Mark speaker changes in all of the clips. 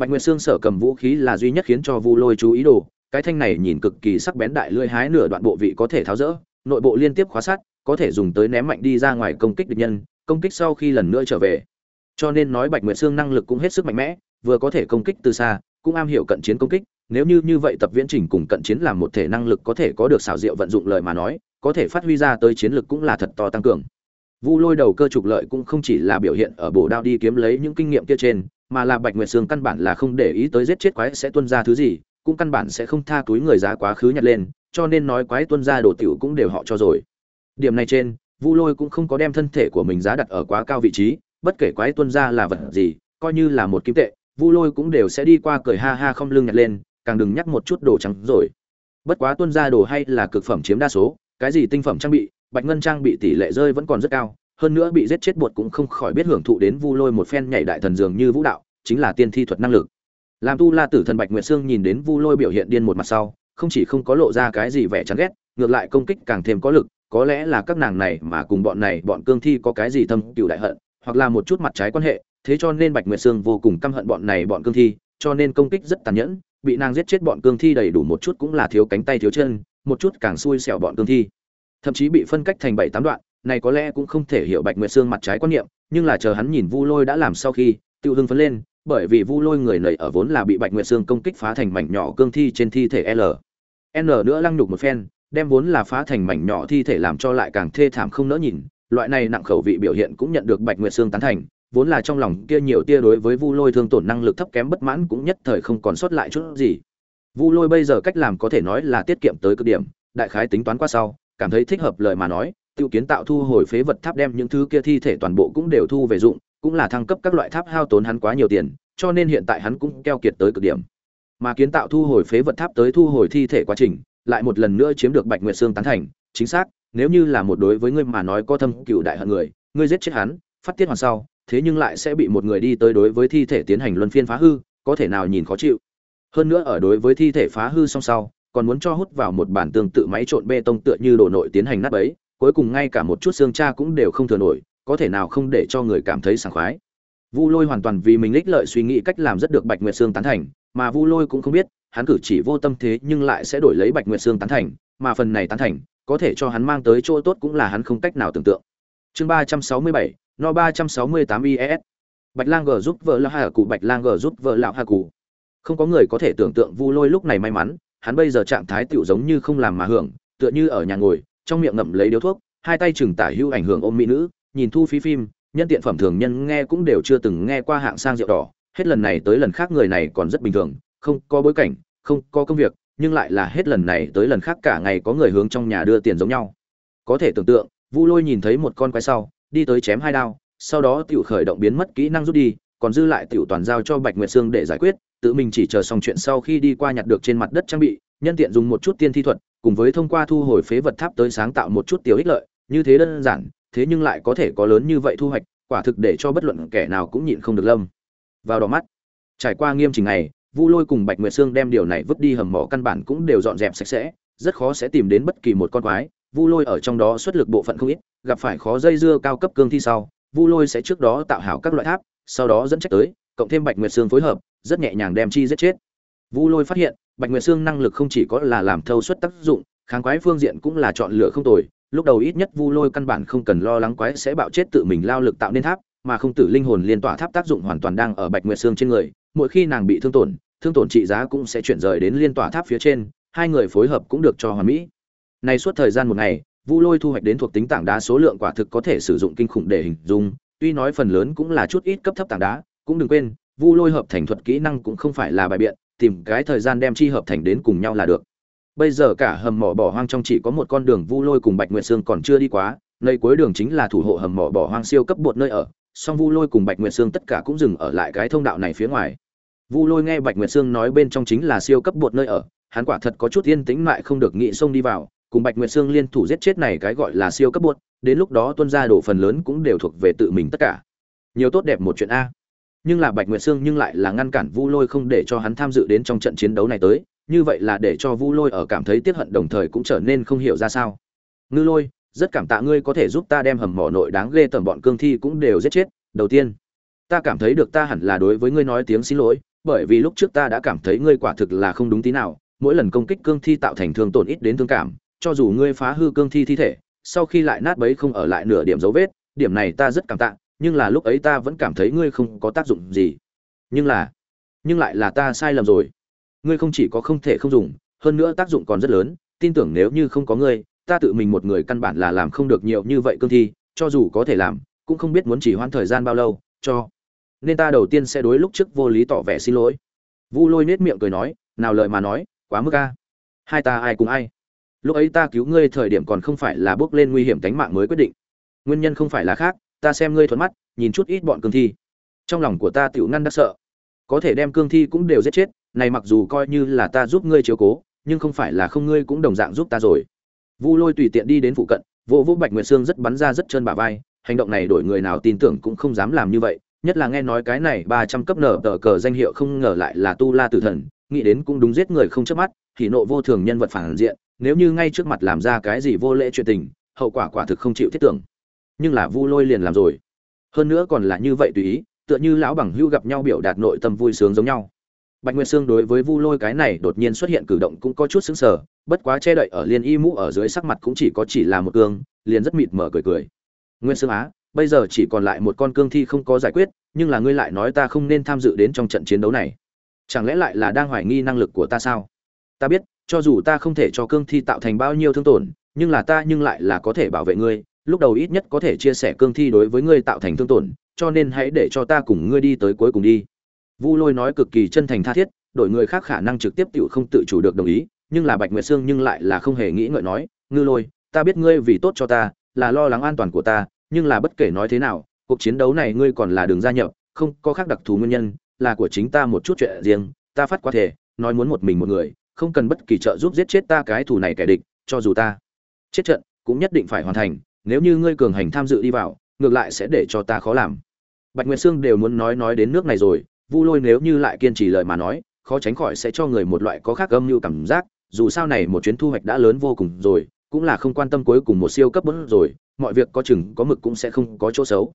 Speaker 1: bạch nguyệt xương sở cầm vũ khí là duy nhất khiến cho vu lôi chú ý đồ, cái thanh này nhìn cực kỳ sắc bén đại lưỡi hái nửa đoạn bộ vị có thể tháo rỡ, nội bộ liên tiếp khóa sát có thể dùng tới ném mạnh đi ra ngoài công kích địch nhân, công kích sau khi lần nữa trở về. Cho nên nói bạch nguyệt xương năng lực cũng hết sức mạnh mẽ, vừa có thể công kích từ xa, cũng am hiểu cận chiến công kích, nếu như như vậy tập viễn trình cùng cận chiến làm một thể năng lực có thể có được xảo diệu vận dụng lời mà nói, có thể phát huy ra tới chiến lực cũng là thật to tăng cường. Vu lôi đầu cơ trục lợi cũng không chỉ là biểu hiện ở bổ đao đi kiếm lấy những kinh nghiệm kia trên mà là bạch nguyệt sương căn bản là không để ý tới giết chết quái sẽ tuân ra thứ gì, cũng căn bản sẽ không tha túi người giá quá khứ nhặt lên, cho nên nói quái tuân ra đồ tiểu cũng đều họ cho rồi. Điểm này trên, vu lôi cũng không có đem thân thể của mình giá đặt ở quá cao vị trí, bất kể quái tuân ra là vật gì, coi như là một kim tệ, vu lôi cũng đều sẽ đi qua cười ha ha không lưng nhặt lên, càng đừng nhắc một chút đồ trắng rồi. Bất quá tuân ra đồ hay là cực phẩm chiếm đa số, cái gì tinh phẩm trang bị, bạch ngân trang bị tỷ lệ rơi vẫn còn rất cao, hơn nữa bị giết chết bột cũng không khỏi biết hưởng thụ đến vu lôi một phen nhảy đại thần dường như vũ đạo chính là tiên thi thuật năng lực. Làm tu la tử thần bạch nguyệt sương nhìn đến vu lôi biểu hiện điên một mặt sau, không chỉ không có lộ ra cái gì vẻ chán ghét, ngược lại công kích càng thêm có lực, có lẽ là các nàng này mà cùng bọn này bọn cương thi có cái gì thâm cựu đại hận, hoặc là một chút mặt trái quan hệ, thế cho nên bạch nguyệt sương vô cùng căm hận bọn này bọn cương thi, cho nên công kích rất tàn nhẫn, bị nàng giết chết bọn cương thi đầy đủ một chút cũng là thiếu cánh tay thiếu chân, một chút càng xui xẻo bọn cương thi. Thậm chí bị phân cách thành bảy tám đoạn, này có lẽ cũng không thể hiểu bạch nguyệt sương mặt trái quan niệm, nhưng là chờ hắn nhìn vu lôi đã làm sau khi, tiêu hưng phấn lên bởi vì vu lôi người nầy ở vốn là bị bạch nguyệt sương công kích phá thành mảnh nhỏ cương thi trên thi thể l. N nữa lăng nhục một phen, đem vốn là phá thành mảnh nhỏ thi thể làm cho lại càng thê thảm không nỡ nhìn. Loại này nặng khẩu vị biểu hiện cũng nhận được bạch nguyệt sương tán thành, vốn là trong lòng kia nhiều tia đối với vu lôi thương tổn năng lực thấp kém bất mãn cũng nhất thời không còn sót lại chút gì. Vu lôi bây giờ cách làm có thể nói là tiết kiệm tới cực điểm, đại khái tính toán qua sau, cảm thấy thích hợp lời mà nói, tiêu kiến tạo thu hồi phế vật tháp đem những thứ kia thi thể toàn bộ cũng đều thu về dụng cũng là thăng cấp các loại tháp hao tốn hắn quá nhiều tiền, cho nên hiện tại hắn cũng keo kiệt tới cực điểm. Mà kiến tạo thu hồi phế vật tháp tới thu hồi thi thể quá trình, lại một lần nữa chiếm được bạch nguyệt sương tán thành. Chính xác, nếu như là một đối với ngươi mà nói có thâm cựu đại hận người, ngươi giết chết hắn, phát tiết hoàn sau, thế nhưng lại sẽ bị một người đi tới đối với thi thể tiến hành luân phiên phá hư, có thể nào nhìn khó chịu. Hơn nữa ở đối với thi thể phá hư song sau, còn muốn cho hút vào một bản tương tự máy trộn bê tông tựa như đổ nội tiến hành nát bấy, cuối cùng ngay cả một chút xương cha cũng đều không thừa nổi có thể nào không để cho người cảm thấy sảng khoái. Vu lôi hoàn toàn vì mình ích lợi suy nghĩ cách làm rất được bạch nguyệt sương tán thành, mà vu lôi cũng không biết, hắn cử chỉ vô tâm thế nhưng lại sẽ đổi lấy bạch nguyệt sương tán thành, mà phần này tán thành, có thể cho hắn mang tới chỗ tốt cũng là hắn không cách nào tưởng tượng. Chương ba trăm sáu mươi bảy, no ba trăm sáu mươi tám is bạch lang g giúp vợ lão hà cụ bạch lang g giúp vợ lão hà cụ không có người có thể tưởng tượng vu lôi lúc này may mắn, hắn bây giờ trạng thái tựu giống như không làm mà hưởng, tựa như ở nhà ngồi, trong miệng ngậm lấy điếu thuốc, hai tay chừng tả hưu ảnh hưởng ôm mỹ nữ nhìn thu phí phim, nhân tiện phẩm thường nhân nghe cũng đều chưa từng nghe qua hạng sang rượu đỏ. Hết lần này tới lần khác người này còn rất bình thường, không có bối cảnh, không có công việc, nhưng lại là hết lần này tới lần khác cả ngày có người hướng trong nhà đưa tiền giống nhau. Có thể tưởng tượng, vu lôi nhìn thấy một con quái sau, đi tới chém hai đao, sau đó tiểu khởi động biến mất kỹ năng rút đi, còn dư lại tiểu toàn giao cho bạch nguyệt sương để giải quyết, tự mình chỉ chờ xong chuyện sau khi đi qua nhặt được trên mặt đất trang bị, nhân tiện dùng một chút tiên thi thuật, cùng với thông qua thu hồi phế vật tháp tới sáng tạo một chút tiểu ích lợi, như thế đơn giản thế nhưng lại có thể có lớn như vậy thu hoạch, quả thực để cho bất luận kẻ nào cũng nhịn không được lâm. Vào đỏ mắt, trải qua nghiêm trình này, vu lôi cùng bạch nguyệt sương đem điều này vứt đi hầm mỏ căn bản cũng đều dọn dẹp sạch sẽ, rất khó sẽ tìm đến bất kỳ một con quái. Vu lôi ở trong đó xuất lực bộ phận không ít, gặp phải khó dây dưa cao cấp cương thi sau, vu lôi sẽ trước đó tạo hảo các loại tháp, sau đó dẫn trách tới, cộng thêm bạch nguyệt sương phối hợp, rất nhẹ nhàng đem chi giết chết. Vu lôi phát hiện, bạch nguyệt sương năng lực không chỉ có là làm thâu suất tác dụng, kháng quái phương diện cũng là chọn lựa không tồi lúc đầu ít nhất vu lôi căn bản không cần lo lắng quái sẽ bạo chết tự mình lao lực tạo nên tháp, mà không tử linh hồn liên tỏa tháp tác dụng hoàn toàn đang ở bạch nguyệt xương trên người, mỗi khi nàng bị thương tổn thương tổn trị giá cũng sẽ chuyển rời đến liên tỏa tháp phía trên, hai người phối hợp cũng được cho hoàn mỹ. Nay suốt thời gian một ngày, vu lôi thu hoạch đến thuộc tính tảng đá số lượng quả thực có thể sử dụng kinh khủng để hình dung, tuy nói phần lớn cũng là chút ít cấp thấp tảng đá, cũng đừng quên, vu lôi hợp thành thuật kỹ năng cũng không phải là bài biện, tìm cái thời gian đem chi hợp thành đến cùng nhau là được bây giờ cả hầm mỏ bỏ hoang trong chỉ có một con đường vu lôi cùng bạch nguyệt sương còn chưa đi quá, nơi cuối đường chính là thủ hộ hầm mỏ bỏ hoang siêu cấp bột nơi ở, song vu lôi cùng bạch nguyệt sương tất cả cũng dừng ở lại cái thông đạo này phía ngoài. Vu lôi nghe bạch nguyệt sương nói bên trong chính là siêu cấp bột nơi ở, hắn quả thật có chút yên tĩnh lại không được nghĩ xông đi vào, cùng bạch nguyệt sương liên thủ giết chết này cái gọi là siêu cấp bột, đến lúc đó tuân ra đổ phần lớn cũng đều thuộc về tự mình tất cả. Nhiều tốt đẹp một chuyện a. Nhưng là bạch nguyệt sương nhưng lại là ngăn cản vu lôi không để cho hắn tham dự đến trong trận chiến đấu này tới như vậy là để cho vu lôi ở cảm thấy tiếc hận đồng thời cũng trở nên không hiểu ra sao. Ngư lôi, rất cảm tạ ngươi có thể giúp ta đem hầm mỏ nội đáng ghê tởm bọn cương thi cũng đều giết chết. Đầu tiên, ta cảm thấy được ta hẳn là đối với ngươi nói tiếng xin lỗi, bởi vì lúc trước ta đã cảm thấy ngươi quả thực là không đúng tí nào. Mỗi lần công kích cương thi tạo thành thương tổn ít đến thương cảm, cho dù ngươi phá hư cương thi thi thể, sau khi lại nát bấy không ở lại nửa điểm dấu vết, điểm này ta rất cảm tạ, nhưng là lúc ấy ta vẫn cảm thấy ngươi không có tác dụng gì. Nhưng là, nhưng lại là ta sai lầm rồi ngươi không chỉ có không thể không dùng, hơn nữa tác dụng còn rất lớn, tin tưởng nếu như không có ngươi, ta tự mình một người căn bản là làm không được nhiều như vậy cương thi, cho dù có thể làm, cũng không biết muốn chỉ hoãn thời gian bao lâu, cho nên ta đầu tiên sẽ đối lúc trước vô lý tỏ vẻ xin lỗi. Vu lôi nết miệng cười nói, nào lời mà nói, quá mức a. Hai ta ai cùng ai? Lúc ấy ta cứu ngươi thời điểm còn không phải là bước lên nguy hiểm tính mạng mới quyết định. Nguyên nhân không phải là khác, ta xem ngươi thuận mắt, nhìn chút ít bọn cương thi. Trong lòng của ta tiểu ngăn đắc sợ. Có thể đem cương thi cũng đều giết chết này mặc dù coi như là ta giúp ngươi chiếu cố, nhưng không phải là không ngươi cũng đồng dạng giúp ta rồi. Vu lôi tùy tiện đi đến phụ cận, vô vũ bạch nguyệt sương rất bắn ra rất trơn bả vai, hành động này đổi người nào tin tưởng cũng không dám làm như vậy, nhất là nghe nói cái này ba trăm cấp nở tờ cờ danh hiệu không ngờ lại là tu la tử thần, nghĩ đến cũng đúng giết người không chớp mắt, thì nộ vô thường nhân vật phản diện, nếu như ngay trước mặt làm ra cái gì vô lễ chuyện tình, hậu quả quả thực không chịu thiết tưởng. Nhưng là vu lôi liền làm rồi. Hơn nữa còn là như vậy tùy ý, tựa như lão bằng hưu gặp nhau biểu đạt nội tâm vui sướng giống nhau bạch nguyệt sương đối với vu lôi cái này đột nhiên xuất hiện cử động cũng có chút xứng sở bất quá che đậy ở liên y mũ ở dưới sắc mặt cũng chỉ có chỉ là một cương, liền rất mịt mở cười cười. Nguyên sương á, bây giờ chỉ còn lại một con cương thi không có giải quyết, nhưng là ngươi lại nói ta không nên tham dự đến trong trận chiến đấu này. Chẳng lẽ lại là đang hoài nghi năng lực của ta sao? Ta biết, cho dù ta không thể cho cương thi tạo thành bao nhiêu thương tổn, nhưng là ta nhưng lại là có thể bảo vệ ngươi, lúc đầu ít nhất có thể chia sẻ cương thi đối với ngươi tạo thành thương tổn, cho nên hãy để cho ta cùng ngươi đi tới cuối cùng đi vu lôi nói cực kỳ chân thành tha thiết, đổi người khác khả năng trực tiếp tiểu không tự chủ được đồng ý, nhưng là bạch nguyệt sương nhưng lại là không hề nghĩ ngợi nói, ngư lôi, ta biết ngươi vì tốt cho ta, là lo lắng an toàn của ta, nhưng là bất kể nói thế nào, cuộc chiến đấu này ngươi còn là đường gia nhập, không có khác đặc thù nguyên nhân, là của chính ta một chút chuyện riêng, ta phát quá thể nói muốn một mình một người, không cần bất kỳ trợ giúp giết chết ta cái thù này kẻ địch, cho dù ta chết trận, cũng nhất định phải hoàn thành, nếu như ngươi cường hành tham dự đi vào, ngược lại sẽ để cho ta khó làm. Bạch nguyệt sương đều muốn nói nói đến nước này rồi vu lôi nếu như lại kiên trì lời mà nói, khó tránh khỏi sẽ cho người một loại có khác âm mưu cảm giác, dù sao này một chuyến thu hoạch đã lớn vô cùng rồi, cũng là không quan tâm cuối cùng một siêu cấp bốn rồi, mọi việc có chừng có mực cũng sẽ không có chỗ xấu.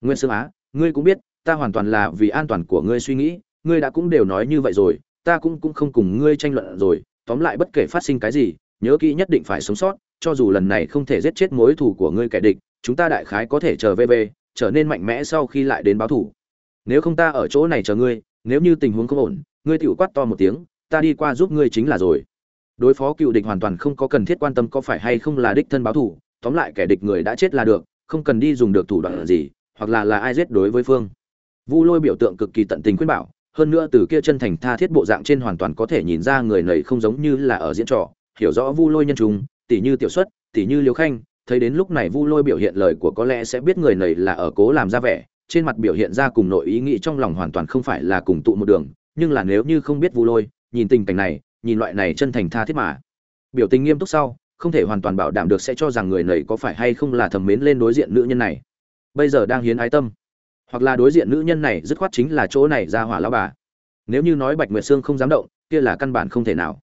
Speaker 1: Nguyên sương á, ngươi cũng biết, ta hoàn toàn là vì an toàn của ngươi suy nghĩ, ngươi đã cũng đều nói như vậy rồi, ta cũng cũng không cùng ngươi tranh luận rồi, tóm lại bất kể phát sinh cái gì, nhớ kỹ nhất định phải sống sót, cho dù lần này không thể giết chết mối thù của ngươi kẻ địch, chúng ta đại khái có thể chờ về về, trở nên mạnh mẽ sau khi lại đến báo thù nếu không ta ở chỗ này chờ ngươi, nếu như tình huống không ổn, ngươi tự quát to một tiếng, ta đi qua giúp ngươi chính là rồi. Đối phó cựu địch hoàn toàn không có cần thiết quan tâm có phải hay không là đích thân báo thù, tóm lại kẻ địch người đã chết là được, không cần đi dùng được thủ đoạn gì, hoặc là là ai giết đối với phương. Vu lôi biểu tượng cực kỳ tận tình khuyên bảo, hơn nữa từ kia chân thành tha thiết bộ dạng trên hoàn toàn có thể nhìn ra người này không giống như là ở diễn trò, hiểu rõ vu lôi nhân chúng tỷ như tiểu xuất tỷ như liều khanh, thấy đến lúc này vu lôi biểu hiện lời của có lẽ sẽ biết người này là ở cố làm ra vẻ trên mặt biểu hiện ra cùng nội ý nghĩ trong lòng hoàn toàn không phải là cùng tụ một đường, nhưng là nếu như không biết vu lôi, nhìn tình cảnh này, nhìn loại này chân thành tha thiết mà. Biểu tình nghiêm túc sau, không thể hoàn toàn bảo đảm được sẽ cho rằng người này có phải hay không là thầm mến lên đối diện nữ nhân này. Bây giờ đang hiến ái tâm, hoặc là đối diện nữ nhân này dứt khoát chính là chỗ này ra hỏa lão bà. Nếu như nói bạch nguyệt sương không dám động, kia là căn bản không thể nào.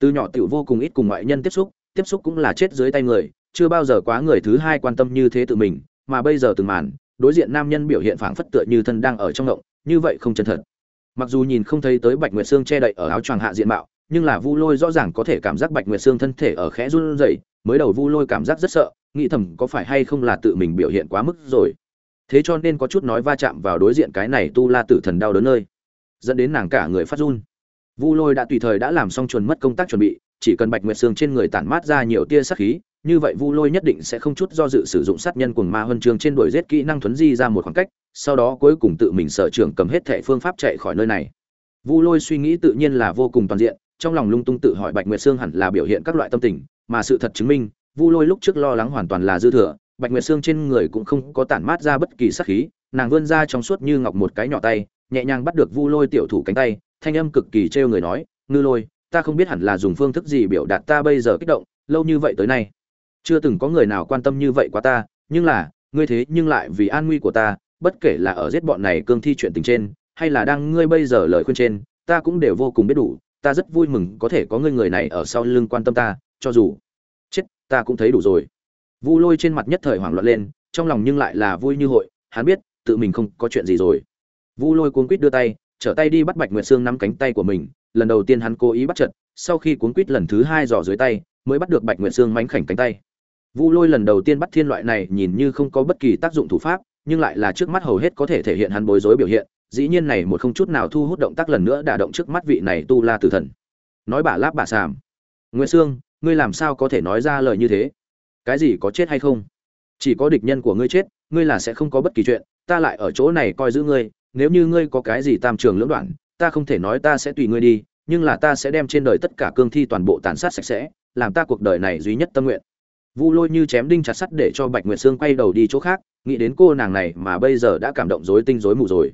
Speaker 1: Từ nhỏ tiểu vô cùng ít cùng ngoại nhân tiếp xúc tiếp xúc cũng là chết dưới tay người, chưa bao giờ quá người thứ hai quan tâm như thế tự mình, mà bây giờ từng màn đối diện nam nhân biểu hiện phảng phất tựa như thân đang ở trong động như vậy không chân thật. Mặc dù nhìn không thấy tới bạch nguyệt sương che đậy ở áo choàng hạ diện mạo, nhưng là vu lôi rõ ràng có thể cảm giác bạch nguyệt sương thân thể ở khẽ run rẩy, mới đầu vu lôi cảm giác rất sợ, nghĩ thầm có phải hay không là tự mình biểu hiện quá mức rồi. Thế cho nên có chút nói va chạm vào đối diện cái này tu la tử thần đau đớn nơi, dẫn đến nàng cả người phát run. Vu lôi đã tùy thời đã làm xong chuẩn mất công tác chuẩn bị, chỉ cần bạch nguyệt sương trên người tản mát ra nhiều tia sát khí như vậy vu lôi nhất định sẽ không chút do dự sử dụng sát nhân cuồng ma huân trường trên đuổi giết kỹ năng thuấn di ra một khoảng cách, sau đó cuối cùng tự mình sở trường cầm hết thẻ phương pháp chạy khỏi nơi này. Vu lôi suy nghĩ tự nhiên là vô cùng toàn diện, trong lòng lung tung tự hỏi bạch nguyệt sương hẳn là biểu hiện các loại tâm tình, mà sự thật chứng minh, vu lôi lúc trước lo lắng hoàn toàn là dư thừa, bạch nguyệt sương trên người cũng không có tản mát ra bất kỳ sát khí, nàng vươn ra trong suốt như ngọc một cái nhỏ tay, nhẹ nhàng bắt được vu lôi tiểu thủ cánh tay, thanh âm cực kỳ trêu người nói, ngư lôi, ta không biết hẳn là dùng phương thức gì biểu đạt ta bây giờ kích động, lâu như vậy tới nay chưa từng có người nào quan tâm như vậy qua ta, nhưng là, ngươi thế nhưng lại vì an nguy của ta, bất kể là ở giết bọn này cương thi chuyện tình trên, hay là đang ngươi bây giờ lời khuyên trên, ta cũng đều vô cùng biết đủ, ta rất vui mừng có thể có ngươi người này ở sau lưng quan tâm ta, cho dù chết, ta cũng thấy đủ rồi. Vu lôi trên mặt nhất thời hoảng loạn lên, trong lòng nhưng lại là vui như hội, hắn biết, tự mình không có chuyện gì rồi. Vu lôi cuống quýt đưa tay, trở tay đi bắt bạch nguyệt sương nắm cánh tay của mình, lần đầu tiên hắn cố ý bắt chật, sau khi cuốn quýt lần thứ hai dò dưới tay, mới bắt được bạch nguyệt sương mánh khảnh cánh tay vu lôi lần đầu tiên bắt thiên loại này nhìn như không có bất kỳ tác dụng thủ pháp, nhưng lại là trước mắt hầu hết có thể thể hiện hắn bối rối biểu hiện, dĩ nhiên này một không chút nào thu hút động tác lần nữa đả động trước mắt vị này tu la tử thần. Nói bà láp bà sàm. Nguyễn sương, ngươi làm sao có thể nói ra lời như thế? Cái gì có chết hay không? Chỉ có địch nhân của ngươi chết, ngươi là sẽ không có bất kỳ chuyện, ta lại ở chỗ này coi giữ ngươi, nếu như ngươi có cái gì tam trường lưỡng đoạn, ta không thể nói ta sẽ tùy ngươi đi, nhưng là ta sẽ đem trên đời tất cả cương thi toàn bộ tàn sát sạch sẽ, làm ta cuộc đời này duy nhất tâm nguyện vu lôi như chém đinh chặt sắt để cho bạch nguyệt sương quay đầu đi chỗ khác, nghĩ đến cô nàng này mà bây giờ đã cảm động rối tinh rối mù rồi.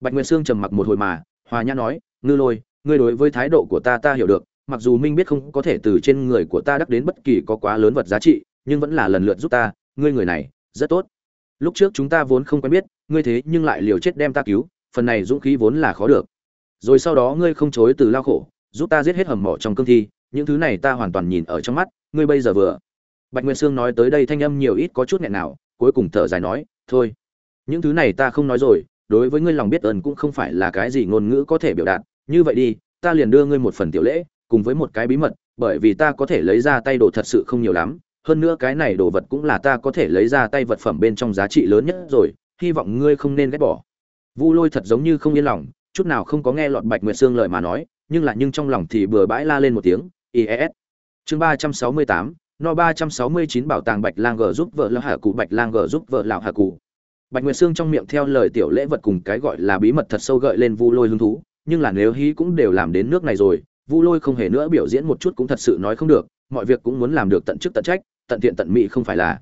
Speaker 1: Bạch nguyệt sương trầm mặc một hồi mà, hòa nhã nói, ngư lôi, ngươi đối với thái độ của ta ta hiểu được, mặc dù minh biết không có thể từ trên người của ta đắc đến bất kỳ có quá lớn vật giá trị, nhưng vẫn là lần lượt giúp ta, ngươi người này, rất tốt. Lúc trước chúng ta vốn không quen biết, ngươi thế nhưng lại liều chết đem ta cứu, phần này dũng khí vốn là khó được. Rồi sau đó ngươi không chối từ lao khổ, giúp ta giết hết hầm mỏ trong cương thi, những thứ này ta hoàn toàn nhìn ở trong mắt, ngươi bây giờ vừa bạch Nguyên sương nói tới đây thanh âm nhiều ít có chút nghẹn nào, cuối cùng thở dài nói, thôi, những thứ này ta không nói rồi, đối với ngươi lòng biết ơn cũng không phải là cái gì ngôn ngữ có thể biểu đạt. Như vậy đi, ta liền đưa ngươi một phần tiểu lễ, cùng với một cái bí mật, bởi vì ta có thể lấy ra tay đồ thật sự không nhiều lắm. Hơn nữa cái này đồ vật cũng là ta có thể lấy ra tay vật phẩm bên trong giá trị lớn nhất rồi, hy vọng ngươi không nên ghét bỏ. Vu lôi thật giống như không yên lòng, chút nào không có nghe lọt bạch nguyệt sương lời mà nói, nhưng lại nhưng trong lòng thì bừa bãi la lên một tiếng ies chương ba trăm sáu mươi tám no ba trăm sáu mươi chín bảo tàng bạch lang g giúp vợ lão hà cụ bạch lang g giúp vợ lão hà cụ bạch nguyệt sương trong miệng theo lời tiểu lễ vật cùng cái gọi là bí mật thật sâu gợi lên vu lôi hứng thú, nhưng là nếu hí cũng đều làm đến nước này rồi, vu lôi không hề nữa biểu diễn một chút cũng thật sự nói không được, mọi việc cũng muốn làm được tận chức tận trách, tận thiện tận mỹ không phải là.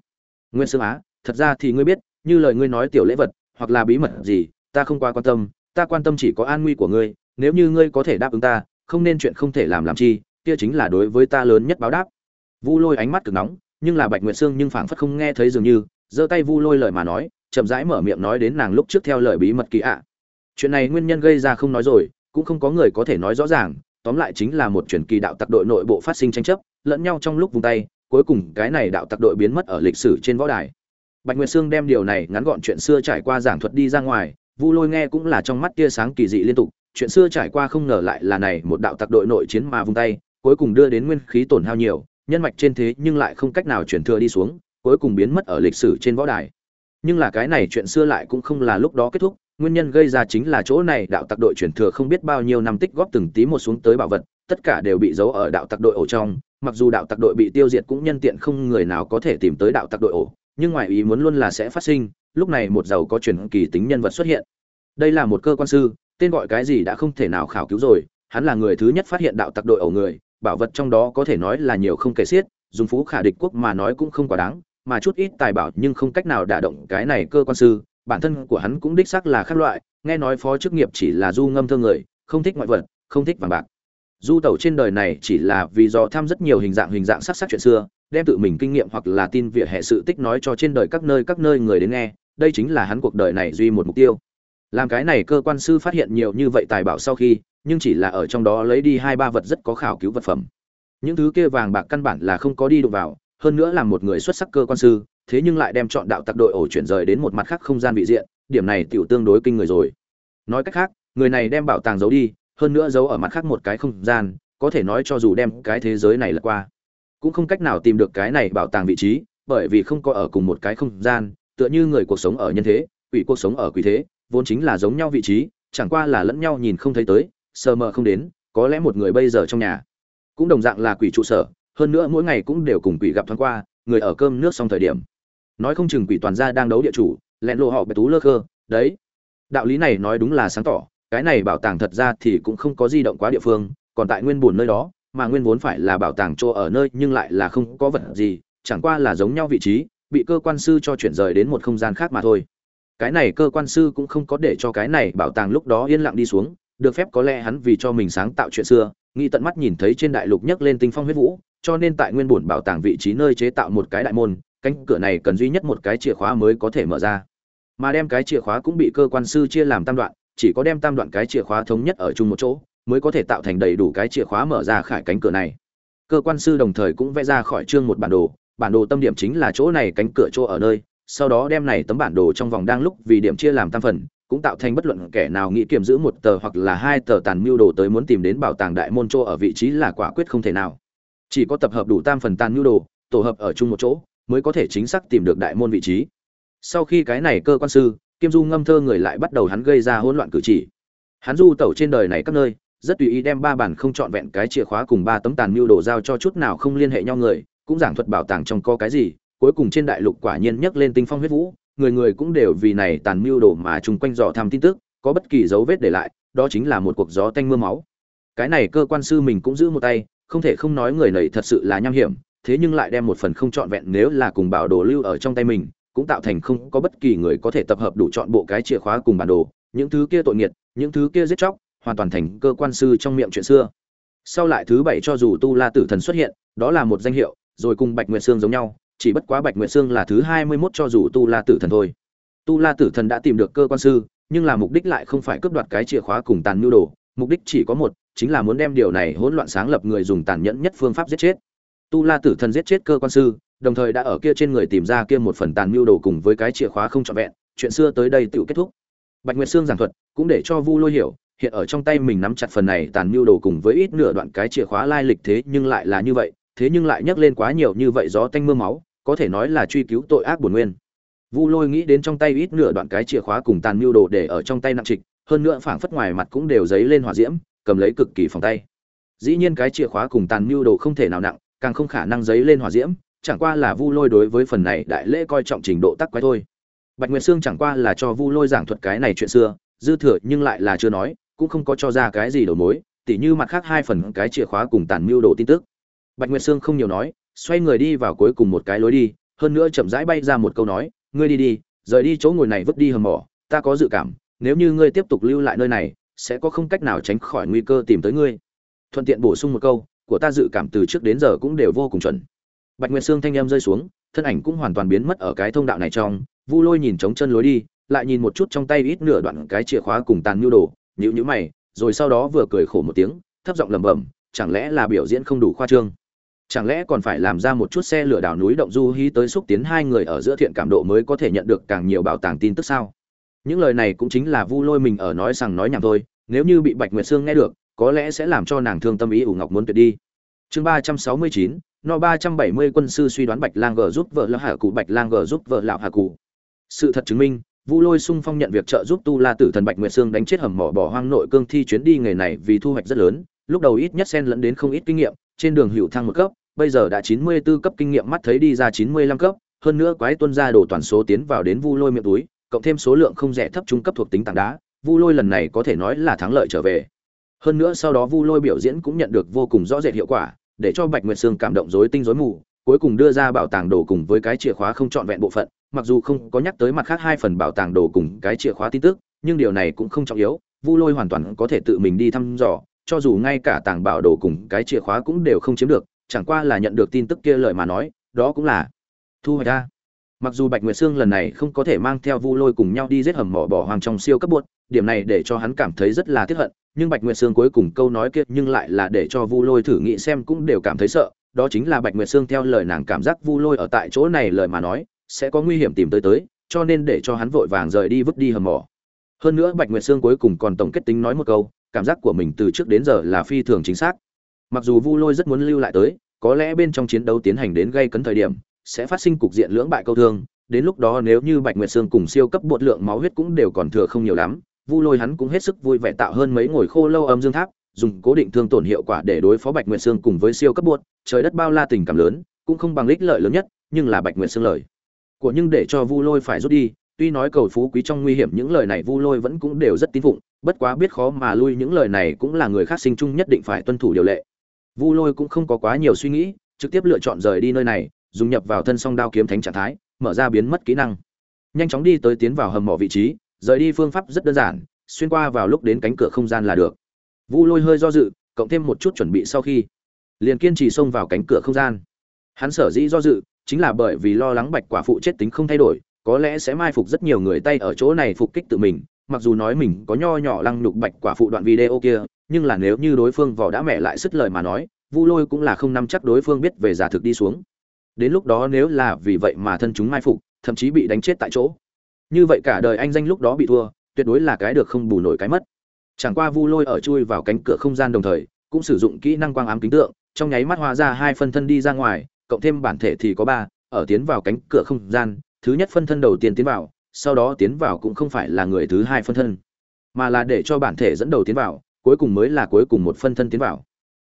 Speaker 1: Nguyên sương á, thật ra thì ngươi biết, như lời ngươi nói tiểu lễ vật, hoặc là bí mật gì, ta không quá quan tâm, ta quan tâm chỉ có an nguy của ngươi, nếu như ngươi có thể đáp ứng ta, không nên chuyện không thể làm làm chi, kia chính là đối với ta lớn nhất báo đáp vu lôi ánh mắt cực nóng, nhưng là bạch nguyệt sương nhưng phảng phất không nghe thấy dường như, giơ tay vu lôi lời mà nói, chậm rãi mở miệng nói đến nàng lúc trước theo lời bí mật kỳ ạ. Chuyện này nguyên nhân gây ra không nói rồi, cũng không có người có thể nói rõ ràng, tóm lại chính là một truyền kỳ đạo tặc đội nội bộ phát sinh tranh chấp, lẫn nhau trong lúc vung tay, cuối cùng cái này đạo tặc đội biến mất ở lịch sử trên võ đài. Bạch nguyệt sương đem điều này ngắn gọn chuyện xưa trải qua giảng thuật đi ra ngoài, vu lôi nghe cũng là trong mắt tia sáng kỳ dị liên tục, chuyện xưa trải qua không ngờ lại là này một đạo tặc đội nội chiến mà vung tay, cuối cùng đưa đến nguyên khí tổn hao nhiều nhân mạch trên thế nhưng lại không cách nào chuyển thừa đi xuống, cuối cùng biến mất ở lịch sử trên võ đài. Nhưng là cái này chuyện xưa lại cũng không là lúc đó kết thúc, nguyên nhân gây ra chính là chỗ này đạo tặc đội chuyển thừa không biết bao nhiêu năm tích góp từng tí một xuống tới bảo vật, tất cả đều bị giấu ở đạo tặc đội ổ trong, mặc dù đạo tặc đội bị tiêu diệt cũng nhân tiện không người nào có thể tìm tới đạo tặc đội ổ, nhưng ngoài ý muốn luôn là sẽ phát sinh, lúc này một giàu có truyền kỳ tính nhân vật xuất hiện. Đây là một cơ quan sư, tên gọi cái gì đã không thể nào khảo cứu rồi, hắn là người thứ nhất phát hiện đạo tặc đội ổ người bảo vật trong đó có thể nói là nhiều không kể xiết, dùng phú khả địch quốc mà nói cũng không quá đáng, mà chút ít tài bảo nhưng không cách nào đả động cái này cơ quan sư, bản thân của hắn cũng đích xác là khác loại, nghe nói phó chức nghiệp chỉ là du ngâm thương người, không thích ngoại vật, không thích vàng bạc. Du tẩu trên đời này chỉ là vì do tham rất nhiều hình dạng hình dạng sắc sắc chuyện xưa, đem tự mình kinh nghiệm hoặc là tin việc hệ sự tích nói cho trên đời các nơi các nơi người đến nghe, đây chính là hắn cuộc đời này duy một mục tiêu làm cái này cơ quan sư phát hiện nhiều như vậy tài bảo sau khi, nhưng chỉ là ở trong đó lấy đi hai ba vật rất có khảo cứu vật phẩm. Những thứ kia vàng bạc căn bản là không có đi đụng vào, hơn nữa là một người xuất sắc cơ quan sư, thế nhưng lại đem chọn đạo tặc đội ổ chuyển rời đến một mặt khác không gian vị diện, điểm này tiểu tương đối kinh người rồi. Nói cách khác, người này đem bảo tàng giấu đi, hơn nữa giấu ở mặt khác một cái không gian, có thể nói cho dù đem cái thế giới này lật qua, cũng không cách nào tìm được cái này bảo tàng vị trí, bởi vì không có ở cùng một cái không gian, tựa như người cuộc sống ở nhân thế, quỷ cuộc sống ở quỷ thế vốn chính là giống nhau vị trí, chẳng qua là lẫn nhau nhìn không thấy tới, sờ mờ không đến, có lẽ một người bây giờ trong nhà. Cũng đồng dạng là quỷ trụ sở, hơn nữa mỗi ngày cũng đều cùng quỷ gặp thoáng qua, người ở cơm nước xong thời điểm. Nói không chừng quỷ toàn gia đang đấu địa chủ, lẹn lộ họ bệ tú lơ khơ, đấy. Đạo lý này nói đúng là sáng tỏ, cái này bảo tàng thật ra thì cũng không có di động quá địa phương, còn tại nguyên buồn nơi đó, mà nguyên vốn phải là bảo tàng chỗ ở nơi nhưng lại là không có vật gì, chẳng qua là giống nhau vị trí, bị cơ quan sư cho chuyển rời đến một không gian khác mà thôi cái này cơ quan sư cũng không có để cho cái này bảo tàng lúc đó yên lặng đi xuống, được phép có lẽ hắn vì cho mình sáng tạo chuyện xưa, nghĩ tận mắt nhìn thấy trên đại lục nhấc lên tinh phong huyết vũ, cho nên tại nguyên bổn bảo tàng vị trí nơi chế tạo một cái đại môn, cánh cửa này cần duy nhất một cái chìa khóa mới có thể mở ra. Mà đem cái chìa khóa cũng bị cơ quan sư chia làm tam đoạn, chỉ có đem tam đoạn cái chìa khóa thống nhất ở chung một chỗ, mới có thể tạo thành đầy đủ cái chìa khóa mở ra khải cánh cửa này. Cơ quan sư đồng thời cũng vẽ ra khỏi chương một bản đồ bản đồ tâm điểm chính là chỗ này cánh cửa chỗ ở nơi sau đó đem này tấm bản đồ trong vòng đang lúc vì điểm chia làm tam phần, cũng tạo thành bất luận kẻ nào nghĩ kiểm giữ một tờ hoặc là hai tờ tàn mưu đồ tới muốn tìm đến bảo tàng đại môn chỗ ở vị trí là quả quyết không thể nào. Chỉ có tập hợp đủ tam phần tàn mưu đồ, tổ hợp ở chung một chỗ, mới có thể chính xác tìm được đại môn vị trí. Sau khi cái này cơ quan sư, kim du ngâm thơ người lại bắt đầu hắn gây ra hỗn loạn cử chỉ. Hắn du tẩu trên đời này các nơi, rất tùy ý đem ba bản không trọn vẹn cái chìa khóa cùng ba tấm tàn mưu đồ giao cho chút nào không liên hệ nhau người, cũng giảng thuật bảo tàng trong có cái gì cuối cùng trên đại lục quả nhiên nhấc lên tinh phong huyết vũ, người người cũng đều vì này tàn mưu đồ mà chung quanh dò thăm tin tức, có bất kỳ dấu vết để lại, đó chính là một cuộc gió tanh mưa máu. Cái này cơ quan sư mình cũng giữ một tay, không thể không nói người này thật sự là nham hiểm, thế nhưng lại đem một phần không trọn vẹn nếu là cùng bảo đồ lưu ở trong tay mình, cũng tạo thành không có bất kỳ người có thể tập hợp đủ chọn bộ cái chìa khóa cùng bản đồ, những thứ kia tội nghiệt, những thứ kia giết chóc, hoàn toàn thành cơ quan sư trong miệng chuyện xưa. Sau lại thứ bảy cho dù tu la tử thần xuất hiện, đó là một danh hiệu, rồi cùng bạch nguyệt sương giống nhau chỉ bất quá bạch nguyệt sương là thứ hai mươi 21 cho dù tu la tử thần thôi. Tu la tử thần đã tìm được cơ quan sư, nhưng là mục đích lại không phải cướp đoạt cái chìa khóa cùng tàn nhu đồ, mục đích chỉ có một, chính là muốn đem điều này hỗn loạn sáng lập người dùng tàn nhẫn nhất phương pháp giết chết. Tu la tử thần giết chết cơ quan sư, đồng thời đã ở kia trên người tìm ra kia một phần tàn nhu đồ cùng với cái chìa khóa không trọn vẹn, chuyện xưa tới đây tự kết thúc. Bạch nguyệt sương giảng thuật cũng để cho vu lôi hiểu, hiện ở trong tay mình nắm chặt phần này tàn nhu đồ cùng với ít nửa đoạn cái chìa khóa lai lịch thế nhưng lại là như vậy thế nhưng lại nhắc lên quá nhiều như vậy gió tanh mưa máu, có thể nói là truy cứu tội ác bổn nguyên. Vu lôi nghĩ đến trong tay ít nửa đoạn cái chìa khóa cùng tàn mưu đồ để ở trong tay nặng trịch, hơn nữa phảng phất ngoài mặt cũng đều giấy lên hỏa diễm, cầm lấy cực kỳ phòng tay. Dĩ nhiên cái chìa khóa cùng tàn mưu đồ không thể nào nặng, càng không khả năng giấy lên hỏa diễm, chẳng qua là vu lôi đối với phần này đại lễ coi trọng trình độ tắc quái thôi. Bạch nguyệt sương chẳng qua là cho vu lôi giảng thuật cái này chuyện xưa, dư thừa nhưng lại là chưa nói, cũng không có cho ra cái gì đầu mối, tỉ như mặt khác hai phần cái chìa khóa cùng tàn mưu đồ tin tức bạch nguyệt sương không nhiều nói, xoay người đi vào cuối cùng một cái lối đi, hơn nữa chậm rãi bay ra một câu nói, ngươi đi đi, rời đi chỗ ngồi này vứt đi hầm mỏ, ta có dự cảm, nếu như ngươi tiếp tục lưu lại nơi này, sẽ có không cách nào tránh khỏi nguy cơ tìm tới ngươi. Thuận tiện bổ sung một câu, của ta dự cảm từ trước đến giờ cũng đều vô cùng chuẩn. Bạch nguyệt sương thanh em rơi xuống, thân ảnh cũng hoàn toàn biến mất ở cái thông đạo này trong, vu lôi nhìn trống chân lối đi, lại nhìn một chút trong tay ít nửa đoạn cái chìa khóa cùng tàn nhu đồ nhữ nhữ mày, rồi sau đó vừa cười khổ một tiếng, thấp giọng lẩm bẩm, chẳng lẽ là biểu diễn không đủ khoa trương? Chẳng lẽ còn phải làm ra một chút xe lửa đảo núi động du hí tới xúc tiến hai người ở giữa thiện cảm độ mới có thể nhận được càng nhiều bảo tàng tin tức sao? Những lời này cũng chính là vu lôi mình ở nói rằng nói nhảm thôi, nếu như bị bạch nguyệt sương nghe được, có lẽ sẽ làm cho nàng thương tâm ý ủ ngọc muốn tuyệt đi. Chương ba trăm sáu mươi chín, no ba trăm bảy mươi quân sư suy đoán bạch lang g giúp vợ lão hà cụ, bạch lang g giúp vợ lão hà cụ. Sự thật chứng minh, vu lôi sung phong nhận việc trợ giúp tu la tử thần bạch nguyệt sương đánh chết hầm mỏ bỏ hoang nội cương thi chuyến đi nghề này vì thu hoạch rất lớn, lúc đầu ít nhất xen lẫn đến không ít kinh nghiệm, trên đường hữu thăng một cấp bây giờ đã chín mươi 94 cấp kinh nghiệm mắt thấy đi ra chín mươi lăm cấp, hơn nữa quái tuân ra đổ toàn số tiến vào đến vu lôi miệng túi, cộng thêm số lượng không rẻ thấp trung cấp thuộc tính tảng đá, vu lôi lần này có thể nói là thắng lợi trở về. Hơn nữa sau đó vu lôi biểu diễn cũng nhận được vô cùng rõ rệt hiệu quả, để cho bạch nguyệt sương cảm động rối tinh rối mù, cuối cùng đưa ra bảo tàng đồ cùng với cái chìa khóa không trọn vẹn bộ phận, mặc dù không có nhắc tới mặt khác hai phần bảo tàng đồ cùng cái chìa khóa tin tức, nhưng điều này cũng không trọng yếu, vu lôi hoàn toàn có thể tự mình đi thăm dò, cho dù ngay cả tàng bảo đồ cùng cái chìa khóa cũng đều không chiếm được chẳng qua là nhận được tin tức kia lời mà nói, đó cũng là thu hoạch ra. Mặc dù bạch nguyệt sương lần này không có thể mang theo vu lôi cùng nhau đi giết hầm mỏ bỏ hoàng trong siêu cấp buốt, điểm này để cho hắn cảm thấy rất là tiếc hận, nhưng bạch nguyệt sương cuối cùng câu nói kia nhưng lại là để cho vu lôi thử nghĩ xem cũng đều cảm thấy sợ, đó chính là bạch nguyệt sương theo lời nàng cảm giác vu lôi ở tại chỗ này lời mà nói, sẽ có nguy hiểm tìm tới tới, cho nên để cho hắn vội vàng rời đi vứt đi hầm mỏ. Hơn nữa bạch nguyệt sương cuối cùng còn tổng kết tính nói một câu, cảm giác của mình từ trước đến giờ là phi thường chính xác mặc dù vu lôi rất muốn lưu lại tới, có lẽ bên trong chiến đấu tiến hành đến gây cấn thời điểm, sẽ phát sinh cục diện lưỡng bại câu thương. Đến lúc đó nếu như bạch nguyệt sương cùng siêu cấp bột lượng máu huyết cũng đều còn thừa không nhiều lắm, vu lôi hắn cũng hết sức vui vẻ tạo hơn mấy ngồi khô lâu âm dương tháp, dùng cố định thương tổn hiệu quả để đối phó bạch nguyệt sương cùng với siêu cấp bột. Trời đất bao la tình cảm lớn, cũng không bằng lích lợi lớn nhất, nhưng là bạch nguyệt sương lời. Của nhưng để cho vu lôi phải rút đi, tuy nói cầu phú quý trong nguy hiểm những lời này vu lôi vẫn cũng đều rất tín phụng, bất quá biết khó mà lui những lời này cũng là người khác sinh chung nhất định phải tuân thủ điều lệ vu lôi cũng không có quá nhiều suy nghĩ, trực tiếp lựa chọn rời đi nơi này, dùng nhập vào thân song đao kiếm thánh trạng thái, mở ra biến mất kỹ năng. Nhanh chóng đi tới tiến vào hầm mỏ vị trí, rời đi phương pháp rất đơn giản, xuyên qua vào lúc đến cánh cửa không gian là được. Vu lôi hơi do dự, cộng thêm một chút chuẩn bị sau khi, liền kiên trì xông vào cánh cửa không gian. Hắn sở dĩ do dự, chính là bởi vì lo lắng bạch quả phụ chết tính không thay đổi, có lẽ sẽ mai phục rất nhiều người tay ở chỗ này phục kích tự mình, mặc dù nói mình có nho nhỏ lăng nhục bạch quả phụ đoạn video kia nhưng là nếu như đối phương vỏ đã mẹ lại sức lời mà nói, vu lôi cũng là không nắm chắc đối phương biết về giả thực đi xuống. Đến lúc đó nếu là vì vậy mà thân chúng mai phục, thậm chí bị đánh chết tại chỗ. Như vậy cả đời anh danh lúc đó bị thua, tuyệt đối là cái được không bù nổi cái mất. Chẳng qua vu lôi ở chui vào cánh cửa không gian đồng thời, cũng sử dụng kỹ năng quang ám kính tượng, trong nháy mắt hóa ra hai phân thân đi ra ngoài, cộng thêm bản thể thì có ba, ở tiến vào cánh cửa không gian, thứ nhất phân thân đầu tiên tiến vào, sau đó tiến vào cũng không phải là người thứ hai phân thân, mà là để cho bản thể dẫn đầu tiến vào cuối cùng mới là cuối cùng một phân thân tiến vào.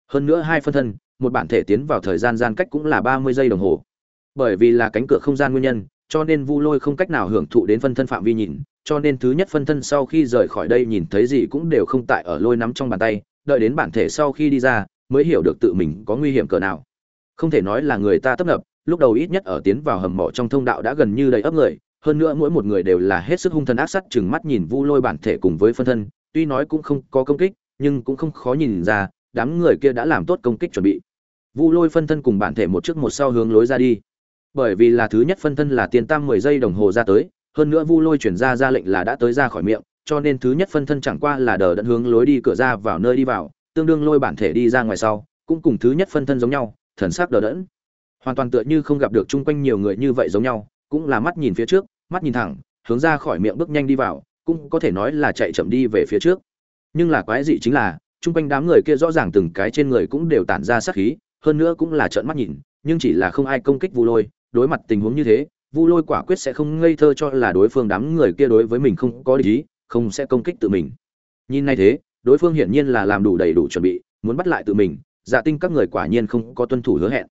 Speaker 1: Hơn nữa hai phân thân, một bản thể tiến vào thời gian gian cách cũng là ba mươi giây đồng hồ. Bởi vì là cánh cửa không gian nguyên nhân, cho nên vu lôi không cách nào hưởng thụ đến phân thân phạm vi nhìn, cho nên thứ nhất phân thân sau khi rời khỏi đây nhìn thấy gì cũng đều không tại ở lôi nắm trong bàn tay, đợi đến bản thể sau khi đi ra, mới hiểu được tự mình có nguy hiểm cỡ nào. Không thể nói là người ta tấp nập, lúc đầu ít nhất ở tiến vào hầm mộ trong thông đạo đã gần như đầy ấp người, hơn nữa mỗi một người đều là hết sức hung thần ác sắt chừng mắt nhìn vu lôi bản thể cùng với phân thân, tuy nói cũng không có công kích nhưng cũng không khó nhìn ra, đám người kia đã làm tốt công kích chuẩn bị. Vu lôi phân thân cùng bản thể một trước một sau hướng lối ra đi. Bởi vì là thứ nhất phân thân là tiền tam mười giây đồng hồ ra tới, hơn nữa vu lôi chuyển ra ra lệnh là đã tới ra khỏi miệng, cho nên thứ nhất phân thân chẳng qua là đờ đẫn hướng lối đi cửa ra vào nơi đi vào, tương đương lôi bản thể đi ra ngoài sau, cũng cùng thứ nhất phân thân giống nhau, thần sắc đờ đẫn. Hoàn toàn tựa như không gặp được chung quanh nhiều người như vậy giống nhau, cũng là mắt nhìn phía trước, mắt nhìn thẳng, hướng ra khỏi miệng bước nhanh đi vào, cũng có thể nói là chạy chậm đi về phía trước nhưng là quái dị chính là, chung quanh đám người kia rõ ràng từng cái trên người cũng đều tản ra sát khí, hơn nữa cũng là trợn mắt nhìn, nhưng chỉ là không ai công kích vu lôi, đối mặt tình huống như thế, vu lôi quả quyết sẽ không ngây thơ cho là đối phương đám người kia đối với mình không có lý không sẽ công kích tự mình. Nhìn nay thế, đối phương hiển nhiên là làm đủ đầy đủ chuẩn bị, muốn bắt lại tự mình dạ tinh các người quả nhiên không có tuân thủ hứa hẹn.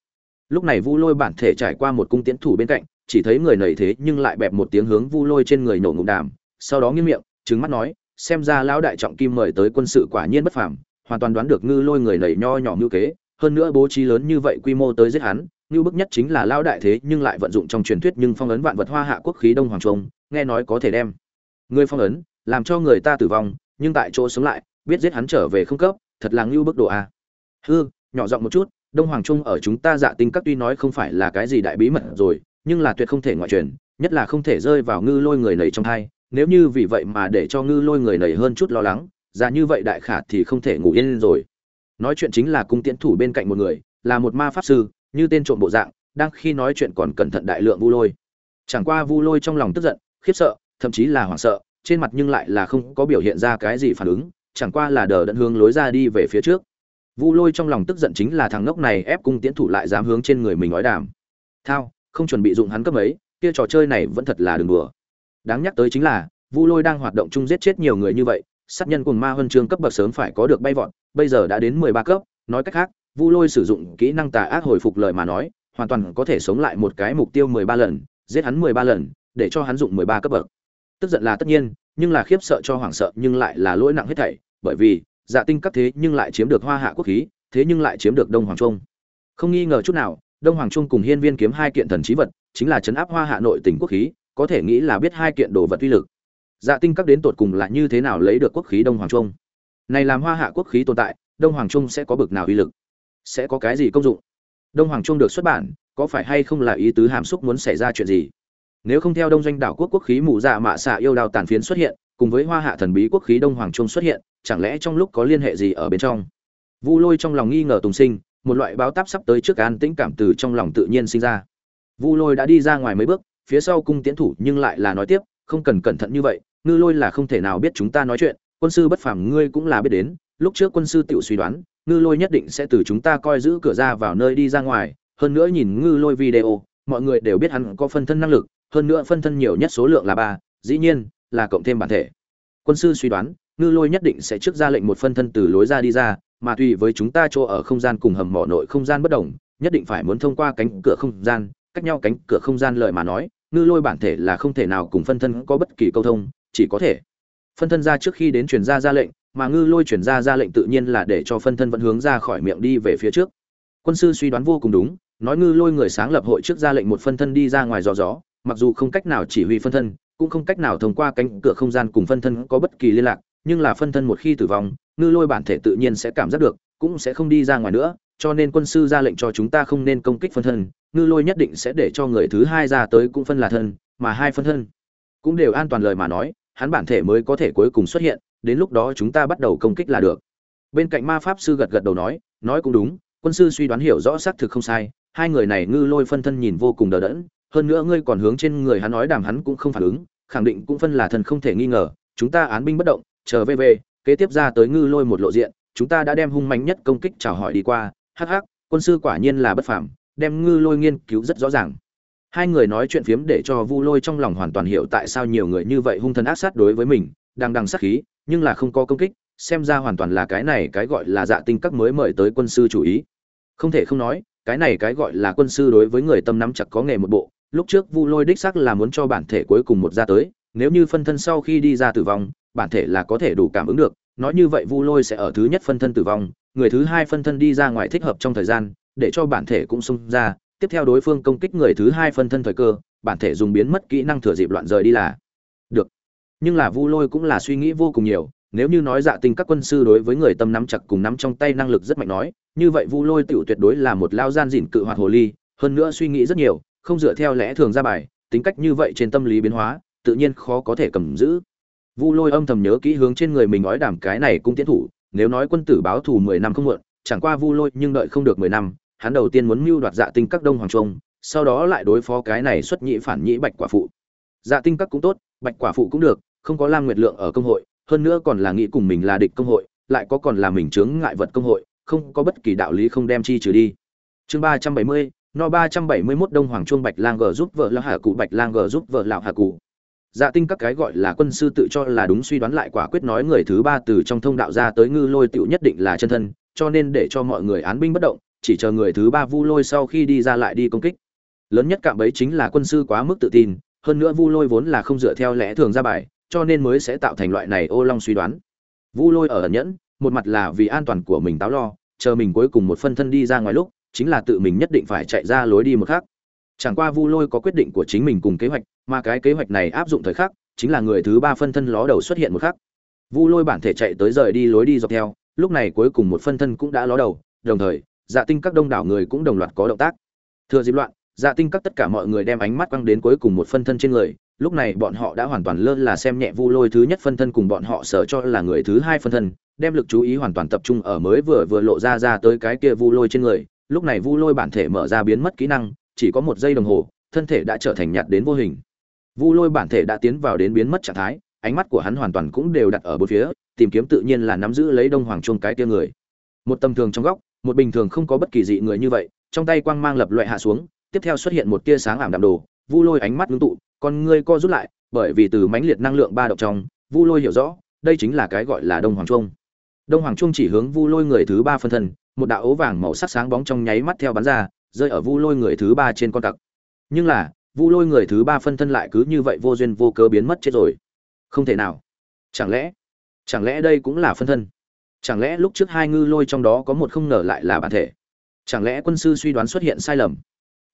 Speaker 1: Lúc này vu lôi bản thể trải qua một cung tiễn thủ bên cạnh, chỉ thấy người nầy thế nhưng lại bẹp một tiếng hướng vu lôi trên người nổ ngụm đàm, sau đó nghiêm miệng trứng mắt nói xem ra lão đại trọng kim mời tới quân sự quả nhiên bất phàm hoàn toàn đoán được ngư lôi người nầy nho nhỏ như kế hơn nữa bố trí lớn như vậy quy mô tới giết hắn như bức nhất chính là lão đại thế nhưng lại vận dụng trong truyền thuyết nhưng phong ấn vạn vật hoa hạ quốc khí đông hoàng trung nghe nói có thể đem người phong ấn làm cho người ta tử vong nhưng tại chỗ sống lại biết giết hắn trở về không cấp thật là ngưu bức độ a. Hừ, nhỏ giọng một chút đông hoàng trung ở chúng ta dạ tinh các tuy nói không phải là cái gì đại bí mật rồi nhưng là tuyệt không thể ngoại truyền nhất là không thể rơi vào ngư lôi người nầy trong hai nếu như vì vậy mà để cho ngư lôi người nầy hơn chút lo lắng ra như vậy đại khả thì không thể ngủ yên rồi. Nói chuyện chính là cung tiễn thủ bên cạnh một người, là một ma pháp sư, như tên trộm bộ dạng, đang khi nói chuyện còn cẩn thận đại lượng vu lôi. Chẳng qua vu lôi trong lòng tức giận, khiếp sợ, thậm chí là hoảng sợ, trên mặt nhưng lại là không có biểu hiện ra cái gì phản ứng, chẳng qua là đờ đẫn hướng lối ra đi về phía trước. Vu lôi trong lòng tức giận chính là thằng ngốc này ép cung tiễn thủ lại dám hướng trên người mình nói đàm. Thao, không chuẩn bị dụng hắn cấp ấy kia trò chơi này vẫn thật là đường đùa đáng nhắc tới chính là, vu lôi đang hoạt động chung giết chết nhiều người như vậy, sát nhân cùng ma huân chương cấp bậc sớm phải có được bay vọt, bây giờ đã đến mười ba cấp. Nói cách khác, vu lôi sử dụng kỹ năng tà ác hồi phục lời mà nói, hoàn toàn có thể sống lại một cái mục tiêu mười ba lần, giết hắn mười ba lần, để cho hắn dụng mười ba cấp bậc. Tức giận là tất nhiên, nhưng là khiếp sợ cho hoảng sợ, nhưng lại là lỗi nặng hết thảy, bởi vì dạ tinh cấp thế nhưng lại chiếm được hoa hạ quốc khí, thế nhưng lại chiếm được đông hoàng trung. Không nghi ngờ chút nào, đông hoàng trung cùng hiên viên kiếm hai kiện thần trí vật, chính là chấn áp hoa hạ nội tỉnh quốc khí có thể nghĩ là biết hai kiện đồ vật uy lực. Dạ tinh cấp đến tột cùng là như thế nào lấy được quốc khí đông hoàng trung? Này làm hoa hạ quốc khí tồn tại, đông hoàng trung sẽ có bực nào uy lực? Sẽ có cái gì công dụng? Đông hoàng trung được xuất bản, có phải hay không là ý tứ hàm xúc muốn xảy ra chuyện gì? Nếu không theo đông doanh đảo quốc quốc khí mù dạ mạ xạ yêu đào tàn phiến xuất hiện, cùng với hoa hạ thần bí quốc khí đông hoàng trung xuất hiện, chẳng lẽ trong lúc có liên hệ gì ở bên trong? Vu lôi trong lòng nghi ngờ tùng sinh, một loại báo táp sắp tới trước an tĩnh cảm từ trong lòng tự nhiên sinh ra. Vu lôi đã đi ra ngoài mấy bước phía sau cung tiến thủ nhưng lại là nói tiếp, không cần cẩn thận như vậy, ngư lôi là không thể nào biết chúng ta nói chuyện, quân sư bất phàm ngươi cũng là biết đến, lúc trước quân sư tự suy đoán, ngư lôi nhất định sẽ từ chúng ta coi giữ cửa ra vào nơi đi ra ngoài, hơn nữa nhìn ngư lôi video, mọi người đều biết hắn có phân thân năng lực, hơn nữa phân thân nhiều nhất số lượng là ba, dĩ nhiên là cộng thêm bản thể. Quân sư suy đoán, ngư lôi nhất định sẽ trước ra lệnh một phân thân từ lối ra đi ra, mà tùy với chúng ta chỗ ở không gian cùng hầm mỏ nội không gian bất đồng, nhất định phải muốn thông qua cánh cửa không gian cách nhau cánh cửa không gian lợi mà nói, ngư lôi bản thể là không thể nào cùng phân thân có bất kỳ câu thông, chỉ có thể phân thân ra trước khi đến truyền ra ra lệnh, mà ngư lôi truyền ra ra lệnh tự nhiên là để cho phân thân vẫn hướng ra khỏi miệng đi về phía trước. Quân sư suy đoán vô cùng đúng, nói ngư lôi người sáng lập hội trước ra lệnh một phân thân đi ra ngoài gió gió mặc dù không cách nào chỉ huy phân thân, cũng không cách nào thông qua cánh cửa không gian cùng phân thân có bất kỳ liên lạc, nhưng là phân thân một khi tử vong, ngư lôi bản thể tự nhiên sẽ cảm giác được, cũng sẽ không đi ra ngoài nữa cho nên quân sư ra lệnh cho chúng ta không nên công kích phân thân, ngư lôi nhất định sẽ để cho người thứ hai ra tới cũng phân là thân, mà hai phân thân cũng đều an toàn lời mà nói, hắn bản thể mới có thể cuối cùng xuất hiện, đến lúc đó chúng ta bắt đầu công kích là được. Bên cạnh ma pháp sư gật gật đầu nói nói cũng đúng, quân sư suy đoán hiểu rõ xác thực không sai, hai người này ngư lôi phân thân nhìn vô cùng đờ đẫn, hơn nữa ngươi còn hướng trên người hắn nói đàm hắn cũng không phản ứng, khẳng định cũng phân là thần không thể nghi ngờ, chúng ta án binh bất động, chờ về về, kế tiếp ra tới ngư lôi một lộ diện, chúng ta đã đem hung mạnh nhất công kích chào hỏi đi qua hắc hắc, quân sư quả nhiên là bất phàm, đem ngư lôi nghiên cứu rất rõ ràng. Hai người nói chuyện phiếm để cho vu lôi trong lòng hoàn toàn hiểu tại sao nhiều người như vậy hung thần ác sát đối với mình, đang đằng sát khí, nhưng là không có công kích, xem ra hoàn toàn là cái này cái gọi là dạ tinh các mới mời tới quân sư chủ ý. Không thể không nói, cái này cái gọi là quân sư đối với người tâm nắm chặt có nghề một bộ, lúc trước vu lôi đích xác là muốn cho bản thể cuối cùng một ra tới, nếu như phân thân sau khi đi ra tử vong, bản thể là có thể đủ cảm ứng được nói như vậy vu lôi sẽ ở thứ nhất phân thân tử vong, người thứ hai phân thân đi ra ngoài thích hợp trong thời gian, để cho bản thể cũng xung ra, tiếp theo đối phương công kích người thứ hai phân thân thời cơ, bản thể dùng biến mất kỹ năng thừa dịp loạn rời đi là được. Nhưng là vu lôi cũng là suy nghĩ vô cùng nhiều, nếu như nói dạ tình các quân sư đối với người tâm nắm chặt cùng nắm trong tay năng lực rất mạnh nói, như vậy vu lôi tựu tuyệt đối là một lao gian dỉn cự hoạt hồ ly, hơn nữa suy nghĩ rất nhiều, không dựa theo lẽ thường ra bài, tính cách như vậy trên tâm lý biến hóa, tự nhiên khó có thể cầm giữ vu lôi âm thầm nhớ kỹ hướng trên người mình nói đảm cái này cung tiến thủ, nếu nói quân tử báo thù mười năm không muộn, chẳng qua vu lôi nhưng đợi không được mười năm, hắn đầu tiên muốn mưu đoạt dạ tinh các đông hoàng trung, sau đó lại đối phó cái này xuất nhị phản nhị bạch quả phụ. Dạ tinh các cũng tốt, bạch quả phụ cũng được, không có lam nguyệt lượng ở công hội, hơn nữa còn là nghĩ cùng mình là địch công hội, lại có còn là mình chướng ngại vật công hội, không có bất kỳ đạo lý không đem chi trừ đi. Chương ba trăm bảy mươi, no ba trăm bảy mươi mốt đông hoàng chuông bạch lang g giúp vợ lão hạ cụ, bạch lang g giúp vợ lão hạ cụ dạ tinh các cái gọi là quân sư tự cho là đúng suy đoán lại quả quyết nói người thứ ba từ trong thông đạo ra tới ngư lôi tựu nhất định là chân thân, cho nên để cho mọi người án binh bất động, chỉ chờ người thứ ba vu lôi sau khi đi ra lại đi công kích. Lớn nhất cạm bấy chính là quân sư quá mức tự tin, hơn nữa vu lôi vốn là không dựa theo lẽ thường ra bài, cho nên mới sẽ tạo thành loại này ô long suy đoán. Vu lôi ở ẩn nhẫn, một mặt là vì an toàn của mình táo lo, chờ mình cuối cùng một phân thân đi ra ngoài lúc, chính là tự mình nhất định phải chạy ra lối đi một khác chẳng qua vu lôi có quyết định của chính mình cùng kế hoạch, mà cái kế hoạch này áp dụng thời khắc, chính là người thứ ba phân thân ló đầu xuất hiện một khắc. Vu lôi bản thể chạy tới rời đi lối đi dọc theo, lúc này cuối cùng một phân thân cũng đã ló đầu, đồng thời dạ tinh các đông đảo người cũng đồng loạt có động tác. Thừa dịp loạn dạ tinh các tất cả mọi người đem ánh mắt quăng đến cuối cùng một phân thân trên người, lúc này bọn họ đã hoàn toàn lơ là xem nhẹ vu lôi thứ nhất phân thân cùng bọn họ sợ cho là người thứ hai phân thân, đem lực chú ý hoàn toàn tập trung ở mới vừa vừa lộ ra ra tới cái kia vu lôi trên người. Lúc này vu lôi bản thể mở ra biến mất kỹ năng chỉ có một giây đồng hồ, thân thể đã trở thành nhạt đến vô hình. Vu lôi bản thể đã tiến vào đến biến mất trạng thái, ánh mắt của hắn hoàn toàn cũng đều đặt ở bốn phía, tìm kiếm tự nhiên là nắm giữ lấy đông hoàng Chung cái tia người. Một tầm thường trong góc, một bình thường không có bất kỳ dị người như vậy, trong tay quang mang lập loại hạ xuống, tiếp theo xuất hiện một tia sáng ảm đạm đồ, vu lôi ánh mắt ngưng tụ, con ngươi co rút lại, bởi vì từ mãnh liệt năng lượng ba động trong, vu lôi hiểu rõ, đây chính là cái gọi là đông hoàng trung. Đông hoàng trung chỉ hướng vu lôi người thứ ba phân thân, một đạo ố vàng màu sắc sáng bóng trong nháy mắt theo bắn ra rơi ở vu lôi người thứ ba trên con tặc nhưng là, vu lôi người thứ ba phân thân lại cứ như vậy vô duyên vô cớ biến mất chết rồi. Không thể nào. Chẳng lẽ chẳng lẽ đây cũng là phân thân? Chẳng lẽ lúc trước hai ngư lôi trong đó có một không ngờ lại là bản thể? Chẳng lẽ quân sư suy đoán xuất hiện sai lầm?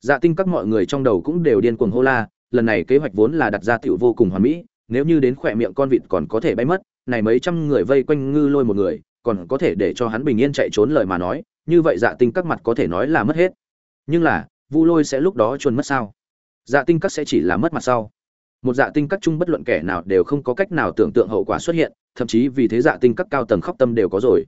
Speaker 1: Dạ tinh các mọi người trong đầu cũng đều điên cuồng hô la, lần này kế hoạch vốn là đặt ra tiểu vô cùng hoàn mỹ, nếu như đến khỏe miệng con vịt còn có thể bay mất, này mấy trăm người vây quanh ngư lôi một người, còn có thể để cho hắn bình yên chạy trốn lời mà nói, như vậy dạ tinh các mặt có thể nói là mất hết nhưng là, vu lôi sẽ lúc đó chuồn mất sao? Dạ tinh các sẽ chỉ là mất mặt sau. Một dạ tinh các chung bất luận kẻ nào đều không có cách nào tưởng tượng hậu quả xuất hiện, thậm chí vì thế dạ tinh các cao tầng khóc tâm đều có rồi.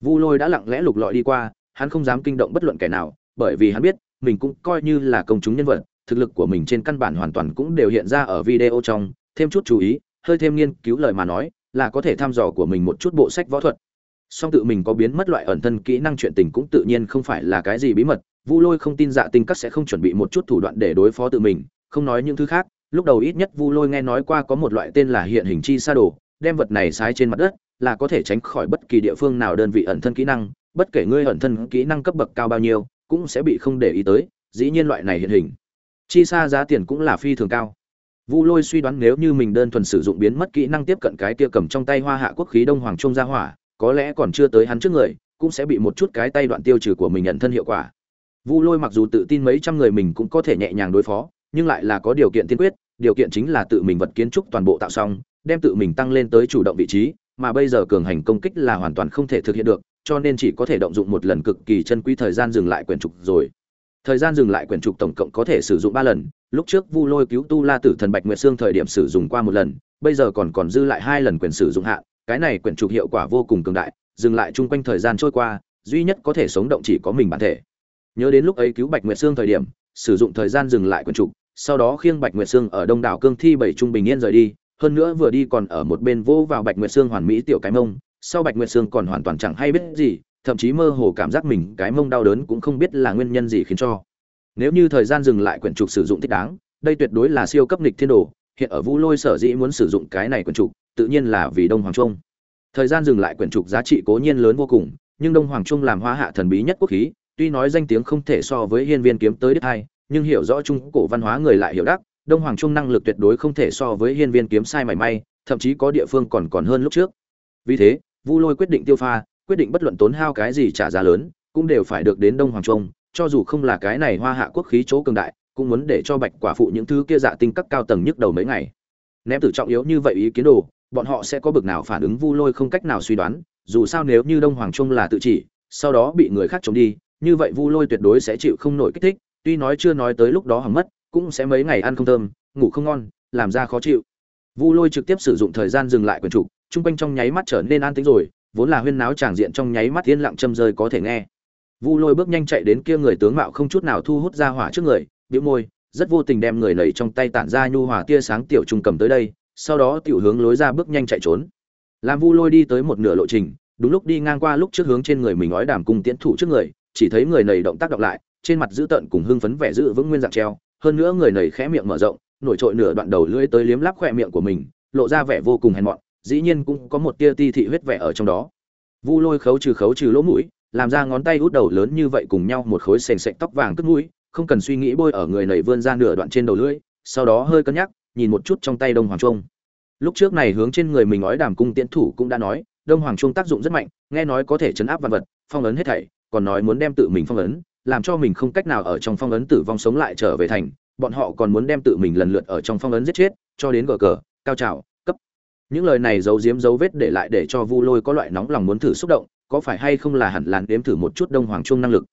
Speaker 1: Vu lôi đã lặng lẽ lục lọi đi qua, hắn không dám kinh động bất luận kẻ nào, bởi vì hắn biết, mình cũng coi như là công chúng nhân vật, thực lực của mình trên căn bản hoàn toàn cũng đều hiện ra ở video trong. Thêm chút chú ý, hơi thêm nghiên cứu lời mà nói, là có thể thăm dò của mình một chút bộ sách võ thuật song tự mình có biến mất loại ẩn thân kỹ năng chuyện tình cũng tự nhiên không phải là cái gì bí mật. Vu lôi không tin dạ tinh các sẽ không chuẩn bị một chút thủ đoạn để đối phó tự mình, không nói những thứ khác. Lúc đầu ít nhất vu lôi nghe nói qua có một loại tên là hiện hình chi sa đồ, đem vật này sai trên mặt đất, là có thể tránh khỏi bất kỳ địa phương nào đơn vị ẩn thân kỹ năng. Bất kể ngươi ẩn thân kỹ năng cấp bậc cao bao nhiêu, cũng sẽ bị không để ý tới. Dĩ nhiên loại này hiện hình, chi xa giá tiền cũng là phi thường cao. Vu lôi suy đoán nếu như mình đơn thuần sử dụng biến mất kỹ năng tiếp cận cái kia cầm trong tay hoa hạ quốc khí đông hoàng trung gia hỏa có lẽ còn chưa tới hắn trước người, cũng sẽ bị một chút cái tay đoạn tiêu trừ của mình nhận thân hiệu quả. Vu lôi mặc dù tự tin mấy trăm người mình cũng có thể nhẹ nhàng đối phó, nhưng lại là có điều kiện tiên quyết, điều kiện chính là tự mình vật kiến trúc toàn bộ tạo xong, đem tự mình tăng lên tới chủ động vị trí, mà bây giờ cường hành công kích là hoàn toàn không thể thực hiện được, cho nên chỉ có thể động dụng một lần cực kỳ chân quý thời gian dừng lại quyển trục rồi. Thời gian dừng lại quyển trục tổng cộng có thể sử dụng ba lần, lúc trước vu lôi cứu tu la tử thần bạch nguyệt xương thời điểm sử dụng qua một lần, bây giờ còn còn dư lại hai lần quyền sử dụng hạn cái này quyển trục hiệu quả vô cùng cường đại, dừng lại chung quanh thời gian trôi qua, duy nhất có thể sống động chỉ có mình bản thể. Nhớ đến lúc ấy cứu bạch nguyệt sương thời điểm, sử dụng thời gian dừng lại quyển trục, sau đó khiêng bạch nguyệt sương ở đông đảo cương thi bảy trung bình yên rời đi, hơn nữa vừa đi còn ở một bên vô vào bạch nguyệt sương hoàn mỹ tiểu cái mông, sau bạch nguyệt sương còn hoàn toàn chẳng hay biết gì, thậm chí mơ hồ cảm giác mình cái mông đau đớn cũng không biết là nguyên nhân gì khiến cho. Nếu như thời gian dừng lại quyển trục sử dụng thích đáng, đây tuyệt đối là siêu cấp nghịch thiên đồ, hiện ở vu lôi sở dĩ muốn sử dụng cái này quyển trục tự nhiên là vì đông hoàng trung. Thời gian dừng lại quyển trục giá trị cố nhiên lớn vô cùng, nhưng đông hoàng trung làm hoa hạ thần bí nhất quốc khí, tuy nói danh tiếng không thể so với hiên viên kiếm tới đích hai, nhưng hiểu rõ trung cổ văn hóa người lại hiểu đắc, đông hoàng trung năng lực tuyệt đối không thể so với hiên viên kiếm sai mảy may, thậm chí có địa phương còn còn hơn lúc trước. Vì thế, vu lôi quyết định tiêu pha, quyết định bất luận tốn hao cái gì trả giá lớn, cũng đều phải được đến đông hoàng trung, cho dù không là cái này hoa hạ quốc khí chỗ cường đại, cũng muốn để cho bạch quả phụ những thứ kia dạ tinh các cao tầng nhức đầu mấy ngày. Ném tử trọng yếu như vậy ý kiến đồ bọn họ sẽ có bực nào phản ứng vu lôi không cách nào suy đoán, dù sao nếu như đông hoàng trung là tự chỉ, sau đó bị người khác chống đi, như vậy vu lôi tuyệt đối sẽ chịu không nổi kích thích, tuy nói chưa nói tới lúc đó hỏng mất, cũng sẽ mấy ngày ăn không thơm, ngủ không ngon, làm ra khó chịu. Vu lôi trực tiếp sử dụng thời gian dừng lại quyền trục chung quanh trong nháy mắt trở nên an tĩnh rồi, vốn là huyên náo tràng diện trong nháy mắt yên lặng châm rơi có thể nghe. Vu lôi bước nhanh chạy đến kia người tướng mạo không chút nào thu hút ra hỏa trước người, bĩu môi, rất vô tình đem người lầy trong tay tản ra nhu hòa tia sáng tiểu trung cầm tới đây sau đó tiểu hướng lối ra bước nhanh chạy trốn. Lam vu lôi đi tới một nửa lộ trình, đúng lúc đi ngang qua lúc trước hướng trên người mình nói đàm cung tiễn thủ trước người, chỉ thấy người nầy động tác đọc lại, trên mặt dữ tợn cùng hưng phấn vẻ giữ vững nguyên dạng treo, hơn nữa người nầy khẽ miệng mở rộng, nổi trội nửa đoạn đầu lưỡi tới liếm láp khỏe miệng của mình, lộ ra vẻ vô cùng hèn mọn, dĩ nhiên cũng có một tia ti thị huyết vẻ ở trong đó. Vu lôi khấu trừ khấu trừ lỗ mũi, làm ra ngón tay út đầu lớn như vậy cùng nhau một khối sền sệt tóc vàng cất mũi, không cần suy nghĩ bôi ở người nầy vươn ra nửa đoạn trên đầu lưỡi, sau đó hơi cân nhắc nhìn một chút trong tay đông hoàng trung lúc trước này hướng trên người mình nói đàm cung tiễn thủ cũng đã nói, đông hoàng trung tác dụng rất mạnh, nghe nói có thể chấn áp văn vật, phong ấn hết thảy, còn nói muốn đem tự mình phong ấn, làm cho mình không cách nào ở trong phong ấn tử vong sống lại trở về thành, bọn họ còn muốn đem tự mình lần lượt ở trong phong ấn giết chết, cho đến gờ cờ, cao trào, cấp. Những lời này giấu giếm dấu vết để lại để cho vu lôi có loại nóng lòng muốn thử xúc động, có phải hay không là hẳn làn đếm thử một chút đông hoàng trung năng lực.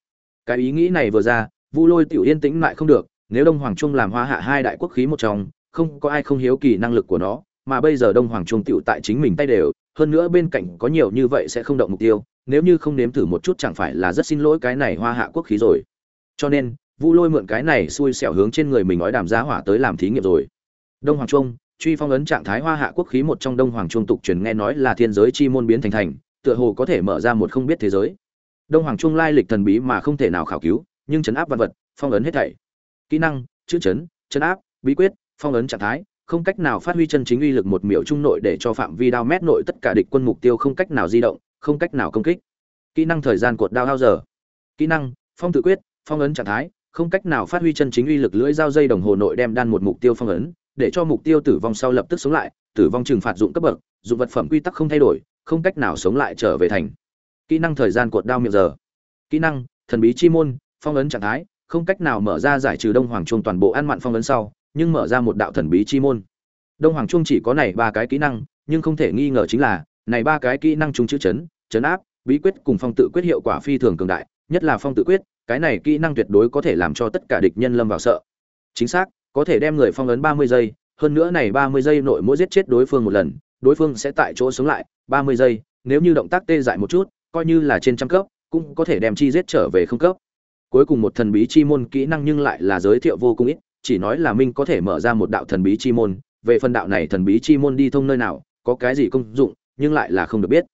Speaker 1: Cái ý nghĩ này vừa ra, vu lôi tiểu yên tĩnh lại không được, nếu đông hoàng trung làm hoa hạ hai đại quốc khí một trong không có ai không hiếu kỳ năng lực của nó, mà bây giờ đông hoàng trung tựu tại chính mình tay đều, hơn nữa bên cạnh có nhiều như vậy sẽ không động mục tiêu, nếu như không nếm thử một chút chẳng phải là rất xin lỗi cái này hoa hạ quốc khí rồi. Cho nên, vu lôi mượn cái này xui xẻo hướng trên người mình nói đàm giá hỏa tới làm thí nghiệm rồi. Đông hoàng trung, truy phong ấn trạng thái hoa hạ quốc khí một trong đông hoàng trung tục truyền nghe nói là thiên giới chi môn biến thành thành, tựa hồ có thể mở ra một không biết thế giới. Đông hoàng trung lai lịch thần bí mà không thể nào khảo cứu, nhưng chấn áp văn vật, phong ấn hết thảy. Kỹ năng, chữ chấn chấn áp, bí quyết phong ấn trạng thái, không cách nào phát huy chân chính uy lực một miểu trung nội để cho phạm vi đao mét nội tất cả địch quân mục tiêu không cách nào di động, không cách nào công kích. Kỹ năng thời gian cột đao hao giờ. Kỹ năng, phong tự quyết, phong ấn trạng thái, không cách nào phát huy chân chính uy lực lưỡi dao dây đồng hồ nội đem đan một mục tiêu phong ấn, để cho mục tiêu tử vong sau lập tức sống lại, tử vong trừng phạt dụng cấp bậc, dụng vật phẩm quy tắc không thay đổi, không cách nào sống lại trở về thành. Kỹ năng thời gian cột đao miệng giờ. Kỹ năng, thần bí chi môn, phong ấn trạng thái, không cách nào mở ra giải trừ đông hoàng trung toàn bộ ăn mặn phong ấn sau nhưng mở ra một đạo thần bí chi môn. Đông hoàng trung chỉ có này ba cái kỹ năng, nhưng không thể nghi ngờ chính là, này ba cái kỹ năng chúng chữ chấn chấn áp, bí quyết cùng phong tự quyết hiệu quả phi thường cường đại, nhất là phong tự quyết, cái này kỹ năng tuyệt đối có thể làm cho tất cả địch nhân lâm vào sợ. Chính xác, có thể đem người phong ấn ba mươi giây, hơn nữa này ba mươi giây nội mỗi giết chết đối phương một lần, đối phương sẽ tại chỗ sống lại, ba mươi giây, nếu như động tác tê dại một chút, coi như là trên trăm cấp, cũng có thể đem chi giết trở về không cấp. Cuối cùng một thần bí chi môn kỹ năng nhưng lại là giới thiệu vô cùng ít chỉ nói là minh có thể mở ra một đạo thần bí chi môn, về phần đạo này thần bí chi môn đi thông nơi nào, có cái gì công dụng, nhưng lại là không được biết.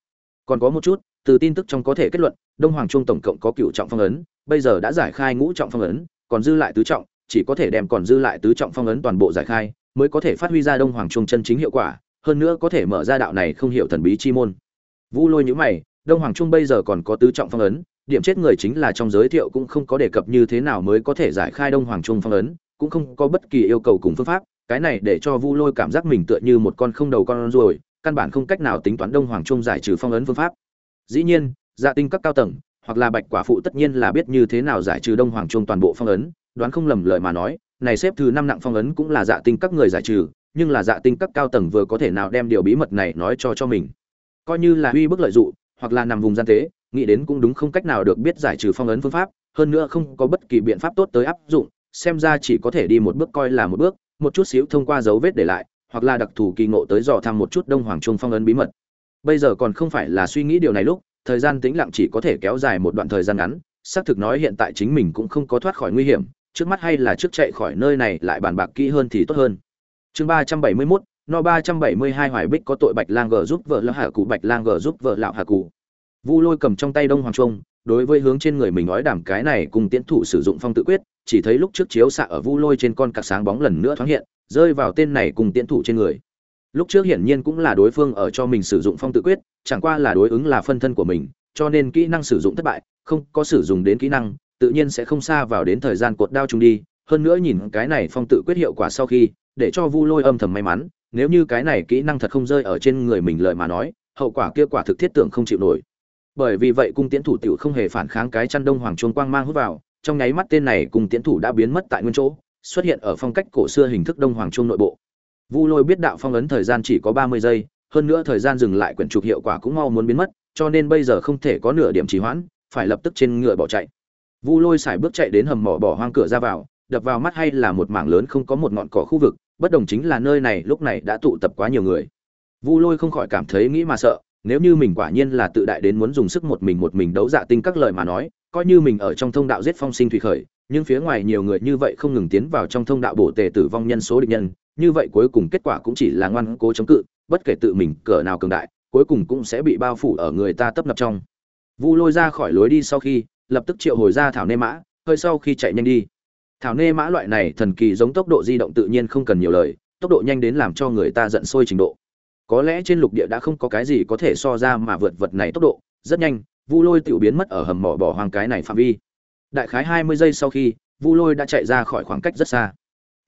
Speaker 1: Còn có một chút, từ tin tức trong có thể kết luận, đông hoàng trung tổng cộng có cựu trọng phong ấn, bây giờ đã giải khai ngũ trọng phong ấn, còn dư lại tứ trọng, chỉ có thể đem còn dư lại tứ trọng phong ấn toàn bộ giải khai, mới có thể phát huy ra đông hoàng trung chân chính hiệu quả, hơn nữa có thể mở ra đạo này không hiểu thần bí chi môn. Vu lôi nhữ mày, đông hoàng trung bây giờ còn có tứ trọng phong ấn, điểm chết người chính là trong giới thiệu cũng không có đề cập như thế nào mới có thể giải khai đông hoàng trung phong ấn cũng không có bất kỳ yêu cầu cùng phương pháp, cái này để cho vu lôi cảm giác mình tựa như một con không đầu con ruồi, căn bản không cách nào tính toán đông hoàng trung giải trừ phong ấn phương pháp. Dĩ nhiên dạ tinh các cao tầng, hoặc là bạch quả phụ tất nhiên là biết như thế nào giải trừ đông hoàng trung toàn bộ phong ấn, đoán không lầm lời mà nói, này xếp thứ năm nặng phong ấn cũng là dạ tinh các người giải trừ, nhưng là dạ tinh các cao tầng vừa có thể nào đem điều bí mật này nói cho cho mình. Coi như là uy bức lợi dụng, hoặc là nằm vùng gian tế, nghĩ đến cũng đúng không cách nào được biết giải trừ phong ấn phương pháp, hơn nữa không có bất kỳ biện pháp tốt tới áp dụng xem ra chỉ có thể đi một bước coi là một bước một chút xíu thông qua dấu vết để lại hoặc là đặc thù kỳ ngộ tới dò thăm một chút đông hoàng trung phong ấn bí mật. Bây giờ còn không phải là suy nghĩ điều này lúc thời gian tĩnh lặng chỉ có thể kéo dài một đoạn thời gian ngắn xác thực nói hiện tại chính mình cũng không có thoát khỏi nguy hiểm trước mắt hay là trước chạy khỏi nơi này lại bàn bạc kỹ hơn thì tốt hơn. Chương ba trăm bảy mươi 371, no ba trăm bảy mươi hai hoài bích có tội bạch lang gờ giúp vợ lão hà cụ bạch lang gờ giúp vợ lão hà cụ vu lôi cầm trong tay đông hoàng trung đối với hướng trên người mình nói đảm cái này cùng tiến thủ sử dụng phong tự quyết chỉ thấy lúc trước chiếu xạ ở vu lôi trên con cặc sáng bóng lần nữa thoáng hiện, rơi vào tên này cùng tiến thủ trên người. Lúc trước hiển nhiên cũng là đối phương ở cho mình sử dụng phong tự quyết, chẳng qua là đối ứng là phân thân của mình, cho nên kỹ năng sử dụng thất bại, không có sử dụng đến kỹ năng, tự nhiên sẽ không xa vào đến thời gian cột đao chung đi. Hơn nữa nhìn cái này phong tự quyết hiệu quả sau khi, để cho vu lôi âm thầm may mắn, nếu như cái này kỹ năng thật không rơi ở trên người mình lời mà nói, hậu quả kia quả thực thiết tưởng không chịu nổi. Bởi vì vậy cung tiễn thủ tiểu không hề phản kháng cái chăn đông hoàng chuông quang mang hút vào trong nháy mắt tên này cùng tiễn thủ đã biến mất tại nguyên chỗ, xuất hiện ở phong cách cổ xưa hình thức đông hoàng Trung nội bộ. Vu lôi biết đạo phong ấn thời gian chỉ có ba mươi giây, hơn nữa thời gian dừng lại quyển trục hiệu quả cũng mau muốn biến mất, cho nên bây giờ không thể có nửa điểm trì hoãn, phải lập tức trên ngựa bỏ chạy. Vu lôi xài bước chạy đến hầm mỏ bỏ hoang cửa ra vào, đập vào mắt hay là một mảng lớn không có một ngọn cỏ khu vực, bất đồng chính là nơi này lúc này đã tụ tập quá nhiều người. Vu lôi không khỏi cảm thấy nghĩ mà sợ, nếu như mình quả nhiên là tự đại đến muốn dùng sức một mình một mình đấu dạ tinh các lời mà nói coi như mình ở trong thông đạo giết phong sinh thủy khởi, nhưng phía ngoài nhiều người như vậy không ngừng tiến vào trong thông đạo bổ tề tử vong nhân số địch nhân, như vậy cuối cùng kết quả cũng chỉ là ngoan cố chống cự, bất kể tự mình cỡ nào cường đại, cuối cùng cũng sẽ bị bao phủ ở người ta tấp nập trong. Vu lôi ra khỏi lối đi sau khi, lập tức triệu hồi ra thảo nê mã, hơi sau khi chạy nhanh đi. Thảo nê mã loại này thần kỳ giống tốc độ di động tự nhiên không cần nhiều lời, tốc độ nhanh đến làm cho người ta giận sôi trình độ. Có lẽ trên lục địa đã không có cái gì có thể so ra mà vượt vật này tốc độ, rất nhanh vu lôi tự biến mất ở hầm mỏ bỏ hoang cái này phạm vi. Đại khái hai mươi giây sau khi, vu lôi đã chạy ra khỏi khoảng cách rất xa.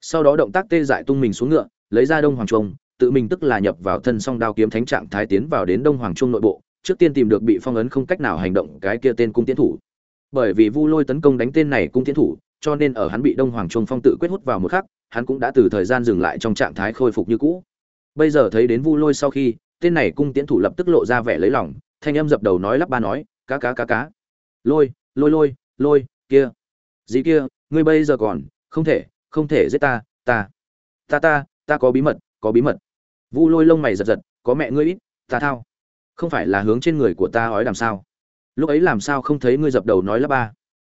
Speaker 1: Sau đó động tác tê dại tung mình xuống ngựa, lấy ra đông hoàng trung, tự mình tức là nhập vào thân song đao kiếm thánh trạng thái tiến vào đến đông hoàng trung nội bộ, trước tiên tìm được bị phong ấn không cách nào hành động cái kia tên cung tiến thủ. Bởi vì vu lôi tấn công đánh tên này cung tiến thủ, cho nên ở hắn bị đông hoàng trung phong tự quyết hút vào một khắc, hắn cũng đã từ thời gian dừng lại trong trạng thái khôi phục như cũ. Bây giờ thấy đến vu lôi sau khi, tên này cung tiến thủ lập tức lộ ra vẻ lấy lòng thanh âm dập đầu nói lắp ba nói, cá cá cá cá. Lôi lôi lôi lôi, kia. Gì kia, ngươi bây giờ còn không thể không thể giết ta ta ta ta ta có bí mật, có bí mật. Vu lôi lông mày giật giật, có mẹ ngươi ít, ta thao. Không phải là hướng trên người của ta ói làm sao? Lúc ấy làm sao không thấy ngươi dập đầu nói lắp ba?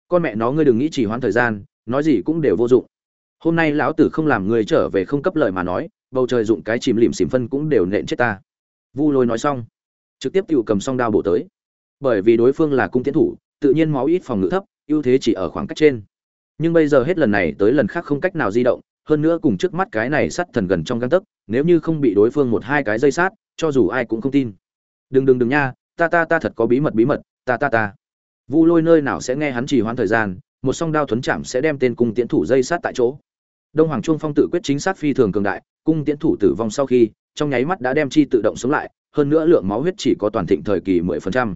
Speaker 1: Con mẹ nó ngươi đừng nghĩ chỉ hoãn thời gian, nói gì cũng đều vô dụng. Hôm nay lão tử không làm ngươi trở về không cấp lời mà nói, bầu trời dụng cái chìm lìm xìm phân cũng đều nện chết ta. Vu lôi nói xong trực tiếp tự cầm song đao bổ tới. Bởi vì đối phương là cung tiến thủ, tự nhiên máu ít phòng ngự thấp, ưu thế chỉ ở khoảng cách trên. Nhưng bây giờ hết lần này tới lần khác không cách nào di động, hơn nữa cùng trước mắt cái này sắt thần gần trong găng tấc, nếu như không bị đối phương một hai cái dây sát, cho dù ai cũng không tin. Đừng đừng đừng nha, ta ta ta thật có bí mật bí mật, ta ta ta. Vu lôi nơi nào sẽ nghe hắn trì hoãn thời gian, một song đao thuấn chạm sẽ đem tên cung tiến thủ dây sát tại chỗ. Đông hoàng trung phong tự quyết chính xác phi thường cường đại, cung tiến thủ tử vong sau khi trong nháy mắt đã đem chi tự động sống lại, hơn nữa lượng máu huyết chỉ có toàn thịnh thời kỳ mười phần trăm.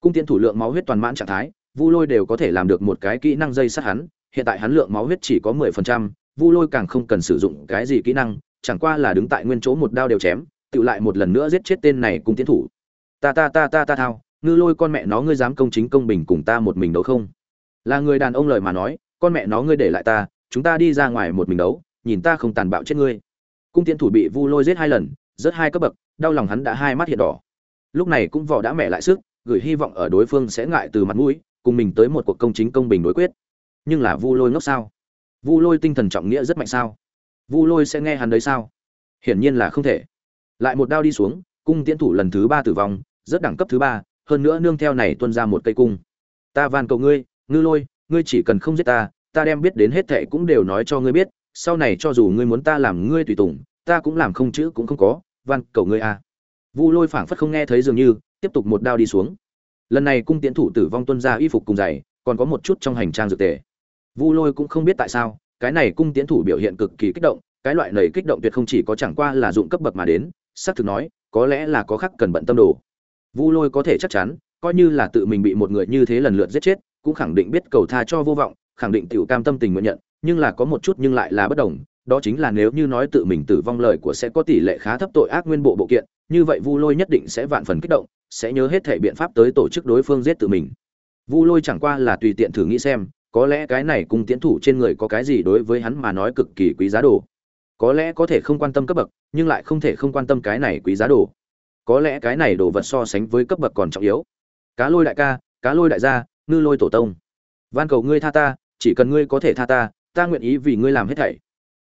Speaker 1: Cung tiễn thủ lượng máu huyết toàn mãn trạng thái, vu lôi đều có thể làm được một cái kỹ năng dây sát hắn, hiện tại hắn lượng máu huyết chỉ có mười phần trăm, vu lôi càng không cần sử dụng cái gì kỹ năng, chẳng qua là đứng tại nguyên chỗ một đao đều chém, tự lại một lần nữa giết chết tên này cung tiến thủ. Ta ta ta ta ta thao, ngư lôi con mẹ nó ngươi dám công chính công bình cùng ta một mình đấu không? Là người đàn ông lời mà nói, con mẹ nó ngươi để lại ta, chúng ta đi ra ngoài một mình đấu, nhìn ta không tàn bạo chết ngươi cung Tiên thủ bị vu lôi giết hai lần rất hai cấp bậc, đau lòng hắn đã hai mắt hiện đỏ. Lúc này cũng vỏ đã mẹ lại sức, gửi hy vọng ở đối phương sẽ ngại từ mặt mũi, cùng mình tới một cuộc công chính công bình đối quyết. Nhưng là vu lôi ngốc sao? Vu lôi tinh thần trọng nghĩa rất mạnh sao? Vu lôi sẽ nghe hắn đấy sao? Hiển nhiên là không thể. Lại một đao đi xuống, cung tiễn thủ lần thứ ba tử vong, rất đẳng cấp thứ ba, hơn nữa nương theo này tuân ra một cây cung. Ta van cầu ngươi, ngư lôi, ngươi chỉ cần không giết ta ta đem biết đến hết thệ cũng đều nói cho ngươi biết sau này cho dù ngươi muốn ta làm ngươi tùy tùng, ta cũng làm không chữ cũng không có, van, cầu ngươi a. À. vu lôi phảng phất không nghe thấy dường như, tiếp tục một đao đi xuống. Lần này cung tiễn thủ tử vong tuân ra y phục cùng giày, còn có một chút trong hành trang dược tề. Vu lôi cũng không biết tại sao, cái này cung tiễn thủ biểu hiện cực kỳ kích động, cái loại này kích động tuyệt không chỉ có chẳng qua là dụng cấp bậc mà đến, xác thực nói, có lẽ là có khắc cần bận tâm đồ. Vu lôi có thể chắc chắn, coi như là tự mình bị một người như thế lần lượt giết chết, cũng khẳng định biết cầu tha cho vô vọng, khẳng định tiểu cam tâm tình nguyện nhận nhưng là có một chút nhưng lại là bất đồng, đó chính là nếu như nói tự mình tử vong lời của sẽ có tỷ lệ khá thấp tội ác nguyên bộ bộ kiện, như vậy vu lôi nhất định sẽ vạn phần kích động, sẽ nhớ hết thể biện pháp tới tổ chức đối phương giết tự mình. Vu lôi chẳng qua là tùy tiện thử nghĩ xem, có lẽ cái này cùng tiến thủ trên người có cái gì đối với hắn mà nói cực kỳ quý giá đồ. Có lẽ có thể không quan tâm cấp bậc, nhưng lại không thể không quan tâm cái này quý giá đồ. Có lẽ cái này đồ vật so sánh với cấp bậc còn trọng yếu. Cá lôi đại ca, cá lôi đại gia, ngư lôi tổ tông. Van cầu ngươi tha ta, chỉ cần ngươi có thể tha ta ta nguyện ý vì ngươi làm hết thảy.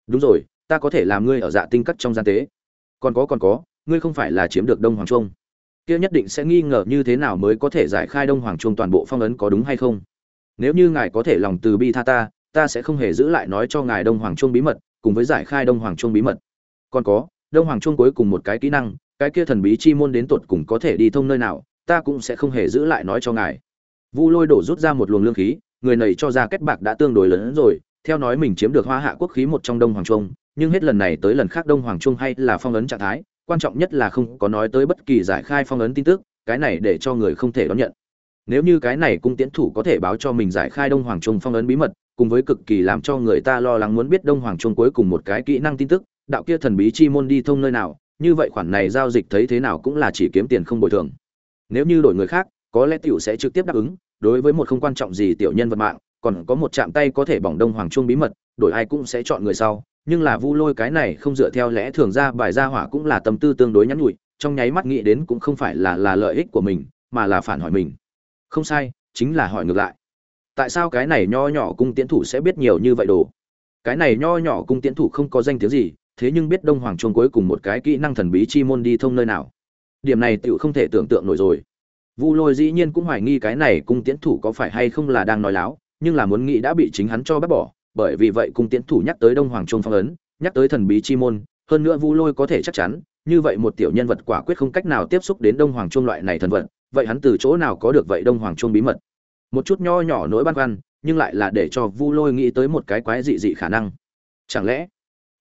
Speaker 1: Đúng rồi, ta có thể làm ngươi ở dạ tinh cắt trong gian tế. Còn có còn có, ngươi không phải là chiếm được đông hoàng trung kia nhất định sẽ nghi ngờ như thế nào mới có thể giải khai đông hoàng trung toàn bộ phong ấn có đúng hay không. Nếu như ngài có thể lòng từ bi tha ta ta sẽ không hề giữ lại nói cho ngài đông hoàng trung bí mật, cùng với giải khai đông hoàng trung bí mật. Còn có, đông hoàng trung cuối cùng một cái kỹ năng, cái kia thần bí chi môn đến tột cùng có thể đi thông nơi nào, ta cũng sẽ không hề giữ lại nói cho ngài. Vu lôi đổ rút ra một luồng lương khí, người này cho ra kết bạc đã tương đối lớn hơn rồi theo nói mình chiếm được hoa hạ quốc khí một trong đông hoàng trung, nhưng hết lần này tới lần khác đông hoàng trung hay là phong ấn trạng thái, quan trọng nhất là không có nói tới bất kỳ giải khai phong ấn tin tức, cái này để cho người không thể đón nhận. Nếu như cái này cung tiễn thủ có thể báo cho mình giải khai đông hoàng trung phong ấn bí mật, cùng với cực kỳ làm cho người ta lo lắng muốn biết đông hoàng trung cuối cùng một cái kỹ năng tin tức, đạo kia thần bí chi môn đi thông nơi nào, như vậy khoản này giao dịch thấy thế nào cũng là chỉ kiếm tiền không bồi thường. Nếu như đổi người khác, có lẽ tiểu sẽ trực tiếp đáp ứng, đối với một không quan trọng gì tiểu nhân vật mạng còn có một chạm tay có thể bỏng đông hoàng trung bí mật, đổi ai cũng sẽ chọn người sau. Nhưng là vu lôi cái này không dựa theo lẽ thường ra, bài ra hỏa cũng là tâm tư tương đối nhắn nhụi trong nháy mắt nghĩ đến cũng không phải là là lợi ích của mình, mà là phản hỏi mình. Không sai, chính là hỏi ngược lại. Tại sao cái này nho nhỏ cung tiến thủ sẽ biết nhiều như vậy đồ? Cái này nho nhỏ cung tiến thủ không có danh tiếng gì, thế nhưng biết đông hoàng trung cuối cùng một cái kỹ năng thần bí chi môn đi thông nơi nào? Điểm này tựu không thể tưởng tượng nổi rồi. Vu lôi dĩ nhiên cũng hoài nghi cái này cung tiến thủ có phải hay không là đang nói láo nhưng là muốn nghĩ đã bị chính hắn cho bác bỏ, bởi vì vậy cung tiễn thủ nhắc tới đông hoàng trung phong ấn, nhắc tới thần bí chi môn, hơn nữa vu lôi có thể chắc chắn, như vậy một tiểu nhân vật quả quyết không cách nào tiếp xúc đến đông hoàng trung loại này thần vật, vậy hắn từ chỗ nào có được vậy đông hoàng trung bí mật? Một chút nho nhỏ nỗi băn khoăn, nhưng lại là để cho vu lôi nghĩ tới một cái quái dị dị khả năng. Chẳng lẽ,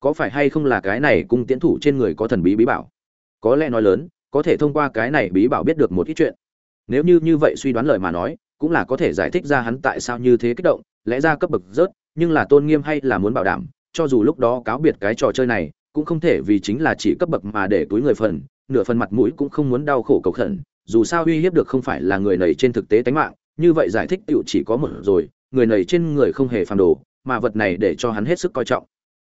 Speaker 1: có phải hay không là cái này cung tiễn thủ trên người có thần bí bí bảo? Có lẽ nói lớn, có thể thông qua cái này bí bảo biết được một ít chuyện. Nếu như như vậy suy đoán lời mà nói cũng là có thể giải thích ra hắn tại sao như thế kích động, lẽ ra cấp bậc rớt, nhưng là tôn nghiêm hay là muốn bảo đảm, cho dù lúc đó cáo biệt cái trò chơi này, cũng không thể vì chính là chỉ cấp bậc mà để túi người phần, nửa phần mặt mũi cũng không muốn đau khổ cầu khẩn, dù sao uy hiếp được không phải là người nầy trên thực tế tánh mạng, như vậy giải thích tựu chỉ có một rồi, người nầy trên người không hề phàm đồ, mà vật này để cho hắn hết sức coi trọng.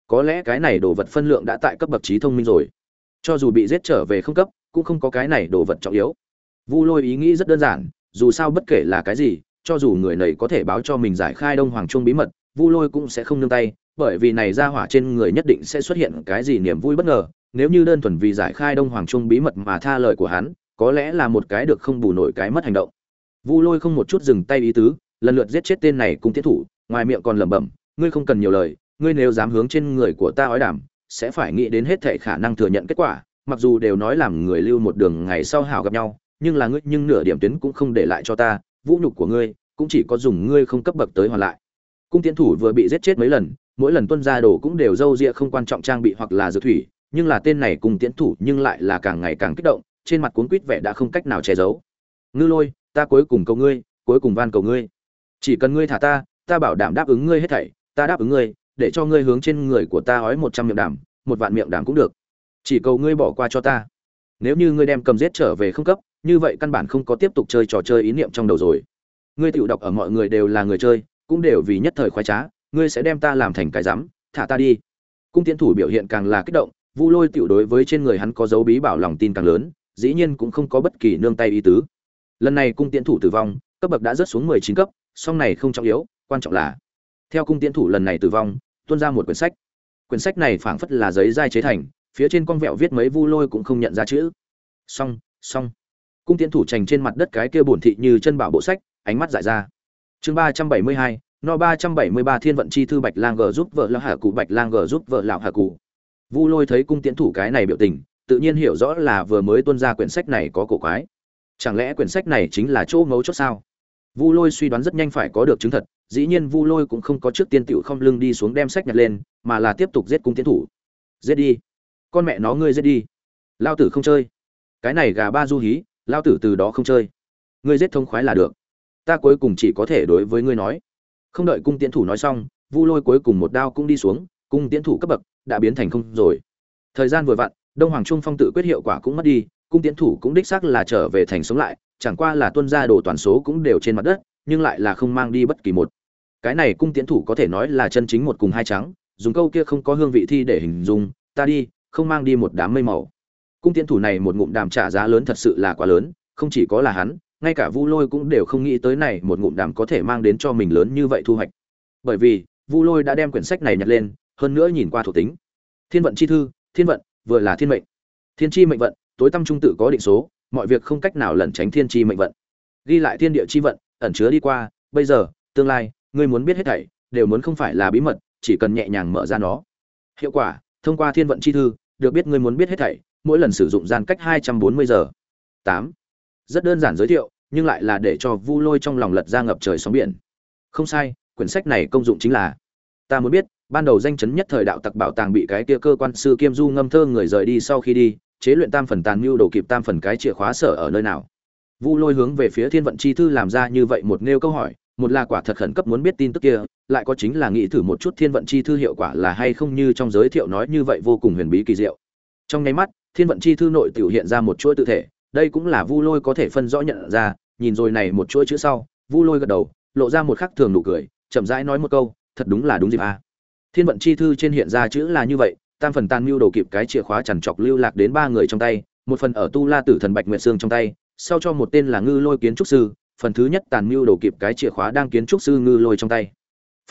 Speaker 1: Có lẽ cái này đồ vật phân lượng đã tại cấp bậc trí thông minh rồi. Cho dù bị giết trở về không cấp, cũng không có cái này đồ vật trọng yếu. Vu lôi ý nghĩ rất đơn giản dù sao bất kể là cái gì, cho dù người này có thể báo cho mình giải khai đông hoàng trung bí mật, vu lôi cũng sẽ không nương tay, bởi vì này ra hỏa trên người nhất định sẽ xuất hiện cái gì niềm vui bất ngờ. Nếu như đơn thuần vì giải khai đông hoàng trung bí mật mà tha lời của hắn, có lẽ là một cái được không bù nổi cái mất hành động. Vu lôi không một chút dừng tay ý tứ, lần lượt giết chết tên này cùng thiết thủ, ngoài miệng còn lẩm bẩm, ngươi không cần nhiều lời, ngươi nếu dám hướng trên người của ta ói đảm, sẽ phải nghĩ đến hết thệ khả năng thừa nhận kết quả, mặc dù đều nói làm người lưu một đường ngày sau hảo gặp nhau nhưng là ngươi nhưng nửa điểm tuyến cũng không để lại cho ta, vũ nhục của ngươi cũng chỉ có dùng ngươi không cấp bậc tới hoàn lại. Cung tiến thủ vừa bị giết chết mấy lần, mỗi lần tuân ra đồ cũng đều dâu ria không quan trọng trang bị hoặc là dược thủy, nhưng là tên này cùng tiến thủ nhưng lại là càng ngày càng kích động, trên mặt cuốn quýt vẻ đã không cách nào che giấu. Ngư lôi, ta cuối cùng cầu ngươi, cuối cùng van cầu ngươi. Chỉ cần ngươi thả ta ta bảo đảm đáp ứng ngươi hết thảy, ta đáp ứng ngươi, để cho ngươi hướng trên người của ta ói một trăm miệng đảm một vạn miệng đảm cũng được. Chỉ cầu ngươi bỏ qua cho ta. Nếu như ngươi đem cầm giết trở về không cấp như vậy căn bản không có tiếp tục chơi trò chơi ý niệm trong đầu rồi. Ngươi tự đọc ở mọi người đều là người chơi, cũng đều vì nhất thời khoái trá, ngươi sẽ đem ta làm thành cái rắm, thả ta đi. Cung tiến thủ biểu hiện càng là kích động, vu lôi tiểu đối với trên người hắn có dấu bí bảo lòng tin càng lớn, dĩ nhiên cũng không có bất kỳ nương tay ý tứ. Lần này cung tiến thủ tử vong, cấp bậc đã rớt xuống mười chín cấp, song này không trọng yếu, quan trọng là theo cung tiến thủ lần này tử vong, tuôn ra một quyển sách. Quyển sách này phảng phất là giấy dai chế thành, phía trên con vẹo viết mấy vu lôi cũng không nhận ra chữ. Song song cung tiến thủ trành trên mặt đất cái kia bổn thị như chân bảo bộ sách, ánh mắt dại ra. Chương ba trăm bảy mươi hai, no ba trăm bảy mươi ba thiên vận chi thư bạch lang g giúp vợ lão hà cụ, bạch lang g giúp vợ lão hà cụ. Vu lôi thấy cung tiến thủ cái này biểu tình, tự nhiên hiểu rõ là vừa mới tuân ra quyển sách này có cổ quái. Chẳng lẽ quyển sách này chính là chỗ ngấu chốt sao? Vu lôi suy đoán rất nhanh phải có được chứng thật, dĩ nhiên vu lôi cũng không có trước tiên tựu không lưng đi xuống đem sách nhặt lên, mà là tiếp tục giết cung tiến thủ. Giết đi. Con mẹ nó ngươi giết đi. Lao tử không chơi. Cái này gà ba du hí lao tử từ đó không chơi. Ngươi giết thông khoái là được. Ta cuối cùng chỉ có thể đối với ngươi nói. Không đợi cung tiến thủ nói xong, vu lôi cuối cùng một đao cũng đi xuống, cung tiến thủ cấp bậc đã biến thành không rồi. Thời gian vừa vặn, đông hoàng trung phong tự quyết hiệu quả cũng mất đi, cung tiến thủ cũng đích xác là trở về thành sống lại, chẳng qua là tuân ra đồ toàn số cũng đều trên mặt đất, nhưng lại là không mang đi bất kỳ một. Cái này cung tiến thủ có thể nói là chân chính một cùng hai trắng, dùng câu kia không có hương vị thi để hình dung, ta đi, không mang đi một đám mây màu cung Tiên thủ này một ngụm đàm trả giá lớn thật sự là quá lớn, không chỉ có là hắn, ngay cả vu lôi cũng đều không nghĩ tới này một ngụm đàm có thể mang đến cho mình lớn như vậy thu hoạch. Bởi vì, vu lôi đã đem quyển sách này nhặt lên, hơn nữa nhìn qua thuộc tính. Thiên vận chi thư, thiên vận, vừa là thiên mệnh. Thiên chi mệnh vận, tối tâm trung tự có định số, mọi việc không cách nào lẩn tránh thiên chi mệnh vận. Ghi lại thiên địa chi vận, ẩn chứa đi qua, bây giờ, tương lai, ngươi muốn biết hết thảy, đều muốn không phải là bí mật, chỉ cần nhẹ nhàng mở ra nó. Hiệu quả, thông qua thiên vận chi thư, được biết ngươi muốn biết hết thảy mỗi lần sử dụng gian cách 240 giờ. 8. rất đơn giản giới thiệu, nhưng lại là để cho vu lôi trong lòng lật ra ngập trời sóng biển. Không sai, quyển sách này công dụng chính là, ta muốn biết, ban đầu danh chấn nhất thời đạo tặc bảo tàng bị cái kia cơ quan sư kiêm du ngâm thơ người rời đi sau khi đi, chế luyện tam phần tàn nhu đồ kịp tam phần cái chìa khóa sở ở nơi nào. Vu lôi hướng về phía thiên vận chi thư làm ra như vậy một nêu câu hỏi, một là quả thật khẩn cấp muốn biết tin tức kia, lại có chính là nghĩ thử một chút thiên vận chi thư hiệu quả là hay không như trong giới thiệu nói như vậy vô cùng huyền bí kỳ diệu. Trong nháy mắt thiên vận chi thư nội tiểu hiện ra một chuỗi tự thể, đây cũng là vu lôi có thể phân rõ nhận ra, nhìn rồi này một chuỗi chữ sau, vu lôi gật đầu, lộ ra một khắc thường nụ cười, chậm rãi nói một câu, thật đúng là đúng dịp a. Thiên vận chi thư trên hiện ra chữ là như vậy, tam phần tan mưu đồ kịp cái chìa khóa chằn chọc lưu lạc đến ba người trong tay, một phần ở tu la tử thần bạch nguyệt xương trong tay, sau cho một tên là ngư lôi kiến trúc sư, phần thứ nhất tàn mưu đồ kịp cái chìa khóa đang kiến trúc sư ngư lôi trong tay.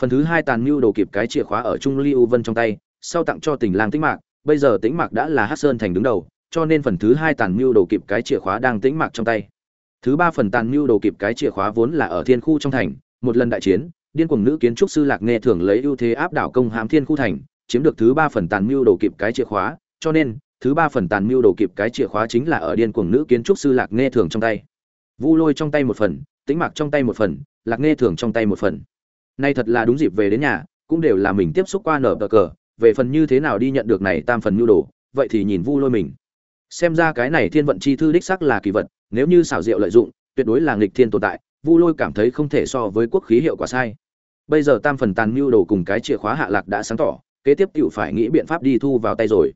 Speaker 1: Phần thứ hai tàn mưu đồ kịp cái chìa khóa ở trung ly u vân trong tay, sau tặng cho tình lang tĩnh mạc bây giờ tĩnh mạc đã là hát sơn thành đứng đầu, cho nên phần thứ hai tàn mưu đồ kịp cái chìa khóa đang tĩnh mạc trong tay. Thứ ba phần tàn mưu đồ kịp cái chìa khóa vốn là ở thiên khu trong thành, một lần đại chiến, điên cuồng nữ kiến trúc sư lạc nghe thường lấy ưu thế áp đảo công hàm thiên khu thành, chiếm được thứ ba phần tàn mưu đồ kịp cái chìa khóa, cho nên, thứ ba phần tàn mưu đồ kịp cái chìa khóa chính là ở điên cuồng nữ kiến trúc sư lạc nghe thường trong tay. Vu lôi trong tay một phần, tĩnh mạc trong tay một phần, lạc nghe thường trong tay một phần. Nay thật là đúng dịp về đến nhà, cũng đều là mình tiếp xúc qua nở cờ cờ về phần như thế nào đi nhận được này tam phần nhu đồ, vậy thì nhìn vu lôi mình. Xem ra cái này thiên vận chi thư đích sắc là kỳ vật, nếu như xảo diệu lợi dụng, tuyệt đối là nghịch thiên tồn tại, vu lôi cảm thấy không thể so với quốc khí hiệu quả sai. Bây giờ tam phần tàn mưu đồ cùng cái chìa khóa hạ lạc đã sáng tỏ, kế tiếp cựu phải nghĩ biện pháp đi thu vào tay rồi.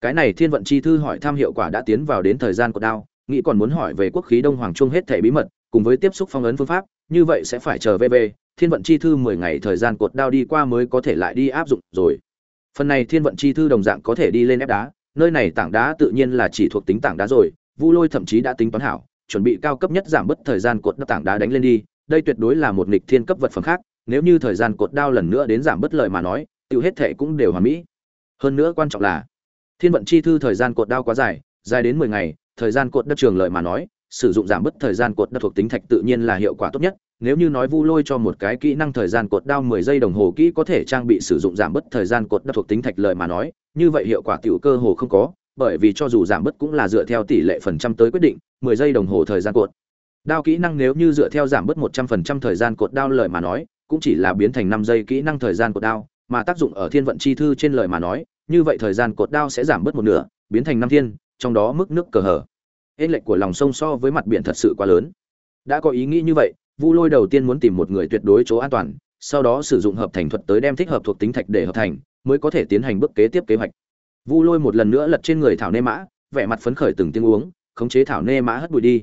Speaker 1: Cái này thiên vận chi thư hỏi thăm hiệu quả đã tiến vào đến thời gian của đao, nghĩ còn muốn hỏi về quốc khí đông hoàng trung hết thể bí mật, cùng với tiếp xúc phong ấn phương pháp, như vậy sẽ phải chờ về về, thiên vận chi thư mười ngày thời gian cột đao đi qua mới có thể lại đi áp dụng rồi phần này thiên vận chi thư đồng dạng có thể đi lên ép đá, nơi này tảng đá tự nhiên là chỉ thuộc tính tảng đá rồi, vu lôi thậm chí đã tính toán hảo, chuẩn bị cao cấp nhất giảm bớt thời gian cột tảng đá đánh lên đi, đây tuyệt đối là một nghịch thiên cấp vật phẩm khác, nếu như thời gian cột đao lần nữa đến giảm bớt lợi mà nói, tiêu hết thể cũng đều hoàn mỹ. Hơn nữa quan trọng là, thiên vận chi thư thời gian cột đao quá dài dài đến mười ngày, thời gian cột đất trường lợi mà nói sử dụng giảm bớt thời gian cột đao thuộc tính thạch tự nhiên là hiệu quả tốt nhất. Nếu như nói vu lôi cho một cái kỹ năng thời gian cột đao mười giây đồng hồ kỹ có thể trang bị sử dụng giảm bớt thời gian cột đao thuộc tính thạch lợi mà nói, như vậy hiệu quả tiểu cơ hồ không có, bởi vì cho dù giảm bớt cũng là dựa theo tỷ lệ phần trăm tới quyết định, mười giây đồng hồ thời gian cột. Đao kỹ năng nếu như dựa theo giảm bớt một trăm phần trăm thời gian cột đao lợi mà nói, cũng chỉ là biến thành năm giây kỹ năng thời gian cột đao, mà tác dụng ở thiên vận chi thư trên lời mà nói, như vậy thời gian cột đao sẽ giảm bớt một nửa, biến thành năm thiên, trong đó mức nước cờ hở ên lệch của lòng sông so với mặt biển thật sự quá lớn. Đã có ý nghĩ như vậy, vu lôi đầu tiên muốn tìm một người tuyệt đối chỗ an toàn, sau đó sử dụng hợp thành thuật tới đem thích hợp thuộc tính thạch để hợp thành, mới có thể tiến hành bước kế tiếp kế hoạch. Vu lôi một lần nữa lật trên người thảo nê mã, vẻ mặt phấn khởi từng tiếng uống, khống chế thảo nê mã hất bụi đi.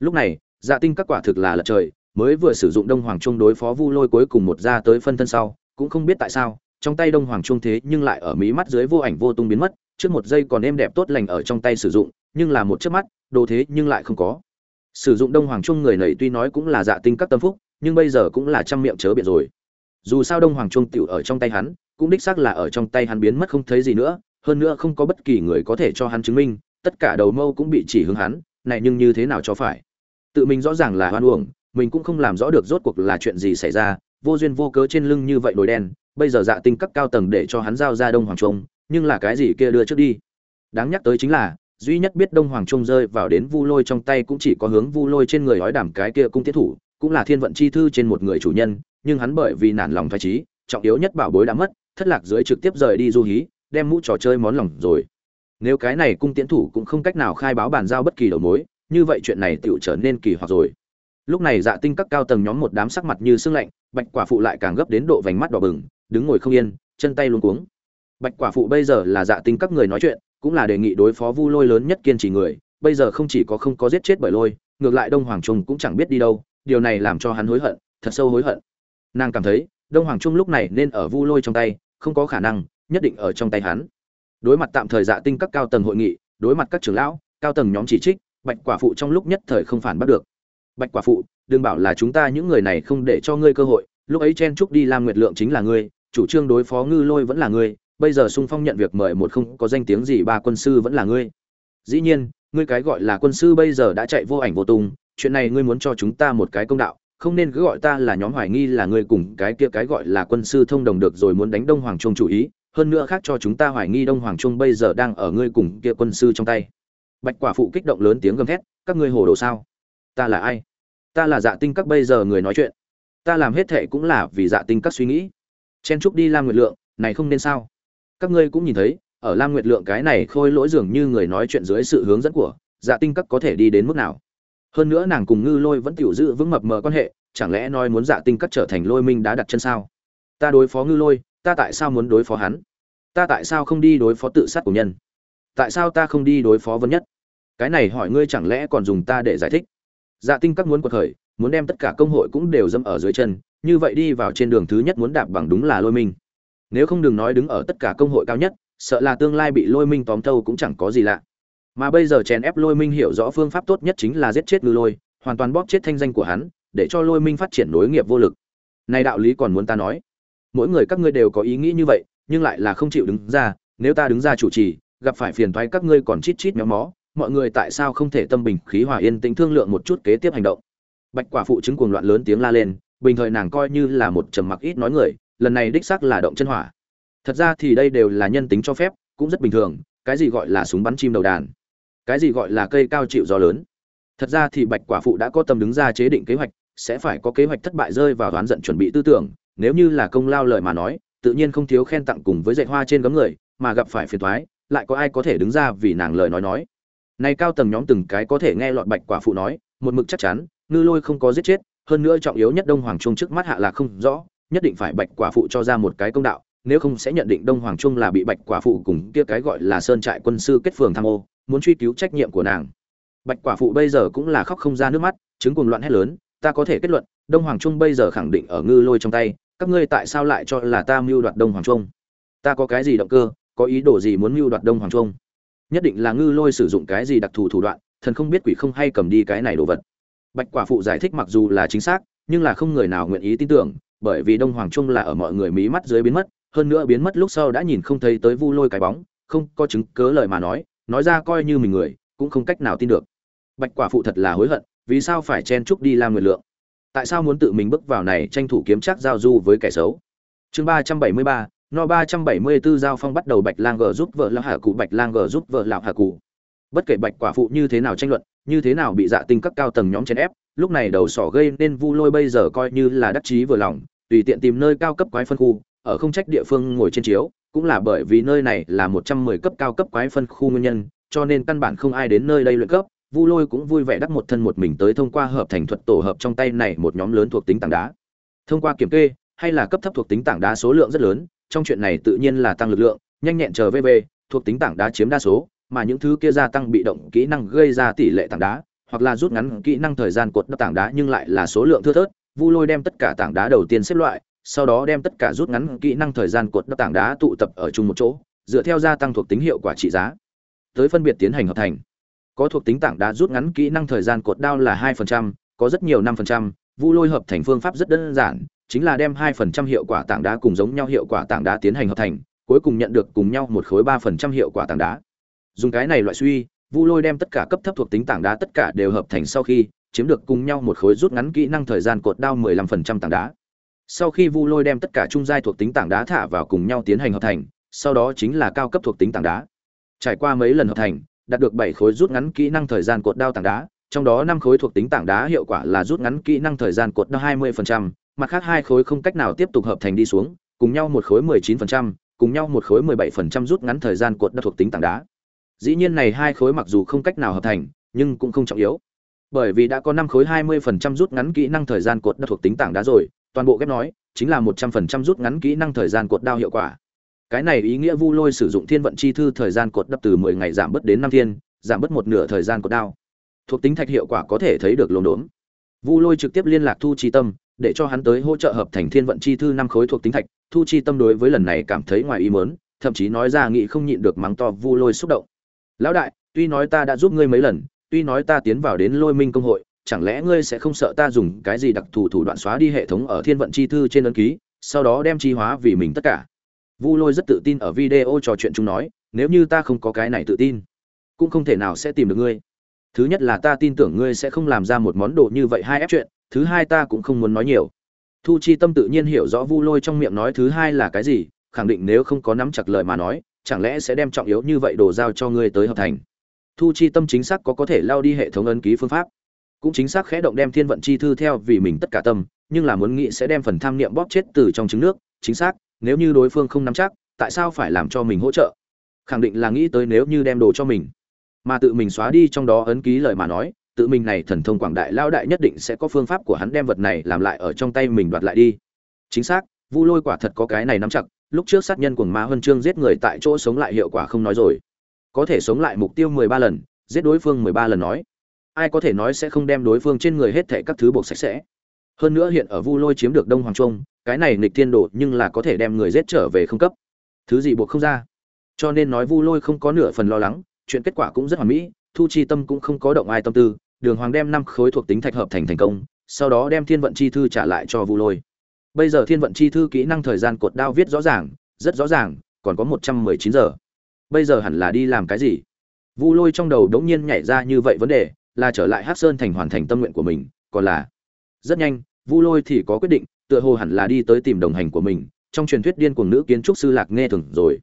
Speaker 1: Lúc này dạ tinh các quả thực là lật trời, mới vừa sử dụng đông hoàng trung đối phó vu lôi cuối cùng một ra tới phân thân sau, cũng không biết tại sao, trong tay đông hoàng trung thế nhưng lại ở mí mắt dưới vô ảnh vô tung biến mất, trước một giây còn êm đẹp tốt lành ở trong tay sử dụng, nhưng là một chớp mắt đồ thế nhưng lại không có. Sử dụng đông hoàng trung người nầy tuy nói cũng là dạ tinh các tâm phúc, nhưng bây giờ cũng là trăm miệng chớ biện rồi. Dù sao đông hoàng trung tiểu ở trong tay hắn, cũng đích xác là ở trong tay hắn biến mất không thấy gì nữa, hơn nữa không có bất kỳ người có thể cho hắn chứng minh, tất cả đầu mâu cũng bị chỉ hướng hắn, này nhưng như thế nào cho phải? Tự mình rõ ràng là hoan uổng, mình cũng không làm rõ được rốt cuộc là chuyện gì xảy ra, vô duyên vô cớ trên lưng như vậy nổi đen, bây giờ dạ tinh các cao tầng để cho hắn giao ra đông hoàng trung nhưng là cái gì kia đưa trước đi? Đáng nhắc tới chính là duy nhất biết đông hoàng trung rơi vào đến vu lôi trong tay cũng chỉ có hướng vu lôi trên người ói đảm cái kia cung tiến thủ, cũng là thiên vận chi thư trên một người chủ nhân, nhưng hắn bởi vì nản lòng thoái trí trọng yếu nhất bảo bối đã mất, thất lạc dưới trực tiếp rời đi du hí, đem mũ trò chơi món lòng rồi. Nếu cái này cung tiến thủ cũng không cách nào khai báo bàn giao bất kỳ đầu mối, như vậy chuyện này tựu trở nên kỳ hoặc rồi. Lúc này dạ tinh các cao tầng nhóm một đám sắc mặt như sưng lạnh, bạch quả phụ lại càng gấp đến độ vành mắt đỏ bừng, đứng ngồi không yên, chân tay luống cuống. Bạch quả phụ bây giờ là dạ tinh các người nói chuyện cũng là đề nghị đối phó vu lôi lớn nhất kiên trì người, bây giờ không chỉ có không có giết chết bởi lôi, ngược lại đông hoàng trung cũng chẳng biết đi đâu, điều này làm cho hắn hối hận, thật sâu hối hận. Nàng cảm thấy, đông hoàng trung lúc này nên ở vu lôi trong tay, không có khả năng, nhất định ở trong tay hắn. Đối mặt tạm thời dạ tinh các cao tầng hội nghị, đối mặt các trưởng lão, cao tầng nhóm chỉ trích, bạch quả phụ trong lúc nhất thời không phản bắt được. Bạch quả phụ, đừng bảo là chúng ta những người này không để cho ngươi cơ hội, lúc ấy chen trúc đi làm nguyệt lượng chính là ngươi, chủ trương đối phó ngư lôi vẫn là ngươi bây giờ sung phong nhận việc mời một không có danh tiếng gì, ba quân sư vẫn là ngươi. Dĩ nhiên, ngươi cái gọi là quân sư bây giờ đã chạy vô ảnh vô tung, chuyện này ngươi muốn cho chúng ta một cái công đạo, không nên cứ gọi ta là nhóm hoài nghi là ngươi cùng cái kia cái gọi là quân sư thông đồng được rồi muốn đánh đông hoàng trung chủ ý, hơn nữa khác cho chúng ta hoài nghi đông hoàng trung bây giờ đang ở ngươi cùng kia quân sư trong tay. Bạch quả phụ kích động lớn tiếng gầm thét, các ngươi hồ đồ sao? Ta là ai? Ta là dạ tinh các bây giờ người nói chuyện. Ta làm hết thệ cũng là vì dạ tinh các suy nghĩ. Chen trúc đi lam nguyệt lượng, này không nên sao? Các ngươi cũng nhìn thấy, ở lam nguyệt lượng cái này khôi lỗi dường như người nói chuyện dưới sự hướng dẫn của dạ tinh các có thể đi đến mức nào. Hơn nữa nàng cùng ngư lôi vẫn tiểu giữ vững mập mờ quan hệ, chẳng lẽ nói muốn dạ tinh các trở thành lôi minh đã đặt chân sao? Ta đối phó ngư lôi, ta tại sao muốn đối phó hắn? Ta tại sao không đi đối phó tự sát của nhân? Tại sao ta không đi đối phó vân nhất? Cái này hỏi ngươi chẳng lẽ còn dùng ta để giải thích? Dạ tinh các muốn quật khởi, muốn đem tất cả công hội cũng đều dâm ở dưới chân, như vậy đi vào trên đường thứ nhất muốn đạp bằng đúng là lôi minh nếu không đừng nói đứng ở tất cả công hội cao nhất, sợ là tương lai bị lôi minh tóm thâu cũng chẳng có gì lạ. Mà bây giờ chèn ép lôi minh hiểu rõ phương pháp tốt nhất chính là giết chết ngư lôi, hoàn toàn bóp chết thanh danh của hắn, để cho lôi minh phát triển nối nghiệp vô lực. Này đạo lý còn muốn ta nói? Mỗi người các ngươi đều có ý nghĩ như vậy, nhưng lại là không chịu đứng ra, nếu ta đứng ra chủ trì, gặp phải phiền toái các ngươi còn chít chít méo mó, mọi người tại sao không thể tâm bình khí hòa yên tĩnh thương lượng một chút kế tiếp hành động? Bạch quả phụ chứng cuồng loạn lớn tiếng la lên, bình thời nàng coi như là một trầm mặc ít nói người lần này đích xác là động chân hỏa. Thật ra thì đây đều là nhân tính cho phép, cũng rất bình thường, cái gì gọi là súng bắn chim đầu đàn, cái gì gọi là cây cao chịu gió lớn. Thật ra thì bạch quả phụ đã có tâm đứng ra chế định kế hoạch, sẽ phải có kế hoạch thất bại rơi vào đoán giận chuẩn bị tư tưởng, nếu như là công lao lời mà nói, tự nhiên không thiếu khen tặng cùng với dạy hoa trên gấm người, mà gặp phải phiền thoái lại có ai có thể đứng ra vì nàng lời nói nói. Nay cao tầng nhóm từng cái có thể nghe lọt bạch quả phụ nói, một mực chắc chắn, ngư lôi không có giết chết, hơn nữa trọng yếu nhất đông hoàng trung trước mắt hạ là không rõ nhất định phải bạch quả phụ cho ra một cái công đạo, nếu không sẽ nhận định đông hoàng trung là bị bạch quả phụ cùng kia cái gọi là sơn trại quân sư kết phường tham ô, muốn truy cứu trách nhiệm của nàng. Bạch quả phụ bây giờ cũng là khóc không ra nước mắt, chứng cuồng loạn hét lớn, ta có thể kết luận, đông hoàng trung bây giờ khẳng định ở ngư lôi trong tay, các ngươi tại sao lại cho là ta mưu đoạt đông hoàng trung? Ta có cái gì động cơ, có ý đồ gì muốn mưu đoạt đông hoàng trung? Nhất định là ngư lôi sử dụng cái gì đặc thù thủ đoạn, thần không biết quỷ không hay cầm đi cái này đồ vật. Bạch quả phụ giải thích mặc dù là chính xác, nhưng là không người nào nguyện ý tin tưởng bởi vì đông hoàng trung là ở mọi người mí mắt dưới biến mất, hơn nữa biến mất lúc sau đã nhìn không thấy tới vu lôi cái bóng, không có chứng cớ lời mà nói nói ra coi như mình người, cũng không cách nào tin được. Bạch quả phụ thật là hối hận, vì sao phải chen chúc đi làm người lượng? Tại sao muốn tự mình bước vào này tranh thủ kiếm chắc giao du với kẻ xấu? Chương ba trăm bảy mươi ba, no ba trăm bảy mươi 374 giao phong bắt đầu bạch lang gờ giúp vợ lão hạ cụ, bạch lang gờ giúp vợ lão hạ cụ. Bất kể bạch quả phụ như thế nào tranh luận, như thế nào bị dạ tinh các cao tầng nhóm chèn ép, lúc này đầu sỏ gây nên vu lôi bây giờ coi như là đắc chí vừa lòng tùy tiện tìm nơi cao cấp quái phân khu ở không trách địa phương ngồi trên chiếu cũng là bởi vì nơi này là một trăm mười cấp cao cấp quái phân khu nguyên nhân cho nên căn bản không ai đến nơi đây luyện cấp. Vu lôi cũng vui vẻ đắc một thân một mình tới thông qua hợp thành thuật tổ hợp trong tay này một nhóm lớn thuộc tính tảng đá. Thông qua kiểm kê hay là cấp thấp thuộc tính tảng đá số lượng rất lớn trong chuyện này tự nhiên là tăng lực lượng nhanh nhẹn chờ về, thuộc tính tảng đá chiếm đa số mà những thứ kia gia tăng bị động kỹ năng gây ra tỷ lệ tảng đá hoặc là rút ngắn kỹ năng thời gian cột đắp tảng đá nhưng lại là số lượng thưa thớt vu lôi đem tất cả tảng đá đầu tiên xếp loại, sau đó đem tất cả rút ngắn kỹ năng thời gian cột đất tảng đá tụ tập ở chung một chỗ, dựa theo gia tăng thuộc tính hiệu quả trị giá. Tới phân biệt tiến hành hợp thành. Có thuộc tính tảng đá rút ngắn kỹ năng thời gian cột đao là hai phần có rất nhiều năm phần vu lôi hợp thành phương pháp rất đơn giản, chính là đem hai phần hiệu quả tảng đá cùng giống nhau hiệu quả tảng đá tiến hành hợp thành, cuối cùng nhận được cùng nhau một khối ba phần hiệu quả tảng đá. Dùng cái này loại suy, vu lôi đem tất cả cấp thấp thuộc tính tảng đá tất cả đều hợp thành sau khi chiếm được cùng nhau một khối rút ngắn kỹ năng thời gian cột đao mười lăm phần trăm tảng đá. Sau khi vu lôi đem tất cả trung giai thuộc tính tảng đá thả vào cùng nhau tiến hành hợp thành, sau đó chính là cao cấp thuộc tính tảng đá. Trải qua mấy lần hợp thành, đạt được bảy khối rút ngắn kỹ năng thời gian cột đao tảng đá, trong đó năm khối thuộc tính tảng đá hiệu quả là rút ngắn kỹ năng thời gian cột đao hai mươi phần trăm, mặt khác hai khối không cách nào tiếp tục hợp thành đi xuống, cùng nhau một khối mười chín phần trăm, cùng nhau một khối mười bảy phần trăm rút ngắn thời gian cột đao thuộc tính tảng đá. Dĩ nhiên này hai khối mặc dù không cách nào hợp thành, nhưng cũng không trọng yếu bởi vì đã có năm khối hai mươi phần trăm rút ngắn kỹ năng thời gian cột đao thuộc tính tảng đá rồi, toàn bộ ghép nói, chính là một trăm phần trăm rút ngắn kỹ năng thời gian cột đao hiệu quả. Cái này ý nghĩa vu lôi sử dụng thiên vận chi thư thời gian cột đập từ mười ngày giảm bớt đến năm thiên, giảm bớt một nửa thời gian cột đao. Thuộc tính thạch hiệu quả có thể thấy được lồn đốn. Vu lôi trực tiếp liên lạc thu chi tâm, để cho hắn tới hỗ trợ hợp thành thiên vận chi thư năm khối thuộc tính thạch. Thu chi tâm đối với lần này cảm thấy ngoài ý mớn thậm chí nói ra nghị không nhịn được mắng to vu lôi xúc động. Lão đại, tuy nói ta đã giúp ngươi mấy lần tuy nói ta tiến vào đến lôi minh công hội, chẳng lẽ ngươi sẽ không sợ ta dùng cái gì đặc thù thủ đoạn xóa đi hệ thống ở thiên vận chi thư trên ấn ký, sau đó đem chi hóa vì mình tất cả? Vu lôi rất tự tin ở video trò chuyện chúng nói, nếu như ta không có cái này tự tin, cũng không thể nào sẽ tìm được ngươi. Thứ nhất là ta tin tưởng ngươi sẽ không làm ra một món đồ như vậy hai ép chuyện, thứ hai ta cũng không muốn nói nhiều. Thu chi tâm tự nhiên hiểu rõ vu lôi trong miệng nói thứ hai là cái gì, khẳng định nếu không có nắm chặt lời mà nói, chẳng lẽ sẽ đem trọng yếu như vậy đồ giao cho ngươi tới hợp thành? Thu chi tâm chính xác có có thể lao đi hệ thống ấn ký phương pháp. Cũng chính xác khẽ động đem thiên vận chi thư theo vì mình tất cả tâm, nhưng là muốn nghĩ sẽ đem phần tham niệm bóp chết từ trong trứng nước, chính xác, nếu như đối phương không nắm chắc, tại sao phải làm cho mình hỗ trợ? Khẳng định là nghĩ tới nếu như đem đồ cho mình. Mà tự mình xóa đi trong đó ấn ký lời mà nói, tự mình này thần thông quảng đại lao đại nhất định sẽ có phương pháp của hắn đem vật này làm lại ở trong tay mình đoạt lại đi. Chính xác, vu lôi quả thật có cái này nắm chặt, lúc trước sát nhân của ma huân chương giết người tại chỗ sống lại hiệu quả không nói rồi có thể sống lại mục tiêu mười ba lần, giết đối phương mười ba lần nói. Ai có thể nói sẽ không đem đối phương trên người hết thảy các thứ buộc sạch sẽ. Hơn nữa hiện ở vu lôi chiếm được đông hoàng trung, cái này nghịch thiên độ nhưng là có thể đem người giết trở về không cấp. Thứ gì buộc không ra. Cho nên nói vu lôi không có nửa phần lo lắng, chuyện kết quả cũng rất hoàn mỹ, thu chi tâm cũng không có động ai tâm tư, đường hoàng đem năm khối thuộc tính thạch hợp thành thành công, sau đó đem thiên vận chi thư trả lại cho vu lôi. Bây giờ thiên vận chi thư kỹ năng thời gian cột đao viết rõ ràng, rất rõ ràng, còn có một trăm mười chín giờ bây giờ hẳn là đi làm cái gì? Vu lôi trong đầu đống nhiên nhảy ra như vậy vấn đề, là trở lại hắc sơn thành hoàn thành tâm nguyện của mình, còn là rất nhanh, vu lôi thì có quyết định, tựa hồ hẳn là đi tới tìm đồng hành của mình, trong truyền thuyết điên cuồng nữ kiến trúc sư lạc nghe thường rồi.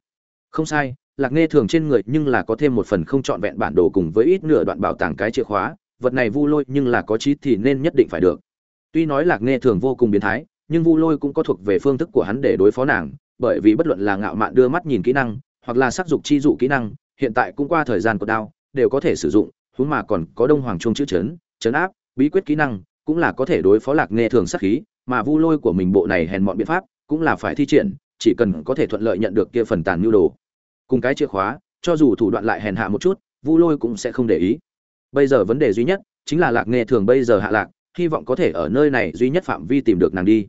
Speaker 1: Không sai, lạc nghe thường trên người nhưng là có thêm một phần không trọn vẹn bản đồ cùng với ít nửa đoạn bảo tàng cái chìa khóa, vật này vu lôi nhưng là có trí thì nên nhất định phải được. Tuy nói lạc nghe thường vô cùng biến thái, nhưng vu lôi cũng có thuộc về phương thức của hắn để đối phó nàng, bởi vì bất luận là ngạo mạn đưa mắt nhìn kỹ năng hoặc là sắc dục chi dụ kỹ năng, hiện tại cũng qua thời gian của đao, đều có thể sử dụng, huống mà còn có đông hoàng trung chữ chấn chấn áp, bí quyết kỹ năng, cũng là có thể đối phó lạc nghe thường sắc khí, mà vu lôi của mình bộ này hèn mọn biện pháp, cũng là phải thi triển, chỉ cần có thể thuận lợi nhận được kia phần tàn nhu đồ. Cùng cái chìa khóa, cho dù thủ đoạn lại hèn hạ một chút, vu lôi cũng sẽ không để ý. Bây giờ vấn đề duy nhất, chính là lạc nghe thường bây giờ hạ lạc, hy vọng có thể ở nơi này duy nhất phạm vi tìm được nàng đi.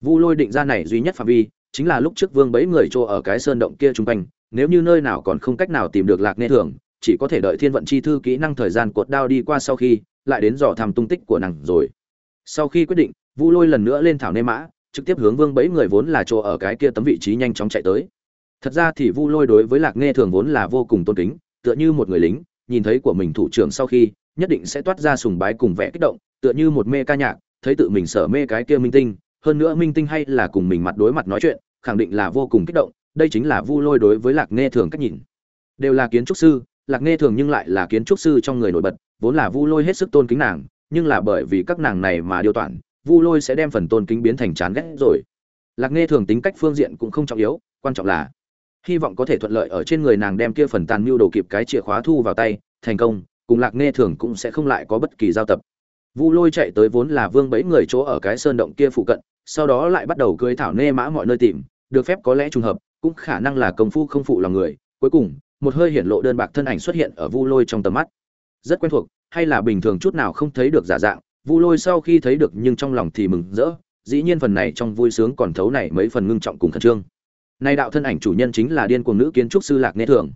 Speaker 1: Vu lôi định ra này duy nhất phạm vi, chính là lúc trước vương bấy người trô ở cái sơn động kia chung quanh nếu như nơi nào còn không cách nào tìm được lạc nghe thường, chỉ có thể đợi thiên vận chi thư kỹ năng thời gian cột đao đi qua sau khi, lại đến dò thăm tung tích của nàng rồi. Sau khi quyết định, vu lôi lần nữa lên thảo nê mã, trực tiếp hướng vương bẫy người vốn là chỗ ở cái kia tấm vị trí nhanh chóng chạy tới. Thật ra thì vu lôi đối với lạc nghe thường vốn là vô cùng tôn kính, tựa như một người lính, nhìn thấy của mình thủ trưởng sau khi, nhất định sẽ toát ra sùng bái cùng vẻ kích động, tựa như một mê ca nhạc, thấy tự mình sở mê cái kia minh tinh, hơn nữa minh tinh hay là cùng mình mặt đối mặt nói chuyện, khẳng định là vô cùng kích động đây chính là vu lôi đối với lạc nghe thường cách nhìn. Đều là kiến trúc sư, lạc nghe thường nhưng lại là kiến trúc sư trong người nổi bật, vốn là vu lôi hết sức tôn kính nàng, nhưng là bởi vì các nàng này mà điều toản vu lôi sẽ đem phần tôn kính biến thành chán ghét rồi. Lạc nghe thường tính cách phương diện cũng không trọng yếu, quan trọng là hy vọng có thể thuận lợi ở trên người nàng đem kia phần tàn mưu đồ kịp cái chìa khóa thu vào tay, thành công, cùng lạc nghe thường cũng sẽ không lại có bất kỳ giao tập. Vu lôi chạy tới vốn là vương bẫy người chỗ ở cái sơn động kia phụ cận, sau đó lại bắt đầu cưới thảo nê mã mọi nơi tìm được phép có lẽ trùng hợp, cũng khả năng là công phu không phụ lòng người. Cuối cùng, một hơi hiển lộ đơn bạc thân ảnh xuất hiện ở vu lôi trong tầm mắt. Rất quen thuộc, hay là bình thường chút nào không thấy được giả dạng, vu lôi sau khi thấy được nhưng trong lòng thì mừng rỡ. Dĩ nhiên phần này trong vui sướng còn thấu này mấy phần ngưng trọng cùng khẩn trương. Nay đạo thân ảnh chủ nhân chính là điên cuồng nữ kiến trúc sư lạc nê thường.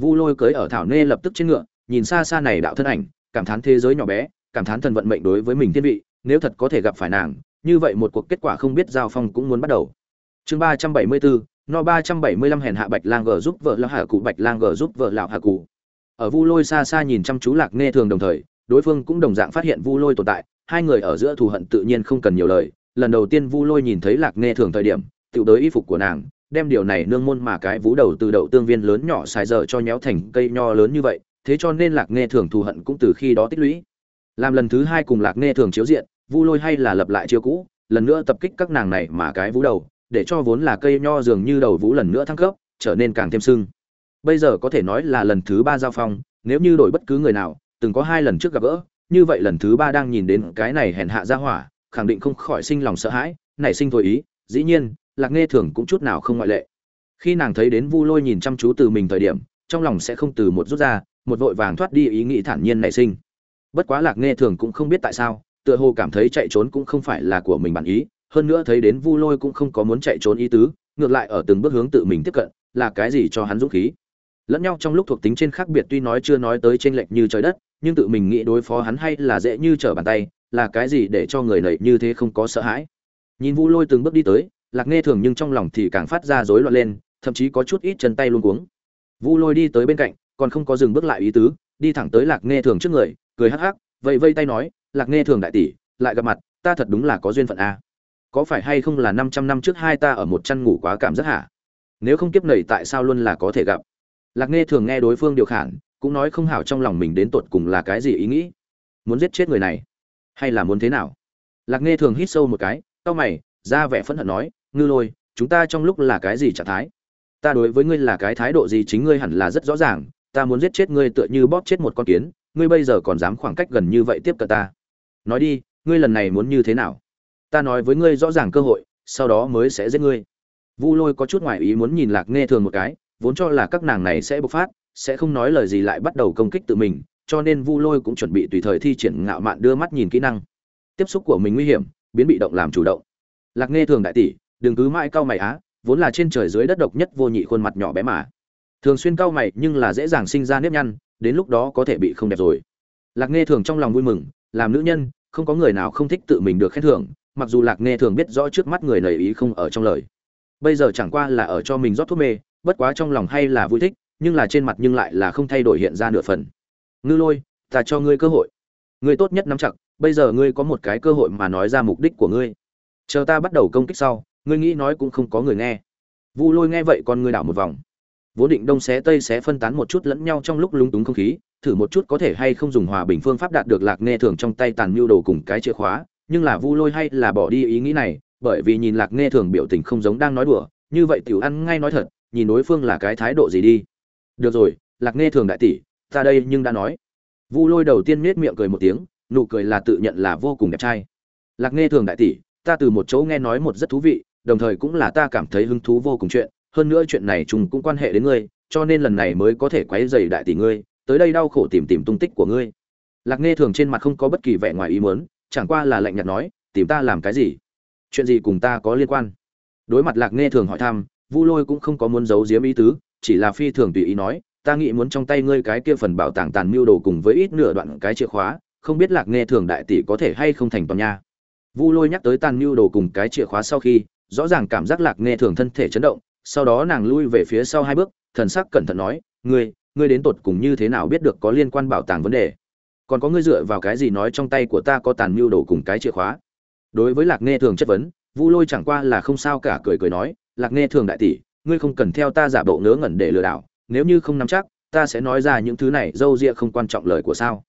Speaker 1: Vu lôi cưỡi ở thảo nê lập tức trên ngựa, nhìn xa xa này đạo thân ảnh, cảm thán thế giới nhỏ bé, cảm thán thần vận mệnh đối với mình thiên vị, nếu thật có thể gặp phải nàng, như vậy một cuộc kết quả không biết giao phong cũng muốn bắt đầu chương ba trăm bảy mươi bốn no ba trăm bảy mươi lăm hèn hạ bạch lang g giúp vợ lão hạ cụ, bạch lang g giúp vợ lão hạ cụ. Ở vu lôi xa xa nhìn chăm chú lạc nghe thường đồng thời, đối phương cũng đồng dạng phát hiện vu lôi tồn tại, hai người ở giữa thù hận tự nhiên không cần nhiều lời. Lần đầu tiên vu lôi nhìn thấy lạc nghe thường thời điểm tự tới y phục của nàng, đem điều này nương môn mà cái vú đầu từ đậu tương viên lớn nhỏ xài giờ cho nhéo thành cây nho lớn như vậy, thế cho nên lạc nghe thường thù hận cũng từ khi đó tích lũy. Làm lần thứ hai cùng lạc nghe thường chiếu diện, vu lôi hay là lập lại chiêu cũ, lần nữa tập kích các nàng này mà cái vú đầu để cho vốn là cây nho dường như đầu vũ lần nữa thăng cấp, trở nên càng thêm sưng. Bây giờ có thể nói là lần thứ ba giao phong, nếu như đổi bất cứ người nào, từng có hai lần trước gặp gỡ, như vậy lần thứ ba đang nhìn đến cái này hèn hạ ra hỏa, khẳng định không khỏi sinh lòng sợ hãi, nảy sinh thôi ý, dĩ nhiên, lạc nghe thường cũng chút nào không ngoại lệ. Khi nàng thấy đến vu lôi nhìn chăm chú từ mình thời điểm, trong lòng sẽ không từ một rút ra, một vội vàng thoát đi ý nghĩ thản nhiên nảy sinh. Bất quá lạc nghe thường cũng không biết tại sao, tựa hồ cảm thấy chạy trốn cũng không phải là của mình bản ý hơn nữa thấy đến vu lôi cũng không có muốn chạy trốn ý tứ, ngược lại ở từng bước hướng tự mình tiếp cận, là cái gì cho hắn dũng khí. Lẫn nhau trong lúc thuộc tính trên khác biệt tuy nói chưa nói tới trên lệch như trời đất, nhưng tự mình nghĩ đối phó hắn hay là dễ như trở bàn tay, là cái gì để cho người này như thế không có sợ hãi. Nhìn vu lôi từng bước đi tới, lạc nghe thường nhưng trong lòng thì càng phát ra rối loạn lên, thậm chí có chút ít chân tay luống cuống. Vu lôi đi tới bên cạnh, còn không có dừng bước lại ý tứ, đi thẳng tới lạc nghe thường trước người, cười hắc hắc, vẫy vây tay nói, lạc nghe thường đại tỷ, lại gặp mặt, ta thật đúng là có duyên phận a có phải hay không là 500 năm trước hai ta ở một chăn ngủ quá cảm giác hả? Nếu không kiếp này tại sao luôn là có thể gặp? Lạc nghe thường nghe đối phương điều khản, cũng nói không hảo trong lòng mình đến tột cùng là cái gì ý nghĩ. Muốn giết chết người này, hay là muốn thế nào? Lạc nghe thường hít sâu một cái, cau mày, ra vẻ phẫn hận nói, ngư lôi, chúng ta trong lúc là cái gì trạng thái? Ta đối với ngươi là cái thái độ gì chính ngươi hẳn là rất rõ ràng, ta muốn giết chết ngươi tựa như bóp chết một con kiến, ngươi bây giờ còn dám khoảng cách gần như vậy tiếp cận ta. Nói đi, ngươi lần này muốn như thế nào? Ta nói với ngươi rõ ràng cơ hội, sau đó mới sẽ giết ngươi. Vu lôi có chút ngoại ý muốn nhìn lạc nghe thường một cái, vốn cho là các nàng này sẽ bộc phát, sẽ không nói lời gì lại bắt đầu công kích tự mình, cho nên vu lôi cũng chuẩn bị tùy thời thi triển ngạo mạn đưa mắt nhìn kỹ năng. Tiếp xúc của mình nguy hiểm, biến bị động làm chủ động. Lạc nghe thường đại tỷ, đừng cứ mãi cau mày á, vốn là trên trời dưới đất độc nhất vô nhị khuôn mặt nhỏ bé mà. Thường xuyên cau mày nhưng là dễ dàng sinh ra nếp nhăn, đến lúc đó có thể bị không đẹp rồi. Lạc nghe thường trong lòng vui mừng, làm nữ nhân, không có người nào không thích tự mình được khen thưởng mặc dù lạc nghe thường biết rõ trước mắt người nầy ý không ở trong lời. Bây giờ chẳng qua là ở cho mình rót thuốc mê, bất quá trong lòng hay là vui thích, nhưng là trên mặt nhưng lại là không thay đổi hiện ra nửa phần. Ngư lôi, ta cho ngươi cơ hội. Ngươi tốt nhất nắm chặt, bây giờ ngươi có một cái cơ hội mà nói ra mục đích của ngươi. Chờ ta bắt đầu công kích sau, ngươi nghĩ nói cũng không có người nghe. Vu lôi nghe vậy con ngươi đảo một vòng. Vốn định đông xé tây xé phân tán một chút lẫn nhau trong lúc lúng túng không khí, thử một chút có thể hay không dùng hòa bình phương pháp đạt được lạc nghe thường trong tay tàn mưu đồ cùng cái chìa khóa nhưng là vu lôi hay là bỏ đi ý nghĩ này, bởi vì nhìn lạc nghe thường biểu tình không giống đang nói đùa, như vậy tiểu ăn ngay nói thật, nhìn đối phương là cái thái độ gì đi. Được rồi, lạc nghe thường đại tỷ, ta đây nhưng đã nói. Vu lôi đầu tiên nết miệng cười một tiếng, nụ cười là tự nhận là vô cùng đẹp trai. Lạc nghe thường đại tỷ, ta từ một chỗ nghe nói một rất thú vị, đồng thời cũng là ta cảm thấy hứng thú vô cùng chuyện, hơn nữa chuyện này chúng cũng quan hệ đến ngươi, cho nên lần này mới có thể quấy dày đại tỷ ngươi, tới đây đau khổ tìm tìm tung tích của ngươi. Lạc nghe thường trên mặt không có bất kỳ vẻ ngoài ý muốn chẳng qua là lạnh nhạt nói, tìm ta làm cái gì? Chuyện gì cùng ta có liên quan? Đối mặt lạc nghe thường hỏi thăm, vu lôi cũng không có muốn giấu giếm ý tứ, chỉ là phi thường tùy ý nói, ta nghĩ muốn trong tay ngươi cái kia phần bảo tàng tàn mưu đồ cùng với ít nửa đoạn cái chìa khóa, không biết lạc nghe thường đại tỷ có thể hay không thành toàn nha. Vu lôi nhắc tới tàn mưu đồ cùng cái chìa khóa sau khi, rõ ràng cảm giác lạc nghe thường thân thể chấn động, sau đó nàng lui về phía sau hai bước, thần sắc cẩn thận nói, ngươi ngươi đến tột cùng như thế nào biết được có liên quan bảo tàng vấn đề? Còn có ngươi dựa vào cái gì nói trong tay của ta có tàn mưu đồ cùng cái chìa khóa? Đối với lạc nghe thường chất vấn, vu lôi chẳng qua là không sao cả cười cười nói, lạc nghe thường đại tỷ, ngươi không cần theo ta giả bộ ngớ ngẩn để lừa đảo, nếu như không nắm chắc, ta sẽ nói ra những thứ này, dâu ria không quan trọng lời của sao?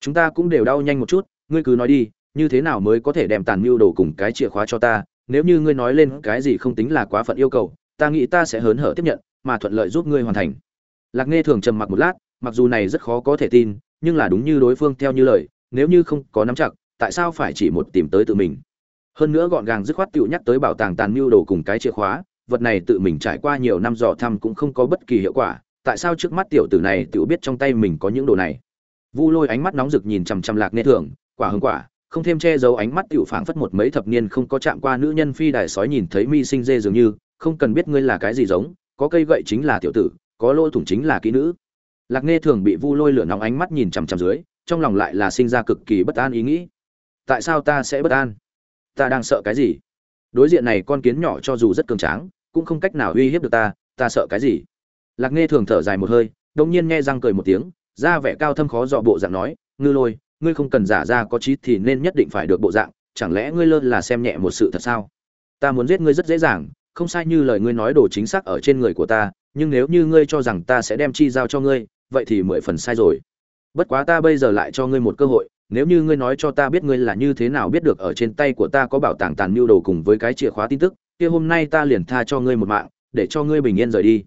Speaker 1: Chúng ta cũng đều đau nhanh một chút, ngươi cứ nói đi, như thế nào mới có thể đem tàn mưu đồ cùng cái chìa khóa cho ta? Nếu như ngươi nói lên cái gì không tính là quá phận yêu cầu, ta nghĩ ta sẽ hớn hở tiếp nhận, mà thuận lợi giúp ngươi hoàn thành. Lạc nghe thường trầm mặc một lát, mặc dù này rất khó có thể tin nhưng là đúng như đối phương theo như lời, nếu như không có nắm chặt, tại sao phải chỉ một tìm tới tự mình? Hơn nữa gọn gàng dứt khoát tựu nhắc tới bảo tàng tàn mưu đồ cùng cái chìa khóa, vật này tự mình trải qua nhiều năm dò thăm cũng không có bất kỳ hiệu quả, tại sao trước mắt tiểu tử này tựu biết trong tay mình có những đồ này? Vu lôi ánh mắt nóng rực nhìn chằm chằm lạc nên thường, quả hứng quả, không thêm che giấu ánh mắt tựu phảng phất một mấy thập niên không có chạm qua nữ nhân phi đài sói nhìn thấy mi sinh dê dường như, không cần biết ngươi là cái gì giống, có cây gậy chính là tiểu tử, có lỗ thủng chính là kỹ nữ lạc nghe thường bị vu lôi lửa nóng ánh mắt nhìn chằm chằm dưới, trong lòng lại là sinh ra cực kỳ bất an ý nghĩ. Tại sao ta sẽ bất an? Ta đang sợ cái gì? Đối diện này con kiến nhỏ cho dù rất cường tráng, cũng không cách nào uy hiếp được ta ta sợ cái gì? Lạc nghe thường thở dài một hơi đông nhiên nghe răng cười một tiếng, ra vẻ cao thâm khó dọ bộ dạng nói, ngư lôi, ngươi không cần giả ra có trí thì nên nhất định phải được bộ dạng, chẳng lẽ ngươi lơ là xem nhẹ một sự thật sao? Ta muốn giết ngươi rất dễ dàng, không sai như lời ngươi nói đồ chính xác ở trên người của ta, nhưng nếu như ngươi cho rằng ta sẽ đem chi giao cho ngươi vậy thì mười phần sai rồi. Bất quá ta bây giờ lại cho ngươi một cơ hội, nếu như ngươi nói cho ta biết ngươi là như thế nào biết được ở trên tay của ta có bảo tàng tàn mưu đồ cùng với cái chìa khóa tin tức, kia hôm nay ta liền tha cho ngươi một mạng, để cho ngươi bình yên rời đi.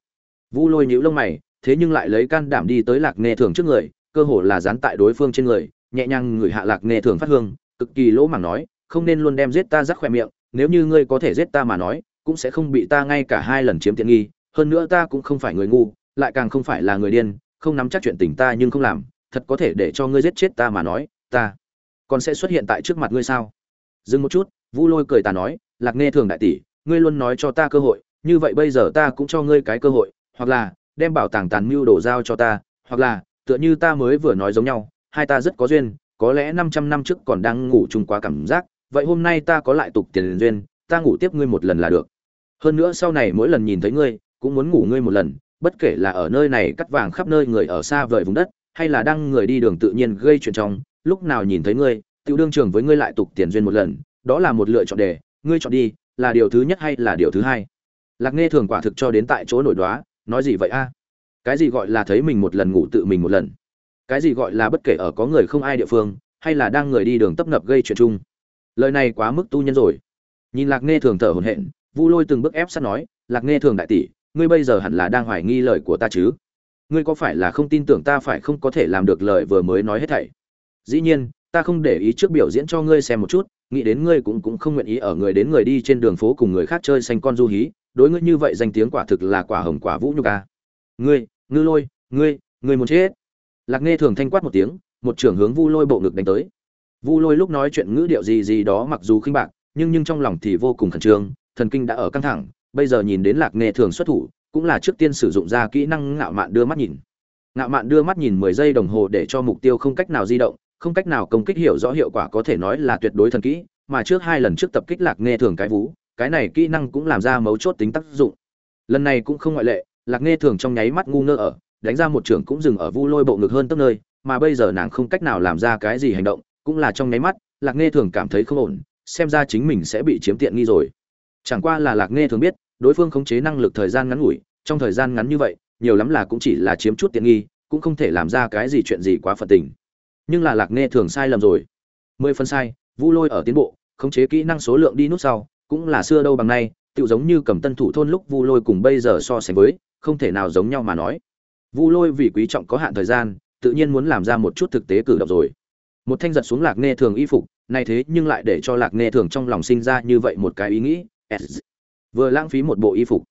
Speaker 1: Vu lôi nhíu lông mày, thế nhưng lại lấy can đảm đi tới lạc nghe thường trước người, cơ hồ là dán tại đối phương trên người, nhẹ nhàng người hạ lạc nghe thường phát hương, cực kỳ lỗ mảng nói, không nên luôn đem giết ta rắc khỏe miệng, nếu như ngươi có thể giết ta mà nói, cũng sẽ không bị ta ngay cả hai lần chiếm tiện nghi, hơn nữa ta cũng không phải người ngu, lại càng không phải là người điên không nắm chắc chuyện tình ta nhưng không làm, thật có thể để cho ngươi giết chết ta mà nói, ta còn sẽ xuất hiện tại trước mặt ngươi sao? Dừng một chút, vu lôi cười ta nói, lạc nghe thường đại tỷ, ngươi luôn nói cho ta cơ hội, như vậy bây giờ ta cũng cho ngươi cái cơ hội, hoặc là đem bảo tàng tàn mưu đổ giao cho ta, hoặc là tựa như ta mới vừa nói giống nhau, hai ta rất có duyên, có lẽ năm trăm năm trước còn đang ngủ chung quá cảm giác, vậy hôm nay ta có lại tục tiền duyên, ta ngủ tiếp ngươi một lần là được. Hơn nữa sau này mỗi lần nhìn thấy ngươi, cũng muốn ngủ ngươi một lần bất kể là ở nơi này cắt vàng khắp nơi người ở xa vời vùng đất, hay là đang người đi đường tự nhiên gây chuyện trong, lúc nào nhìn thấy ngươi, tiểu đương trường với ngươi lại tục tiền duyên một lần, đó là một lựa chọn đề ngươi chọn đi, là điều thứ nhất hay là điều thứ hai? Lạc nghe thường quả thực cho đến tại chỗ nổi đoá, nói gì vậy a? Cái gì gọi là thấy mình một lần ngủ tự mình một lần? Cái gì gọi là bất kể ở có người không ai địa phương, hay là đang người đi đường tấp nập gây chuyện chung? Lời này quá mức tu nhân rồi. Nhìn lạc nghe thường thở hổn hển, vu lôi từng bước ép sát nói, lạc nghe thường đại tỷ ngươi bây giờ hẳn là đang hoài nghi lời của ta chứ? Ngươi có phải là không tin tưởng ta phải không có thể làm được lời vừa mới nói hết thảy? Dĩ nhiên, ta không để ý trước biểu diễn cho ngươi xem một chút, nghĩ đến ngươi cũng cũng không nguyện ý ở người đến người đi trên đường phố cùng người khác chơi xanh con du hí, đối ngươi như vậy danh tiếng quả thực là quả hồng quả vũ nhục a. Ngươi, ngư lôi, ngươi ngươi muốn chết. Lạc nghe thường thanh quát một tiếng, một trưởng hướng vu lôi bộ ngực đánh tới. Vu lôi lúc nói chuyện ngữ điệu gì gì đó mặc dù khinh bạc, nhưng nhưng trong lòng thì vô cùng khẩn trương, thần kinh đã ở căng thẳng bây giờ nhìn đến lạc nghề thường xuất thủ, cũng là trước tiên sử dụng ra kỹ năng ngạo mạn đưa mắt nhìn. Ngạo mạn đưa mắt nhìn mười giây đồng hồ để cho mục tiêu không cách nào di động, không cách nào công kích hiểu rõ hiệu quả có thể nói là tuyệt đối thần kỹ, mà trước hai lần trước tập kích lạc nghề thường cái vú, cái này kỹ năng cũng làm ra mấu chốt tính tác dụng. Lần này cũng không ngoại lệ, lạc nghề thường trong nháy mắt ngu ngơ ở, đánh ra một trưởng cũng dừng ở vu lôi bộ ngực hơn tấp nơi, mà bây giờ nàng không cách nào làm ra cái gì hành động, cũng là trong nháy mắt, lạc nghe thường cảm thấy không ổn, xem ra chính mình sẽ bị chiếm tiện nghi rồi. Chẳng qua là lạc nghe thường biết đối phương khống chế năng lực thời gian ngắn ngủi, trong thời gian ngắn như vậy, nhiều lắm là cũng chỉ là chiếm chút tiện nghi, cũng không thể làm ra cái gì chuyện gì quá phật tình. Nhưng là lạc nghe thường sai lầm rồi. Mười phân sai, vu lôi ở tiến bộ, khống chế kỹ năng số lượng đi nút sau, cũng là xưa đâu bằng nay tự giống như cầm tân thủ thôn lúc vu lôi cùng bây giờ so sánh với, không thể nào giống nhau mà nói. Vu lôi vì quý trọng có hạn thời gian, tự nhiên muốn làm ra một chút thực tế cử động rồi. Một thanh giật xuống lạc nghe thường y phục này thế nhưng lại để cho lạc nghe thường trong lòng sinh ra như vậy một cái ý nghĩ vừa lãng phí một bộ y phục.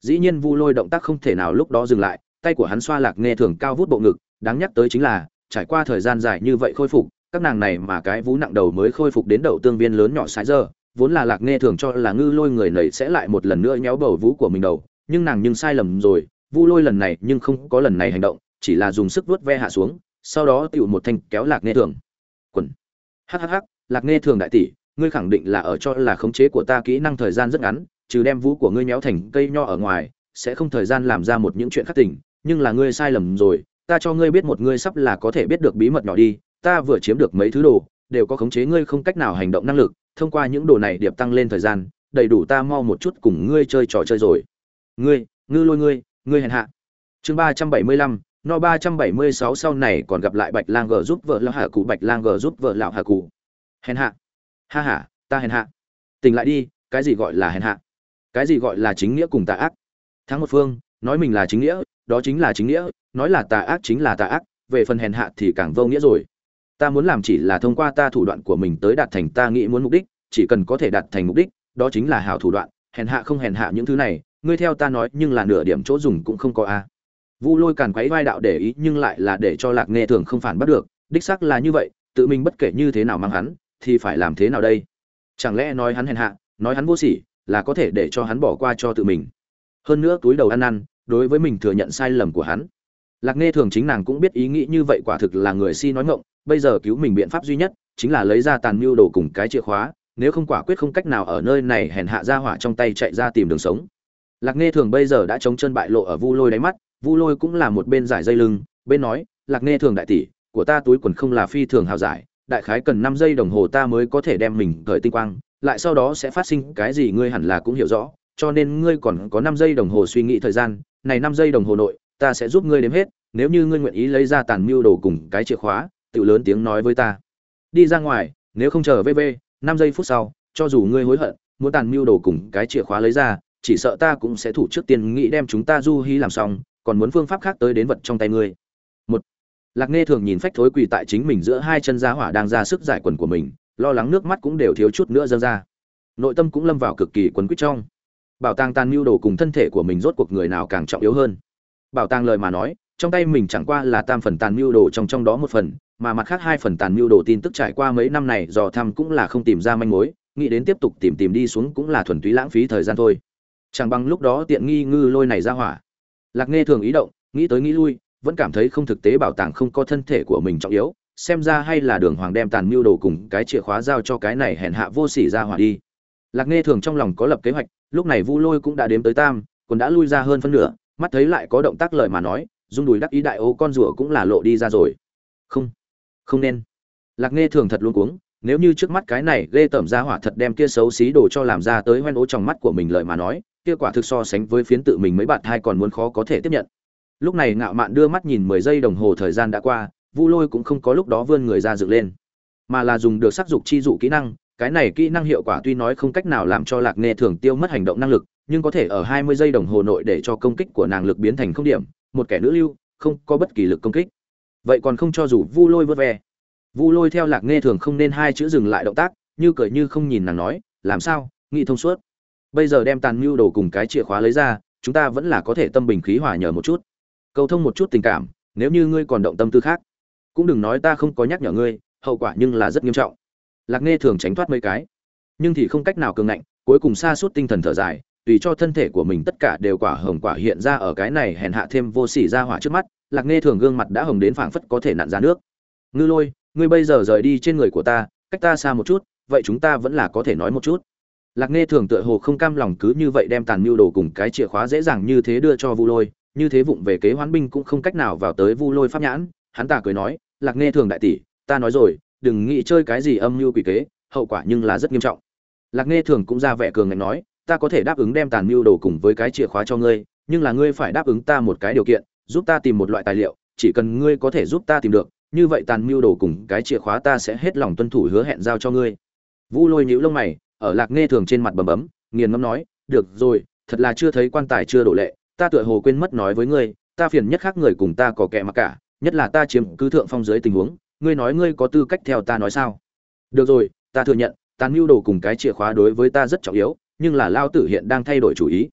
Speaker 1: Dĩ nhiên vu lôi động tác không thể nào lúc đó dừng lại, tay của hắn xoa lạc nghe thường cao vút bộ ngực, đáng nhắc tới chính là, trải qua thời gian dài như vậy khôi phục, các nàng này mà cái vú nặng đầu mới khôi phục đến đầu tương viên lớn nhỏ sái giờ, vốn là lạc nghe thường cho là ngư lôi người nầy sẽ lại một lần nữa nhéo bầu vú của mình đầu, nhưng nàng nhưng sai lầm rồi, vu lôi lần này nhưng không có lần này hành động, chỉ là dùng sức vuốt ve hạ xuống, sau đó tựu một thanh kéo lạc nghe thường. Quần. Hhh lạc nghe thường đại tỷ, ngươi khẳng định là ở cho là khống chế của ta kỹ năng thời gian rất ngắn trừ đem vũ của ngươi méo thành cây nho ở ngoài, sẽ không thời gian làm ra một những chuyện khác tình, nhưng là ngươi sai lầm rồi, ta cho ngươi biết một ngươi sắp là có thể biết được bí mật nhỏ đi, ta vừa chiếm được mấy thứ đồ, đều có khống chế ngươi không cách nào hành động năng lực, thông qua những đồ này điệp tăng lên thời gian, đầy đủ ta mau một chút cùng ngươi chơi trò chơi rồi. Ngươi, ngư lôi ngươi ngươi hèn hạ. Chương ba trăm bảy mươi lăm, no ba trăm bảy mươi sáu sau này còn gặp lại bạch lang g giúp vợ lão hà cụ, bạch lang g giúp vợ lão hà cụ. Hèn hạ. Ha ha, ta hèn hạ. Tỉnh lại đi, cái gì gọi là hèn hạ? Cái gì gọi là chính nghĩa cùng tà ác? Thắng một phương, nói mình là chính nghĩa, đó chính là chính nghĩa, nói là tà ác chính là tà ác, về phần hèn hạ thì càng vô nghĩa rồi. Ta muốn làm chỉ là thông qua ta thủ đoạn của mình tới đạt thành ta nghĩ muốn mục đích, chỉ cần có thể đạt thành mục đích, đó chính là hảo thủ đoạn, hèn hạ không hèn hạ những thứ này, ngươi theo ta nói, nhưng là nửa điểm chỗ dùng cũng không có a. Vu lôi càn quấy vai đạo để ý, nhưng lại là để cho lạc nghe thường không phản bắt được, đích xác là như vậy, tự mình bất kể như thế nào mang hắn, thì phải làm thế nào đây? Chẳng lẽ nói hắn hèn hạ, nói hắn vô sỉ là có thể để cho hắn bỏ qua cho tự mình. Hơn nữa túi đầu ăn ăn, đối với mình thừa nhận sai lầm của hắn. Lạc nghe thường chính nàng cũng biết ý nghĩ như vậy quả thực là người si nói ngọng, bây giờ cứu mình biện pháp duy nhất chính là lấy ra tàn mưu đồ cùng cái chìa khóa, nếu không quả quyết không cách nào ở nơi này hèn hạ ra hỏa trong tay chạy ra tìm đường sống. Lạc nghe thường bây giờ đã chống chân bại lộ ở vu lôi đáy mắt, vu lôi cũng là một bên giải dây lưng, bên nói, lạc nghe thường đại tỷ, của ta túi quần không là phi thường hào giải, đại khái cần năm giây đồng hồ ta mới có thể đem mình cởi tinh quang lại sau đó sẽ phát sinh cái gì ngươi hẳn là cũng hiểu rõ, cho nên ngươi còn có năm giây đồng hồ suy nghĩ thời gian, này năm giây đồng hồ nội, ta sẽ giúp ngươi đếm hết, nếu như ngươi nguyện ý lấy ra tàn mưu đồ cùng cái chìa khóa, tự lớn tiếng nói với ta. Đi ra ngoài, nếu không chờ vv năm giây phút sau, cho dù ngươi hối hận, muốn tàn mưu đồ cùng cái chìa khóa lấy ra, chỉ sợ ta cũng sẽ thủ trước tiên nghĩ đem chúng ta du hí làm xong, còn muốn phương pháp khác tới đến vật trong tay ngươi. Một, lạc nghe thường nhìn phách thối quỳ tại chính mình giữa hai chân giá hỏa đang ra sức giải quần của mình lo lắng nước mắt cũng đều thiếu chút nữa dâng ra. Nội tâm cũng lâm vào cực kỳ quấn quýt trong. Bảo tàng tàn mưu đồ cùng thân thể của mình rốt cuộc người nào càng trọng yếu hơn? Bảo tàng lời mà nói, trong tay mình chẳng qua là tam phần tàn mưu đồ trong trong đó một phần, mà mặt khác hai phần tàn mưu đồ tin tức trải qua mấy năm này dò thăm cũng là không tìm ra manh mối, nghĩ đến tiếp tục tìm tìm đi xuống cũng là thuần túy lãng phí thời gian thôi. Chẳng bằng lúc đó tiện nghi ngư lôi này ra hỏa. Lạc nghe thường ý động, nghĩ tới nghĩ lui, vẫn cảm thấy không thực tế bảo tàng không có thân thể của mình trọng yếu xem ra hay là đường hoàng đem tàn mưu đồ cùng cái chìa khóa giao cho cái này hèn hạ vô sỉ ra hỏa đi. Lạc nghe thường trong lòng có lập kế hoạch, lúc này vu lôi cũng đã đếm tới tam, còn đã lui ra hơn phân nửa, mắt thấy lại có động tác lời mà nói dung đùi đắc ý đại ô con rùa cũng là lộ đi ra rồi. Không không nên. Lạc nghe thường thật luôn cuống, nếu như trước mắt cái này ghê tởm ra hỏa thật đem kia xấu xí đồ cho làm ra tới hoen ố trong mắt của mình lời mà nói, kia quả thực so sánh với phiến tự mình mấy bạn hai còn muốn khó có thể tiếp nhận. Lúc này ngạo mạn đưa mắt nhìn mười giây đồng hồ thời gian đã qua vu lôi cũng không có lúc đó vươn người ra dựng lên, mà là dùng được sắc dục chi dụ kỹ năng. Cái này kỹ năng hiệu quả tuy nói không cách nào làm cho lạc nghe thường tiêu mất hành động năng lực, nhưng có thể ở hai mươi giây đồng hồ nội để cho công kích của nàng lực biến thành không điểm, một kẻ nữ lưu, không có bất kỳ lực công kích. Vậy còn không cho dù vu lôi vớt ve. Vu lôi theo lạc nghe thường không nên hai chữ dừng lại động tác, như cười như không nhìn nàng nói, làm sao? Nghĩ thông suốt. Bây giờ đem tàn mưu đồ cùng cái chìa khóa lấy ra, chúng ta vẫn là có thể tâm bình khí hòa nhờ một chút. Cầu thông một chút tình cảm, nếu như ngươi còn động tâm tư khác cũng đừng nói ta không có nhắc nhở ngươi, hậu quả nhưng là rất nghiêm trọng. Lạc nghe thường tránh thoát mấy cái, nhưng thì không cách nào cường ngạnh, cuối cùng xa suốt tinh thần thở dài, tùy cho thân thể của mình tất cả đều quả hồng quả hiện ra ở cái này hèn hạ thêm vô sỉ ra hỏa trước mắt, lạc nghe thường gương mặt đã hồng đến phảng phất có thể nặn ra nước. Ngư lôi, ngươi bây giờ rời đi trên người của ta, cách ta xa một chút, vậy chúng ta vẫn là có thể nói một chút. Lạc nghe thường tựa hồ không cam lòng cứ như vậy đem tàn mưu đồ cùng cái chìa khóa dễ dàng như thế đưa cho vu lôi, như thế vụng về kế hoán binh cũng không cách nào vào tới vu lôi pháp nhãn, hắn ta cười nói lạc nghe thường đại tỷ, ta nói rồi, đừng nghĩ chơi cái gì âm mưu quỷ kế, hậu quả nhưng là rất nghiêm trọng. Lạc nghe thường cũng ra vẻ cường ngạnh nói, ta có thể đáp ứng đem tàn mưu đồ cùng với cái chìa khóa cho ngươi, nhưng là ngươi phải đáp ứng ta một cái điều kiện, giúp ta tìm một loại tài liệu, chỉ cần ngươi có thể giúp ta tìm được, như vậy tàn mưu đồ cùng cái chìa khóa ta sẽ hết lòng tuân thủ hứa hẹn giao cho ngươi. Vu lôi nhíu lông mày, ở lạc nghe thường trên mặt bầm bấm, nghiền ngẫm nói, được rồi, thật là chưa thấy quan tài chưa đổ lệ, ta tựa hồ quên mất nói với ngươi, ta phiền nhất khác người cùng ta có kẻ mặc cả nhất là ta chiếm cứ thượng phong dưới tình huống, ngươi nói ngươi có tư cách theo ta nói sao? Được rồi, ta thừa nhận tàn mưu đồ cùng cái chìa khóa đối với ta rất trọng yếu, nhưng là lao tử hiện đang thay đổi chủ ý.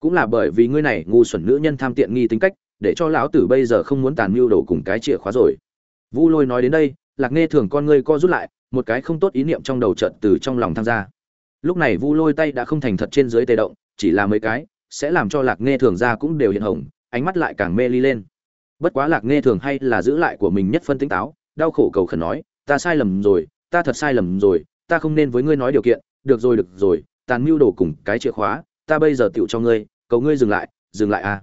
Speaker 1: Cũng là bởi vì ngươi này ngu xuẩn nữ nhân tham tiện nghi tính cách, để cho lão tử bây giờ không muốn tàn mưu đồ cùng cái chìa khóa rồi. Vu lôi nói đến đây, lạc nghe thường con ngươi co rút lại, một cái không tốt ý niệm trong đầu trận từ trong lòng tham gia lúc này vu lôi tay đã không thành thật trên dưới tê động, chỉ là mấy cái, sẽ làm cho lạc nghe thường ra cũng đều hiện hồng, ánh mắt lại càng mê ly lên bất quá lạc nghe thường hay là giữ lại của mình nhất phân tính táo, đau khổ cầu khẩn nói, ta sai lầm rồi, ta thật sai lầm rồi, ta không nên với ngươi nói điều kiện, được rồi được rồi, tàn mưu đồ cùng cái chìa khóa, ta bây giờ tựu cho ngươi, cầu ngươi dừng lại dừng lại à.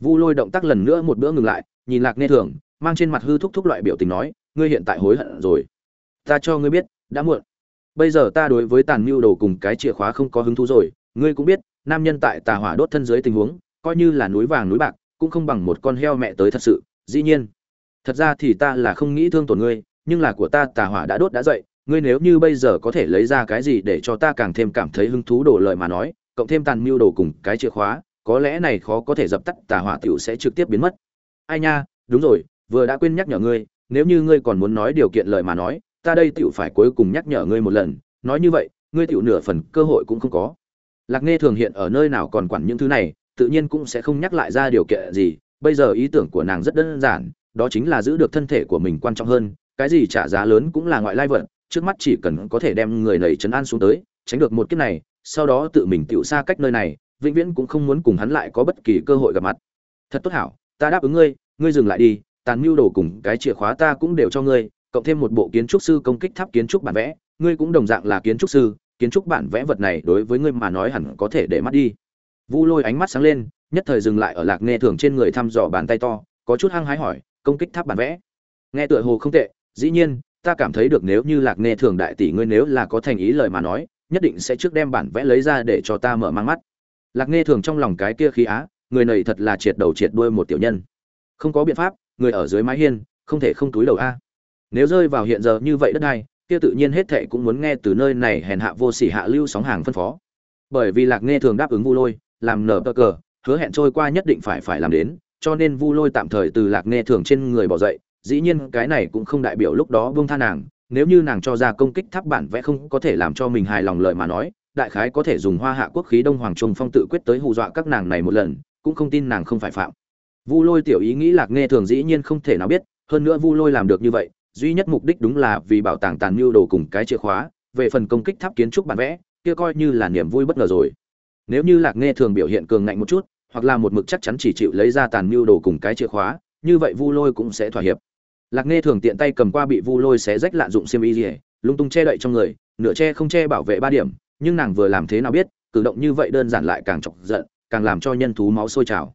Speaker 1: Vu lôi động tác lần nữa một bữa ngừng lại, nhìn lạc nghe thường, mang trên mặt hư thúc thúc loại biểu tình nói, ngươi hiện tại hối hận rồi. Ta cho ngươi biết, đã muộn. Bây giờ ta đối với tàn mưu đồ cùng cái chìa khóa không có hứng thú rồi. Ngươi cũng biết, nam nhân tại tà hỏa đốt thân dưới tình huống, coi như là núi vàng núi bạc cũng không bằng một con heo mẹ tới thật sự, dĩ nhiên. Thật ra thì ta là không nghĩ thương tổn ngươi, nhưng là của ta tà hỏa đã đốt đã dậy, ngươi nếu như bây giờ có thể lấy ra cái gì để cho ta càng thêm cảm thấy hứng thú đổ lợi mà nói, cộng thêm tàn mưu đồ cùng cái chìa khóa, có lẽ này khó có thể dập tắt, tà hỏa tiểu sẽ trực tiếp biến mất. Ai nha, đúng rồi, vừa đã quên nhắc nhở ngươi, nếu như ngươi còn muốn nói điều kiện lời mà nói, ta đây tiểu phải cuối cùng nhắc nhở ngươi một lần, nói như vậy, ngươi tiểu nửa phần cơ hội cũng không có. Lạc nghe thường hiện ở nơi nào còn quản những thứ này tự nhiên cũng sẽ không nhắc lại ra điều kiện gì, bây giờ ý tưởng của nàng rất đơn giản, đó chính là giữ được thân thể của mình quan trọng hơn, cái gì trả giá lớn cũng là ngoại lai vật, trước mắt chỉ cần có thể đem người này trấn an xuống tới, tránh được một kiếp này, sau đó tự mình tựu xa cách nơi này, vĩnh viễn cũng không muốn cùng hắn lại có bất kỳ cơ hội gặp mặt. Thật tốt hảo, ta đáp ứng ngươi ngươi dừng lại đi, tàn mưu đồ cùng cái chìa khóa ta cũng đều cho ngươi, cộng thêm một bộ kiến trúc sư công kích tháp kiến trúc bản vẽ, ngươi cũng đồng dạng là kiến trúc sư, kiến trúc bản vẽ vật này đối với ngươi mà nói hẳn có thể để mắt đi vu lôi ánh mắt sáng lên, nhất thời dừng lại ở lạc nghe thường trên người thăm dò bàn tay to, có chút hăng hái hỏi, công kích tháp bản vẽ? Nghe tựa hồ không tệ, dĩ nhiên, ta cảm thấy được nếu như lạc nghe thường đại tỷ ngươi nếu là có thành ý lời mà nói, nhất định sẽ trước đem bản vẽ lấy ra để cho ta mở mang mắt. Lạc nghe thường trong lòng cái kia khí á, người này thật là triệt đầu triệt đuôi một tiểu nhân. Không có biện pháp, người ở dưới mái hiên, không thể không túi đầu a. Nếu rơi vào hiện giờ như vậy đất này, kia tự nhiên hết thệ cũng muốn nghe từ nơi này hèn hạ vô sỉ hạ lưu sóng hàng phân phó. Bởi vì lạc nghe thường đáp ứng vu lôi làm nở bờ cờ, hứa hẹn trôi qua nhất định phải phải làm đến, cho nên vu lôi tạm thời từ lạc nghe thường trên người bỏ dậy, dĩ nhiên cái này cũng không đại biểu lúc đó vương tha nàng, nếu như nàng cho ra công kích tháp bản vẽ không có thể làm cho mình hài lòng lời mà nói, đại khái có thể dùng hoa hạ quốc khí đông hoàng trung phong tự quyết tới hù dọa các nàng này một lần, cũng không tin nàng không phải phạm. Vu lôi tiểu ý nghĩ lạc nghe thường dĩ nhiên không thể nào biết, hơn nữa vu lôi làm được như vậy, duy nhất mục đích đúng là vì bảo tàng tàn mưu đồ cùng cái chìa khóa, về phần công kích tháp kiến trúc bản vẽ, kia coi như là niềm vui bất ngờ rồi nếu như lạc nghe thường biểu hiện cường ngạnh một chút, hoặc là một mực chắc chắn chỉ chịu lấy ra tàn mưu đồ cùng cái chìa khóa, như vậy vu lôi cũng sẽ thỏa hiệp. Lạc nghe thường tiện tay cầm qua bị vu lôi xé rách lạn dụng xiêm y dỉa lung tung che đậy trong người, nửa che không che bảo vệ ba điểm, nhưng nàng vừa làm thế nào biết, cử động như vậy đơn giản lại càng chọc giận, càng làm cho nhân thú máu sôi trào.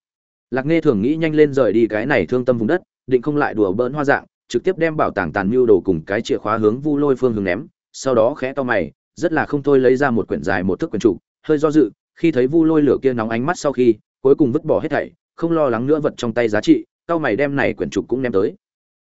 Speaker 1: Lạc nghe thường nghĩ nhanh lên rời đi cái này thương tâm vùng đất, định không lại đùa bỡn hoa dạng, trực tiếp đem bảo tàng tàn mưu đồ cùng cái chìa khóa hướng vu lôi phương hướng ném, sau đó khẽ to mày, rất là không thôi lấy ra một quyển dài một thước quyển trụ hơi do dự khi thấy vu lôi lửa kia nóng ánh mắt sau khi, cuối cùng vứt bỏ hết thảy, không lo lắng nữa vật trong tay giá trị, cao mày đem này quyển trục cũng ném tới.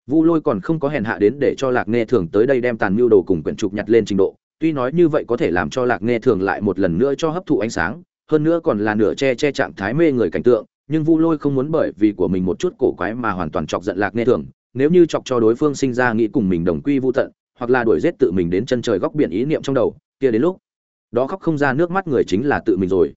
Speaker 1: Vu lôi còn không có hèn hạ đến để cho lạc nghe thường tới đây đem tàn mưu đồ cùng quyển trục nhặt lên trình độ, tuy nói như vậy có thể làm cho lạc nghe thường lại một lần nữa cho hấp thụ ánh sáng, hơn nữa còn là nửa che che trạng thái mê người cảnh tượng, nhưng vu lôi không muốn bởi vì của mình một chút cổ quái mà hoàn toàn chọc giận lạc nghe thường, nếu như chọc cho đối phương sinh ra nghĩ cùng mình đồng quy vu tận, hoặc là đuổi giết tự mình đến chân trời góc biển ý niệm trong đầu, kia đến lúc đó khóc không ra nước mắt người chính là tự mình rồi.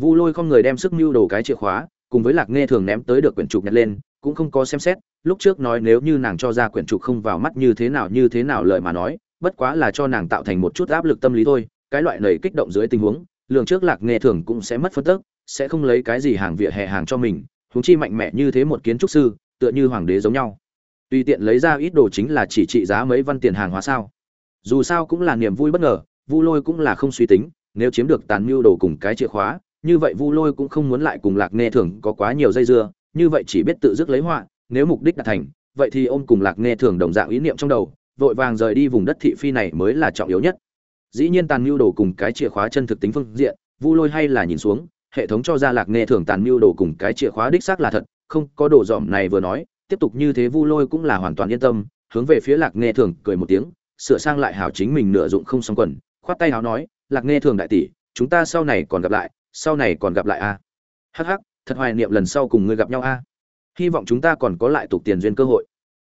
Speaker 1: Vu lôi không người đem sức mưu đồ cái chìa khóa, cùng với lạc nghe thường ném tới được quyển trục nhặt lên, cũng không có xem xét, lúc trước nói nếu như nàng cho ra quyển trục không vào mắt như thế nào như thế nào lời mà nói, bất quá là cho nàng tạo thành một chút áp lực tâm lý thôi, cái loại này kích động dưới tình huống, lường trước lạc nghe thường cũng sẽ mất phân tức, sẽ không lấy cái gì hàng vỉa hè hàng cho mình, huống chi mạnh mẽ như thế một kiến trúc sư, tựa như hoàng đế giống nhau. Tùy tiện lấy ra ít đồ chính là chỉ trị giá mấy văn tiền hàng hóa sao. Dù sao cũng là niềm vui bất ngờ vu lôi cũng là không suy tính, nếu chiếm được tàn mưu đồ cùng cái chìa khóa, như vậy vu lôi cũng không muốn lại cùng lạc nghe thường có quá nhiều dây dưa, như vậy chỉ biết tự dứt lấy họa, nếu mục đích đạt thành, vậy thì ôm cùng lạc nghe thường đồng dạng ý niệm trong đầu, vội vàng rời đi vùng đất thị phi này mới là trọng yếu nhất. Dĩ nhiên tàn mưu đồ cùng cái chìa khóa chân thực tính phương diện, vu lôi hay là nhìn xuống, hệ thống cho ra lạc nghe thường tàn mưu đồ cùng cái chìa khóa đích xác là thật, không có đồ dòm này vừa nói, tiếp tục như thế vu lôi cũng là hoàn toàn yên tâm, hướng về phía lạc nghe thường cười một tiếng, sửa sang lại hảo chính mình nửa dụng không xong quần khoát tay áo nói, lạc nghe thường đại tỷ, chúng ta sau này còn gặp lại, sau này còn gặp lại a. Hắc hắc, thật hoài niệm lần sau cùng ngươi gặp nhau a. Hy vọng chúng ta còn có lại tục tiền duyên cơ hội.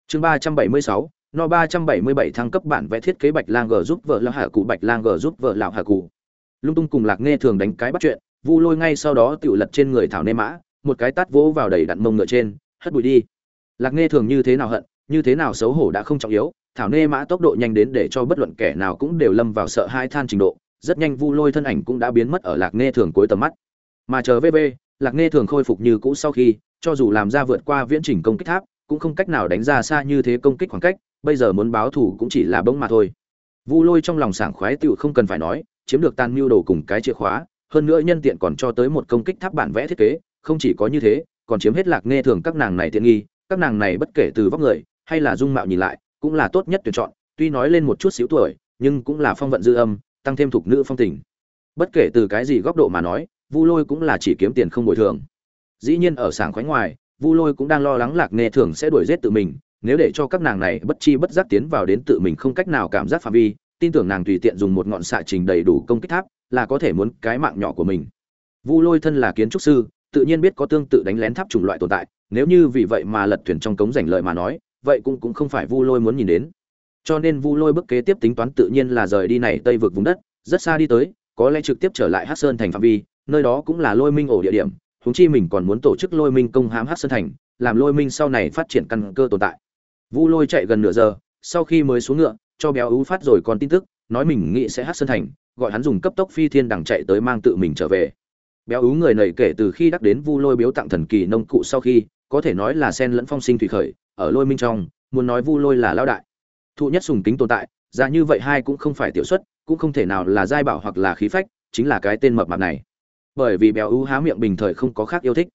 Speaker 1: Chương ba trăm bảy mươi sáu, no ba trăm bảy mươi bảy thăng cấp bản vẽ thiết kế bạch lang g giúp vợ lão hạ cụ, bạch lang g giúp vợ lão hạ cụ. Lung tung cùng lạc nghe thường đánh cái bắt chuyện, vu lôi ngay sau đó tự lật trên người thảo nê mã, một cái tát vỗ vào đầy đặn mông ngựa trên, hất bụi đi. Lạc nghe thường như thế nào hận, như thế nào xấu hổ đã không trọng yếu thảo nê mã tốc độ nhanh đến để cho bất luận kẻ nào cũng đều lâm vào sợ hai than trình độ, rất nhanh vu lôi thân ảnh cũng đã biến mất ở lạc nghe thường cuối tầm mắt. Mà chờ vv lạc nghe thường khôi phục như cũ sau khi, cho dù làm ra vượt qua viễn trình công kích tháp, cũng không cách nào đánh ra xa như thế công kích khoảng cách, bây giờ muốn báo thủ cũng chỉ là bông mà thôi. Vu lôi trong lòng sảng khoái tựu không cần phải nói, chiếm được tan mưu đồ cùng cái chìa khóa, hơn nữa nhân tiện còn cho tới một công kích tháp bản vẽ thiết kế, không chỉ có như thế, còn chiếm hết lạc nghe thường các nàng này tiện nghi, các nàng này bất kể từ vóc người, hay là dung mạo nhìn lại cũng là tốt nhất tuyển chọn, tuy nói lên một chút xíu tuổi, nhưng cũng là phong vận dư âm, tăng thêm thuộc nữ phong tình. Bất kể từ cái gì góc độ mà nói, vu lôi cũng là chỉ kiếm tiền không bồi thường. Dĩ nhiên ở sảng khoái ngoài, vu lôi cũng đang lo lắng lạc nghe thường sẽ đuổi giết tự mình, nếu để cho các nàng này bất chi bất giác tiến vào đến tự mình không cách nào cảm giác phạm vi, tin tưởng nàng tùy tiện dùng một ngọn xạ trình đầy đủ công kích tháp, là có thể muốn cái mạng nhỏ của mình. Vu lôi thân là kiến trúc sư, tự nhiên biết có tương tự đánh lén tháp chủng loại tồn tại, nếu như vì vậy mà lật thuyền trong cống giành lợi mà nói vậy cũng cũng không phải vu lôi muốn nhìn đến. Cho nên vu lôi bước kế tiếp tính toán tự nhiên là rời đi này tây vực vùng đất, rất xa đi tới, có lẽ trực tiếp trở lại Hắc sơn thành phạm vi, nơi đó cũng là lôi minh ổ địa điểm, huống chi mình còn muốn tổ chức lôi minh công hãm Hắc sơn thành, làm lôi minh sau này phát triển căn cơ tồn tại. Vu lôi chạy gần nửa giờ, sau khi mới xuống ngựa, cho béo ú phát rồi còn tin tức, nói mình nghĩ sẽ Hắc sơn thành, gọi hắn dùng cấp tốc phi thiên đằng chạy tới mang tự mình trở về. Béo ú người nầy kể từ khi đắc đến vu lôi biếu tặng thần kỳ nông cụ sau khi có thể nói là sen lẫn phong sinh thủy khởi, ở lôi minh trong, muốn nói vu lôi là lao đại. Thụ nhất sùng kính tồn tại ra như vậy hai cũng không phải tiểu xuất, cũng không thể nào là giai bảo hoặc là khí phách, chính là cái tên mập mạp này. Bởi vì béo ú há miệng bình thời không có khác yêu thích.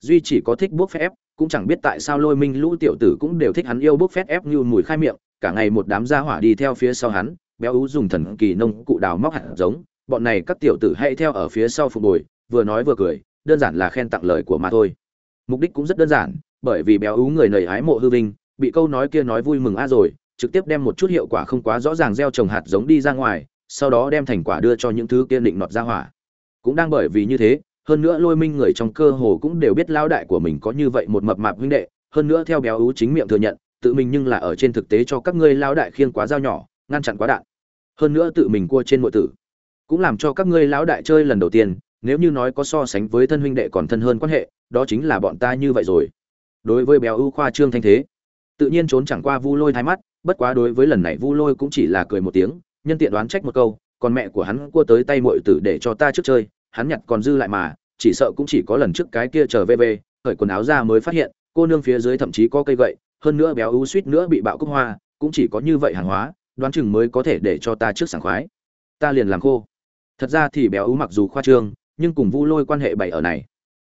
Speaker 1: Duy chỉ có thích bốc phép ép, cũng chẳng biết tại sao lôi minh lũ tiểu tử cũng đều thích hắn yêu bốc phép ép như mùi khai miệng, cả ngày một đám gia hỏa đi theo phía sau hắn, béo ú dùng thần kỳ nông cụ đào móc hạt giống, bọn này các tiểu tử hay theo ở phía sau phục bồi vừa nói vừa cười, đơn giản là khen tặng lời của mà thôi mục đích cũng rất đơn giản, bởi vì béo ú người nầy hái mộ hư vinh, bị câu nói kia nói vui mừng a rồi, trực tiếp đem một chút hiệu quả không quá rõ ràng gieo trồng hạt giống đi ra ngoài, sau đó đem thành quả đưa cho những thứ kia định nọt ra hỏa. Cũng đang bởi vì như thế, hơn nữa lôi minh người trong cơ hồ cũng đều biết lao đại của mình có như vậy một mập mạp huynh đệ, hơn nữa theo béo ú chính miệng thừa nhận, tự mình nhưng là ở trên thực tế cho các ngươi lao đại khiêng quá dao nhỏ, ngăn chặn quá đạn. Hơn nữa tự mình cua trên mọi tử, cũng làm cho các ngươi lão đại chơi lần đầu tiên nếu như nói có so sánh với thân huynh đệ còn thân hơn quan hệ, đó chính là bọn ta như vậy rồi. Đối với béo ưu khoa trương thanh thế, tự nhiên trốn chẳng qua vu lôi thái mắt, bất quá đối với lần này vu lôi cũng chỉ là cười một tiếng, nhân tiện đoán trách một câu, còn mẹ của hắn cua tới tay muội tử để cho ta trước chơi, hắn nhặt còn dư lại mà, chỉ sợ cũng chỉ có lần trước cái kia trở về về khởi quần áo ra mới phát hiện, cô nương phía dưới thậm chí có cây gậy, hơn nữa béo ưu suýt nữa bị bạo cúc hoa, cũng chỉ có như vậy hàng hóa, đoán chừng mới có thể để cho ta trước sảng khoái. Ta liền làm khô. Thật ra thì béo ưu mặc dù khoa trương nhưng cùng vu lôi quan hệ bảy ở này.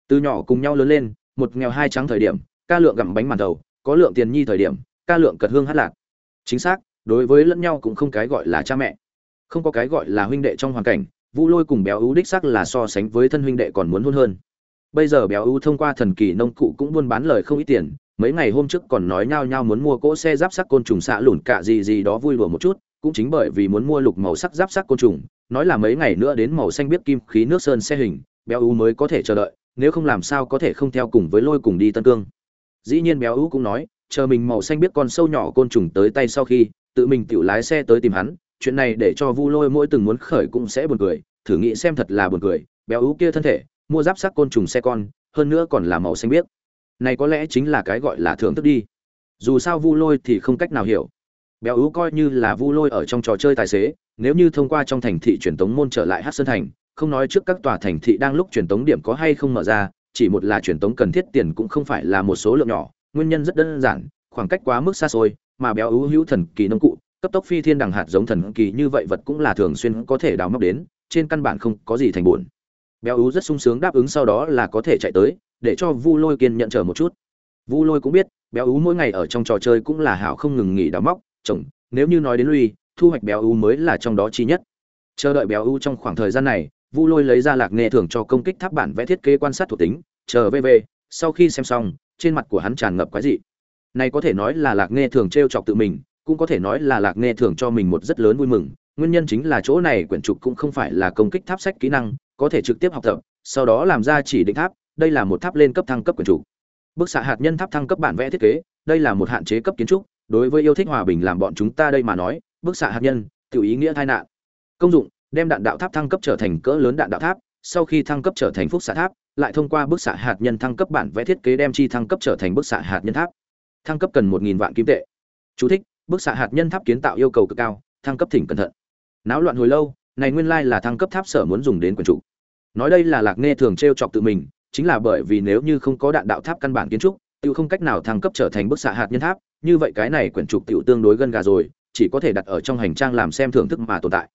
Speaker 1: Từ nhỏ cùng nhau lớn lên, một nghèo hai trắng thời điểm, ca lượng gặm bánh màn đầu, có lượng tiền nhi thời điểm, ca lượng cật hương hát lạc. Chính xác, đối với lẫn nhau cũng không cái gọi là cha mẹ. Không có cái gọi là huynh đệ trong hoàn cảnh, vu lôi cùng béo ú đích xác là so sánh với thân huynh đệ còn muốn hôn hơn. Bây giờ béo ú thông qua thần kỳ nông cụ cũng buôn bán lời không ít tiền, mấy ngày hôm trước còn nói nhau nhau muốn mua cỗ xe giáp sắc côn trùng xạ lùn cả gì gì đó vui đùa một chút, cũng chính bởi vì muốn mua lục màu sắc giáp sắc côn trùng nói là mấy ngày nữa đến màu xanh biết kim khí nước sơn xe hình, béo ú mới có thể chờ đợi, nếu không làm sao có thể không theo cùng với lôi cùng đi tân cương. Dĩ nhiên béo ú cũng nói, chờ mình màu xanh biết con sâu nhỏ côn trùng tới tay sau khi, tự mình tự lái xe tới tìm hắn, chuyện này để cho vu lôi mỗi từng muốn khởi cũng sẽ buồn cười, thử nghĩ xem thật là buồn cười, béo ú kia thân thể, mua giáp sắc côn trùng xe con, hơn nữa còn là màu xanh biếc này có lẽ chính là cái gọi là thưởng thức đi. Dù sao vu lôi thì không cách nào hiểu. Béo ú coi như là vu lôi ở trong trò chơi tài xế nếu như thông qua trong thành thị truyền tống môn trở lại hát sơn thành, không nói trước các tòa thành thị đang lúc truyền tống điểm có hay không mở ra, chỉ một là truyền tống cần thiết tiền cũng không phải là một số lượng nhỏ, nguyên nhân rất đơn giản, khoảng cách quá mức xa xôi, mà béo ú hữu thần kỳ nông cụ, cấp tốc phi thiên đằng hạt giống thần kỳ như vậy vật cũng là thường xuyên có thể đào móc đến, trên căn bản không có gì thành buồn. Béo ú rất sung sướng đáp ứng sau đó là có thể chạy tới, để cho vu lôi kiên nhận chờ một chút. Vu lôi cũng biết, béo ú mỗi ngày ở trong trò chơi cũng là hảo không ngừng nghỉ đào móc trồng nếu như nói đến lui thu hoạch béo u mới là trong đó chi nhất. Chờ đợi béo u trong khoảng thời gian này, vu lôi lấy ra lạc nghề thưởng cho công kích tháp bản vẽ thiết kế quan sát thuộc tính, chờ vv sau khi xem xong, trên mặt của hắn tràn ngập quái dị. Này có thể nói là lạc nghe thường t chọc tự mình, cũng có thể nói là lạc nghe thường cho mình một rất lớn vui mừng. Nguyên nhân chính là chỗ này quyển trục cũng không phải là công kích tháp sách kỹ năng, có thể trực tiếp học tập, sau đó làm ra chỉ định tháp, đây là một tháp lên cấp thăng cấp quyển trục. Bức xạ hạt nhân tháp thăng cấp bản vẽ thiết kế, đây là một hạn chế cấp kiến trúc, đối với yêu thích hòa bình làm bọn chúng ta đây mà nói bức xạ hạt nhân tự ý nghĩa tai nạn. Công dụng đem đạn đạo tháp thăng cấp trở thành cỡ lớn đạn đạo tháp sau khi thăng cấp trở thành phúc xạ tháp lại thông qua bức xạ hạt nhân thăng cấp bản vẽ thiết kế đem chi thăng cấp trở thành bức xạ hạt nhân tháp. Thăng cấp cần một nghìn vạn kim tệ. Chú thích, bức xạ hạt nhân tháp kiến tạo yêu cầu cực cao thăng cấp thỉnh cẩn thận. Náo loạn hồi lâu này nguyên lai là thăng cấp tháp sở muốn dùng đến quần chủ. Nói đây là lạc nghe thường t chọc tự mình chính là bởi vì nếu như không có đạn đạo tháp căn bản kiến trúc tự không cách nào thăng cấp trở thành bức xạ hạt nhân tháp như vậy cái này quyển trục tiểu tương đối gân gà rồi chỉ có thể đặt ở trong hành trang làm xem thưởng thức mà tồn tại.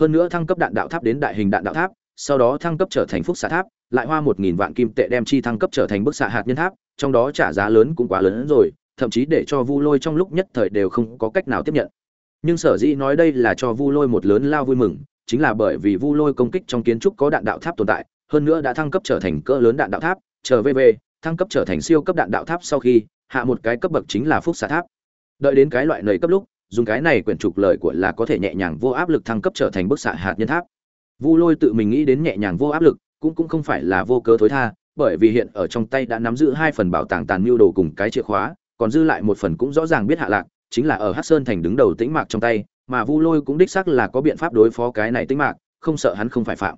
Speaker 1: Hơn nữa thăng cấp đạn đạo tháp đến đại hình đạn đạo tháp sau đó thăng cấp trở thành phúc xạ tháp lại hoa một nghìn vạn kim tệ đem chi thăng cấp trở thành bức xạ hạt nhân tháp trong đó trả giá lớn cũng quá lớn hơn rồi thậm chí để cho vu lôi trong lúc nhất thời đều không có cách nào tiếp nhận. Nhưng sở dĩ nói đây là cho vu lôi một lớn lao vui mừng chính là bởi vì vu lôi công kích trong kiến trúc có đạn đạo tháp tồn tại hơn nữa đã thăng cấp trở thành cỡ lớn đạn đạo tháp trở về, thăng cấp trở thành siêu cấp đạn đạo tháp sau khi hạ một cái cấp bậc chính là phúc xạ tháp. Đợi đến cái loại nầy cấp lúc dùng cái này quyển trục lời của là có thể nhẹ nhàng vô áp lực thăng cấp trở thành bức xạ hạt nhân tháp. Vu lôi tự mình nghĩ đến nhẹ nhàng vô áp lực, cũng cũng không phải là vô cớ thối tha, bởi vì hiện ở trong tay đã nắm giữ hai phần bảo tàng tàn mưu đồ cùng cái chìa khóa, còn dư lại một phần cũng rõ ràng biết hạ lạc, chính là ở hát sơn thành đứng đầu tĩnh mạc trong tay, mà vu lôi cũng đích xác là có biện pháp đối phó cái này tĩnh mạc, không sợ hắn không phải phạm.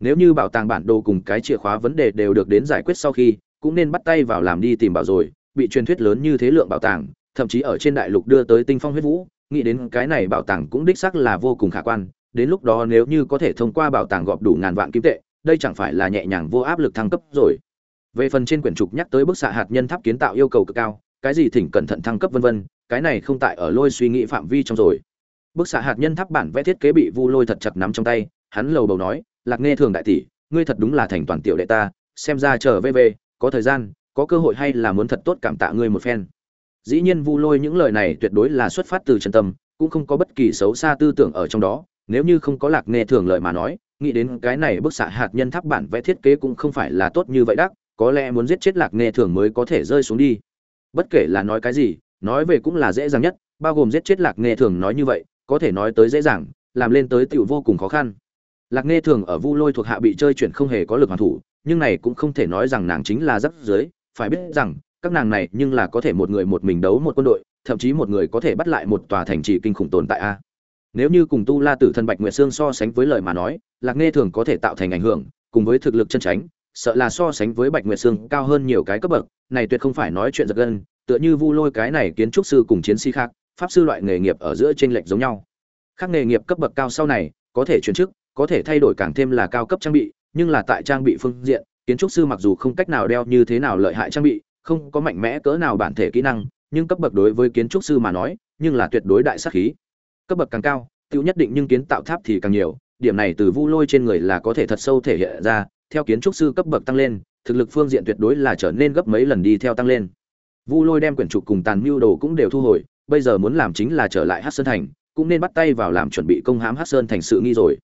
Speaker 1: Nếu như bảo tàng bản đồ cùng cái chìa khóa vấn đề đều được đến giải quyết sau khi, cũng nên bắt tay vào làm đi tìm bảo rồi, bị truyền thuyết lớn như thế lượng bảo tàng, thậm chí ở trên đại lục đưa tới tinh phong huyết vũ nghĩ đến cái này bảo tàng cũng đích xác là vô cùng khả quan đến lúc đó nếu như có thể thông qua bảo tàng gọp đủ ngàn vạn kim tệ đây chẳng phải là nhẹ nhàng vô áp lực thăng cấp rồi về phần trên quyển trục nhắc tới bức xạ hạt nhân tháp kiến tạo yêu cầu cực cao cái gì thỉnh cẩn thận thăng cấp vân vân, cái này không tại ở lôi suy nghĩ phạm vi trong rồi. Bức xạ hạt nhân tháp bản vẽ thiết kế bị Vu Lôi thật chặt nắm trong tay, hắn lầu bầu nói, "Lạc Nghe thường đại tỷ, ngươi thật đúng là thành toàn tiểu đệ ta, xem ra chờ về về, có thời gian, có cơ hội hay là muốn thật tốt cảm tạ ngươi một phen." Dĩ nhiên Vu Lôi những lời này tuyệt đối là xuất phát từ chân tâm, cũng không có bất kỳ xấu xa tư tưởng ở trong đó, nếu như không có Lạc Nghe thường lời mà nói, nghĩ đến cái này bức xạ hạt nhân tháp bản vẽ thiết kế cũng không phải là tốt như vậy đắc, có lẽ muốn giết chết Lạc Nghe thường mới có thể rơi xuống đi. Bất kể là nói cái gì nói về cũng là dễ dàng nhất bao gồm giết chết lạc nghe thường nói như vậy có thể nói tới dễ dàng làm lên tới tựu vô cùng khó khăn. Lạc nghe thường ở vu lôi thuộc hạ bị chơi chuyển không hề có lực hoàn thủ nhưng này cũng không thể nói rằng nàng chính là rắc dưới phải biết rằng các nàng này nhưng là có thể một người một mình đấu một quân đội, thậm chí một người có thể bắt lại một tòa thành trì kinh khủng tồn tại a. Nếu như cùng tu la tử thân bạch nguyệt sương so sánh với lời mà nói, lạc nghe thường có thể tạo thành ảnh hưởng, cùng với thực lực chân tránh sợ là so sánh với bạch nguyệt sương cao hơn nhiều cái cấp bậc, này tuyệt không phải nói chuyện giật gân, tựa như vu lôi cái này kiến trúc sư cùng chiến sĩ khác, pháp sư loại nghề nghiệp ở giữa trên lệch giống nhau. Khác nghề nghiệp cấp bậc cao sau này, có thể chuyển chức, có thể thay đổi càng thêm là cao cấp trang bị, nhưng là tại trang bị phương diện, kiến trúc sư mặc dù không cách nào đeo như thế nào lợi hại trang bị không có mạnh mẽ cỡ nào bản thể kỹ năng, nhưng cấp bậc đối với kiến trúc sư mà nói, nhưng là tuyệt đối đại sắc khí. Cấp bậc càng cao, tiêu nhất định nhưng kiến tạo tháp thì càng nhiều, điểm này từ vu lôi trên người là có thể thật sâu thể hiện ra, theo kiến trúc sư cấp bậc tăng lên, thực lực phương diện tuyệt đối là trở nên gấp mấy lần đi theo tăng lên. Vu lôi đem quyển trục cùng tàn mưu đồ cũng đều thu hồi, bây giờ muốn làm chính là trở lại hát sơn thành, cũng nên bắt tay vào làm chuẩn bị công hãm hát sơn thành sự nghi rồi.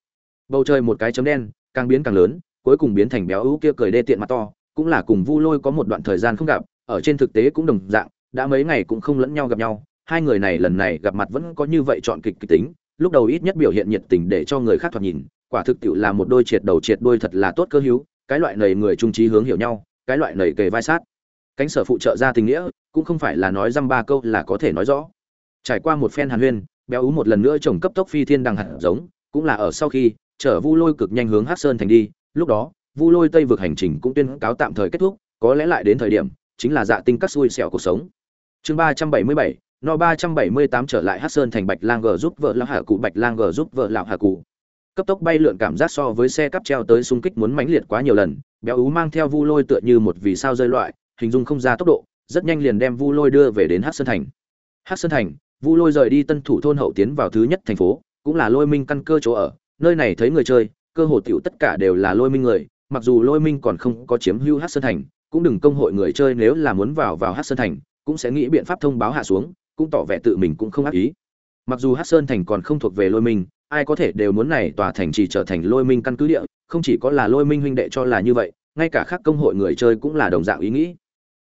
Speaker 1: Bầu trời một cái chấm đen, càng biến càng lớn, cuối cùng biến thành béo ú kia cười đê tiện mặt to cũng là cùng vu lôi có một đoạn thời gian không gặp, ở trên thực tế cũng đồng dạng, đã mấy ngày cũng không lẫn nhau gặp nhau, hai người này lần này gặp mặt vẫn có như vậy chọn kịch kịch tính, lúc đầu ít nhất biểu hiện nhiệt tình để cho người khác thoạt nhìn, quả thực tiệu là một đôi triệt đầu triệt đuôi thật là tốt cơ hữu, cái loại này người trung trí hướng hiểu nhau, cái loại này kề vai sát. Cánh sở phụ trợ ra tình nghĩa, cũng không phải là nói dăm ba câu là có thể nói rõ. Trải qua một phen hàn huyên, béo ú một lần nữa trồng cấp tốc phi thiên đằng hạt giống, cũng là ở sau khi, chở vu lôi cực nhanh hướng Hắc sơn thành đi, lúc đó vu lôi tây vực hành trình cũng tuyên cáo tạm thời kết thúc, có lẽ lại đến thời điểm, chính là dạ tinh cắt xui xẻo cuộc sống. Chương ba trăm bảy mươi bảy, no ba trăm bảy mươi tám trở lại hát sơn thành bạch lang g giúp vợ lão hạ cụ, bạch lang g giúp vợ lão hạ cụ. Cấp tốc bay lượn cảm giác so với xe cắp treo tới xung kích muốn mãnh liệt quá nhiều lần, béo ú mang theo vu lôi tựa như một vì sao rơi loại, hình dung không ra tốc độ, rất nhanh liền đem vu lôi đưa về đến hát sơn thành. Hát sơn thành, vu lôi rời đi tân thủ thôn hậu tiến vào thứ nhất thành phố, cũng là lôi minh căn cơ chỗ ở, nơi này thấy người chơi, cơ hồ tiểu tất cả đều là lôi minh người mặc dù lôi minh còn không có chiếm hưu hát sơn thành, cũng đừng công hội người chơi nếu là muốn vào vào hát sơn thành, cũng sẽ nghĩ biện pháp thông báo hạ xuống, cũng tỏ vẻ tự mình cũng không ác ý. Mặc dù hát sơn thành còn không thuộc về lôi minh, ai có thể đều muốn này tòa thành chỉ trở thành lôi minh căn cứ địa, không chỉ có là lôi minh huynh đệ cho là như vậy, ngay cả khác công hội người chơi cũng là đồng dạng ý nghĩ.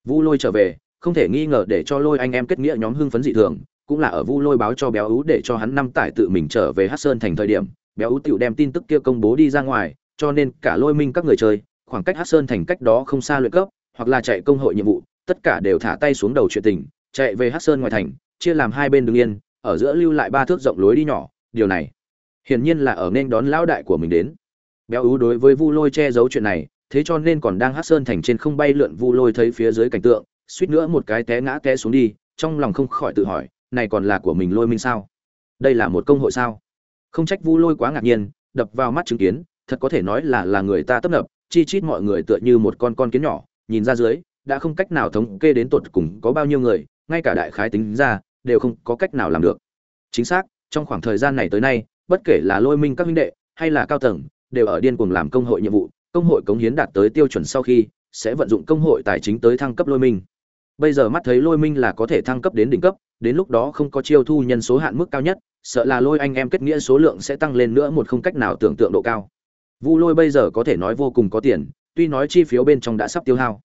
Speaker 1: Vu lôi trở về, không thể nghi ngờ để cho lôi anh em kết nghĩa nhóm hưng phấn dị thường, cũng là ở vu lôi báo cho béo ú để cho hắn năm tải tự mình trở về hát sơn thành thời điểm, béo ú tựu đem tin tức kia công bố đi ra ngoài cho nên cả lôi minh các người chơi, khoảng cách hát sơn thành cách đó không xa luyện cấp, hoặc là chạy công hội nhiệm vụ, tất cả đều thả tay xuống đầu chuyện tình, chạy về hát sơn ngoài thành, chia làm hai bên đứng yên, ở giữa lưu lại ba thước rộng lối đi nhỏ, điều này hiển nhiên là ở nên đón lão đại của mình đến. Béo ú đối với vu lôi che giấu chuyện này, thế cho nên còn đang hát sơn thành trên không bay lượn vu lôi thấy phía dưới cảnh tượng, suýt nữa một cái té ngã té xuống đi, trong lòng không khỏi tự hỏi, này còn là của mình lôi minh sao? Đây là một công hội sao? Không trách vu lôi quá ngạc nhiên, đập vào mắt chứng kiến thật có thể nói là là người ta tấp nập, chi chít mọi người tựa như một con con kiến nhỏ, nhìn ra dưới, đã không cách nào thống kê đến tột cùng có bao nhiêu người, ngay cả đại khái tính ra, đều không có cách nào làm được. Chính xác, trong khoảng thời gian này tới nay, bất kể là lôi minh các huynh đệ, hay là cao tầng, đều ở điên cuồng làm công hội nhiệm vụ, công hội cống hiến đạt tới tiêu chuẩn sau khi, sẽ vận dụng công hội tài chính tới thăng cấp lôi minh. Bây giờ mắt thấy lôi minh là có thể thăng cấp đến đỉnh cấp, đến lúc đó không có chiêu thu nhân số hạn mức cao nhất, sợ là lôi anh em kết nghĩa số lượng sẽ tăng lên nữa một không cách nào tưởng tượng độ cao vu lôi bây giờ có thể nói vô cùng có tiền, tuy nói chi phiếu bên trong đã sắp tiêu hao.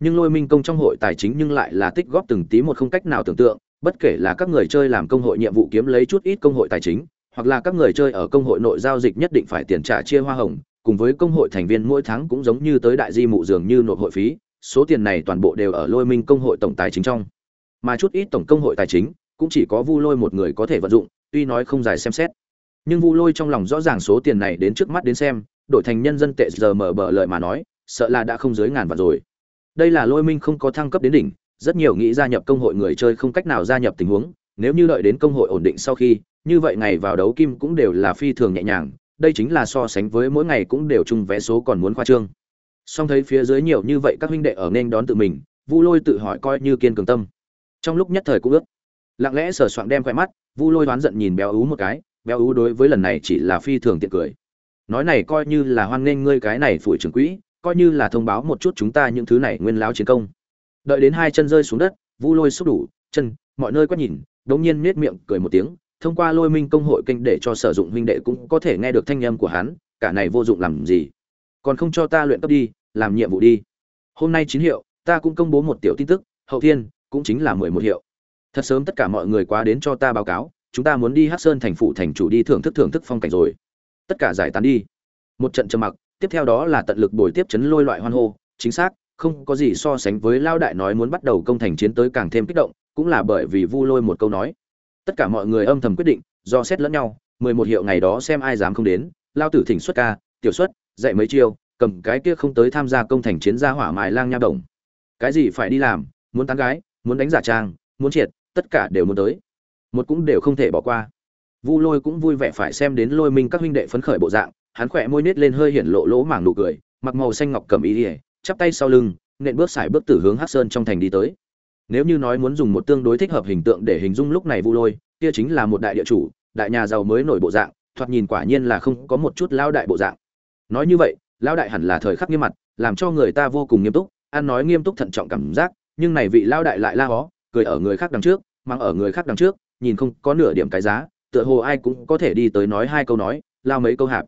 Speaker 1: Nhưng lôi minh công trong hội tài chính nhưng lại là tích góp từng tí một không cách nào tưởng tượng, bất kể là các người chơi làm công hội nhiệm vụ kiếm lấy chút ít công hội tài chính, hoặc là các người chơi ở công hội nội giao dịch nhất định phải tiền trả chia hoa hồng, cùng với công hội thành viên mỗi tháng cũng giống như tới đại di mụ dường như nộp hội phí, số tiền này toàn bộ đều ở lôi minh công hội tổng tài chính trong. Mà chút ít tổng công hội tài chính, cũng chỉ có vu lôi một người có thể vận dụng, tuy nói không dài xem xét. Nhưng vu lôi trong lòng rõ ràng số tiền này đến trước mắt đến xem đổi thành nhân dân tệ giờ mở bờ lợi mà nói, sợ là đã không dưới ngàn vạn rồi. Đây là lôi minh không có thăng cấp đến đỉnh, rất nhiều nghĩ gia nhập công hội người chơi không cách nào gia nhập tình huống, nếu như đợi đến công hội ổn định sau khi, như vậy ngày vào đấu kim cũng đều là phi thường nhẹ nhàng, đây chính là so sánh với mỗi ngày cũng đều chung vé số còn muốn khoa trương. Song thấy phía dưới nhiều như vậy các huynh đệ ở nên đón tự mình, vu lôi tự hỏi coi như kiên cường tâm. Trong lúc nhất thời cũng ước, lặng lẽ sờ soạng đem khoe mắt, vu lôi đoán giận nhìn béo ú một cái, béo ú đối với lần này chỉ là phi thường tiện cười nói này coi như là hoan nghênh ngươi cái này phủi trưởng quỹ, coi như là thông báo một chút chúng ta những thứ này nguyên láo chiến công. Đợi đến hai chân rơi xuống đất, vu lôi xúc đủ, chân, mọi nơi quét nhìn, đống nhiên nết miệng cười một tiếng, thông qua lôi minh công hội kênh để cho sử dụng huynh đệ cũng có thể nghe được thanh âm của hắn, cả này vô dụng làm gì? Còn không cho ta luyện cấp đi, làm nhiệm vụ đi. Hôm nay chín hiệu, ta cũng công bố một tiểu tin tức, hậu thiên, cũng chính là mười một hiệu. Thật sớm tất cả mọi người quá đến cho ta báo cáo, chúng ta muốn đi hát sơn thành phủ thành chủ đi thưởng thức thưởng thức phong cảnh rồi tất cả giải tán đi. Một trận trầm mặc, tiếp theo đó là tận lực bồi tiếp chấn lôi loại hoan hô. Chính xác, không có gì so sánh với lao đại nói muốn bắt đầu công thành chiến tới càng thêm kích động, cũng là bởi vì vu lôi một câu nói. Tất cả mọi người âm thầm quyết định, do xét lẫn nhau, mười một hiệu ngày đó xem ai dám không đến. Lao tử thỉnh xuất ca, tiểu xuất, dạy mấy chiêu, cầm cái kia không tới tham gia công thành chiến gia hỏa mài lang nha đồng. Cái gì phải đi làm, muốn tán gái, muốn đánh giả trang, muốn triệt, tất cả đều muốn tới. Một cũng đều không thể bỏ qua vu lôi cũng vui vẻ phải xem đến lôi minh các huynh đệ phấn khởi bộ dạng, hắn khỏe môi nết lên hơi hiển lộ lỗ mảng nụ cười, mặc màu xanh ngọc cầm ý ỉa chắp tay sau lưng, nện bước sải bước từ hướng hắc sơn trong thành đi tới. Nếu như nói muốn dùng một tương đối thích hợp hình tượng để hình dung lúc này vu lôi, kia chính là một đại địa chủ, đại nhà giàu mới nổi bộ dạng, thoạt nhìn quả nhiên là không có một chút lao đại bộ dạng. Nói như vậy lao đại hẳn là thời khắc nghiêm mặt, làm cho người ta vô cùng nghiêm túc, ăn nói nghiêm túc thận trọng cảm giác, nhưng này vị lao đại lại la hó, cười ở người khác đằng trước mang ở người khác đằng trước, nhìn không có nửa điểm cái giá tựa hồ ai cũng có thể đi tới nói hai câu nói, lao mấy câu hạp.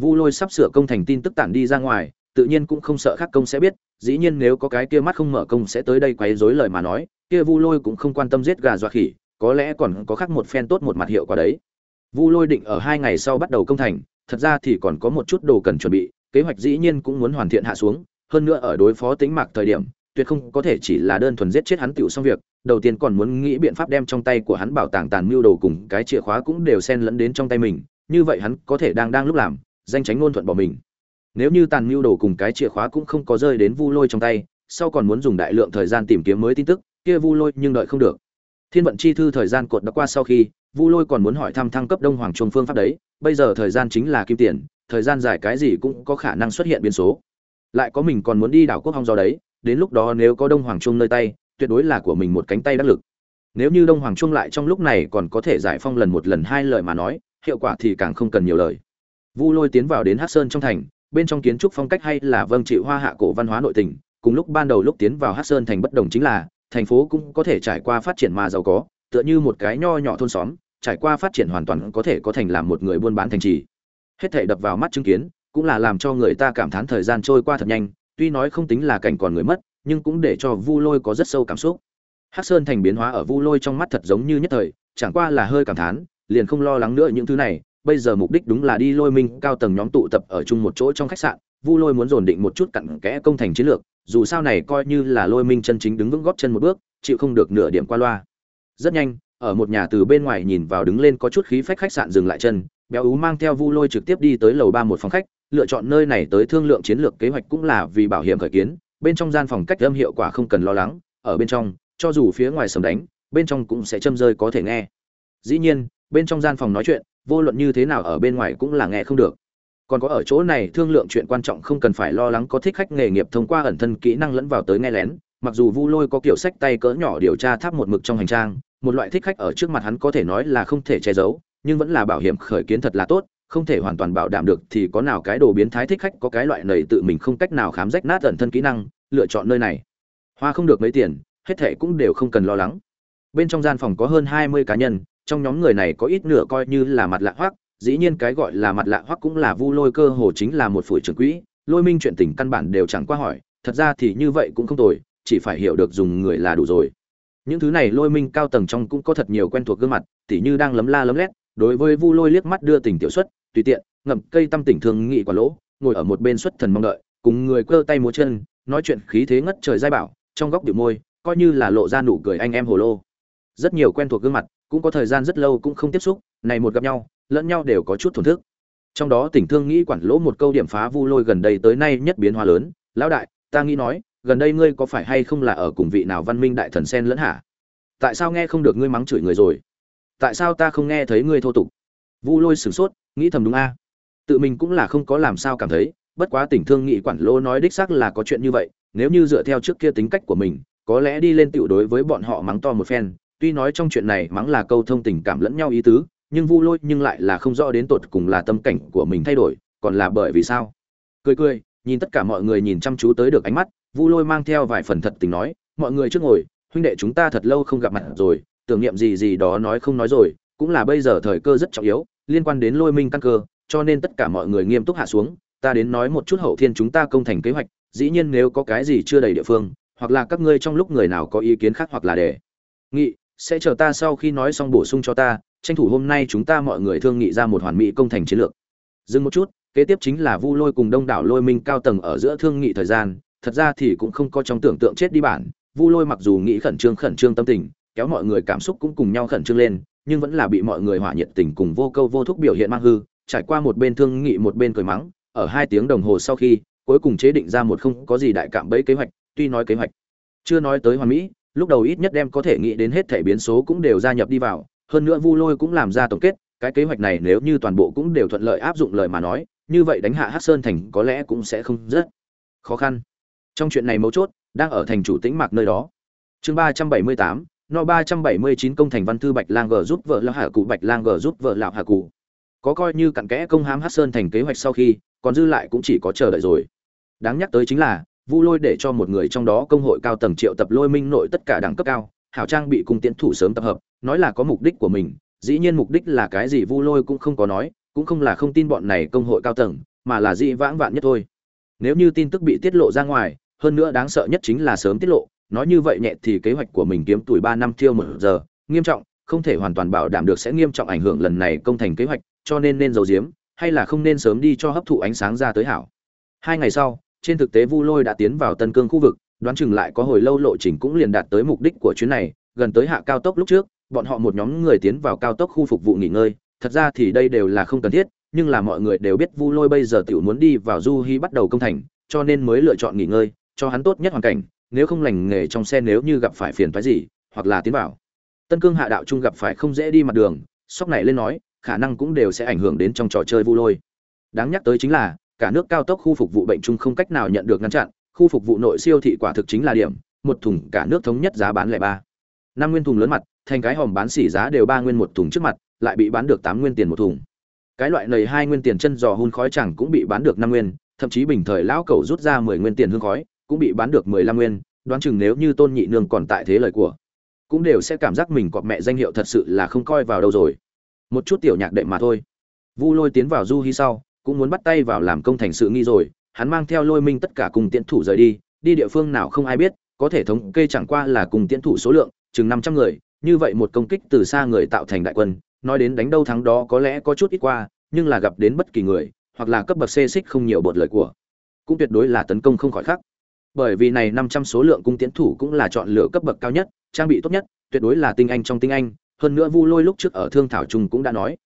Speaker 1: Vu lôi sắp sửa công thành tin tức tản đi ra ngoài, tự nhiên cũng không sợ khác công sẽ biết, dĩ nhiên nếu có cái kia mắt không mở công sẽ tới đây quấy rối lời mà nói, kia vu lôi cũng không quan tâm giết gà dọa khỉ, có lẽ còn có khác một phen tốt một mặt hiệu quả đấy. Vu lôi định ở hai ngày sau bắt đầu công thành, thật ra thì còn có một chút đồ cần chuẩn bị, kế hoạch dĩ nhiên cũng muốn hoàn thiện hạ xuống, hơn nữa ở đối phó tính mạc thời điểm tuyệt không có thể chỉ là đơn thuần giết chết hắn tiểu xong việc, đầu tiên còn muốn nghĩ biện pháp đem trong tay của hắn bảo tàng tàn mưu đồ cùng cái chìa khóa cũng đều xen lẫn đến trong tay mình, như vậy hắn có thể đang đang lúc làm, danh tránh ngôn thuận bỏ mình. Nếu như tàn mưu đồ cùng cái chìa khóa cũng không có rơi đến vu lôi trong tay, sau còn muốn dùng đại lượng thời gian tìm kiếm mới tin tức, kia vu lôi nhưng đợi không được. Thiên vận chi thư thời gian cột đã qua sau khi, vu lôi còn muốn hỏi thăm thăng cấp đông hoàng trung phương pháp đấy, bây giờ thời gian chính là kim tiền, thời gian dài cái gì cũng có khả năng xuất hiện biến số. Lại có mình còn muốn đi đảo quốc hong do đấy đến lúc đó nếu có đông hoàng trung nơi tay, tuyệt đối là của mình một cánh tay đắc lực. Nếu như đông hoàng trung lại trong lúc này còn có thể giải phong lần một lần hai lời mà nói, hiệu quả thì càng không cần nhiều lời. Vu lôi tiến vào đến hát sơn trong thành, bên trong kiến trúc phong cách hay là vâng chịu hoa hạ cổ văn hóa nội tình, cùng lúc ban đầu lúc tiến vào hát sơn thành bất đồng chính là, thành phố cũng có thể trải qua phát triển mà giàu có, tựa như một cái nho nhỏ thôn xóm, trải qua phát triển hoàn toàn có thể có thành làm một người buôn bán thành trì. Hết thể đập vào mắt chứng kiến, cũng là làm cho người ta cảm thán thời gian trôi qua thật nhanh tuy nói không tính là cảnh còn người mất, nhưng cũng để cho vu lôi có rất sâu cảm xúc. Hắc sơn thành biến hóa ở vu lôi trong mắt thật giống như nhất thời, chẳng qua là hơi cảm thán, liền không lo lắng nữa những thứ này. Bây giờ mục đích đúng là đi lôi minh cao tầng nhóm tụ tập ở chung một chỗ trong khách sạn. Vu lôi muốn dồn định một chút cặn kẽ công thành chiến lược, dù sao này coi như là lôi minh chân chính đứng vững góp chân một bước, chịu không được nửa điểm qua loa. Rất nhanh, ở một nhà từ bên ngoài nhìn vào đứng lên có chút khí phách khách sạn dừng lại chân, béo ú mang theo vu lôi trực tiếp đi tới lầu ba một phòng khách lựa chọn nơi này tới thương lượng chiến lược kế hoạch cũng là vì bảo hiểm khởi kiến, bên trong gian phòng cách âm hiệu quả không cần lo lắng, ở bên trong, cho dù phía ngoài sầm đánh, bên trong cũng sẽ châm rơi có thể nghe. Dĩ nhiên, bên trong gian phòng nói chuyện, vô luận như thế nào ở bên ngoài cũng là nghe không được. Còn có ở chỗ này thương lượng chuyện quan trọng không cần phải lo lắng có thích khách nghề nghiệp thông qua ẩn thân kỹ năng lẫn vào tới nghe lén, mặc dù vu lôi có kiểu sách tay cỡ nhỏ điều tra tháp một mực trong hành trang, một loại thích khách ở trước mặt hắn có thể nói là không thể che giấu, nhưng vẫn là bảo hiểm khởi kiến thật là tốt không thể hoàn toàn bảo đảm được thì có nào cái đồ biến thái thích khách có cái loại này tự mình không cách nào khám rách nát ẩn thân kỹ năng, lựa chọn nơi này. Hoa không được mấy tiền, hết thệ cũng đều không cần lo lắng. Bên trong gian phòng có hơn hai mươi cá nhân, trong nhóm người này có ít nửa coi như là mặt lạ hoắc, dĩ nhiên cái gọi là mặt lạ hoắc cũng là vu lôi cơ hồ chính là một phủi trưởng quỹ, lôi minh chuyện tình căn bản đều chẳng qua hỏi, thật ra thì như vậy cũng không tồi, chỉ phải hiểu được dùng người là đủ rồi. Những thứ này lôi minh cao tầng trong cũng có thật nhiều quen thuộc gương mặt, tỉ như đang lấm la lấm lét, đối với vu lôi liếc mắt đưa tình tiểu xuất tùy tiện, ngậm cây tâm tình thương nghị quả lỗ, ngồi ở một bên xuất thần mong đợi, cùng người cơ tay múa chân, nói chuyện khí thế ngất trời giai bảo, trong góc điệu môi, coi như là lộ ra nụ cười anh em hồ lô. Rất nhiều quen thuộc gương mặt, cũng có thời gian rất lâu cũng không tiếp xúc, này một gặp nhau, lẫn nhau đều có chút thổn thức. Trong đó tỉnh thương nghĩ quản lỗ một câu điểm phá vu lôi gần đây tới nay nhất biến hóa lớn, lão đại, ta nghĩ nói, gần đây ngươi có phải hay không là ở cùng vị nào văn minh đại thần sen lẫn hả? Tại sao nghe không được ngươi mắng chửi người rồi? Tại sao ta không nghe thấy ngươi thô tục? Vu lôi sửng sốt nghĩ thầm đúng a. Tự mình cũng là không có làm sao cảm thấy, bất quá tỉnh thương nghị quản lô nói đích xác là có chuyện như vậy, nếu như dựa theo trước kia tính cách của mình, có lẽ đi lên tiểu đối với bọn họ mắng to một phen, tuy nói trong chuyện này mắng là câu thông tình cảm lẫn nhau ý tứ, nhưng vu lôi nhưng lại là không rõ đến tột cùng là tâm cảnh của mình thay đổi, còn là bởi vì sao? Cười cười, nhìn tất cả mọi người nhìn chăm chú tới được ánh mắt, vu lôi mang theo vài phần thật tình nói, mọi người trước ngồi, huynh đệ chúng ta thật lâu không gặp mặt rồi, tưởng niệm gì gì đó nói không nói rồi, cũng là bây giờ thời cơ rất trọng yếu liên quan đến lôi minh căn cơ, cho nên tất cả mọi người nghiêm túc hạ xuống, ta đến nói một chút hậu thiên chúng ta công thành kế hoạch, dĩ nhiên nếu có cái gì chưa đầy địa phương, hoặc là các ngươi trong lúc người nào có ý kiến khác hoặc là để. Nghị, sẽ chờ ta sau khi nói xong bổ sung cho ta, tranh thủ hôm nay chúng ta mọi người thương nghị ra một hoàn mỹ công thành chiến lược. Dừng một chút, kế tiếp chính là vu lôi cùng đông đảo lôi minh cao tầng ở giữa thương nghị thời gian, thật ra thì cũng không có trong tưởng tượng chết đi bản. Vu lôi mặc dù nghĩ khẩn trương khẩn trương tâm tình, kéo mọi người cảm xúc cũng cùng nhau khẩn trương lên nhưng vẫn là bị mọi người hỏa nhiệt tình cùng vô câu vô thúc biểu hiện mang hư, trải qua một bên thương nghị một bên cười mắng, ở hai tiếng đồng hồ sau khi, cuối cùng chế định ra một không có gì đại cạm bẫy kế hoạch, tuy nói kế hoạch chưa nói tới hoàn mỹ, lúc đầu ít nhất đem có thể nghĩ đến hết thể biến số cũng đều gia nhập đi vào, hơn nữa vu lôi cũng làm ra tổng kết, cái kế hoạch này nếu như toàn bộ cũng đều thuận lợi áp dụng lời mà nói, như vậy đánh hạ hát sơn thành có lẽ cũng sẽ không rất khó khăn. Trong chuyện này mấu chốt, đang ở thành chủ tĩnh mạc nơi đó. Chương ba trăm bảy mươi tám no ba trăm bảy mươi chín công thành văn thư bạch lang gờ giúp vợ lão hà cụ, bạch lang gờ giúp vợ lão hà cụ. Có coi như cặn kẽ công hám hát sơn thành kế hoạch sau khi, còn dư lại cũng chỉ có chờ đợi rồi. Đáng nhắc tới chính là, vu lôi để cho một người trong đó công hội cao tầng triệu tập lôi minh nội tất cả đẳng cấp cao, hảo trang bị cung tiến thủ sớm tập hợp, nói là có mục đích của mình, dĩ nhiên mục đích là cái gì vu lôi cũng không có nói, cũng không là không tin bọn này công hội cao tầng, mà là dị vãng vạn nhất thôi. Nếu như tin tức bị tiết lộ ra ngoài, hơn nữa đáng sợ nhất chính là sớm tiết lộ nói như vậy nhẹ thì kế hoạch của mình kiếm tuổi ba năm tiêu một giờ, nghiêm trọng, không thể hoàn toàn bảo đảm được sẽ nghiêm trọng ảnh hưởng lần này công thành kế hoạch, cho nên nên giấu giếm, hay là không nên sớm đi cho hấp thụ ánh sáng ra tới hảo. Hai ngày sau, trên thực tế vu lôi đã tiến vào tân cương khu vực, đoán chừng lại có hồi lâu lộ trình cũng liền đạt tới mục đích của chuyến này, gần tới hạ cao tốc lúc trước, bọn họ một nhóm người tiến vào cao tốc khu phục vụ nghỉ ngơi, thật ra thì đây đều là không cần thiết, nhưng là mọi người đều biết vu lôi bây giờ tiểu muốn đi vào du hi bắt đầu công thành, cho nên mới lựa chọn nghỉ ngơi, cho hắn tốt nhất hoàn cảnh nếu không lành nghề trong xe nếu như gặp phải phiền phức gì, hoặc là tiến vào. Tân cương hạ đạo trung gặp phải không dễ đi mặt đường, sóc này lên nói, khả năng cũng đều sẽ ảnh hưởng đến trong trò chơi vu lôi. Đáng nhắc tới chính là, cả nước cao tốc khu phục vụ bệnh trung không cách nào nhận được ngăn chặn, khu phục vụ nội siêu thị quả thực chính là điểm, một thùng cả nước thống nhất giá bán lẻ ba. Năm nguyên thùng lớn mặt, thành cái hòm bán xỉ giá đều ba nguyên một thùng trước mặt, lại bị bán được tám nguyên tiền một thùng. Cái loại này hai nguyên tiền chân giò hun khói chẳng cũng bị bán được năm nguyên, thậm chí bình thời lão cầu rút ra mười nguyên tiền hương khói cũng bị bán được mười lăm nguyên, đoán chừng nếu như tôn nhị nương còn tại thế lời của, cũng đều sẽ cảm giác mình cọp mẹ danh hiệu thật sự là không coi vào đâu rồi. Một chút tiểu nhạc đệm mà thôi. Vu lôi tiến vào du hi sau, cũng muốn bắt tay vào làm công thành sự nghi rồi, hắn mang theo lôi minh tất cả cùng tiễn thủ rời đi đi địa phương nào không ai biết, có thể thống kê chẳng qua là cùng tiễn thủ số lượng, chừng năm trăm người, như vậy một công kích từ xa người tạo thành đại quân, nói đến đánh đâu thắng đó có lẽ có chút ít qua, nhưng là gặp đến bất kỳ người, hoặc là cấp bậc xê xích không nhiều bột lời của. Cũng tuyệt đối là tấn công không khỏi khắc bởi vì này năm trăm số lượng cung tiễn thủ cũng là chọn lựa cấp bậc cao nhất, trang bị tốt nhất, tuyệt đối là tinh anh trong tinh anh, hơn nữa vu lôi lúc trước ở thương thảo trung cũng đã nói,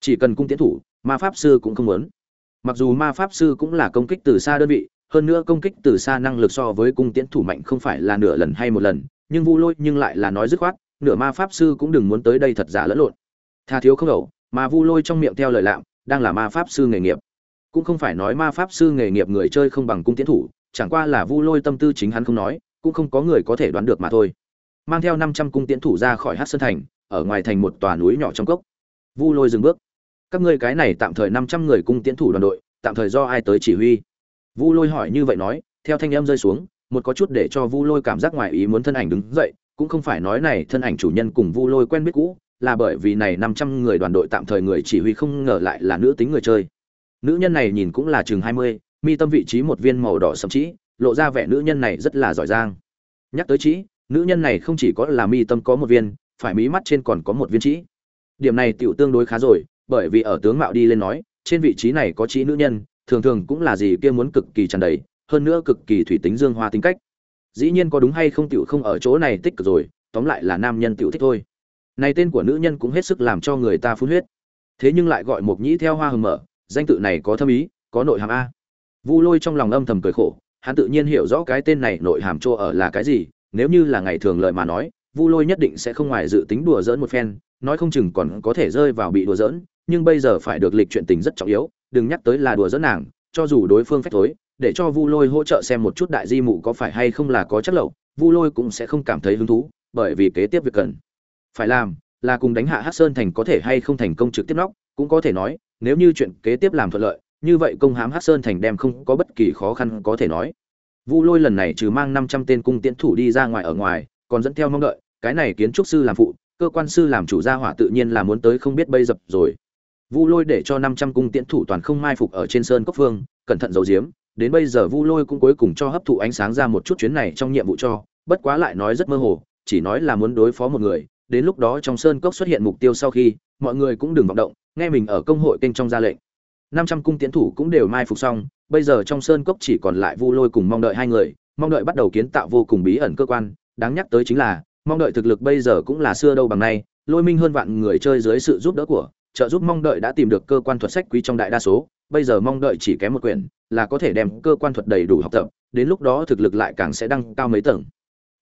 Speaker 1: chỉ cần cung tiễn thủ, ma pháp sư cũng không muốn. Mặc dù ma pháp sư cũng là công kích từ xa đơn vị, hơn nữa công kích từ xa năng lực so với cung tiễn thủ mạnh không phải là nửa lần hay một lần, nhưng vu lôi nhưng lại là nói dứt khoát, nửa ma pháp sư cũng đừng muốn tới đây thật giả lẫn lộn. Tha thiếu không đầu, mà vu lôi trong miệng theo lời lạm, đang là ma pháp sư nghề nghiệp. Cũng không phải nói ma pháp sư nghề nghiệp người chơi không bằng cung tiễn thủ chẳng qua là vu lôi tâm tư chính hắn không nói, cũng không có người có thể đoán được mà thôi. Mang theo năm trăm cung tiễn thủ ra khỏi hát sơn thành, ở ngoài thành một tòa núi nhỏ trong cốc. Vu lôi dừng bước. Các ngươi cái này tạm thời năm trăm người cung tiễn thủ đoàn đội, tạm thời do ai tới chỉ huy? Vu lôi hỏi như vậy nói, theo thanh em rơi xuống, một có chút để cho vu lôi cảm giác ngoài ý muốn thân ảnh đứng dậy, cũng không phải nói này thân ảnh chủ nhân cùng vu lôi quen biết cũ, là bởi vì này năm trăm người đoàn đội tạm thời người chỉ huy không ngờ lại là nữ tính người chơi. Nữ nhân này nhìn cũng là chừng hai mươi mi tâm vị trí một viên màu đỏ sậm chỉ lộ ra vẻ nữ nhân này rất là giỏi giang. Nhắc tới chỉ nữ nhân này không chỉ có là mi tâm có một viên, phải mí mắt trên còn có một viên chỉ điểm này tựu tương đối khá rồi, bởi vì ở tướng mạo đi lên nói, trên vị trí này có chỉ nữ nhân, thường thường cũng là gì kia muốn cực kỳ tràn đầy, hơn nữa cực kỳ thủy tính dương hoa tính cách. Dĩ nhiên có đúng hay không tựu không ở chỗ này tích cực rồi, tóm lại là nam nhân tựu thích thôi. Này tên của nữ nhân cũng hết sức làm cho người ta phun huyết. Thế nhưng lại gọi một nhĩ theo hoa hừng mở, danh tự này có thâm ý, có nội hàm a vu lôi trong lòng âm thầm cười khổ, hắn tự nhiên hiểu rõ cái tên này nội hàm chỗ ở là cái gì, nếu như là ngày thường lợi mà nói, vu lôi nhất định sẽ không ngoài dự tính đùa dỡn một phen, nói không chừng còn có thể rơi vào bị đùa dỡn nhưng bây giờ phải được lịch chuyện tình rất trọng yếu, đừng nhắc tới là đùa dỡn nàng, cho dù đối phương phách thối, để cho vu lôi hỗ trợ xem một chút đại di mụ có phải hay không là có chất lậu, vu lôi cũng sẽ không cảm thấy hứng thú, bởi vì kế tiếp việc cần phải làm là cùng đánh hạ Hắc sơn thành có thể hay không thành công trực tiếp nóc, cũng có thể nói, nếu như chuyện kế tiếp làm thuận lợi như vậy công hám hát sơn thành đem không có bất kỳ khó khăn có thể nói. Vu lôi lần này trừ mang năm trăm tên cung tiễn thủ đi ra ngoài ở ngoài, còn dẫn theo mong đợi, cái này kiến trúc sư làm phụ, cơ quan sư làm chủ gia hỏa tự nhiên là muốn tới không biết bây dập rồi. Vu lôi để cho năm trăm cung tiễn thủ toàn không mai phục ở trên sơn cốc phương, cẩn thận giấu giếm, đến bây giờ vu lôi cũng cuối cùng cho hấp thụ ánh sáng ra một chút chuyến này trong nhiệm vụ cho, bất quá lại nói rất mơ hồ, chỉ nói là muốn đối phó một người, đến lúc đó trong sơn cốc xuất hiện mục tiêu sau khi, mọi người cũng đừng vọng động, nghe mình ở công hội kênh trong ra lệnh năm trăm cung tiến thủ cũng đều mai phục xong, bây giờ trong sơn cốc chỉ còn lại vu lôi cùng mong đợi hai người, mong đợi bắt đầu kiến tạo vô cùng bí ẩn cơ quan, đáng nhắc tới chính là, mong đợi thực lực bây giờ cũng là xưa đâu bằng nay, lôi minh hơn vạn người chơi dưới sự giúp đỡ của, trợ giúp mong đợi đã tìm được cơ quan thuật sách quý trong đại đa số, bây giờ mong đợi chỉ kém một quyển, là có thể đem cơ quan thuật đầy đủ học tập, đến lúc đó thực lực lại càng sẽ đăng cao mấy tầng.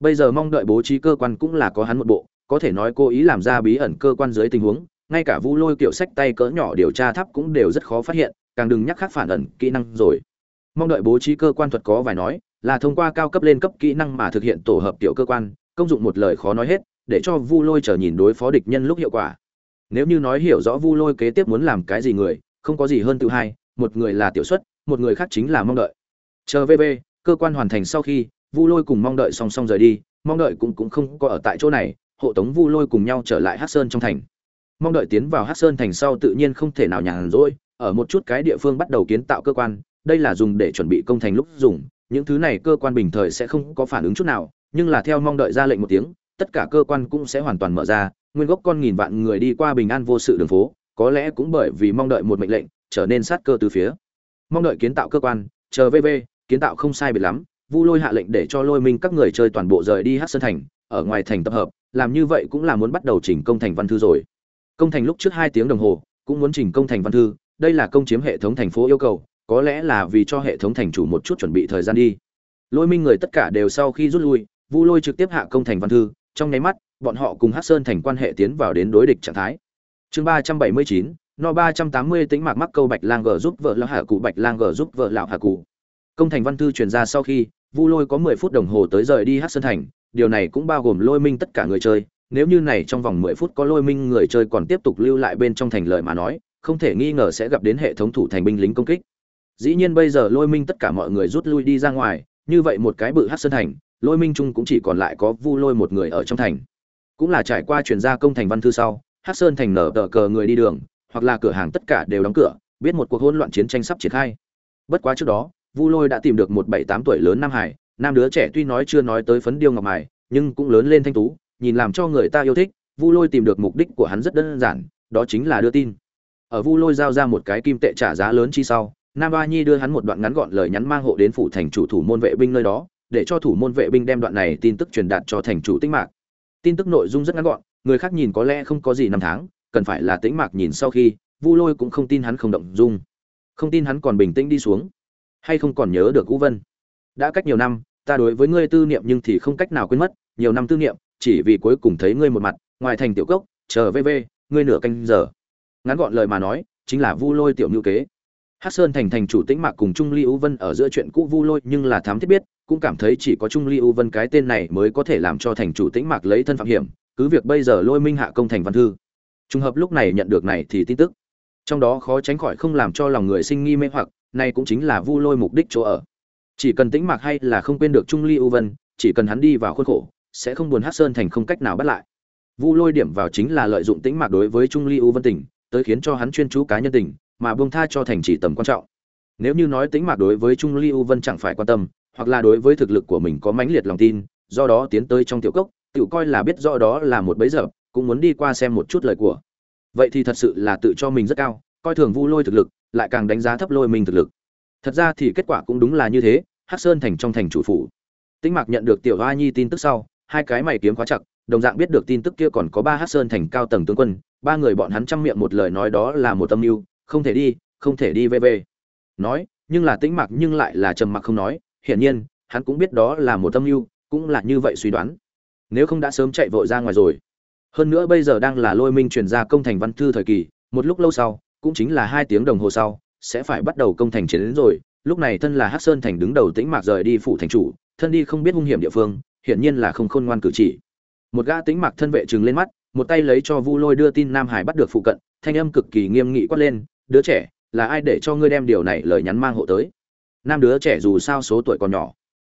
Speaker 1: Bây giờ mong đợi bố trí cơ quan cũng là có hắn một bộ, có thể nói cố ý làm ra bí ẩn cơ quan dưới tình huống ngay cả vu lôi kiểu sách tay cỡ nhỏ điều tra tháp cũng đều rất khó phát hiện, càng đừng nhắc khác phản ẩn kỹ năng rồi. Mong đợi bố trí cơ quan thuật có vài nói, là thông qua cao cấp lên cấp kỹ năng mà thực hiện tổ hợp tiểu cơ quan, công dụng một lời khó nói hết, để cho vu lôi chờ nhìn đối phó địch nhân lúc hiệu quả. Nếu như nói hiểu rõ vu lôi kế tiếp muốn làm cái gì người, không có gì hơn tự hai, một người là tiểu xuất, một người khác chính là mong đợi. Chờ vb cơ quan hoàn thành sau khi, vu lôi cùng mong đợi song song rời đi, mong đợi cũng cũng không có ở tại chỗ này, hộ tống vu lôi cùng nhau trở lại hát sơn trong thành mong đợi tiến vào hát sơn thành sau tự nhiên không thể nào nhàn rỗi, ở một chút cái địa phương bắt đầu kiến tạo cơ quan, đây là dùng để chuẩn bị công thành lúc dùng, những thứ này cơ quan bình thời sẽ không có phản ứng chút nào, nhưng là theo mong đợi ra lệnh một tiếng, tất cả cơ quan cũng sẽ hoàn toàn mở ra, nguyên gốc con nghìn vạn người đi qua bình an vô sự đường phố, có lẽ cũng bởi vì mong đợi một mệnh lệnh, trở nên sát cơ từ phía. Mong đợi kiến tạo cơ quan, chờ vv kiến tạo không sai biệt lắm, vu lôi hạ lệnh để cho lôi minh các người chơi toàn bộ rời đi hát sơn thành, ở ngoài thành tập hợp, làm như vậy cũng là muốn bắt đầu chỉnh công thành văn thư rồi công thành lúc trước hai tiếng đồng hồ, cũng muốn chỉnh công thành văn thư, đây là công chiếm hệ thống thành phố yêu cầu, có lẽ là vì cho hệ thống thành chủ một chút chuẩn bị thời gian đi. Lôi minh người tất cả đều sau khi rút lui, vu lôi trực tiếp hạ công thành văn thư, trong nháy mắt, bọn họ cùng hát sơn thành quan hệ tiến vào đến đối địch trạng thái. Chương ba trăm bảy mươi chín, no ba trăm tám mươi tính mạc mắc câu bạch lang g giúp vợ lão hạ cụ, bạch lang g giúp vợ lão hạ cụ. Công thành văn thư truyền ra sau khi, vu lôi có mười phút đồng hồ tới rời đi hát sơn thành, điều này cũng bao gồm lôi minh tất cả người chơi nếu như này trong vòng mười phút có lôi minh người chơi còn tiếp tục lưu lại bên trong thành lời mà nói, không thể nghi ngờ sẽ gặp đến hệ thống thủ thành binh lính công kích. Dĩ nhiên bây giờ lôi minh tất cả mọi người rút lui đi ra ngoài, như vậy một cái bự Hắc sơn thành, lôi minh trung cũng chỉ còn lại có vu lôi một người ở trong thành. Cũng là trải qua truyền gia công thành văn thư sau, Hắc sơn thành nở tờ cờ người đi đường, hoặc là cửa hàng tất cả đều đóng cửa, biết một cuộc hỗn loạn chiến tranh sắp triển khai. Bất quá trước đó, vu lôi đã tìm được một bảy tám tuổi lớn nam hải, nam đứa trẻ tuy nói chưa nói tới phấn điêu ngọc mài nhưng cũng lớn lên thanh tú nhìn làm cho người ta yêu thích, vu lôi tìm được mục đích của hắn rất đơn giản, đó chính là đưa tin. Ở vu lôi giao ra một cái kim tệ trả giá lớn chi sau, nam ba nhi đưa hắn một đoạn ngắn gọn lời nhắn mang hộ đến phủ thành chủ thủ môn vệ binh nơi đó, để cho thủ môn vệ binh đem đoạn này tin tức truyền đạt cho thành chủ tĩnh mạc. Tin tức nội dung rất ngắn gọn, người khác nhìn có lẽ không có gì năm tháng, cần phải là tĩnh mạc nhìn sau khi, vu lôi cũng không tin hắn không động dung. Không tin hắn còn bình tĩnh đi xuống. Hay không còn nhớ được Cũ vân? Đã cách nhiều năm, ta đối với ngươi tư niệm nhưng thì không cách nào quên mất, nhiều năm tư niệm chỉ vì cuối cùng thấy ngươi một mặt ngoài thành tiểu cốc chờ vv ngươi nửa canh giờ ngắn gọn lời mà nói chính là vu lôi tiểu ngữ kế Hắc Sơn thành thành chủ Tĩnh Mạc cùng Trung Ly U Vân ở giữa chuyện cũ Vu Lôi, nhưng là thám thiết biết, cũng cảm thấy chỉ có Trung Ly U Vân cái tên này mới có thể làm cho thành chủ Tĩnh Mạc lấy thân phạm hiểm, cứ việc bây giờ Lôi Minh hạ công thành văn thư. Trùng hợp lúc này nhận được này thì tin tức. Trong đó khó tránh khỏi không làm cho lòng người sinh nghi mê hoặc, này cũng chính là Vu Lôi mục đích chỗ ở. Chỉ cần Tĩnh Mạc hay là không quên được Trung Ly U Vân, chỉ cần hắn đi vào khuôn khổ, sẽ không buồn Hắc Sơn thành không cách nào bắt lại. Vu Lôi điểm vào chính là lợi dụng Tĩnh Mạc đối với Trung Ly U Vân tình, tới khiến cho hắn chuyên chú cá nhân tình, mà buông tha cho thành chỉ tầm quan trọng. Nếu như nói tính mạc đối với Trung Ly U Vân chẳng phải quan tâm, hoặc là đối với thực lực của mình có mãnh liệt lòng tin, do đó tiến tới trong tiểu cốc, tự coi là biết rõ đó là một bẫy giờ, cũng muốn đi qua xem một chút lời của. Vậy thì thật sự là tự cho mình rất cao, coi thường Vu Lôi thực lực, lại càng đánh giá thấp Lôi mình thực lực. Thật ra thì kết quả cũng đúng là như thế, Hắc Sơn thành trong thành chủ phủ. Tĩnh Mạc nhận được tiểu Hoa Nhi tin tức sau, hai cái mày kiếm khóa chặt, đồng dạng biết được tin tức kia còn có ba Hắc Sơn thành cao tầng tướng quân, ba người bọn hắn trăm miệng một lời nói đó là một tâm mưu, không thể đi, không thể đi về về. Nói, nhưng là tĩnh mặc nhưng lại là trầm mặc không nói, hiển nhiên, hắn cũng biết đó là một tâm mưu, cũng là như vậy suy đoán. Nếu không đã sớm chạy vội ra ngoài rồi. Hơn nữa bây giờ đang là Lôi Minh truyền ra công thành văn thư thời kỳ, một lúc lâu sau, cũng chính là hai tiếng đồng hồ sau, sẽ phải bắt đầu công thành chiến đến rồi. Lúc này thân là Hắc Sơn thành đứng đầu tĩnh mạc rời đi phủ thành chủ, thân đi không biết hung hiểm địa phương, hiển nhiên là không khôn ngoan cử chỉ. Một gã tính mặc thân vệ trừng lên mắt, một tay lấy cho Vu Lôi đưa tin Nam Hải bắt được phụ cận, thanh âm cực kỳ nghiêm nghị quát lên, "Đứa trẻ, là ai để cho ngươi đem điều này lời nhắn mang hộ tới?" Nam đứa trẻ dù sao số tuổi còn nhỏ,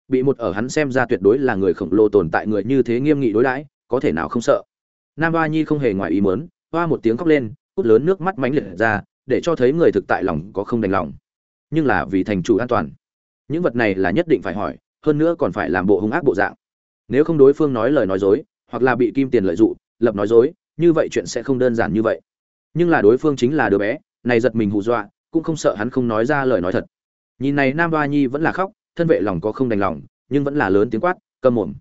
Speaker 1: bị một ở hắn xem ra tuyệt đối là người khổng lồ tồn tại người như thế nghiêm nghị đối đãi, có thể nào không sợ. Nam Ba Nhi không hề ngoài ý muốn, hoa một tiếng khóc lên, cút lớn nước mắt mãnh liệt ra, để cho thấy người thực tại lòng có không đành lòng. Nhưng là vì thành chủ an toàn. Những vật này là nhất định phải hỏi, hơn nữa còn phải làm bộ hung ác bộ dạng. Nếu không đối phương nói lời nói dối, hoặc là bị kim tiền lợi dụng, lập nói dối như vậy chuyện sẽ không đơn giản như vậy. Nhưng là đối phương chính là đứa bé này giật mình hù dọa cũng không sợ hắn không nói ra lời nói thật. Nhìn này nam ba nhi vẫn là khóc thân vệ lòng có không đành lòng nhưng vẫn là lớn tiếng quát câm mồm.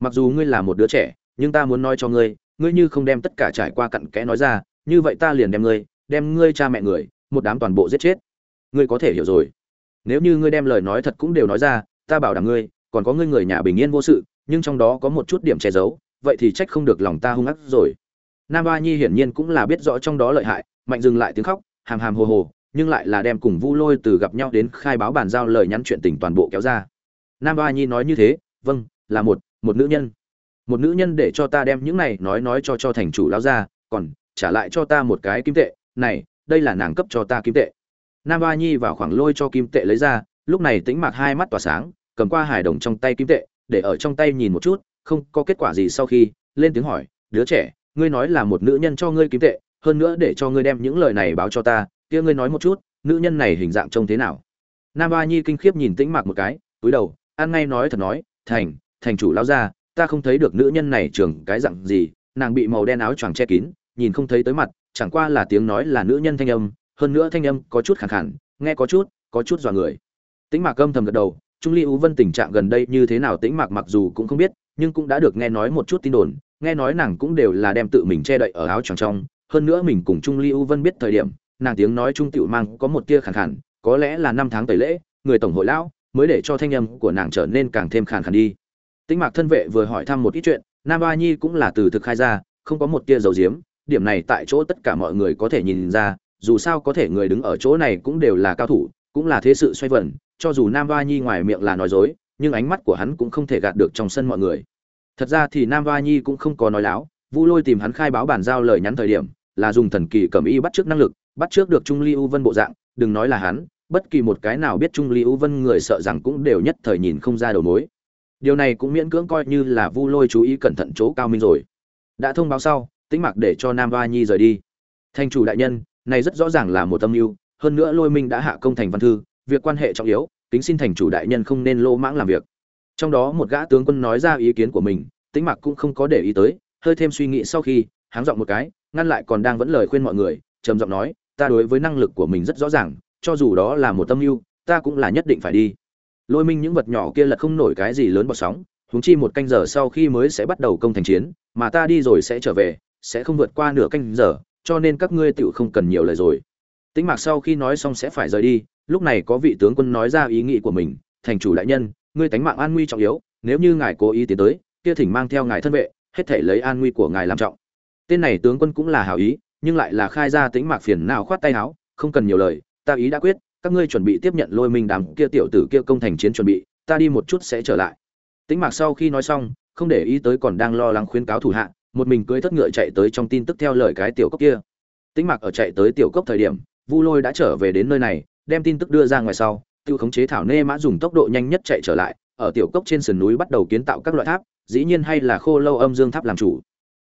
Speaker 1: Mặc dù ngươi là một đứa trẻ nhưng ta muốn nói cho ngươi ngươi như không đem tất cả trải qua cặn kẽ nói ra như vậy ta liền đem ngươi đem ngươi cha mẹ người một đám toàn bộ giết chết. Ngươi có thể hiểu rồi. Nếu như ngươi đem lời nói thật cũng đều nói ra ta bảo đảm ngươi còn có ngươi người nhà bình yên vô sự nhưng trong đó có một chút điểm che giấu, vậy thì trách không được lòng ta hung ác rồi. Nam ba nhi hiển nhiên cũng là biết rõ trong đó lợi hại, mạnh dừng lại tiếng khóc, hàm hàm hồ hồ, nhưng lại là đem cùng vu lôi từ gặp nhau đến khai báo bàn giao lời nhắn chuyện tình toàn bộ kéo ra. Nam ba nhi nói như thế vâng là một một nữ nhân. Một nữ nhân để cho ta đem những này nói nói cho cho thành chủ lao ra còn trả lại cho ta một cái kim tệ, này, đây là nàng cấp cho ta kim tệ. Nam ba nhi vào khoảng lôi cho kim tệ lấy ra, lúc này tĩnh mạc hai mắt tỏa sáng, cầm qua hài đồng trong tay kim tệ để ở trong tay nhìn một chút, không có kết quả gì sau khi, lên tiếng hỏi, đứa trẻ, ngươi nói là một nữ nhân cho ngươi kiếm tệ, hơn nữa để cho ngươi đem những lời này báo cho ta, kia ngươi nói một chút, nữ nhân này hình dạng trông thế nào? Nam ba nhi kinh khiếp nhìn tĩnh mạc một cái, túi đầu, ăn ngay nói thật nói, thành thành chủ lao ra ta không thấy được nữ nhân này trưởng cái dạng gì, nàng bị màu đen áo choàng che kín, nhìn không thấy tới mặt, chẳng qua là tiếng nói là nữ nhân thanh âm, hơn nữa thanh âm có chút khẳng khẳng nghe có chút có chút dọa người. Tĩnh mạc âm thầm gật đầu trung ly ú vân tình trạng gần đây như thế nào tĩnh mạc mặc dù cũng không biết, nhưng cũng đã được nghe nói một chút tin đồn, nghe nói nàng cũng đều là đem tự mình che đậy ở áo choàng trong. Hơn nữa mình cùng trung ly ú vân biết thời điểm, nàng tiếng nói trung tiểu mang có một tia khàn khàn, có lẽ là năm tháng tẩy lễ, người tổng hội lão, mới để cho thanh âm của nàng trở nên càng thêm khàn khàn đi. Tĩnh mạc thân vệ vừa hỏi thăm một ít chuyện, nam ba nhi cũng là từ thực khai ra, không có một tia dầu diếm điểm này tại chỗ tất cả mọi người có thể nhìn ra, dù sao có thể người đứng ở chỗ này cũng đều là cao thủ, cũng là thế sự xoay vần cho dù nam Va nhi ngoài miệng là nói dối, nhưng ánh mắt của hắn cũng không thể gạt được trong sân mọi người. Thật ra thì nam Va nhi cũng không có nói láo, vu lôi tìm hắn khai báo bản giao lời nhắn thời điểm, là dùng thần kỳ cẩm y bắt trước năng lực, bắt trước được trung ly u vân bộ dạng, đừng nói là hắn, bất kỳ một cái nào biết trung ly u vân người sợ rằng cũng đều nhất thời nhìn không ra đầu mối. Điều này cũng miễn cưỡng coi như là vu lôi chú ý cẩn thận chỗ cao minh rồi. Đã thông báo sau tĩnh mặc để cho nam Va nhi rời đi. Thành chủ đại nhân, này rất rõ ràng là một tâm mưu, hơn nữa lôi minh đã hạ công thành văn thư việc quan hệ trọng yếu tính xin thành chủ đại nhân không nên lô mãng làm việc. Trong đó một gã tướng quân nói ra ý kiến của mình, tĩnh mặc cũng không có để ý tới, hơi thêm suy nghĩ sau khi, háng giọng một cái, ngăn lại còn đang vẫn lời khuyên mọi người, trầm giọng nói, ta đối với năng lực của mình rất rõ ràng, cho dù đó là một tâm mưu, ta cũng là nhất định phải đi. Lôi minh những vật nhỏ kia lật không nổi cái gì lớn bọt sóng, huống chi một canh giờ sau khi mới sẽ bắt đầu công thành chiến, mà ta đi rồi sẽ trở về, sẽ không vượt qua nửa canh giờ, cho nên các ngươi tựu không cần nhiều lời rồi. Tĩnh mạc sau khi nói xong sẽ phải rời đi lúc này có vị tướng quân nói ra ý nghĩ của mình, thành chủ đại nhân, ngươi tánh mạng an nguy trọng yếu, nếu như ngài cố ý tiến tới, kia thỉnh mang theo ngài thân vệ, hết thể lấy an nguy của ngài làm trọng. Tên này tướng quân cũng là hảo ý, nhưng lại là khai ra tính mạc phiền nào khoát tay áo, không cần nhiều lời, ta ý đã quyết, các ngươi chuẩn bị tiếp nhận lôi minh đám kia tiểu tử kia công thành chiến chuẩn bị, ta đi một chút sẽ trở lại. Tính mạc sau khi nói xong, không để ý tới còn đang lo lắng khuyến cáo thủ hạ, một mình cưỡi thất ngựa chạy tới trong tin tức theo lời cái tiểu cốc kia. Tính mạc ở chạy tới tiểu cốc thời điểm, vu lôi đã trở về đến nơi này đem tin tức đưa ra ngoài sau, tiêu khống chế thảo nê mã dùng tốc độ nhanh nhất chạy trở lại, ở tiểu cốc trên sườn núi bắt đầu kiến tạo các loại tháp, dĩ nhiên hay là khô lâu âm dương tháp làm chủ.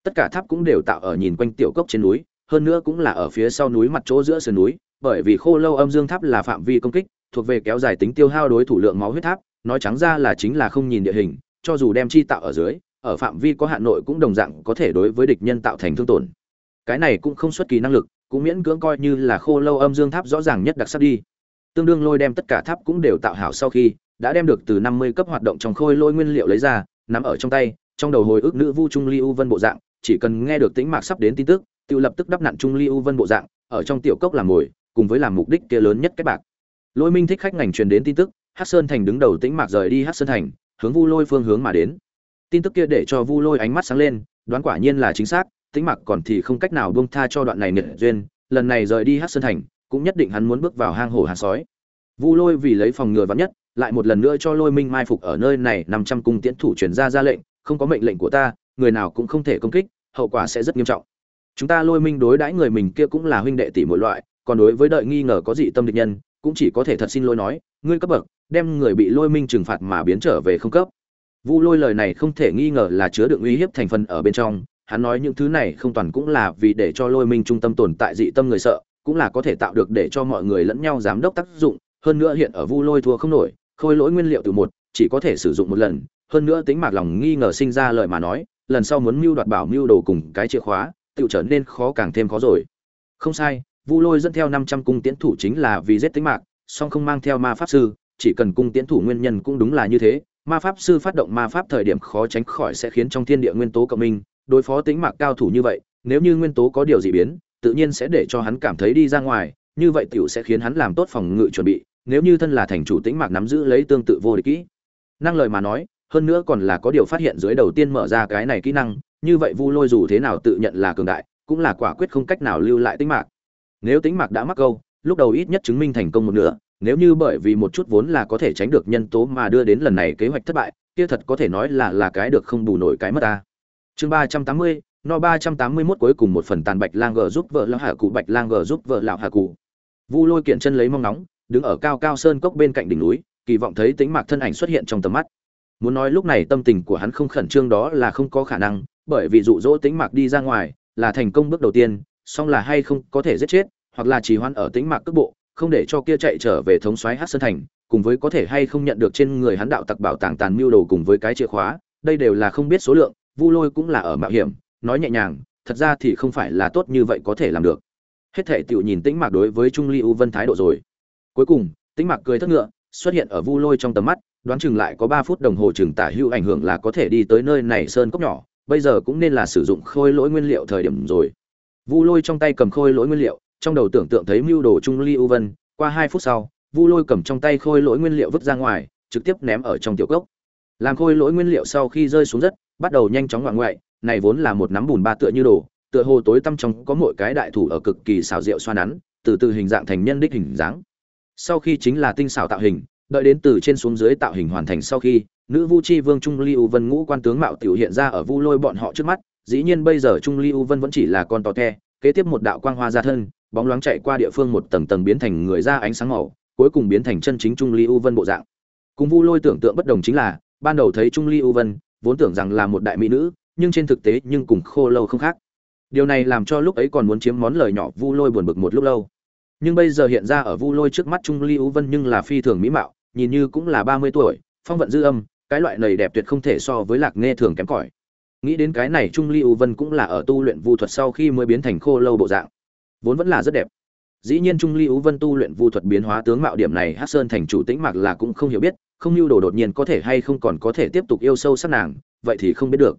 Speaker 1: Tất cả tháp cũng đều tạo ở nhìn quanh tiểu cốc trên núi, hơn nữa cũng là ở phía sau núi mặt chỗ giữa sườn núi, bởi vì khô lâu âm dương tháp là phạm vi công kích, thuộc về kéo dài tính tiêu hao đối thủ lượng máu huyết tháp, nói trắng ra là chính là không nhìn địa hình, cho dù đem chi tạo ở dưới, ở phạm vi có hạn nội cũng đồng dạng có thể đối với địch nhân tạo thành thương tổn. Cái này cũng không xuất kỳ năng lực cũng miễn cưỡng coi như là khô lâu âm dương tháp rõ ràng nhất đặc sắc đi. Tương đương lôi đem tất cả tháp cũng đều tạo hảo sau khi, đã đem được từ 50 cấp hoạt động trong khôi lôi nguyên liệu lấy ra, nắm ở trong tay, trong đầu hồi ức nữ vu trung ly u vân bộ dạng, chỉ cần nghe được tĩnh mạc sắp đến tin tức tự lập tức đắp nặn trung ly u vân bộ dạng, ở trong tiểu cốc làm ngồi, cùng với làm mục đích kia lớn nhất cái bạc. Lôi minh thích khách ngành truyền đến tin tức hát sơn thành đứng đầu tĩnh mạc rời đi hát sơn thành, hướng vu lôi phương hướng mà đến. Tin tức kia để cho vu lôi ánh mắt sáng lên, đoán quả nhiên là chính xác tĩnh mặc còn thì không cách nào buông tha cho đoạn này nghiệt duyên, lần này rời đi hát sơn thành, cũng nhất định hắn muốn bước vào hang hổ hàng sói. Vu lôi vì lấy phòng ngừa vắn nhất, lại một lần nữa cho lôi minh mai phục ở nơi này, năm trăm cung tiễn thủ truyền ra ra lệnh, không có mệnh lệnh của ta, người nào cũng không thể công kích, hậu quả sẽ rất nghiêm trọng. Chúng ta lôi minh đối đãi người mình kia cũng là huynh đệ tỷ mỗi loại, còn đối với đợi nghi ngờ có dị tâm địch nhân, cũng chỉ có thể thật xin lỗi nói, ngươi cấp bậc, đem người bị lôi minh trừng phạt mà biến trở về không cấp. Vu lôi lời này không thể nghi ngờ là chứa đựng uy hiếp thành phần ở bên trong hắn nói những thứ này không toàn cũng là vì để cho lôi minh trung tâm tồn tại dị tâm người sợ, cũng là có thể tạo được để cho mọi người lẫn nhau giám đốc tác dụng, hơn nữa hiện ở vu lôi thua không nổi, khôi lỗi nguyên liệu từ một, chỉ có thể sử dụng một lần, hơn nữa tính mạc lòng nghi ngờ sinh ra lời mà nói, lần sau muốn mưu đoạt bảo mưu đồ cùng cái chìa khóa, tự trở nên khó càng thêm khó rồi. Không sai, vu lôi dẫn theo năm trăm cung tiến thủ chính là vì giết tính mạc song không mang theo ma pháp sư, chỉ cần cung tiến thủ nguyên nhân cũng đúng là như thế ma pháp sư phát động ma pháp thời điểm khó tránh khỏi sẽ khiến trong thiên địa nguyên tố cộng minh, đối phó tính mạc cao thủ như vậy, nếu như nguyên tố có điều gì biến, tự nhiên sẽ để cho hắn cảm thấy đi ra ngoài, như vậy tiểu sẽ khiến hắn làm tốt phòng ngự chuẩn bị, nếu như thân là thành chủ tĩnh mạc nắm giữ lấy tương tự vô địch kỹ. Năng lời mà nói, hơn nữa còn là có điều phát hiện dưới đầu tiên mở ra cái này kỹ năng, như vậy vu lôi dù thế nào tự nhận là cường đại, cũng là quả quyết không cách nào lưu lại tĩnh mạc. Nếu tĩnh mạc đã mắc câu, lúc đầu ít nhất chứng minh thành công một nửa nếu như bởi vì một chút vốn là có thể tránh được nhân tố mà đưa đến lần này kế hoạch thất bại, kia thật có thể nói là là cái được không bù nổi cái mất ta. Chương ba trăm tám mươi, no ba trăm tám mươi mốt cuối cùng một phần tàn bạch lang gờ giúp vợ lão hạ cụ, bạch lang gờ giúp vợ lão hạ cụ. Vu lôi kiện chân lấy mong nóng, đứng ở cao cao sơn cốc bên cạnh đỉnh núi, kỳ vọng thấy tính mạc thân ảnh xuất hiện trong tầm mắt. Muốn nói lúc này tâm tình của hắn không khẩn trương đó là không có khả năng, bởi vì dụ dỗ tính mạc đi ra ngoài là thành công bước đầu tiên, song là hay không có thể giết chết, hoặc là trì hoãn ở tính mạc cước bộ không để cho kia chạy trở về thống soái hát sơn thành, cùng với có thể hay không nhận được trên người hắn đạo tặc bảo tàng tàn mưu đồ cùng với cái chìa khóa, đây đều là không biết số lượng, vu lôi cũng là ở mạo hiểm, nói nhẹ nhàng, thật ra thì không phải là tốt như vậy có thể làm được. Hết thể tựu nhìn tĩnh mạc đối với trung ly u vân thái độ rồi. Cuối cùng, tĩnh mạc cười thất ngựa, xuất hiện ở vu lôi trong tầm mắt, đoán chừng lại có ba phút đồng hồ chừng tả hữu ảnh hưởng là có thể đi tới nơi này sơn cốc nhỏ, bây giờ cũng nên là sử dụng khôi lỗi nguyên liệu thời điểm rồi. Vu lôi trong tay cầm khôi lỗi nguyên liệu trong đầu tưởng tượng thấy mưu đồ trung ly u vân, qua hai phút sau, vu lôi cầm trong tay khôi lỗi nguyên liệu vứt ra ngoài, trực tiếp ném ở trong tiểu cốc. Làm khôi lỗi nguyên liệu sau khi rơi xuống đất, bắt đầu nhanh chóng ngoạn ngoại, này vốn là một nắm bùn ba tựa như đồ, tựa hồ tối tăm trong có mỗi cái đại thủ ở cực kỳ xảo diệu xoa nắn, từ từ hình dạng thành nhân đích hình dáng. Sau khi chính là tinh xảo tạo hình, đợi đến từ trên xuống dưới tạo hình hoàn thành sau khi, nữ vu chi vương trung ly u vân ngũ quan tướng mạo tiểu hiện ra ở vu lôi bọn họ trước mắt, dĩ nhiên bây giờ trung ly u vân vẫn chỉ là con tò te kế tiếp một đạo quang hoa ra thân bóng loáng chạy qua địa phương một tầng tầng biến thành người ra ánh sáng màu, cuối cùng biến thành chân chính trung ly u vân bộ dạng. Cùng vu lôi tưởng tượng bất đồng chính là, ban đầu thấy trung ly u vân, vốn tưởng rằng là một đại mỹ nữ, nhưng trên thực tế nhưng cùng khô lâu không khác. Điều này làm cho lúc ấy còn muốn chiếm món lời nhỏ vu lôi buồn bực một lúc lâu. Nhưng bây giờ hiện ra ở vu lôi trước mắt trung ly u vân nhưng là phi thường mỹ mạo, nhìn như cũng là ba mươi tuổi, phong vận dư âm, cái loại này đẹp tuyệt không thể so với lạc nghe thường kém cỏi. Nghĩ đến cái này trung ly u vân cũng là ở tu luyện vu thuật sau khi mới biến thành khô lâu bộ dạng vốn vẫn là rất đẹp. Dĩ nhiên trung ly ú vân tu luyện vu thuật biến hóa tướng mạo điểm này hát sơn thành chủ tĩnh mạc là cũng không hiểu biết, không lưu đồ đột nhiên có thể hay không còn có thể tiếp tục yêu sâu sắc nàng, vậy thì không biết được.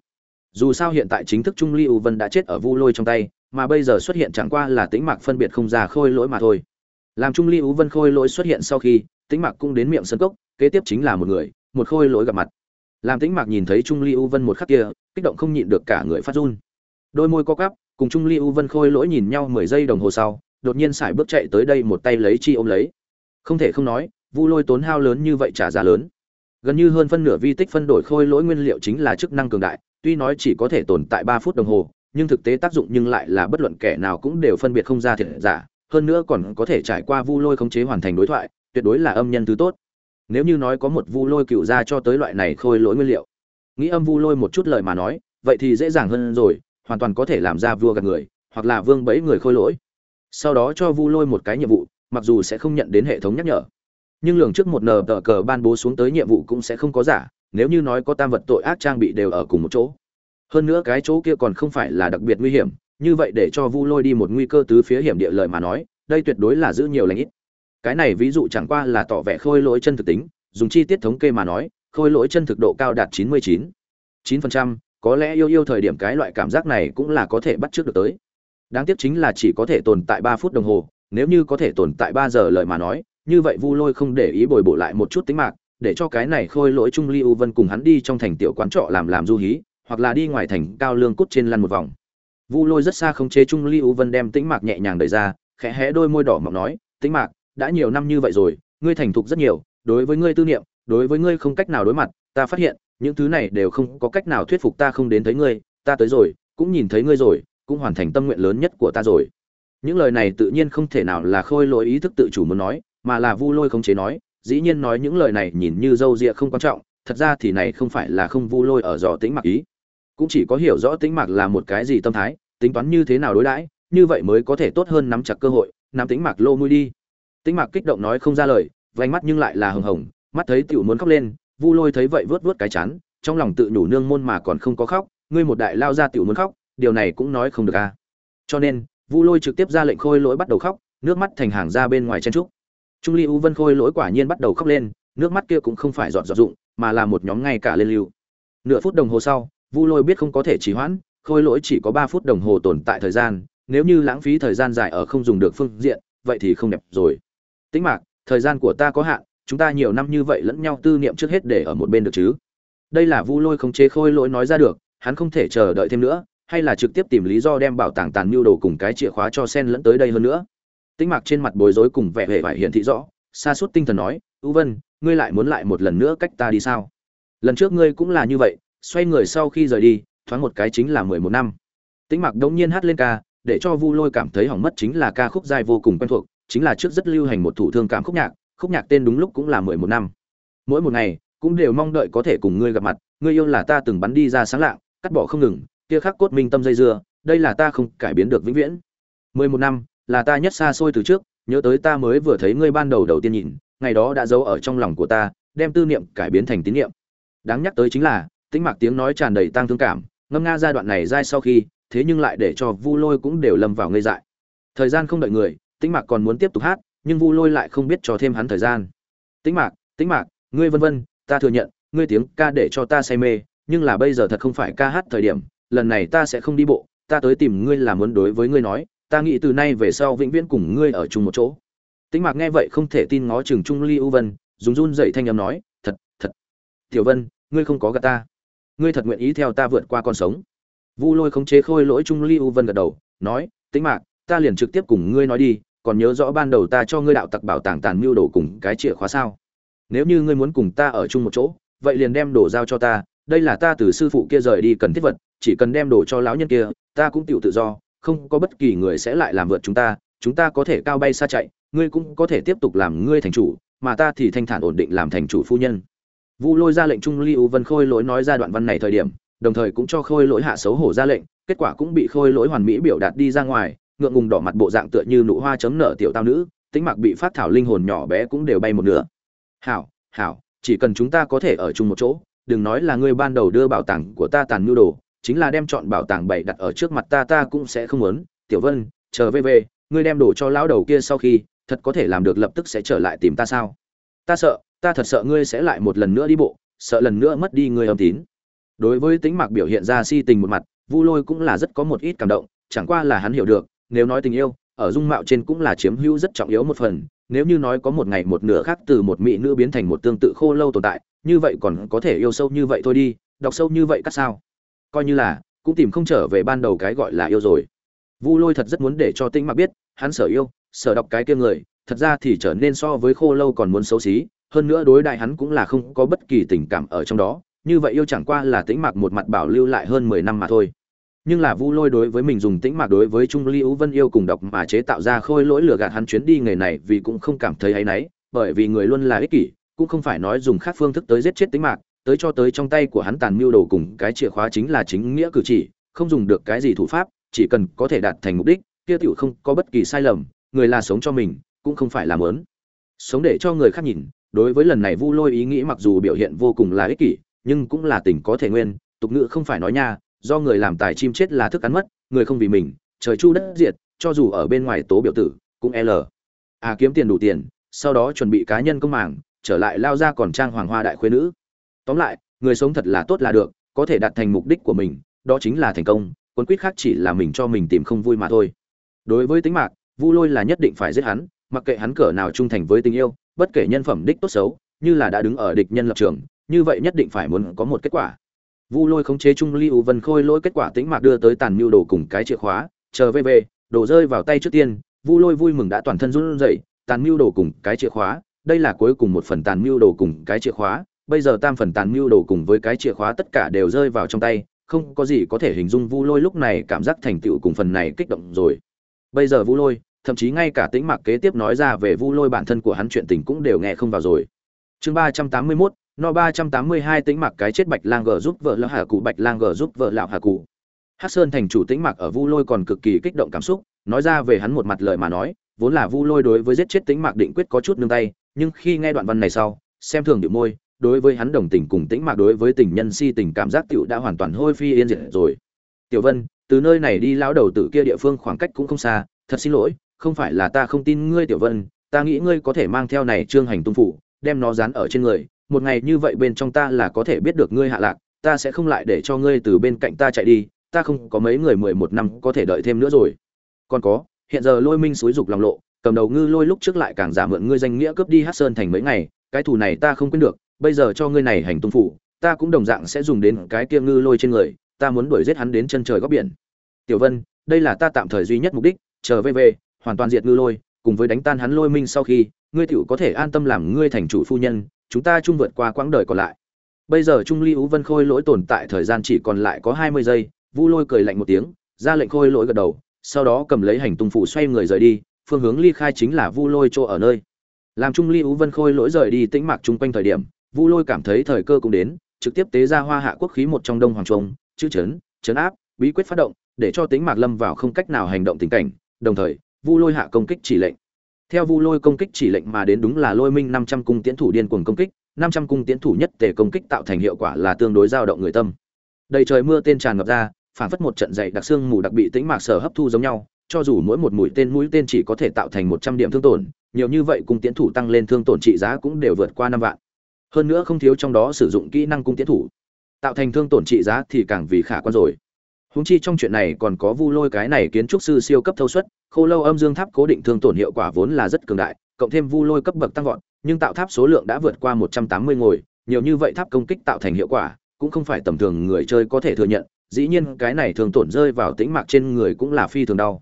Speaker 1: Dù sao hiện tại chính thức trung ly ú vân đã chết ở vu lôi trong tay, mà bây giờ xuất hiện chẳng qua là tĩnh mạc phân biệt không ra khôi lỗi mà thôi. Làm trung ly ú vân khôi lỗi xuất hiện sau khi, tĩnh mạc cũng đến miệng sân cốc, kế tiếp chính là một người, một khôi lỗi gặp mặt. Làm tĩnh mạc nhìn thấy trung ly ú vân một khắc kia, kích động không nhịn được cả người phát run đôi môi co cắp cùng trung ly u vân khôi lỗi nhìn nhau mười giây đồng hồ sau, đột nhiên sải bước chạy tới đây một tay lấy chi ôm lấy. Không thể không nói, vu lôi tốn hao lớn như vậy trả giá lớn. Gần như hơn phân nửa vi tích phân đổi khôi lỗi nguyên liệu chính là chức năng cường đại, tuy nói chỉ có thể tồn tại ba phút đồng hồ, nhưng thực tế tác dụng nhưng lại là bất luận kẻ nào cũng đều phân biệt không ra thiệt giả, hơn nữa còn có thể trải qua vu lôi khống chế hoàn thành đối thoại, tuyệt đối là âm nhân thứ tốt. Nếu như nói có một vu lôi cựu ra cho tới loại này khôi lỗi nguyên liệu, nghĩ âm vu lôi một chút lời mà nói, vậy thì dễ dàng hơn rồi hoàn toàn có thể làm ra vua gạt người hoặc là vương bẫy người khôi lỗi. Sau đó cho vu lôi một cái nhiệm vụ mặc dù sẽ không nhận đến hệ thống nhắc nhở. Nhưng lường trước một nờ tờ cờ ban bố xuống tới nhiệm vụ cũng sẽ không có giả nếu như nói có tam vật tội ác trang bị đều ở cùng một chỗ. Hơn nữa cái chỗ kia còn không phải là đặc biệt nguy hiểm như vậy để cho vu lôi đi một nguy cơ tứ phía hiểm địa lợi mà nói đây tuyệt đối là giữ nhiều lãnh ít. Cái này ví dụ chẳng qua là tỏ vẻ khôi lỗi chân thực tính dùng chi tiết thống kê mà nói khôi lỗi chân thực độ cao đạt 99 9%, có lẽ yêu yêu thời điểm cái loại cảm giác này cũng là có thể bắt trước được tới. Đáng tiếc chính là chỉ có thể tồn tại 3 phút đồng hồ, nếu như có thể tồn tại 3 giờ lời mà nói, như vậy vu lôi không để ý bồi bổ lại một chút tính mạng, để cho cái này khôi lỗi trung ly u vân cùng hắn đi trong thành tiểu quán trọ làm làm du hí, hoặc là đi ngoài thành cao lương cút trên lăn một vòng. Vu lôi rất xa không chế trung ly u vân đem tĩnh mạc nhẹ nhàng đẩy ra, khẽ hé đôi môi đỏ mọng nói tĩnh mạc đã nhiều năm như vậy rồi, ngươi thành thục rất nhiều, đối với ngươi tư niệm, đối với ngươi không cách nào đối mặt, ta phát hiện những thứ này đều không có cách nào thuyết phục ta không đến thấy ngươi, ta tới rồi, cũng nhìn thấy ngươi rồi, cũng hoàn thành tâm nguyện lớn nhất của ta rồi. Những lời này tự nhiên không thể nào là khôi lỗi ý thức tự chủ muốn nói, mà là vu lôi không chế nói, dĩ nhiên nói những lời này nhìn như dâu dịa không quan trọng, thật ra thì này không phải là không vu lôi ở dò tính mặc ý. Cũng chỉ có hiểu rõ tính mặc là một cái gì tâm thái, tính toán như thế nào đối đãi, như vậy mới có thể tốt hơn nắm chặt cơ hội, nắm tính mặc lô mui đi. Tính mặc kích động nói không ra lời vánh mắt nhưng lại là hồng hồng, mắt thấy tiểu muốn khóc lên vu lôi thấy vậy vớt vớt cái chán, trong lòng tự nhủ nương môn mà còn không có khóc, ngươi một đại lao ra tiểu muốn khóc, điều này cũng nói không được à. Cho nên, vu lôi trực tiếp ra lệnh khôi lỗi bắt đầu khóc, nước mắt thành hàng ra bên ngoài chen trúc. Trung ly u vân khôi lỗi quả nhiên bắt đầu khóc lên, nước mắt kia cũng không phải giọt giọt dụng mà là một nhóm ngay cả lên lưu. Nửa phút đồng hồ sau, vu lôi biết không có thể trì hoãn, khôi lỗi chỉ có ba phút đồng hồ tồn tại thời gian, nếu như lãng phí thời gian dài ở không dùng được phương diện, vậy thì không đẹp rồi. Tính mạc, thời gian của ta có hạn chúng ta nhiều năm như vậy lẫn nhau tư niệm trước hết để ở một bên được chứ? Đây là vu lôi không chế khôi lỗi nói ra được, hắn không thể chờ đợi thêm nữa, hay là trực tiếp tìm lý do đem bảo tàng tàn mưu đồ cùng cái chìa khóa cho sen lẫn tới đây hơn nữa? Tĩnh mạc trên mặt bối rối cùng vẻ vẻ vải hiện thị rõ xa suốt tinh thần nói, U vân, ngươi lại muốn lại một lần nữa cách ta đi sao? Lần trước ngươi cũng là như vậy, xoay người sau khi rời đi, thoáng một cái chính là mười một năm. Tĩnh mạc đống nhiên hát lên ca, để cho vu lôi cảm thấy hỏng mất chính là ca khúc dài vô cùng quen thuộc, chính là trước rất lưu hành một thủ thương cảm khúc nhạc khúc nhạc tên đúng lúc cũng là mười một năm. Mỗi một ngày, cũng đều mong đợi có thể cùng ngươi gặp mặt, ngươi yêu là ta từng bắn đi ra sáng lạng, cắt bỏ không ngừng, kia khắc cốt minh tâm dây dưa, đây là ta không cải biến được vĩnh viễn. Mười một năm, là ta nhất xa xôi từ trước, nhớ tới ta mới vừa thấy ngươi ban đầu đầu tiên nhìn, ngày đó đã giấu ở trong lòng của ta, đem tư niệm cải biến thành tín niệm. Đáng nhắc tới chính là, tĩnh mạc tiếng nói tràn đầy tăng thương cảm, ngâm nga giai đoạn này dai sau khi, thế nhưng lại để cho vu lôi cũng đều lâm vào ngây dại. Thời gian không đợi người, tĩnh mạc còn muốn tiếp tục hát nhưng vu lôi lại không biết cho thêm hắn thời gian. Tĩnh mạc tĩnh mạc, ngươi vân vân, ta thừa nhận, ngươi tiếng ca để cho ta say mê, nhưng là bây giờ thật không phải ca hát thời điểm, lần này ta sẽ không đi bộ, ta tới tìm ngươi là muốn đối với ngươi nói, ta nghĩ từ nay về sau vĩnh viễn cùng ngươi ở chung một chỗ. Tĩnh mạc nghe vậy không thể tin ngó chừng trung ly u vân, dùng run dậy thanh âm nói, thật thật, tiểu vân, ngươi không có gạt ta. Ngươi thật nguyện ý theo ta vượt qua con sống. Vu lôi không chế khôi lỗi trung ly u vân gật đầu, nói, tĩnh mạc, ta liền trực tiếp cùng ngươi nói đi còn nhớ rõ ban đầu ta cho ngươi đạo tặc bảo tàng tàn mưu đồ cùng cái chìa khóa sao? Nếu như ngươi muốn cùng ta ở chung một chỗ, vậy liền đem đồ giao cho ta, đây là ta từ sư phụ kia rời đi cần thiết vật, chỉ cần đem đồ cho lão nhân kia, ta cũng tự tự do, không có bất kỳ người sẽ lại làm vượt chúng ta chúng ta có thể cao bay xa chạy, ngươi cũng có thể tiếp tục làm ngươi thành chủ, mà ta thì thanh thản ổn định làm thành chủ phu nhân. Vu lôi ra lệnh trung ly u vân khôi lỗi nói ra đoạn văn này thời điểm, đồng thời cũng cho khôi lỗi hạ xấu hổ ra lệnh, kết quả cũng bị khôi lỗi hoàn mỹ biểu đạt đi ra ngoài ngượng ngùng đỏ mặt bộ dạng tựa như nụ hoa chấm nở tiểu tao nữ, tính mặc bị phát thảo linh hồn nhỏ bé cũng đều bay một nửa. Hảo hảo, chỉ cần chúng ta có thể ở chung một chỗ, đừng nói là ngươi ban đầu đưa bảo tàng của ta tàn nhu đồ, chính là đem chọn bảo tàng bày đặt ở trước mặt ta ta cũng sẽ không muốn. Tiểu vân, chờ về về, ngươi đem đồ cho lão đầu kia sau khi, thật có thể làm được lập tức sẽ trở lại tìm ta sao? Ta sợ, ta thật sợ ngươi sẽ lại một lần nữa đi bộ, sợ lần nữa mất đi ngươi âm tín. Đối với tính mạc biểu hiện ra si tình một mặt, vu lôi cũng là rất có một ít cảm động, chẳng qua là hắn hiểu được nếu nói tình yêu, ở dung mạo trên cũng là chiếm hữu rất trọng yếu một phần, nếu như nói có một ngày một nửa khác từ một mỹ nữ biến thành một tương tự khô lâu tồn tại, như vậy còn có thể yêu sâu như vậy thôi đi, đọc sâu như vậy cắt sao? Coi như là, cũng tìm không trở về ban đầu cái gọi là yêu rồi. Vu lôi thật rất muốn để cho tĩnh mặc biết, hắn sở yêu, sở đọc cái kia người, thật ra thì trở nên so với khô lâu còn muốn xấu xí, hơn nữa đối đại hắn cũng là không có bất kỳ tình cảm ở trong đó, như vậy yêu chẳng qua là tĩnh mặc một mặt bảo lưu lại hơn mười năm mà thôi nhưng là vu lôi đối với mình dùng tĩnh mạc đối với trung ly ưu vân yêu cùng đọc mà chế tạo ra khôi lỗi lừa gạt hắn chuyến đi nghề này vì cũng không cảm thấy hay náy, bởi vì người luôn là ích kỷ, cũng không phải nói dùng khác phương thức tới giết chết tính mạc, tới cho tới trong tay của hắn tàn mưu đồ cùng cái chìa khóa chính là chính nghĩa cử chỉ, không dùng được cái gì thủ pháp, chỉ cần có thể đạt thành mục đích, kia tiểu không có bất kỳ sai lầm, người là sống cho mình, cũng không phải làm lớn sống để cho người khác nhìn, đối với lần này vu lôi ý nghĩ mặc dù biểu hiện vô cùng là ích kỷ, nhưng cũng là tình có thể nguyên, tục ngữ không phải nói nha do người làm tài chim chết là thức ăn mất, người không vì mình, trời chu đất diệt, cho dù ở bên ngoài tố biểu tử, cũng e l à kiếm tiền đủ tiền, sau đó chuẩn bị cá nhân công màng trở lại lao ra còn trang hoàng hoa đại khuê nữ. Tóm lại, người sống thật là tốt là được, có thể đạt thành mục đích của mình, đó chính là thành công quân quyết khác chỉ là mình cho mình tìm không vui mà thôi. Đối với tính mạc, vu lôi là nhất định phải giết hắn, mặc kệ hắn cỡ nào trung thành với tình yêu, bất kể nhân phẩm đích tốt xấu, như là đã đứng ở địch nhân lập trường, như vậy nhất định phải muốn có một kết quả. Vu Lôi khống chế Trung Lưu Vân Khôi lỗi kết quả tính mạc đưa tới tàn nhu đồ cùng cái chìa khóa, chờ về về, đồ rơi vào tay trước tiên, Vu Lôi vui mừng đã toàn thân run rẩy, tàn nhu đồ cùng cái chìa khóa, đây là cuối cùng một phần tàn nhu đồ cùng cái chìa khóa, bây giờ tam phần tàn nhu đồ cùng với cái chìa khóa tất cả đều rơi vào trong tay, không có gì có thể hình dung Vu Lôi lúc này cảm giác thành tựu cùng phần này kích động rồi. Bây giờ Vu Lôi, thậm chí ngay cả tính mạc kế tiếp nói ra về Vu Lôi bản thân của hắn chuyện tình cũng đều nghe không vào rồi. Chương 381, no ba trăm tám mươi hai tính mạc cái chết bạch lang gờ giúp vợ lão hà cụ, bạch lang gờ giúp vợ lão hà cụ. Hắc sơn thành chủ tính mạc ở vu lôi còn cực kỳ kích động cảm xúc, nói ra về hắn một mặt lời mà nói, vốn là vu lôi đối với giết chết tính mạc định quyết có chút nương tay, nhưng khi nghe đoạn văn này sau, xem thường điệu môi, đối với hắn đồng tình cùng tĩnh mạc đối với tình nhân si tình cảm giác tiểu đã hoàn toàn hôi phi yên diệt rồi. Tiểu vân, từ nơi này đi lão đầu tử kia địa phương khoảng cách cũng không xa, thật xin lỗi, không phải là ta không tin ngươi tiểu vân, ta nghĩ ngươi có thể mang theo này trương hành tung phụ đem nó dán ở trên người một ngày như vậy bên trong ta là có thể biết được ngươi hạ lạc, ta sẽ không lại để cho ngươi từ bên cạnh ta chạy đi, ta không có mấy người mười một năm có thể đợi thêm nữa rồi. Còn có, hiện giờ lôi minh xúi dục lòng lộ, cầm đầu ngư lôi lúc trước lại càng giả mượn ngươi danh nghĩa cướp đi hát sơn thành mấy ngày, cái thù này ta không quên được, bây giờ cho ngươi này hành tung phủ, ta cũng đồng dạng sẽ dùng đến cái kia ngư lôi trên người, ta muốn đuổi giết hắn đến chân trời góc biển. Tiểu vân, đây là ta tạm thời duy nhất mục đích, chờ về về, hoàn toàn diệt ngư lôi, cùng với đánh tan hắn lôi minh sau khi, ngươi tiểu có thể an tâm làm ngươi thành chủ phu nhân chúng ta chung vượt qua quãng đời còn lại. Bây giờ trung ly ú vân khôi lỗi tồn tại thời gian chỉ còn lại có hai mươi giây, vu lôi cười lạnh một tiếng, ra lệnh khôi lỗi gật đầu, sau đó cầm lấy hành tung phủ xoay người rời đi, phương hướng ly khai chính là vu lôi chỗ ở nơi. Làm trung ly ú vân khôi lỗi rời đi tĩnh mạc chung quanh thời điểm, vu lôi cảm thấy thời cơ cũng đến, trực tiếp tế ra hoa hạ quốc khí một trong đông hoàng trung, chữ chấn chấn áp, bí quyết phát động, để cho tĩnh mạc lâm vào không cách nào hành động tình cảnh, đồng thời, vu lôi hạ công kích chỉ lệnh theo vu lôi công kích chỉ lệnh mà đến đúng là lôi minh năm trăm cung tiến thủ điên cuồng công kích, năm trăm cung tiến thủ nhất tề công kích tạo thành hiệu quả là tương đối dao động người tâm. Đầy trời mưa tên tràn ngập ra phản phất một trận dày đặc xương mù đặc bị tĩnh mạc sở hấp thu giống nhau, cho dù mỗi một mũi tên mũi tên chỉ có thể tạo thành một trăm điểm thương tổn, nhiều như vậy cung tiến thủ tăng lên thương tổn trị giá cũng đều vượt qua năm vạn. Hơn nữa không thiếu trong đó sử dụng kỹ năng cung tiến thủ. Tạo thành thương tổn trị giá thì càng vì khả quan rồi húng chi trong chuyện này còn có vu lôi cái này kiến trúc sư siêu cấp thâu suất, khô lâu âm dương tháp cố định thương tổn hiệu quả vốn là rất cường đại, cộng thêm vu lôi cấp bậc tăng vọt, nhưng tạo tháp số lượng đã vượt qua một trăm tám mươi ngồi, nhiều như vậy tháp công kích tạo thành hiệu quả, cũng không phải tầm thường người chơi có thể thừa nhận, dĩ nhiên cái này thường tổn rơi vào tĩnh mạc trên người cũng là phi thường đau.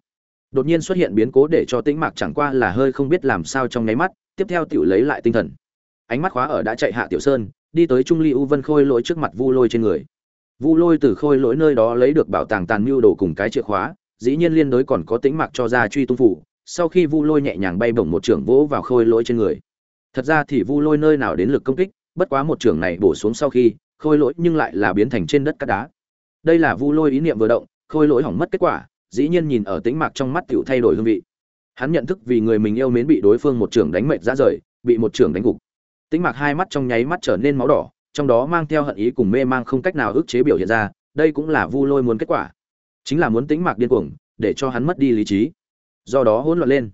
Speaker 1: Đột nhiên xuất hiện biến cố để cho tĩnh mạc chẳng qua là hơi không biết làm sao trong nháy mắt, tiếp theo tiểu lấy lại tinh thần. Ánh mắt khóa ở đã chạy hạ tiểu sơn, đi tới trung ly u vân khôi lỗi trước mặt vu lôi trên người vu lôi từ khôi lỗi nơi đó lấy được bảo tàng tàn mưu đồ cùng cái chìa khóa, dĩ nhiên liên đối còn có tĩnh mạc cho ra truy tung phủ, sau khi vu lôi nhẹ nhàng bay bổng một trưởng vỗ vào khôi lỗi trên người. Thật ra thì vu lôi nơi nào đến lực công kích, bất quá một trưởng này bổ xuống sau khi, khôi lỗi nhưng lại là biến thành trên đất cát đá. Đây là vu lôi ý niệm vừa động, khôi lỗi hỏng mất kết quả, dĩ nhiên nhìn ở tĩnh mạc trong mắt tiểu thay đổi hương vị. Hắn nhận thức vì người mình yêu mến bị đối phương một trưởng đánh mệt ra rời, bị một trưởng đánh gục. Tĩnh mạc hai mắt trong nháy mắt trở nên máu đỏ trong đó mang theo hận ý cùng mê mang không cách nào ức chế biểu hiện ra, đây cũng là vu lôi muốn kết quả. Chính là muốn tĩnh mạc điên cuồng, để cho hắn mất đi lý trí. Do đó hỗn loạn lên.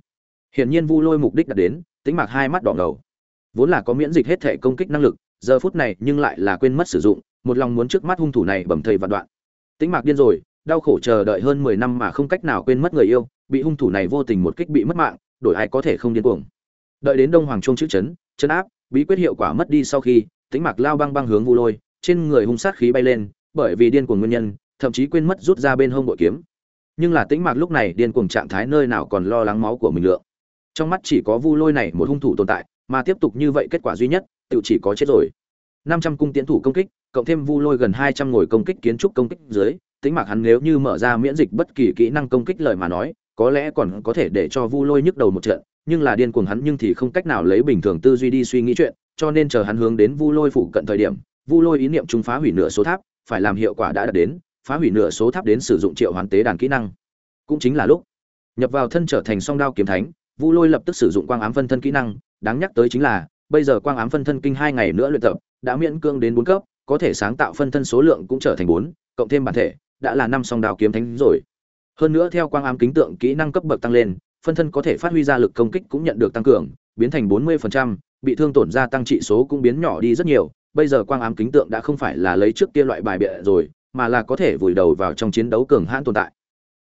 Speaker 1: Hiển nhiên vu lôi mục đích đạt đến tĩnh mạc hai mắt đỏ ngầu. Vốn là có miễn dịch hết thể công kích năng lực, giờ phút này nhưng lại là quên mất sử dụng, một lòng muốn trước mắt hung thủ này bầm thầy vạn đoạn. Tĩnh mạc điên rồi, đau khổ chờ đợi hơn mười năm mà không cách nào quên mất người yêu, bị hung thủ này vô tình một kích bị mất mạng, đổi ai có thể không điên cuồng. Đợi đến đông hoàng trung chữ chấn chấn áp, bí quyết hiệu quả mất đi sau khi tĩnh mạc lao băng băng hướng vu lôi, trên người hung sát khí bay lên, bởi vì điên cuồng nguyên nhân, thậm chí quên mất rút ra bên hông bội kiếm. Nhưng là tĩnh mạc lúc này điên cuồng trạng thái nơi nào còn lo lắng máu của mình lượng. Trong mắt chỉ có vu lôi này một hung thủ tồn tại, mà tiếp tục như vậy kết quả duy nhất, tự chỉ có chết rồi. Năm trăm cung tiến thủ công kích, cộng thêm vu lôi gần hai trăm ngồi công kích kiến trúc công kích dưới, tính mạc hắn nếu như mở ra miễn dịch bất kỳ kỹ năng công kích lời mà nói, có lẽ còn có thể để cho vu lôi nhức đầu một trận nhưng là điên cuồng hắn nhưng thì không cách nào lấy bình thường tư duy đi suy nghĩ chuyện, cho nên chờ hắn hướng đến vu lôi phụ cận thời điểm, vu lôi ý niệm trung phá hủy nửa số tháp, phải làm hiệu quả đã đạt đến, phá hủy nửa số tháp đến sử dụng triệu hoán tế đàn kỹ năng. Cũng chính là lúc, nhập vào thân trở thành song đao kiếm thánh, vu lôi lập tức sử dụng quang ám phân thân kỹ năng, đáng nhắc tới chính là, bây giờ quang ám phân thân kinh hai ngày nữa luyện tập, đã miễn cương đến bốn cấp, có thể sáng tạo phân thân số lượng cũng trở thành bốn, cộng thêm bản thể, đã là năm song đao kiếm thánh rồi. Hơn nữa theo quang ám kính tượng kỹ năng cấp bậc tăng lên phân thân có thể phát huy ra lực công kích cũng nhận được tăng cường biến thành 40%, bị thương tổn gia tăng trị số cũng biến nhỏ đi rất nhiều. Bây giờ quang ám kính tượng đã không phải là lấy trước kia loại bài bịa rồi mà là có thể vùi đầu vào trong chiến đấu cường hãn tồn tại.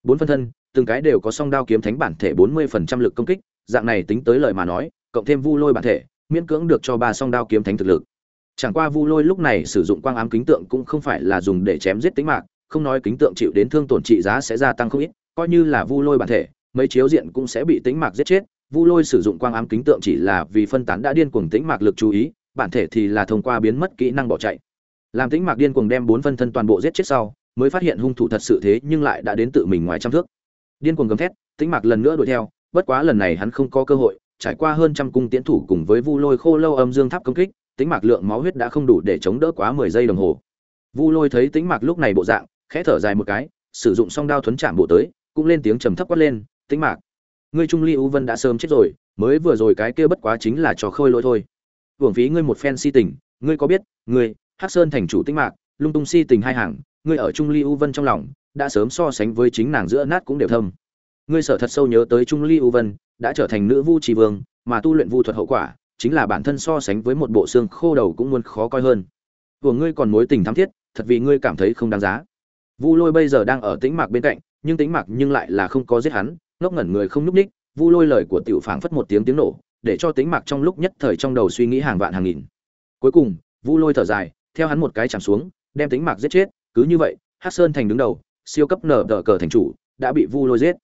Speaker 1: Bốn phân thân từng cái đều có song đao kiếm thánh bản thể 40% lực công kích dạng này tính tới lời mà nói cộng thêm vu lôi bản thể miễn cưỡng được cho ba song đao kiếm thánh thực lực. Chẳng qua vu lôi lúc này sử dụng quang ám kính tượng cũng không phải là dùng để chém giết tính mạng không nói kính tượng chịu đến thương tổn trị giá sẽ gia tăng không ít coi như là vu lôi bản thể mấy chiếu diện cũng sẽ bị tính mạc giết chết, vu lôi sử dụng quang ám kính tượng chỉ là vì phân tán đã điên cuồng tính mạc lực chú ý, bản thể thì là thông qua biến mất kỹ năng bỏ chạy. Làm tính mạc điên cuồng đem bốn phân thân toàn bộ giết chết sau, mới phát hiện hung thủ thật sự thế nhưng lại đã đến tự mình ngoài trăm thước. Điên cuồng gầm thét tính mạc lần nữa đuổi theo, bất quá lần này hắn không có cơ hội, trải qua hơn trăm cung tiến thủ cùng với vu lôi khô lâu âm dương tháp công kích tính mạc lượng máu huyết đã không đủ để chống đỡ quá mười giây đồng hồ. Vu lôi thấy tính mạc lúc này bộ dạng, khẽ thở dài một cái, sử dụng song đao thuấn chạm bộ tới, cũng lên tiếng trầm thấp quát lên tính mạc. Ngươi trung ly u vân đã sớm chết rồi, mới vừa rồi cái kia bất quá chính là trò khơi lỗi thôi. Hưởng phí ngươi một phen si tình, ngươi có biết, ngươi, hắc sơn thành chủ tính mạc, lung tung si tình hai hàng, ngươi ở trung ly u vân trong lòng, đã sớm so sánh với chính nàng giữa nát cũng đều thâm. Ngươi sở thật sâu nhớ tới trung ly u vân, đã trở thành nữ vu trì vương, mà tu luyện vu thuật hậu quả, chính là bản thân so sánh với một bộ xương khô đầu cũng muốn khó coi hơn. Của ngươi còn mối tình thắm thiết, thật vì ngươi cảm thấy không đáng giá. Vu lôi bây giờ đang ở tĩnh mạc bên cạnh, nhưng tĩnh mạc nhưng lại là không có giết hắn ngốc ngẩn người không nhúc ních vu lôi lời của tiểu phảng phất một tiếng tiếng nổ, để cho tĩnh mạc trong lúc nhất thời trong đầu suy nghĩ hàng vạn hàng nghìn. Cuối cùng, vu lôi thở dài, theo hắn một cái chạm xuống, đem tĩnh mạc giết chết, cứ như vậy hát sơn thành đứng đầu, siêu cấp nở đỡ cờ thành chủ, đã bị vu lôi giết.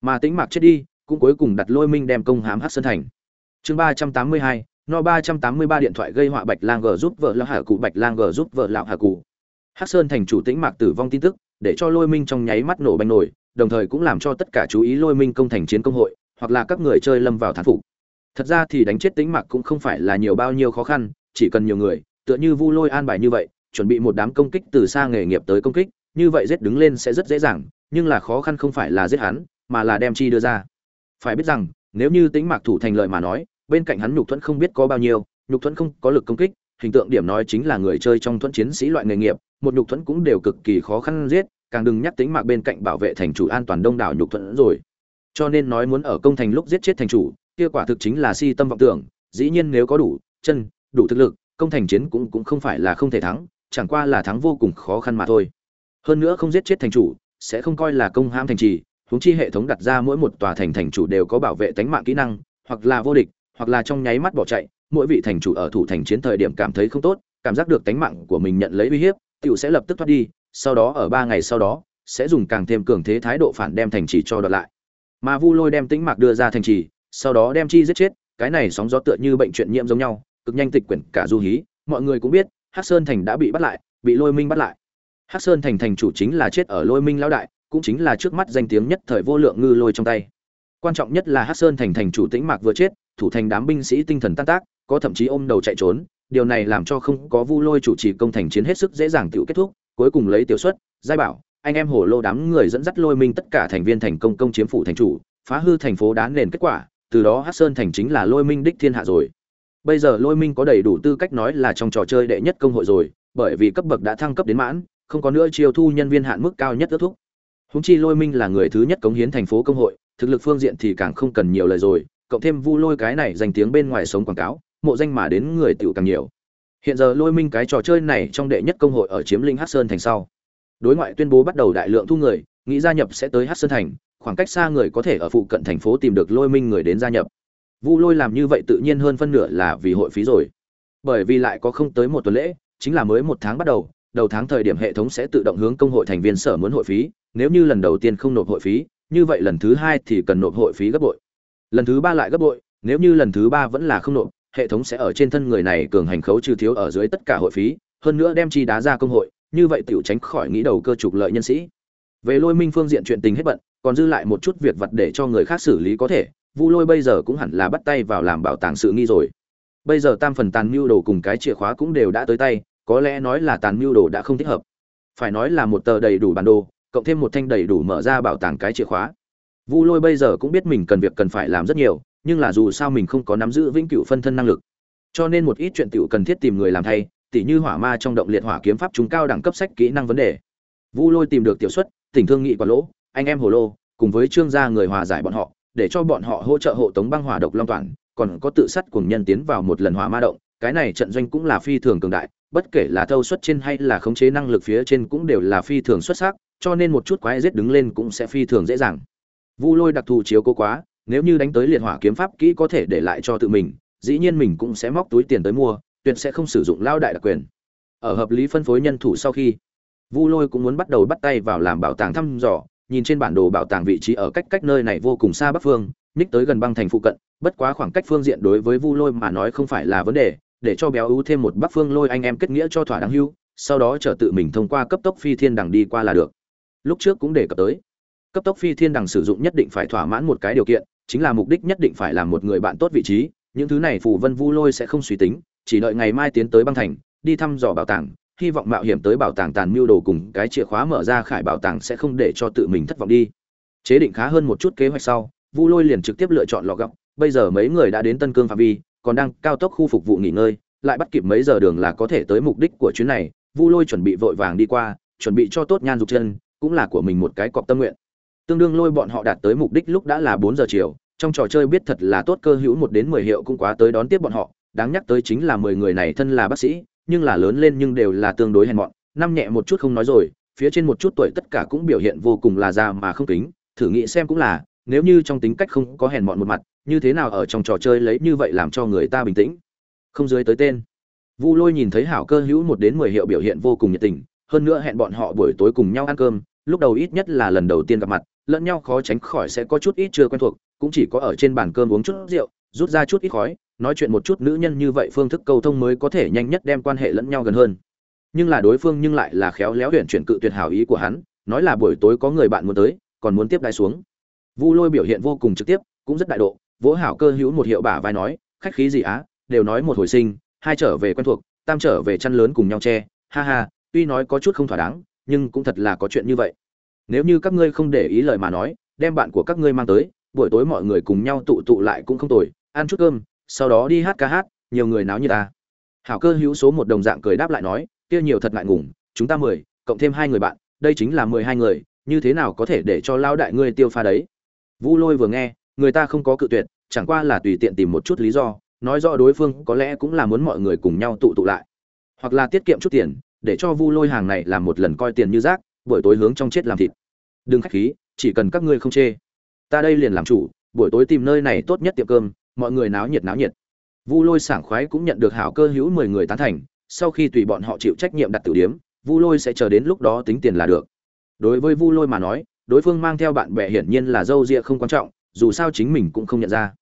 Speaker 1: Mà tĩnh mạc chết đi, cũng cuối cùng đặt lôi minh đem công hám hát sơn thành. Chương ba trăm tám mươi hai, no ba trăm tám mươi ba điện thoại gây họa bạch lang g giúp vợ lão hà cụ, bạch lang g giúp vợ lão hà cụ. Hắc sơn thành chủ tĩnh mạc tử vong tin tức, để cho lôi minh trong nháy mắt nổ banh nổi đồng thời cũng làm cho tất cả chú ý lôi minh công thành chiến công hội, hoặc là các người chơi lâm vào thán phục. Thật ra thì đánh chết tính mạc cũng không phải là nhiều bao nhiêu khó khăn, chỉ cần nhiều người, tựa như vu lôi an bài như vậy, chuẩn bị một đám công kích từ xa nghề nghiệp tới công kích, như vậy giết đứng lên sẽ rất dễ dàng, nhưng là khó khăn không phải là giết hắn, mà là đem chi đưa ra. Phải biết rằng, nếu như tính mạc thủ thành lợi mà nói, bên cạnh hắn nhục thuẫn không biết có bao nhiêu, nhục thuẫn không có lực công kích, hình tượng điểm nói chính là người chơi trong thuẫn chiến sĩ loại nghề nghiệp, một nhục thuẫn cũng đều cực kỳ khó khăn giết càng đừng nhắc tính mạc bên cạnh bảo vệ thành chủ an toàn đông đảo nhục thuận rồi. Cho nên nói muốn ở công thành lúc giết chết thành chủ, kia quả thực chính là si tâm vọng tưởng, dĩ nhiên nếu có đủ chân, đủ thực lực, công thành chiến cũng cũng không phải là không thể thắng, chẳng qua là thắng vô cùng khó khăn mà thôi. Hơn nữa không giết chết thành chủ, sẽ không coi là công ham thành trì, huống chi hệ thống đặt ra mỗi một tòa thành thành chủ đều có bảo vệ tánh mạng kỹ năng, hoặc là vô địch, hoặc là trong nháy mắt bỏ chạy, mỗi vị thành chủ ở thủ thành chiến thời điểm cảm thấy không tốt, cảm giác được tánh mạng của mình nhận lấy uy hiếp, tiểu sẽ lập tức thoát đi sau đó ở ba ngày sau đó, sẽ dùng càng thêm cường thế thái độ phản đem thành trì cho đoạt lại. Mà vu lôi đem tĩnh mạc đưa ra thành trì, sau đó đem chi giết chết, cái này sóng gió tựa như bệnh chuyện nhiễm giống nhau, cực nhanh tịch quyển cả du hí, mọi người cũng biết, hắc sơn thành đã bị bắt lại, bị lôi minh bắt lại. Hắc sơn thành thành chủ chính là chết ở lôi minh lão đại, cũng chính là trước mắt danh tiếng nhất thời vô lượng ngư lôi trong tay. Quan trọng nhất là hắc sơn thành thành chủ tĩnh mạc vừa chết, thủ thành đám binh sĩ tinh thần tan tác, có thậm chí ôm đầu chạy trốn, điều này làm cho không có vu lôi chủ trì công thành chiến hết sức dễ dàng tự kết thúc cuối cùng lấy tiểu Xuất, giai bảo anh em hồ lô đám người dẫn dắt lôi minh tất cả thành viên thành công công chiếm phủ thành chủ phá hư thành phố đá nền kết quả từ đó hát sơn thành chính là lôi minh đích thiên hạ rồi. Bây giờ lôi minh có đầy đủ tư cách nói là trong trò chơi đệ nhất công hội rồi bởi vì cấp bậc đã thăng cấp đến mãn không có nữa chiêu thu nhân viên hạn mức cao nhất ước thúc. Húng chi lôi minh là người thứ nhất cống hiến thành phố công hội thực lực phương diện thì càng không cần nhiều lời rồi cộng thêm vu lôi cái này danh tiếng bên ngoài sống quảng cáo mộ danh mà đến người tựu càng nhiều hiện giờ lôi minh cái trò chơi này trong đệ nhất công hội ở chiếm linh hát sơn thành sau. Đối ngoại tuyên bố bắt đầu đại lượng thu người, nghĩ gia nhập sẽ tới hát sơn thành, khoảng cách xa người có thể ở phụ cận thành phố tìm được lôi minh người đến gia nhập. Vu lôi làm như vậy tự nhiên hơn phân nửa là vì hội phí rồi. Bởi vì lại có không tới một tuần lễ, chính là mới một tháng bắt đầu đầu tháng thời điểm hệ thống sẽ tự động hướng công hội thành viên sở muốn hội phí, nếu như lần đầu tiên không nộp hội phí, như vậy lần thứ hai thì cần nộp hội phí gấp bội. Lần thứ ba lại gấp bội, nếu như lần thứ ba vẫn là không nộp hệ thống sẽ ở trên thân người này cường hành khấu trừ thiếu ở dưới tất cả hội phí, hơn nữa đem chi đá ra công hội, như vậy tiểu tránh khỏi nghĩ đầu cơ trục lợi nhân sĩ. Về lôi minh phương diện chuyện tình hết bận, còn dư lại một chút việc vật để cho người khác xử lý có thể, vu lôi bây giờ cũng hẳn là bắt tay vào làm bảo tàng sự nghi rồi. Bây giờ tam phần tàn mưu đồ cùng cái chìa khóa cũng đều đã tới tay, có lẽ nói là tàn mưu đồ đã không thích hợp. Phải nói là một tờ đầy đủ bản đồ, cộng thêm một thanh đầy đủ mở ra bảo tàng cái chìa khóa. Vu lôi bây giờ cũng biết mình cần việc cần phải làm rất nhiều nhưng là dù sao mình không có nắm giữ vĩnh cửu phân thân năng lực. Cho nên một ít chuyện tiểu cần thiết tìm người làm thay, tỉ như hỏa ma trong động liệt hỏa kiếm pháp chúng cao đẳng cấp sách kỹ năng vấn đề. Vu lôi tìm được tiểu suất tỉnh thương nghị quả lỗ, anh em hồ lô, cùng với trương gia người hòa giải bọn họ, để cho bọn họ hỗ trợ hộ tống băng hỏa độc long toàn, còn có tự sát cùng nhân tiến vào một lần hỏa ma động, cái này trận doanh cũng là phi thường cường đại, bất kể là thâu suất trên hay là khống chế năng lực phía trên cũng đều là phi thường xuất sắc, cho nên một chút quái giết đứng lên cũng sẽ phi thường dễ dàng. Vu lôi đặc thù chiếu cố quá nếu như đánh tới liệt hỏa kiếm pháp kỹ có thể để lại cho tự mình, dĩ nhiên mình cũng sẽ móc túi tiền tới mua, tuyệt sẽ không sử dụng lao đại đặc quyền. Ở hợp lý phân phối nhân thủ sau khi, vu lôi cũng muốn bắt đầu bắt tay vào làm bảo tàng thăm dò, nhìn trên bản đồ bảo tàng vị trí ở cách cách nơi này vô cùng xa bắc phương ních tới gần băng thành phụ cận, bất quá khoảng cách phương diện đối với vu lôi mà nói không phải là vấn đề, để cho béo ưu thêm một bắc phương lôi anh em kết nghĩa cho thỏa đáng hưu, sau đó chờ tự mình thông qua cấp tốc phi thiên đằng đi qua là được. Lúc trước cũng đề cập tới, cấp tốc phi thiên đằng sử dụng nhất định phải thỏa mãn một cái điều kiện chính là mục đích nhất định phải làm một người bạn tốt vị trí, những thứ này phù vân vu lôi sẽ không suy tính, chỉ đợi ngày mai tiến tới băng thành, đi thăm dò bảo tàng, hy vọng mạo hiểm tới bảo tàng tàn mưu đồ cùng cái chìa khóa mở ra khải bảo tàng sẽ không để cho tự mình thất vọng đi. Chế định khá hơn một chút kế hoạch sau, vu lôi liền trực tiếp lựa chọn lọ gọng, bây giờ mấy người đã đến tân cương phạm vi, còn đang cao tốc khu phục vụ nghỉ ngơi, lại bắt kịp mấy giờ đường là có thể tới mục đích của chuyến này, vu lôi chuẩn bị vội vàng đi qua, chuẩn bị cho tốt nhan dục chân, cũng là của mình một cái cọp tâm nguyện tương đương lôi bọn họ đạt tới mục đích lúc đã là bốn giờ chiều, trong trò chơi biết thật là tốt cơ hữu một đến mười hiệu cũng quá tới đón tiếp bọn họ, đáng nhắc tới chính là mười người này thân là bác sĩ, nhưng là lớn lên nhưng đều là tương đối hèn mọn, năm nhẹ một chút không nói rồi, phía trên một chút tuổi tất cả cũng biểu hiện vô cùng là già mà không kính, thử nghĩ xem cũng là, nếu như trong tính cách không có hèn mọn một mặt, như thế nào ở trong trò chơi lấy như vậy làm cho người ta bình tĩnh? Không dưới tới tên. Vu lôi nhìn thấy hảo cơ hữu một đến mười hiệu biểu hiện vô cùng nhiệt tình, hơn nữa hẹn bọn họ buổi tối cùng nhau ăn cơm lúc đầu ít nhất là lần đầu tiên gặp mặt, lẫn nhau khó tránh khỏi sẽ có chút ít chưa quen thuộc, cũng chỉ có ở trên bàn cơm uống chút rượu, rút ra chút ít khói, nói chuyện một chút nữ nhân như vậy phương thức cầu thông mới có thể nhanh nhất đem quan hệ lẫn nhau gần hơn. Nhưng là đối phương nhưng lại là khéo léo huyện chuyển cự tuyệt hảo ý của hắn, nói là buổi tối có người bạn muốn tới, còn muốn tiếp đai xuống. Vu lôi biểu hiện vô cùng trực tiếp, cũng rất đại độ, vỗ hảo cơ hữu một hiệu bả vai nói, khách khí gì á, đều nói một hồi sinh, hai trở về quen thuộc, tam trở về chăn lớn cùng nhau che, ha ha, tuy nói có chút không thỏa đáng nhưng cũng thật là có chuyện như vậy. Nếu như các ngươi không để ý lời mà nói, đem bạn của các ngươi mang tới, buổi tối mọi người cùng nhau tụ tụ lại cũng không tồi, ăn chút cơm, sau đó đi hát ca hát, nhiều người náo như ta à. hảo cơ hữu số một đồng dạng cười đáp lại nói, kia nhiều thật ngại ngùng, chúng ta mười, cộng thêm hai người bạn, đây chính là mười hai người, như thế nào có thể để cho lao đại ngươi tiêu pha đấy? Vu lôi vừa nghe, người ta không có cự tuyệt, chẳng qua là tùy tiện tìm một chút lý do, nói rõ đối phương có lẽ cũng là muốn mọi người cùng nhau tụ tụ lại, hoặc là tiết kiệm chút tiền để cho vu lôi hàng này làm một lần coi tiền như rác, buổi tối hướng trong chết làm thịt. Đừng khách khí, chỉ cần các ngươi không chê. Ta đây liền làm chủ, buổi tối tìm nơi này tốt nhất tiệm cơm, mọi người náo nhiệt náo nhiệt. Vu lôi sảng khoái cũng nhận được hảo cơ hữu mười người tán thành, sau khi tùy bọn họ chịu trách nhiệm đặt tử điếm, vu lôi sẽ chờ đến lúc đó tính tiền là được. Đối với vu lôi mà nói, đối phương mang theo bạn bè hiển nhiên là dâu ria không quan trọng, dù sao chính mình cũng không nhận ra.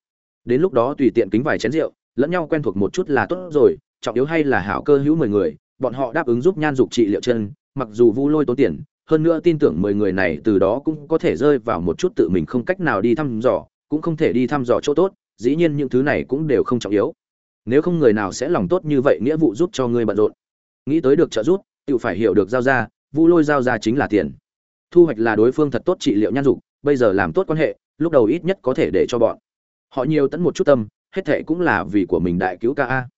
Speaker 1: Đến lúc đó tùy tiện kính vài chén rượu, lẫn nhau quen thuộc một chút là tốt rồi, trọng yếu hay là hảo cơ hữu mười người bọn họ đáp ứng giúp nhan dục trị liệu chân, mặc dù vu lôi tốn tiền, hơn nữa tin tưởng mười người này từ đó cũng có thể rơi vào một chút tự mình không cách nào đi thăm dò, cũng không thể đi thăm dò chỗ tốt, dĩ nhiên những thứ này cũng đều không trọng yếu. Nếu không người nào sẽ lòng tốt như vậy nghĩa vụ giúp cho ngươi bận rộn. Nghĩ tới được trợ giúp, tự phải hiểu được giao ra, vu lôi giao ra chính là tiền. Thu hoạch là đối phương thật tốt trị liệu nhan dục, bây giờ làm tốt quan hệ, lúc đầu ít nhất có thể để cho bọn họ nhiều tẫn một chút tâm, hết thệ cũng là vì của mình đại cứu ca a.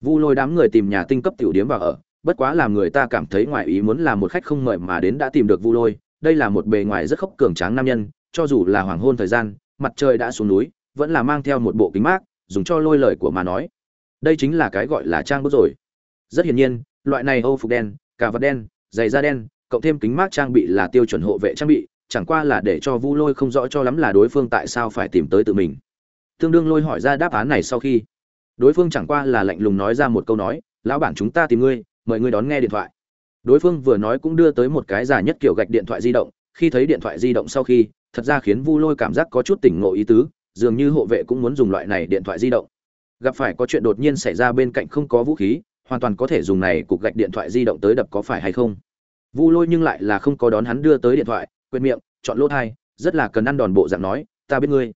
Speaker 1: Vu lôi đám người tìm nhà tinh cấp tiểu điếm vào ở bất quá làm người ta cảm thấy ngoài ý muốn là một khách không mời mà đến đã tìm được vu lôi, đây là một bề ngoài rất khốc cường tráng nam nhân, cho dù là hoàng hôn thời gian, mặt trời đã xuống núi, vẫn là mang theo một bộ kính mát, dùng cho lôi lời của mà nói. Đây chính là cái gọi là trang bước rồi. Rất hiển nhiên, loại này âu phục đen, cà vật đen, giày da đen, cộng thêm kính mát trang bị là tiêu chuẩn hộ vệ trang bị, chẳng qua là để cho vu lôi không rõ cho lắm là đối phương tại sao phải tìm tới tự mình. Tương đương lôi hỏi ra đáp án này sau khi, đối phương chẳng qua là lạnh lùng nói ra một câu nói, lão bản chúng ta tìm ngươi mời ngươi đón nghe điện thoại. Đối phương vừa nói cũng đưa tới một cái giả nhất kiểu gạch điện thoại di động, khi thấy điện thoại di động sau khi, thật ra khiến vu lôi cảm giác có chút tỉnh ngộ ý tứ, dường như hộ vệ cũng muốn dùng loại này điện thoại di động. Gặp phải có chuyện đột nhiên xảy ra bên cạnh không có vũ khí, hoàn toàn có thể dùng này cục gạch điện thoại di động tới đập có phải hay không. Vu lôi nhưng lại là không có đón hắn đưa tới điện thoại quên miệng, chọn lỗ thai, rất là cần ăn đòn bộ dạng nói, ta biết ngươi.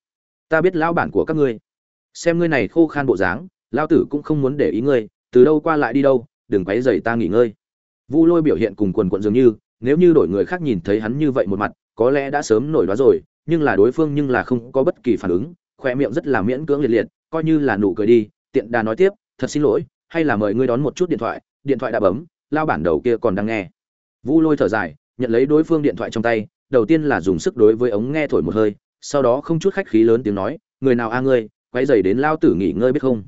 Speaker 1: Ta biết lão bản của các ngươi. Xem ngươi này khô khan bộ dáng lao tử cũng không muốn để ý ngươi, từ đâu qua lại đi đâu đừng quấy rầy ta nghỉ ngơi. Vu lôi biểu hiện cùng quần quần dường như, nếu như đổi người khác nhìn thấy hắn như vậy một mặt, có lẽ đã sớm nổi đoá rồi, nhưng là đối phương nhưng là không có bất kỳ phản ứng, khoe miệng rất là miễn cưỡng liệt liệt, coi như là nụ cười đi, tiện đà nói tiếp, thật xin lỗi, hay là mời ngươi đón một chút điện thoại điện thoại đã bấm, lao bản đầu kia còn đang nghe. Vu lôi thở dài, nhận lấy đối phương điện thoại trong tay, đầu tiên là dùng sức đối với ống nghe thổi một hơi, sau đó không chút khách khí lớn tiếng nói, người nào a ngươi, quấy rầy đến lao tử nghỉ ngơi biết không?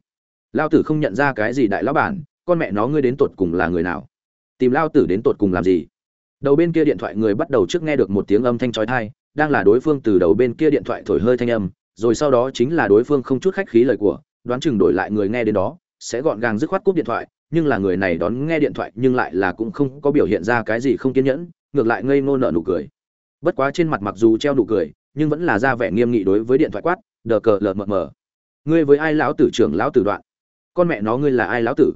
Speaker 1: Lao tử không nhận ra cái gì đại lão bản con mẹ nó ngươi đến tột cùng là người nào? Tìm lao tử đến tột cùng làm gì? Đầu bên kia điện thoại người bắt đầu trước nghe được một tiếng âm thanh trói thai đang là đối phương từ đầu bên kia điện thoại thổi hơi thanh âm, rồi sau đó chính là đối phương không chút khách khí lời của, đoán chừng đổi lại người nghe đến đó, sẽ gọn gàng dứt khoát cúp điện thoại, nhưng là người này đón nghe điện thoại nhưng lại là cũng không có biểu hiện ra cái gì không kiên nhẫn, ngược lại ngây ngô nợ nụ cười. Bất quá trên mặt mặc dù treo nụ cười, nhưng vẫn là ra vẻ nghiêm nghị đối với điện thoại quát, đờ cờ lờ mờ mờ. Ngươi với ai lão tử trưởng lão tử đoạn? Con mẹ nó ngươi là ai lão tử?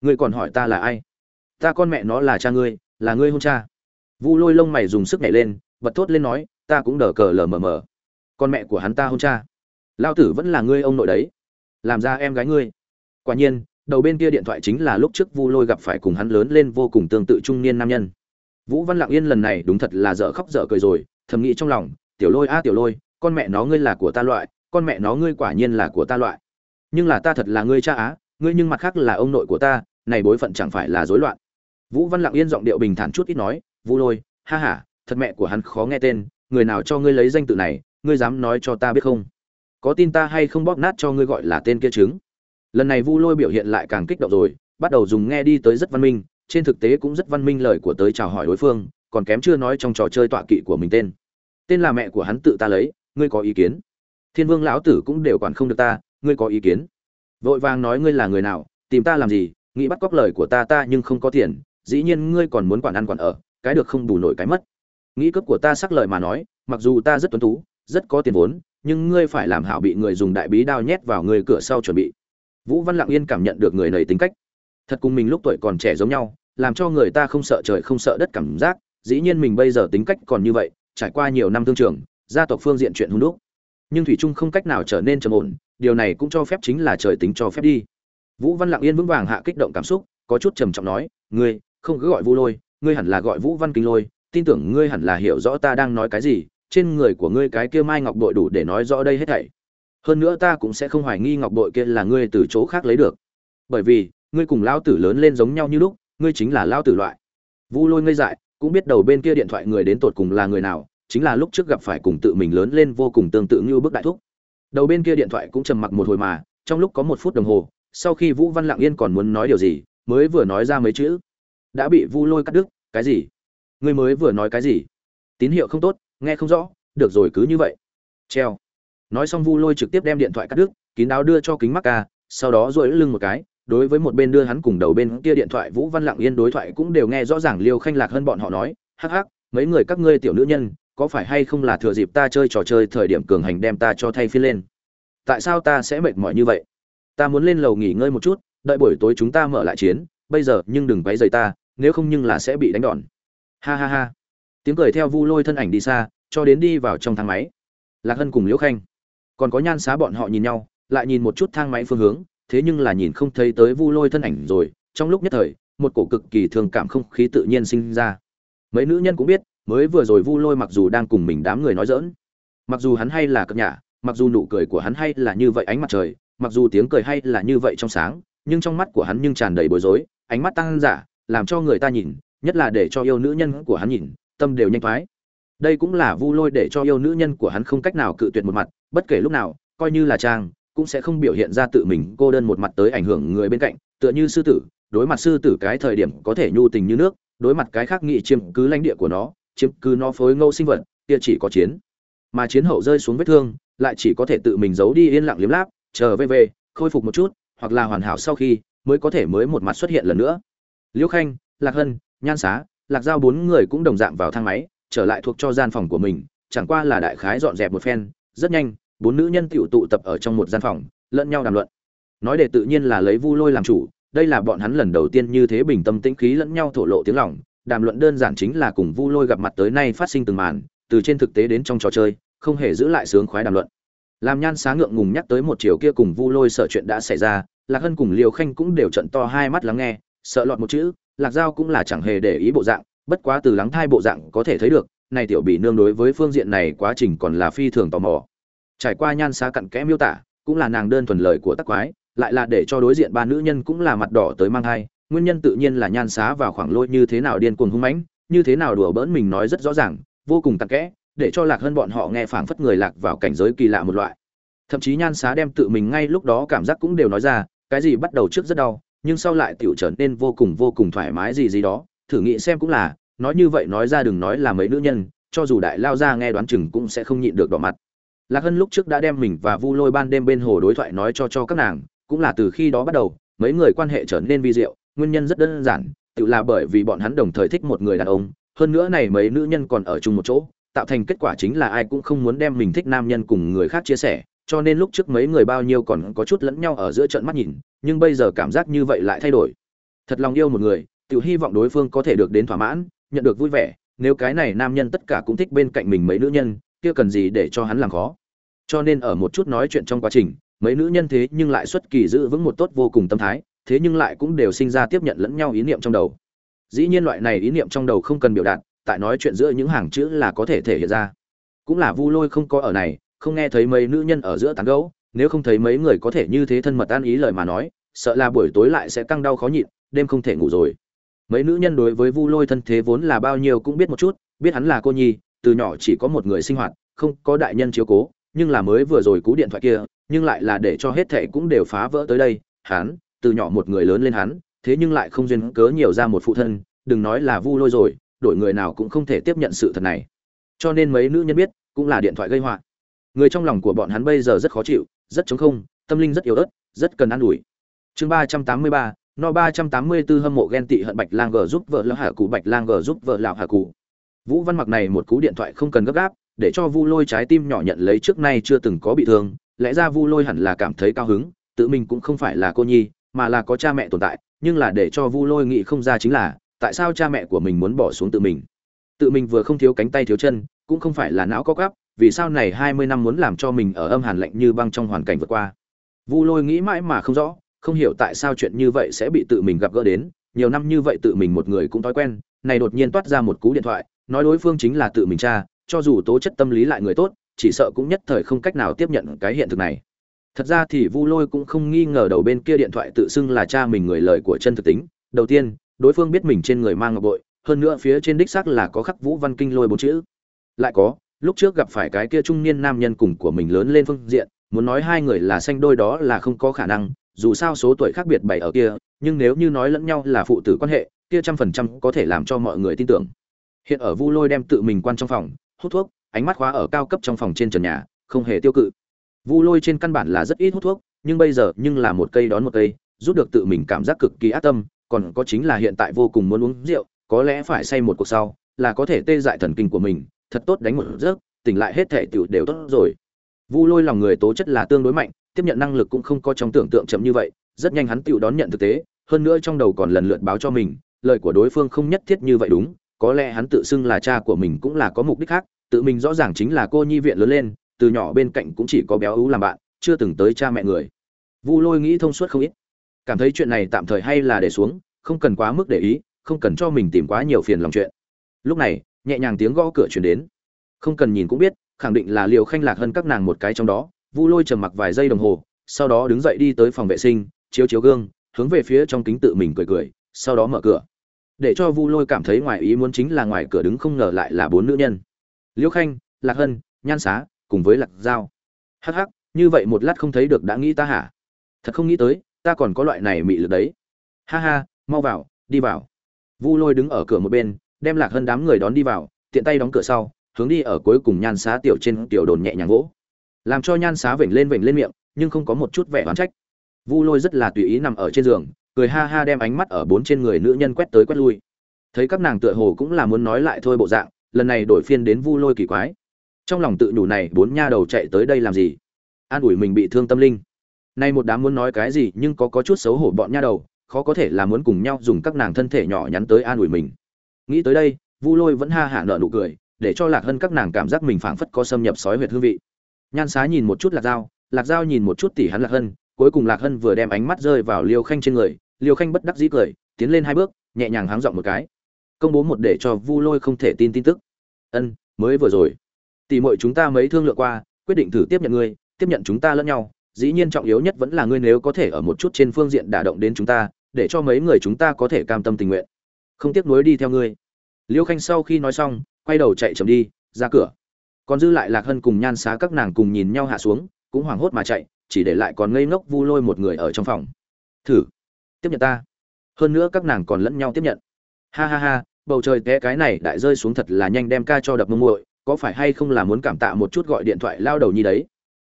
Speaker 1: Ngươi còn hỏi ta là ai? Ta con mẹ nó là cha ngươi, là ngươi hôn cha. Vu lôi lông mày dùng sức nhảy lên, bật thốt lên nói, ta cũng đờ cờ lờ mờ mờ. Con mẹ của hắn ta hôn cha. Lão tử vẫn là ngươi ông nội đấy. Làm ra em gái ngươi. Quả nhiên, đầu bên kia điện thoại chính là lúc trước vu lôi gặp phải cùng hắn lớn lên vô cùng tương tự trung niên nam nhân. Vũ văn lặng yên lần này đúng thật là dở khóc dở cười rồi, thầm nghĩ trong lòng, tiểu lôi a, tiểu lôi, con mẹ nó ngươi là của ta loại, con mẹ nó ngươi quả nhiên là của ta loại. Nhưng là ta thật là ngươi cha á, ngươi nhưng mặt khác là ông nội của ta này bối phận chẳng phải là rối loạn. Vũ văn lặng yên giọng điệu bình thản chút ít nói, vũ lôi, ha ha, thật mẹ của hắn khó nghe tên, người nào cho ngươi lấy danh tự này, ngươi dám nói cho ta biết không? Có tin ta hay không bóp nát cho ngươi gọi là tên kia chứng? Lần này vu lôi biểu hiện lại càng kích động rồi, bắt đầu dùng nghe đi tới rất văn minh, trên thực tế cũng rất văn minh lời của tới chào hỏi đối phương, còn kém chưa nói trong trò chơi tọa kỵ của mình tên. Tên là mẹ của hắn tự ta lấy, ngươi có ý kiến? Thiên vương lão tử cũng đều quản không được ta, ngươi có ý kiến? Vội vàng nói, ngươi là người nào, tìm ta làm gì nghĩ bắt cóc lời của ta ta nhưng không có tiền, dĩ nhiên ngươi còn muốn quản ăn quản ở, cái được không bù nổi cái mất. Nghĩ cấp của ta sắc lời mà nói, mặc dù ta rất tuấn tú, rất có tiền vốn, nhưng ngươi phải làm hảo bị người dùng đại bí đao nhét vào người cửa sau chuẩn bị. Vũ văn lặng yên cảm nhận được người này tính cách. Thật cùng mình lúc tuổi còn trẻ giống nhau, làm cho người ta không sợ trời không sợ đất cảm giác, dĩ nhiên mình bây giờ tính cách còn như vậy, trải qua nhiều năm thương trường, gia tộc phương diện chuyện hung đúc. Nhưng thủy trung không cách nào trở nên trầm ổn, điều này cũng cho phép chính là trời tính cho phép đi vũ văn lặng yên vững vàng hạ kích động cảm xúc, có chút trầm trọng nói, ngươi, không cứ gọi vu lôi, ngươi hẳn là gọi vũ văn kinh lôi, tin tưởng ngươi hẳn là hiểu rõ ta đang nói cái gì, trên người của ngươi cái kia mai ngọc bội đủ để nói rõ đây hết thảy. Hơn nữa ta cũng sẽ không hoài nghi ngọc bội kia là ngươi từ chỗ khác lấy được. Bởi vì, ngươi cùng lão tử lớn lên giống nhau như lúc, ngươi chính là lão tử loại. Vu lôi ngây dại, cũng biết đầu bên kia điện thoại người đến tột cùng là người nào, chính là lúc trước gặp phải cùng tự mình lớn lên vô cùng tương tự như bức đại thúc. Đầu bên kia điện thoại cũng trầm mặc một hồi mà, trong lúc có một phút đồng hồ sau khi vũ văn lặng yên còn muốn nói điều gì, mới vừa nói ra mấy chữ. Đã bị vu lôi cắt đứt, cái gì? Ngươi mới vừa nói cái gì? Tín hiệu không tốt, nghe không rõ, được rồi cứ như vậy. Treo. Nói xong vu lôi trực tiếp đem điện thoại cắt đứt, kín đáo đưa cho kính mắc ca, sau đó dội lưng một cái, đối với một bên đưa hắn cùng đầu bên kia điện thoại vũ văn lặng yên đối thoại cũng đều nghe rõ ràng liêu khanh lạc hơn bọn họ nói, hắc hắc, mấy người các ngươi tiểu nữ nhân, có phải hay không là thừa dịp ta chơi trò chơi thời điểm cường hành đem ta cho thay phiên lên? Tại sao ta sẽ mệt mỏi như vậy? Ta muốn lên lầu nghỉ ngơi một chút, đợi buổi tối chúng ta mở lại chiến, bây giờ nhưng đừng váy dày ta, nếu không nhưng là sẽ bị đánh đòn. Ha ha ha. Tiếng cười theo vu lôi thân ảnh đi xa, cho đến đi vào trong thang máy. Lạc hân cùng liễu khanh. Còn có nhan xá bọn họ nhìn nhau, lại nhìn một chút thang máy phương hướng, thế nhưng là nhìn không thấy tới vu lôi thân ảnh rồi, trong lúc nhất thời, một cổ cực kỳ thường cảm không khí tự nhiên sinh ra. Mấy nữ nhân cũng biết, mới vừa rồi vu lôi mặc dù đang cùng mình đám người nói dỡn mặc dù hắn hay là cập nhà mặc dù nụ cười của hắn hay là như vậy ánh mặt trời mặc dù tiếng cười hay là như vậy trong sáng, nhưng trong mắt của hắn nhưng tràn đầy bối rối, ánh mắt tăng giả, làm cho người ta nhìn, nhất là để cho yêu nữ nhân của hắn nhìn, tâm đều nhanh thoái. Đây cũng là vu lôi để cho yêu nữ nhân của hắn không cách nào cự tuyệt một mặt, bất kể lúc nào, coi như là trang cũng sẽ không biểu hiện ra tự mình cô đơn một mặt tới ảnh hưởng người bên cạnh, tựa như sư tử, đối mặt sư tử cái thời điểm có thể nhu tình như nước, đối mặt cái khác nghị chiếm cứ lãnh địa của nó, chiếm cứ nó phối ngâu sinh vật, kia chỉ có chiến. Mà chiến hậu rơi xuống vết thương, lại chỉ có thể tự mình giấu đi yên lặng liếm láp chờ về về khôi phục một chút, hoặc là hoàn hảo sau khi, mới có thể mới một mặt xuất hiện lần nữa. Liễu khanh, lạc hân, nhan xá, lạc giao bốn người cũng đồng dạng vào thang máy, trở lại thuộc cho gian phòng của mình, chẳng qua là đại khái dọn dẹp một phen, rất nhanh, bốn nữ nhân tiểu tụ tập ở trong một gian phòng, lẫn nhau đàm luận. Nói để tự nhiên là lấy vu lôi làm chủ, đây là bọn hắn lần đầu tiên như thế bình tâm tĩnh khí lẫn nhau thổ lộ tiếng lòng, đàm luận đơn giản chính là cùng vu lôi gặp mặt tới nay phát sinh từng màn, từ trên thực tế đến trong trò chơi, không hề giữ lại sướng khoái đàm luận làm nhan sáng ngượng ngùng nhắc tới một chiều kia cùng vu lôi sợ chuyện đã xảy ra, lạc hân cùng liều khanh cũng đều trận to hai mắt lắng nghe, sợ lọt một chữ, lạc giao cũng là chẳng hề để ý bộ dạng, bất quá từ lắng thai bộ dạng có thể thấy được, này tiểu bị nương đối với phương diện này quá trình còn là phi thường tò mò. Trải qua nhan xá cặn kẽ miêu tả, cũng là nàng đơn thuần lời của tắc quái, lại là để cho đối diện ba nữ nhân cũng là mặt đỏ tới mang thai, nguyên nhân tự nhiên là nhan xá vào khoảng lôi như thế nào điên cuồng hung mãnh, như thế nào đùa bỡn mình nói rất rõ ràng, vô cùng tắc kẽ để cho lạc hơn bọn họ nghe phảng phất người lạc vào cảnh giới kỳ lạ một loại. Thậm chí nhan xá đem tự mình ngay lúc đó cảm giác cũng đều nói ra, cái gì bắt đầu trước rất đau, nhưng sau lại tiểu trở nên vô cùng vô cùng thoải mái gì gì đó, thử nghĩ xem cũng là, nói như vậy nói ra đừng nói là mấy nữ nhân, cho dù đại lao ra nghe đoán chừng cũng sẽ không nhịn được đỏ mặt. Lạc hân lúc trước đã đem mình và vu lôi ban đêm bên hồ đối thoại nói cho cho các nàng, cũng là từ khi đó bắt đầu, mấy người quan hệ trở nên vi diệu, nguyên nhân rất đơn giản, tự là bởi vì bọn hắn đồng thời thích một người đàn ông, hơn nữa này mấy nữ nhân còn ở chung một chỗ tạo thành kết quả chính là ai cũng không muốn đem mình thích nam nhân cùng người khác chia sẻ, cho nên lúc trước mấy người bao nhiêu còn có chút lẫn nhau ở giữa trận mắt nhìn, nhưng bây giờ cảm giác như vậy lại thay đổi. Thật lòng yêu một người tự hy vọng đối phương có thể được đến thỏa mãn, nhận được vui vẻ, nếu cái này nam nhân tất cả cũng thích bên cạnh mình mấy nữ nhân, kia cần gì để cho hắn làm khó? Cho nên ở một chút nói chuyện trong quá trình, mấy nữ nhân thế nhưng lại xuất kỳ giữ vững một tốt vô cùng tâm thái, thế nhưng lại cũng đều sinh ra tiếp nhận lẫn nhau ý niệm trong đầu. Dĩ nhiên loại này ý niệm trong đầu không cần biểu đạt tại nói chuyện giữa những hàng chữ là có thể thể hiện ra. Cũng là vu lôi không có ở này, không nghe thấy mấy nữ nhân ở giữa tán gẫu, nếu không thấy mấy người có thể như thế thân mật an ý lời mà nói, sợ là buổi tối lại sẽ căng đau khó nhịn, đêm không thể ngủ rồi. Mấy nữ nhân đối với vu lôi thân thế vốn là bao nhiêu cũng biết một chút, biết hắn là cô nhi, từ nhỏ chỉ có một người sinh hoạt, không có đại nhân chiếu cố, nhưng là mới vừa rồi cú điện thoại kia, nhưng lại là để cho hết thệ cũng đều phá vỡ tới đây, hắn, từ nhỏ một người lớn lên hắn, thế nhưng lại không duyên cớ nhiều ra một phụ thân, đừng nói là vu lôi rồi đổi người nào cũng không thể tiếp nhận sự thật này. Cho nên mấy nữ nhân biết cũng là điện thoại gây họa. Người trong lòng của bọn hắn bây giờ rất khó chịu rất chống không tâm linh rất yếu ớt rất cần an ủi. Chương ba trăm tám mươi ba no ba trăm tám mươi 384 hâm mộ ghen tị hận Bạch Lang G giúp vợ lão hà cụ Bạch Lang G giúp vợ lão hà cụ. Vũ Văn Mặc này một cú điện thoại không cần gấp gáp, để cho Vu Lôi trái tim nhỏ nhận lấy trước nay chưa từng có bị thương, lẽ ra Vu Lôi hẳn là cảm thấy cao hứng, tự mình cũng không phải là cô nhi, mà là có cha mẹ tồn tại, nhưng là để cho Vu Lôi nghĩ không ra chính là, tại sao cha mẹ của mình muốn bỏ xuống tự mình. Tự mình vừa không thiếu cánh tay thiếu chân, cũng không phải là não có gắp, vì sao này hai mươi năm muốn làm cho mình ở âm hàn lạnh như băng trong hoàn cảnh vượt qua? Vu lôi nghĩ mãi mà không rõ không hiểu tại sao chuyện như vậy sẽ bị tự mình gặp gỡ đến nhiều năm như vậy tự mình một người cũng thói quen này đột nhiên toát ra một cú điện thoại nói đối phương chính là tự mình cha cho dù tố chất tâm lý lại người tốt chỉ sợ cũng nhất thời không cách nào tiếp nhận cái hiện thực này. Thật ra thì vu lôi cũng không nghi ngờ đầu bên kia điện thoại tự xưng là cha mình người lời của chân thực tính. Đầu tiên đối phương biết mình trên người mang ngọc bội, hơn nữa phía trên đích xác là có khắc vũ văn kinh lôi bốn chữ. Lại có, lúc trước gặp phải cái kia trung niên nam nhân cùng của mình lớn lên phương diện, muốn nói hai người là sanh đôi đó là không có khả năng, dù sao số tuổi khác biệt bảy ở kia, nhưng nếu như nói lẫn nhau là phụ tử quan hệ, kia trăm phần trăm có thể làm cho mọi người tin tưởng. Hiện ở vu lôi đem tự mình quan trong phòng, hút thuốc, ánh mắt khóa ở cao cấp trong phòng trên trần nhà, không hề tiêu cự. Vu lôi trên căn bản là rất ít hút thuốc, nhưng bây giờ nhưng là một cây đón một cây giúp được tự mình cảm giác cực kỳ ác tâm còn có chính là hiện tại vô cùng muốn uống rượu, có lẽ phải say một cuộc sau, là có thể tê dại thần kinh của mình, thật tốt đánh một giấc, tỉnh lại hết thể tiểu đều tốt rồi. Vu lôi lòng người tố chất là tương đối mạnh, tiếp nhận năng lực cũng không có trong tưởng tượng chậm như vậy, rất nhanh hắn tiểu đón nhận thực tế, hơn nữa trong đầu còn lần lượt báo cho mình, lời của đối phương không nhất thiết như vậy đúng, có lẽ hắn tự xưng là cha của mình cũng là có mục đích khác, tự mình rõ ràng chính là cô nhi viện lớn lên, từ nhỏ bên cạnh cũng chỉ có béo ú làm bạn, chưa từng tới cha mẹ người. Vu lôi nghĩ thông suốt không ít cảm thấy chuyện này tạm thời hay là để xuống, không cần quá mức để ý, không cần cho mình tìm quá nhiều phiền lòng chuyện. Lúc này, nhẹ nhàng tiếng gõ cửa chuyển đến. Không cần nhìn cũng biết, khẳng định là liều khanh lạc hơn các nàng một cái trong đó, vu lôi trầm mặc vài giây đồng hồ, sau đó đứng dậy đi tới phòng vệ sinh, chiếu chiếu gương, hướng về phía trong kính tự mình cười cười, sau đó mở cửa. Để cho vu lôi cảm thấy ngoài ý muốn chính là ngoài cửa đứng không ngờ lại là bốn nữ nhân. Liễu khanh, lạc hân, nhan xá, cùng với lạc giao. Hắc hắc, như vậy một lát không thấy được đã nghĩ ta hả? Thật không nghĩ tới ta còn có loại này mị lực đấy. Ha ha, mau vào, đi vào. Vu lôi đứng ở cửa một bên, đem lạc hân đám người đón đi vào, tiện tay đóng cửa sau, hướng đi ở cuối cùng nhan xá tiểu trên tiểu đồn nhẹ nhàng gỗ làm cho nhan xá vểnh lên vểnh lên miệng, nhưng không có một chút vẻ oán trách. Vu lôi rất là tùy ý nằm ở trên giường, cười ha ha đem ánh mắt ở bốn trên người nữ nhân quét tới quét lui. Thấy các nàng tựa hồ cũng là muốn nói lại thôi bộ dạng, lần này đổi phiên đến vu lôi kỳ quái. Trong lòng tự nhủ này, bốn nha đầu chạy tới đây làm gì? An ủi mình bị thương tâm linh nay một đám muốn nói cái gì nhưng có có chút xấu hổ bọn nha đầu, khó có thể là muốn cùng nhau dùng các nàng thân thể nhỏ nhắn tới an ủi mình. Nghĩ tới đây, vu lôi vẫn ha hả nợ nụ cười, để cho lạc hân các nàng cảm giác mình phảng phất có xâm nhập sói huyệt hương vị. Nhan xá nhìn một chút lạc dao lạc dao nhìn một chút tỷ hắn lạc hân, cuối cùng lạc hân vừa đem ánh mắt rơi vào liêu khanh trên người, liêu khanh bất đắc dĩ cười, tiến lên hai bước, nhẹ nhàng háng giọng một cái. Công bố một để cho vu lôi không thể tin tin tức. Ân, mới vừa rồi. Tỷ muội chúng ta mấy thương lượng qua, quyết định thử tiếp nhận ngươi, tiếp nhận chúng ta lẫn nhau dĩ nhiên trọng yếu nhất vẫn là ngươi nếu có thể ở một chút trên phương diện đả động đến chúng ta, để cho mấy người chúng ta có thể cam tâm tình nguyện. Không tiếc nuối đi theo ngươi. Liêu khanh sau khi nói xong, quay đầu chạy chậm đi, ra cửa. Còn dư lại lạc hân cùng nhan xá các nàng cùng nhìn nhau hạ xuống, cũng hoảng hốt mà chạy, chỉ để lại còn ngây ngốc vu lôi một người ở trong phòng. Thử, tiếp nhận ta. Hơn nữa các nàng còn lẫn nhau tiếp nhận. Ha ha ha, bầu trời té cái này đại rơi xuống thật là nhanh đem ca cho đập mông muội, có phải hay không là muốn cảm tạ một chút gọi điện thoại lao đầu nhi đấy?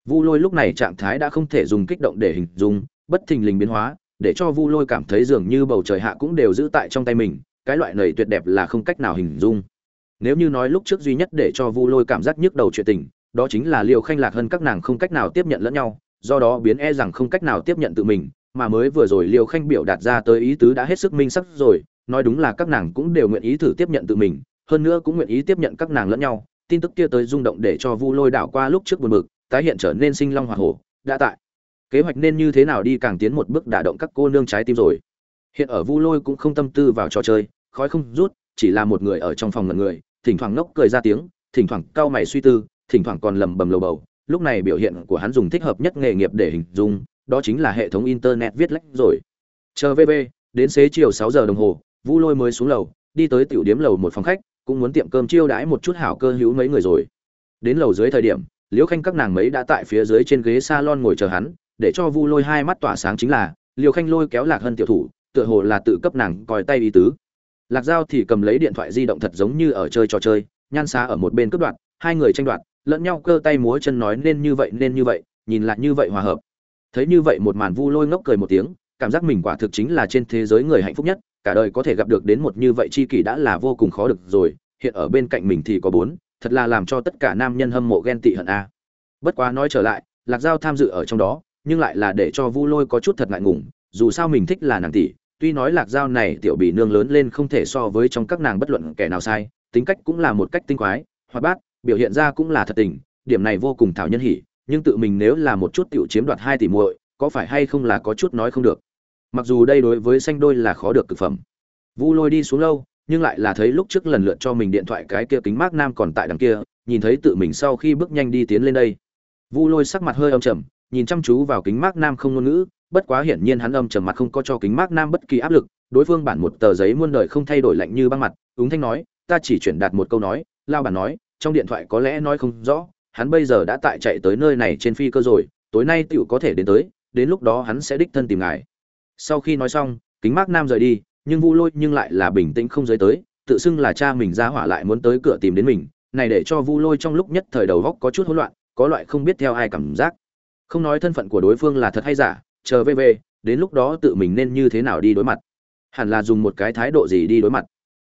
Speaker 1: Vu lôi lúc này trạng thái đã không thể dùng kích động để hình dung, bất thình lình biến hóa, để cho vu lôi cảm thấy dường như bầu trời hạ cũng đều giữ tại trong tay mình, cái loại nảy tuyệt đẹp là không cách nào hình dung. Nếu như nói lúc trước duy nhất để cho vu lôi cảm giác nhức đầu chuyện tình, đó chính là Liêu khanh lạc hơn các nàng không cách nào tiếp nhận lẫn nhau, do đó biến e rằng không cách nào tiếp nhận tự mình, mà mới vừa rồi Liêu khanh biểu đạt ra tới ý tứ đã hết sức minh sắc rồi, nói đúng là các nàng cũng đều nguyện ý thử tiếp nhận tự mình, hơn nữa cũng nguyện ý tiếp nhận các nàng lẫn nhau, tin tức kia tới rung động để cho vu lôi đảo qua lúc trước buồn bực tái hiện trở nên sinh long hoa hổ, đã tại. Kế hoạch nên như thế nào đi càng tiến một bước đả động các cô nương trái tim rồi. Hiện ở vu lôi cũng không tâm tư vào trò chơi, khói không rút, chỉ là một người ở trong phòng ngần người, thỉnh thoảng nốc cười ra tiếng, thỉnh thoảng cau mày suy tư, thỉnh thoảng còn lầm bầm lầu bầu. Lúc này biểu hiện của hắn dùng thích hợp nhất nghề nghiệp để hình dung, đó chính là hệ thống internet viết lách rồi. Chờ vv đến xế chiều sáu giờ đồng hồ, vu lôi mới xuống lầu, đi tới tiểu điếm lầu một phòng khách, cũng muốn tiệm cơm chiêu đãi một chút hảo cơ hữu mấy người rồi. Đến lầu dưới thời điểm liễu khanh các nàng mấy đã tại phía dưới trên ghế salon ngồi chờ hắn, để cho vu lôi hai mắt tỏa sáng chính là, liễu khanh lôi kéo lạc hơn tiểu thủ, tựa hồ là tự cấp nàng coi tay ý tứ. Lạc dao thì cầm lấy điện thoại di động thật giống như ở chơi trò chơi, nhan xá ở một bên cướp đoạt, hai người tranh đoạt, lẫn nhau cơ tay múa chân nói nên như vậy nên như vậy, nhìn lại như vậy hòa hợp. Thấy như vậy một màn vu lôi ngốc cười một tiếng, cảm giác mình quả thực chính là trên thế giới người hạnh phúc nhất, cả đời có thể gặp được đến một như vậy chi kỷ đã là vô cùng khó được rồi, hiện ở bên cạnh mình thì có bốn thật là làm cho tất cả nam nhân hâm mộ ghen tị hận a. Bất quá nói trở lại, lạc giao tham dự ở trong đó, nhưng lại là để cho vu lôi có chút thật ngại ngùng, dù sao mình thích là nàng tỷ, tuy nói lạc giao này tiểu bị nương lớn lên không thể so với trong các nàng bất luận kẻ nào sai, tính cách cũng là một cách tinh quái, hoạt bát, biểu hiện ra cũng là thật tình, điểm này vô cùng thảo nhân hỉ, nhưng tự mình nếu là một chút tiểu chiếm đoạt hai tỷ muội, có phải hay không là có chút nói không được. Mặc dù đây đối với xanh đôi là khó được cực phẩm. Vu lôi đi xuống lâu nhưng lại là thấy lúc trước lần lượt cho mình điện thoại cái kia kính mát nam còn tại đằng kia, nhìn thấy tự mình sau khi bước nhanh đi tiến lên đây. Vu lôi sắc mặt hơi âm trầm, nhìn chăm chú vào kính mát nam không ngôn ngữ, bất quá hiển nhiên hắn âm trầm mặt không có cho kính mát nam bất kỳ áp lực, đối phương bản một tờ giấy muôn đời không thay đổi lạnh như băng mặt, ứng thanh nói, ta chỉ chuyển đạt một câu nói, lao bản nói, trong điện thoại có lẽ nói không rõ, hắn bây giờ đã tại chạy tới nơi này trên phi cơ rồi, tối nay tựu có thể đến tới, đến lúc đó hắn sẽ đích thân tìm ngài. Sau khi nói xong, kính mát nam rời đi nhưng vu lôi nhưng lại là bình tĩnh không giới tới, tự xưng là cha mình ra hỏa lại muốn tới cửa tìm đến mình, này để cho vu lôi trong lúc nhất thời đầu góc có chút hỗn loạn, có loại không biết theo ai cảm giác. Không nói thân phận của đối phương là thật hay giả, chờ về về đến lúc đó tự mình nên như thế nào đi đối mặt. Hẳn là dùng một cái thái độ gì đi đối mặt.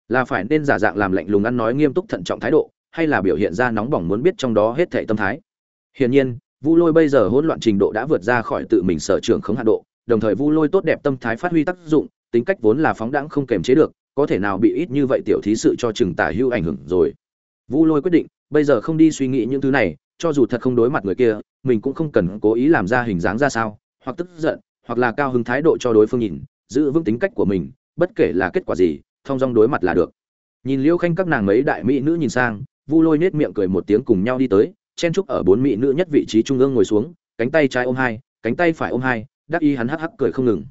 Speaker 1: Là phải nên giả dạng làm lạnh lùng ăn nói nghiêm túc thận trọng thái độ, hay là biểu hiện ra nóng bỏng muốn biết trong đó hết thảy tâm thái. Hiển nhiên, vu lôi bây giờ hỗn loạn trình độ đã vượt ra khỏi tự mình sở trường khống hạ độ, đồng thời vu lôi tốt đẹp tâm thái phát huy tác dụng tính cách vốn là phóng đãng không kềm chế được, có thể nào bị ít như vậy tiểu thí sự cho chừng tả hưu ảnh hưởng rồi. Vu lôi quyết định, bây giờ không đi suy nghĩ những thứ này, cho dù thật không đối mặt người kia, mình cũng không cần cố ý làm ra hình dáng ra sao, hoặc tức giận, hoặc là cao hứng thái độ cho đối phương nhìn, giữ vững tính cách của mình, bất kể là kết quả gì, thông dong đối mặt là được. Nhìn liêu khanh các nàng mấy đại mỹ nữ nhìn sang, vu lôi nết miệng cười một tiếng cùng nhau đi tới, chen trúc ở bốn mỹ nữ nhất vị trí trung ương ngồi xuống, cánh tay trái ôm hai, cánh tay phải ôm hai, đắc ý hắn hắc hắc cười không ngừng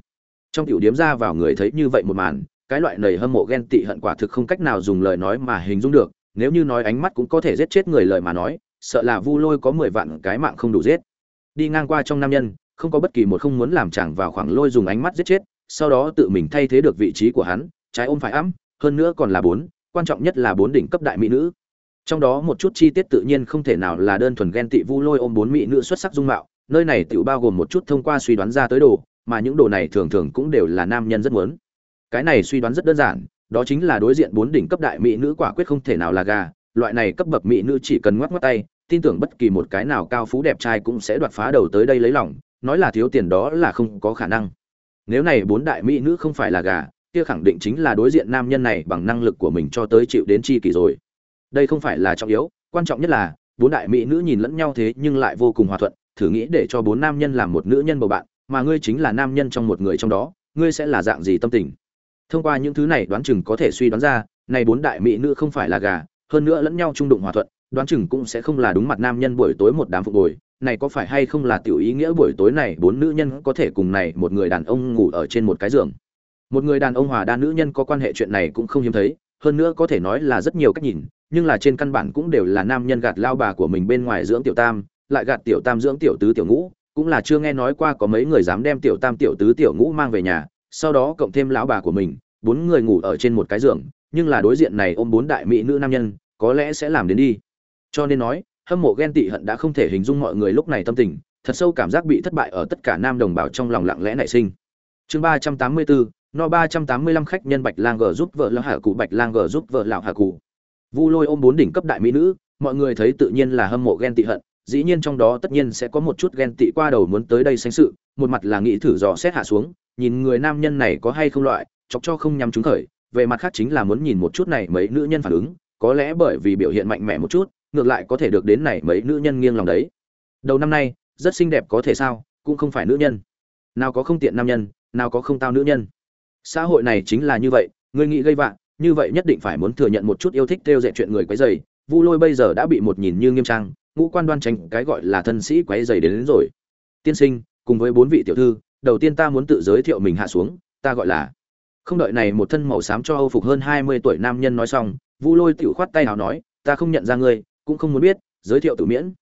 Speaker 1: trong tiểu điếm ra vào người thấy như vậy một màn, cái loại nầy hâm mộ ghen tị hận quả thực không cách nào dùng lời nói mà hình dung được, nếu như nói ánh mắt cũng có thể giết chết người lời mà nói, sợ là vu lôi có mười vạn cái mạng không đủ giết. Đi ngang qua trong nam nhân, không có bất kỳ một không muốn làm chàng vào khoảng lôi dùng ánh mắt giết chết, sau đó tự mình thay thế được vị trí của hắn, trái ôm phải ấm, hơn nữa còn là bốn, quan trọng nhất là bốn đỉnh cấp đại mỹ nữ. Trong đó một chút chi tiết tự nhiên không thể nào là đơn thuần ghen tị vu lôi ôm bốn mỹ nữ xuất sắc dung mạo, nơi này tự bao gồm một chút thông qua suy đoán ra tới đồ mà những đồ này thường thường cũng đều là nam nhân rất muốn. Cái này suy đoán rất đơn giản, đó chính là đối diện bốn đỉnh cấp đại mỹ nữ quả quyết không thể nào là gà, loại này cấp bậc mỹ nữ chỉ cần ngoắc ngoắc tay, tin tưởng bất kỳ một cái nào cao phú đẹp trai cũng sẽ đoạt phá đầu tới đây lấy lòng, nói là thiếu tiền đó là không có khả năng. Nếu này bốn đại mỹ nữ không phải là gà, kia khẳng định chính là đối diện nam nhân này bằng năng lực của mình cho tới chịu đến chi kỷ rồi. Đây không phải là trọng yếu, quan trọng nhất là, bốn đại mỹ nữ nhìn lẫn nhau thế nhưng lại vô cùng hòa thuận, thử nghĩ để cho bốn nam nhân làm một nữ nhân bầu bạn mà ngươi chính là nam nhân trong một người trong đó, ngươi sẽ là dạng gì tâm tình? Thông qua những thứ này đoán chừng có thể suy đoán ra, này bốn đại mỹ nữ không phải là gà, hơn nữa lẫn nhau trung đụng hòa thuận, đoán chừng cũng sẽ không là đúng mặt nam nhân buổi tối một đám phục bồi này có phải hay không là tiểu ý nghĩa buổi tối này bốn nữ nhân có thể cùng này một người đàn ông ngủ ở trên một cái giường? Một người đàn ông hòa đa nữ nhân có quan hệ chuyện này cũng không hiếm thấy, hơn nữa có thể nói là rất nhiều cách nhìn, nhưng là trên căn bản cũng đều là nam nhân gạt lao bà của mình bên ngoài dưỡng tiểu tam, lại gạt tiểu tam dưỡng tiểu tứ tiểu ngũ cũng là chưa nghe nói qua có mấy người dám đem tiểu tam tiểu tứ tiểu ngũ mang về nhà, sau đó cộng thêm lão bà của mình, bốn người ngủ ở trên một cái giường, nhưng là đối diện này ôm bốn đại mỹ nữ nam nhân, có lẽ sẽ làm đến đi. Cho nên nói, hâm mộ ghen tị hận đã không thể hình dung mọi người lúc này tâm tình, thật sâu cảm giác bị thất bại ở tất cả nam đồng bào trong lòng lặng lẽ nảy sinh. Chương ba trăm tám mươi bốn no ba trăm tám mươi lăm khách nhân bạch lang g giúp vợ lão hạ cụ, bạch lang g giúp vợ lão hạ cụ. Vu lôi ôm bốn đỉnh cấp đại mỹ nữ, mọi người thấy tự nhiên là hâm mộ ghen tị hận dĩ nhiên trong đó tất nhiên sẽ có một chút ghen tị qua đầu muốn tới đây sanh sự, một mặt là nghĩ thử dò xét hạ xuống, nhìn người nam nhân này có hay không loại, chọc cho không nhắm trúng khởi, về mặt khác chính là muốn nhìn một chút này mấy nữ nhân phản ứng, có lẽ bởi vì biểu hiện mạnh mẽ một chút, ngược lại có thể được đến này mấy nữ nhân nghiêng lòng đấy. Đầu năm nay, rất xinh đẹp có thể sao, cũng không phải nữ nhân. Nào có không tiện nam nhân, nào có không tao nữ nhân. Xã hội này chính là như vậy người nghĩ gây vạ, như vậy nhất định phải muốn thừa nhận một chút yêu thích theo dệt chuyện người quấy dày vu lôi bây giờ đã bị một nhìn như nghiêm trang ngũ quan đoan tranh cái gọi là thân sĩ quấy dày đến, đến rồi. Tiên sinh cùng với bốn vị tiểu thư đầu tiên ta muốn tự giới thiệu mình hạ xuống ta gọi là không đợi này một thân màu xám cho âu phục hơn hai mươi tuổi nam nhân nói xong vu lôi tiểu khoát tay nào nói ta không nhận ra ngươi cũng không muốn biết giới thiệu tự miễn.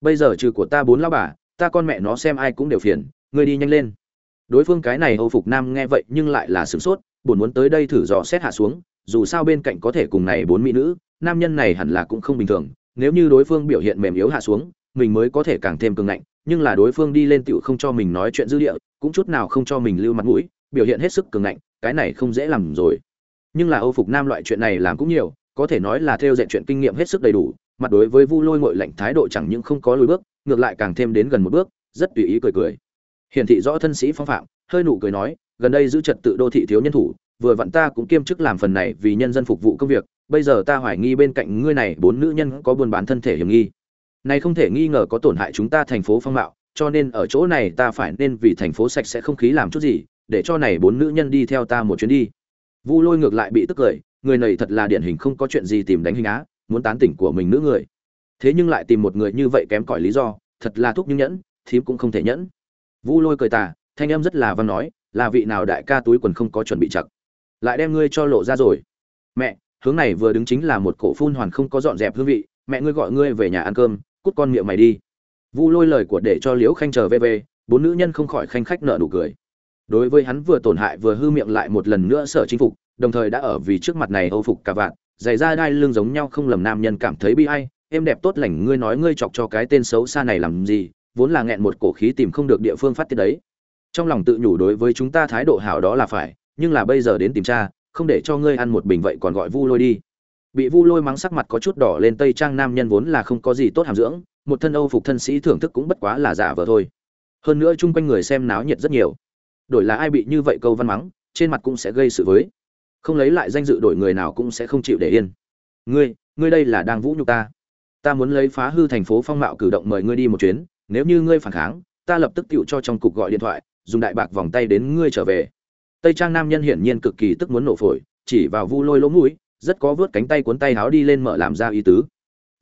Speaker 1: Bây giờ trừ của ta bốn lão bà ta con mẹ nó xem ai cũng đều phiền ngươi đi nhanh lên. Đối phương cái này âu phục nam nghe vậy nhưng lại là sửng sốt buồn muốn tới đây thử dò xét hạ xuống dù sao bên cạnh có thể cùng này bốn mỹ nữ nam nhân này hẳn là cũng không bình thường nếu như đối phương biểu hiện mềm yếu hạ xuống, mình mới có thể càng thêm cường ngạnh, nhưng là đối phương đi lên tựu không cho mình nói chuyện dư địa, cũng chút nào không cho mình lưu mặt mũi, biểu hiện hết sức cường ngạnh, cái này không dễ làm rồi. Nhưng là âu phục nam loại chuyện này làm cũng nhiều, có thể nói là theo dệt chuyện kinh nghiệm hết sức đầy đủ, mặt đối với vu lôi ngội lạnh thái độ chẳng những không có lùi bước, ngược lại càng thêm đến gần một bước, rất tùy ý cười cười. Hiển thị rõ thân sĩ phong phạm, hơi nụ cười nói, gần đây giữ trật tự đô thị thiếu nhân thủ vừa vặn ta cũng kiêm chức làm phần này vì nhân dân phục vụ công việc, bây giờ ta hoài nghi bên cạnh ngươi này bốn nữ nhân có buôn bán thân thể hiểm nghi. Này không thể nghi ngờ có tổn hại chúng ta thành phố phong mạo, cho nên ở chỗ này ta phải nên vì thành phố sạch sẽ không khí làm chút gì, để cho này bốn nữ nhân đi theo ta một chuyến đi. Vu lôi ngược lại bị tức cười, người này thật là điển hình không có chuyện gì tìm đánh hình á, muốn tán tỉnh của mình nữ người. Thế nhưng lại tìm một người như vậy kém cỏi lý do, thật là thúc nhưng nhẫn, thím cũng không thể nhẫn. Vu lôi cười tà, thanh em rất là văn nói, là vị nào đại ca túi quần không có chuẩn bị chặt lại đem ngươi cho lộ ra rồi. Mẹ, hướng này vừa đứng chính là một cổ phun hoàn không có dọn dẹp hương vị, mẹ ngươi gọi ngươi về nhà ăn cơm, cút con miệng mày đi. Vu lôi lời của để cho liễu khanh chờ về về, bốn nữ nhân không khỏi khanh khách nợ nụ cười. Đối với hắn vừa tổn hại vừa hư miệng lại một lần nữa sợ chinh phục, đồng thời đã ở vì trước mặt này âu phục cả vạn giày da đai lưng giống nhau không lầm nam nhân cảm thấy bi ai, em đẹp tốt lành, ngươi nói ngươi chọc cho cái tên xấu xa này làm gì, vốn là nghẹn một cổ khí tìm không được địa phương phát tiết đấy. Trong lòng tự nhủ đối với chúng ta thái độ hảo đó là phải nhưng là bây giờ đến tìm cha, không để cho ngươi ăn một bình vậy còn gọi vu lôi đi. Bị vu lôi mắng sắc mặt có chút đỏ lên tây trang nam nhân vốn là không có gì tốt hàm dưỡng, một thân âu phục thân sĩ thưởng thức cũng bất quá là giả vờ thôi. Hơn nữa chung quanh người xem náo nhiệt rất nhiều. Đổi là ai bị như vậy câu văn mắng, trên mặt cũng sẽ gây sự với. Không lấy lại danh dự đổi người nào cũng sẽ không chịu để yên. Ngươi ngươi đây là đang vũ nhục ta. Ta muốn lấy phá hư thành phố phong mạo cử động mời ngươi đi một chuyến, nếu như ngươi phản kháng, ta lập tức tựu cho trong cục gọi điện thoại, dùng đại bạc vòng tay đến ngươi trở về tây trang nam nhân hiển nhiên cực kỳ tức muốn nổ phổi, chỉ vào vu lôi lỗ mũi, rất có vớt cánh tay cuốn tay háo đi lên mở làm ra ý tứ.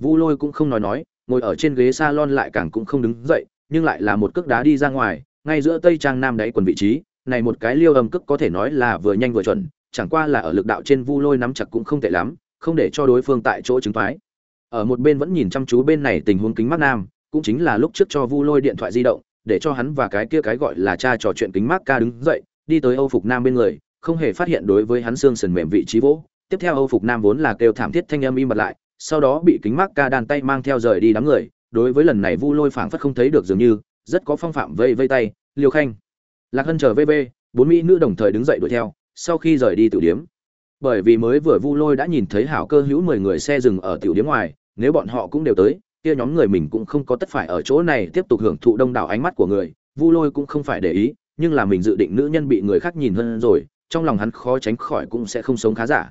Speaker 1: Vu lôi cũng không nói nói, ngồi ở trên ghế salon lại càng cũng không đứng dậy, nhưng lại là một cước đá đi ra ngoài, ngay giữa tây trang nam đáy quần vị trí, này một cái liêu âm cước có thể nói là vừa nhanh vừa chuẩn, chẳng qua là ở lực đạo trên vu lôi nắm chặt cũng không tệ lắm, không để cho đối phương tại chỗ chứng thoái. Ở một bên vẫn nhìn chăm chú bên này tình huống kính mắt nam, cũng chính là lúc trước cho vu lôi điện thoại di động, để cho hắn và cái kia cái gọi là cha trò chuyện kính mắt ca đứng dậy đi tới âu phục nam bên người, không hề phát hiện đối với hắn xương sườn mềm vị trí vỗ. Tiếp theo âu phục nam vốn là kêu thảm thiết thanh âm im bặt lại, sau đó bị kính mắt ca đàn tay mang theo rời đi đám người. Đối với lần này vu lôi phảng phất không thấy được dường như, rất có phong phạm vây vây tay. Liêu khanh, lạc hân chờ vv bốn mỹ nữ đồng thời đứng dậy đuổi theo, sau khi rời đi tiểu điếm. Bởi vì mới vừa vu lôi đã nhìn thấy hảo cơ hữu mười người xe dừng ở tiểu điếm ngoài, nếu bọn họ cũng đều tới, kia nhóm người mình cũng không có tất phải ở chỗ này tiếp tục hưởng thụ đông đảo ánh mắt của người. Vu lôi cũng không phải để ý nhưng là mình dự định nữ nhân bị người khác nhìn hơn rồi, trong lòng hắn khó tránh khỏi cũng sẽ không sống khá giả.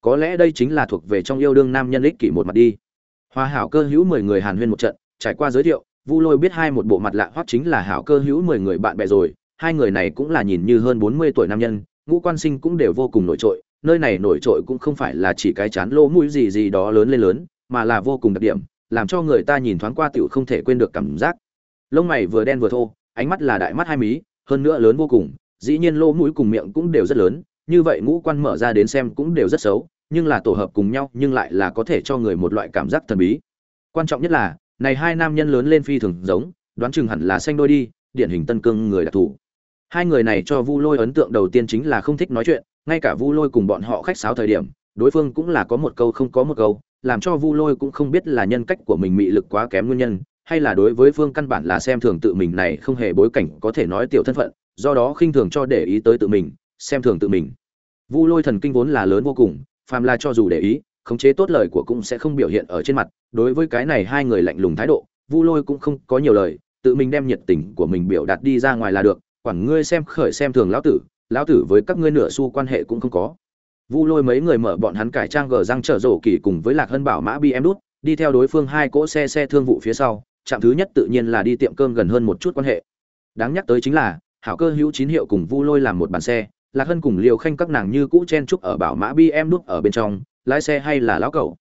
Speaker 1: Có lẽ đây chính là thuộc về trong yêu đương nam nhân ích kỷ một mặt đi. Hoa hảo cơ hữu mười người hàn huyên một trận, trải qua giới thiệu, vu lôi biết hai một bộ mặt lạ hoắc chính là hảo cơ hữu mười người bạn bè rồi, hai người này cũng là nhìn như hơn bốn mươi tuổi nam nhân, ngũ quan sinh cũng đều vô cùng nổi trội, nơi này nổi trội cũng không phải là chỉ cái chán lỗ mũi gì gì đó lớn lên lớn, mà là vô cùng đặc điểm, làm cho người ta nhìn thoáng qua tiểu không thể quên được cảm giác. Lông mày vừa đen vừa thô, ánh mắt là đại mắt hai mí hơn nữa lớn vô cùng, dĩ nhiên lỗ mũi cùng miệng cũng đều rất lớn, như vậy ngũ quan mở ra đến xem cũng đều rất xấu, nhưng là tổ hợp cùng nhau nhưng lại là có thể cho người một loại cảm giác thần bí. Quan trọng nhất là, này hai nam nhân lớn lên phi thường giống, đoán chừng hẳn là xanh đôi đi, điển hình tân cương người đặc thù. Hai người này cho vu lôi ấn tượng đầu tiên chính là không thích nói chuyện, ngay cả vu lôi cùng bọn họ khách sáo thời điểm, đối phương cũng là có một câu không có một câu, làm cho vu lôi cũng không biết là nhân cách của mình mị lực quá kém nguyên nhân hay là đối với phương căn bản là xem thường tự mình này không hề bối cảnh có thể nói tiểu thân phận, do đó khinh thường cho để ý tới tự mình, xem thường tự mình. Vu lôi thần kinh vốn là lớn vô cùng, phàm là cho dù để ý, khống chế tốt lời của cũng sẽ không biểu hiện ở trên mặt. Đối với cái này hai người lạnh lùng thái độ, vu lôi cũng không có nhiều lời, tự mình đem nhiệt tình của mình biểu đạt đi ra ngoài là được, quản ngươi xem khởi xem thường lão tử lão tử với các ngươi nửa xu quan hệ cũng không có. Vu lôi mấy người mở bọn hắn cải trang gờ răng trở rổ kỳ cùng với lạc hân bảo mã bm đút, đi theo đối phương hai cỗ xe xe thương vụ phía sau trạm thứ nhất tự nhiên là đi tiệm cơm gần hơn một chút quan hệ. Đáng nhắc tới chính là, hảo cơ hữu chín hiệu cùng vu lôi làm một bàn xe, lạc hân cùng liều khanh các nàng như cũ chen trúc ở bảo mã bm đút ở bên trong, lái xe hay là lão cẩu.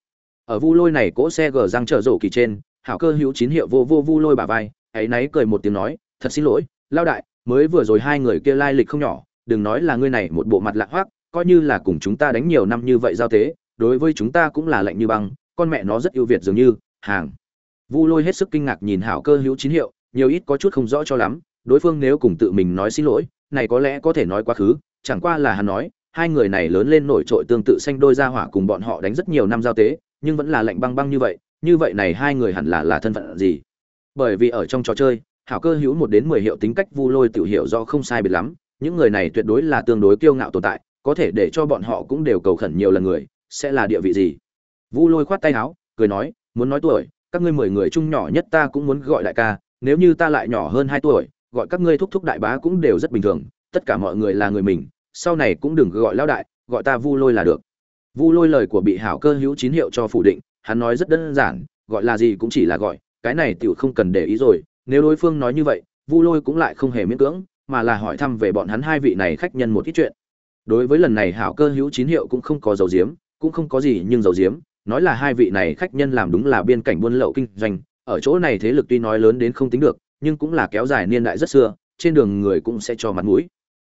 Speaker 1: Ở vu lôi này cỗ xe gờ răng trở rổ kỳ trên, hảo cơ hữu chín hiệu vô vô vu lôi bà vai, ấy náy cười một tiếng nói, thật xin lỗi lao đại, mới vừa rồi hai người kia lai lịch không nhỏ, đừng nói là ngươi này một bộ mặt lạ hoắc, coi như là cùng chúng ta đánh nhiều năm như vậy giao thế đối với chúng ta cũng là lạnh như băng, con mẹ nó rất ưu việt dường như, hàng vu lôi hết sức kinh ngạc nhìn hảo cơ hữu chín hiệu, nhiều ít có chút không rõ cho lắm, đối phương nếu cùng tự mình nói xin lỗi, này có lẽ có thể nói quá khứ, chẳng qua là hắn nói, hai người này lớn lên nổi trội tương tự xanh đôi ra hỏa cùng bọn họ đánh rất nhiều năm giao tế, nhưng vẫn là lạnh băng băng như vậy như vậy này hai người hẳn là là thân phận gì? Bởi vì ở trong trò chơi, hảo cơ hữu một đến mười hiệu tính cách vu lôi tự hiểu do không sai biệt lắm, những người này tuyệt đối là tương đối kiêu ngạo tồn tại, có thể để cho bọn họ cũng đều cầu khẩn nhiều lần người, sẽ là địa vị gì? Vu lôi khoát tay áo, cười nói, muốn nói tuổi các ngươi mười người chung nhỏ nhất ta cũng muốn gọi đại ca, nếu như ta lại nhỏ hơn hai tuổi, gọi các ngươi thúc thúc đại bá cũng đều rất bình thường, tất cả mọi người là người mình, sau này cũng đừng gọi lão đại, gọi ta vu lôi là được. Vu lôi lời của bị hảo cơ hữu chín hiệu cho phủ định, hắn nói rất đơn giản, gọi là gì cũng chỉ là gọi, cái này tiểu không cần để ý rồi, nếu đối phương nói như vậy, vu lôi cũng lại không hề miễn cưỡng, mà là hỏi thăm về bọn hắn hai vị này khách nhân một ít chuyện. Đối với lần này hảo cơ hữu chín hiệu cũng không có dầu diếm, cũng không có gì nhưng dầu diếm nói là hai vị này khách nhân làm đúng là biên cảnh buôn lậu kinh doanh, ở chỗ này thế lực tuy nói lớn đến không tính được, nhưng cũng là kéo dài niên đại rất xưa, trên đường người cũng sẽ cho mặt mũi.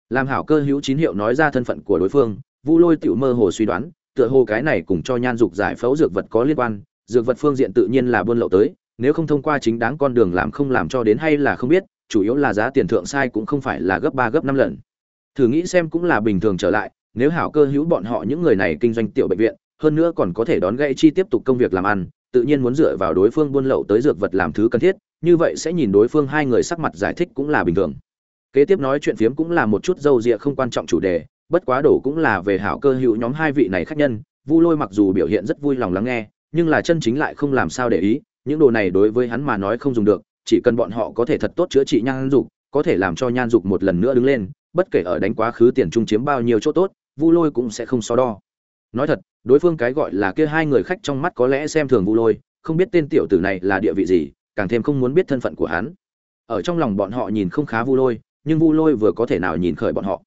Speaker 1: Làm hảo cơ hữu chín hiệu nói ra thân phận của đối phương, vu lôi tiểu mơ hồ suy đoán, tựa hồ cái này cùng cho nhan dục giải phẫu dược vật có liên quan, dược vật phương diện tự nhiên là buôn lậu tới, nếu không thông qua chính đáng con đường làm không làm cho đến hay là không biết, chủ yếu là giá tiền thượng sai cũng không phải là gấp ba gấp năm lần. Thử nghĩ xem cũng là bình thường trở lại, nếu hảo cơ hữu bọn họ những người này kinh doanh tiểu bệnh viện hơn nữa còn có thể đón gãy chi tiếp tục công việc làm ăn, tự nhiên muốn dựa vào đối phương buôn lậu tới dược vật làm thứ cần thiết, như vậy sẽ nhìn đối phương hai người sắc mặt giải thích cũng là bình thường. Kế tiếp nói chuyện phiếm cũng là một chút dâu dịa không quan trọng chủ đề, bất quá đổ cũng là về hảo cơ hữu nhóm hai vị này khách nhân, vu lôi mặc dù biểu hiện rất vui lòng lắng nghe, nhưng là chân chính lại không làm sao để ý, những đồ này đối với hắn mà nói không dùng được, chỉ cần bọn họ có thể thật tốt chữa trị nhan dục, có thể làm cho nhan dục một lần nữa đứng lên, bất kể ở đánh quá khứ tiền trung chiếm bao nhiêu chỗ tốt, vu lôi cũng sẽ không so đo nói thật, đối phương cái gọi là kia hai người khách trong mắt có lẽ xem thường vu lôi, không biết tên tiểu tử này là địa vị gì, càng thêm không muốn biết thân phận của hắn. Ở trong lòng bọn họ nhìn không khá vu lôi, nhưng vu lôi vừa có thể nào nhìn khởi bọn họ.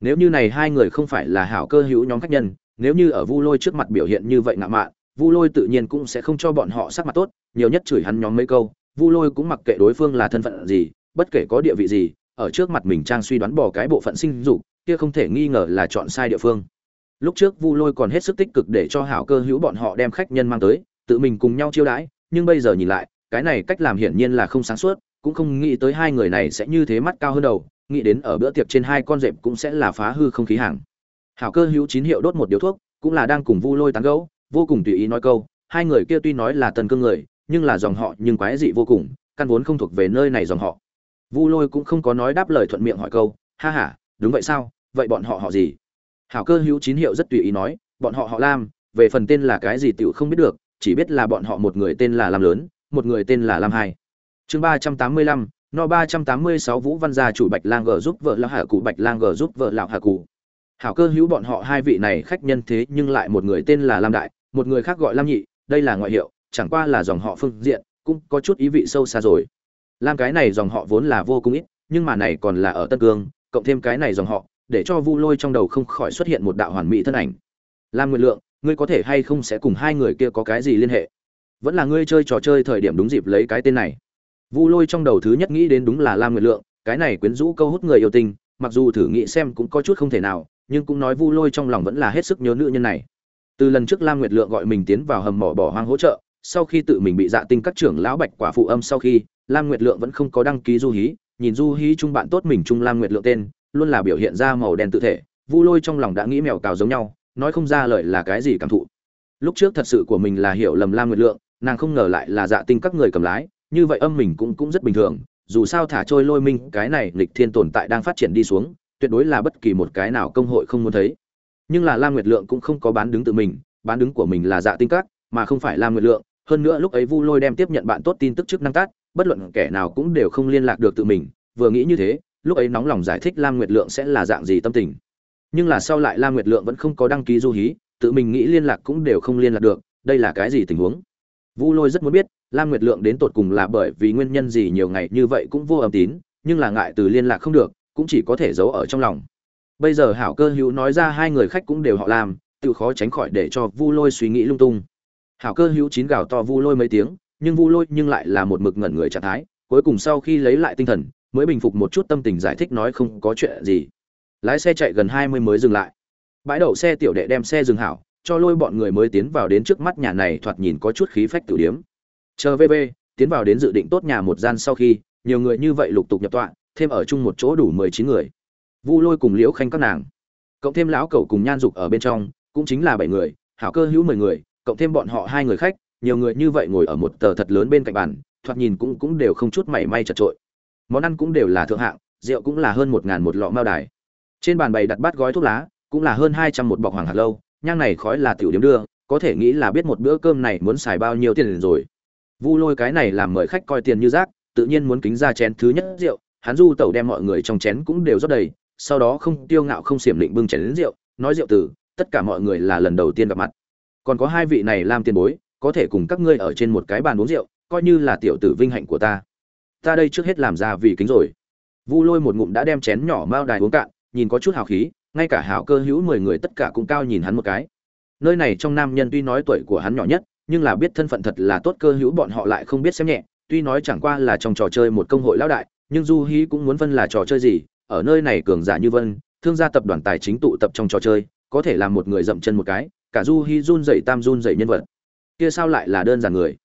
Speaker 1: Nếu như này hai người không phải là hảo cơ hữu nhóm khách nhân, nếu như ở vu lôi trước mặt biểu hiện như vậy ngạo mạn, vu lôi tự nhiên cũng sẽ không cho bọn họ sắc mặt tốt, nhiều nhất chửi hắn nhóm mấy câu, vu lôi cũng mặc kệ đối phương là thân phận gì, bất kể có địa vị gì, ở trước mặt mình trang suy đoán bỏ cái bộ phận sinh dục, kia không thể nghi ngờ là chọn sai địa phương lúc trước vu lôi còn hết sức tích cực để cho hảo cơ hữu bọn họ đem khách nhân mang tới, tự mình cùng nhau chiêu đãi, nhưng bây giờ nhìn lại, cái này cách làm hiển nhiên là không sáng suốt, cũng không nghĩ tới hai người này sẽ như thế mắt cao hơn đầu, nghĩ đến ở bữa tiệc trên hai con rệp cũng sẽ là phá hư không khí hàng. Hảo cơ hữu chín hiệu đốt một điếu thuốc, cũng là đang cùng vu lôi tán gẫu, vô cùng tùy ý nói câu, hai người kia tuy nói là tần cương người, nhưng là dòng họ nhưng quái dị vô cùng, căn vốn không thuộc về nơi này dòng họ. Vu lôi cũng không có nói đáp lời thuận miệng hỏi câu, ha ha, đúng vậy sao? Vậy bọn họ họ gì? Hảo cơ hữu chín hiệu rất tùy ý nói, bọn họ họ lam, về phần tên là cái gì tiểu không biết được, chỉ biết là bọn họ một người tên là lam lớn, một người tên là lam hai. Chương ba trăm tám mươi lăm, no ba trăm tám mươi sáu vũ văn gia chủ bạch lang g giúp vợ lão hà cụ bạch lang g giúp vợ lão hà cụ hảo cơ hữu bọn họ hai vị này khách nhân thế nhưng lại một người tên là lam đại, một người khác gọi lam nhị, đây là ngoại hiệu, chẳng qua là dòng họ phương diện, cũng có chút ý vị sâu xa rồi. Lam cái này dòng họ vốn là vô cùng ít, nhưng mà này còn là ở tân cương, cộng thêm cái này dòng họ để cho vu lôi trong đầu không khỏi xuất hiện một đạo hoàn mỹ thân ảnh. Lam nguyệt lượng, ngươi có thể hay không sẽ cùng hai người kia có cái gì liên hệ? Vẫn là ngươi chơi trò chơi thời điểm đúng dịp lấy cái tên này. Vu lôi trong đầu thứ nhất nghĩ đến đúng là lam nguyệt lượng, cái này quyến rũ câu hút người yêu tình mặc dù thử nghĩ xem cũng có chút không thể nào, nhưng cũng nói vu lôi trong lòng vẫn là hết sức nhớ nữ nhân này. Từ lần trước lam nguyệt lượng gọi mình tiến vào hầm mỏ bỏ hoang hỗ trợ, sau khi tự mình bị dạ tinh các trưởng lão bạch quả phụ âm sau khi, lam nguyệt lượng vẫn không có đăng ký du hí, nhìn du hí chung bạn tốt mình chung lam nguyệt lượng tên luôn là biểu hiện ra màu đen tự thể, vu lôi trong lòng đã nghĩ mèo cào giống nhau, nói không ra lời là cái gì cảm thụ. Lúc trước thật sự của mình là hiểu lầm lam nguyệt lượng, nàng không ngờ lại là dạ tinh các người cầm lái, như vậy âm mình cũng cũng rất bình thường, dù sao thả trôi lôi minh, cái này lịch thiên tồn tại đang phát triển đi xuống, tuyệt đối là bất kỳ một cái nào công hội không muốn thấy. Nhưng là lam nguyệt lượng cũng không có bán đứng tự mình, bán đứng của mình là dạ tinh các, mà không phải lam nguyệt lượng. Hơn nữa lúc ấy vu lôi đem tiếp nhận bạn tốt tin tức chức năng tát bất luận kẻ nào cũng đều không liên lạc được tự mình, vừa nghĩ như thế lúc ấy nóng lòng giải thích lam nguyệt lượng sẽ là dạng gì tâm tình. Nhưng là sau lại lam nguyệt lượng vẫn không có đăng ký du hí, tự mình nghĩ liên lạc cũng đều không liên lạc được, đây là cái gì tình huống? Vu lôi rất muốn biết, lam nguyệt lượng đến tột cùng là bởi vì nguyên nhân gì nhiều ngày như vậy cũng vô âm tín, nhưng là ngại từ liên lạc không được, cũng chỉ có thể giấu ở trong lòng. Bây giờ hảo cơ hữu nói ra hai người khách cũng đều họ làm tự khó tránh khỏi để cho vu lôi suy nghĩ lung tung. Hảo cơ hữu chín gào to vu lôi mấy tiếng, nhưng vu lôi nhưng lại là một mực ngẩn người trạng thái, cuối cùng sau khi lấy lại tinh thần mới bình phục một chút tâm tình giải thích nói không có chuyện gì. Lái xe chạy gần hai mươi mới dừng lại. Bãi đậu xe tiểu đệ đem xe dừng hảo, cho lôi bọn người mới tiến vào đến trước mắt nhà này thoạt nhìn có chút khí phách tiểu điếm. Chờ vb tiến vào đến dự định tốt nhà một gian sau khi, nhiều người như vậy lục tục nhập tọa, thêm ở chung một chỗ đủ mười chín người. Vu lôi cùng liễu khanh các nàng. Cộng thêm lão cẩu cùng nhan dục ở bên trong, cũng chính là bảy người, hảo cơ hữu mười người, cộng thêm bọn họ hai người khách, nhiều người như vậy ngồi ở một tờ thật lớn bên cạnh bàn, thoạt nhìn cũng cũng đều không chút mảy may chật trội món ăn cũng đều là thượng hạng, rượu cũng là hơn một ngàn một lọ mao đài. Trên bàn bày đặt bát gói thuốc lá, cũng là hơn hai trăm một bọc hoàng hạt lâu, nhang này khói là tiểu điếm đưa, có thể nghĩ là biết một bữa cơm này muốn xài bao nhiêu tiền rồi. Vu lôi cái này làm mời khách coi tiền như rác, tự nhiên muốn kính ra chén thứ nhất rượu, hắn du tẩu đem mọi người trong chén cũng đều rót đầy, sau đó không tiêu ngạo không xiểm định bưng chén đến rượu, nói rượu từ, tất cả mọi người là lần đầu tiên gặp mặt. Còn có hai vị này làm tiền bối, có thể cùng các ngươi ở trên một cái bàn uống rượu, coi như là tiểu tử vinh hạnh của ta ta đây trước hết làm ra vì kính rồi. Vu lôi một ngụm đã đem chén nhỏ mao đài uống cạn, nhìn có chút hào khí, ngay cả hảo cơ hữu mười người tất cả cũng cao nhìn hắn một cái. Nơi này trong nam nhân tuy nói tuổi của hắn nhỏ nhất, nhưng là biết thân phận thật là tốt cơ hữu bọn họ lại không biết xem nhẹ, tuy nói chẳng qua là trong trò chơi một công hội lão đại, nhưng du hí cũng muốn phân là trò chơi gì, ở nơi này cường giả như vân, thương gia tập đoàn tài chính tụ tập trong trò chơi, có thể làm một người dậm chân một cái, cả du hí run dậy tam run dậy nhân vật. Kia sao lại là đơn giản người?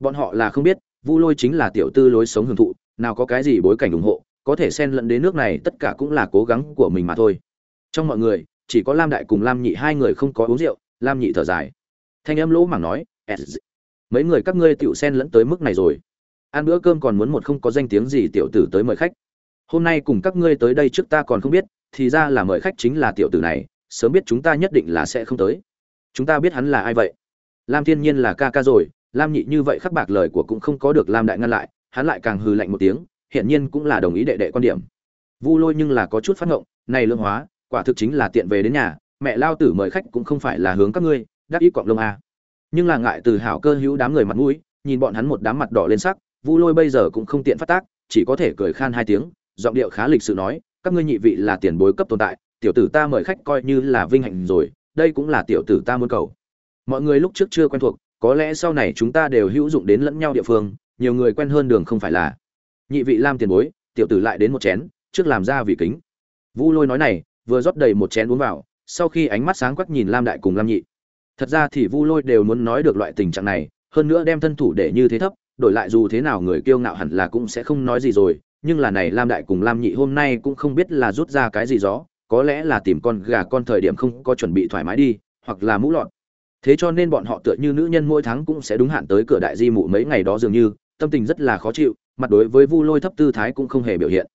Speaker 1: Bọn họ là không biết vu lôi chính là tiểu tư lối sống hưởng thụ, nào có cái gì bối cảnh ủng hộ, có thể xen lẫn đến nước này, tất cả cũng là cố gắng của mình mà thôi. Trong mọi người, chỉ có lam đại cùng lam nhị hai người không có uống rượu, lam nhị thở dài. Thanh âm lỗ mảng nói mấy người các ngươi tiểu xen lẫn tới mức này rồi. Ăn bữa cơm còn muốn một không có danh tiếng gì tiểu tử tới mời khách. Hôm nay cùng các ngươi tới đây trước ta còn không biết, thì ra là mời khách chính là tiểu tử này, sớm biết chúng ta nhất định là sẽ không tới. Chúng ta biết hắn là ai vậy? Lam thiên nhiên là ca ca rồi lam nhị như vậy khắc bạc lời của cũng không có được lam đại ngăn lại, hắn lại càng hừ lạnh một tiếng hiện nhiên cũng là đồng ý đệ đệ quan điểm. Vu lôi nhưng là có chút phát ngộng, này lương hóa, quả thực chính là tiện về đến nhà, mẹ lao tử mời khách cũng không phải là hướng các ngươi, đắc ý quạng lông a. Nhưng là ngại từ hảo cơ hữu đám người mặt mũi, nhìn bọn hắn một đám mặt đỏ lên sắc, vu lôi bây giờ cũng không tiện phát tác, chỉ có thể cười khan hai tiếng, giọng điệu khá lịch sự nói, các ngươi nhị vị là tiền bối cấp tồn tại, tiểu tử ta mời khách coi như là vinh hạnh rồi, đây cũng là tiểu tử ta muốn cầu. Mọi người lúc trước chưa quen thuộc có lẽ sau này chúng ta đều hữu dụng đến lẫn nhau địa phương, nhiều người quen hơn đường không phải là. Nhị vị lam tiền bối, tiểu tử lại đến một chén, trước làm ra vì kính. Vu lôi nói này, vừa rót đầy một chén uống vào, sau khi ánh mắt sáng quắc nhìn lam đại cùng lam nhị. Thật ra thì vu lôi đều muốn nói được loại tình trạng này, hơn nữa đem thân thủ để như thế thấp, đổi lại dù thế nào người kiêu ngạo hẳn là cũng sẽ không nói gì rồi, nhưng là này lam đại cùng lam nhị hôm nay cũng không biết là rút ra cái gì gió, có lẽ là tìm con gà con thời điểm không có chuẩn bị thoải mái đi, hoặc là mũ lọt thế cho nên bọn họ tựa như nữ nhân mỗi tháng cũng sẽ đúng hạn tới cửa đại di mụ mấy ngày đó dường như, tâm tình rất là khó chịu, mặt đối với vu lôi thấp tư thái cũng không hề biểu hiện.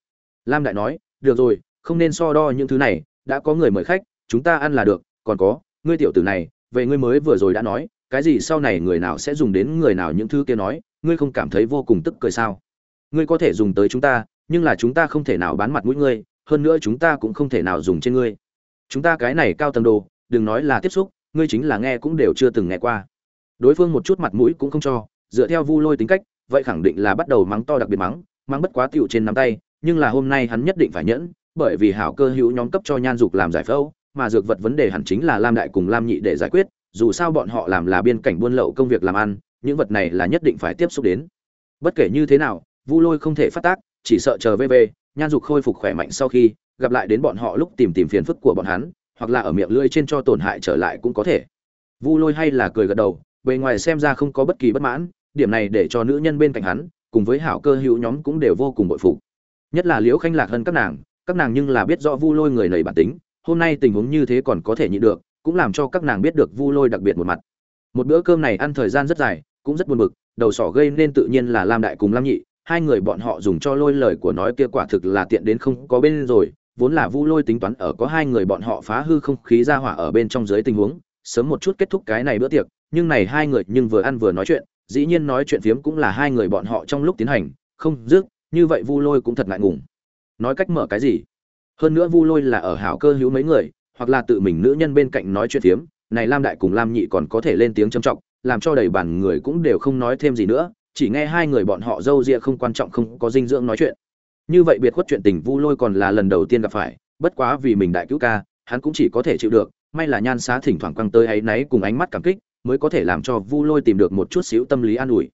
Speaker 1: Lam đại nói, được rồi, không nên so đo những thứ này, đã có người mời khách, chúng ta ăn là được, còn có, ngươi tiểu tử này, về ngươi mới vừa rồi đã nói, cái gì sau này người nào sẽ dùng đến người nào những thứ kia nói, ngươi không cảm thấy vô cùng tức cười sao? Ngươi có thể dùng tới chúng ta, nhưng là chúng ta không thể nào bán mặt mũi ngươi, hơn nữa chúng ta cũng không thể nào dùng trên ngươi. Chúng ta cái này cao tầng đồ, đừng nói là tiếp xúc ngươi chính là nghe cũng đều chưa từng nghe qua. Đối phương một chút mặt mũi cũng không cho, dựa theo vu lôi tính cách, vậy khẳng định là bắt đầu mắng to đặc biệt mắng mắng bất quá tiểu trên nắm tay, nhưng là hôm nay hắn nhất định phải nhẫn, bởi vì hảo cơ hữu nhóm cấp cho nhan dục làm giải phẫu, mà dược vật vấn đề hẳn chính là lam đại cùng lam nhị để giải quyết, dù sao bọn họ làm là biên cảnh buôn lậu công việc làm ăn, những vật này là nhất định phải tiếp xúc đến. Bất kể như thế nào, vu lôi không thể phát tác, chỉ sợ chờ vv nhan dục khôi phục khỏe mạnh sau khi gặp lại đến bọn họ lúc tìm tìm phiền phức của bọn hắn hoặc là ở miệng lưỡi trên cho tổn hại trở lại cũng có thể. Vu lôi hay là cười gật đầu, bề ngoài xem ra không có bất kỳ bất mãn, điểm này để cho nữ nhân bên cạnh hắn, cùng với hảo cơ hữu nhóm cũng đều vô cùng bội phục. Nhất là liễu khanh lạc hơn các nàng các nàng nhưng là biết rõ vu lôi người nầy bản tính, hôm nay tình huống như thế còn có thể nhịn được, cũng làm cho các nàng biết được vu lôi đặc biệt một mặt. Một bữa cơm này ăn thời gian rất dài, cũng rất buồn bực, đầu sỏ gây nên tự nhiên là lam đại cùng lam nhị, hai người bọn họ dùng cho lôi lời của nói kia quả thực là tiện đến không có bên rồi vốn là vu lôi tính toán ở có hai người bọn họ phá hư không khí ra hỏa ở bên trong dưới tình huống, sớm một chút kết thúc cái này bữa tiệc, nhưng này hai người nhưng vừa ăn vừa nói chuyện, dĩ nhiên nói chuyện phiếm cũng là hai người bọn họ trong lúc tiến hành, không dứt, như vậy vu lôi cũng thật ngại ngùng. Nói cách mở cái gì? Hơn nữa vu lôi là ở hảo cơ hữu mấy người, hoặc là tự mình nữ nhân bên cạnh nói chuyện phiếm, này lam đại cùng lam nhị còn có thể lên tiếng trầm trọng, làm cho đầy bản người cũng đều không nói thêm gì nữa, chỉ nghe hai người bọn họ dâu ria không quan trọng không có dinh dưỡng nói chuyện như vậy biệt khuất chuyện tình vu lôi còn là lần đầu tiên gặp phải, bất quá vì mình đại cứu ca, hắn cũng chỉ có thể chịu được, may là nhan xá thỉnh thoảng quăng tới ấy náy cùng ánh mắt cảm kích, mới có thể làm cho vu lôi tìm được một chút xíu tâm lý an ủi.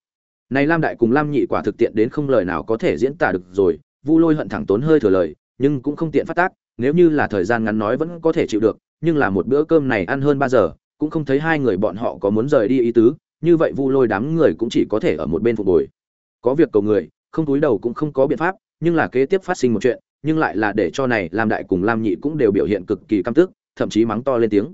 Speaker 1: Này lam đại cùng lam nhị quả thực tiện đến không lời nào có thể diễn tả được rồi, vu lôi hận thẳng tốn hơi thừa lời, nhưng cũng không tiện phát tác, nếu như là thời gian ngắn nói vẫn có thể chịu được, nhưng là một bữa cơm này ăn hơn ba giờ, cũng không thấy hai người bọn họ có muốn rời đi ý tứ, như vậy vu lôi đám người cũng chỉ có thể ở một bên phục hồi. Có việc cầu người, không túi đầu cũng không có biện pháp nhưng là kế tiếp phát sinh một chuyện, nhưng lại là để cho này lam đại cùng lam nhị cũng đều biểu hiện cực kỳ căm tức, thậm chí mắng to lên tiếng.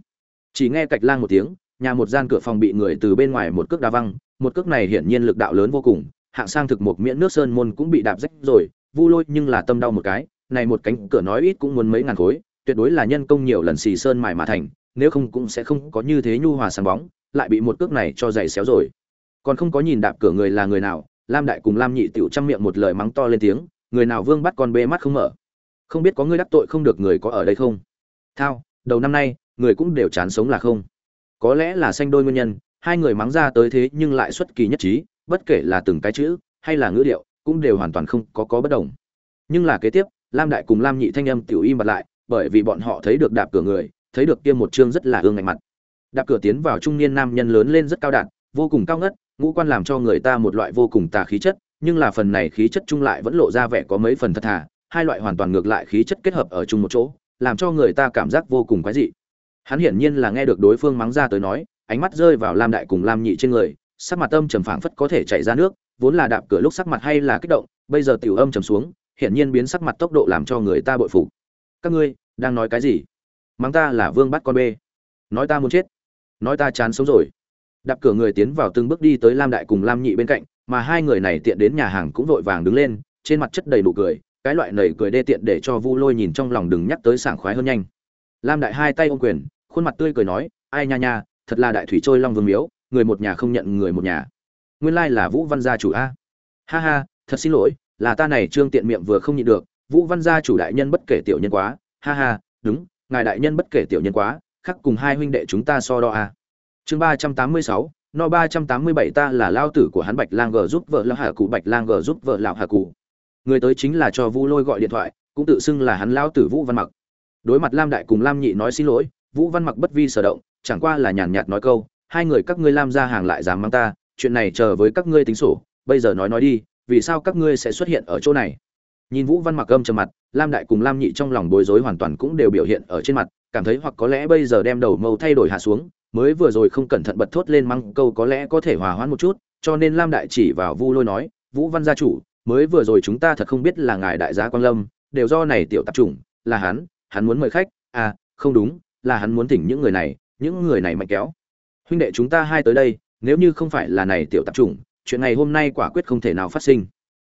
Speaker 1: Chỉ nghe cạch lang một tiếng, nhà một gian cửa phòng bị người từ bên ngoài một cước đá văng, một cước này hiển nhiên lực đạo lớn vô cùng, hạng sang thực một miễn nước sơn môn cũng bị đạp rách rồi, vu lôi nhưng là tâm đau một cái, này một cánh cửa nói ít cũng muốn mấy ngàn khối, tuyệt đối là nhân công nhiều lần xì sơn mài mà thành, nếu không cũng sẽ không có như thế nhu hòa sáng bóng, lại bị một cước này cho giày xéo rồi. Còn không có nhìn đạp cửa người là người nào, lam đại cùng lam nhị tiểu trăm miệng một lời mắng to lên tiếng người nào vương bắt con bê mắt không mở? Không biết có người đắc tội không được người có ở đây không? Thao, đầu năm nay, người cũng đều chán sống là không. Có lẽ là sanh đôi nguyên nhân, hai người mắng ra tới thế nhưng lại xuất kỳ nhất trí, bất kể là từng cái chữ, hay là ngữ điệu, cũng đều hoàn toàn không có có bất đồng. Nhưng là kế tiếp, lam đại cùng lam nhị thanh âm tiểu im bật lại, bởi vì bọn họ thấy được đạp cửa người, thấy được kia một chương rất là ương ngạnh mặt. Đạp cửa tiến vào trung niên nam nhân lớn lên rất cao đạt vô cùng cao ngất, ngũ quan làm cho người ta một loại vô cùng tà khí chất nhưng là phần này khí chất chung lại vẫn lộ ra vẻ có mấy phần thật thà, hai loại hoàn toàn ngược lại khí chất kết hợp ở chung một chỗ, làm cho người ta cảm giác vô cùng quái dị. Hắn hiển nhiên là nghe được đối phương mắng ra tới nói, ánh mắt rơi vào lam đại cùng lam nhị trên người, sắc mặt âm trầm phảng phất có thể chạy ra nước, vốn là đạp cửa lúc sắc mặt hay là kích động, bây giờ tiểu âm trầm xuống, hiển nhiên biến sắc mặt tốc độ làm cho người ta bội phục. Các ngươi đang nói cái gì? Mắng ta là vương bắt con bê. Nói ta muốn chết. Nói ta chán sống rồi. Đạp cửa người tiến vào từng bước đi tới lam đại cùng lam nhị bên cạnh mà hai người này tiện đến nhà hàng cũng vội vàng đứng lên, trên mặt chất đầy nụ cười, cái loại nầy cười đê tiện để cho vu lôi nhìn trong lòng đừng nhắc tới sảng khoái hơn nhanh. Lam đại hai tay ôm quyền, khuôn mặt tươi cười nói, ai nha nha, thật là đại thủy trôi long vương miếu, người một nhà không nhận người một nhà. Nguyên lai là vũ văn gia chủ a. Ha ha, thật xin lỗi, là ta này trương tiện miệng vừa không nhịn được, vũ văn gia chủ đại nhân bất kể tiểu nhân quá. Ha ha, đúng, ngài đại nhân bất kể tiểu nhân quá, khắc cùng hai huynh đệ chúng ta so đo a. Chương ba trăm tám mươi sáu no ba trăm tám mươi bảy ta là lao tử của hắn bạch lang g giúp vợ lão hà cụ, bạch lang g giúp vợ lão hà cụ. Người tới chính là cho vu lôi gọi điện thoại, cũng tự xưng là hắn lao tử vũ văn mặc. Đối mặt lam đại cùng lam nhị nói xin lỗi, vũ văn mặc bất vi sở động, chẳng qua là nhàn nhạt nói câu, hai người các ngươi lam ra hàng lại dám mang ta, chuyện này chờ với các ngươi tính sổ, bây giờ nói nói đi, vì sao các ngươi sẽ xuất hiện ở chỗ này? Nhìn vũ văn mặc âm trầm mặt, lam đại cùng lam nhị trong lòng bối rối hoàn toàn cũng đều biểu hiện ở trên mặt, cảm thấy hoặc có lẽ bây giờ đem đầu mâu thay đổi hạ xuống, mới vừa rồi không cẩn thận bật thốt lên măng câu có lẽ có thể hòa hoãn một chút, cho nên lam đại chỉ vào vu lôi nói, vũ văn gia chủ, mới vừa rồi chúng ta thật không biết là ngài đại gia Quan lâm, đều do này tiểu tạp chủng, là hắn hắn muốn mời khách à không đúng, là hắn muốn thỉnh những người này, những người này mạnh kéo. Huynh đệ chúng ta hai tới đây, nếu như không phải là này tiểu tạp chủng, chuyện này hôm nay quả quyết không thể nào phát sinh.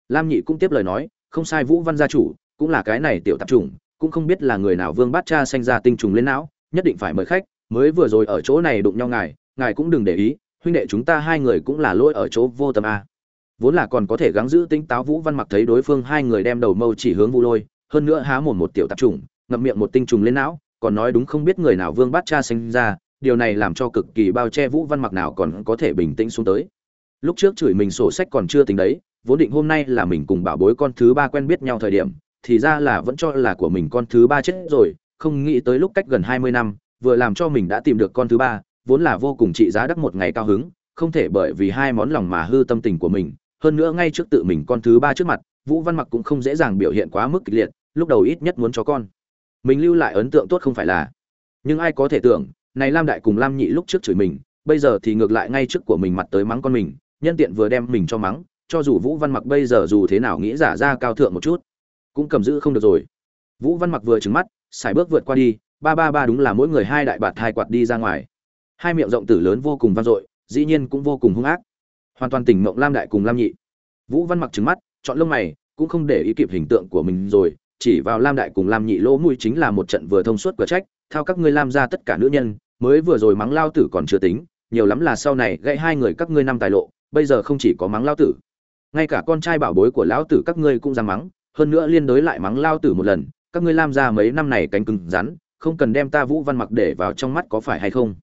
Speaker 1: Lam nhị cũng tiếp lời nói không sai vũ văn gia chủ, cũng là cái này tiểu tạp chủng, cũng không biết là người nào vương bát cha sanh ra tinh trùng lên não, nhất định phải mời khách, mới vừa rồi ở chỗ này đụng nhau ngài ngài cũng đừng để ý, huynh đệ chúng ta hai người cũng là lỗi ở chỗ vô tâm a. Vốn là còn có thể gắng giữ tính táo vũ văn mặc thấy đối phương hai người đem đầu mâu chỉ hướng vu lôi, hơn nữa há mồm một tiểu tạp trùng ngậm miệng một tinh trùng lên não, còn nói đúng không biết người nào vương bát cha sinh ra, điều này làm cho cực kỳ bao che vũ văn mặc nào còn có thể bình tĩnh xuống tới. Lúc trước chửi mình sổ sách còn chưa tính đấy vốn định hôm nay là mình cùng bảo bối con thứ ba quen biết nhau thời điểm, thì ra là vẫn cho là của mình con thứ ba chết rồi, không nghĩ tới lúc cách gần hai mươi năm, vừa làm cho mình đã tìm được con thứ ba, vốn là vô cùng trị giá đắt một ngày cao hứng, không thể bởi vì hai món lòng mà hư tâm tình của mình. Hơn nữa ngay trước tự mình con thứ ba trước mặt, vũ văn mặc cũng không dễ dàng biểu hiện quá mức kịch liệt, lúc đầu ít nhất muốn cho con. Mình lưu lại ấn tượng tốt không phải là. Nhưng ai có thể tưởng, này lam đại cùng lam nhị lúc trước chửi mình, bây giờ thì ngược lại ngay trước của mình mặt tới mắng con mình, nhân tiện vừa đem mình cho mắng cho dù vũ văn mặc bây giờ dù thế nào nghĩ giả ra cao thượng một chút, cũng cầm giữ không được rồi. Vũ văn mặc vừa trứng mắt xài bước vượt qua đi, ba ba ba đúng là mỗi người hai đại bạt hai quạt đi ra ngoài. Hai miệng rộng tử lớn vô cùng vang dội, dĩ nhiên cũng vô cùng hung ác. Hoàn toàn tỉnh mộng lam đại cùng lam nhị. Vũ văn mặc trứng mắt, chọn lông mày, cũng không để ý kịp hình tượng của mình rồi, chỉ vào lam đại cùng lam nhị lỗ mũi chính là một trận vừa thông suốt cửa trách theo các ngươi lam ra tất cả nữ nhân, mới vừa rồi mắng lao tử còn chưa tính, nhiều lắm là sau này gãy hai người các ngươi năm tài lộ, bây giờ không chỉ có mắng lao tử ngay cả con trai bảo bối của lão tử các ngươi cũng dám mắng, hơn nữa liên đối lại mắng lao tử một lần, các ngươi lam ra mấy năm này cánh cứng rắn, không cần đem ta vũ văn mặc để vào trong mắt có phải hay không?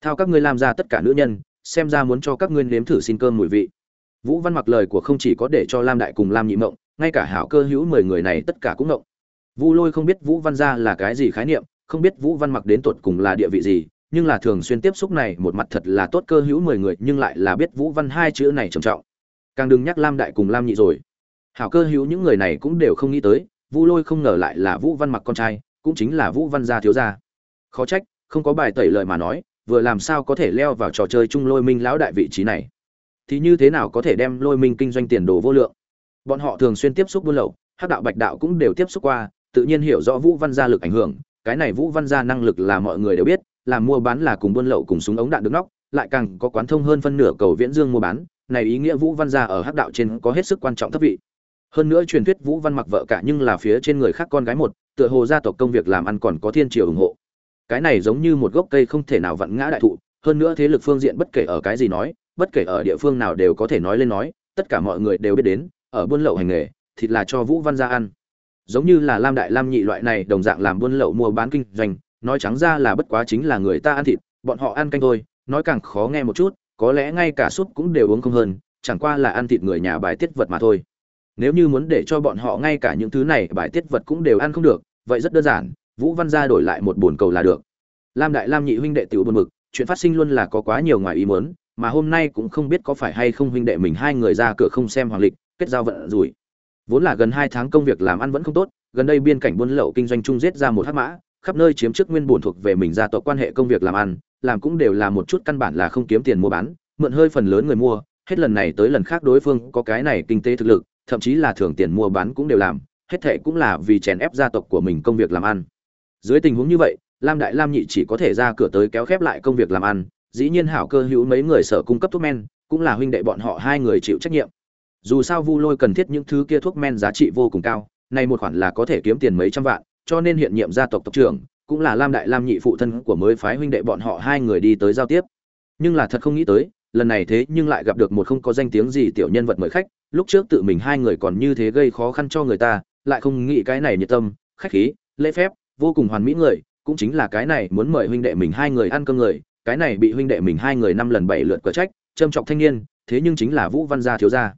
Speaker 1: Thao các ngươi lam ra tất cả nữ nhân, xem ra muốn cho các ngươi nếm thử xin cơm mùi vị. Vũ văn mặc lời của không chỉ có để cho lam đại cùng lam nhị mộng, ngay cả hảo cơ hữu mười người này tất cả cũng mộng vu lôi không biết vũ văn gia là cái gì khái niệm, không biết vũ văn mặc đến tột cùng là địa vị gì, nhưng là thường xuyên tiếp xúc này một mặt thật là tốt cơ hữu mười người, nhưng lại là biết vũ văn hai chữ này trầm trọng càng đừng nhắc lam đại cùng lam nhị rồi. Hảo cơ hữu những người này cũng đều không nghĩ tới, vu lôi không ngờ lại là vũ văn mặc con trai, cũng chính là vũ văn gia thiếu gia. Khó trách, không có bài tẩy lời mà nói, vừa làm sao có thể leo vào trò chơi chung lôi minh lão đại vị trí này? Thì như thế nào có thể đem lôi minh kinh doanh tiền đồ vô lượng? Bọn họ thường xuyên tiếp xúc buôn lậu, hắc đạo bạch đạo cũng đều tiếp xúc qua, tự nhiên hiểu rõ vũ văn gia lực ảnh hưởng, cái này vũ văn gia năng lực là mọi người đều biết làm mua bán là cùng buôn lậu cùng súng ống đạn đứng nóc, lại càng có quán thông hơn phân nửa cầu viễn dương mua bán này ý nghĩa vũ văn gia ở hắc đạo trên có hết sức quan trọng thấp vị. Hơn nữa truyền thuyết vũ văn mặc vợ cả nhưng là phía trên người khác con gái một, tựa hồ gia tộc công việc làm ăn còn có thiên triều ủng hộ. Cái này giống như một gốc cây không thể nào vặn ngã đại thụ, hơn nữa thế lực phương diện bất kể ở cái gì nói, bất kể ở địa phương nào đều có thể nói lên nói, tất cả mọi người đều biết đến, ở buôn lậu hành nghề, thịt là cho vũ văn gia ăn. Giống như là lam đại lam nhị loại này đồng dạng làm buôn lậu mua bán kinh doanh, nói trắng ra là bất quá chính là người ta ăn thịt, bọn họ ăn canh thôi, nói càng khó nghe một chút có lẽ ngay cả súp cũng đều uống không hơn, chẳng qua là ăn thịt người nhà bài tiết vật mà thôi. Nếu như muốn để cho bọn họ ngay cả những thứ này bài tiết vật cũng đều ăn không được, vậy rất đơn giản, vũ văn gia đổi lại một bồn cầu là được. Lam đại lam nhị huynh đệ tiểu buồn mực, chuyện phát sinh luôn là có quá nhiều ngoài ý muốn, mà hôm nay cũng không biết có phải hay không huynh đệ mình hai người ra cửa không xem hoàng lịch, kết giao vận rủi. Vốn là gần hai tháng công việc làm ăn vẫn không tốt, gần đây biên cảnh buôn lậu kinh doanh chung giết ra một hắc mã, khắp nơi chiếm chức nguyên bổn thuộc về mình gia tộc quan hệ công việc làm ăn làm cũng đều là một chút căn bản là không kiếm tiền mua bán, mượn hơi phần lớn người mua, hết lần này tới lần khác đối phương có cái này kinh tế thực lực, thậm chí là thưởng tiền mua bán cũng đều làm, hết thệ cũng là vì chèn ép gia tộc của mình công việc làm ăn. Dưới tình huống như vậy, lam đại lam nhị chỉ có thể ra cửa tới kéo khép lại công việc làm ăn, dĩ nhiên hảo cơ hữu mấy người sở cung cấp thuốc men, cũng là huynh đệ bọn họ hai người chịu trách nhiệm. Dù sao vu lôi cần thiết những thứ kia thuốc men giá trị vô cùng cao này một khoản là có thể kiếm tiền mấy trăm vạn, cho nên hiện nhiệm gia tộc tộc trưởng cũng là lam đại lam nhị phụ thân của mới phái huynh đệ bọn họ hai người đi tới giao tiếp. Nhưng là thật không nghĩ tới, lần này thế nhưng lại gặp được một không có danh tiếng gì tiểu nhân vật mời khách, lúc trước tự mình hai người còn như thế gây khó khăn cho người ta, lại không nghĩ cái này nhiệt tâm, khách khí, lễ phép, vô cùng hoàn mỹ người, cũng chính là cái này muốn mời huynh đệ mình hai người ăn cơm người, cái này bị huynh đệ mình hai người năm lần bảy lượt cờ trách, châm trọng thanh niên, thế nhưng chính là vũ văn gia thiếu gia.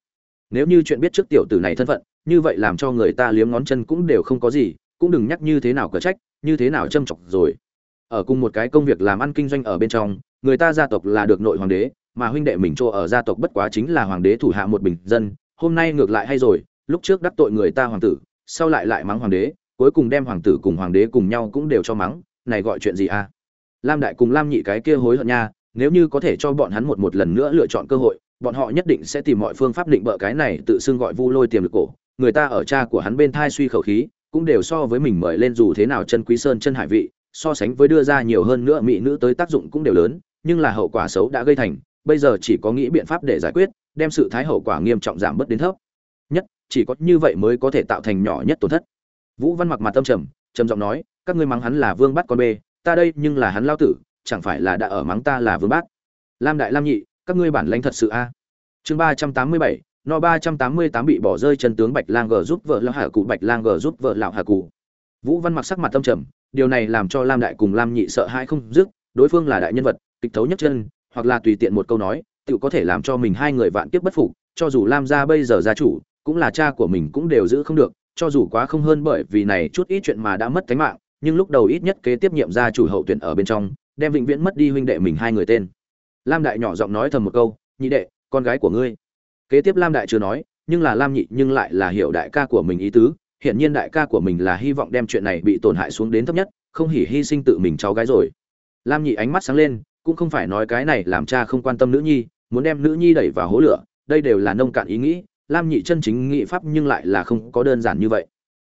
Speaker 1: Nếu như chuyện biết trước tiểu tử này thân phận, như vậy làm cho người ta liếm ngón chân cũng đều không có gì cũng đừng nhắc như thế nào cờ trách, như thế nào châm trọng rồi. Ở cùng một cái công việc làm ăn kinh doanh ở bên trong, người ta gia tộc là được nội hoàng đế, mà huynh đệ mình chỗ ở gia tộc bất quá chính là hoàng đế thủ hạ một bình dân, hôm nay ngược lại hay rồi, lúc trước đắc tội người ta hoàng tử, sau lại lại mắng hoàng đế, cuối cùng đem hoàng tử cùng hoàng đế cùng nhau cũng đều cho mắng, này gọi chuyện gì à lam đại cùng lam nhị cái kia hối hận nha, nếu như có thể cho bọn hắn một một lần nữa lựa chọn cơ hội, bọn họ nhất định sẽ tìm mọi phương pháp định bợ cái này tự xưng gọi vu lôi tiềm lực cổ, người ta ở cha của hắn bên thai suy khẩu khí cũng đều so với mình mời lên dù thế nào chân quý sơn chân hải vị, so sánh với đưa ra nhiều hơn nữa mỹ nữ tới tác dụng cũng đều lớn, nhưng là hậu quả xấu đã gây thành, bây giờ chỉ có nghĩ biện pháp để giải quyết, đem sự thái hậu quả nghiêm trọng giảm bớt đến thấp. Nhất, chỉ có như vậy mới có thể tạo thành nhỏ nhất tổn thất. Vũ văn mặc mặt tâm trầm trầm giọng nói, các ngươi mắng hắn là vương bắt con bê, ta đây nhưng là hắn lao tử, chẳng phải là đã ở mắng ta là vương bát lam đại lam nhị, các ngươi bản lãnh thật sự a. Chương ba trăm tám mươi bảy no ba trăm tám mươi tám bị bỏ rơi chân tướng bạch lang gờ giúp vợ lão hà cụ, bạch lang gờ giúp vợ lão hà cụ. Vũ văn mặc sắc mặt tâm trầm, điều này làm cho lam đại cùng lam nhị sợ hãi không dứt, đối phương là đại nhân vật, kịch thấu nhất chân, hoặc là tùy tiện một câu nói, tự có thể làm cho mình hai người vạn kiếp bất phục, cho dù lam gia bây giờ gia chủ, cũng là cha của mình cũng đều giữ không được, cho dù quá không hơn bởi vì này chút ít chuyện mà đã mất tính mạng, nhưng lúc đầu ít nhất kế tiếp nhiệm gia chủ hậu tuyển ở bên trong, đem vĩnh viễn mất đi huynh đệ mình hai người tên. Lam đại nhỏ giọng nói thầm một câu, nhị đệ, con gái của ngươi kế tiếp lam đại chưa nói, nhưng là lam nhị nhưng lại là hiểu đại ca của mình ý tứ hiện nhiên đại ca của mình là hy vọng đem chuyện này bị tổn hại xuống đến thấp nhất, không hỉ hy sinh tự mình cháu gái rồi. Lam nhị ánh mắt sáng lên, cũng không phải nói cái này làm cha không quan tâm nữ nhi, muốn đem nữ nhi đẩy vào hố lửa, đây đều là nông cạn ý nghĩ, lam nhị chân chính nghị pháp nhưng lại là không có đơn giản như vậy.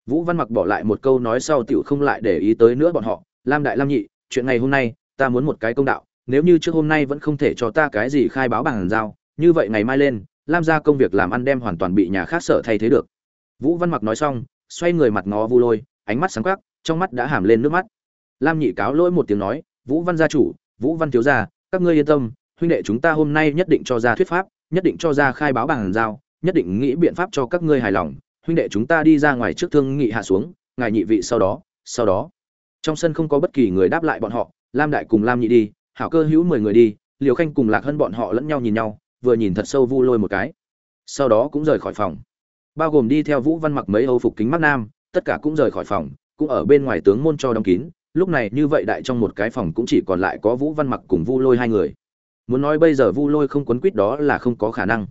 Speaker 1: Vũ văn mặc bỏ lại một câu nói sau tiểu không lại để ý tới nữa bọn họ, lam đại lam nhị, chuyện ngày hôm nay, ta muốn một cái công đạo, nếu như trước hôm nay vẫn không thể cho ta cái gì khai báo bằng giao, như vậy ngày mai lên lam gia công việc làm ăn đem hoàn toàn bị nhà khác sở thay thế được. Vũ văn mặc nói xong, xoay người mặt ngó vu lôi, ánh mắt sáng quắc, trong mắt đã hàm lên nước mắt. Lam nhị cáo lỗi một tiếng nói, vũ văn gia chủ, vũ văn thiếu gia, các ngươi yên tâm, huynh đệ chúng ta hôm nay nhất định cho ra thuyết pháp, nhất định cho ra khai báo bằng giao, nhất định nghĩ biện pháp cho các ngươi hài lòng. Huynh đệ chúng ta đi ra ngoài trước thương nghị hạ xuống, ngài nhị vị sau đó sau đó. Trong sân không có bất kỳ người đáp lại bọn họ, lam đại cùng lam nhị đi, hảo cơ hữu mười người đi, liều khanh cùng lạc Hân bọn họ lẫn nhau nhìn nhau vừa nhìn thật sâu vu lôi một cái. Sau đó cũng rời khỏi phòng. Bao gồm đi theo vũ văn mặc mấy âu phục kính mắt nam, tất cả cũng rời khỏi phòng, cũng ở bên ngoài tướng môn cho đóng kín. Lúc này như vậy đại trong một cái phòng cũng chỉ còn lại có vũ văn mặc cùng vu lôi hai người. Muốn nói bây giờ vu lôi không quấn quýt đó là không có khả năng.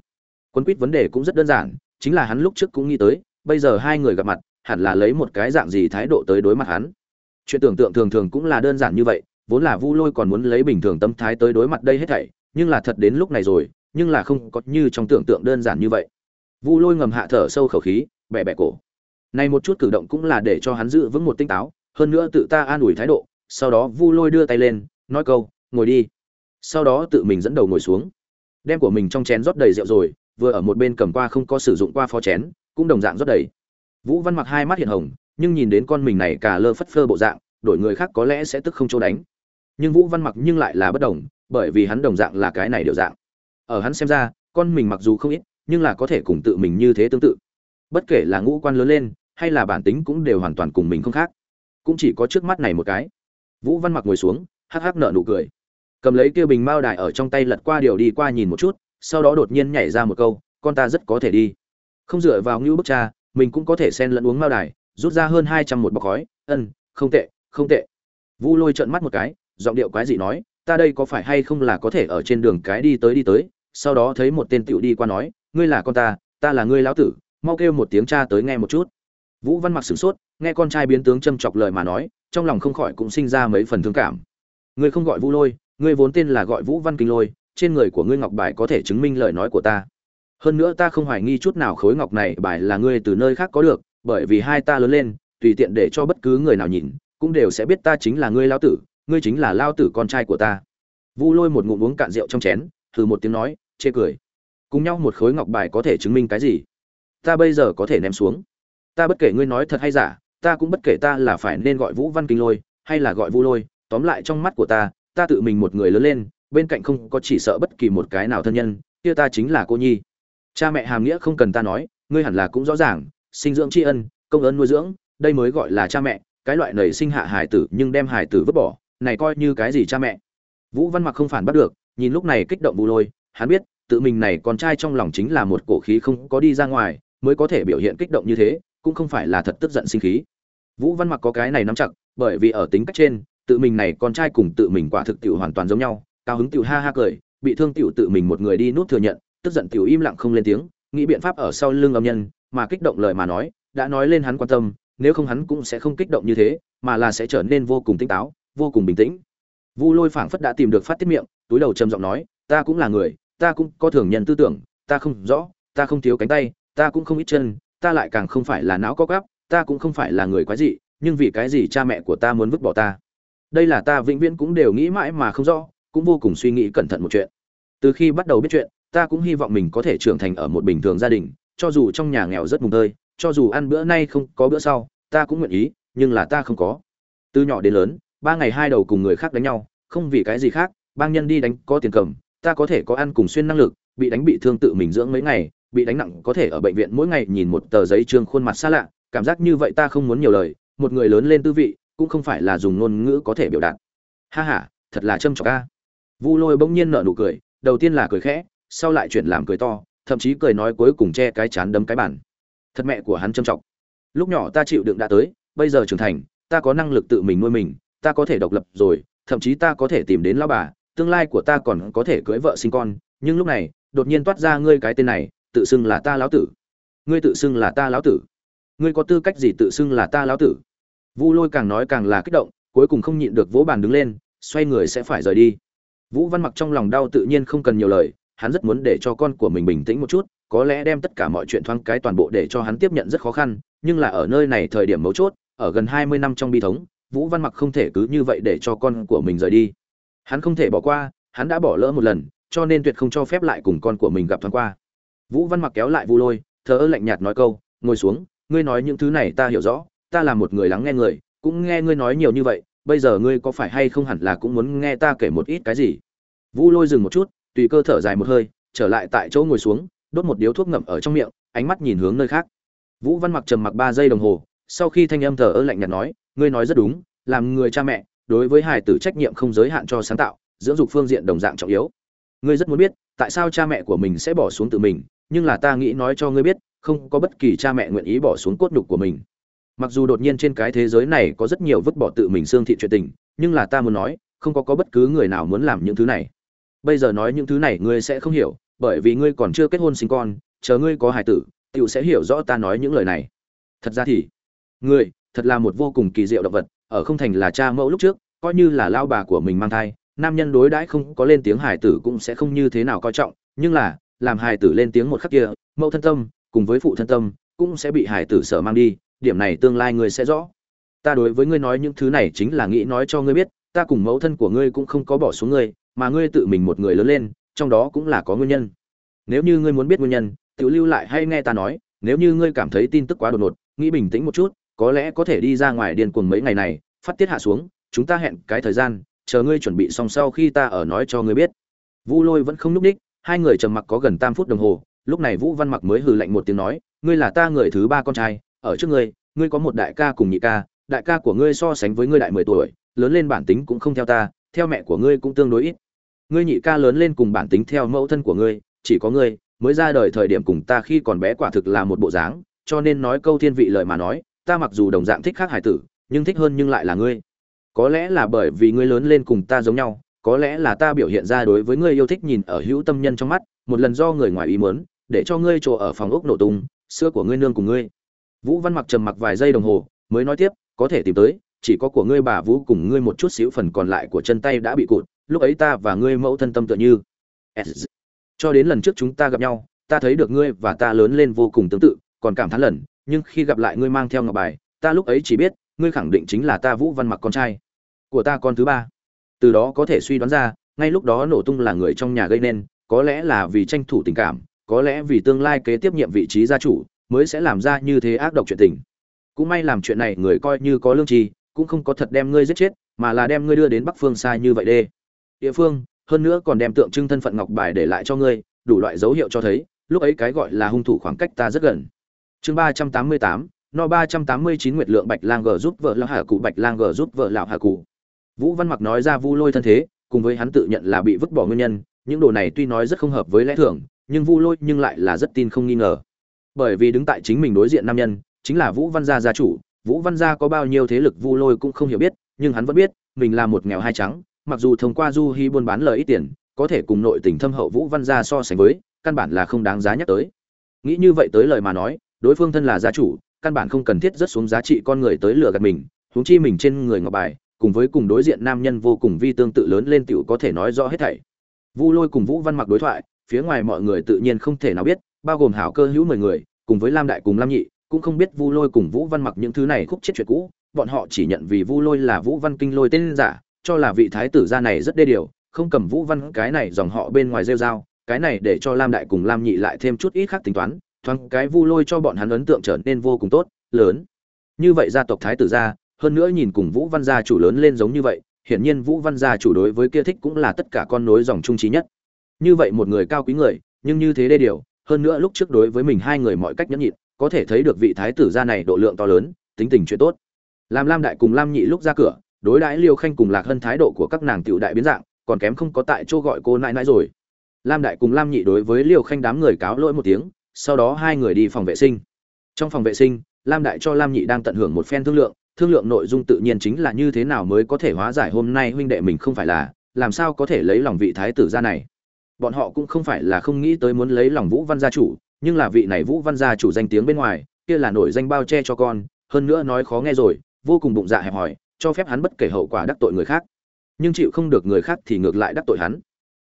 Speaker 1: Quấn quýt vấn đề cũng rất đơn giản, chính là hắn lúc trước cũng nghĩ tới, bây giờ hai người gặp mặt, hẳn là lấy một cái dạng gì thái độ tới đối mặt hắn. Chuyện tưởng tượng thường thường cũng là đơn giản như vậy, vốn là vu lôi còn muốn lấy bình thường tâm thái tới đối mặt đây hết thảy, nhưng là thật đến lúc này rồi nhưng là không có như trong tưởng tượng đơn giản như vậy. Vu lôi ngầm hạ thở sâu khẩu khí, bẻ bẻ cổ. Này một chút cử động cũng là để cho hắn giữ vững một tinh táo, hơn nữa tự ta an ủi thái độ, sau đó vu lôi đưa tay lên, nói câu, ngồi đi. Sau đó tự mình dẫn đầu ngồi xuống. Đem của mình trong chén rót đầy rượu rồi, vừa ở một bên cầm qua không có sử dụng qua phó chén, cũng đồng dạng rót đầy. Vũ văn mặc hai mắt hiện hồng, nhưng nhìn đến con mình này cả lơ phất phơ bộ dạng, đổi người khác có lẽ sẽ tức không chỗ đánh. Nhưng vũ văn mặc nhưng lại là bất đồng, bởi vì hắn đồng dạng là cái này điều dạng ở hắn xem ra, con mình mặc dù không ít, nhưng là có thể cùng tự mình như thế tương tự. Bất kể là ngũ quan lớn lên, hay là bản tính cũng đều hoàn toàn cùng mình không khác. Cũng chỉ có trước mắt này một cái. Vũ văn mặc ngồi xuống, hắc hắc nợ nụ cười. Cầm lấy kia bình mao đài ở trong tay lật qua điều đi qua nhìn một chút, sau đó đột nhiên nhảy ra một câu, con ta rất có thể đi. Không dựa vào ngưu bức cha, mình cũng có thể xen lẫn uống mao đài, rút ra hơn hai trăm một bọc khói, ân, không tệ không tệ. Vu lôi trợn mắt một cái, giọng điệu quái dị nói, ta đây có phải hay không là có thể ở trên đường cái đi tới đi tới sau đó thấy một tên tiểu đi qua nói, ngươi là con ta ta là ngươi lão tử, mau kêu một tiếng cha tới nghe một chút. Vũ văn mặc sửng sốt, nghe con trai biến tướng châm chọc lời mà nói, trong lòng không khỏi cũng sinh ra mấy phần thương cảm. Ngươi không gọi vũ lôi, ngươi vốn tên là gọi vũ văn kinh lôi, trên người của ngươi ngọc bài có thể chứng minh lời nói của ta. Hơn nữa ta không hoài nghi chút nào khối ngọc này bài là ngươi từ nơi khác có được, bởi vì hai ta lớn lên, tùy tiện để cho bất cứ người nào nhìn, cũng đều sẽ biết ta chính là ngươi lão tử, ngươi chính là lao tử con trai của ta. Vu lôi một ngụm uống cạn rượu trong chén thử một tiếng nói chê cười. Cùng nhau một khối ngọc bài có thể chứng minh cái gì? Ta bây giờ có thể ném xuống. Ta bất kể ngươi nói thật hay giả, ta cũng bất kể ta là phải nên gọi vũ văn kinh lôi, hay là gọi vu lôi, tóm lại trong mắt của ta ta tự mình một người lớn lên, bên cạnh không có chỉ sợ bất kỳ một cái nào thân nhân, kia ta chính là cô nhi. Cha mẹ hàm nghĩa không cần ta nói, ngươi hẳn là cũng rõ ràng, sinh dưỡng tri ân, công ơn nuôi dưỡng, đây mới gọi là cha mẹ, cái loại nảy sinh hạ hải tử nhưng đem hải tử vứt bỏ, này coi như cái gì cha mẹ? Vũ văn mặc không phản bắt được, nhìn lúc này kích động bù lôi, hắn biết tự mình này con trai trong lòng chính là một cổ khí không có đi ra ngoài, mới có thể biểu hiện kích động như thế, cũng không phải là thật tức giận sinh khí. Vũ văn mặc có cái này nắm chặt, bởi vì ở tính cách trên, tự mình này con trai cùng tự mình quả thực tiểu hoàn toàn giống nhau, cao hứng tiểu ha ha cười, bị thương tiểu tự mình một người đi nút thừa nhận, tức giận tiểu im lặng không lên tiếng, nghĩ biện pháp ở sau lưng âm nhân, mà kích động lời mà nói, đã nói lên hắn quan tâm, nếu không hắn cũng sẽ không kích động như thế, mà là sẽ trở nên vô cùng tỉnh táo, vô cùng bình tĩnh. Vu lôi phảng phất đã tìm được phát tiết miệng, túi đầu trầm giọng nói, ta cũng là người ta cũng có thường nhân tư tưởng, ta không rõ, ta không thiếu cánh tay, ta cũng không ít chân, ta lại càng không phải là não có gắp ta cũng không phải là người quái dị, nhưng vì cái gì cha mẹ của ta muốn vứt bỏ ta? Đây là ta vĩnh viễn cũng đều nghĩ mãi mà không rõ, cũng vô cùng suy nghĩ cẩn thận một chuyện. Từ khi bắt đầu biết chuyện, ta cũng hy vọng mình có thể trưởng thành ở một bình thường gia đình, cho dù trong nhà nghèo rất mùng tơi, cho dù ăn bữa nay không có bữa sau, ta cũng nguyện ý, nhưng là ta không có. Từ nhỏ đến lớn, ba ngày hai đầu cùng người khác đánh nhau, không vì cái gì khác bang nhân đi đánh có tiền cầm ta có thể có ăn cùng xuyên năng lực, bị đánh bị thương tự mình dưỡng mấy ngày, bị đánh nặng có thể ở bệnh viện mỗi ngày nhìn một tờ giấy trương khuôn mặt xa lạ, cảm giác như vậy ta không muốn nhiều lời, một người lớn lên tư vị, cũng không phải là dùng ngôn ngữ có thể biểu đạt. Ha ha, thật là châm trọc ca vu lôi bỗng nhiên nở nụ cười, đầu tiên là cười khẽ, sau lại chuyển làm cười to, thậm chí cười nói cuối cùng che cái chán đấm cái bản thật mẹ của hắn châm trọng lúc nhỏ ta chịu đựng đã tới, bây giờ trưởng thành, ta có năng lực tự mình nuôi mình, ta có thể độc lập rồi, thậm chí ta có thể tìm đến lão bà tương lai của ta còn có thể cưới vợ sinh con, nhưng lúc này, đột nhiên toát ra ngươi cái tên này, tự xưng là ta lão tử. Ngươi tự xưng là ta lão tử. Ngươi có tư cách gì tự xưng là ta lão tử? Vu lôi càng nói càng là kích động, cuối cùng không nhịn được vỗ bàn đứng lên, xoay người sẽ phải rời đi. Vũ văn mặc trong lòng đau tự nhiên không cần nhiều lời, hắn rất muốn để cho con của mình bình tĩnh một chút, có lẽ đem tất cả mọi chuyện thoáng cái toàn bộ để cho hắn tiếp nhận rất khó khăn, nhưng là ở nơi này thời điểm mấu chốt, ở gần hai mươi năm trong bi thống, vũ văn mặc không thể cứ như vậy để cho con của mình rời đi hắn không thể bỏ qua, hắn đã bỏ lỡ một lần, cho nên tuyệt không cho phép lại cùng con của mình gặp thoáng qua. Vũ văn mặc kéo lại vu lôi, thờ ơ lạnh nhạt nói câu, ngồi xuống, ngươi nói những thứ này ta hiểu rõ, ta là một người lắng nghe người, cũng nghe ngươi nói nhiều như vậy, bây giờ ngươi có phải hay không hẳn là cũng muốn nghe ta kể một ít cái gì? Vu lôi dừng một chút, tùy cơ thở dài một hơi, trở lại tại chỗ ngồi xuống, đốt một điếu thuốc ngậm ở trong miệng, ánh mắt nhìn hướng nơi khác. Vũ văn mặc trầm mặc ba giây đồng hồ, sau khi thanh âm thờ ơ lạnh nhạt nói, ngươi nói rất đúng, làm người cha mẹ đối với hài tử trách nhiệm không giới hạn cho sáng tạo, dưỡng dục phương diện đồng dạng trọng yếu. Ngươi rất muốn biết, tại sao cha mẹ của mình sẽ bỏ xuống tự mình, nhưng là ta nghĩ nói cho ngươi biết, không có bất kỳ cha mẹ nguyện ý bỏ xuống cốt nhục của mình. Mặc dù đột nhiên trên cái thế giới này có rất nhiều vứt bỏ tự mình xương thị chuyện tình, nhưng là ta muốn nói, không có có bất cứ người nào muốn làm những thứ này. Bây giờ nói những thứ này ngươi sẽ không hiểu, bởi vì ngươi còn chưa kết hôn sinh con, chờ ngươi có hài tử, tiểu sẽ hiểu rõ ta nói những lời này. Thật ra thì, ngươi thật là một vô cùng kỳ diệu động vật ở không thành là cha mẫu lúc trước, coi như là lao bà của mình mang thai, nam nhân đối đãi không có lên tiếng hài tử cũng sẽ không như thế nào coi trọng, nhưng là, làm hài tử lên tiếng một khắc kia, mẫu thân tâm, cùng với phụ thân tâm, cũng sẽ bị hài tử sợ mang đi, điểm này tương lai ngươi sẽ rõ. Ta đối với ngươi nói những thứ này chính là nghĩ nói cho ngươi biết, ta cùng mẫu thân của ngươi cũng không có bỏ xuống ngươi, mà ngươi tự mình một người lớn lên, trong đó cũng là có nguyên nhân. Nếu như ngươi muốn biết nguyên nhân tự lưu lại hay nghe ta nói, nếu như ngươi cảm thấy tin tức quá đột ngột, nghĩ bình tĩnh một chút có lẽ có thể đi ra ngoài điên cuồng mấy ngày này, phát tiết hạ xuống, chúng ta hẹn cái thời gian, chờ ngươi chuẩn bị xong sau khi ta ở nói cho ngươi biết. Vu lôi vẫn không núp đích, hai người trầm mặc có gần tam phút đồng hồ, lúc này vũ văn mặc mới hừ lạnh một tiếng nói, ngươi là ta người thứ ba con trai, ở trước ngươi ngươi có một đại ca cùng nhị ca, đại ca của ngươi so sánh với ngươi đại mười tuổi, lớn lên bản tính cũng không theo ta, theo mẹ của ngươi cũng tương đối ít. Ngươi nhị ca lớn lên cùng bản tính theo mẫu thân của ngươi, chỉ có ngươi mới ra đời thời điểm cùng ta khi còn bé quả thực là một bộ dáng, cho nên nói câu thiên vị lời mà nói ta mặc dù đồng dạng thích khác hải tử, nhưng thích hơn nhưng lại là ngươi. Có lẽ là bởi vì ngươi lớn lên cùng ta giống nhau, có lẽ là ta biểu hiện ra đối với ngươi yêu thích nhìn ở hữu tâm nhân trong mắt, một lần do người ngoài ý mớn để cho ngươi chỗ ở phòng ốc nổ tung, xưa của ngươi nương cùng ngươi. Vũ văn mặc trầm mặc vài giây đồng hồ, mới nói tiếp, có thể tìm tới, chỉ có của ngươi bà vũ cùng ngươi một chút xíu phần còn lại của chân tay đã bị cụt, lúc ấy ta và ngươi mẫu thân tâm tựa như. Cho đến lần trước chúng ta gặp nhau, ta thấy được ngươi và ta lớn lên vô cùng tương tự, còn cảm thán lần nhưng khi gặp lại ngươi mang theo ngọc bài, ta lúc ấy chỉ biết, ngươi khẳng định chính là ta vũ văn mặc con trai của ta con thứ ba. Từ đó có thể suy đoán ra, ngay lúc đó nổ tung là người trong nhà gây nên, có lẽ là vì tranh thủ tình cảm, có lẽ vì tương lai kế tiếp nhiệm vị trí gia chủ mới sẽ làm ra như thế ác độc chuyện tình. Cũng may làm chuyện này người coi như có lương tri, cũng không có thật đem ngươi giết chết, mà là đem ngươi đưa đến bắc phương xa như vậy đê. Địa phương, hơn nữa còn đem tượng trưng thân phận ngọc bài để lại cho ngươi, đủ loại dấu hiệu cho thấy, lúc ấy cái gọi là hung thủ khoảng cách ta rất gần chương ba trăm tám mươi tám, no ba trăm tám mươi chín nguyệt lượng bạch lang gờ giúp vợ lão hà cụ, bạch lang gờ giúp vợ lão hà cụ. Vũ văn mặc nói ra vu lôi thân thế, cùng với hắn tự nhận là bị vứt bỏ nguyên nhân, những đồ này tuy nói rất không hợp với lẽ thường, nhưng vu lôi nhưng lại là rất tin không nghi ngờ. Bởi vì đứng tại chính mình đối diện nam nhân, chính là vũ văn gia gia chủ, vũ văn gia có bao nhiêu thế lực vu lôi cũng không hiểu biết, nhưng hắn vẫn biết, mình là một nghèo hai trắng, mặc dù thông qua du hy buôn bán lời ít tiền, có thể cùng nội tình thâm hậu vũ văn gia so sánh với, căn bản là không đáng giá nhắc tới. Nghĩ như vậy tới lời mà nói đối phương thân là gia chủ, căn bản không cần thiết rất xuống giá trị con người tới lừa gạt mình, huống chi mình trên người ngọc bài, cùng với cùng đối diện nam nhân vô cùng vi tương tự lớn lên tiểu có thể nói rõ hết thảy. Vu lôi cùng vũ văn mặc đối thoại, phía ngoài mọi người tự nhiên không thể nào biết, bao gồm hảo cơ hữu mười người, cùng với lam đại cùng lam nhị, cũng không biết vu lôi cùng vũ văn mặc những thứ này khúc chết chuyện cũ, bọn họ chỉ nhận vì vu lôi là vũ văn kinh lôi tên giả, cho là vị thái tử gia này rất đê điều, không cầm vũ văn cái này dòng họ bên ngoài rêu dao cái này để cho lam đại cùng lam nhị lại thêm chút ít khác tính toán thoáng cái vu lôi cho bọn hắn ấn tượng trở nên vô cùng tốt, lớn. Như vậy gia tộc thái tử gia, hơn nữa nhìn cùng vũ văn gia chủ lớn lên giống như vậy, hiển nhiên vũ văn gia chủ đối với kia thích cũng là tất cả con nối dòng trung trí nhất. Như vậy một người cao quý người, nhưng như thế đê điều, hơn nữa lúc trước đối với mình hai người mọi cách nhẫn nhịn, có thể thấy được vị thái tử gia này độ lượng to lớn, tính tình chuyện tốt. Làm lam đại cùng lam nhị lúc ra cửa, đối đãi liêu khanh cùng lạc hơn thái độ của các nàng tiểu đại biến dạng, còn kém không có tại chỗ gọi cô nãi nãi rồi. Lam đại cùng lam nhị đối với liêu khanh đám người cáo lỗi một tiếng sau đó hai người đi phòng vệ sinh. Trong phòng vệ sinh, lam đại cho lam nhị đang tận hưởng một phen thương lượng thương lượng nội dung tự nhiên chính là như thế nào mới có thể hóa giải hôm nay huynh đệ mình không phải là, làm sao có thể lấy lòng vị thái tử gia này. Bọn họ cũng không phải là không nghĩ tới muốn lấy lòng vũ văn gia chủ, nhưng là vị này vũ văn gia chủ danh tiếng bên ngoài, kia là nổi danh bao che cho con, hơn nữa nói khó nghe rồi, vô cùng bụng dạ hẹp hòi, cho phép hắn bất kể hậu quả đắc tội người khác. Nhưng chịu không được người khác thì ngược lại đắc tội hắn.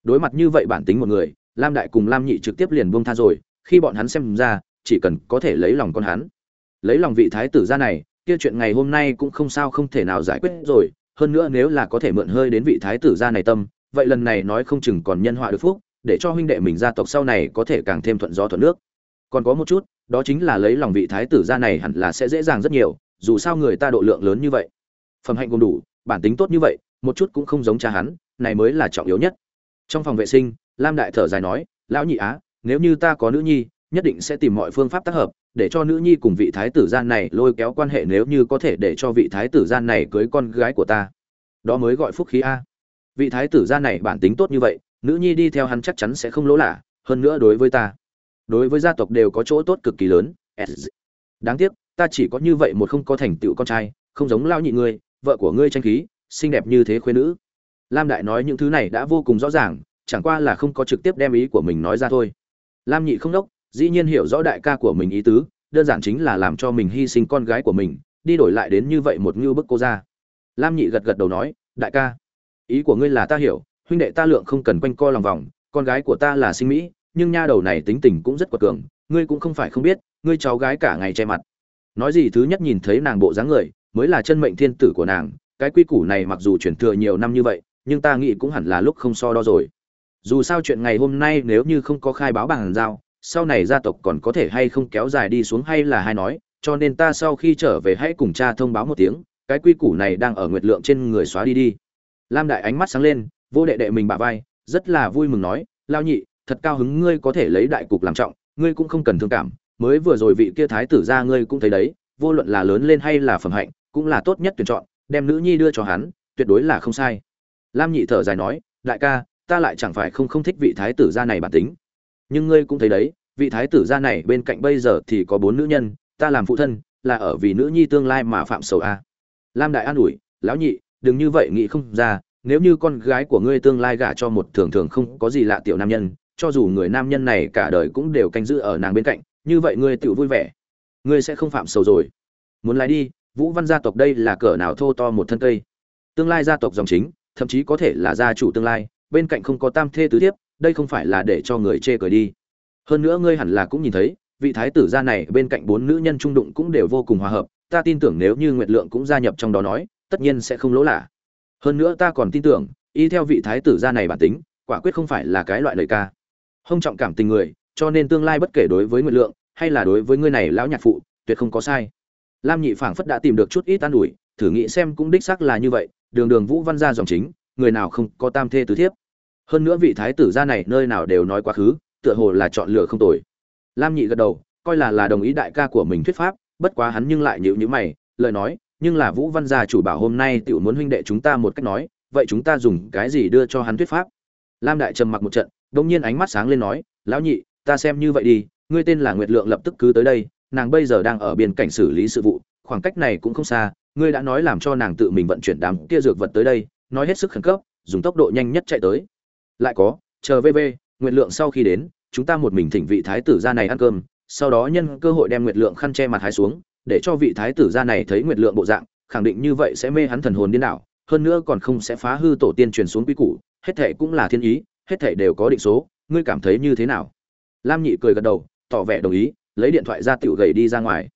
Speaker 1: Đối mặt như vậy bản tính một người, lam đại cùng lam nhị trực tiếp liền buông tha rồi khi bọn hắn xem ra, chỉ cần có thể lấy lòng con hắn. Lấy lòng vị thái tử gia này, kia chuyện ngày hôm nay cũng không sao không thể nào giải quyết rồi. Hơn nữa nếu là có thể mượn hơi đến vị thái tử gia này tâm, vậy lần này nói không chừng còn nhân họa được phúc, để cho huynh đệ mình gia tộc sau này có thể càng thêm thuận gió thuận nước. Còn có một chút, đó chính là lấy lòng vị thái tử gia này hẳn là sẽ dễ dàng rất nhiều, dù sao người ta độ lượng lớn như vậy. Phẩm hạnh gồm đủ, bản tính tốt như vậy, một chút cũng không giống cha hắn, này mới là trọng yếu nhất. Trong phòng vệ sinh, lam đại thở dài nói, lão nhị á nếu như ta có nữ nhi, nhất định sẽ tìm mọi phương pháp tác hợp, để cho nữ nhi cùng vị thái tử gian này lôi kéo quan hệ nếu như có thể để cho vị thái tử gian này cưới con gái của ta. Đó mới gọi phúc khí a. Vị thái tử gian này bản tính tốt như vậy, nữ nhi đi theo hắn chắc chắn sẽ không lỗ lạ, hơn nữa đối với ta, đối với gia tộc đều có chỗ tốt cực kỳ lớn. Đáng tiếc, ta chỉ có như vậy một không có thành tựu con trai, không giống lao nhị ngươi, vợ của ngươi tranh khí, xinh đẹp như thế khuyên nữ. Lam đại nói những thứ này đã vô cùng rõ ràng, chẳng qua là không có trực tiếp đem ý của mình nói ra thôi lam nhị không đốc, dĩ nhiên hiểu rõ đại ca của mình ý tứ, đơn giản chính là làm cho mình hy sinh con gái của mình, đi đổi lại đến như vậy một ngưu bức cô ra. Lam nhị gật gật đầu nói, đại ca, ý của ngươi là ta hiểu, huynh đệ ta lượng không cần quanh co lòng vòng, con gái của ta là sinh mỹ, nhưng nha đầu này tính tình cũng rất quật cường, ngươi cũng không phải không biết, ngươi cháu gái cả ngày che mặt. Nói gì thứ nhất nhìn thấy nàng bộ dáng người, mới là chân mệnh thiên tử của nàng, cái quy củ này mặc dù chuyển thừa nhiều năm như vậy, nhưng ta nghĩ cũng hẳn là lúc không so đo rồi dù sao chuyện ngày hôm nay nếu như không có khai báo bằng giao, sau này gia tộc còn có thể hay không kéo dài đi xuống hay là hay nói, cho nên ta sau khi trở về hãy cùng cha thông báo một tiếng, cái quy củ này đang ở nguyệt lượng trên người xóa đi đi. Lam đại ánh mắt sáng lên, vô đệ đệ mình bả vai, rất là vui mừng nói, lao nhị, thật cao hứng ngươi có thể lấy đại cục làm trọng, ngươi cũng không cần thương cảm, mới vừa rồi vị kia thái tử ra ngươi cũng thấy đấy, vô luận là lớn lên hay là phẩm hạnh, cũng là tốt nhất tuyển chọn, đem nữ nhi đưa cho hắn, tuyệt đối là không sai. Lam nhị thở dài nói, đại ca ta lại chẳng phải không không thích vị thái tử gia này bản tính. Nhưng ngươi cũng thấy đấy, vị thái tử gia này bên cạnh bây giờ thì có bốn nữ nhân, ta làm phụ thân, là ở vì nữ nhi tương lai mà phạm sầu a. Lam đại an ủi, lão nhị, đừng như vậy nghĩ không ra, nếu như con gái của ngươi tương lai gả cho một thường thường không có gì lạ tiểu nam nhân, cho dù người nam nhân này cả đời cũng đều canh giữ ở nàng bên cạnh, như vậy ngươi tự vui vẻ. Ngươi sẽ không phạm sầu rồi. Muốn lái đi, vũ văn gia tộc đây là cỡ nào thô to một thân cây. Tương lai gia tộc dòng chính, thậm chí có thể là gia chủ tương lai bên cạnh không có tam thê tứ thiếp, đây không phải là để cho người chê cười đi. Hơn nữa ngươi hẳn là cũng nhìn thấy, vị thái tử gia này bên cạnh bốn nữ nhân trung đụng cũng đều vô cùng hòa hợp, ta tin tưởng nếu như nguyệt lượng cũng gia nhập trong đó nói, tất nhiên sẽ không lỗ lạ. Hơn nữa ta còn tin tưởng, y theo vị thái tử gia này bản tính, quả quyết không phải là cái loại lời ca. Hông trọng cảm tình người, cho nên tương lai bất kể đối với nguyệt lượng, hay là đối với ngươi này lão nhạc phụ, tuyệt không có sai. Lam nhị phảng phất đã tìm được chút ít an ủi, thử nghĩ xem cũng đích xác là như vậy, đường đường vũ văn gia dòng chính, người nào không có tam thê tứ thiếp hơn nữa vị thái tử gia này nơi nào đều nói quá khứ, tựa hồ là chọn lựa không tồi. Lam nhị gật đầu, coi là là đồng ý đại ca của mình thuyết pháp, bất quá hắn nhưng lại nhịu nhữ mày, lời nói, nhưng là vũ văn gia chủ bảo hôm nay tiểu muốn huynh đệ chúng ta một cách nói, vậy chúng ta dùng cái gì đưa cho hắn thuyết pháp? Lam đại trầm mặc một trận, đột nhiên ánh mắt sáng lên nói, lão nhị, ta xem như vậy đi, ngươi tên là nguyệt lượng lập tức cứ tới đây, nàng bây giờ đang ở biên cảnh xử lý sự vụ, khoảng cách này cũng không xa, ngươi đã nói làm cho nàng tự mình vận chuyển đám kia dược vật tới đây, nói hết sức khẩn cấp, dùng tốc độ nhanh nhất chạy tới lại có, chờ vv nguyệt lượng sau khi đến, chúng ta một mình thỉnh vị thái tử gia này ăn cơm, sau đó nhân cơ hội đem nguyệt lượng khăn che mặt hái xuống, để cho vị thái tử gia này thấy nguyệt lượng bộ dạng, khẳng định như vậy sẽ mê hắn thần hồn điên đảo, hơn nữa còn không sẽ phá hư tổ tiên truyền xuống quy củ, hết thệ cũng là thiên ý, hết thệ đều có định số, ngươi cảm thấy như thế nào? Lam nhị cười gật đầu, tỏ vẻ đồng ý, lấy điện thoại ra tiểu gầy đi ra ngoài.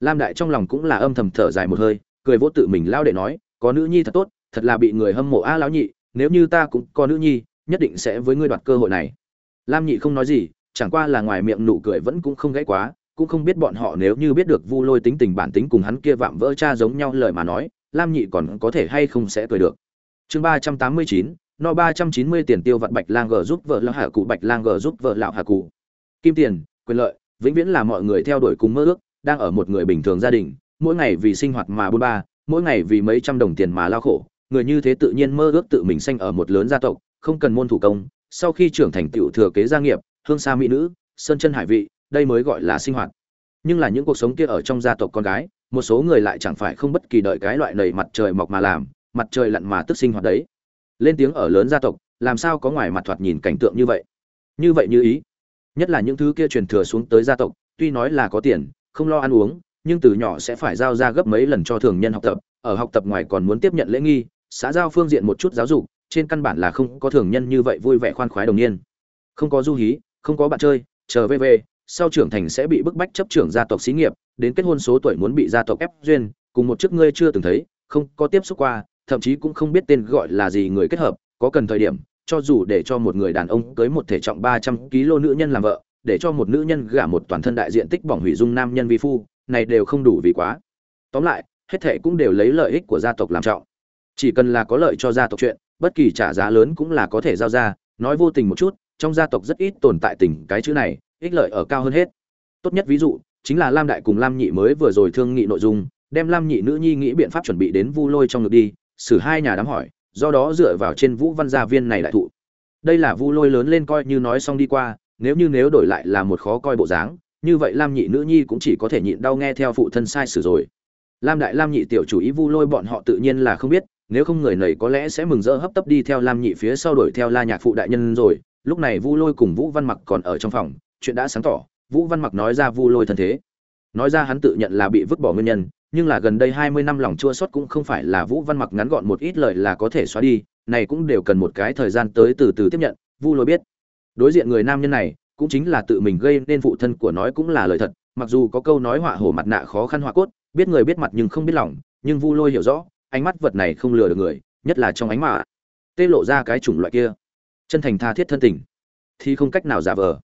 Speaker 1: Lam đại trong lòng cũng là âm thầm thở dài một hơi, cười vô tự mình lao để nói, có nữ nhi thật tốt, thật là bị người hâm mộ a lão nhị, nếu như ta cũng có nữ nhi nhất định sẽ với ngươi đoạt cơ hội này. Lam nhị không nói gì, chẳng qua là ngoài miệng nụ cười vẫn cũng không gãy quá, cũng không biết bọn họ nếu như biết được vu lôi tính tình bản tính cùng hắn kia vạm vỡ cha giống nhau lời mà nói, lam nhị còn có thể hay không sẽ cười được. Chương ba trăm tám mươi chín, no ba trăm chín mươi tiền tiêu vặt bạch lang g giúp vợ lão hà cụ, bạch lang g giúp vợ lão hà cụ. Kim tiền, quyền lợi, vĩnh viễn là mọi người theo đuổi cùng mơ ước, đang ở một người bình thường gia đình, mỗi ngày vì sinh hoạt mà buôn ba, mỗi ngày vì mấy trăm đồng tiền mà lao khổ người như thế tự nhiên mơ ước tự mình sanh ở một lớn gia tộc, không cần môn thủ công, sau khi trưởng thành tiểu thừa kế gia nghiệp, hương xa mỹ nữ, sơn chân hải vị, đây mới gọi là sinh hoạt. Nhưng là những cuộc sống kia ở trong gia tộc con gái, một số người lại chẳng phải không bất kỳ đợi cái loại nầy mặt trời mọc mà làm, mặt trời lặn mà tức sinh hoạt đấy. Lên tiếng ở lớn gia tộc, làm sao có ngoài mặt thoạt nhìn cảnh tượng như vậy? Như vậy như ý. Nhất là những thứ kia truyền thừa xuống tới gia tộc, tuy nói là có tiền, không lo ăn uống, nhưng từ nhỏ sẽ phải giao ra gấp mấy lần cho thường nhân học tập, ở học tập ngoài còn muốn tiếp nhận lễ nghi xã giao phương diện một chút giáo dục, trên căn bản là không có thường nhân như vậy vui vẻ khoan khoái đồng niên. Không có du hí, không có bạn chơi, chờ về về, sau trưởng thành sẽ bị bức bách chấp trưởng gia tộc xí nghiệp, đến kết hôn số tuổi muốn bị gia tộc ép duyên, cùng một chức ngươi chưa từng thấy, không có tiếp xúc qua, thậm chí cũng không biết tên gọi là gì người kết hợp, có cần thời điểm, cho dù để cho một người đàn ông cưới một thể trọng ba trăm kg nữ nhân làm vợ, để cho một nữ nhân gả một toàn thân đại diện tích bỏng hủy dung nam nhân vi phu, này đều không đủ vì quá. Tóm lại, hết thệ cũng đều lấy lợi ích của gia tộc làm trọng chỉ cần là có lợi cho gia tộc chuyện, bất kỳ trả giá lớn cũng là có thể giao ra, nói vô tình một chút, trong gia tộc rất ít tồn tại tình cái chữ này, ích lợi ở cao hơn hết. Tốt nhất ví dụ, chính là lam đại cùng lam nhị mới vừa rồi thương nghị nội dung, đem lam nhị nữ nhi nghĩ biện pháp chuẩn bị đến vu lôi trong ngực đi, xử hai nhà đám hỏi, do đó dựa vào trên vũ văn gia viên này đại thụ. Đây là vu lôi lớn lên coi như nói xong đi qua, nếu như nếu đổi lại là một khó coi bộ dáng, như vậy lam nhị nữ nhi cũng chỉ có thể nhịn đau nghe theo phụ thân sai sử rồi. Lam đại, lam nhị tiểu chủ ý vu lôi bọn họ tự nhiên là không biết nếu không người này có lẽ sẽ mừng rỡ hấp tấp đi theo lam nhị phía sau đuổi theo la nhạc phụ đại nhân rồi. Lúc này vu lôi cùng vũ văn mặc còn ở trong phòng, chuyện đã sáng tỏ. Vũ văn mặc nói ra vu lôi thân thế. Nói ra hắn tự nhận là bị vứt bỏ nguyên nhân, nhưng là gần đây hai mươi năm lòng chua xót cũng không phải là vũ văn mặc ngắn gọn một ít lời là có thể xóa đi, này cũng đều cần một cái thời gian tới từ từ tiếp nhận, vu lôi biết. Đối diện người nam nhân này, cũng chính là tự mình gây nên phụ thân của nói cũng là lời thật, mặc dù có câu nói họa hổ mặt nạ khó khăn họa cốt, biết người biết mặt nhưng không biết lòng, nhưng vu lôi hiểu rõ ánh mắt vật này không lừa được người, nhất là trong ánh mạ tê lộ ra cái chủng loại kia. Chân thành tha thiết thân tình. Thì không cách nào giả vờ.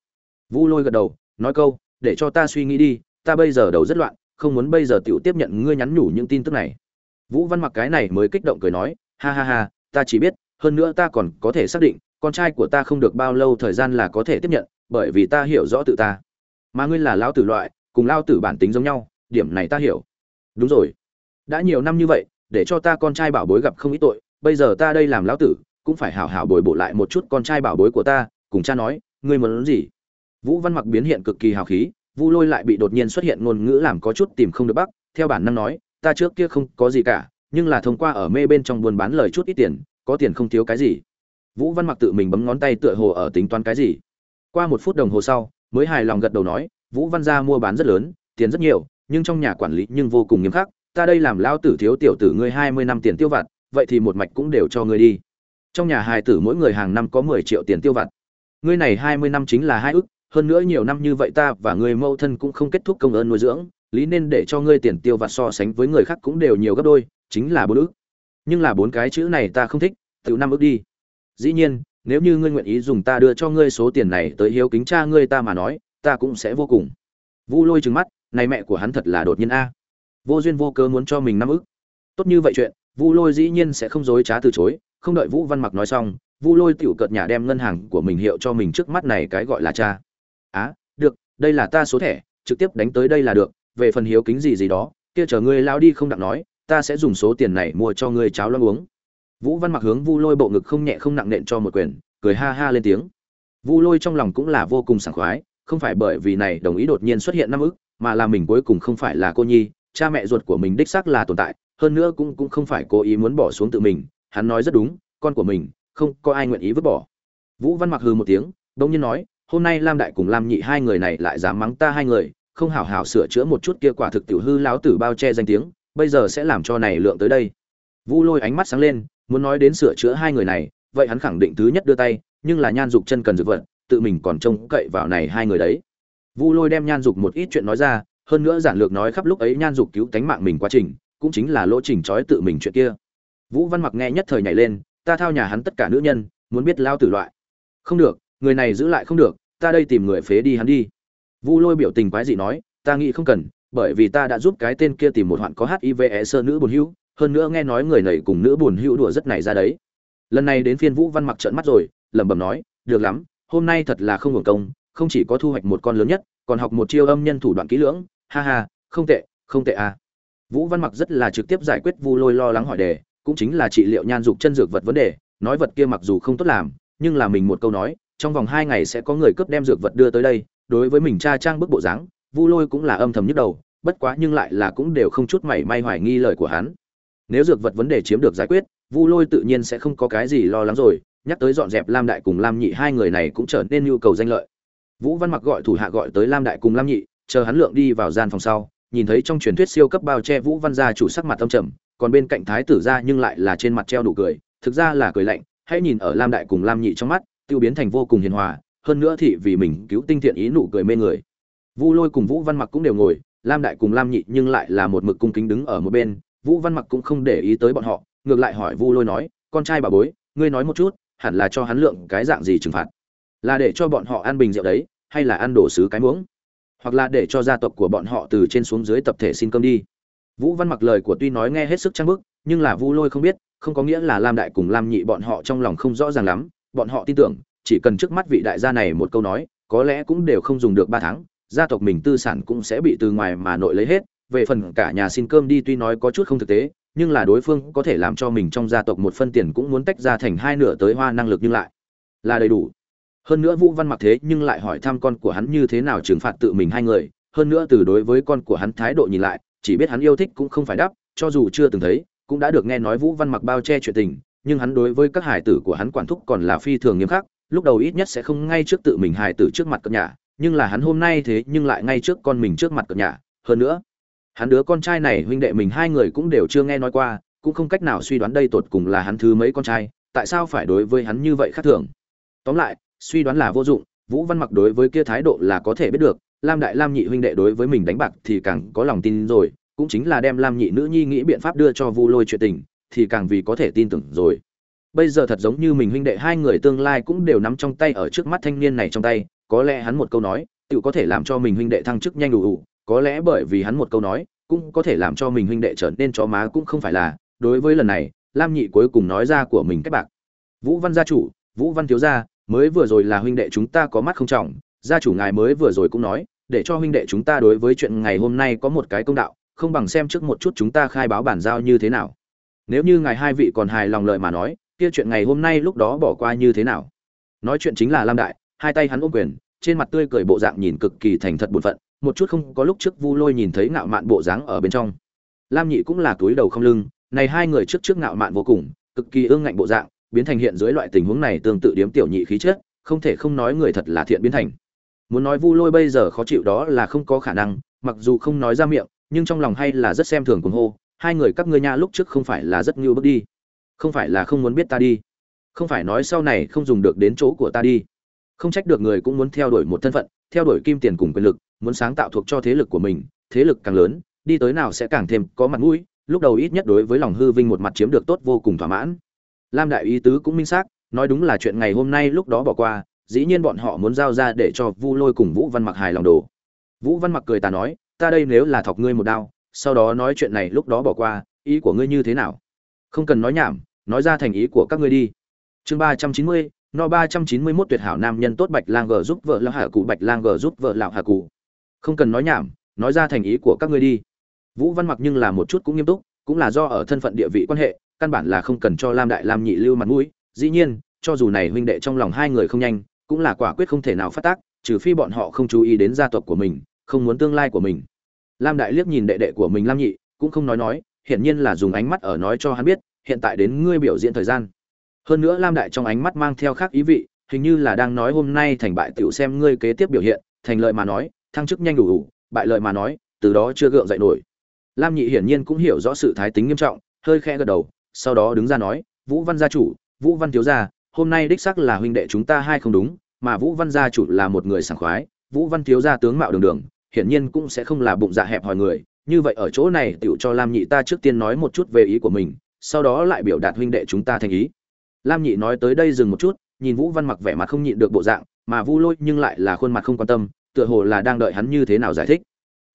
Speaker 1: Vu lôi gật đầu, nói câu, để cho ta suy nghĩ đi, ta bây giờ đầu rất loạn, không muốn bây giờ tiểu tiếp nhận ngươi nhắn nhủ những tin tức này. Vũ văn mặc cái này mới kích động cười nói, ha ha ha, ta chỉ biết, hơn nữa ta còn có thể xác định, con trai của ta không được bao lâu thời gian là có thể tiếp nhận, bởi vì ta hiểu rõ tự ta. Mà ngươi là lao tử loại, cùng lao tử bản tính giống nhau, điểm này ta hiểu. Đúng rồi. Đã nhiều năm như vậy để cho ta con trai bảo bối gặp không ít tội, bây giờ ta đây làm lão tử, cũng phải hảo hảo bồi bổ lại một chút con trai bảo bối của ta, cùng cha nói, ngươi muốn gì? Vũ văn mặc biến hiện cực kỳ hào khí, vu lôi lại bị đột nhiên xuất hiện ngôn ngữ làm có chút tìm không được bắc theo bản năng nói, ta trước kia không có gì cả, nhưng là thông qua ở mê bên trong buôn bán lời chút ít tiền, có tiền không thiếu cái gì. Vũ văn mặc tự mình bấm ngón tay tựa hồ ở tính toán cái gì. Qua một phút đồng hồ sau, mới hài lòng gật đầu nói, vũ văn gia mua bán rất lớn, tiền rất nhiều, nhưng trong nhà quản lý nhưng vô cùng nghiêm khắc ta đây làm lao tử thiếu tiểu tử ngươi hai mươi năm tiền tiêu vặt, vậy thì một mạch cũng đều cho ngươi đi. Trong nhà hài tử mỗi người hàng năm có mười triệu tiền tiêu vặt. Ngươi này hai mươi năm chính là hai ức, hơn nữa nhiều năm như vậy ta và ngươi mâu thân cũng không kết thúc công ơn nuôi dưỡng, lý nên để cho ngươi tiền tiêu vặt so sánh với người khác cũng đều nhiều gấp đôi, chính là bốn ức. Nhưng là bốn cái chữ này ta không thích, tự năm ức đi. Dĩ nhiên, nếu như ngươi nguyện ý dùng ta đưa cho ngươi số tiền này tới hiếu kính cha ngươi ta mà nói, ta cũng sẽ vô cùng. Vu lôi trừng mắt, này mẹ của hắn thật là đột nhiên a vô duyên vô cớ muốn cho mình năm ức. Tốt như vậy chuyện, vu lôi dĩ nhiên sẽ không dối trá từ chối, không đợi vũ văn mặc nói xong, vu lôi tiểu cợt nhà đem ngân hàng của mình hiệu cho mình trước mắt này cái gọi là cha. Á, được, đây là ta số thẻ, trực tiếp đánh tới đây là được, về phần hiếu kính gì gì đó, kia chờ ngươi lao đi không đặng nói, ta sẽ dùng số tiền này mua cho ngươi cháo lo uống. Vũ văn mặc hướng vu lôi bộ ngực không nhẹ không nặng nện cho một quyền, cười ha ha lên tiếng. Vu lôi trong lòng cũng là vô cùng sảng khoái, không phải bởi vì này đồng ý đột nhiên xuất hiện năm ức, mà là mình cuối cùng không phải là cô nhi cha mẹ ruột của mình đích xác là tồn tại, hơn nữa cũng cũng không phải cố ý muốn bỏ xuống tự mình, hắn nói rất đúng, con của mình, không có ai nguyện ý vứt bỏ. Vũ văn mặc hừ một tiếng đông nhiên nói, hôm nay lam đại cùng lam nhị hai người này lại dám mắng ta hai người, không hảo hảo sửa chữa một chút kia quả thực tiểu hư láo tử bao che danh tiếng, bây giờ sẽ làm cho này lượng tới đây. Vu lôi ánh mắt sáng lên, muốn nói đến sửa chữa hai người này, vậy hắn khẳng định thứ nhất đưa tay, nhưng là nhan dục chân cần dược vật, tự mình còn trông cậy vào này hai người đấy. Vu lôi đem nhan dục một ít chuyện nói ra hơn nữa giản lược nói khắp lúc ấy nhan dục cứu tánh mạng mình quá trình, cũng chính là lỗ trình trói tự mình chuyện kia. Vũ văn mặc nghe nhất thời nhảy lên, ta thao nhà hắn tất cả nữ nhân, muốn biết lao tử loại. Không được, người này giữ lại không được, ta đây tìm người phế đi hắn đi. Vu lôi biểu tình quái dị nói, ta nghĩ không cần, bởi vì ta đã giúp cái tên kia tìm một hoạn có hiv e sơ nữ buồn hữu, hơn nữa nghe nói người này cùng nữ buồn hữu đùa rất này ra đấy. Lần này đến phiên vũ văn mặc trợn mắt rồi, lẩm bẩm nói, được lắm, hôm nay thật là không hưởng công, không chỉ có thu hoạch một con lớn nhất, còn học một chiêu âm nhân thủ đoạn kỹ lưỡng ha ha, không tệ không tệ à. Vũ văn mặc rất là trực tiếp giải quyết vu lôi lo lắng hỏi đề, cũng chính là trị liệu nhan dục chân dược vật vấn đề, nói vật kia mặc dù không tốt làm, nhưng là mình một câu nói, trong vòng hai ngày sẽ có người cướp đem dược vật đưa tới đây, đối với mình cha trang bức bộ dáng, vu lôi cũng là âm thầm nhức đầu, bất quá nhưng lại là cũng đều không chút mảy may hoài nghi lời của hắn. Nếu dược vật vấn đề chiếm được giải quyết, vu lôi tự nhiên sẽ không có cái gì lo lắng rồi, nhắc tới dọn dẹp lam đại cùng lam nhị, hai người này cũng trở nên nhu cầu danh lợi. Vũ văn mặc gọi thủ hạ gọi tới lam đại cùng lam nhị chờ hắn lượng đi vào gian phòng sau, nhìn thấy trong truyền thuyết siêu cấp bao che vũ văn gia chủ sắc mặt âm trầm, còn bên cạnh thái tử gia nhưng lại là trên mặt treo đủ cười, thực ra là cười lạnh, hãy nhìn ở lam đại cùng lam nhị trong mắt, tiêu biến thành vô cùng hiền hòa, hơn nữa thì vì mình cứu tinh thiện ý nụ cười mê người. Vu lôi cùng vũ văn mặc cũng đều ngồi, lam đại cùng lam nhị nhưng lại là một mực cung kính đứng ở một bên, vũ văn mặc cũng không để ý tới bọn họ, ngược lại hỏi vu lôi nói, con trai bà bối, ngươi nói một chút, hẳn là cho hắn lượng cái dạng gì trừng phạt? Là để cho bọn họ ăn bình rượu đấy, hay là ăn đổ sứ cái muỗng? Hoặc là để cho gia tộc của bọn họ từ trên xuống dưới tập thể xin cơm đi. Vũ văn mặc lời của tuy nói nghe hết sức trang bức, nhưng là vu lôi không biết, không có nghĩa là lam đại cùng lam nhị bọn họ trong lòng không rõ ràng lắm, bọn họ tin tưởng, chỉ cần trước mắt vị đại gia này một câu nói, có lẽ cũng đều không dùng được ba tháng, gia tộc mình tư sản cũng sẽ bị từ ngoài mà nội lấy hết, về phần cả nhà xin cơm đi tuy nói có chút không thực tế, nhưng là đối phương có thể làm cho mình trong gia tộc một phân tiền cũng muốn tách ra thành hai nửa tới hoa năng lực nhưng lại là đầy đủ hơn nữa vũ văn mặc thế nhưng lại hỏi thăm con của hắn như thế nào trừng phạt tự mình hai người. Hơn nữa từ đối với con của hắn thái độ nhìn lại, chỉ biết hắn yêu thích cũng không phải đắp cho dù chưa từng thấy, cũng đã được nghe nói vũ văn mặc bao che chuyện tình. Nhưng hắn đối với các hải tử của hắn quản thúc còn là phi thường nghiêm khắc, lúc đầu ít nhất sẽ không ngay trước tự mình hải tử trước mặt cập nhà nhưng là hắn hôm nay thế nhưng lại ngay trước con mình trước mặt cập nhà hơn nữa, hắn đứa con trai này huynh đệ mình hai người cũng đều chưa nghe nói qua, cũng không cách nào suy đoán đây tột cùng là hắn thứ mấy con trai, tại sao phải đối với hắn như vậy khác thường. Tóm lại suy đoán là vô dụng, vũ văn mặc đối với kia thái độ là có thể biết được, lam đại lam nhị huynh đệ đối với mình đánh bạc thì càng có lòng tin rồi, cũng chính là đem lam nhị nữ nhi nghĩ biện pháp đưa cho vu lôi chuyện tình, thì càng vì có thể tin tưởng rồi. Bây giờ thật giống như mình huynh đệ hai người tương lai cũng đều nắm trong tay ở trước mắt thanh niên này trong tay, có lẽ hắn một câu nói, tự có thể làm cho mình huynh đệ thăng chức nhanh đủ đủ, có lẽ bởi vì hắn một câu nói, cũng có thể làm cho mình huynh đệ trở nên chó má cũng không phải là. Đối với lần này, lam nhị cuối cùng nói ra của mình cách bạc. Vũ văn gia chủ, vũ văn thiếu gia mới vừa rồi là huynh đệ chúng ta có mắt không trọng, gia chủ ngài mới vừa rồi cũng nói, để cho huynh đệ chúng ta đối với chuyện ngày hôm nay có một cái công đạo, không bằng xem trước một chút chúng ta khai báo bản giao như thế nào. Nếu như ngài hai vị còn hài lòng lời mà nói, kia chuyện ngày hôm nay lúc đó bỏ qua như thế nào? Nói chuyện chính là lam đại, hai tay hắn ôm quyền, trên mặt tươi cười bộ dạng nhìn cực kỳ thành thật buồn phận, một chút không có lúc trước vu lôi nhìn thấy ngạo mạn bộ dáng ở bên trong. Lam nhị cũng là túi đầu không lưng, này hai người trước trước ngạo mạn vô cùng, cực kỳ ương ngạnh bộ dạng biến thành hiện dưới loại tình huống này tương tự điếm tiểu nhị khí chất, không thể không nói người thật là thiện biến thành. Muốn nói vu lôi bây giờ khó chịu đó là không có khả năng, mặc dù không nói ra miệng, nhưng trong lòng hay là rất xem thường cuồng hô, hai người các ngươi nha lúc trước không phải là rất nhu bước đi. Không phải là không muốn biết ta đi. Không phải nói sau này không dùng được đến chỗ của ta đi. Không trách được người cũng muốn theo đuổi một thân phận, theo đuổi kim tiền cùng quyền lực, muốn sáng tạo thuộc cho thế lực của mình, thế lực càng lớn, đi tới nào sẽ càng thêm có mặt mũi, lúc đầu ít nhất đối với lòng hư vinh một mặt chiếm được tốt vô cùng thỏa mãn lam đại ý tứ cũng minh xác, nói đúng là chuyện ngày hôm nay lúc đó bỏ qua, dĩ nhiên bọn họ muốn giao ra để cho vu lôi cùng vũ văn mặc hài lòng đồ. Vũ văn mặc cười ta nói, ta đây nếu là thọc ngươi một đao, sau đó nói chuyện này lúc đó bỏ qua, ý của ngươi như thế nào? Không cần nói nhảm, nói ra thành ý của các ngươi đi. Chương ba trăm chín mươi, no ba trăm chín mươi mốt tuyệt hảo nam nhân tốt bạch lang g giúp vợ lão hà cụ, bạch lang g giúp vợ lão hà cụ. Không cần nói nhảm, nói ra thành ý của các ngươi đi. Vũ văn mặc nhưng là một chút cũng nghiêm túc, cũng là do ở thân phận địa vị quan hệ căn bản là không cần cho lam đại lam nhị lưu mặt mũi, dĩ nhiên, cho dù này huynh đệ trong lòng hai người không nhanh, cũng là quả quyết không thể nào phát tác, trừ phi bọn họ không chú ý đến gia tộc của mình, không muốn tương lai của mình. Lam đại liếc nhìn đệ đệ của mình lam nhị, cũng không nói nói, hiển nhiên là dùng ánh mắt ở nói cho hắn biết, hiện tại đến ngươi biểu diễn thời gian. Hơn nữa lam đại trong ánh mắt mang theo khác ý vị, hình như là đang nói hôm nay thành bại tiểu xem ngươi kế tiếp biểu hiện, thành lợi mà nói, thăng chức nhanh đủ đủ, bại lợi mà nói, từ đó chưa gượng dậy nổi. Lam nhị hiển nhiên cũng hiểu rõ sự thái tính nghiêm trọng, hơi khẽ gật đầu sau đó đứng ra nói, vũ văn gia chủ, vũ văn thiếu gia, hôm nay đích xác là huynh đệ chúng ta hai không đúng, mà vũ văn gia chủ là một người sảng khoái, vũ văn thiếu gia tướng mạo đường đường, hiển nhiên cũng sẽ không là bụng dạ hẹp hòi người, như vậy ở chỗ này tiểu cho lam nhị ta trước tiên nói một chút về ý của mình, sau đó lại biểu đạt huynh đệ chúng ta thành ý. Lam nhị nói tới đây dừng một chút, nhìn vũ văn mặc vẻ mặt không nhịn được bộ dạng, mà vu lôi nhưng lại là khuôn mặt không quan tâm, tựa hồ là đang đợi hắn như thế nào giải thích.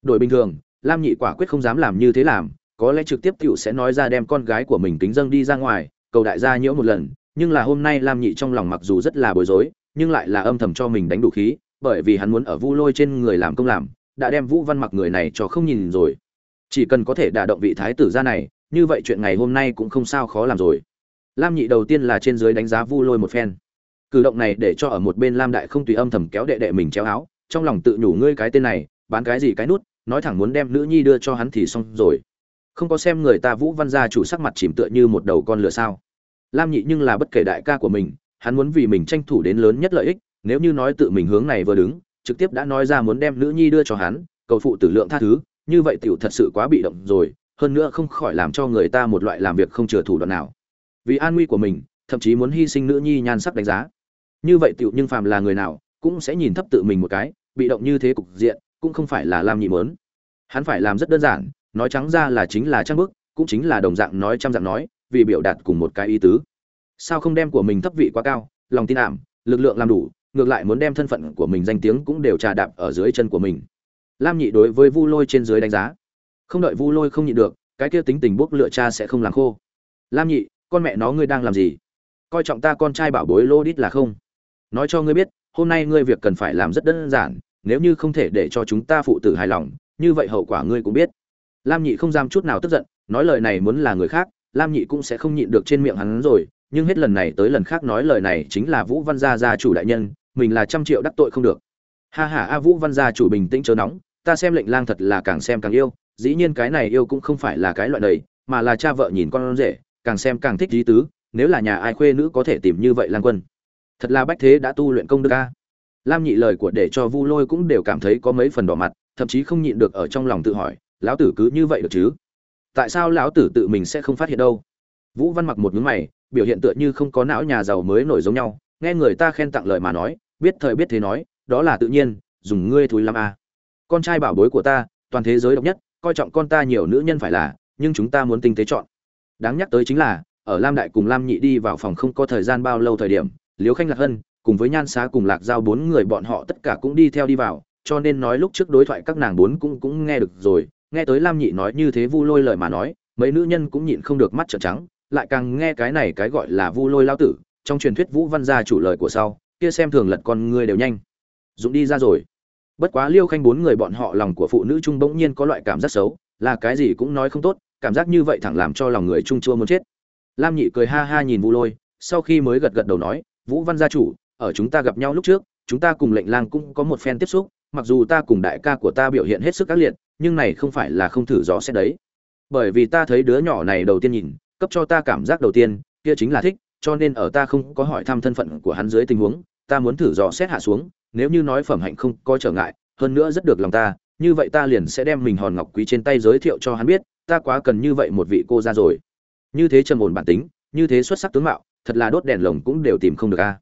Speaker 1: Đổi bình thường, lam nhị quả quyết không dám làm như thế làm có lẽ trực tiếp tiểu sẽ nói ra đem con gái của mình kính dâng đi ra ngoài, cầu đại gia nhiễu một lần, nhưng là hôm nay lam nhị trong lòng mặc dù rất là bối rối, nhưng lại là âm thầm cho mình đánh đủ khí, bởi vì hắn muốn ở vu lôi trên người làm công làm, đã đem vũ văn mặc người này cho không nhìn rồi. Chỉ cần có thể đả động vị thái tử gia này, như vậy chuyện ngày hôm nay cũng không sao khó làm rồi. Lam nhị đầu tiên là trên dưới đánh giá vu lôi một phen. Cử động này để cho ở một bên lam đại không tùy âm thầm kéo đệ đệ mình chéo áo, trong lòng tự nhủ ngươi cái tên này, bán cái gì cái nút, nói thẳng muốn đem nữ nhi đưa cho hắn thì xong rồi không có xem người ta vũ văn gia chủ sắc mặt chìm tựa như một đầu con lửa sao. Lam nhị nhưng là bất kể đại ca của mình, hắn muốn vì mình tranh thủ đến lớn nhất lợi ích, nếu như nói tự mình hướng này vừa đứng, trực tiếp đã nói ra muốn đem nữ nhi đưa cho hắn, cầu phụ tử lượng tha thứ, như vậy tiểu thật sự quá bị động rồi, hơn nữa không khỏi làm cho người ta một loại làm việc không chừa thủ đoạn nào. Vì an nguy của mình, thậm chí muốn hy sinh nữ nhi nhan sắc đánh giá. Như vậy tiểu nhưng phàm là người nào, cũng sẽ nhìn thấp tự mình một cái, bị động như thế cục diện, cũng không phải là lam nhị mớn hắn phải làm rất đơn giản nói trắng ra là chính là trang bức, cũng chính là đồng dạng nói trăm dạng nói, vì biểu đạt cùng một cái ý tứ. Sao không đem của mình thấp vị quá cao, lòng tin ảm, lực lượng làm đủ, ngược lại muốn đem thân phận của mình danh tiếng cũng đều trà đạp ở dưới chân của mình. Lam nhị đối với vu lôi trên dưới đánh giá. Không đợi vu lôi không nhịn được, cái kia tính tình bốc lựa cha sẽ không làm khô. Lam nhị, con mẹ nó ngươi đang làm gì? Coi trọng ta con trai bảo bối lô đít là không? Nói cho ngươi biết, hôm nay ngươi việc cần phải làm rất đơn giản, nếu như không thể để cho chúng ta phụ tử hài lòng, như vậy hậu quả ngươi cũng biết lam nhị không dám chút nào tức giận, nói lời này muốn là người khác, lam nhị cũng sẽ không nhịn được trên miệng hắn rồi, nhưng hết lần này tới lần khác nói lời này chính là vũ văn gia gia chủ đại nhân, mình là trăm triệu đắc tội không được. Ha ha, a vũ văn gia chủ bình tĩnh chớ nóng, ta xem lệnh lang thật là càng xem càng yêu, dĩ nhiên cái này yêu cũng không phải là cái loại này, mà là cha vợ nhìn con rể, càng xem càng thích lý tứ, nếu là nhà ai khuê nữ có thể tìm như vậy lang quân. Thật là bách thế đã tu luyện công đức a. Lam nhị lời của để cho vu lôi cũng đều cảm thấy có mấy phần đỏ mặt, thậm chí không nhịn được ở trong lòng tự hỏi lão tử cứ như vậy được chứ? Tại sao lão tử tự mình sẽ không phát hiện đâu? Vũ văn mặc một nhướng mày, biểu hiện tựa như không có não nhà giàu mới nổi giống nhau, nghe người ta khen tặng lời mà nói, biết thời biết thế nói, đó là tự nhiên, dùng ngươi thúi lắm a con trai bảo bối của ta, toàn thế giới độc nhất, coi trọng con ta nhiều nữ nhân phải là, nhưng chúng ta muốn tinh tế chọn. Đáng nhắc tới chính là, ở lam đại cùng lam nhị đi vào phòng không có thời gian bao lâu thời điểm liếu khanh lạc hân cùng với nhan xá cùng lạc giao bốn người bọn họ tất cả cũng đi theo đi vào, cho nên nói lúc trước đối thoại các nàng bốn cũng cũng nghe được rồi nghe tới lam nhị nói như thế vu lôi lời mà nói, mấy nữ nhân cũng nhịn không được mắt trợn trắng, lại càng nghe cái này cái gọi là vu lôi lao tử, trong truyền thuyết vũ văn gia chủ lời của sau, kia xem thường lật con người đều nhanh. Dũng đi ra rồi. Bất quá liêu khanh bốn người bọn họ lòng của phụ nữ trung bỗng nhiên có loại cảm giác xấu, là cái gì cũng nói không tốt, cảm giác như vậy thẳng làm cho lòng người trung chua muốn chết. Lam nhị cười ha ha nhìn vu lôi, sau khi mới gật gật đầu nói, vũ văn gia chủ, ở chúng ta gặp nhau lúc trước, chúng ta cùng lệnh lang cũng có một phen tiếp xúc, mặc dù ta cùng đại ca của ta biểu hiện hết sức ác liệt nhưng này không phải là không thử rõ xét đấy. Bởi vì ta thấy đứa nhỏ này đầu tiên nhìn, cấp cho ta cảm giác đầu tiên, kia chính là thích, cho nên ở ta không có hỏi thăm thân phận của hắn dưới tình huống, ta muốn thử dò xét hạ xuống, nếu như nói phẩm hạnh không có trở ngại, hơn nữa rất được lòng ta, như vậy ta liền sẽ đem mình hòn ngọc quý trên tay giới thiệu cho hắn biết, ta quá cần như vậy một vị cô ra rồi. Như thế trầm ổn bản tính, như thế xuất sắc tướng mạo, thật là đốt đèn lồng cũng đều tìm không được a.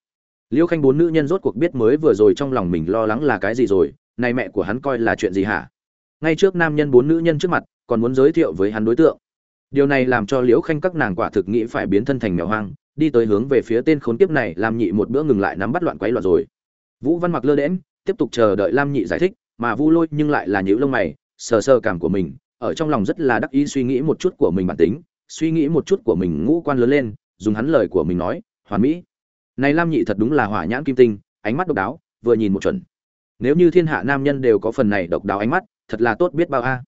Speaker 1: Liêu khanh bốn nữ nhân rốt cuộc biết mới vừa rồi trong lòng mình lo lắng là cái gì rồi, này mẹ của hắn coi là chuyện gì hả? Ngay trước nam nhân bốn nữ nhân trước mặt, còn muốn giới thiệu với hắn đối tượng. Điều này làm cho liễu khanh các nàng quả thực nghĩ phải biến thân thành mèo hoang, đi tới hướng về phía tên khốn kiếp này làm nhị một bữa ngừng lại nắm bắt loạn quấy loạn rồi. Vũ văn mặc lơ đễm tiếp tục chờ đợi lam nhị giải thích, mà vu lôi nhưng lại là nhíu lông mày, sờ sờ cảm của mình, ở trong lòng rất là đắc ý suy nghĩ một chút của mình bản tính, suy nghĩ một chút của mình ngũ quan lớn lên, dùng hắn lời của mình nói, hoàn mỹ, này lam nhị thật đúng là hỏa nhãn kim tinh, ánh mắt độc đáo, vừa nhìn một chuẩn. Nếu như thiên hạ nam nhân đều có phần này độc đáo ánh mắt thật là tốt biết bao a.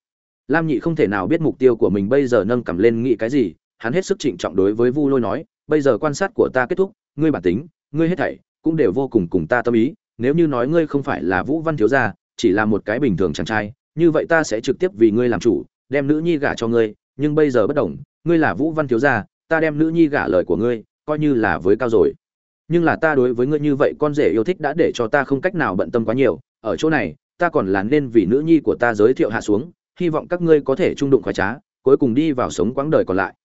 Speaker 1: Lam nhị không thể nào biết mục tiêu của mình bây giờ nâng cầm lên nghĩ cái gì, hắn hết sức trịnh trọng đối với vu lôi nói, bây giờ quan sát của ta kết thúc, ngươi bản tính, ngươi hết thảy cũng đều vô cùng cùng ta tâm ý, nếu như nói ngươi không phải là vũ văn thiếu gia, chỉ là một cái bình thường chàng trai, như vậy ta sẽ trực tiếp vì ngươi làm chủ, đem nữ nhi gả cho ngươi, nhưng bây giờ bất đồng, ngươi là vũ văn thiếu gia, ta đem nữ nhi gả lời của ngươi, coi như là với cao rồi. Nhưng là ta đối với ngươi như vậy con rể yêu thích đã để cho ta không cách nào bận tâm quá nhiều, ở chỗ này ta còn là nên vì nữ nhi của ta giới thiệu hạ xuống, hy vọng các ngươi có thể trung đụng khoái trá, cuối cùng đi vào sống quãng đời còn lại.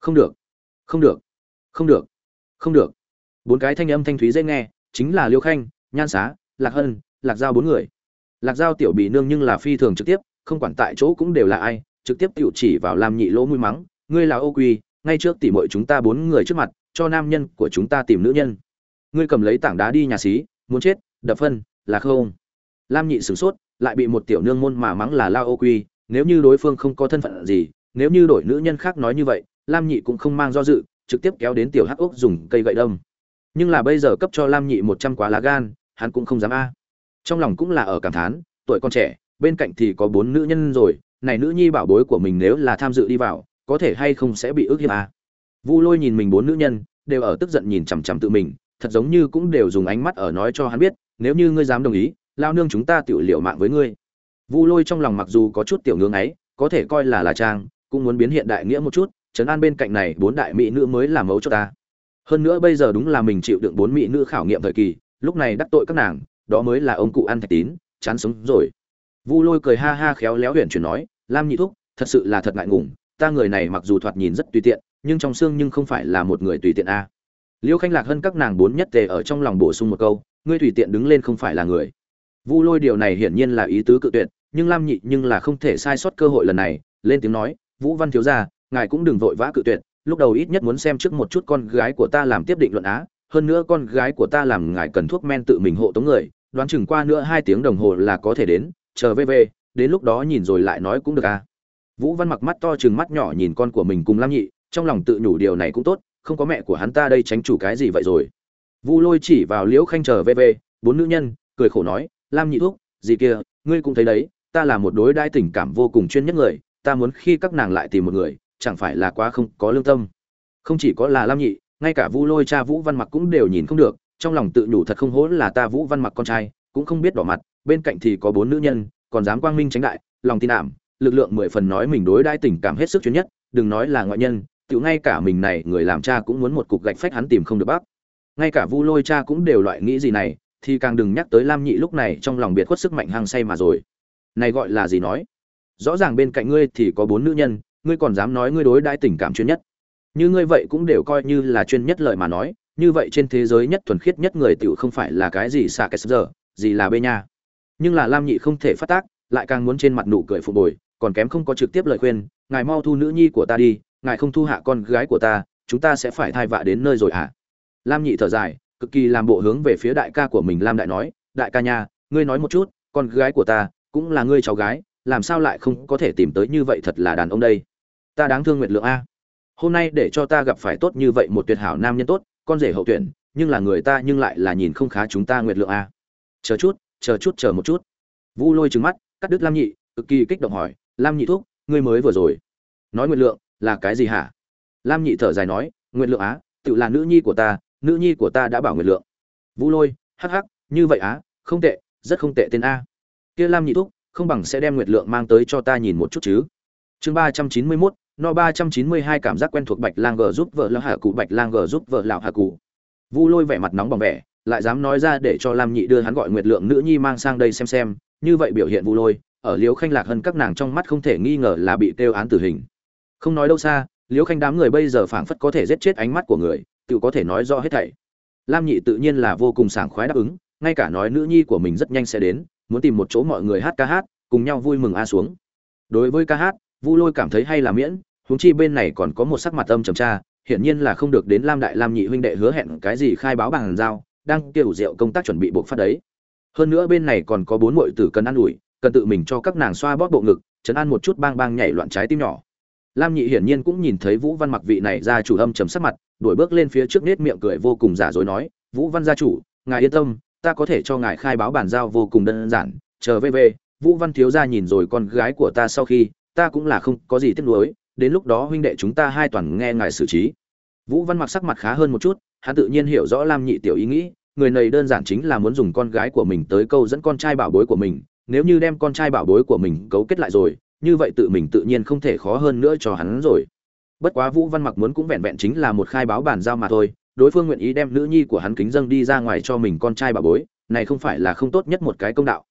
Speaker 1: Không được không được không được không được. Bốn cái thanh âm thanh thúy dễ nghe, chính là liêu khanh, nhan xá, lạc hân, lạc giao bốn người. Lạc giao tiểu bị nương nhưng là phi thường trực tiếp, không quản tại chỗ cũng đều là ai, trực tiếp tiểu chỉ vào làm nhị lỗ mũi mắng, ngươi là ô quy, ngay trước tỉ mội chúng ta bốn người trước mặt, cho nam nhân của chúng ta tìm nữ nhân. Ngươi cầm lấy tảng đá đi nhà xí, muốn chết, đập phân, là không? Lam nhị sửng sốt, lại bị một tiểu nương môn mà mắng là lao ô quy, nếu như đối phương không có thân phận gì, nếu như đổi nữ nhân khác nói như vậy, lam nhị cũng không mang do dự, trực tiếp kéo đến tiểu hắc ốc dùng cây gậy đâm. Nhưng là bây giờ cấp cho lam nhị một trăm quá lá gan, hắn cũng không dám a. Trong lòng cũng là ở cảm thán, tuổi con trẻ, bên cạnh thì có bốn nữ nhân rồi, này nữ nhi bảo bối của mình nếu là tham dự đi vào, có thể hay không sẽ bị ức hiếp a. Vu lôi nhìn mình bốn nữ nhân, đều ở tức giận nhìn chằm chằm tự mình, thật giống như cũng đều dùng ánh mắt ở nói cho hắn biết, nếu như ngươi dám đồng ý lao nương chúng ta tự liệu mạng với ngươi. Vu lôi trong lòng mặc dù có chút tiểu ngưỡng ấy, có thể coi là là trang, cũng muốn biến hiện đại nghĩa một chút, trấn an bên cạnh này bốn đại mỹ nữ mới làm mấu cho ta. Hơn nữa bây giờ đúng là mình chịu đựng bốn mỹ nữ khảo nghiệm thời kỳ, lúc này đắc tội các nàng, đó mới là ông cụ ăn thạch tín, chán sống rồi. Vu lôi cười ha ha khéo léo huyền chuyển nói, lam nhị thúc, thật sự là thật ngại ngùng, ta người này mặc dù thoạt nhìn rất tùy tiện, nhưng trong xương nhưng không phải là một người tùy tiện a. Liêu khanh lạc hơn các nàng bốn nhất tề ở trong lòng bổ sung một câu, ngươi tùy tiện đứng lên không phải là người vu lôi điều này hiển nhiên là ý tứ cự tuyệt, nhưng lam nhị nhưng là không thể sai sót cơ hội lần này, lên tiếng nói, vũ văn thiếu gia, ngài cũng đừng vội vã cự tuyệt, lúc đầu ít nhất muốn xem trước một chút con gái của ta làm tiếp định luận á, hơn nữa con gái của ta làm ngài cần thuốc men tự mình hộ tống người, đoán chừng qua nữa hai tiếng đồng hồ là có thể đến, chờ về về, đến lúc đó nhìn rồi lại nói cũng được à. Vũ văn mặc mắt to chừng mắt nhỏ nhìn con của mình cùng lam nhị, trong lòng tự nhủ điều này cũng tốt, không có mẹ của hắn ta đây tránh chủ cái gì vậy rồi. Vu lôi chỉ vào liễu khanh chờ về về, bốn nữ nhân, cười khổ nói lam nhị thuốc gì kia, ngươi cũng thấy đấy, ta là một đối đãi tình cảm vô cùng chuyên nhất người, ta muốn khi các nàng lại tìm một người, chẳng phải là quá không có lương tâm. Không chỉ có là lam nhị, ngay cả vu lôi cha vũ văn mặc cũng đều nhìn không được, trong lòng tự nhủ thật không hổ là ta vũ văn mặc con trai, cũng không biết đỏ mặt, bên cạnh thì có bốn nữ nhân, còn dám quang minh tránh đại, lòng tin ảm, lực lượng mười phần nói mình đối đãi tình cảm hết sức chuyên nhất, đừng nói là ngoại nhân tự ngay cả mình này, người làm cha cũng muốn một cục gạch phách hắn tìm không được bác. Ngay cả vu lôi cha cũng đều loại nghĩ gì này thì càng đừng nhắc tới lam nhị lúc này trong lòng biệt khuất sức mạnh hăng say mà rồi. Này gọi là gì nói? Rõ ràng bên cạnh ngươi thì có bốn nữ nhân, ngươi còn dám nói ngươi đối đãi tình cảm chuyên nhất. Như ngươi vậy cũng đều coi như là chuyên nhất lời mà nói, như vậy trên thế giới nhất thuần khiết nhất người tiểu không phải là cái gì xạ cái giờ, gì là bê nha. Nhưng là lam nhị không thể phát tác, lại càng muốn trên mặt nụ cười phục bồi, còn kém không có trực tiếp lời khuyên, ngài mau thu nữ nhi của ta đi, ngài không thu hạ con gái của ta, chúng ta sẽ phải thai vạ đến nơi rồi hả? À? lam nhị thở dài cực kỳ làm bộ hướng về phía đại ca của mình lam đại nói, đại ca nha, ngươi nói một chút, con gái của ta cũng là ngươi cháu gái, làm sao lại không có thể tìm tới như vậy thật là đàn ông đây? Ta đáng thương nguyệt lượng a. Hôm nay để cho ta gặp phải tốt như vậy một tuyệt hảo nam nhân tốt, con rể hậu tuyển, nhưng là người ta nhưng lại là nhìn không khá chúng ta nguyệt lượng a. Chờ chút chờ chút, chờ một chút. Vu lôi trừng mắt, cắt đứt lam nhị, cực kỳ kích động hỏi, lam nhị thúc, ngươi mới vừa rồi nói nguyệt lượng là cái gì hả? Lam nhị thở dài nói, nguyệt lượng á, tự là nữ nhi của ta nữ nhi của ta đã bảo nguyệt lượng. Vu lôi, hắc hắc, như vậy á, không tệ, rất không tệ tên a. Kia lam nhị thúc, không bằng sẽ đem nguyệt lượng mang tới cho ta nhìn một chút chứ. Chương ba trăm chín mươi mốt, no ba trăm chín mươi hai cảm giác quen thuộc bạch lang gờ giúp vợ lão hạ cụ, bạch lang gờ giúp vợ lão hạ cụ. Vu lôi vẻ mặt nóng bỏng vẻ, lại dám nói ra để cho lam nhị đưa hắn gọi nguyệt lượng nữ nhi mang sang đây xem xem, như vậy biểu hiện vu lôi, ở liễu khanh lạc hơn các nàng trong mắt không thể nghi ngờ là bị kêu án tử hình. Không nói đâu xa, liễu khanh đám người bây giờ phảng phất có thể giết chết ánh mắt của người tự có thể nói rõ hết thảy. Lam nhị tự nhiên là vô cùng sảng khoái đáp ứng, ngay cả nói nữ nhi của mình rất nhanh sẽ đến, muốn tìm một chỗ mọi người hát ca hát, cùng nhau vui mừng a xuống. Đối với ca hát, vu lôi cảm thấy hay là miễn, huống chi bên này còn có một sắc mặt âm trầm tra hiển nhiên là không được đến lam đại lam nhị huynh đệ hứa hẹn cái gì khai báo bằng giao, đang kêu rượu công tác chuẩn bị buộc phát đấy. Hơn nữa bên này còn có bốn muội tử cần ăn ủi, cần tự mình cho các nàng xoa bóp bộ ngực chấn an một chút bang bang nhảy loạn trái tim nhỏ lam nhị hiển nhiên cũng nhìn thấy vũ văn mặc vị này ra chủ âm trầm sắc mặt, đuổi bước lên phía trước nết miệng cười vô cùng giả dối nói, vũ văn gia chủ, ngài yên tâm, ta có thể cho ngài khai báo bản giao vô cùng đơn giản, chờ về về, vũ văn thiếu gia nhìn rồi con gái của ta sau khi, ta cũng là không có gì tiếc nuối, đến lúc đó huynh đệ chúng ta hai toàn nghe ngài xử trí. Vũ văn mặc sắc mặt khá hơn một chút, hắn tự nhiên hiểu rõ lam nhị tiểu ý nghĩ, người này đơn giản chính là muốn dùng con gái của mình tới câu dẫn con trai bảo bối của mình, nếu như đem con trai bảo bối của mình cấu kết lại rồi như vậy tự mình tự nhiên không thể khó hơn nữa cho hắn rồi. Bất quá vũ văn mặc muốn cũng vẹn vẹn chính là một khai báo bàn giao mà thôi, đối phương nguyện ý đem nữ nhi của hắn kính dâng đi ra ngoài cho mình con trai bà bối, này không phải là không tốt nhất một cái công đạo.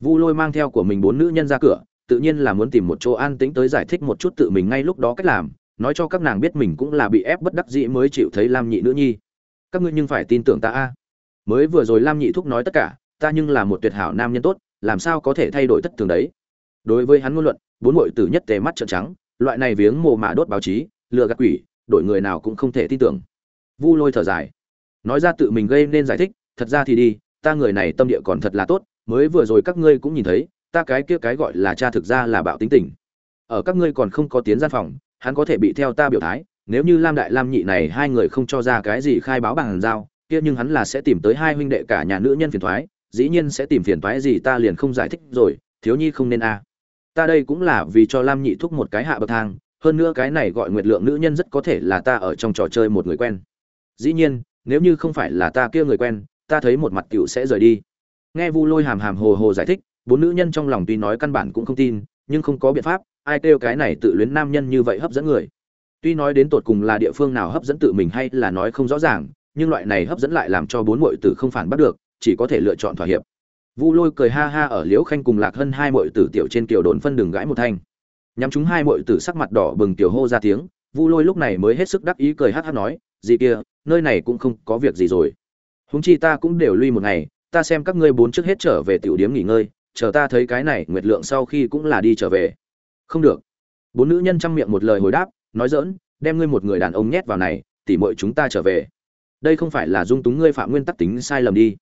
Speaker 1: Vu lôi mang theo của mình bốn nữ nhân ra cửa, tự nhiên là muốn tìm một chỗ an tĩnh tới giải thích một chút tự mình ngay lúc đó cách làm, nói cho các nàng biết mình cũng là bị ép bất đắc dĩ mới chịu thấy lam nhị nữ nhi. Các ngươi nhưng phải tin tưởng ta a. Mới vừa rồi lam nhị thúc nói tất cả, ta nhưng là một tuyệt hảo nam nhân tốt, làm sao có thể thay đổi tất thường đấy? Đối với hắn ngôn luận bốn muội tử nhất tề mắt trợn trắng loại này viếng mồ mả đốt báo chí lừa gạt quỷ đổi người nào cũng không thể tin tưởng. Vu lôi thở dài. Nói ra tự mình gây nên giải thích thật ra thì đi ta người này tâm địa còn thật là tốt mới vừa rồi các ngươi cũng nhìn thấy ta cái kia cái gọi là cha thực ra là bạo tính tình. Ở các ngươi còn không có tiến gian phòng hắn có thể bị theo ta biểu thái nếu như lam đại lam nhị này hai người không cho ra cái gì khai báo bằng giao kia nhưng hắn là sẽ tìm tới hai huynh đệ cả nhà nữ nhân phiền toái, dĩ nhiên sẽ tìm phiền toái gì ta liền không giải thích rồi thiếu nhi không nên a ta đây cũng là vì cho lam nhị thúc một cái hạ bậc thang, hơn nữa cái này gọi nguyệt lượng nữ nhân rất có thể là ta ở trong trò chơi một người quen. Dĩ nhiên, nếu như không phải là ta kia người quen, ta thấy một mặt cựu sẽ rời đi. Nghe vu lôi hàm hàm hồ hồ giải thích, bốn nữ nhân trong lòng tuy nói căn bản cũng không tin, nhưng không có biện pháp, ai kêu cái này tự luyến nam nhân như vậy hấp dẫn người. Tuy nói đến tột cùng là địa phương nào hấp dẫn tự mình hay là nói không rõ ràng, nhưng loại này hấp dẫn lại làm cho bốn muội tử không phản bắt được, chỉ có thể lựa chọn thỏa hiệp vu lôi cười ha ha ở liễu khanh cùng lạc hân hai muội tử tiểu trên kiều đồn phân đường gãi một thanh. Nhắm chúng hai muội tử sắc mặt đỏ bừng tiểu hô ra tiếng, vu lôi lúc này mới hết sức đắc ý cười hát hắc nói gì kia, nơi này cũng không có việc gì rồi. Huống chi ta cũng đều lui một ngày, ta xem các ngươi bốn trước hết trở về tiểu điếm nghỉ ngơi, chờ ta thấy cái này nguyệt lượng sau khi cũng là đi trở về. Không được. Bốn nữ nhân trăm miệng một lời hồi đáp, nói dỡn đem ngươi một người đàn ông nhét vào này, tỉ muội chúng ta trở về. Đây không phải là dung túng ngươi phạm nguyên tắc tính sai lầm đi.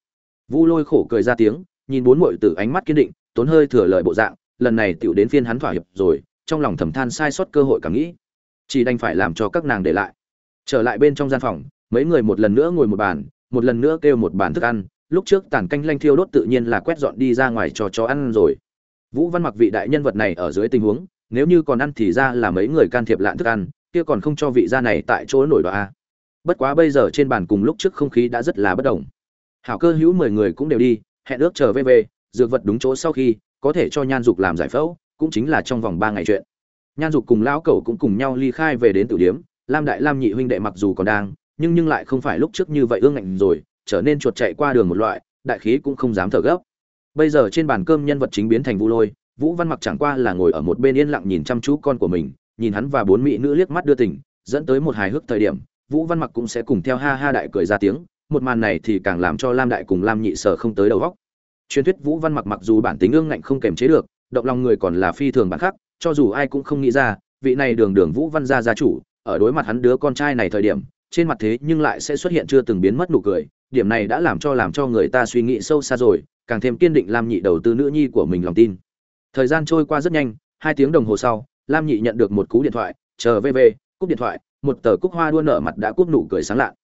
Speaker 1: Vu lôi khổ cười ra tiếng nhìn bốn muội tử ánh mắt kiên định tốn hơi thừa lời bộ dạng lần này tiểu đến phiên hắn thỏa hiệp rồi trong lòng thầm than sai sót cơ hội cảm nghĩ. Chỉ đành phải làm cho các nàng để lại. Trở lại bên trong gian phòng mấy người một lần nữa ngồi một bàn một lần nữa kêu một bàn thức ăn lúc trước tàn canh lanh thiêu đốt tự nhiên là quét dọn đi ra ngoài cho chó ăn rồi. Vũ văn mặc vị đại nhân vật này ở dưới tình huống nếu như còn ăn thì ra là mấy người can thiệp lạn thức ăn kia còn không cho vị gia này tại chỗ nổi đọa. bất quá bây giờ trên bàn cùng lúc trước không khí đã rất là bất động, hảo cơ hữu mười người cũng đều đi hẹn ước chờ về về dược vật đúng chỗ sau khi, có thể cho nhan dục làm giải phẫu, cũng chính là trong vòng ba ngày chuyện. Nhan dục cùng lão cẩu cũng cùng nhau ly khai về đến tử điếm, lam đại lam nhị huynh đệ mặc dù còn đang, nhưng nhưng lại không phải lúc trước như vậy ương ngạnh rồi, trở nên chuột chạy qua đường một loại, đại khí cũng không dám thở gấp. Bây giờ trên bàn cơm nhân vật chính biến thành vu lôi, vũ văn mặc chẳng qua là ngồi ở một bên yên lặng nhìn chăm chú con của mình, nhìn hắn và bốn mỹ nữ liếc mắt đưa tình, dẫn tới một hài hước thời điểm, vũ văn mặc cũng sẽ cùng theo ha ha đại cười ra tiếng một màn này thì càng làm cho lam đại cùng lam nhị sở không tới đầu góc truyền thuyết vũ văn mặc mặc dù bản tính ương ngạnh không kềm chế được, động lòng người còn là phi thường bản khắc, cho dù ai cũng không nghĩ ra, vị này đường đường vũ văn gia gia chủ, ở đối mặt hắn đứa con trai này thời điểm, trên mặt thế nhưng lại sẽ xuất hiện chưa từng biến mất nụ cười, điểm này đã làm cho làm cho người ta suy nghĩ sâu xa rồi, càng thêm kiên định lam nhị đầu tư nữ nhi của mình lòng tin. Thời gian trôi qua rất nhanh, hai tiếng đồng hồ sau, lam nhị nhận được một cú điện thoại, chờ vv cúp điện thoại, một tờ cúc hoa đua nở mặt đã cúp nụ cười sáng lạ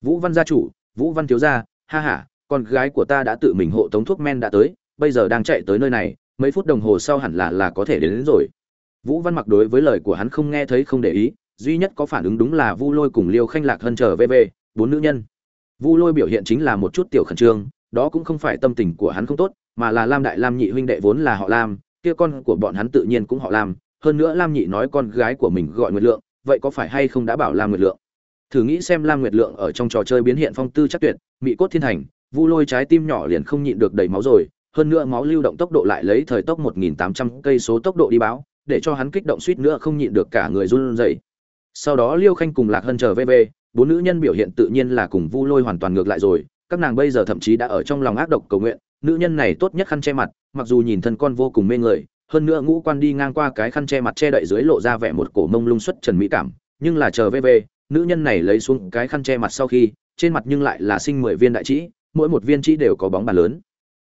Speaker 1: vũ văn gia chủ vũ văn thiếu gia ha ha con gái của ta đã tự mình hộ tống thuốc men đã tới bây giờ đang chạy tới nơi này mấy phút đồng hồ sau hẳn là là có thể đến, đến rồi. Vũ văn mặc đối với lời của hắn không nghe thấy không để ý duy nhất có phản ứng đúng là vu lôi cùng liêu khanh lạc hơn trở về về bốn nữ nhân. Vu lôi biểu hiện chính là một chút tiểu khẩn trương đó cũng không phải tâm tình của hắn không tốt mà là lam đại lam nhị huynh đệ vốn là họ lam kia con của bọn hắn tự nhiên cũng họ lam hơn nữa lam nhị nói con gái của mình gọi nguyệt lượng vậy có phải hay không đã bảo lam nguyệt lượng? Thử nghĩ xem lam nguyệt lượng ở trong trò chơi biến hiện phong tư chắc tuyệt mỹ cốt thiên thành vu lôi trái tim nhỏ liền không nhịn được đầy máu rồi, hơn nữa máu lưu động tốc độ lại lấy thời tốc 1.800 cây số tốc độ đi báo, để cho hắn kích động suýt nữa không nhịn được cả người run rẩy. Sau đó liêu khanh cùng lạc hân chờ vv, bốn nữ nhân biểu hiện tự nhiên là cùng vu lôi hoàn toàn ngược lại rồi, các nàng bây giờ thậm chí đã ở trong lòng ác độc cầu nguyện, nữ nhân này tốt nhất khăn che mặt, mặc dù nhìn thân con vô cùng mê người, hơn nữa ngũ quan đi ngang qua cái khăn che mặt che đậy dưới lộ ra vẻ một cổ mông lung xuất trần mỹ cảm, nhưng là chờ vv nữ nhân này lấy xuống cái khăn che mặt sau khi, trên mặt nhưng lại là sinh mười viên đại trĩ, mỗi một viên trĩ đều có bóng bàn lớn.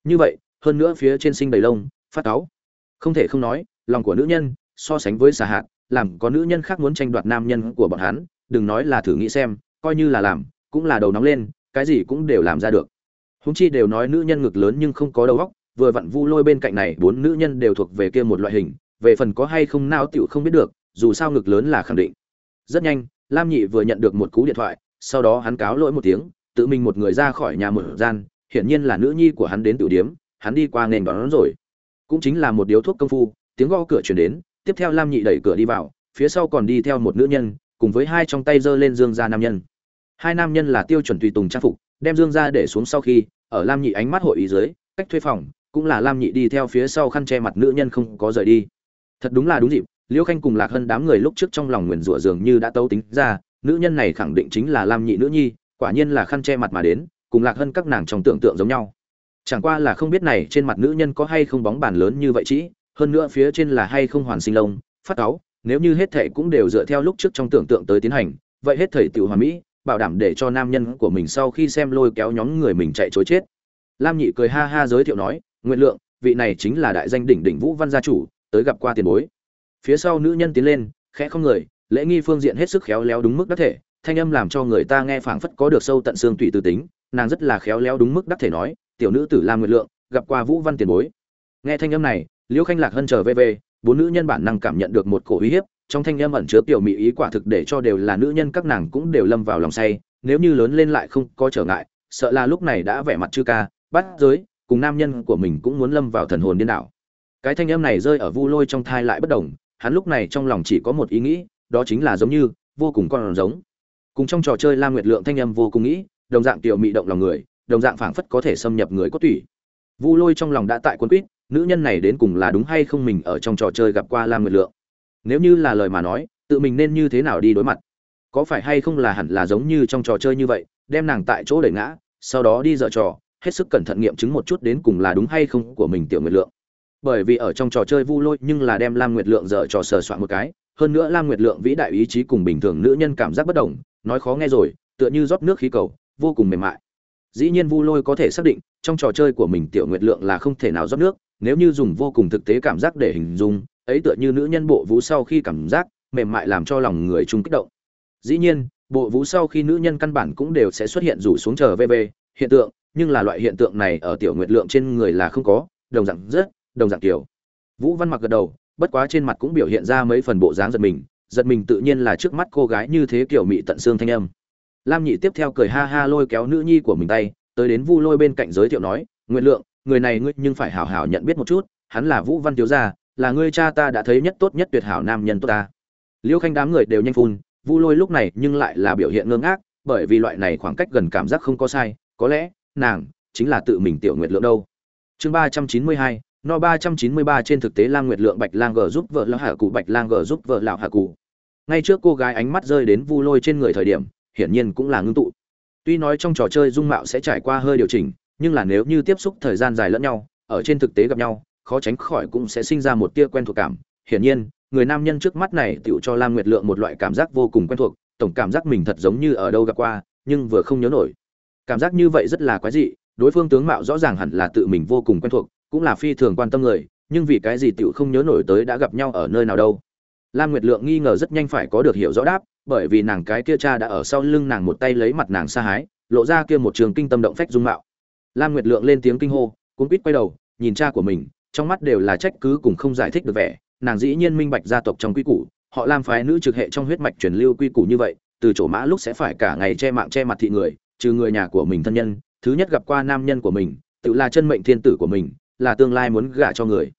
Speaker 1: Như vậy, hơn nữa phía trên sinh đầy lông, phát táo không thể không nói, lòng của nữ nhân, so sánh với xà hạt, làm có nữ nhân khác muốn tranh đoạt nam nhân của bọn hắn, đừng nói là thử nghĩ xem, coi như là làm, cũng là đầu nóng lên, cái gì cũng đều làm ra được. Húng chi đều nói nữ nhân ngực lớn nhưng không có đầu óc, vừa vặn vu lôi bên cạnh này bốn nữ nhân đều thuộc về kia một loại hình, về phần có hay không nao tựu không biết được, dù sao ngực lớn là khẳng định. Rất nhanh lam nhị vừa nhận được một cú điện thoại sau đó hắn cáo lỗi một tiếng tự mình một người ra khỏi nhà mở gian hiển nhiên là nữ nhi của hắn đến tiểu điếm hắn đi qua nền đón, rồi. Cũng chính là một điếu thuốc công phu tiếng gõ cửa truyền đến tiếp theo lam nhị đẩy cửa đi vào phía sau còn đi theo một nữ nhân cùng với hai trong tay giơ lên dương gia nam nhân. Hai nam nhân là tiêu chuẩn tùy tùng trang phục đem dương ra để xuống sau khi ở lam nhị ánh mắt hội ý dưới cách thuê phòng cũng là lam nhị đi theo phía sau khăn che mặt nữ nhân không có rời đi. Thật đúng là đúng dịp liễu khanh cùng lạc hơn đám người lúc trước trong lòng nguyền rủa dường như đã tấu tính ra, nữ nhân này khẳng định chính là lam nhị nữ nhi, quả nhiên là khăn che mặt mà đến, cùng lạc hơn các nàng trong tưởng tượng giống nhau. Chẳng qua là không biết này trên mặt nữ nhân có hay không bóng bàn lớn như vậy chỉ hơn nữa phía trên là hay không hoàn sinh lông, phát áo, nếu như hết thệ cũng đều dựa theo lúc trước trong tưởng tượng tới tiến hành, vậy hết thầy tiểu hòa mỹ, bảo đảm để cho nam nhân của mình sau khi xem lôi kéo nhóm người mình chạy chối chết. Lam nhị cười ha ha giới thiệu nói nguyện lượng, vị này chính là đại danh đỉnh đỉnh vũ văn gia chủ, tới gặp qua tiền bối phía sau nữ nhân tiến lên, khẽ không người, lễ nghi phương diện hết sức khéo léo đúng mức đắc thể, thanh âm làm cho người ta nghe phảng phất có được sâu tận xương tùy tư tính, nàng rất là khéo léo đúng mức đắc thể nói, tiểu nữ tử lam nguyệt lượng, gặp qua vũ văn tiền bối. Nghe thanh âm này, liễu khanh lạc hân chờ về bốn nữ nhân bản năng cảm nhận được một cổ uy hiếp, trong thanh âm ẩn chứa tiểu mỹ ý quả thực để cho đều là nữ nhân các nàng cũng đều lâm vào lòng say, nếu như lớn lên lại không có trở ngại, sợ là lúc này đã vẻ mặt chư ca, bắt giới, cùng nam nhân của mình cũng muốn lâm vào thần hồn điên đảo. Cái thanh âm này rơi ở vu lôi trong thai lại bất đồng hắn lúc này trong lòng chỉ có một ý nghĩ, đó chính là giống như, vô cùng con giống. Cùng trong trò chơi lam nguyệt lượng thanh âm vô cùng nghĩ, đồng dạng tiểu mị động lòng người, đồng dạng phảng phất có thể xâm nhập người cốt tủy. Vu lôi trong lòng đã tại quân quýt, nữ nhân này đến cùng là đúng hay không mình ở trong trò chơi gặp qua lam nguyệt lượng. Nếu như là lời mà nói, tự mình nên như thế nào đi đối mặt? Có phải hay không là hẳn là giống như trong trò chơi như vậy, đem nàng tại chỗ đẩy ngã, sau đó đi dở trò, hết sức cẩn thận nghiệm chứng một chút đến cùng là đúng hay không của mình tiểu nguyệt lượng bởi vì ở trong trò chơi vu lôi nhưng là đem lam nguyệt lượng dở trò sờ soạn một cái, hơn nữa lam nguyệt lượng vĩ đại ý chí cùng bình thường nữ nhân cảm giác bất đồng, nói khó nghe rồi, tựa như rót nước khí cầu, vô cùng mềm mại. Dĩ nhiên vu lôi có thể xác định, trong trò chơi của mình tiểu nguyệt lượng là không thể nào rót nước, nếu như dùng vô cùng thực tế cảm giác để hình dung, ấy tựa như nữ nhân bộ vú sau khi cảm giác, mềm mại làm cho lòng người chung kích động. Dĩ nhiên, bộ vú sau khi nữ nhân căn bản cũng đều sẽ xuất hiện rủ xuống chờ vv hiện tượng, nhưng là loại hiện tượng này ở tiểu nguyệt lượng trên người là không có, đồng dạng rất đồng dạng tiểu vũ văn mặc gật đầu, bất quá trên mặt cũng biểu hiện ra mấy phần bộ dáng giật mình giật mình tự nhiên là trước mắt cô gái như thế kiểu mị tận xương thanh âm. Lam nhị tiếp theo cười ha ha lôi kéo nữ nhi của mình tay, tới đến vu lôi bên cạnh giới thiệu nói nguyện lượng, người này ngươi nhưng phải hảo hảo nhận biết một chút, hắn là vũ văn thiếu gia, là ngươi cha ta đã thấy nhất tốt nhất tuyệt hảo nam nhân tốt ta. Liêu khanh đám người đều nhanh phun, vu lôi lúc này nhưng lại là biểu hiện ngơ ngác, bởi vì loại này khoảng cách gần cảm giác không có sai, có lẽ nàng chính là tự mình tiểu nguyệt lượng đâu. Chương ba trăm chín mươi hai no ba trăm chín mươi ba trên thực tế lam nguyệt lượng bạch lang g giúp vợ lão hạ cụ bạch lang g giúp vợ lão hạ cụ ngay trước cô gái ánh mắt rơi đến vu lôi trên người thời điểm, hiển nhiên cũng là ngưng tụ. Tuy nói trong trò chơi dung mạo sẽ trải qua hơi điều chỉnh, nhưng là nếu như tiếp xúc thời gian dài lẫn nhau, ở trên thực tế gặp nhau, khó tránh khỏi cũng sẽ sinh ra một tia quen thuộc cảm. Hiển nhiên, người nam nhân trước mắt này tựu cho lam nguyệt lượng một loại cảm giác vô cùng quen thuộc, tổng cảm giác mình thật giống như ở đâu gặp qua, nhưng vừa không nhớ nổi. Cảm giác như vậy rất là quái dị, đối phương tướng mạo rõ ràng hẳn là tự mình vô cùng quen thuộc cũng là phi thường quan tâm người, nhưng vì cái gì tựu không nhớ nổi tới đã gặp nhau ở nơi nào đâu. Lam nguyệt lượng nghi ngờ rất nhanh phải có được hiểu rõ đáp, bởi vì nàng cái kia cha đã ở sau lưng nàng một tay lấy mặt nàng xa hái, lộ ra kia một trường kinh tâm động phách dung mạo. Lam nguyệt lượng lên tiếng kinh hô cuốn quýt quay đầu, nhìn cha của mình, trong mắt đều là trách cứ cùng không giải thích được vẻ, nàng dĩ nhiên minh bạch gia tộc trong quy củ, họ lam phái nữ trực hệ trong huyết mạch truyền lưu quy củ như vậy, từ chỗ mã lúc sẽ phải cả ngày che mạng che mặt thị người, trừ người nhà của mình thân nhân, thứ nhất gặp qua nam nhân của mình, tự là chân mệnh thiên tử của mình là tương lai muốn gả cho người.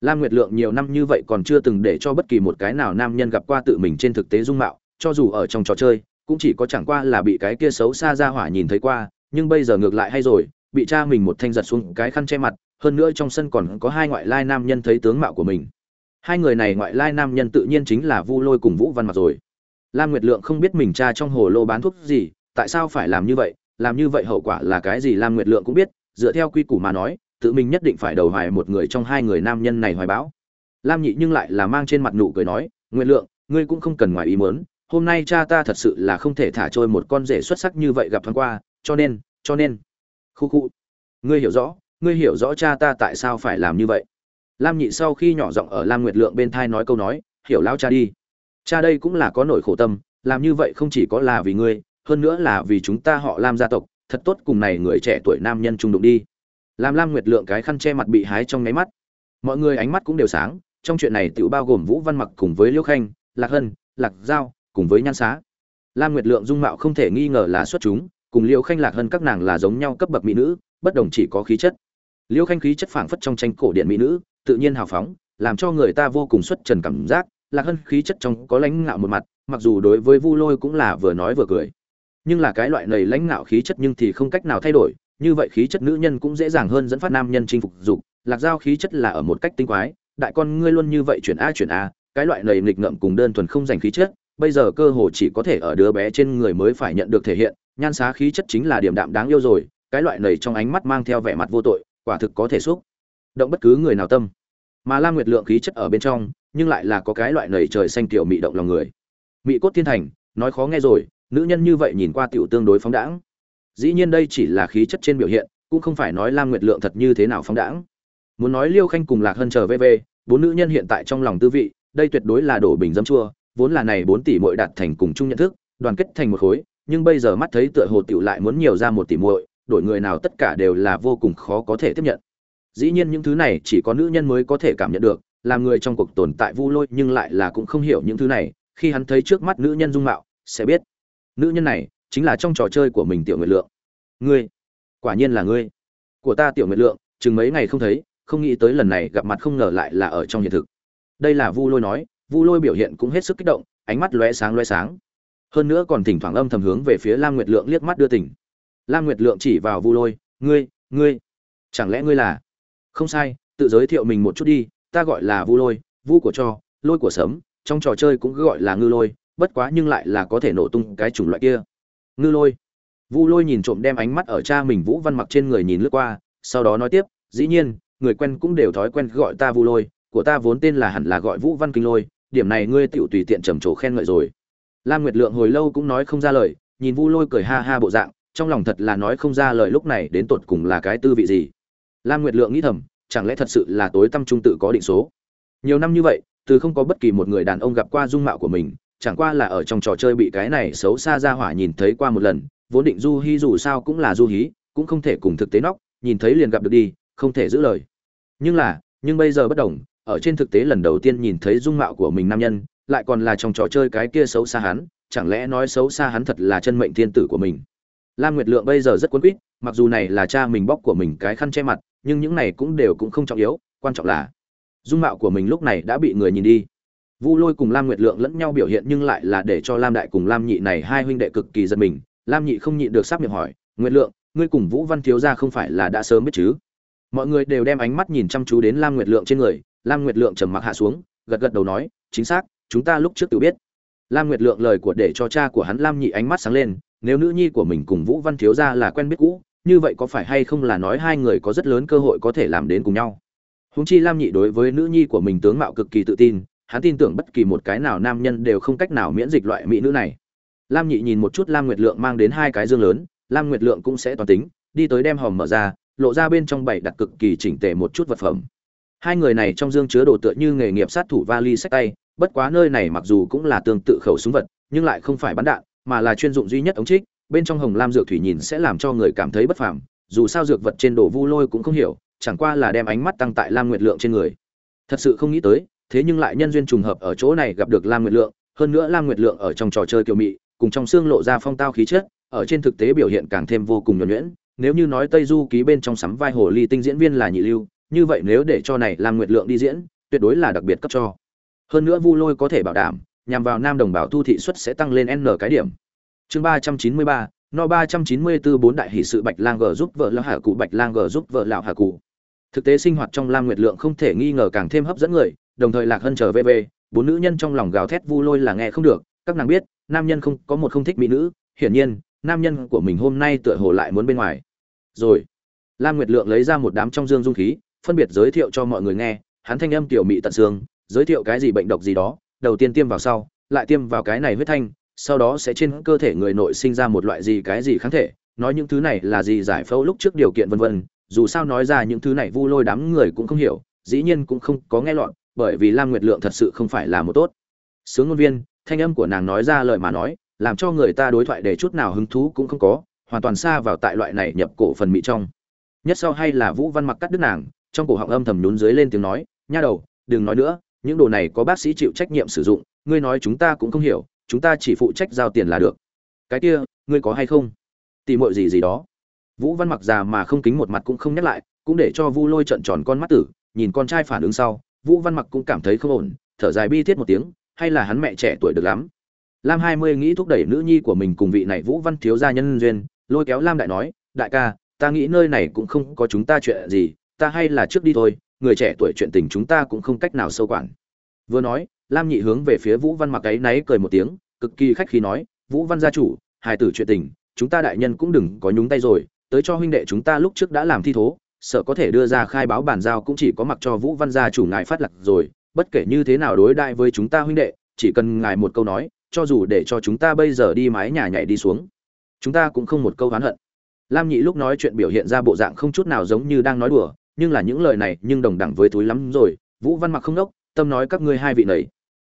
Speaker 1: Lam nguyệt lượng nhiều năm như vậy còn chưa từng để cho bất kỳ một cái nào nam nhân gặp qua tự mình trên thực tế dung mạo, cho dù ở trong trò chơi, cũng chỉ có chẳng qua là bị cái kia xấu xa ra hỏa nhìn thấy qua, nhưng bây giờ ngược lại hay rồi, bị cha mình một thanh giật xuống cái khăn che mặt, hơn nữa trong sân còn có hai ngoại lai nam nhân thấy tướng mạo của mình. Hai người này ngoại lai nam nhân tự nhiên chính là vu lôi cùng vũ văn mặc rồi. Lam nguyệt lượng không biết mình cha trong hồ lô bán thuốc gì, tại sao phải làm như vậy, làm như vậy hậu quả là cái gì lam nguyệt lượng cũng biết, dựa theo quy củ mà nói tự mình nhất định phải đầu hoài một người trong hai người nam nhân này hoài bão. Lam nhị nhưng lại là mang trên mặt nụ cười nói nguyện lượng, ngươi cũng không cần ngoài ý muốn, hôm nay cha ta thật sự là không thể thả trôi một con rể xuất sắc như vậy gặp thoáng qua, cho nên cho nên. Khu khu. Ngươi hiểu rõ, ngươi hiểu rõ cha ta tại sao phải làm như vậy. Lam nhị sau khi nhỏ giọng ở lam nguyệt lượng bên thai nói câu nói, hiểu lao cha đi. Cha đây cũng là có nỗi khổ tâm, làm như vậy không chỉ có là vì ngươi, hơn nữa là vì chúng ta họ lam gia tộc, thật tốt cùng này người trẻ tuổi nam nhân trung đụng đi làm lam nguyệt lượng cái khăn che mặt bị hái trong nháy mắt. Mọi người ánh mắt cũng đều sáng, trong chuyện này tự bao gồm vũ văn mặc cùng với liễu khanh, lạc hân, lạc giao, cùng với nhan xá. Lam nguyệt lượng dung mạo không thể nghi ngờ là xuất chúng, cùng liễu khanh, lạc hân các nàng là giống nhau cấp bậc mỹ nữ, bất đồng chỉ có khí chất. Liễu khanh khí chất phảng phất trong tranh cổ điện mỹ nữ, tự nhiên hào phóng, làm cho người ta vô cùng xuất trần cảm giác. Lạc hân khí chất trong có lãnh ngạo một mặt, mặc dù đối với vu lôi cũng là vừa nói vừa cười. Nhưng là cái loại này lãnh ngạo khí chất nhưng thì không cách nào thay đổi như vậy khí chất nữ nhân cũng dễ dàng hơn dẫn phát nam nhân chinh phục dục. Lạc giao khí chất là ở một cách tinh quái. Đại con ngươi luôn như vậy chuyển a chuyển a, cái loại lầy nghịch ngợm cùng đơn thuần không dành khí chất, bây giờ cơ hồ chỉ có thể ở đứa bé trên người mới phải nhận được thể hiện. Nhan xá khí chất chính là điểm đạm đáng yêu rồi, cái loại lầy trong ánh mắt mang theo vẻ mặt vô tội, quả thực có thể xúc động bất cứ người nào tâm. Mà lam nguyệt lượng khí chất ở bên trong, nhưng lại là có cái loại lầy trời xanh tiểu mị động lòng người. Mị cốt thiên thành, nói khó nghe rồi, nữ nhân như vậy nhìn qua tiểu tương đối phóng đãng dĩ nhiên đây chỉ là khí chất trên biểu hiện, cũng không phải nói lam nguyệt lượng thật như thế nào phóng đãng. Muốn nói liêu khanh cùng lạc hân chờ vv, bốn nữ nhân hiện tại trong lòng tư vị, đây tuyệt đối là đổ bình dấm chua, vốn là này bốn tỷ muội đạt thành cùng chung nhận thức, đoàn kết thành một khối, nhưng bây giờ mắt thấy tựa hồ tiểu lại muốn nhiều ra một tỷ muội, đổi người nào tất cả đều là vô cùng khó có thể tiếp nhận. Dĩ nhiên những thứ này chỉ có nữ nhân mới có thể cảm nhận được, làm người trong cuộc tồn tại vu lôi nhưng lại là cũng không hiểu những thứ này, khi hắn thấy trước mắt nữ nhân dung mạo, sẽ biết. Nữ nhân này chính là trong trò chơi của mình tiểu nguyệt lượng. Ngươi, quả nhiên là ngươi. Của ta tiểu nguyệt lượng, chừng mấy ngày không thấy, không nghĩ tới lần này gặp mặt không ngờ lại là ở trong hiện thực. Đây là vu lôi nói, vu lôi biểu hiện cũng hết sức kích động, ánh mắt lóe sáng lóe sáng. Hơn nữa còn thỉnh thoảng âm thầm hướng về phía lam nguyệt lượng liếc mắt đưa tỉnh lam nguyệt lượng chỉ vào vu lôi, ngươi ngươi, chẳng lẽ ngươi là? Không sai, tự giới thiệu mình một chút đi, ta gọi là vu lôi, vu của cho, lôi của sấm, trong trò chơi cũng cứ gọi là ngư lôi, bất quá nhưng lại là có thể nổ tung cái chủng loại kia ngư lôi. Vu lôi nhìn trộm đem ánh mắt ở cha mình vũ văn mặc trên người nhìn lướt qua, sau đó nói tiếp, dĩ nhiên, người quen cũng đều thói quen gọi ta vu lôi, của ta vốn tên là hẳn là gọi vũ văn kinh lôi, điểm này ngươi tựu tùy tiện trầm trồ khen ngợi rồi. Lam nguyệt lượng hồi lâu cũng nói không ra lời, nhìn vu lôi cười ha ha bộ dạng, trong lòng thật là nói không ra lời lúc này đến tột cùng là cái tư vị gì. Lam nguyệt lượng nghĩ thầm, chẳng lẽ thật sự là tối tâm trung tự có định số? Nhiều năm như vậy, từ không có bất kỳ một người đàn ông gặp qua dung mạo của mình chẳng qua là ở trong trò chơi bị cái này xấu xa ra hỏa nhìn thấy qua một lần, vốn định du hí dù sao cũng là du hí, cũng không thể cùng thực tế nóc, nhìn thấy liền gặp được đi, không thể giữ lời. Nhưng là, nhưng bây giờ bất đồng, ở trên thực tế lần đầu tiên nhìn thấy dung mạo của mình nam nhân, lại còn là trong trò chơi cái kia xấu xa hắn, chẳng lẽ nói xấu xa hắn thật là chân mệnh thiên tử của mình? Lam nguyệt lượng bây giờ rất quấn quýt, mặc dù này là cha mình bóc của mình cái khăn che mặt, nhưng những này cũng đều cũng không trọng yếu, quan trọng là dung mạo của mình lúc này đã bị người nhìn đi vu lôi cùng lam nguyệt lượng lẫn nhau biểu hiện nhưng lại là để cho lam đại cùng lam nhị này hai huynh đệ cực kỳ giật mình. Lam nhị không nhịn được sắp miệng hỏi, nguyệt lượng, ngươi cùng vũ văn thiếu gia không phải là đã sớm biết chứ? Mọi người đều đem ánh mắt nhìn chăm chú đến lam nguyệt lượng trên người. Lam nguyệt lượng trầm mặc hạ xuống, gật gật đầu nói, chính xác, chúng ta lúc trước tự biết. Lam nguyệt lượng lời của để cho cha của hắn lam nhị ánh mắt sáng lên, nếu nữ nhi của mình cùng vũ văn thiếu gia là quen biết cũ, như vậy có phải hay không là nói hai người có rất lớn cơ hội có thể làm đến cùng nhau? Húng chi lam nhị đối với nữ nhi của mình tướng mạo cực kỳ tự tin hắn tin tưởng bất kỳ một cái nào nam nhân đều không cách nào miễn dịch loại mỹ nữ này. Lam nhị nhìn một chút lam nguyệt lượng mang đến hai cái dương lớn, lam nguyệt lượng cũng sẽ toàn tính, đi tới đem hòm mở ra, lộ ra bên trong bảy đặt cực kỳ chỉnh tề một chút vật phẩm. Hai người này trong dương chứa đồ tựa như nghề nghiệp sát thủ vali sách tay, bất quá nơi này mặc dù cũng là tương tự khẩu súng vật, nhưng lại không phải bắn đạn, mà là chuyên dụng duy nhất ống trích, bên trong hồng lam dược thủy nhìn sẽ làm cho người cảm thấy bất phàm, dù sao dược vật trên đồ vu lôi cũng không hiểu, chẳng qua là đem ánh mắt tăng tại lam nguyệt lượng trên người. Thật sự không nghĩ tới thế nhưng lại nhân duyên trùng hợp ở chỗ này gặp được lam nguyệt lượng, hơn nữa lam nguyệt lượng ở trong trò chơi kiều mị, cùng trong xương lộ ra phong tao khí chất, ở trên thực tế biểu hiện càng thêm vô cùng nhuẩn nhuyễn. Nếu như nói tây du ký bên trong sắm vai hồ ly tinh diễn viên là nhị lưu, như vậy nếu để cho này làm nguyệt lượng đi diễn, tuyệt đối là đặc biệt cấp cho. Hơn nữa vu lôi có thể bảo đảm, nhằm vào nam đồng bào thu thị suất sẽ tăng lên n cái điểm. Chương ba trăm chín mươi ba, no ba trăm chín mươi bốn bốn đại hỷ sự bạch lang g giúp vợ lão hà cụ, bạch lang g giúp vợ lão hà cụ. Thực tế sinh hoạt trong lam nguyệt lượng không thể nghi ngờ càng thêm hấp dẫn người đồng thời lạc hân trở về về, bốn nữ nhân trong lòng gào thét vu lôi là nghe không được, các nàng biết, nam nhân không, có một không thích mỹ nữ, hiển nhiên, nam nhân của mình hôm nay tựa hồ lại muốn bên ngoài. Rồi, lam nguyệt lượng lấy ra một đám trong dương dung khí, phân biệt giới thiệu cho mọi người nghe, hắn thanh âm tiểu mị tận xương, giới thiệu cái gì bệnh độc gì đó, đầu tiên tiêm vào sau, lại tiêm vào cái này huyết thanh, sau đó sẽ trên cơ thể người nội sinh ra một loại gì cái gì kháng thể, nói những thứ này là gì giải phẫu lúc trước điều kiện vân vân, dù sao nói ra những thứ này vu lôi đám người cũng không hiểu, dĩ nhiên cũng không có nghe lọt bởi vì lam nguyệt lượng thật sự không phải là một tốt. Sướng ngôn viên, thanh âm của nàng nói ra lời mà nói, làm cho người ta đối thoại để chút nào hứng thú cũng không có, hoàn toàn xa vào tại loại này nhập cổ phần mỹ trong. Nhất sau hay là vũ văn mặc cắt đứt nàng, trong cổ họng âm thầm nhún dưới lên tiếng nói, nha đầu, đừng nói nữa, những đồ này có bác sĩ chịu trách nhiệm sử dụng, ngươi nói chúng ta cũng không hiểu, chúng ta chỉ phụ trách giao tiền là được. Cái kia, ngươi có hay không? Tìm mọi gì gì đó. Vũ văn mặc già mà không kính một mặt cũng không nhắc lại, cũng để cho vu lôi trận tròn con mắt tử, nhìn con trai phản ứng sau vũ văn mặc cũng cảm thấy không ổn, thở dài bi thiết một tiếng, hay là hắn mẹ trẻ tuổi được lắm. Lam hai mươi nghĩ thúc đẩy nữ nhi của mình cùng vị này vũ văn thiếu gia nhân duyên, lôi kéo lam đại nói, đại ca, ta nghĩ nơi này cũng không có chúng ta chuyện gì, ta hay là trước đi thôi, người trẻ tuổi chuyện tình chúng ta cũng không cách nào sâu quản. Vừa nói, lam nhị hướng về phía vũ văn mặc ấy náy cười một tiếng, cực kỳ khách khí nói, vũ văn gia chủ, hài tử chuyện tình, chúng ta đại nhân cũng đừng có nhúng tay rồi, tới cho huynh đệ chúng ta lúc trước đã làm thi thố sợ có thể đưa ra khai báo bản giao cũng chỉ có mặc cho vũ văn gia chủ ngài phát lạc rồi. Bất kể như thế nào đối đại với chúng ta huynh đệ chỉ cần ngài một câu nói cho dù để cho chúng ta bây giờ đi mái nhà nhảy đi xuống chúng ta cũng không một câu oán hận. Lam nhị lúc nói chuyện biểu hiện ra bộ dạng không chút nào giống như đang nói đùa nhưng là những lời này nhưng đồng đẳng với túi lắm rồi. Vũ văn mặc không đốc tâm nói các ngươi hai vị này,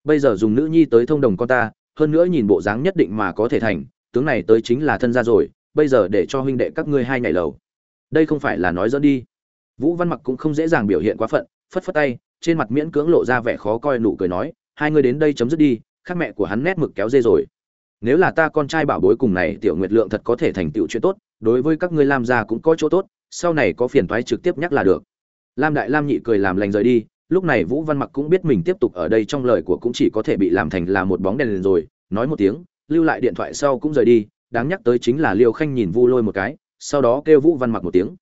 Speaker 1: bây giờ dùng nữ nhi tới thông đồng con ta hơn nữa nhìn bộ dáng nhất định mà có thể thành tướng này tới chính là thân gia rồi bây giờ để cho huynh đệ các ngươi hai nhảy lầu đây không phải là nói dẫn đi. Vũ văn mặc cũng không dễ dàng biểu hiện quá phận, phất phất tay, trên mặt miễn cưỡng lộ ra vẻ khó coi nụ cười nói, hai người đến đây chấm dứt đi, khác mẹ của hắn nét mực kéo dê rồi. Nếu là ta con trai bảo bối cùng này, tiểu nguyệt lượng thật có thể thành tựu chuyện tốt, đối với các ngươi lam gia cũng có chỗ tốt, sau này có phiền toái trực tiếp nhắc là được. Lam đại lam nhị cười làm lành rời đi, lúc này vũ văn mặc cũng biết mình tiếp tục ở đây trong lời của cũng chỉ có thể bị làm thành là một bóng đèn rồi, nói một tiếng, lưu lại điện thoại sau cũng rời đi, đáng nhắc tới chính là liêu khanh nhìn vu lôi một cái sau đó kêu vũ văn mặc một tiếng.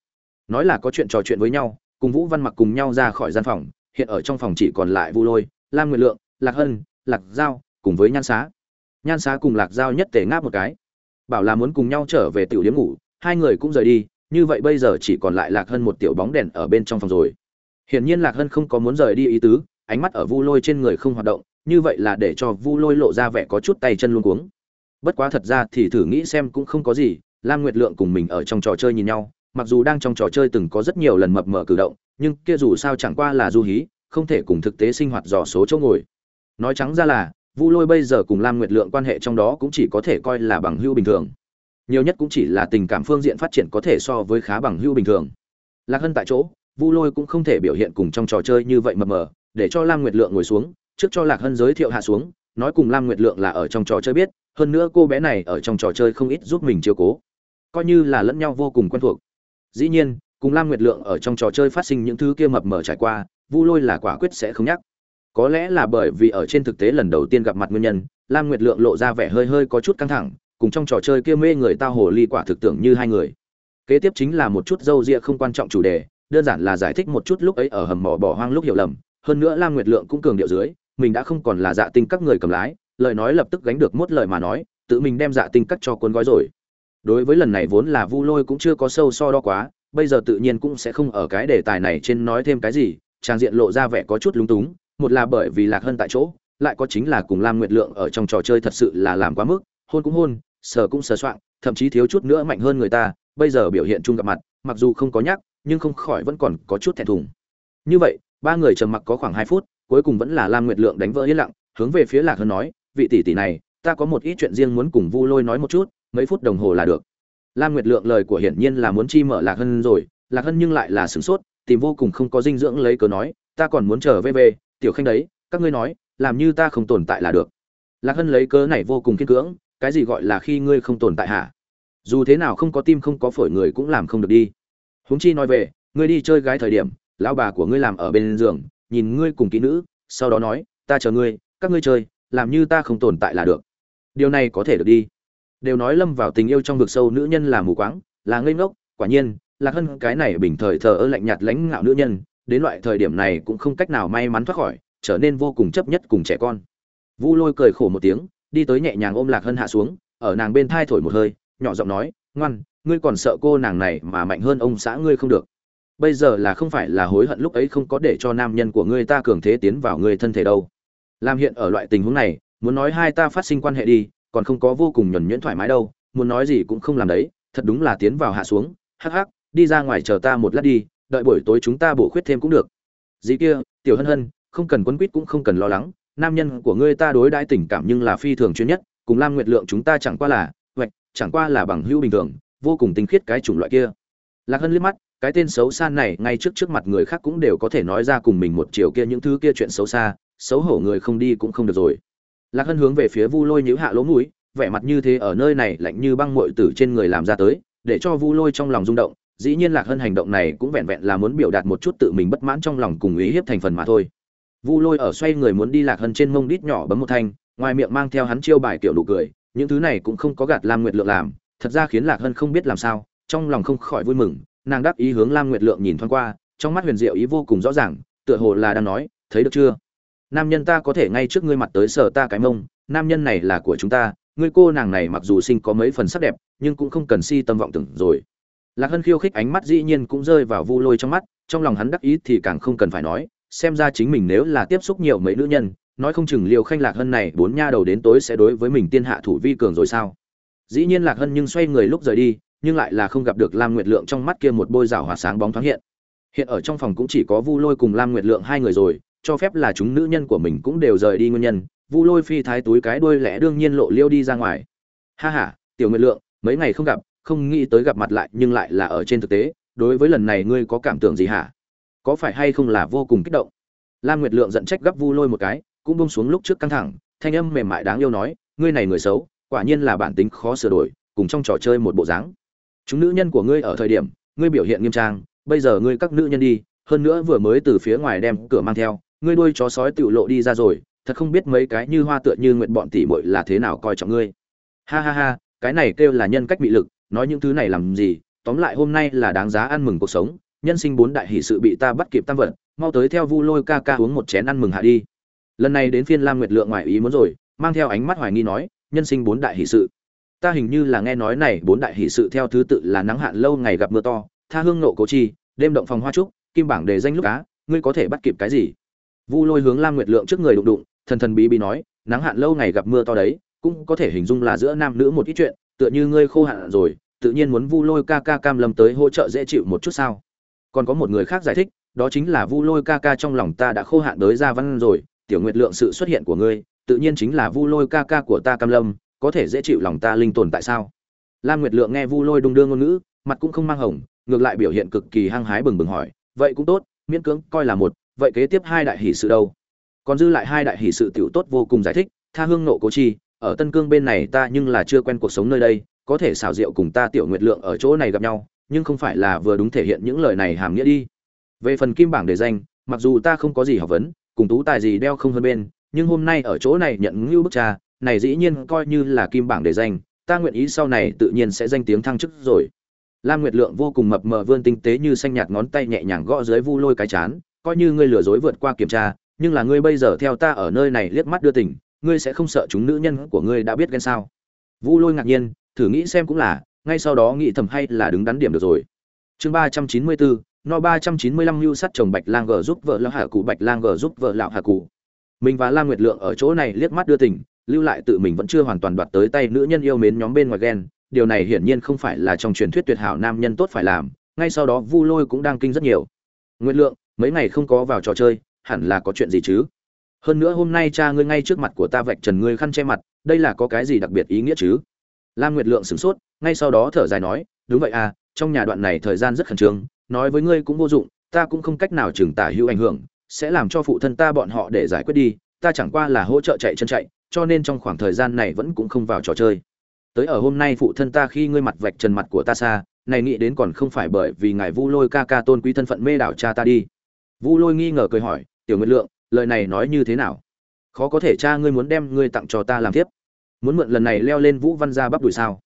Speaker 1: Nói là có chuyện trò chuyện với nhau, cùng vũ văn mặc cùng nhau ra khỏi gian phòng, hiện ở trong phòng chỉ còn lại vu lôi, lam nguyệt lượng, lạc hân, lạc giao, cùng với nhan xá. Nhan xá cùng lạc giao nhất tề ngáp một cái. Bảo là muốn cùng nhau trở về tiểu điếm ngủ, hai người cũng rời đi, như vậy bây giờ chỉ còn lại lạc hân một tiểu bóng đèn ở bên trong phòng rồi. Hiển nhiên lạc hân không có muốn rời đi ý tứ, ánh mắt ở vu lôi trên người không hoạt động, như vậy là để cho vu lôi lộ ra vẻ có chút tay chân luôn cuống. Bất quá thật ra thì thử nghĩ xem cũng không có gì lam nguyệt lượng cùng mình ở trong trò chơi nhìn nhau, mặc dù đang trong trò chơi từng có rất nhiều lần mập mờ cử động, nhưng kia dù sao chẳng qua là du hí, không thể cùng thực tế sinh hoạt dò số chỗ ngồi. Nói trắng ra là, vu lôi bây giờ cùng lam nguyệt lượng quan hệ trong đó cũng chỉ có thể coi là bằng hữu bình thường. Nhiều nhất cũng chỉ là tình cảm phương diện phát triển có thể so với khá bằng hữu bình thường. Lạc hân tại chỗ, vu lôi cũng không thể biểu hiện cùng trong trò chơi như vậy mập mờ, để cho lam nguyệt lượng ngồi xuống, trước cho lạc hân giới thiệu hạ xuống, nói cùng lam nguyệt lượng là ở trong trò chơi biết, hơn nữa cô bé này ở trong trò chơi không ít giúp mình chiếu cố coi như là lẫn nhau vô cùng quen thuộc. Dĩ nhiên, cùng lam nguyệt lượng ở trong trò chơi phát sinh những thứ kia mập mờ trải qua, vu lôi là quả quyết sẽ không nhắc. Có lẽ là bởi vì ở trên thực tế lần đầu tiên gặp mặt nguyên nhân, lam nguyệt lượng lộ ra vẻ hơi hơi có chút căng thẳng, cùng trong trò chơi kia mê người ta hồ ly quả thực tưởng như hai người. Kế tiếp chính là một chút dâu ria không quan trọng chủ đề, đơn giản là giải thích một chút lúc ấy ở hầm mỏ bỏ hoang lúc hiểu lầm. Hơn nữa lam nguyệt lượng cũng cường điệu dưới, mình đã không còn là dạ tinh các người cầm lái, lời nói lập tức gánh được mốt lời mà nói, tự mình đem dạ tinh cắt cho cuốn gói rồi đối với lần này vốn là vu lôi cũng chưa có sâu so đo quá, bây giờ tự nhiên cũng sẽ không ở cái đề tài này trên nói thêm cái gì, trang diện lộ ra vẻ có chút lúng túng, một là bởi vì lạc hơn tại chỗ, lại có chính là cùng lam nguyệt lượng ở trong trò chơi thật sự là làm quá mức, hôn cũng hôn, sờ cũng sờ soạng, thậm chí thiếu chút nữa mạnh hơn người ta, bây giờ biểu hiện chung gặp mặt, mặc dù không có nhắc, nhưng không khỏi vẫn còn có chút thẹn thùng. Như vậy, ba người trầm mặc có khoảng hai phút, cuối cùng vẫn là lam nguyệt lượng đánh vỡ yên lặng, hướng về phía lạc hơn nói, vị tỷ tỷ này, ta có một ít chuyện riêng muốn cùng vu lôi nói một chút mấy phút đồng hồ là được. Lam nguyệt lượng lời của hiển nhiên là muốn chi mở lạc hân rồi, lạc hân nhưng lại là sửng sốt, tìm vô cùng không có dinh dưỡng lấy cớ nói, ta còn muốn trở về về, tiểu khanh đấy, các ngươi nói, làm như ta không tồn tại là được. Lạc hân lấy cớ này vô cùng kiên cưỡng, cái gì gọi là khi ngươi không tồn tại hả? Dù thế nào không có tim không có phổi người cũng làm không được đi. Huống chi nói về, ngươi đi chơi gái thời điểm, lão bà của ngươi làm ở bên giường, nhìn ngươi cùng kỹ nữ, sau đó nói, ta chờ ngươi, các ngươi chơi, làm như ta không tồn tại là được. Điều này có thể được đi đều nói lâm vào tình yêu trong vực sâu nữ nhân là mù quáng, là ngây ngốc, quả nhiên, lạc hân cái này bình thời thờ ơ lạnh nhạt lãnh ngạo nữ nhân, đến loại thời điểm này cũng không cách nào may mắn thoát khỏi, trở nên vô cùng chấp nhất cùng trẻ con. Vu lôi cười khổ một tiếng, đi tới nhẹ nhàng ôm lạc hân hạ xuống, ở nàng bên thai thổi một hơi, nhỏ giọng nói, ngoan, ngươi còn sợ cô nàng này mà mạnh hơn ông xã ngươi không được. Bây giờ là không phải là hối hận lúc ấy không có để cho nam nhân của ngươi ta cường thế tiến vào ngươi thân thể đâu. Làm hiện ở loại tình huống này, muốn nói hai ta phát sinh quan hệ đi còn không có vô cùng nhuẩn nhuyễn thoải mái đâu, muốn nói gì cũng không làm đấy, thật đúng là tiến vào hạ xuống, hắc hắc, đi ra ngoài chờ ta một lát đi, đợi buổi tối chúng ta bổ khuyết thêm cũng được. Dĩ kia, tiểu hân hân, không cần quấn quýt cũng không cần lo lắng, nam nhân của ngươi ta đối đãi tình cảm nhưng là phi thường chuyên nhất, cùng lam nguyệt lượng chúng ta chẳng qua là vạch chẳng qua là bằng hữu bình thường, vô cùng tinh khiết cái chủng loại kia. Lạc hân liếc mắt, cái tên xấu xa này ngay trước trước mặt người khác cũng đều có thể nói ra cùng mình một chiều kia những thứ kia chuyện xấu xa, xấu hổ người không đi cũng không được rồi lạc hân hướng về phía vu lôi nhíu hạ lỗ mũi, vẻ mặt như thế ở nơi này lạnh như băng muội tử trên người làm ra tới, để cho vu lôi trong lòng rung động. Dĩ nhiên lạc hân hành động này cũng vẹn vẹn là muốn biểu đạt một chút tự mình bất mãn trong lòng cùng ý hiếp thành phần mà thôi. Vu lôi ở xoay người muốn đi lạc hân trên mông đít nhỏ bấm một thanh, ngoài miệng mang theo hắn chiêu bài kiểu nụ cười, những thứ này cũng không có gạt lam nguyệt lượng làm, thật ra khiến lạc hân không biết làm sao, trong lòng không khỏi vui mừng, nàng đáp ý hướng lam nguyệt lượng nhìn thoáng qua, trong mắt huyền diệu ý vô cùng rõ ràng, tựa hồ là đang nói, thấy được chưa? Nam nhân ta có thể ngay trước ngươi mặt tới sờ ta cái mông, nam nhân này là của chúng ta, ngươi cô nàng này mặc dù sinh có mấy phần sắc đẹp, nhưng cũng không cần si tâm vọng tưởng rồi. Lạc hân khiêu khích ánh mắt dĩ nhiên cũng rơi vào vu lôi trong mắt, trong lòng hắn đắc ý thì càng không cần phải nói, xem ra chính mình nếu là tiếp xúc nhiều mấy nữ nhân, nói không chừng liều khanh lạc hân này bốn nha đầu đến tối sẽ đối với mình tiên hạ thủ vi cường rồi sao? Dĩ nhiên lạc hân nhưng xoay người lúc rời đi, nhưng lại là không gặp được lam nguyệt lượng trong mắt kia một bôi rào hòa sáng bóng thoáng hiện. Hiện ở trong phòng cũng chỉ có vu lôi cùng lam nguyệt lượng hai người rồi cho phép là chúng nữ nhân của mình cũng đều rời đi nguyên nhân, vu lôi phi thái túi cái đuôi lẽ đương nhiên lộ liêu đi ra ngoài. Ha ha, tiểu nguyệt lượng, mấy ngày không gặp, không nghĩ tới gặp mặt lại nhưng lại là ở trên thực tế, đối với lần này ngươi có cảm tưởng gì hả? Có phải hay không là vô cùng kích động? Lam nguyệt lượng giận trách gấp vu lôi một cái, cũng bông xuống lúc trước căng thẳng, thanh âm mềm mại đáng yêu nói, ngươi này người xấu, quả nhiên là bản tính khó sửa đổi, cùng trong trò chơi một bộ dáng. Chúng nữ nhân của ngươi ở thời điểm, ngươi biểu hiện nghiêm trang, bây giờ ngươi các nữ nhân đi, hơn nữa vừa mới từ phía ngoài đem cửa mang theo ngươi đuôi chó sói tự lộ đi ra rồi thật không biết mấy cái như hoa tựa như nguyện bọn tỷ muội là thế nào coi trọng ngươi. Ha ha ha cái này kêu là nhân cách bị lực nói những thứ này làm gì tóm lại hôm nay là đáng giá ăn mừng cuộc sống nhân sinh bốn đại hỷ sự bị ta bắt kịp tam vận, mau tới theo vu lôi ca ca uống một chén ăn mừng hạ đi. Lần này đến phiên lam nguyệt lượng ngoài ý muốn rồi mang theo ánh mắt hoài nghi nói nhân sinh bốn đại hỷ sự. Ta hình như là nghe nói này bốn đại hỷ sự theo thứ tự là nắng hạn lâu ngày gặp mưa to tha hương nộ cố chi đêm động phòng hoa trúc kim bảng đề danh lúc cá ngươi có thể bắt kịp cái gì? Vu lôi hướng lam nguyệt lượng trước người đụng đụng, thần thần bí bí nói, nắng hạn lâu ngày gặp mưa to đấy, cũng có thể hình dung là giữa nam nữ một ít chuyện, tựa như ngươi khô hạn rồi, tự nhiên muốn vu lôi ca ca cam lâm tới hỗ trợ dễ chịu một chút sao? Còn có một người khác giải thích, đó chính là vu lôi ca ca trong lòng ta đã khô hạn tới ra văn rồi, tiểu nguyệt lượng sự xuất hiện của ngươi, tự nhiên chính là vu lôi ca ca của ta cam lâm, có thể dễ chịu lòng ta linh tồn tại sao? Lam nguyệt lượng nghe vu lôi đung đưa ngôn ngữ, mặt cũng không mang hồng, ngược lại biểu hiện cực kỳ hăng hái bừng bừng hỏi, vậy cũng tốt, miễn cưỡng coi là một vậy kế tiếp hai đại hỷ sự đâu? Còn dư lại hai đại hỷ sự tiểu tốt vô cùng giải thích, tha hương nộ cố chi, ở tân cương bên này ta nhưng là chưa quen cuộc sống nơi đây, có thể xảo diệu cùng ta tiểu nguyệt lượng ở chỗ này gặp nhau, nhưng không phải là vừa đúng thể hiện những lời này hàm nghĩa đi. Về phần kim bảng đề danh, mặc dù ta không có gì học vấn, cùng tú tài gì đeo không hơn bên, nhưng hôm nay ở chỗ này nhận ngưu bức cha, này dĩ nhiên coi như là kim bảng đề danh, ta nguyện ý sau này tự nhiên sẽ danh tiếng thăng chức rồi. Lam nguyệt lượng vô cùng mập mờ vươn tinh tế như xanh nhạt ngón tay nhẹ nhàng gõ dưới vu lôi cái chán coi như ngươi lừa dối vượt qua kiểm tra, nhưng là ngươi bây giờ theo ta ở nơi này liếc mắt đưa tình, ngươi sẽ không sợ chúng nữ nhân của ngươi đã biết ghen sao? Vu lôi ngạc nhiên, thử nghĩ xem cũng là, ngay sau đó nghĩ thầm hay là đứng đắn điểm được rồi. Chương ba trăm chín mươi bốn, no ba trăm chín mươi lăm mưu sắt chồng bạch lang gờ giúp vợ lão hạ cụ, bạch lang gờ giúp vợ lão hạ cụ. Mình và lam nguyệt lượng ở chỗ này liếc mắt đưa tình, lưu lại tự mình vẫn chưa hoàn toàn đoạt tới tay nữ nhân yêu mến nhóm bên ngoài ghen, điều này hiển nhiên không phải là trong truyền thuyết tuyệt hảo nam nhân tốt phải làm, ngay sau đó vu lôi cũng đang kinh rất nhiều. Nguyệt lượng mấy ngày không có vào trò chơi, hẳn là có chuyện gì chứ? Hơn nữa hôm nay cha ngươi ngay trước mặt của ta vạch trần ngươi khăn che mặt, đây là có cái gì đặc biệt ý nghĩa chứ? Lam nguyệt lượng sửng sốt, ngay sau đó thở dài nói, đúng vậy à trong nhà đoạn này thời gian rất khẩn trương, nói với ngươi cũng vô dụng, ta cũng không cách nào chừng tả hữu ảnh hưởng, sẽ làm cho phụ thân ta bọn họ để giải quyết đi, ta chẳng qua là hỗ trợ chạy chân chạy, cho nên trong khoảng thời gian này vẫn cũng không vào trò chơi. Tới ở hôm nay phụ thân ta khi ngươi mặt vạch trần mặt của ta xa, này nghĩ đến còn không phải bởi vì ngài vu lôi ca ca tôn quý thân phận mê đảo cha ta đi vu lôi nghi ngờ cười hỏi, tiểu nguyệt lượng, lời này nói như thế nào? Khó có thể cha ngươi muốn đem ngươi tặng cho ta làm tiếp muốn mượn lần này leo lên vũ văn gia bắp đùi sao?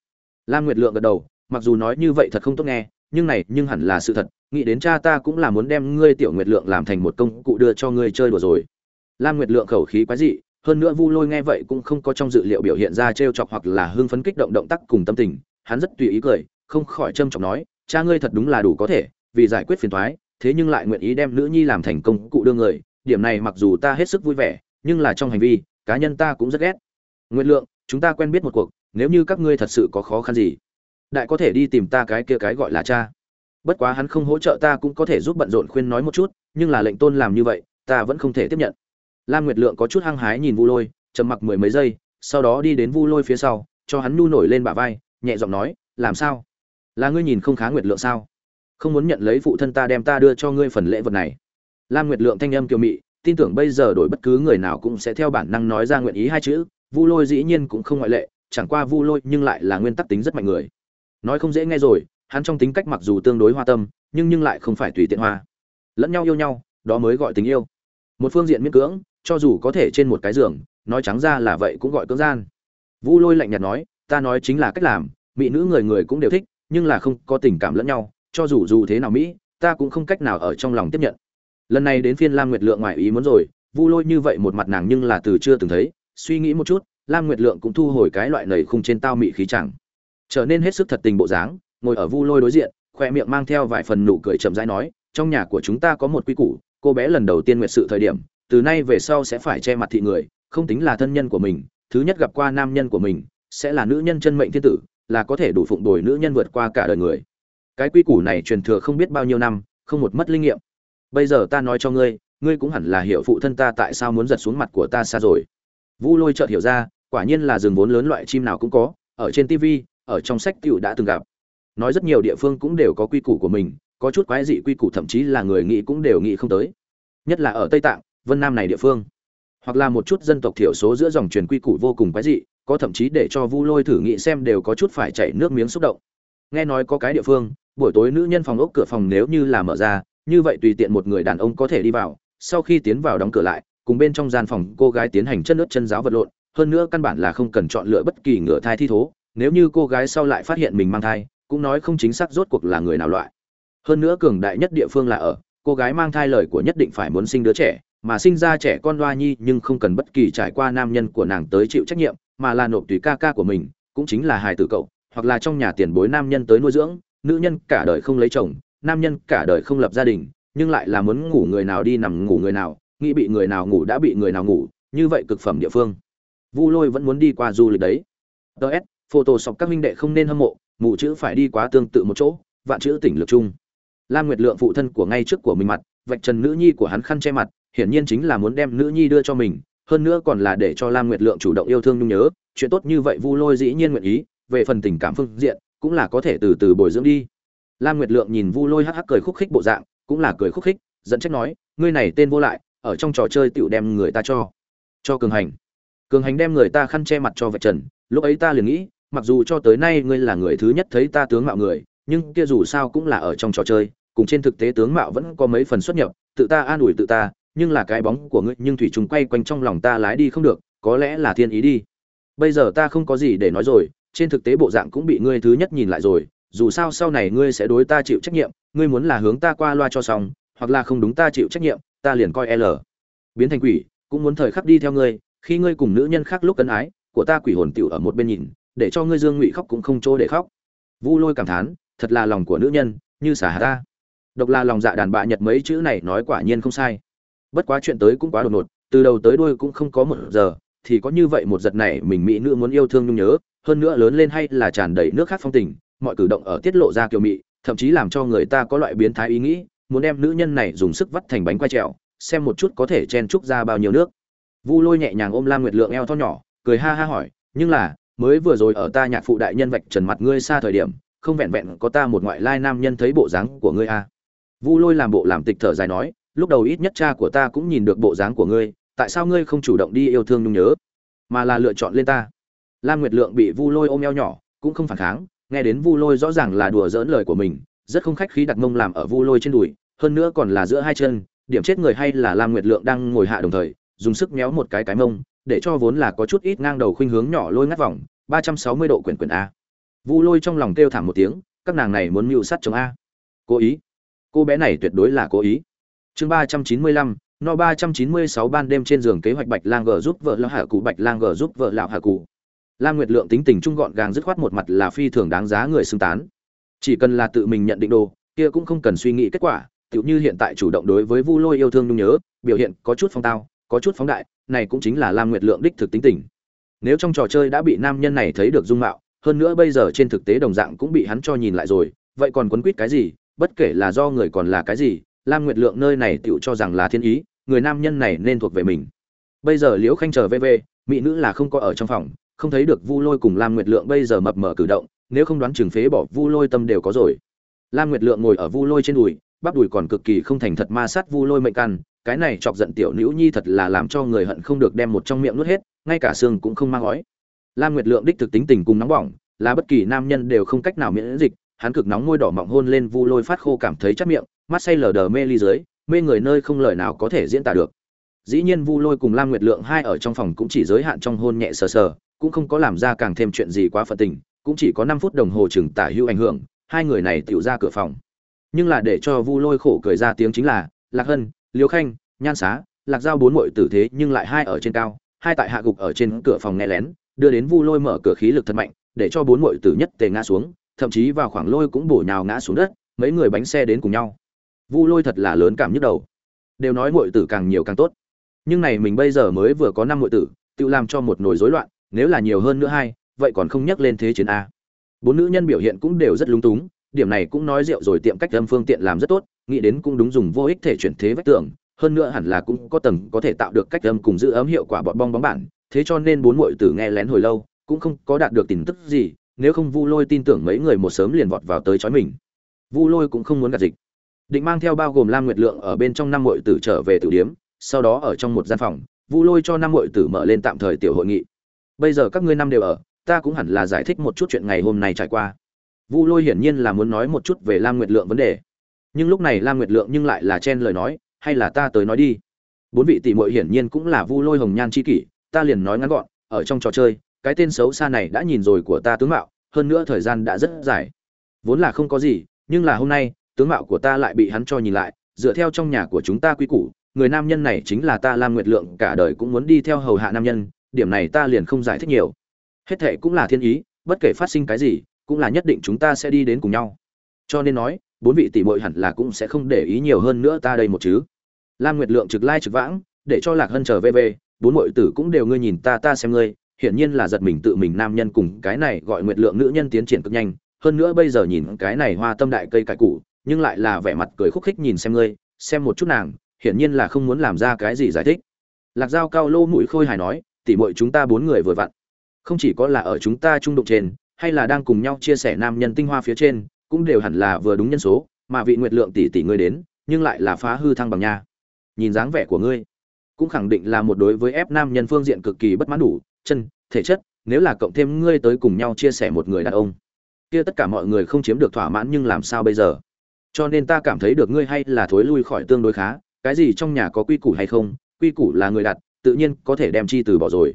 Speaker 1: Lam nguyệt lượng gật đầu, mặc dù nói như vậy thật không tốt nghe, nhưng này, nhưng hẳn là sự thật. Nghĩ đến cha ta cũng là muốn đem ngươi tiểu nguyệt lượng làm thành một công cụ đưa cho ngươi chơi đùa rồi. Lam nguyệt lượng khẩu khí quái dị, hơn nữa vu lôi nghe vậy cũng không có trong dự liệu biểu hiện ra trêu chọc hoặc là hưng phấn kích động động tác cùng tâm tình. Hắn rất tùy ý cười, không khỏi trâm trọng nói, cha ngươi thật đúng là đủ có thể, vì giải quyết phiền toái thế nhưng lại nguyện ý đem nữ nhi làm thành công cụ đưa người, điểm này mặc dù ta hết sức vui vẻ, nhưng là trong hành vi, cá nhân ta cũng rất ghét. Nguyện lượng, chúng ta quen biết một cuộc, nếu như các ngươi thật sự có khó khăn gì, đại có thể đi tìm ta cái kia cái gọi là cha. Bất quá hắn không hỗ trợ ta cũng có thể giúp bận rộn khuyên nói một chút, nhưng là lệnh tôn làm như vậy, ta vẫn không thể tiếp nhận. Lam nguyệt lượng có chút hăng hái nhìn vu lôi, trầm mặc mười mấy giây, sau đó đi đến vu lôi phía sau, cho hắn nu nổi lên bả vai, nhẹ giọng nói, làm sao? Là ngươi nhìn không khá nguyệt lượng sao? Không muốn nhận lấy phụ thân ta đem ta đưa cho ngươi phần lễ vật này. Lam nguyệt lượng thanh âm kiều mị, tin tưởng bây giờ đổi bất cứ người nào cũng sẽ theo bản năng nói ra nguyện ý hai chữ, vu lôi dĩ nhiên cũng không ngoại lệ, chẳng qua vu lôi nhưng lại là nguyên tắc tính rất mạnh người. Nói không dễ nghe rồi, hắn trong tính cách mặc dù tương đối hoa tâm, nhưng nhưng lại không phải tùy tiện hoa. Lẫn nhau yêu nhau, đó mới gọi tình yêu. Một phương diện miễn cưỡng, cho dù có thể trên một cái giường, nói trắng ra là vậy cũng gọi cưỡng gian. Vu lôi lạnh nhạt nói, ta nói chính là cách làm, mỹ nữ người người cũng đều thích, nhưng là không có tình cảm lẫn nhau cho dù dù thế nào mỹ, ta cũng không cách nào ở trong lòng tiếp nhận. Lần này đến phiên lam nguyệt lượng ngoài ý muốn rồi, vu lôi như vậy một mặt nàng nhưng là từ chưa từng thấy, suy nghĩ một chút, lam nguyệt lượng cũng thu hồi cái loại nầy khung trên tao mị khí chẳng. Trở nên hết sức thật tình bộ dáng, ngồi ở vu lôi đối diện, khoe miệng mang theo vài phần nụ cười chậm rãi nói, trong nhà của chúng ta có một quy củ, cô bé lần đầu tiên nguyệt sự thời điểm, từ nay về sau sẽ phải che mặt thị người, không tính là thân nhân của mình, thứ nhất gặp qua nam nhân của mình, sẽ là nữ nhân chân mệnh thiên tử, là có thể đủ phụng đổi nữ nhân vượt qua cả đời người cái quy củ này truyền thừa không biết bao nhiêu năm, không một mất linh nghiệm. Bây giờ ta nói cho ngươi ngươi cũng hẳn là hiểu phụ thân ta tại sao muốn giật xuống mặt của ta xa rồi. Vu lôi chợt hiểu ra, quả nhiên là rừng vốn lớn loại chim nào cũng có, ở trên tv ở trong sách cựu đã từng gặp. Nói rất nhiều địa phương cũng đều có quy củ của mình, có chút quái dị quy củ thậm chí là người nghĩ cũng đều nghĩ không tới. Nhất là ở tây tạng, vân nam này địa phương. Hoặc là một chút dân tộc thiểu số giữa dòng truyền quy củ vô cùng quái dị, có thậm chí để cho vu lôi thử nghĩ xem đều có chút phải chảy nước miếng xúc động nghe nói có cái địa phương, buổi tối nữ nhân phòng ốc cửa phòng nếu như là mở ra, như vậy tùy tiện một người đàn ông có thể đi vào, sau khi tiến vào đóng cửa lại, cùng bên trong gian phòng cô gái tiến hành chân nước chân giáo vật lộn, hơn nữa căn bản là không cần chọn lựa bất kỳ ngựa thai thi thố, nếu như cô gái sau lại phát hiện mình mang thai, cũng nói không chính xác rốt cuộc là người nào loại. Hơn nữa cường đại nhất địa phương là ở, cô gái mang thai lời của nhất định phải muốn sinh đứa trẻ, mà sinh ra trẻ con loa nhi nhưng không cần bất kỳ trải qua nam nhân của nàng tới chịu trách nhiệm, mà là nộp tùy ca ca của mình, cũng chính là hài tử cậu hoặc là trong nhà tiền bối nam nhân tới nuôi dưỡng, nữ nhân cả đời không lấy chồng, nam nhân cả đời không lập gia đình, nhưng lại là muốn ngủ người nào đi nằm ngủ người nào, nghĩ bị người nào ngủ đã bị người nào ngủ, như vậy cực phẩm địa phương. Vu lôi vẫn muốn đi qua du lịch đấy. Ts photo sọc các minh đệ không nên hâm mộ ngủ chữ phải đi quá tương tự một chỗ, vạn chữ tỉnh lược chung. Lam nguyệt lượng phụ thân của ngay trước của mình mặt, vạch trần nữ nhi của hắn khăn che mặt, hiển nhiên chính là muốn đem nữ nhi đưa cho mình, hơn nữa còn là để cho lam nguyệt lượng chủ động yêu thương nhung nhớ. Chuyện tốt như vậy vu lôi dĩ nhiên nguyện ý về phần tình cảm phương diện, cũng là có thể từ từ bồi dưỡng đi. Lam nguyệt lượng nhìn vu lôi hắc hắc cười khúc khích bộ dạng, cũng là cười khúc khích dẫn trách nói, ngươi này tên vô lại, ở trong trò chơi tựu đem người ta cho cho cường hành. Cường hành đem người ta khăn che mặt cho vạch trần, lúc ấy ta liền nghĩ, mặc dù cho tới nay ngươi là người thứ nhất thấy ta tướng mạo người, nhưng kia dù sao cũng là ở trong trò chơi, cùng trên thực tế tướng mạo vẫn có mấy phần xuất nhập, tự ta an ủi tự ta, nhưng là cái bóng của ngươi nhưng thủy trùng quay quanh trong lòng ta lái đi không được, có lẽ là thiên ý đi. Bây giờ ta không có gì để nói rồi trên thực tế bộ dạng cũng bị ngươi thứ nhất nhìn lại rồi, dù sao sau này ngươi sẽ đối ta chịu trách nhiệm, ngươi muốn là hướng ta qua loa cho xong, hoặc là không đúng ta chịu trách nhiệm, ta liền coi l. Biến thành quỷ, cũng muốn thời khắc đi theo ngươi, khi ngươi cùng nữ nhân khác lúc cân ái, của ta quỷ hồn tiểu ở một bên nhìn, để cho ngươi dương ngụy khóc cũng không chỗ để khóc. Vu lôi cảm thán, thật là lòng của nữ nhân, như xả hà ta. Độc là lòng dạ đàn bạ nhật mấy chữ này nói quả nhiên không sai. Bất quá chuyện tới cũng quá đột ngột, từ đầu tới đuôi cũng không có một giờ, thì có như vậy một giật này mình mỹ nữ muốn yêu thương nhung nhớ hơn nữa lớn lên hay là tràn đầy nước khác phong tình, mọi cử động ở tiết lộ ra kiều mị, thậm chí làm cho người ta có loại biến thái ý nghĩ, muốn đem nữ nhân này dùng sức vắt thành bánh quay trèo, xem một chút có thể chen trúc ra bao nhiêu nước vu lôi nhẹ nhàng ôm lam nguyệt lượng eo thon nhỏ, cười ha ha hỏi, nhưng là, mới vừa rồi ở ta nhạc phụ đại nhân vạch trần mặt ngươi xa thời điểm, không vẹn vẹn có ta một ngoại lai nam nhân thấy bộ dáng của ngươi a à. vu lôi làm bộ làm tịch thở dài nói, lúc đầu ít nhất cha của ta cũng nhìn được bộ dáng của ngươi, tại sao ngươi không chủ động đi yêu thương nhung nhớ, mà là lựa chọn lên ta lam nguyệt lượng bị vu lôi ôm eo nhỏ, cũng không phản kháng, nghe đến vu lôi rõ ràng là đùa dỡn lời của mình, rất không khách khí đặt mông làm ở vu lôi trên đùi, hơn nữa còn là giữa hai chân, điểm chết người hay là lam nguyệt lượng đang ngồi hạ đồng thời, dùng sức méo một cái cái mông, để cho vốn là có chút ít ngang đầu khuynh hướng nhỏ lôi ngắt vòng, ba trăm sáu mươi độ quyển quyển a. Vu lôi trong lòng kêu thảm một tiếng, các nàng này muốn mưu sát chồng a. Cố ý. Cô bé này tuyệt đối là cố ý. Chương ba trăm chín mươi lăm, no ba trăm chín mươi sáu ban đêm trên giường kế hoạch bạch lang g giúp vợ lão hạ cụ, bạch lang g giúp vợ lão hạ cụ lam nguyệt lượng tính tình trung gọn gàng dứt khoát một mặt là phi thường đáng giá người xưng tán. Chỉ cần là tự mình nhận định đồ kia cũng không cần suy nghĩ kết quả tựu như hiện tại chủ động đối với vu lôi yêu thương nhung nhớ biểu hiện có chút phong tao có chút phóng đại này cũng chính là lam nguyệt lượng đích thực tính tình. Nếu trong trò chơi đã bị nam nhân này thấy được dung mạo hơn nữa bây giờ trên thực tế đồng dạng cũng bị hắn cho nhìn lại rồi vậy còn quấn quýt cái gì bất kể là do người còn là cái gì lam nguyệt lượng nơi này tựu cho rằng là thiên ý người nam nhân này nên thuộc về mình. Bây giờ liễu khanh chờ về, mỹ nữ là không có ở trong phòng không thấy được vu lôi cùng lam nguyệt lượng bây giờ mập mờ cử động, nếu không đoán chừng phế bỏ vu lôi tâm đều có rồi. Lam nguyệt lượng ngồi ở vu lôi trên đùi, bắp đùi còn cực kỳ không thành thật ma sát vu lôi mệnh căn, cái này chọc giận tiểu nữ nhi thật là làm cho người hận không được đem một trong miệng nuốt hết, ngay cả xương cũng không mang ói lam nguyệt lượng đích thực tính tình cùng nóng bỏng, là bất kỳ nam nhân đều không cách nào miễn dịch, hắn cực nóng môi đỏ mọng hôn lên vu lôi phát khô cảm thấy chát miệng, mắt say lờ đờ mê ly dưới, mê người nơi không lời nào có thể diễn tả được. Dĩ nhiên vu lôi cùng lam nguyệt lượng hai ở trong phòng cũng chỉ giới hạn trong hôn nhẹ sờ sờ cũng không có làm ra càng thêm chuyện gì quá phận tình, cũng chỉ có năm phút đồng hồ chừng tả hữu ảnh hưởng, hai người này tựu ra cửa phòng. Nhưng là để cho vu lôi khổ cười ra tiếng chính là, lạc hân, liêu khanh, nhan xá, lạc giao bốn mội tử thế nhưng lại hai ở trên cao, hai tại hạ gục ở trên cửa phòng nghe lén, đưa đến vu lôi mở cửa khí lực thật mạnh, để cho bốn mội tử nhất tề ngã xuống, thậm chí vào khoảng lôi cũng bổ nhào ngã xuống đất, mấy người bánh xe đến cùng nhau. Vu lôi thật là lớn cảm nhức đầu. Đều nói mội tử càng nhiều càng tốt. Nhưng này mình bây giờ mới vừa có năm mội tử, tự làm cho một nồi rối loạn nếu là nhiều hơn nữa hai, vậy còn không nhắc lên thế chiến a. Bốn nữ nhân biểu hiện cũng đều rất lung túng, điểm này cũng nói rượu rồi tiệm cách âm phương tiện làm rất tốt, nghĩ đến cũng đúng dùng vô ích thể chuyển thế vách tường, hơn nữa hẳn là cũng có tầng có thể tạo được cách âm cùng giữ ấm hiệu quả bọt bong bóng bản, thế cho nên bốn muội tử nghe lén hồi lâu, cũng không có đạt được tin tức gì, nếu không vu lôi tin tưởng mấy người một sớm liền vọt vào tới chói mình. Vu lôi cũng không muốn gạt dịch. Định mang theo bao gồm lam nguyệt lượng ở bên trong năm muội tử trở về tử điếm, sau đó ở trong một gian phòng, vu lôi cho năm muội tử mở lên tạm thời tiểu hội nghị bây giờ các ngươi năm đều ở, ta cũng hẳn là giải thích một chút chuyện ngày hôm nay trải qua. Vu lôi hiển nhiên là muốn nói một chút về lam nguyệt lượng vấn đề. Nhưng lúc này lam nguyệt lượng nhưng lại là chen lời nói, hay là ta tới nói đi? Bốn vị tỷ muội hiển nhiên cũng là vu lôi hồng nhan chi kỷ, ta liền nói ngắn gọn, ở trong trò chơi, cái tên xấu xa này đã nhìn rồi của ta tướng mạo, hơn nữa thời gian đã rất dài. Vốn là không có gì, nhưng là hôm nay, tướng mạo của ta lại bị hắn cho nhìn lại, dựa theo trong nhà của chúng ta quy củ, người nam nhân này chính là ta lam nguyệt lượng, cả đời cũng muốn đi theo hầu hạ nam nhân điểm này ta liền không giải thích nhiều. Hết thệ cũng là thiên ý, bất kể phát sinh cái gì, cũng là nhất định chúng ta sẽ đi đến cùng nhau. Cho nên nói, bốn vị tỷ muội hẳn là cũng sẽ không để ý nhiều hơn nữa ta đây một chứ. Lam nguyệt lượng trực lai trực vãng, để cho lạc hân trở về về, bốn muội tử cũng đều ngươi nhìn ta ta xem ngươi, hiển nhiên là giật mình tự mình nam nhân cùng cái này gọi nguyệt lượng nữ nhân tiến triển cực nhanh. Hơn nữa bây giờ nhìn cái này hoa tâm đại cây cải củ, nhưng lại là vẻ mặt cười khúc khích nhìn xem ngươi, xem một chút nàng, hiển nhiên là không muốn làm ra cái gì giải thích. Lạc dao cao lô mũi khôi hài nói tỉ muội chúng ta bốn người vừa vặn. Không chỉ có là ở chúng ta trung đụng trên, hay là đang cùng nhau chia sẻ nam nhân tinh hoa phía trên, cũng đều hẳn là vừa đúng nhân số, mà vị nguyệt lượng tỷ tỷ ngươi đến, nhưng lại là phá hư thăng bằng nha. Nhìn dáng vẻ của ngươi, cũng khẳng định là một đối với ép nam nhân phương diện cực kỳ bất mãn đủ, chân, thể chất, nếu là cộng thêm ngươi tới cùng nhau chia sẻ một người đàn ông, kia tất cả mọi người không chiếm được thỏa mãn nhưng làm sao bây giờ? Cho nên ta cảm thấy được ngươi hay là thối lui khỏi tương đối khá, cái gì trong nhà có quy củ hay không, quy củ là người đặt tự nhiên có thể đem chi từ bỏ rồi.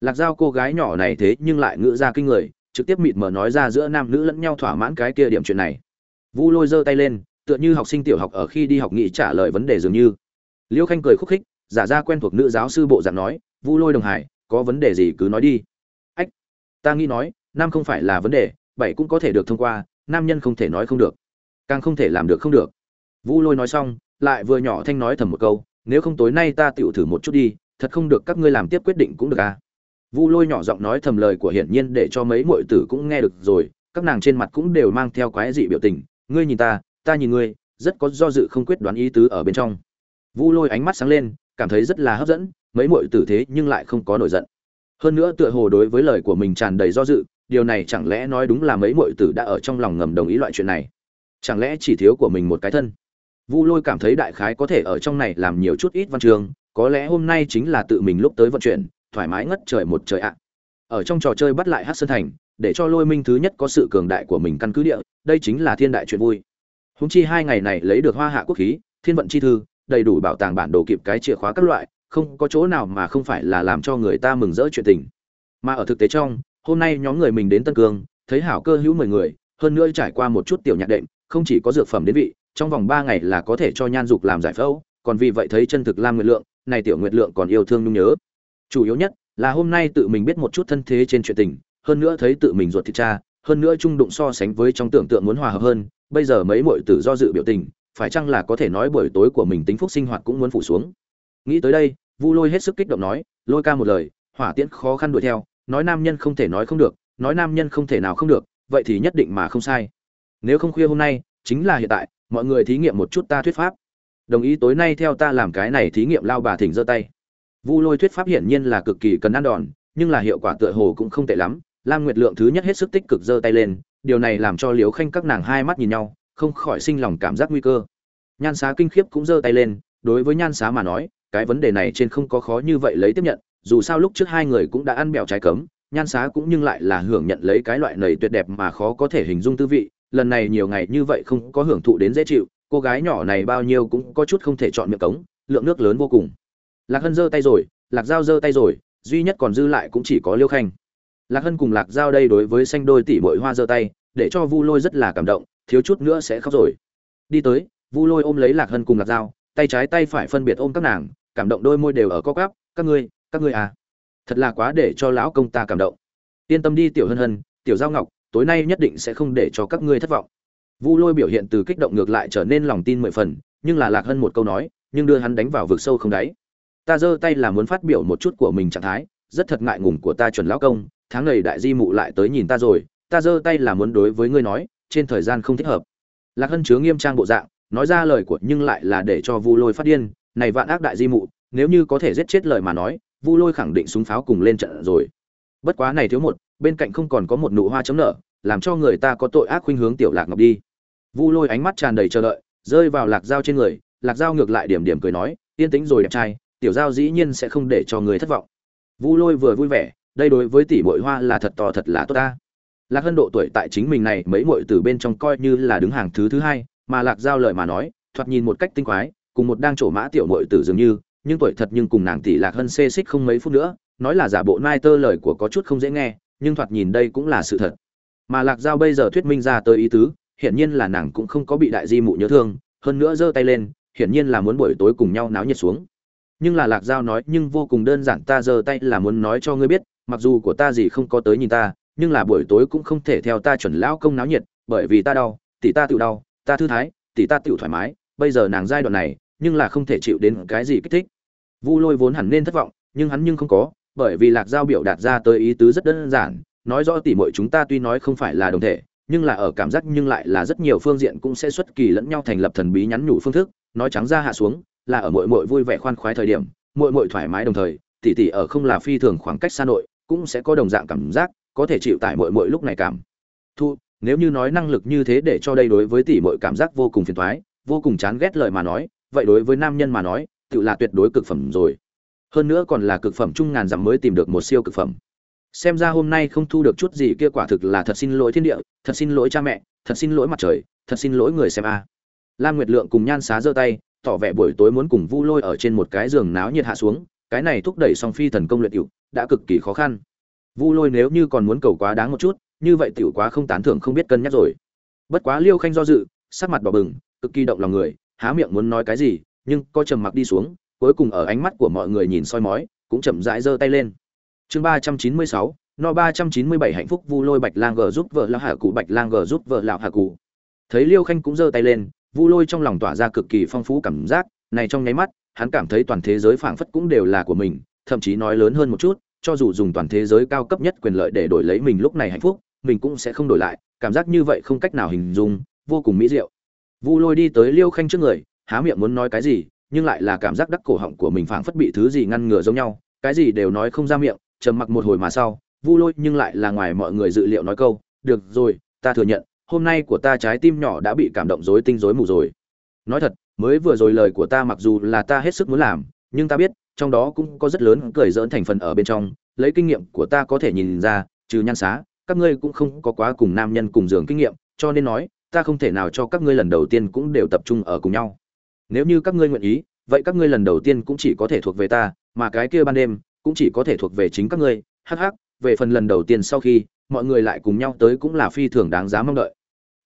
Speaker 1: Lạc giao cô gái nhỏ này thế nhưng lại ngữ ra kinh người, trực tiếp mịt mờ nói ra giữa nam nữ lẫn nhau thỏa mãn cái kia điểm chuyện này. Vu lôi giơ tay lên, tựa như học sinh tiểu học ở khi đi học nghị trả lời vấn đề dường như. Liêu khanh cười khúc khích, giả ra quen thuộc nữ giáo sư bộ dạng nói, vu lôi đồng hải, có vấn đề gì cứ nói đi. Ách, ta nghĩ nói, nam không phải là vấn đề, bảy cũng có thể được thông qua, nam nhân không thể nói không được, càng không thể làm được không được. Vu lôi nói xong, lại vừa nhỏ thanh nói thầm một câu, nếu không tối nay ta tựu thử một chút đi thật không được, các ngươi làm tiếp quyết định cũng được à? Vu lôi nhỏ giọng nói thầm lời của hiển nhiên để cho mấy muội tử cũng nghe được rồi, các nàng trên mặt cũng đều mang theo quái dị biểu tình. Ngươi nhìn ta ta nhìn ngươi, rất có do dự không quyết đoán ý tứ ở bên trong. Vu lôi ánh mắt sáng lên, cảm thấy rất là hấp dẫn, mấy muội tử thế nhưng lại không có nổi giận. Hơn nữa tựa hồ đối với lời của mình tràn đầy do dự, điều này chẳng lẽ nói đúng là mấy muội tử đã ở trong lòng ngầm đồng ý loại chuyện này? Chẳng lẽ chỉ thiếu của mình một cái thân? Vu lôi cảm thấy đại khái có thể ở trong này làm nhiều chút ít văn trường có lẽ hôm nay chính là tự mình lúc tới vận chuyển, thoải mái ngất trời một trời ạ. Ở trong trò chơi bắt lại hát sơn thành, để cho lôi minh thứ nhất có sự cường đại của mình căn cứ địa, đây chính là thiên đại chuyện vui. Húng chi hai ngày này lấy được hoa hạ quốc khí, thiên vận chi thư, đầy đủ bảo tàng bản đồ kịp cái chìa khóa các loại, không có chỗ nào mà không phải là làm cho người ta mừng rỡ chuyện tình. Mà ở thực tế trong, hôm nay nhóm người mình đến tân cương, thấy hảo cơ hữu mười người, hơn nữa trải qua một chút tiểu nhạc đệm, không chỉ có dược phẩm đến vị, trong vòng ba ngày là có thể cho nhan dục làm giải phẫu, còn vì vậy thấy chân thực lam nguyệt lượng này tiểu nguyệt lượng còn yêu thương nhung nhớ. Chủ yếu nhất là hôm nay tự mình biết một chút thân thế trên chuyện tình, hơn nữa thấy tự mình ruột thịt cha, hơn nữa trung đụng so sánh với trong tưởng tượng muốn hòa hợp hơn, bây giờ mấy muội tử do dự biểu tình, phải chăng là có thể nói buổi tối của mình tính phúc sinh hoạt cũng muốn phủ xuống. Nghĩ tới đây, vu lôi hết sức kích động nói, lôi ca một lời, hỏa tiễn khó khăn đuổi theo, nói nam nhân không thể nói không được, nói nam nhân không thể nào không được, vậy thì nhất định mà không sai. Nếu không khuya hôm nay, chính là hiện tại, mọi người thí nghiệm một chút ta thuyết pháp đồng ý tối nay theo ta làm cái này thí nghiệm, lao bà thỉnh giơ tay. Vu lôi thuyết pháp hiển nhiên là cực kỳ cần ăn đòn, nhưng là hiệu quả tựa hồ cũng không tệ lắm. Lam nguyệt lượng thứ nhất hết sức tích cực giơ tay lên, điều này làm cho liếu khanh các nàng hai mắt nhìn nhau, không khỏi sinh lòng cảm giác nguy cơ. Nhan xá kinh khiếp cũng giơ tay lên, đối với nhan xá mà nói, cái vấn đề này trên không có khó như vậy lấy tiếp nhận, dù sao lúc trước hai người cũng đã ăn bẹo trái cấm, nhan xá cũng nhưng lại là hưởng nhận lấy cái loại nầy tuyệt đẹp mà khó có thể hình dung tư vị, lần này nhiều ngày như vậy không có hưởng thụ đến dễ chịu cô gái nhỏ này bao nhiêu cũng có chút không thể chọn miệng cống, lượng nước lớn vô cùng. Lạc hân giơ tay rồi, lạc dao giơ tay rồi, duy nhất còn dư lại cũng chỉ có liêu khanh. Lạc hân cùng lạc dao đây đối với xanh đôi tỷ bội hoa giơ tay, để cho vu lôi rất là cảm động, thiếu chút nữa sẽ khóc rồi. Đi tới, vu lôi ôm lấy lạc hân cùng lạc dao tay trái tay phải phân biệt ôm các nàng, cảm động đôi môi đều ở co cắp các ngươi các ngươi à thật là quá để cho lão công ta cảm động. Yên tâm đi, tiểu hân hân, tiểu giao ngọc, tối nay nhất định sẽ không để cho các ngươi thất vọng vu lôi biểu hiện từ kích động ngược lại trở nên lòng tin mười phần, nhưng là lạc hân một câu nói, nhưng đưa hắn đánh vào vực sâu không đáy. Ta giơ tay là muốn phát biểu một chút của mình trạng thái, rất thật ngại ngùng của ta chuẩn lão công, tháng này đại di mụ lại tới nhìn ta rồi, ta giơ tay là muốn đối với ngươi nói, trên thời gian không thích hợp. Lạc hân chứa nghiêm trang bộ dạng, nói ra lời của nhưng lại là để cho vu lôi phát điên, này vạn ác đại di mụ, nếu như có thể giết chết lời mà nói, vu lôi khẳng định súng pháo cùng lên trận rồi. Bất quá này thiếu một, bên cạnh không còn có một nụ hoa chấm nở, làm cho người ta có tội ác khuynh hướng tiểu lạc ngọc đi vu lôi ánh mắt tràn đầy chờ đợi, rơi vào lạc dao trên người, lạc dao ngược lại điểm điểm cười nói, yên tĩnh rồi đẹp trai, tiểu giao dĩ nhiên sẽ không để cho người thất vọng. Vu lôi vừa vui vẻ, đây đối với tỷ muội hoa là thật to thật là tốt ta. Lạc hân độ tuổi tại chính mình này mấy muội từ bên trong coi như là đứng hàng thứ thứ hai, mà lạc giao lời mà nói, thoạt nhìn một cách tinh quái, cùng một đang trổ mã tiểu muội tử dường như, nhưng tuổi thật nhưng cùng nàng tỷ lạc hân xê xích không mấy phút nữa, nói là giả bộ nai tơ lời của có chút không dễ nghe, nhưng thoạt nhìn đây cũng là sự thật. Mà lạc giao bây giờ thuyết minh ra tới ý tứ hiển nhiên là nàng cũng không có bị đại di mụ nhớ thương, hơn nữa giơ tay lên, hiển nhiên là muốn buổi tối cùng nhau náo nhiệt xuống. Nhưng là lạc giao nói, nhưng vô cùng đơn giản, ta giơ tay là muốn nói cho ngươi biết, mặc dù của ta gì không có tới nhìn ta, nhưng là buổi tối cũng không thể theo ta chuẩn lão công náo nhiệt, bởi vì ta đau, tỷ ta tự đau, ta thư thái, tỷ ta tự thoải mái, bây giờ nàng giai đoạn này, nhưng là không thể chịu đến cái gì kích thích. Vu lôi vốn hẳn nên thất vọng, nhưng hắn nhưng không có, bởi vì lạc giao biểu đạt ra tới ý tứ rất đơn giản, nói rõ tỷ muội chúng ta tuy nói không phải là đồng thể nhưng là ở cảm giác nhưng lại là rất nhiều phương diện cũng sẽ xuất kỳ lẫn nhau thành lập thần bí nhắn nhủ phương thức, nói trắng ra hạ xuống, là ở mội mội vui vẻ khoan khoái thời điểm mội mội thoải mái đồng thời tỷ tỷ ở không là phi thường khoảng cách xa nội, cũng sẽ có đồng dạng cảm giác, có thể chịu tải mội mội lúc này cảm. Thu, nếu như nói năng lực như thế để cho đây đối với tỷ mội cảm giác vô cùng phiền toái, vô cùng chán ghét lời mà nói, vậy đối với nam nhân mà nói, tự là tuyệt đối cực phẩm rồi. Hơn nữa còn là cực phẩm trung ngàn dặm mới tìm được một siêu cực phẩm xem ra hôm nay không thu được chút gì, kia quả thực là thật xin lỗi thiên địa, thật xin lỗi cha mẹ, thật xin lỗi mặt trời, thật xin lỗi người xem a. Lam nguyệt lượng cùng nhan xá giơ tay, tỏ vẻ buổi tối muốn cùng vu lôi ở trên một cái giường náo nhiệt hạ xuống, cái này thúc đẩy song phi thần công luyện tiểu, đã cực kỳ khó khăn. Vu lôi nếu như còn muốn cầu quá đáng một chút, như vậy tiểu quá không tán thưởng không biết cân nhắc rồi. Bất quá liêu khanh do dự, sắc mặt đỏ bừng, cực kỳ động lòng người, há miệng muốn nói cái gì, nhưng co trầm mặc đi xuống, cuối cùng ở ánh mắt của mọi người nhìn soi mói, cũng chậm rãi giơ tay lên chương ba trăm chín mươi sáu, no ba trăm chín mươi bảy hạnh phúc vu lôi bạch lang gờ giúp vợ lão hạ cụ bạch lang gờ giúp vợ lão hạ cụ thấy liêu khanh cũng giơ tay lên, vu lôi trong lòng tỏa ra cực kỳ phong phú cảm giác, này trong nháy mắt, hắn cảm thấy toàn thế giới phảng phất cũng đều là của mình, thậm chí nói lớn hơn một chút, cho dù dùng toàn thế giới cao cấp nhất quyền lợi để đổi lấy mình lúc này hạnh phúc, mình cũng sẽ không đổi lại, cảm giác như vậy không cách nào hình dung, vô cùng mỹ diệu. Vu lôi đi tới liêu khanh trước người, há miệng muốn nói cái gì, nhưng lại là cảm giác đắc cổ họng của mình phảng phất bị thứ gì ngăn ngừa giống nhau, cái gì đều nói không ra miệng trầm mặc một hồi mà sau, vu lôi nhưng lại là ngoài mọi người dự liệu nói câu, được rồi, ta thừa nhận, hôm nay của ta trái tim nhỏ đã bị cảm động rối tinh rối mù rồi. Nói thật, mới vừa rồi lời của ta mặc dù là ta hết sức muốn làm, nhưng ta biết, trong đó cũng có rất lớn cười dỡn thành phần ở bên trong, lấy kinh nghiệm của ta có thể nhìn ra, trừ nhan xá, các ngươi cũng không có quá cùng nam nhân cùng giường kinh nghiệm, cho nên nói, ta không thể nào cho các ngươi lần đầu tiên cũng đều tập trung ở cùng nhau. Nếu như các ngươi nguyện ý, vậy các ngươi lần đầu tiên cũng chỉ có thể thuộc về ta, mà cái kia ban đêm cũng chỉ có thể thuộc về chính các ngươi. Hắc hắc, về phần lần đầu tiên sau khi, mọi người lại cùng nhau tới cũng là phi thường đáng giá mong đợi.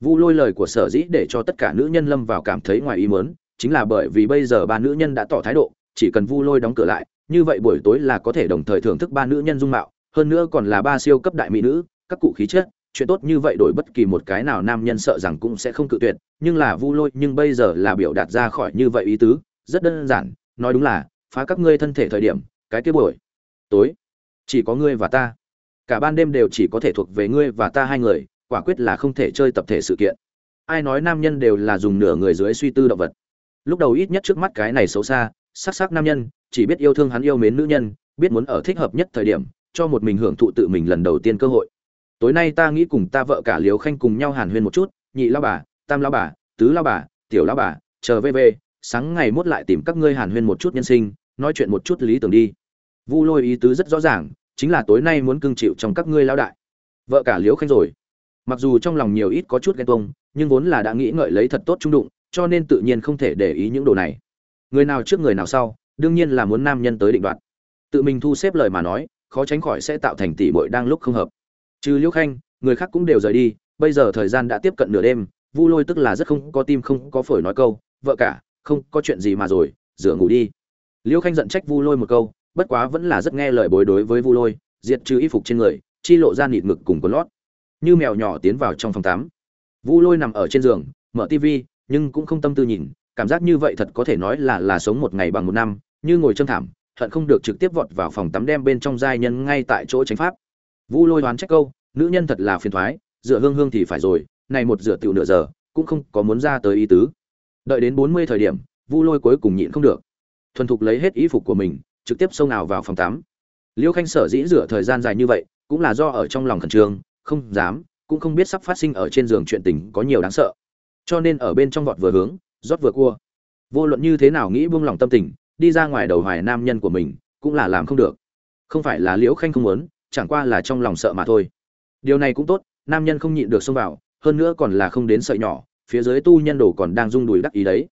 Speaker 1: Vu lôi lời của sở dĩ để cho tất cả nữ nhân lâm vào cảm thấy ngoài ý mớn chính là bởi vì bây giờ ba nữ nhân đã tỏ thái độ, chỉ cần vu lôi đóng cửa lại, như vậy buổi tối là có thể đồng thời thưởng thức ba nữ nhân dung mạo, hơn nữa còn là ba siêu cấp đại mỹ nữ, các cụ khí chất, chuyện tốt như vậy đổi bất kỳ một cái nào nam nhân sợ rằng cũng sẽ không cự tuyệt, nhưng là vu lôi nhưng bây giờ là biểu đạt ra khỏi như vậy ý tứ, rất đơn giản, nói đúng là, phá các ngươi thân thể thời điểm, cái kia buổi tối. Chỉ có ngươi và ta. Cả ban đêm đều chỉ có thể thuộc về ngươi và ta hai người, quả quyết là không thể chơi tập thể sự kiện. Ai nói nam nhân đều là dùng nửa người dưới suy tư động vật. Lúc đầu ít nhất trước mắt cái này xấu xa, sắc sắc nam nhân, chỉ biết yêu thương hắn yêu mến nữ nhân, biết muốn ở thích hợp nhất thời điểm, cho một mình hưởng thụ tự mình lần đầu tiên cơ hội. Tối nay ta nghĩ cùng ta vợ cả liều khanh cùng nhau hàn huyên một chút, nhị lao bà, tam lao bà, tứ lao bà, tiểu lao bà, chờ vv sáng ngày mốt lại tìm các ngươi hàn huyên một chút nhân sinh, nói chuyện một chút lý tưởng đi vu lôi ý tứ rất rõ ràng, chính là tối nay muốn cưng chịu trong các ngươi lão đại. Vợ cả liếu khanh rồi. Mặc dù trong lòng nhiều ít có chút ghen tuông, nhưng vốn là đã nghĩ ngợi lấy thật tốt trung đụng, cho nên tự nhiên không thể để ý những đồ này. Người nào trước người nào sau, đương nhiên là muốn nam nhân tới định đoạt. Tự mình thu xếp lời mà nói, khó tránh khỏi sẽ tạo thành tỷ bội đang lúc không hợp. Trừ liễu khanh, người khác cũng đều rời đi, bây giờ thời gian đã tiếp cận nửa đêm, vu lôi tức là rất không có tim không có phổi nói câu, vợ cả, không có chuyện gì mà rồi, rửa ngủ đi. Liễu khanh giận trách vu lôi một câu bất quá vẫn là rất nghe lời bối đối với vu lôi, diệt trừ y phục trên người, chi lộ ra nịt ngực cùng quần lót. Như mèo nhỏ tiến vào trong phòng tắm. Vu lôi nằm ở trên giường, mở tivi nhưng cũng không tâm tư nhìn, cảm giác như vậy thật có thể nói là là sống một ngày bằng một năm, như ngồi châm thảm, hận không được trực tiếp vọt vào phòng tắm đem bên trong giai nhân ngay tại chỗ tránh pháp. Vu lôi đoán trách câu, nữ nhân thật là phiền thoái, dựa hương hương thì phải rồi, này một dựa tiểu nửa giờ, cũng không có muốn ra tới ý tứ. Đợi đến bốn mươi thời điểm, vu lôi cuối cùng nhịn không được. Thuần thục lấy hết ý phục của mình trực tiếp xông nào vào phòng tắm. Liêu khanh sở dĩ rửa thời gian dài như vậy, cũng là do ở trong lòng khẩn trương, không dám, cũng không biết sắp phát sinh ở trên giường chuyện tình có nhiều đáng sợ. Cho nên ở bên trong vọt vừa hướng, rót vừa cua. Vô luận như thế nào nghĩ buông lòng tâm tình, đi ra ngoài đầu hoài nam nhân của mình, cũng là làm không được. Không phải là liễu khanh không muốn, chẳng qua là trong lòng sợ mà thôi. Điều này cũng tốt, nam nhân không nhịn được xông vào, hơn nữa còn là không đến sợi nhỏ, phía dưới tu nhân đồ còn đang rung đùi đắc ý đấy.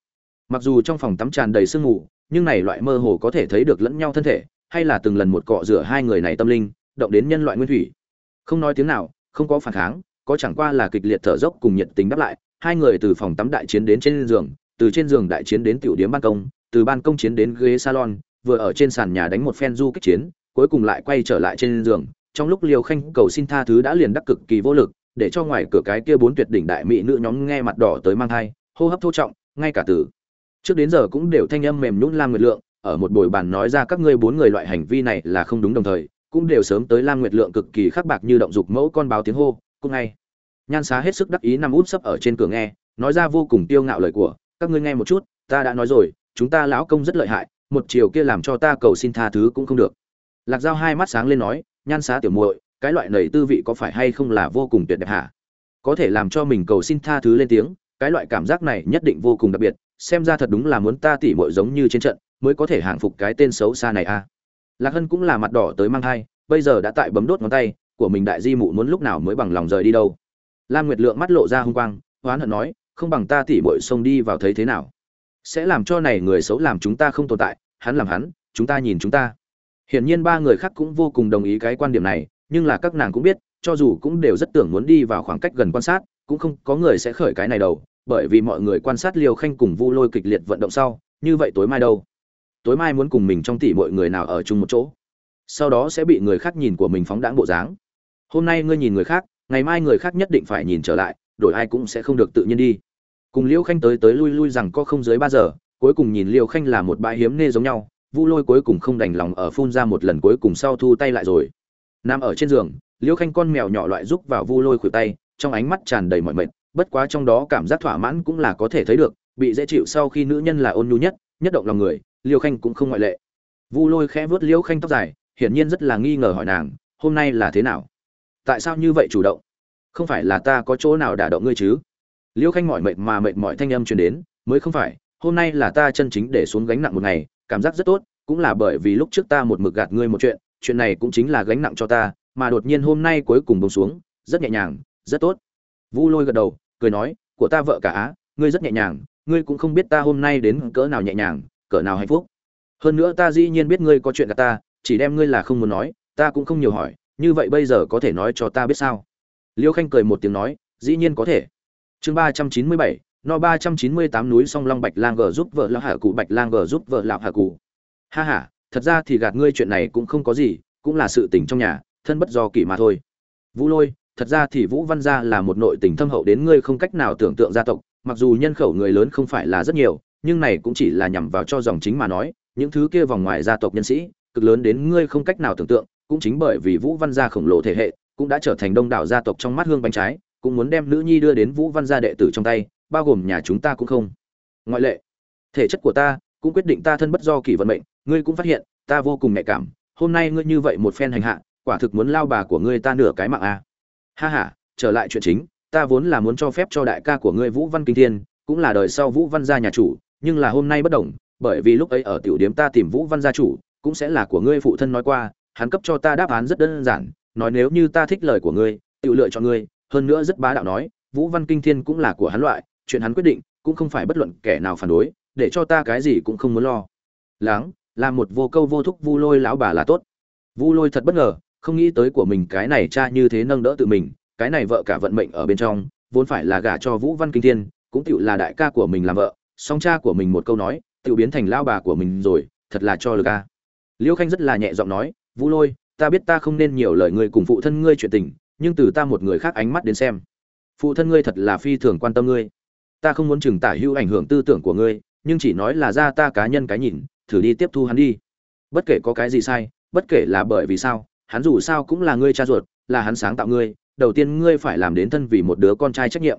Speaker 1: Mặc dù trong phòng tắm tràn đầy sương mù nhưng này loại mơ hồ có thể thấy được lẫn nhau thân thể, hay là từng lần một cọ rửa hai người này tâm linh, động đến nhân loại nguyên thủy. Không nói tiếng nào, không có phản kháng, có chẳng qua là kịch liệt thở dốc cùng nhiệt tình đáp lại, hai người từ phòng tắm đại chiến đến trên giường, từ trên giường đại chiến đến tiểu điếm ban công, từ ban công chiến đến ghế salon, vừa ở trên sàn nhà đánh một phen du kích chiến, cuối cùng lại quay trở lại trên giường, trong lúc liều khanh cầu xin tha thứ đã liền đắc cực kỳ vô lực, để cho ngoài cửa cái kia bốn tuyệt đỉnh đại mỹ nữ nhóm nghe mặt đỏ tới mang thai, hô hấp thô trọng, ngay cả từ trước đến giờ cũng đều thanh âm mềm nhũn lam nguyệt lượng, ở một buổi bàn nói ra các ngươi bốn người loại hành vi này là không đúng đồng thời, cũng đều sớm tới lam nguyệt lượng cực kỳ khắc bạc như động dục mẫu con báo tiếng hô, cũng ngay. Nhan xá hết sức đắc ý nằm úp sấp ở trên cửa nghe, nói ra vô cùng tiêu ngạo lời của, các ngươi nghe một chút, ta đã nói rồi, chúng ta lão công rất lợi hại, một chiều kia làm cho ta cầu xin tha thứ cũng không được. Lạc dao hai mắt sáng lên nói, nhan xá tiểu muội, cái loại nầy tư vị có phải hay không là vô cùng tuyệt đẹp hả? Có thể làm cho mình cầu xin tha thứ lên tiếng, cái loại cảm giác này nhất định vô cùng đặc biệt xem ra thật đúng là muốn ta tỉ mội giống như trên trận, mới có thể hàng phục cái tên xấu xa này a. À. lạc hân cũng là mặt đỏ tới mang thai, bây giờ đã tại bấm đốt ngón tay, của mình đại di mụ muốn lúc nào mới bằng lòng rời đi đâu. Lam nguyệt lượng mắt lộ ra hung quang, hoán hận nói, không bằng ta tỉ mội xông đi vào thấy thế nào. Sẽ làm cho này người xấu làm chúng ta không tồn tại, hắn làm hắn, chúng ta nhìn chúng ta. Hiển nhiên ba người khác cũng vô cùng đồng ý cái quan điểm này, nhưng là các nàng cũng biết, cho dù cũng đều rất tưởng muốn đi vào khoảng cách gần quan sát, cũng không có người sẽ khởi cái này đâu bởi vì mọi người quan sát liều khanh cùng vu lôi kịch liệt vận động sau, như vậy tối mai đâu? Tối mai muốn cùng mình trong tỷ mọi người nào ở chung một chỗ. Sau đó sẽ bị người khác nhìn của mình phóng đãng bộ dáng. Hôm nay ngươi nhìn người khác, ngày mai người khác nhất định phải nhìn trở lại, đổi ai cũng sẽ không được tự nhiên đi. Cùng liêu khanh tới tới lui lui rằng có không dưới ba giờ, cuối cùng nhìn liêu khanh là một bãi hiếm nê giống nhau, vu lôi cuối cùng không đành lòng ở phun ra một lần cuối cùng sau thu tay lại rồi. Nằm ở trên giường, liêu khanh con mèo nhỏ loại rúc vào vu lôi khuỷu tay, trong ánh mắt tràn đầy mọi mệt bất quá trong đó cảm giác thỏa mãn cũng là có thể thấy được, bị dễ chịu sau khi nữ nhân là ôn nhu nhất nhất động lòng người, liêu khanh cũng không ngoại lệ. Vu lôi khẽ vuốt liêu khanh tóc dài, hiển nhiên rất là nghi ngờ hỏi nàng, hôm nay là thế nào? Tại sao như vậy chủ động? Không phải là ta có chỗ nào đả động ngươi chứ? Liêu khanh mỏi mệt mà mệt mỏi thanh âm truyền đến, mới không phải, hôm nay là ta chân chính để xuống gánh nặng một ngày, cảm giác rất tốt, cũng là bởi vì lúc trước ta một mực gạt ngươi một chuyện chuyện này cũng chính là gánh nặng cho ta, mà đột nhiên hôm nay cuối cùng buông xuống, rất nhẹ nhàng, rất tốt. Vu lôi gật đầu cười nói, của ta vợ cả á, ngươi rất nhẹ nhàng, ngươi cũng không biết ta hôm nay đến cỡ nào nhẹ nhàng, cỡ nào hạnh phúc. Hơn nữa ta dĩ nhiên biết ngươi có chuyện gặp ta, chỉ đem ngươi là không muốn nói, ta cũng không nhiều hỏi, như vậy bây giờ có thể nói cho ta biết sao? Liêu khanh cười một tiếng nói, dĩ nhiên có thể. Chương ba trăm chín mươi bảy, no ba trăm chín mươi tám núi song long bạch lang gờ giúp vợ lão hạ cụ, bạch lang gờ giúp vợ lão hạ cụ. Ha ha, thật ra thì gạt ngươi chuyện này cũng không có gì, cũng là sự tình trong nhà, thân bất do kỷ mà thôi. Vũ lôi thật ra thì vũ văn gia là một nội tình thâm hậu đến ngươi không cách nào tưởng tượng gia tộc, mặc dù nhân khẩu người lớn không phải là rất nhiều, nhưng này cũng chỉ là nhằm vào cho dòng chính mà nói, những thứ kia vòng ngoài gia tộc nhân sĩ, cực lớn đến ngươi không cách nào tưởng tượng, cũng chính bởi vì vũ văn gia khổng lồ thể hệ, cũng đã trở thành đông đảo gia tộc trong mắt hương bánh trái, cũng muốn đem nữ nhi đưa đến vũ văn gia đệ tử trong tay, bao gồm nhà chúng ta cũng không. Ngoại lệ, thể chất của ta cũng quyết định ta thân bất do kỳ vận mệnh, ngươi cũng phát hiện, ta vô cùng nhạy cảm, hôm nay ngươi như vậy một phen hành hạ, quả thực muốn lao bà của ngươi ta nửa cái mạng a ha ha, trở lại chuyện chính, ta vốn là muốn cho phép cho đại ca của ngươi vũ văn kinh thiên, cũng là đời sau vũ văn gia nhà chủ, nhưng là hôm nay bất đồng, bởi vì lúc ấy ở tiểu điếm ta tìm vũ văn gia chủ, cũng sẽ là của ngươi phụ thân nói qua, hắn cấp cho ta đáp án rất đơn giản, nói nếu như ta thích lời của ngươi tự lựa chọn ngươi, hơn nữa rất bá đạo nói, vũ văn kinh thiên cũng là của hắn loại, chuyện hắn quyết định, cũng không phải bất luận kẻ nào phản đối, để cho ta cái gì cũng không muốn lo. Láng, làm một vô câu vô thúc vu lôi lão bà là tốt. Vu lôi thật bất ngờ không nghĩ tới của mình cái này cha như thế nâng đỡ tự mình, cái này vợ cả vận mệnh ở bên trong, vốn phải là gả cho vũ văn kinh thiên, cũng tựu là đại ca của mình làm vợ, song cha của mình một câu nói, tựu biến thành lao bà của mình rồi, thật là cho lực a. Liêu khanh rất là nhẹ giọng nói, vũ lôi, ta biết ta không nên nhiều lời ngươi cùng phụ thân ngươi chuyện tình, nhưng từ ta một người khác ánh mắt đến xem, phụ thân ngươi thật là phi thường quan tâm ngươi. Ta không muốn chừng tả hữu ảnh hưởng tư tưởng của ngươi, nhưng chỉ nói là ra ta cá nhân cái nhìn, thử đi tiếp thu hắn đi. Bất kể có cái gì sai, bất kể là bởi vì sao hắn dù sao cũng là ngươi cha ruột, là hắn sáng tạo ngươi, đầu tiên ngươi phải làm đến thân vì một đứa con trai trách nhiệm,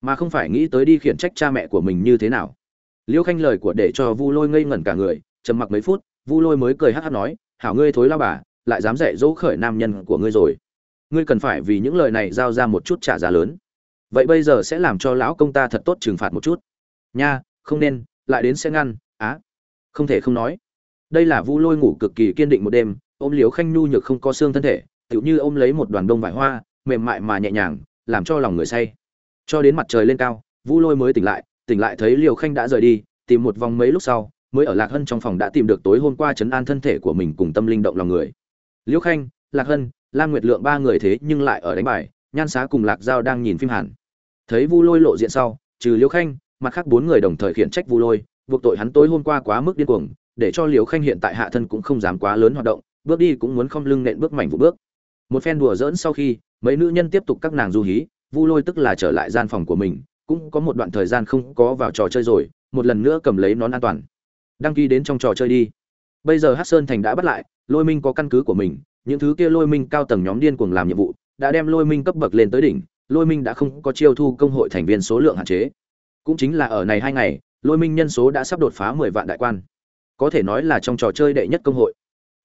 Speaker 1: mà không phải nghĩ tới đi khiển trách cha mẹ của mình như thế nào. Liêu khanh lời của để cho vu lôi ngây ngẩn cả người, trầm mặc mấy phút, vu lôi mới cười hát hát nói, hảo ngươi thối lao bà, lại dám dạy dỗ khởi nam nhân của ngươi rồi. Ngươi cần phải vì những lời này giao ra một chút trả giá lớn. Vậy bây giờ sẽ làm cho lão công ta thật tốt trừng phạt một chút. Nha, không nên, lại đến sẽ ngăn, á. Không thể không nói. Đây là vu lôi ngủ cực kỳ kiên định một đêm ôm liếu khanh nhu nhược không có xương thân thể, tựu như ôm lấy một đoàn đông vải hoa, mềm mại mà nhẹ nhàng, làm cho lòng người say. Cho đến mặt trời lên cao vu lôi mới tỉnh lại tỉnh lại thấy liều khanh đã rời đi, tìm một vòng mấy lúc sau, mới ở lạc hân trong phòng đã tìm được tối hôm qua chấn an thân thể của mình cùng tâm linh động lòng người. Liễu khanh, lạc hân, lam nguyệt lượng ba người thế nhưng lại ở đánh bài, nhan xá cùng lạc giao đang nhìn phim hàn. Thấy vu lôi lộ diện sau, trừ liễu khanh, mặt khác bốn người đồng thời khiển trách vu lôi, buộc tội hắn tối hôm qua quá mức điên cuồng, để cho liễu khanh hiện tại hạ thân cũng không dám quá lớn hoạt động bước đi cũng muốn không lưng nện bước mảnh vụ bước. Một phen đùa dỡn sau khi, mấy nữ nhân tiếp tục các nàng du hí, vu lôi tức là trở lại gian phòng của mình, cũng có một đoạn thời gian không có vào trò chơi rồi, một lần nữa cầm lấy nón an toàn. Đăng ký đến trong trò chơi đi. Bây giờ hát sơn thành đã bắt lại, lôi minh có căn cứ của mình, những thứ kia lôi minh cao tầng nhóm điên cuồng làm nhiệm vụ, đã đem lôi minh cấp bậc lên tới đỉnh, lôi minh đã không có chiêu thu công hội thành viên số lượng hạn chế. Cũng chính là ở này hai ngày, lôi minh nhân số đã sắp đột phá mười vạn đại quan. Có thể nói là trong trò chơi đệ nhất công hội.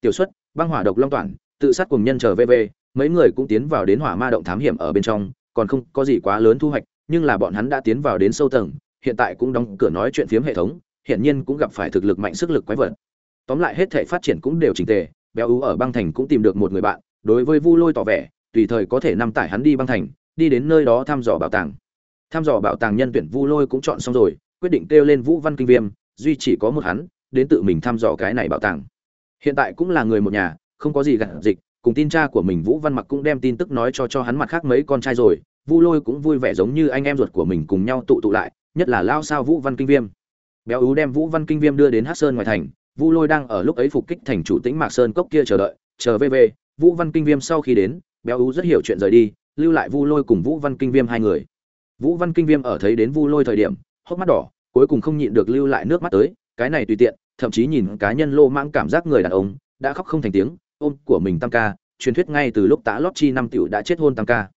Speaker 1: Tiểu xuất băng hỏa độc long toàn, tự sát cùng nhân chờ vv mấy người cũng tiến vào đến hỏa ma động thám hiểm ở bên trong, còn không có gì quá lớn thu hoạch, nhưng là bọn hắn đã tiến vào đến sâu tầng, hiện tại cũng đóng cửa nói chuyện phiếm hệ thống, hiển nhiên cũng gặp phải thực lực mạnh sức lực quái vật. Tóm lại hết thể phát triển cũng đều chỉnh tề, béo ú ở băng thành cũng tìm được một người bạn, đối với vu lôi tỏ vẻ, tùy thời có thể nằm tải hắn đi băng thành, đi đến nơi đó thăm dò bảo tàng. Thăm dò bảo tàng nhân tuyển vu lôi cũng chọn xong rồi, quyết định kêu lên vũ văn kinh viêm, duy chỉ có một hắn, đến tự mình thăm dò cái này bảo tàng hiện tại cũng là người một nhà, không có gì gặt dịch, cùng tin cha của mình vũ văn mặc cũng đem tin tức nói cho cho hắn mặt khác mấy con trai rồi, vu lôi cũng vui vẻ giống như anh em ruột của mình cùng nhau tụ tụ lại, nhất là lao sao vũ văn kinh viêm. Béo ú đem vũ văn kinh viêm đưa đến hát sơn ngoài thành, vu lôi đang ở lúc ấy phục kích thành chủ tĩnh mạc sơn cốc kia chờ đợi, chờ về về, vũ văn kinh viêm sau khi đến, béo ú rất hiểu chuyện rời đi, lưu lại vu lôi cùng vũ văn kinh viêm hai người. Vũ văn kinh viêm ở thấy đến vu lôi thời điểm, hốc mắt đỏ, cuối cùng không nhịn được lưu lại nước mắt tới, cái này tùy tiện thậm chí nhìn cá nhân lô mãng cảm giác người đàn ông đã khóc không thành tiếng, ôm của mình tam ca, truyền thuyết ngay từ lúc tá lót chi năm tiểu đã chết hôn tam ca.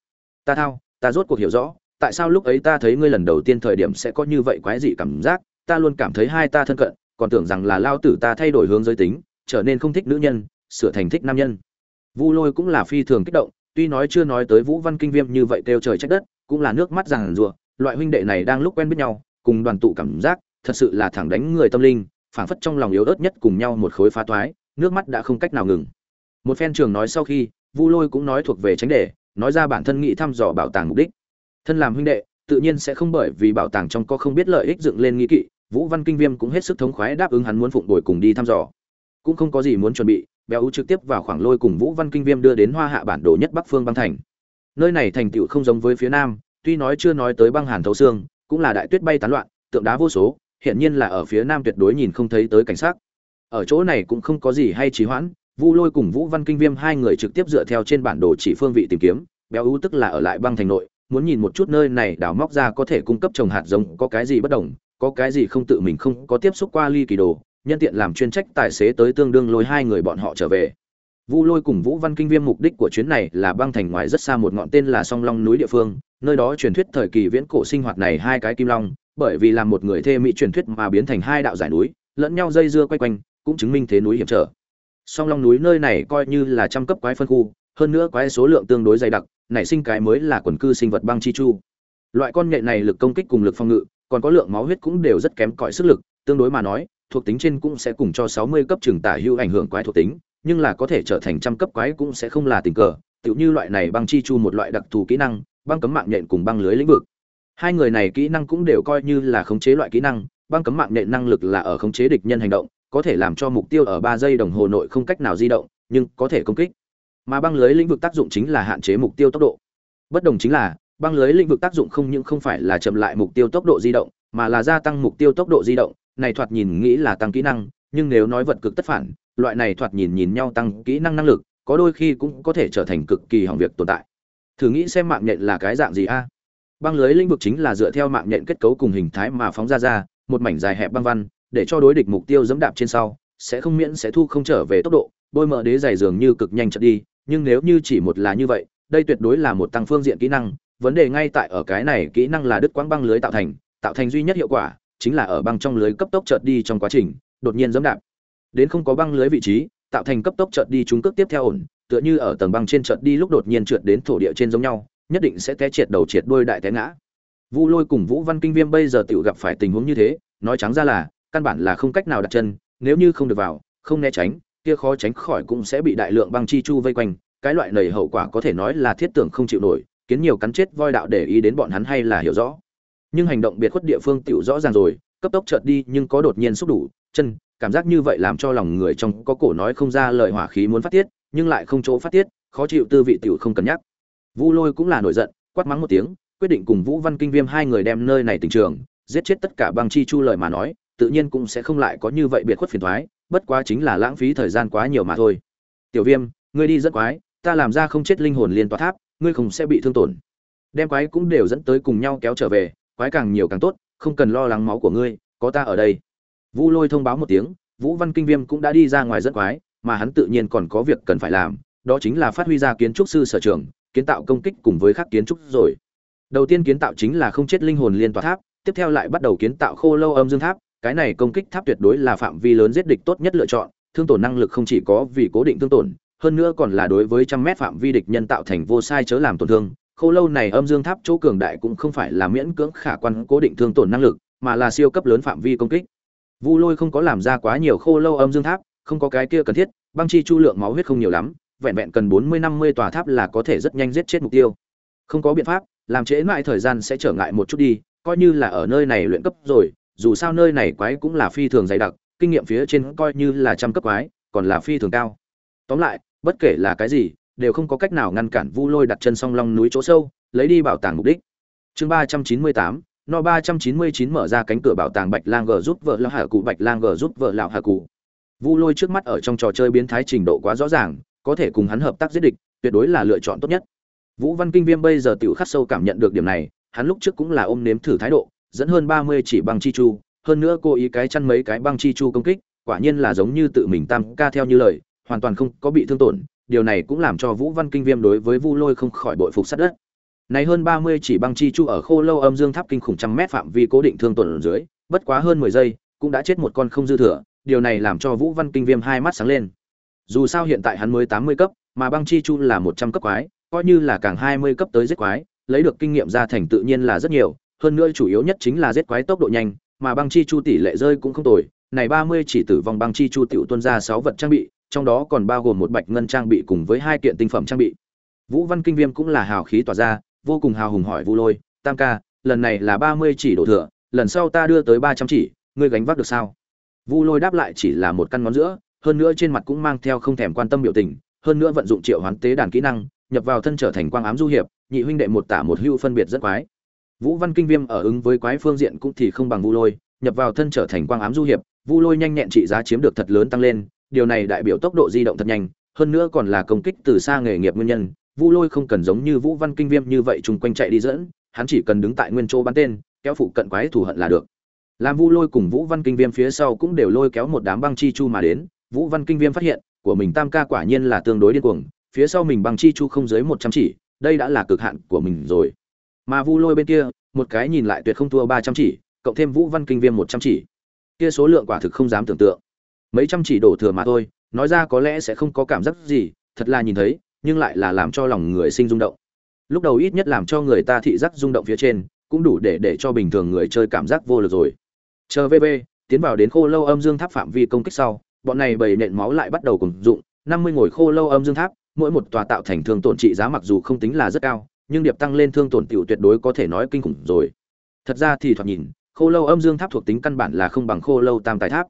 Speaker 1: Ta thao, ta rốt cuộc hiểu rõ, tại sao lúc ấy ta thấy ngươi lần đầu tiên thời điểm sẽ có như vậy quái dị cảm giác, ta luôn cảm thấy hai ta thân cận, còn tưởng rằng là lao tử ta thay đổi hướng giới tính, trở nên không thích nữ nhân, sửa thành thích nam nhân. Vu lôi cũng là phi thường kích động, tuy nói chưa nói tới vũ văn kinh viêm như vậy kêu trời trách đất, cũng là nước mắt rằng rùa loại huynh đệ này đang lúc quen biết nhau, cùng đoàn tụ cảm giác, thật sự là thẳng đánh người tâm linh phảng phất trong lòng yếu ớt nhất cùng nhau một khối phá toái, nước mắt đã không cách nào ngừng. Một phen trường nói sau khi, vu lôi cũng nói thuộc về tránh đề, nói ra bản thân nghĩ thăm dò bảo tàng mục đích. Thân làm huynh đệ, tự nhiên sẽ không bởi vì bảo tàng trong có không biết lợi ích dựng lên nghi kỵ, vũ văn kinh viêm cũng hết sức thống khoái đáp ứng hắn muốn phụng bồi cùng đi thăm dò. Cũng không có gì muốn chuẩn bị, béo ú trực tiếp vào khoảng lôi cùng vũ văn kinh viêm đưa đến hoa hạ bản đồ nhất bắc phương băng thành. Nơi này thành tựu không giống với phía nam, tuy nói chưa nói tới băng hàn thấu xương, cũng là đại tuyết bay tán loạn, tượng đá vô số hiện nhiên là ở phía nam tuyệt đối nhìn không thấy tới cảnh sát ở chỗ này cũng không có gì hay trì hoãn, vu lôi cùng vũ văn kinh viêm hai người trực tiếp dựa theo trên bản đồ chỉ phương vị tìm kiếm, béo ưu tức là ở lại băng thành nội, muốn nhìn một chút nơi này đào móc ra có thể cung cấp trồng hạt giống, có cái gì bất đồng, có cái gì không tự mình không có tiếp xúc qua ly kỳ đồ, nhân tiện làm chuyên trách tài xế tới tương đương lôi hai người bọn họ trở về. Vu lôi cùng vũ văn kinh viêm mục đích của chuyến này là băng thành ngoài rất xa một ngọn tên là song long núi địa phương, nơi đó truyền thuyết thời kỳ viễn cổ sinh hoạt này hai cái kim long bởi vì làm một người thê mỹ truyền thuyết mà biến thành hai đạo giải núi, lẫn nhau dây dưa quay quanh, cũng chứng minh thế núi hiểm trở. Song long núi nơi này coi như là trăm cấp quái phân khu, hơn nữa quái số lượng tương đối dày đặc, nảy sinh cái mới là quần cư sinh vật băng chi chu. Loại con nhện này lực công kích cùng lực phòng ngự, còn có lượng máu huyết cũng đều rất kém cỏi sức lực, tương đối mà nói, thuộc tính trên cũng sẽ cùng cho 60 cấp trường tả hưu ảnh hưởng quái thuộc tính, nhưng là có thể trở thành trăm cấp quái cũng sẽ không là tình cờ, tựu như loại này băng chi chu một loại đặc thù kỹ năng, băng cấm mạng nhện cùng băng lưới lĩnh vực hai người này kỹ năng cũng đều coi như là khống chế loại kỹ năng, băng cấm mạng nệ năng lực là ở khống chế địch nhân hành động, có thể làm cho mục tiêu ở ba giây đồng hồ nội không cách nào di động, nhưng có thể công kích. Mà băng lưới lĩnh vực tác dụng chính là hạn chế mục tiêu tốc độ. Bất đồng chính là, băng lưới lĩnh vực tác dụng không những không phải là chậm lại mục tiêu tốc độ di động, mà là gia tăng mục tiêu tốc độ di động. Này thoạt nhìn nghĩ là tăng kỹ năng, nhưng nếu nói vật cực tất phản, loại này thoạt nhìn nhìn nhau tăng kỹ năng năng lực, có đôi khi cũng có thể trở thành cực kỳ hỏng việc tồn tại. Thử nghĩ xem mạng nhện là cái dạng gì a? Băng lưới lĩnh vực chính là dựa theo mạng nhện kết cấu cùng hình thái mà phóng ra ra, một mảnh dài hẹp băng văn, để cho đối địch mục tiêu dẫm đạp trên sau, sẽ không miễn sẽ thu không trở về tốc độ. Bôi mờ đế dày dường như cực nhanh chợt đi, nhưng nếu như chỉ một là như vậy, đây tuyệt đối là một tăng phương diện kỹ năng. Vấn đề ngay tại ở cái này kỹ năng là đứt quãng băng lưới tạo thành tạo thành duy nhất hiệu quả chính là ở băng trong lưới cấp tốc chợt đi trong quá trình, đột nhiên dẫm đạp. Đến không có băng lưới vị trí, tạo thành cấp tốc chợt đi chúng cước tiếp theo ổn, tựa như ở tầng băng trên chợt đi lúc đột nhiên trượt đến thổ địa trên giống nhau nhất định sẽ té triệt đầu triệt đuôi đại té ngã. Vu lôi cùng vũ văn kinh viêm bây giờ tự gặp phải tình huống như thế, nói trắng ra là, căn bản là không cách nào đặt chân, nếu như không được vào, không né tránh, kia khó tránh khỏi cũng sẽ bị đại lượng băng chi chu vây quanh, cái loại nầy hậu quả có thể nói là thiết tưởng không chịu nổi, kiến nhiều cắn chết voi đạo để ý đến bọn hắn hay là hiểu rõ. Nhưng hành động biệt khuất địa phương tiểu rõ ràng rồi, cấp tốc chợt đi nhưng có đột nhiên xúc đủ, chân, cảm giác như vậy làm cho lòng người trong có cổ nói không ra lời hỏa khí muốn phát tiết, nhưng lại không chỗ phát tiết, khó chịu tư vị tiểu không cần nhắc vu lôi cũng là nổi giận, quát mắng một tiếng, quyết định cùng vũ văn kinh viêm hai người đem nơi này tình trường, giết chết tất cả băng chi chu lời mà nói, tự nhiên cũng sẽ không lại có như vậy biệt khuất phiền thoái bất quá chính là lãng phí thời gian quá nhiều mà thôi. Tiểu viêm, ngươi đi rất quái, ta làm ra không chết linh hồn liên tòa tháp, ngươi không sẽ bị thương tổn. Đem quái cũng đều dẫn tới cùng nhau kéo trở về, quái càng nhiều càng tốt, không cần lo lắng máu của ngươi, có ta ở đây. Vũ lôi thông báo một tiếng, vũ văn kinh viêm cũng đã đi ra ngoài dẫn quái, mà hắn tự nhiên còn có việc cần phải làm, đó chính là phát huy ra kiến trúc sư sở trường kiến tạo công kích cùng với các kiến trúc rồi. Đầu tiên kiến tạo chính là không chết linh hồn liên tòa tháp, tiếp theo lại bắt đầu kiến tạo khô lâu âm dương tháp. Cái này công kích tháp tuyệt đối là phạm vi lớn giết địch tốt nhất lựa chọn, thương tổn năng lực không chỉ có vì cố định thương tổn, hơn nữa còn là đối với trăm mét phạm vi địch nhân tạo thành vô sai chớ làm tổn thương. Khô lâu này âm dương tháp chỗ cường đại cũng không phải là miễn cưỡng khả quan cố định thương tổn năng lực, mà là siêu cấp lớn phạm vi công kích. Vu lôi không có làm ra quá nhiều khô lâu âm dương tháp, không có cái kia cần thiết, băng chi chu lượng máu huyết không nhiều lắm vẹn vẹn cần bốn mươi, năm mươi tòa tháp là có thể rất nhanh giết chết mục tiêu. Không có biện pháp, làm trễ mãi thời gian sẽ trở ngại một chút đi, coi như là ở nơi này luyện cấp rồi, dù sao nơi này quái cũng là phi thường dày đặc, kinh nghiệm phía trên coi như là trăm cấp quái, còn là phi thường cao. Tóm lại, bất kể là cái gì, đều không có cách nào ngăn cản vu lôi đặt chân song long núi chỗ sâu, lấy đi bảo tàng mục đích. Chương ba trăm chín mươi tám, no ba trăm chín mươi chín mở ra cánh cửa bảo tàng bạch lang g giúp vợ lão hà cụ, bạch lang g giúp vợ lão hà cụ. Vu lôi trước mắt ở trong trò chơi biến thái trình độ quá rõ ràng có thể cùng hắn hợp tác giết địch, tuyệt đối là lựa chọn tốt nhất. Vũ văn kinh viêm bây giờ tiểu khắc sâu cảm nhận được điểm này, hắn lúc trước cũng là ôm nếm thử thái độ, dẫn hơn ba mươi chỉ băng chi chu, hơn nữa cô ý cái chăn mấy cái băng chi chu công kích, quả nhiên là giống như tự mình tam ca theo như lời, hoàn toàn không có bị thương tổn, điều này cũng làm cho vũ văn kinh viêm đối với vu lôi không khỏi bội phục sát đất. Này hơn ba mươi chỉ băng chi chu ở khô lâu âm dương tháp kinh khủng trăm mét phạm vi cố định thương tổn ở dưới, bất quá hơn mười giây, cũng đã chết một con không dư thừa, điều này làm cho vũ văn kinh viêm hai mắt sáng lên dù sao hiện tại hắn mới tám mươi cấp, mà băng chi chu là một trăm cấp quái, coi như là càng hai mươi cấp tới giết quái, lấy được kinh nghiệm ra thành tự nhiên là rất nhiều, hơn nữa chủ yếu nhất chính là giết quái tốc độ nhanh, mà băng chi chu tỷ lệ rơi cũng không tồi. Này ba mươi chỉ tử vong băng chi chu tiểu tuân ra sáu vật trang bị, trong đó còn bao gồm một bạch ngân trang bị cùng với hai kiện tinh phẩm trang bị. Vũ văn kinh viêm cũng là hào khí tỏa ra, vô cùng hào hùng hỏi vu lôi, tam ca, lần này là ba mươi chỉ đổ thừa, lần sau ta đưa tới ba trăm chỉ, ngươi gánh vác được sao? Vu lôi đáp lại chỉ là một căn ngón giữa hơn nữa trên mặt cũng mang theo không thèm quan tâm biểu tình, hơn nữa vận dụng triệu hoán tế đàn kỹ năng, nhập vào thân trở thành quang ám du hiệp, nhị huynh đệ một tả một hưu phân biệt rất quái. Vũ văn kinh viêm ở ứng với quái phương diện cũng thì không bằng vu lôi, nhập vào thân trở thành quang ám du hiệp, vu lôi nhanh nhẹn trị giá chiếm được thật lớn tăng lên, điều này đại biểu tốc độ di động thật nhanh, hơn nữa còn là công kích từ xa nghề nghiệp nguyên nhân. Vu lôi không cần giống như vũ văn kinh viêm như vậy chung quanh chạy đi dẫn, hắn chỉ cần đứng tại nguyên chỗ bắn tên, kéo phụ cận quái thù hận là được. Làm vu lôi cùng vũ văn kinh viêm phía sau cũng đều lôi kéo một đám băng chi chu mà đến vũ văn kinh viêm phát hiện của mình tam ca quả nhiên là tương đối điên cuồng phía sau mình bằng chi chu không dưới một trăm chỉ đây đã là cực hạn của mình rồi. Mà vu lôi bên kia một cái nhìn lại tuyệt không thua ba trăm chỉ cộng thêm vũ văn kinh viêm một trăm chỉ. Kia số lượng quả thực không dám tưởng tượng. Mấy trăm chỉ đổ thừa mà thôi nói ra có lẽ sẽ không có cảm giác gì thật là nhìn thấy nhưng lại là làm cho lòng người sinh rung động. Lúc đầu ít nhất làm cho người ta thị giác rung động phía trên cũng đủ để để cho bình thường người chơi cảm giác vô lực rồi. Chờ VV, tiến vào đến khô lâu âm dương tháp phạm vi công kích sau bọn này bầy nện máu lại bắt đầu cùng dụng, năm mươi ngồi khô lâu âm dương tháp, mỗi một tòa tạo thành thương tổn trị giá mặc dù không tính là rất cao, nhưng điệp tăng lên thương tổn tiểu tuyệt đối có thể nói kinh khủng rồi. Thật ra thì thoạt nhìn, khô lâu âm dương tháp thuộc tính căn bản là không bằng khô lâu tam tài tháp.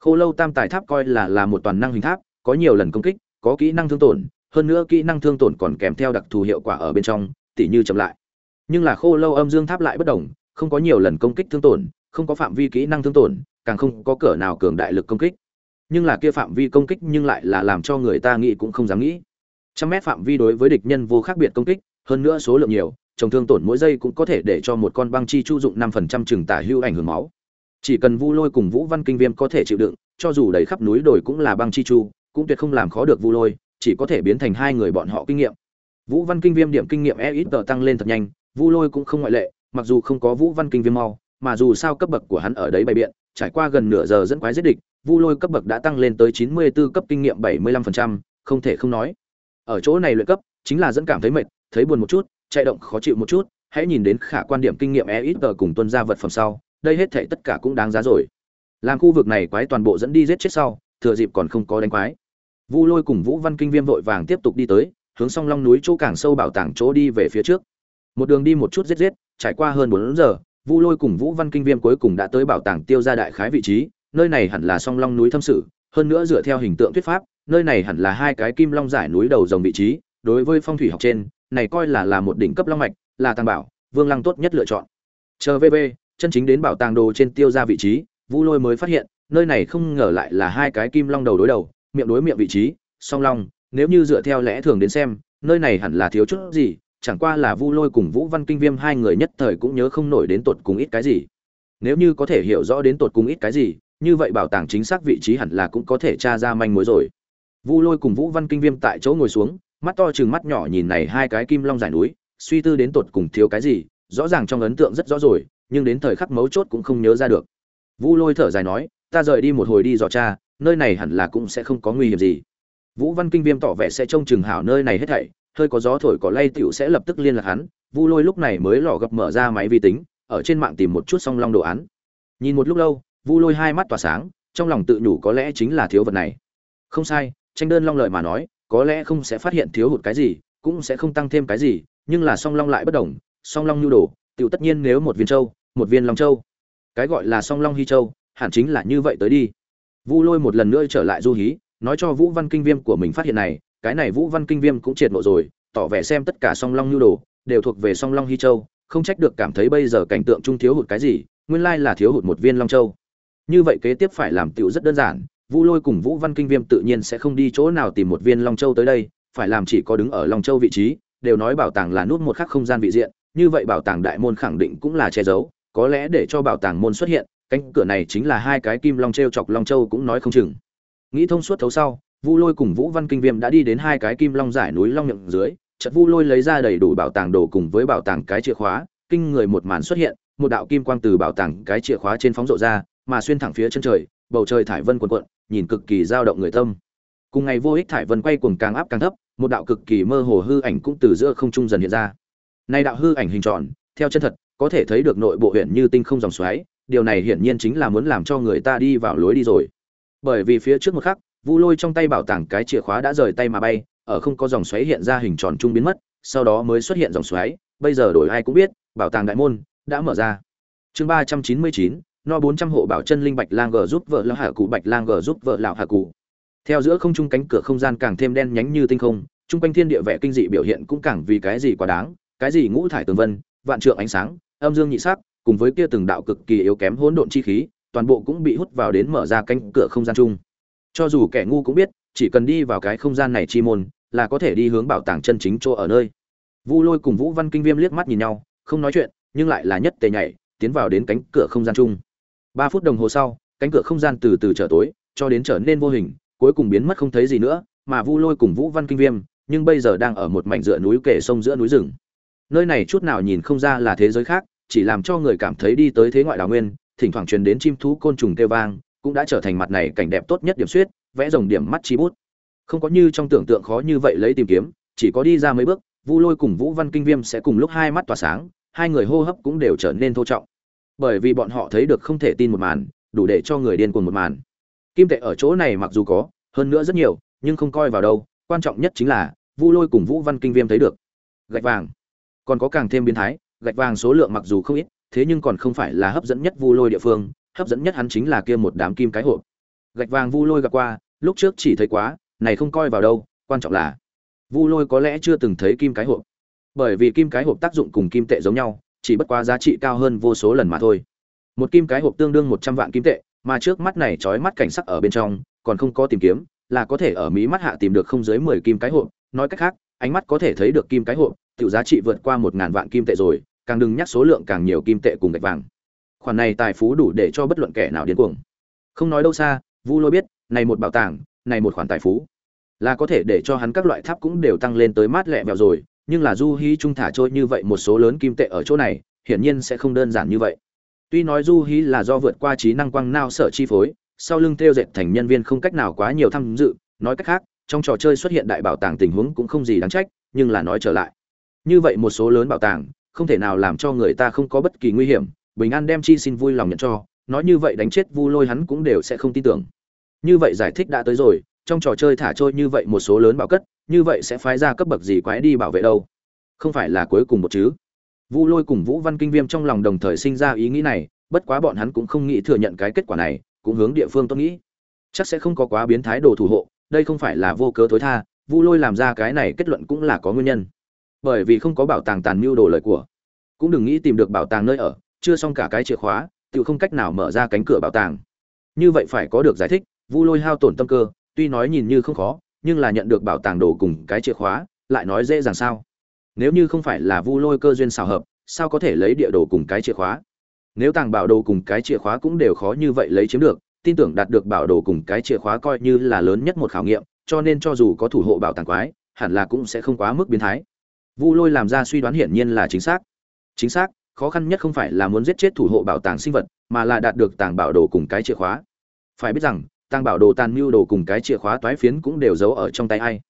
Speaker 1: Khô lâu tam tài tháp coi là là một toàn năng hình tháp, có nhiều lần công kích, có kỹ năng thương tổn, hơn nữa kỹ năng thương tổn còn kèm theo đặc thù hiệu quả ở bên trong, tỉ như chậm lại. Nhưng là khô lâu âm dương tháp lại bất đồng, không có nhiều lần công kích thương tổn, không có phạm vi kỹ năng thương tổn, càng không có cửa nào cường đại lực công kích nhưng là kia phạm vi công kích nhưng lại là làm cho người ta nghĩ cũng không dám nghĩ. Trăm mét phạm vi đối với địch nhân vô khác biệt công kích, hơn nữa số lượng nhiều trồng thương tổn mỗi giây cũng có thể để cho một con băng chi chu dụng năm phần trăm chừng tả hưu ảnh hưởng máu. Chỉ cần vu lôi cùng vũ văn kinh viêm có thể chịu đựng, cho dù đầy khắp núi đồi cũng là băng chi chu, cũng tuyệt không làm khó được vu lôi, chỉ có thể biến thành hai người bọn họ kinh nghiệm. Vũ văn kinh viêm điểm kinh nghiệm e ít tờ tăng lên thật nhanh, vu lôi cũng không ngoại lệ, mặc dù không có vũ văn kinh viêm mau, mà dù sao cấp bậc của hắn ở đấy bày biện, trải qua gần nửa giờ dẫn quái giết địch vu lôi cấp bậc đã tăng lên tới 94 cấp kinh nghiệm bảy mươi lăm phần trăm, không thể không nói. Ở chỗ này luyện cấp chính là dẫn cảm thấy mệt thấy buồn một chút chạy động khó chịu một chút hãy nhìn đến khả quan điểm kinh nghiệm EXP ít cùng tuân ra vật phẩm sau đây hết thảy tất cả cũng đáng giá rồi. Làm khu vực này quái toàn bộ dẫn đi giết chết sau thừa dịp còn không có đánh quái. Vu lôi cùng vũ văn kinh viêm vội vàng tiếp tục đi tới hướng song long núi chỗ càng sâu bảo tàng chỗ đi về phía trước. Một đường đi một chút giết giết trải qua hơn bốn giờ vu lôi cùng vũ văn kinh viêm cuối cùng đã tới bảo tàng tiêu ra đại khái vị trí nơi này hẳn là song long núi thâm sự, hơn nữa dựa theo hình tượng thuyết pháp, nơi này hẳn là hai cái kim long giải núi đầu dòng vị trí, đối với phong thủy học trên, này coi là là một đỉnh cấp long mạch, là tàng bảo, vương lăng tốt nhất lựa chọn. Chờ vb chân chính đến bảo tàng đồ trên tiêu ra vị trí, vu lôi mới phát hiện, nơi này không ngờ lại là hai cái kim long đầu đối đầu, miệng đối miệng vị trí, song long, nếu như dựa theo lẽ thường đến xem, nơi này hẳn là thiếu chút gì, chẳng qua là vu lôi cùng vũ văn kinh viêm hai người nhất thời cũng nhớ không nổi đến tột cùng ít cái gì. Nếu như có thể hiểu rõ đến tột cùng ít cái gì như vậy bảo tàng chính xác vị trí hẳn là cũng có thể tra ra manh mối rồi. Vu lôi cùng vũ văn kinh viêm tại chỗ ngồi xuống, mắt to chừng mắt nhỏ nhìn này hai cái kim long giải núi, suy tư đến tột cùng thiếu cái gì, rõ ràng trong ấn tượng rất rõ rồi, nhưng đến thời khắc mấu chốt cũng không nhớ ra được. Vu lôi thở dài nói, ta rời đi một hồi đi dò cha nơi này hẳn là cũng sẽ không có nguy hiểm gì. Vũ văn kinh viêm tỏ vẻ sẽ trông chừng hảo nơi này hết thảy, hơi có gió thổi có lay tiểu sẽ lập tức liên lạc hắn, vu lôi lúc này mới lò gập mở ra máy vi tính, ở trên mạng tìm một chút song long đồ án. Nhìn một lúc lâu vu lôi hai mắt tỏa sáng, trong lòng tự nhủ có lẽ chính là thiếu vật này. Không sai, tranh đơn long lợi mà nói, có lẽ không sẽ phát hiện thiếu hụt cái gì, cũng sẽ không tăng thêm cái gì, nhưng là song long lại bất đồng, song long nhu đồ tự tất nhiên nếu một viên châu, một viên long châu. Cái gọi là song long hy châu, hẳn chính là như vậy tới đi. Vu lôi một lần nữa trở lại du hí, nói cho vũ văn kinh viêm của mình phát hiện này, cái này vũ văn kinh viêm cũng triệt nộ rồi, tỏ vẻ xem tất cả song long nhu đồ, đều thuộc về song long hy châu, không trách được cảm thấy bây giờ cảnh tượng trung thiếu hụt cái gì, nguyên lai là thiếu hụt một viên long châu như vậy kế tiếp phải làm tiểu rất đơn giản, vu lôi cùng vũ văn kinh viêm tự nhiên sẽ không đi chỗ nào tìm một viên long châu tới đây, phải làm chỉ có đứng ở long châu vị trí, đều nói bảo tàng là nút một khắc không gian vị diện, như vậy bảo tàng đại môn khẳng định cũng là che giấu, có lẽ để cho bảo tàng môn xuất hiện, cánh cửa này chính là hai cái kim long treo chọc long châu cũng nói không chừng. Nghĩ thông suốt thấu sau, vu lôi cùng vũ văn kinh viêm đã đi đến hai cái kim long giải núi long nhậm dưới, chợt vu lôi lấy ra đầy đủ bảo tàng đồ cùng với bảo tàng cái chìa khóa, kinh người một màn xuất hiện, một đạo kim quang từ bảo tàng cái chìa khóa trên phóng rộ ra mà xuyên thẳng phía chân trời, bầu trời thải vân quần quận nhìn cực kỳ dao động người tâm. Cùng ngày vô ích thải vân quay cuồng càng áp càng thấp, một đạo cực kỳ mơ hồ hư ảnh cũng từ giữa không trung dần hiện ra. Nay đạo hư ảnh hình tròn, theo chân thật, có thể thấy được nội bộ huyện như tinh không dòng xoáy, điều này hiển nhiên chính là muốn làm cho người ta đi vào lối đi rồi. Bởi vì phía trước một khắc, vu lôi trong tay bảo tàng cái chìa khóa đã rời tay mà bay, ở không có dòng xoáy hiện ra hình tròn trung biến mất, sau đó mới xuất hiện dòng xoáy, bây giờ đổi ai cũng biết, bảo tàng đại môn đã mở ra. Chương ba trăm chín mươi chín no bốn trăm hộ bảo chân linh bạch lang g giúp vợ lão hạ cụ, bạch lang g giúp vợ lão hạ cụ. Theo giữa không trung cánh cửa không gian càng thêm đen nhánh như tinh không trung quanh thiên địa vẻ kinh dị biểu hiện cũng càng vì cái gì quá đáng, cái gì ngũ thải tường vân, vạn trượng ánh sáng, âm dương nhị sắc, cùng với kia từng đạo cực kỳ yếu kém hỗn độn chi khí, toàn bộ cũng bị hút vào đến mở ra cánh cửa không gian chung. Cho dù kẻ ngu cũng biết, chỉ cần đi vào cái không gian này chi môn, là có thể đi hướng bảo tàng chân chính chỗ ở nơi. Vu lôi cùng vũ văn kinh viêm liếc mắt nhìn nhau, không nói chuyện, nhưng lại là nhất tề nhảy, tiến vào đến cánh cửa không gian chung ba phút đồng hồ sau, cánh cửa không gian từ từ trở tối, cho đến trở nên vô hình, cuối cùng biến mất không thấy gì nữa, mà vu lôi cùng vũ văn kinh viêm, nhưng bây giờ đang ở một mảnh dựa núi kể sông giữa núi rừng. Nơi này chút nào nhìn không ra là thế giới khác, chỉ làm cho người cảm thấy đi tới thế ngoại đào nguyên, thỉnh thoảng truyền đến chim thú côn trùng kêu vang, cũng đã trở thành mặt này cảnh đẹp tốt nhất điểm suyết vẽ rồng điểm mắt chi bút. Không có như trong tưởng tượng khó như vậy lấy tìm kiếm, chỉ có đi ra mấy bước, vu lôi cùng vũ văn kinh viêm sẽ cùng lúc hai mắt tỏa sáng, hai người hô hấp cũng đều trở nên thô trọng bởi vì bọn họ thấy được không thể tin một màn, đủ để cho người điên cuồng một màn. Kim tệ ở chỗ này mặc dù có, hơn nữa rất nhiều, nhưng không coi vào đâu, quan trọng nhất chính là, vu lôi cùng vũ văn kinh viêm thấy được. Gạch vàng. Còn có càng thêm biến thái, gạch vàng số lượng mặc dù không ít, thế nhưng còn không phải là hấp dẫn nhất vu lôi địa phương, hấp dẫn nhất hắn chính là kia một đám kim cái hộp. Gạch vàng vu lôi gặp qua, lúc trước chỉ thấy quá, này không coi vào đâu, quan trọng là, vu lôi có lẽ chưa từng thấy kim cái hộp. Bởi vì kim cái hộp tác dụng cùng kim tệ giống nhau chỉ bất quá giá trị cao hơn vô số lần mà thôi. Một kim cái hộp tương đương một trăm vạn kim tệ, mà trước mắt này trói mắt cảnh sắc ở bên trong, còn không có tìm kiếm, là có thể ở mí mắt hạ tìm được không dưới mười kim cái hộp. Nói cách khác, ánh mắt có thể thấy được kim cái hộp tự giá trị vượt qua một ngàn vạn kim tệ rồi, càng đừng nhắc số lượng càng nhiều kim tệ cùng gạch vàng. Khoản này tài phú đủ để cho bất luận kẻ nào điên cuồng. Không nói đâu xa, vu lôi biết, này một bảo tàng, này một khoản tài phú, là có thể để cho hắn các loại tháp cũng đều tăng lên tới mát lẹ vẹo rồi nhưng là du hí trung thả trôi như vậy một số lớn kim tệ ở chỗ này, hiển nhiên sẽ không đơn giản như vậy. Tuy nói du hí là do vượt qua trí năng quang nao sở chi phối, sau lưng theo dệt thành nhân viên không cách nào quá nhiều tham dự, nói cách khác, trong trò chơi xuất hiện đại bảo tàng tình huống cũng không gì đáng trách, nhưng là nói trở lại. Như vậy một số lớn bảo tàng, không thể nào làm cho người ta không có bất kỳ nguy hiểm, bình an đem chi xin vui lòng nhận cho, nói như vậy đánh chết vu lôi hắn cũng đều sẽ không tin tưởng. Như vậy giải thích đã tới rồi trong trò chơi thả trôi như vậy một số lớn bảo cất, như vậy sẽ phái ra cấp bậc gì quái đi bảo vệ đâu? Không phải là cuối cùng một chứ? Vu lôi cùng vũ văn kinh viêm trong lòng đồng thời sinh ra ý nghĩ này, bất quá bọn hắn cũng không nghĩ thừa nhận cái kết quả này, cũng hướng địa phương tôi nghĩ. Chắc sẽ không có quá biến thái đồ thủ hộ, đây không phải là vô cớ tối tha, vu lôi làm ra cái này kết luận cũng là có nguyên nhân. Bởi vì không có bảo tàng tàn mưu đồ lời của. Cũng đừng nghĩ tìm được bảo tàng nơi ở, chưa xong cả cái chìa khóa, tự không cách nào mở ra cánh cửa bảo tàng. Như vậy phải có được giải thích, vu lôi hao tổn tâm cơ tuy nói nhìn như không khó, nhưng là nhận được bảo tàng đồ cùng cái chìa khóa, lại nói dễ dàng sao? Nếu như không phải là vu lôi cơ duyên xào hợp, sao có thể lấy địa đồ cùng cái chìa khóa? Nếu tàng bảo đồ cùng cái chìa khóa cũng đều khó như vậy lấy chiếm được, tin tưởng đạt được bảo đồ cùng cái chìa khóa coi như là lớn nhất một khảo nghiệm, cho nên cho dù có thủ hộ bảo tàng quái, hẳn là cũng sẽ không quá mức biến thái. Vu lôi làm ra suy đoán hiển nhiên là chính xác. Chính xác, khó khăn nhất không phải là muốn giết chết thủ hộ bảo tàng sinh vật, mà là đạt được tàng bảo đồ cùng cái chìa khóa. Phải biết rằng tàng bảo đồ tàn mưu đồ cùng cái chìa khóa toái phiến cũng đều giấu ở trong tay ai.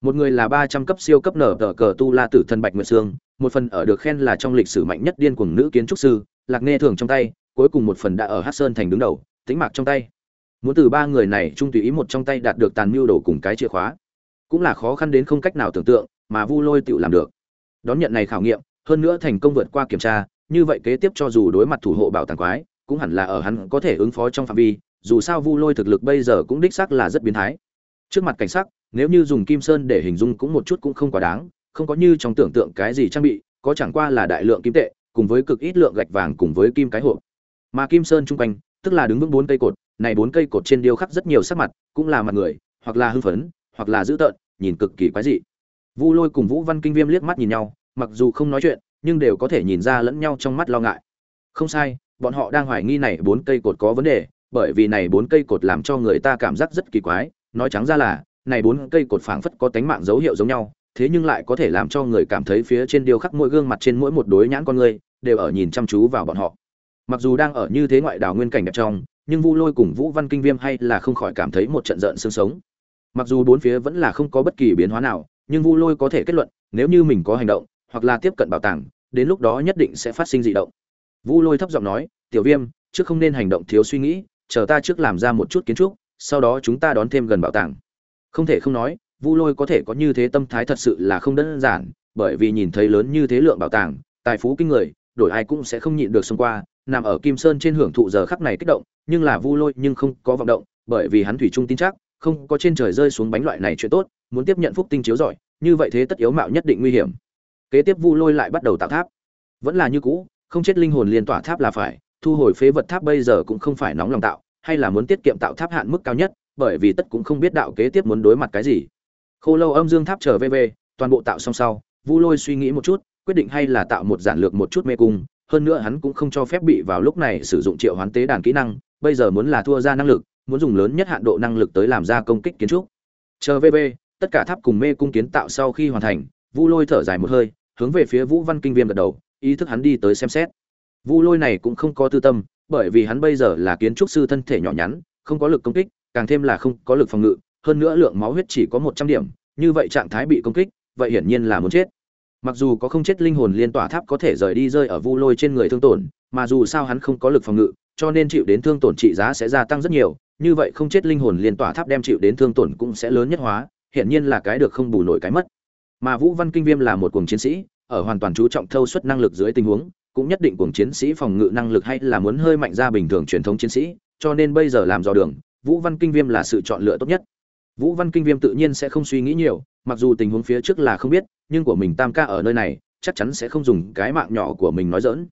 Speaker 1: Một người là ba trăm cấp siêu cấp nở tờ cờ tu la tử thân bạch nguyệt sương, một phần ở được khen là trong lịch sử mạnh nhất điên cuồng nữ kiến trúc sư, lạc nghe thường trong tay, cuối cùng một phần đã ở hát sơn thành đứng đầu tính mạc trong tay. Muốn từ ba người này trung tùy ý một trong tay đạt được tàn mưu đồ cùng cái chìa khóa, cũng là khó khăn đến không cách nào tưởng tượng, mà vu lôi tự làm được. Đón nhận này khảo nghiệm, hơn nữa thành công vượt qua kiểm tra, như vậy kế tiếp cho dù đối mặt thủ hộ bảo tàng quái, cũng hẳn là ở hắn có thể ứng phó trong phạm vi dù sao vu lôi thực lực bây giờ cũng đích xác là rất biến thái. Trước mặt cảnh sắc, nếu như dùng kim sơn để hình dung cũng một chút cũng không quá đáng, không có như trong tưởng tượng cái gì trang bị, có chẳng qua là đại lượng kim tệ, cùng với cực ít lượng gạch vàng cùng với kim cái hộp. Mà kim sơn chung quanh, tức là đứng vững bốn cây cột, này bốn cây cột trên điêu khắc rất nhiều sắc mặt, cũng là mặt người, hoặc là hưng phấn, hoặc là dữ tợn, nhìn cực kỳ quái dị. Vu lôi cùng vũ văn kinh viêm liếc mắt nhìn nhau, mặc dù không nói chuyện, nhưng đều có thể nhìn ra lẫn nhau trong mắt lo ngại. Không sai, bọn họ đang hoài nghi này bốn cây cột có vấn đề bởi vì này bốn cây cột làm cho người ta cảm giác rất kỳ quái, nói trắng ra là, này bốn cây cột phảng phất có tánh mạng dấu hiệu giống nhau, thế nhưng lại có thể làm cho người cảm thấy phía trên điêu khắc mỗi gương mặt trên mỗi một đối nhãn con người, đều ở nhìn chăm chú vào bọn họ. Mặc dù đang ở như thế ngoại đảo nguyên cảnh đẹp trong, nhưng vu lôi cùng vũ văn kinh viêm hay là không khỏi cảm thấy một trận giận xương sống. Mặc dù bốn phía vẫn là không có bất kỳ biến hóa nào, nhưng vu lôi có thể kết luận, nếu như mình có hành động, hoặc là tiếp cận bảo tàng, đến lúc đó nhất định sẽ phát sinh dị động. Vu lôi thấp giọng nói, tiểu viêm, trước không nên hành động thiếu suy nghĩ chờ ta trước làm ra một chút kiến trúc, sau đó chúng ta đón thêm gần bảo tàng. Không thể không nói, vu lôi có thể có như thế tâm thái thật sự là không đơn giản, bởi vì nhìn thấy lớn như thế lượng bảo tàng, tài phú kinh người, đổi ai cũng sẽ không nhịn được xông qua, nằm ở kim sơn trên hưởng thụ giờ khắc này kích động, nhưng là vu lôi nhưng không có vọng động, bởi vì hắn thủy trung tin chắc, không có trên trời rơi xuống bánh loại này chuyện tốt, muốn tiếp nhận phúc tinh chiếu giỏi như vậy thế tất yếu mạo nhất định nguy hiểm. Kế tiếp vu lôi lại bắt đầu tạo tháp. Vẫn là như cũ, không chết linh hồn liên tỏa tháp là phải thu hồi phế vật tháp bây giờ cũng không phải nóng lòng tạo, hay là muốn tiết kiệm tạo tháp hạn mức cao nhất, bởi vì tất cũng không biết đạo kế tiếp muốn đối mặt cái gì. Khô lâu âm dương tháp trở về về toàn bộ tạo xong sau, vu lôi suy nghĩ một chút, quyết định hay là tạo một giản lược một chút mê cung, hơn nữa hắn cũng không cho phép bị vào lúc này sử dụng triệu hoán tế đàn kỹ năng, bây giờ muốn là thua ra năng lực, muốn dùng lớn nhất hạn độ năng lực tới làm ra công kích kiến trúc. Chờ vv tất cả tháp cùng mê cung kiến tạo sau khi hoàn thành, vu lôi thở dài một hơi, hướng về phía vũ văn kinh viêm gật đầu, ý thức hắn đi tới xem xét vu lôi này cũng không có tư tâm, bởi vì hắn bây giờ là kiến trúc sư thân thể nhỏ nhắn, không có lực công kích, càng thêm là không có lực phòng ngự, hơn nữa lượng máu huyết chỉ có một trăm điểm, như vậy trạng thái bị công kích, vậy hiển nhiên là muốn chết. Mặc dù có không chết linh hồn liên tỏa tháp có thể rời đi rơi ở vu lôi trên người thương tổn, mà dù sao hắn không có lực phòng ngự, cho nên chịu đến thương tổn trị giá sẽ gia tăng rất nhiều, như vậy không chết linh hồn liên tỏa tháp đem chịu đến thương tổn cũng sẽ lớn nhất hóa, hiển nhiên là cái được không bù nổi cái mất. Mà vũ văn kinh viêm là một cuồng chiến sĩ, ở hoàn toàn chú trọng thâu suất năng lực dưới tình huống cũng nhất định cuồng chiến sĩ phòng ngự năng lực hay là muốn hơi mạnh ra bình thường truyền thống chiến sĩ, cho nên bây giờ làm dò đường, vũ văn kinh viêm là sự chọn lựa tốt nhất. Vũ văn kinh viêm tự nhiên sẽ không suy nghĩ nhiều, mặc dù tình huống phía trước là không biết, nhưng của mình tam ca ở nơi này, chắc chắn sẽ không dùng cái mạng nhỏ của mình nói giỡn.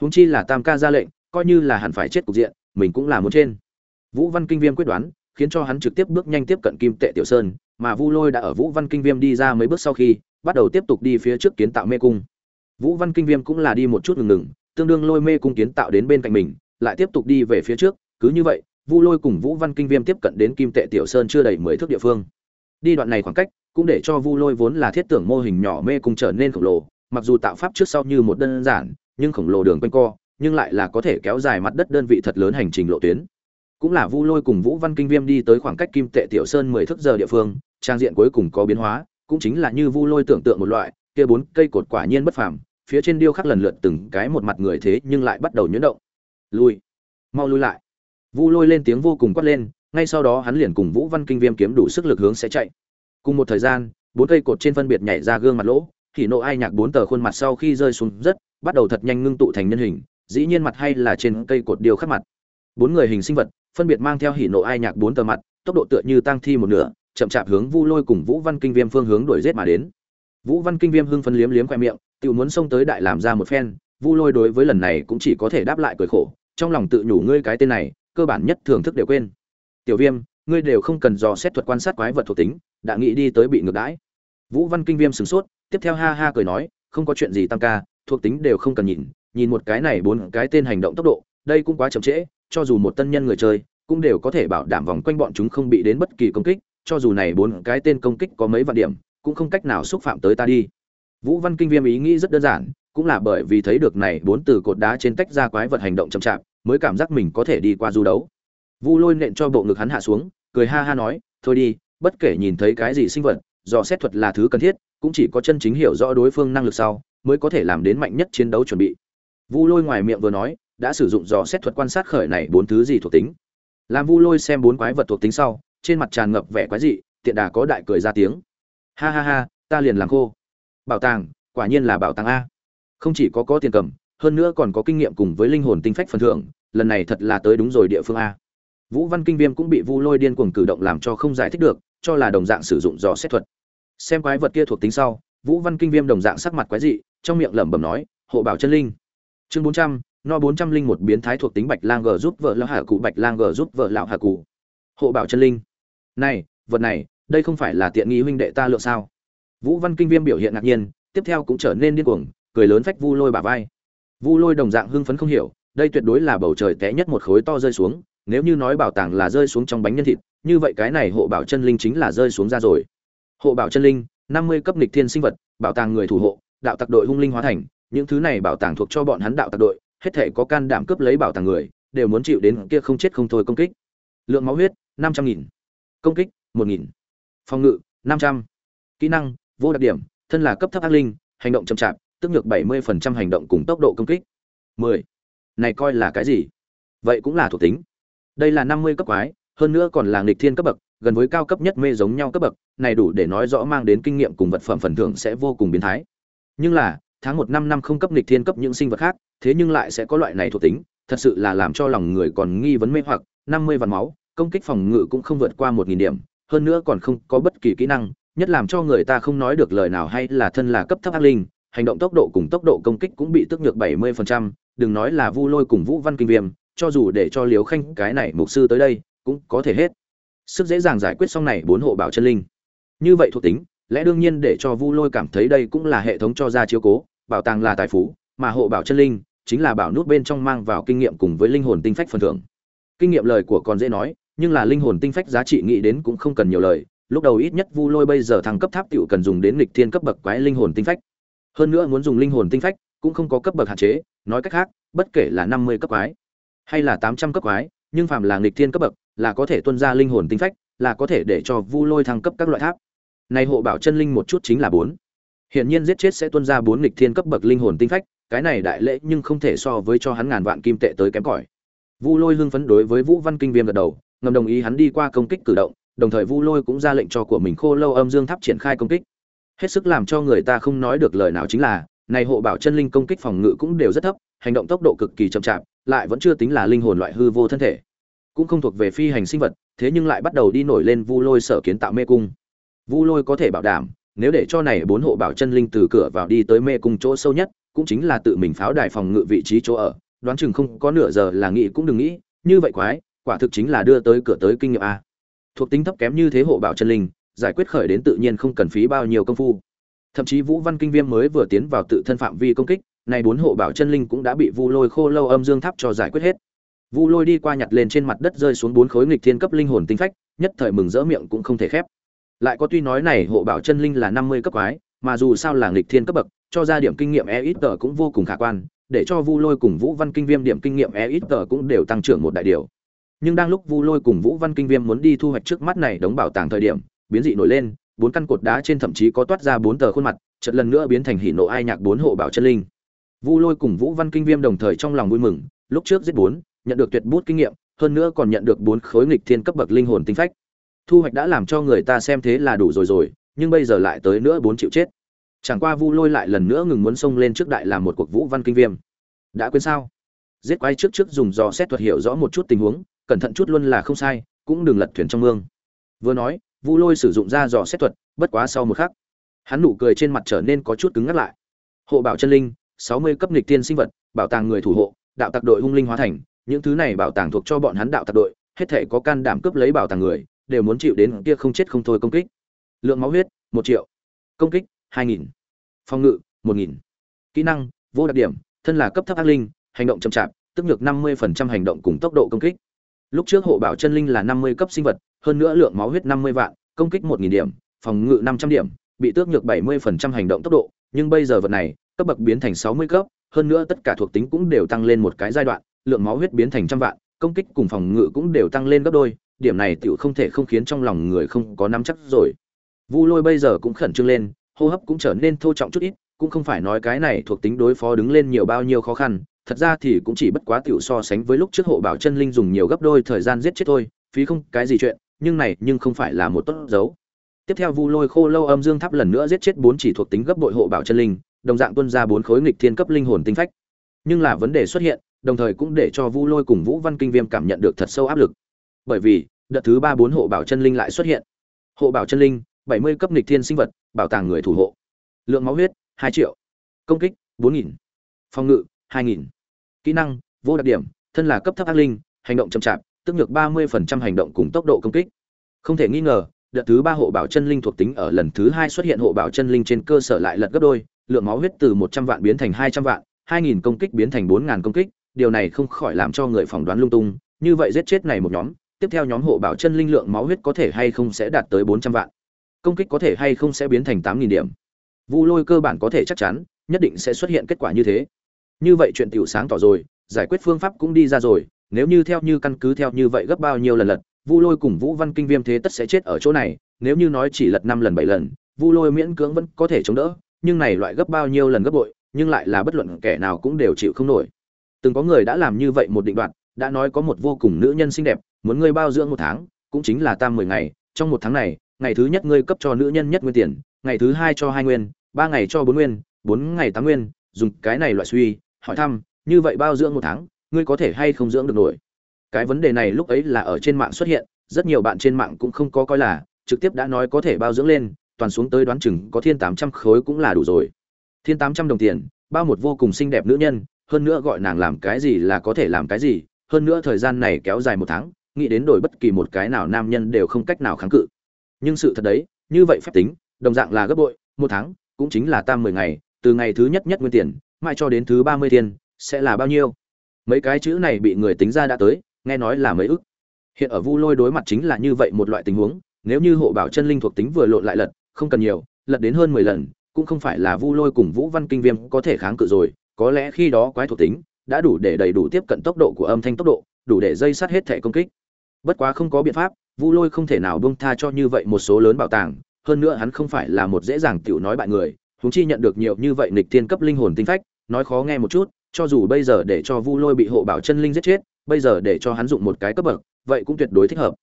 Speaker 1: huống chi là tam ca ra lệnh, coi như là hẳn phải chết cục diện, mình cũng là muốn trên. Vũ văn kinh viêm quyết đoán, khiến cho hắn trực tiếp bước nhanh tiếp cận kim tệ tiểu sơn, mà vu lôi đã ở vũ văn kinh viêm đi ra mấy bước sau khi, bắt đầu tiếp tục đi phía trước kiến tạo mê cung vũ văn kinh viêm cũng là đi một chút ngừng ngừng, tương đương lôi mê cung kiến tạo đến bên cạnh mình, lại tiếp tục đi về phía trước, cứ như vậy, vu lôi cùng vũ văn kinh viêm tiếp cận đến kim tệ tiểu sơn chưa đầy mười thước địa phương. Đi đoạn này khoảng cách, cũng để cho vu lôi vốn là thiết tưởng mô hình nhỏ mê cung trở nên khổng lồ, mặc dù tạo pháp trước sau như một đơn giản, nhưng khổng lồ đường quanh co, nhưng lại là có thể kéo dài mặt đất đơn vị thật lớn hành trình lộ tuyến. Cũng là vu lôi cùng vũ văn kinh viêm đi tới khoảng cách kim tệ tiểu sơn mười thước giờ địa phương, trang diện cuối cùng có biến hóa, cũng chính là như vu lôi tưởng tượng một loại kia bốn cây cột quả nhiên bất phàm, phía trên điêu khắc lần lượt từng cái một mặt người thế nhưng lại bắt đầu nhuyễn động. Lui. Mau lui lại. Vu lôi lên tiếng vô cùng quát lên, ngay sau đó hắn liền cùng vũ văn kinh viêm kiếm đủ sức lực hướng sẽ chạy. Cùng một thời gian, bốn cây cột trên phân biệt nhảy ra gương mặt lỗ, thì nộ ai nhạc bốn tờ khuôn mặt sau khi rơi xuống rất, bắt đầu thật nhanh ngưng tụ thành nhân hình, dĩ nhiên mặt hay là trên cây cột điêu khắc mặt. Bốn người hình sinh vật, phân biệt mang theo hỉ nộ ai nhạc bốn tờ mặt, tốc độ tựa như tăng thi một nửa, chậm chạp hướng vu lôi cùng vũ văn kinh viêm phương hướng đuổi giết mà đến vũ văn kinh viêm hưng phấn liếm liếm khóe miệng, Tiểu muốn xông tới đại làm ra một phen, vu lôi đối với lần này cũng chỉ có thể đáp lại cười khổ, trong lòng tự nhủ ngươi cái tên này, cơ bản nhất thưởng thức đều quên. Tiểu viêm, ngươi đều không cần dò xét thuật quan sát quái vật thuộc tính, đã nghĩ đi tới bị ngược đãi. Vũ văn kinh viêm sửng sốt, tiếp theo ha ha cười nói, không có chuyện gì tăng ca, thuộc tính đều không cần nhìn nhìn một cái này bốn cái tên hành động tốc độ, đây cũng quá chậm trễ, cho dù một tân nhân người chơi, cũng đều có thể bảo đảm vòng quanh bọn chúng không bị đến bất kỳ công kích, cho dù này bốn cái tên công kích có mấy vạn điểm cũng không cách nào xúc phạm tới ta đi. Vũ văn kinh viêm ý nghĩ rất đơn giản, cũng là bởi vì thấy được này bốn từ cột đá trên tách ra quái vật hành động chậm chạp, mới cảm giác mình có thể đi qua du đấu. Vu lôi nện cho bộ ngực hắn hạ xuống, cười ha ha nói, thôi đi, bất kể nhìn thấy cái gì sinh vật, do xét thuật là thứ cần thiết, cũng chỉ có chân chính hiểu rõ đối phương năng lực sau, mới có thể làm đến mạnh nhất chiến đấu chuẩn bị. Vu lôi ngoài miệng vừa nói, đã sử dụng dò xét thuật quan sát khởi này bốn thứ gì thuộc tính. Làm vu lôi xem bốn quái vật thuộc tính sau, trên mặt tràn ngập vẻ quái dị, tiện đà có đại cười ra tiếng ha ha ha, ta liền làm khô. Bảo tàng, quả nhiên là bảo tàng a. Không chỉ có có tiền cầm, hơn nữa còn có kinh nghiệm cùng với linh hồn tinh phách phần thưởng, lần này thật là tới đúng rồi địa phương a. Vũ văn kinh viêm cũng bị vu lôi điên cuồng cử động làm cho không giải thích được, cho là đồng dạng sử dụng dò xét thuật. Xem quái vật kia thuộc tính sau, vũ văn kinh viêm đồng dạng sắc mặt quái dị, trong miệng lẩm bẩm nói, hộ bảo chân linh. Chương bốn trăm, no bốn trăm linh một biến thái thuộc tính bạch lang g giúp vợ lão hạ cụ, bạch lang g giúp vợ lão hạ cụ. Hộ bảo chân linh. Này, vật này đây không phải là tiện nghi huynh đệ ta lượng sao? Vũ văn kinh viêm biểu hiện ngạc nhiên, tiếp theo cũng trở nên điên cuồng, cười lớn phách vu lôi bả vai. Vu lôi đồng dạng hưng phấn không hiểu, đây tuyệt đối là bầu trời té nhất một khối to rơi xuống, nếu như nói bảo tàng là rơi xuống trong bánh nhân thịt, như vậy cái này hộ bảo chân linh chính là rơi xuống ra rồi. Hộ bảo chân linh, năm mươi cấp nghịch thiên sinh vật, bảo tàng người thủ hộ, đạo tặc đội hung linh hóa thành, những thứ này bảo tàng thuộc cho bọn hắn đạo tặc đội, hết thể có can đảm cướp lấy bảo tàng người, đều muốn chịu đến kia không chết không thôi công kích. Lượng máu huyết, năm trăm nghìn. Công kích, một nghìn phòng ngự, năm trăm. Kỹ năng, vô đặc điểm, thân là cấp thấp ác linh, hành động chậm chạp, tức nhược bảy mươi phần trăm hành động cùng tốc độ công kích. Mười. Này coi là cái gì? Vậy cũng là thuộc tính. Đây là năm mươi cấp quái, hơn nữa còn là nghịch thiên cấp bậc, gần với cao cấp nhất mê giống nhau cấp bậc, này đủ để nói rõ mang đến kinh nghiệm cùng vật phẩm phần thưởng sẽ vô cùng biến thái. Nhưng là, tháng một năm năm không cấp nghịch thiên cấp những sinh vật khác, thế nhưng lại sẽ có loại này thuộc tính, thật sự là làm cho lòng người còn nghi vấn mê hoặc, năm mươi vạn máu, công kích phòng ngự cũng không vượt qua một nghìn điểm hơn nữa còn không có bất kỳ kỹ năng nhất làm cho người ta không nói được lời nào hay là thân là cấp thấp ác linh hành động tốc độ cùng tốc độ công kích cũng bị tức nhược 70%, đừng nói là Vu Lôi cùng Vũ Văn Kinh Viêm, cho dù để cho Liễu Khanh cái này mục sư tới đây, cũng có thể hết. Sức dễ dàng giải quyết xong này bốn hộ bảo chân linh. Như vậy thuộc tính, lẽ đương nhiên để cho Vu Lôi cảm thấy đây cũng là hệ thống cho ra chiếu cố, bảo tàng là tài phú, mà hộ bảo chân linh chính là bảo nút bên trong mang vào kinh nghiệm cùng với linh hồn tinh phách phần thưởng. Kinh nghiệm lời của còn dễ nói, nhưng là linh hồn tinh phách giá trị nghĩ đến cũng không cần nhiều lời, lúc đầu ít nhất Vu Lôi bây giờ thăng cấp tháp tiểu cần dùng đến nghịch thiên cấp bậc quái linh hồn tinh phách. Hơn nữa muốn dùng linh hồn tinh phách cũng không có cấp bậc hạn chế nói cách khác bất kể là năm mươi cấp quái hay là tám trăm cấp quái nhưng phàm là nghịch thiên cấp bậc là có thể tuân ra linh hồn tinh phách là có thể để cho vu lôi thăng cấp các loại tháp. Này hộ bảo chân linh một chút chính là bốn. Hiện nhiên giết chết sẽ tuân ra bốn nghịch thiên cấp bậc linh hồn tinh phách cái này đại lễ nhưng không thể so với cho hắn ngàn vạn kim tệ tới kém cỏi. Vu lôi hưng phấn đối với vũ văn kinh viêm gật đầu ngầm đồng ý hắn đi qua công kích cử động, đồng thời vu lôi cũng ra lệnh cho của mình khô lâu âm dương tháp triển khai công kích. Hết sức làm cho người ta không nói được lời nào chính là, này hộ bảo chân linh công kích phòng ngự cũng đều rất thấp, hành động tốc độ cực kỳ chậm chạp, lại vẫn chưa tính là linh hồn loại hư vô thân thể. Cũng không thuộc về phi hành sinh vật, thế nhưng lại bắt đầu đi nổi lên vu lôi sở kiến tạo mê cung. Vu lôi có thể bảo đảm, nếu để cho này bốn hộ bảo chân linh từ cửa vào đi tới mê cung chỗ sâu nhất, cũng chính là tự mình pháo đài phòng ngự vị trí chỗ ở, đoán chừng không có nửa giờ là nghĩ cũng đừng nghĩ, như vậy quái quả thực chính là đưa tới cửa tới kinh nghiệm a. Thuộc tính thấp kém như thế hộ bảo chân linh, giải quyết khởi đến tự nhiên không cần phí bao nhiêu công phu. Thậm chí vũ văn kinh viêm mới vừa tiến vào tự thân phạm vi công kích, này bốn hộ bảo chân linh cũng đã bị vu lôi khô lâu âm dương tháp cho giải quyết hết. Vu lôi đi qua nhặt lên trên mặt đất rơi xuống bốn khối nghịch thiên cấp linh hồn tinh phách, nhất thời mừng rỡ miệng cũng không thể khép. Lại có tuy nói này hộ bảo chân linh là năm mươi cấp quái, mà dù sao là nghịch thiên cấp bậc, cho ra điểm kinh nghiệm e ít tờ cũng vô cùng khả quan, để cho vu lôi cùng vũ văn kinh viêm điểm kinh nghiệm e ít tờ cũng đều tăng trưởng một đại điều nhưng đang lúc vu lôi cùng vũ văn kinh viêm muốn đi thu hoạch trước mắt này đóng bảo tàng thời điểm, biến dị nổi lên, bốn căn cột đá trên thậm chí có toát ra bốn tờ khuôn mặt, chợt lần nữa biến thành hỉ nộ ai nhạc bốn hộ bảo chân linh. Vu lôi cùng vũ văn kinh viêm đồng thời trong lòng vui mừng, lúc trước giết bốn, nhận được tuyệt bút kinh nghiệm, hơn nữa còn nhận được bốn khối nghịch thiên cấp bậc linh hồn tinh phách. Thu hoạch đã làm cho người ta xem thế là đủ rồi rồi, nhưng bây giờ lại tới nữa bốn chịu chết. Chẳng qua vu lôi lại lần nữa ngừng muốn xông lên trước đại làm một cuộc vũ văn kinh viêm. Đã quên sao? Giết quay trước trước dùng dò xét thuật hiểu rõ một chút tình huống cẩn thận chút luôn là không sai cũng đừng lật thuyền trong mương vừa nói Vu Lôi sử dụng ra dò xét thuật, bất quá sau một khắc, hắn nụ cười trên mặt trở nên có chút cứng ngắt lại. Hộ bảo chân linh, 60 cấp nghịch tiên sinh vật, bảo tàng người thủ hộ, đạo tặc đội hung linh hóa thành, những thứ này bảo tàng thuộc cho bọn hắn đạo tặc đội, hết thể có can đảm cướp lấy bảo tàng người, đều muốn chịu đến kia không chết không thôi công kích. Lượng máu huyết, 1 triệu. Công kích, 2000. Phòng ngự, 1000. Kỹ năng, vô đặc điểm, thân là cấp thấp ác linh, hành động chậm chạp, tức nhược 50% hành động cùng tốc độ công kích. Lúc trước hộ bảo chân linh là 50 cấp sinh vật, hơn nữa lượng máu huyết 50 vạn, công kích 1000 điểm, phòng ngự 500 điểm, bị tước nhược 70% hành động tốc độ, nhưng bây giờ vật này, cấp bậc biến thành 60 cấp, hơn nữa tất cả thuộc tính cũng đều tăng lên một cái giai đoạn, lượng máu huyết biến thành trăm vạn, công kích cùng phòng ngự cũng đều tăng lên gấp đôi, điểm này tiểu không thể không khiến trong lòng người không có nắm chắc rồi. Vu Lôi bây giờ cũng khẩn trương lên, hô hấp cũng trở nên thô trọng chút ít, cũng không phải nói cái này thuộc tính đối phó đứng lên nhiều bao nhiêu khó khăn, thật ra thì cũng chỉ bất quá tiểu so sánh với lúc trước hộ bảo chân linh dùng nhiều gấp đôi thời gian giết chết thôi, phí không cái gì chuyện, nhưng này nhưng không phải là một tốt dấu. Tiếp theo Vu Lôi Khô Lâu Âm Dương Tháp lần nữa giết chết bốn chỉ thuộc tính gấp bội hộ bảo chân linh, đồng dạng tuân ra bốn khối nghịch thiên cấp linh hồn tinh phách. Nhưng là vấn đề xuất hiện, đồng thời cũng để cho Vu Lôi cùng Vũ Văn Kinh Viêm cảm nhận được thật sâu áp lực. Bởi vì, đợt thứ ba bốn hộ bảo chân linh lại xuất hiện. Hộ bảo chân linh, bảy mươi cấp nghịch thiên sinh vật, bảo tàng người thủ hộ. Lượng máu huyết, hai triệu. Công kích, bốn nghìn Phòng ngự, hai nghìn Kỹ năng, vô đặc điểm, thân là cấp thấp ác linh, hành động chậm chạp, tức nhược 30% hành động cùng tốc độ công kích. Không thể nghi ngờ, đợt thứ ba hộ bảo chân linh thuộc tính ở lần thứ hai xuất hiện hộ bảo chân linh trên cơ sở lại lật gấp đôi, lượng máu huyết từ 100 vạn biến thành 200 vạn, 2000 công kích biến thành 4000 công kích, điều này không khỏi làm cho người phỏng đoán lung tung, như vậy giết chết này một nhóm, tiếp theo nhóm hộ bảo chân linh lượng máu huyết có thể hay không sẽ đạt tới 400 vạn. Công kích có thể hay không sẽ biến thành 8000 điểm. Vu Lôi cơ bản có thể chắc chắn, nhất định sẽ xuất hiện kết quả như thế. Như vậy chuyện tiểu sáng tỏ rồi, giải quyết phương pháp cũng đi ra rồi, nếu như theo như căn cứ theo như vậy gấp bao nhiêu lần lật vu lôi cùng vũ văn kinh viêm thế tất sẽ chết ở chỗ này nếu như nói chỉ lật năm lần bảy lần vu lôi miễn cưỡng vẫn có thể chống đỡ nhưng này loại gấp bao nhiêu lần gấp bội nhưng lại là bất luận kẻ nào cũng đều chịu không nổi. Từng có người đã làm như vậy một định đoạn đã nói có một vô cùng nữ nhân xinh đẹp muốn ngươi bao dưỡng một tháng cũng chính là tam mười ngày trong một tháng này ngày thứ nhất ngươi cấp cho nữ nhân nhất nguyên tiền ngày thứ hai cho hai nguyên ba ngày cho bốn nguyên bốn ngày tám nguyên dùng cái này loại suy hỏi thăm, như vậy bao dưỡng một tháng, ngươi có thể hay không dưỡng được nổi? Cái vấn đề này lúc ấy là ở trên mạng xuất hiện, rất nhiều bạn trên mạng cũng không có coi là, trực tiếp đã nói có thể bao dưỡng lên, toàn xuống tới đoán chừng có thiên tám trăm khối cũng là đủ rồi. Thiên tám trăm đồng tiền, bao một vô cùng xinh đẹp nữ nhân, hơn nữa gọi nàng làm cái gì là có thể làm cái gì, hơn nữa thời gian này kéo dài một tháng, nghĩ đến đổi bất kỳ một cái nào nam nhân đều không cách nào kháng cự. Nhưng sự thật đấy, như vậy phép tính, đồng dạng là gấp bội, một tháng, cũng chính là tam mười ngày, từ ngày thứ nhất nhất nguyên tiền mãi cho đến thứ ba mươi tiền sẽ là bao nhiêu? Mấy cái chữ này bị người tính ra đã tới, nghe nói là mấy ức. Hiện ở vu lôi đối mặt chính là như vậy một loại tình huống, nếu như hộ bảo chân linh thuộc tính vừa lộn lại lật, không cần nhiều, lật đến hơn mười lần, cũng không phải là vu lôi cùng vũ văn kinh viêm có thể kháng cự rồi, có lẽ khi đó quái thuộc tính đã đủ để đầy đủ tiếp cận tốc độ của âm thanh tốc độ, đủ để dây sát hết thể công kích. Bất quá không có biện pháp, vu lôi không thể nào buông tha cho như vậy một số lớn bảo tàng, hơn nữa hắn không phải là một dễ dàng tiểu nói bại người, huống chi nhận được nhiều như vậy nghịch thiên cấp linh hồn tinh phách nói khó nghe một chút, cho dù bây giờ để cho vu lôi bị hộ bảo chân linh giết chết, bây giờ để cho hắn dụng một cái cấp bậc, vậy cũng tuyệt đối thích hợp.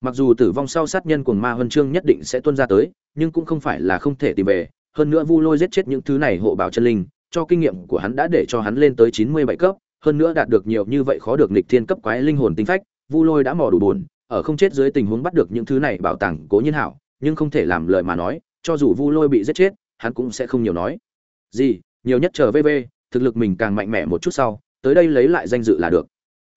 Speaker 1: Mặc dù tử vong sau sát nhân của ma huân chương nhất định sẽ tuân ra tới, nhưng cũng không phải là không thể tìm về. Hơn nữa vu lôi giết chết những thứ này hộ bảo chân linh, cho kinh nghiệm của hắn đã để cho hắn lên tới chín mươi bảy cấp, hơn nữa đạt được nhiều như vậy khó được nghịch thiên cấp quái linh hồn tinh phách, vu lôi đã mò đủ buồn, ở không chết dưới tình huống bắt được những thứ này bảo tàng cố nhiên hảo, nhưng không thể làm lời mà nói, cho dù vu lôi bị giết chết, hắn cũng sẽ không nhiều nói. Gì? Nhiều nhất chờ vv thực lực mình càng mạnh mẽ một chút sau, tới đây lấy lại danh dự là được.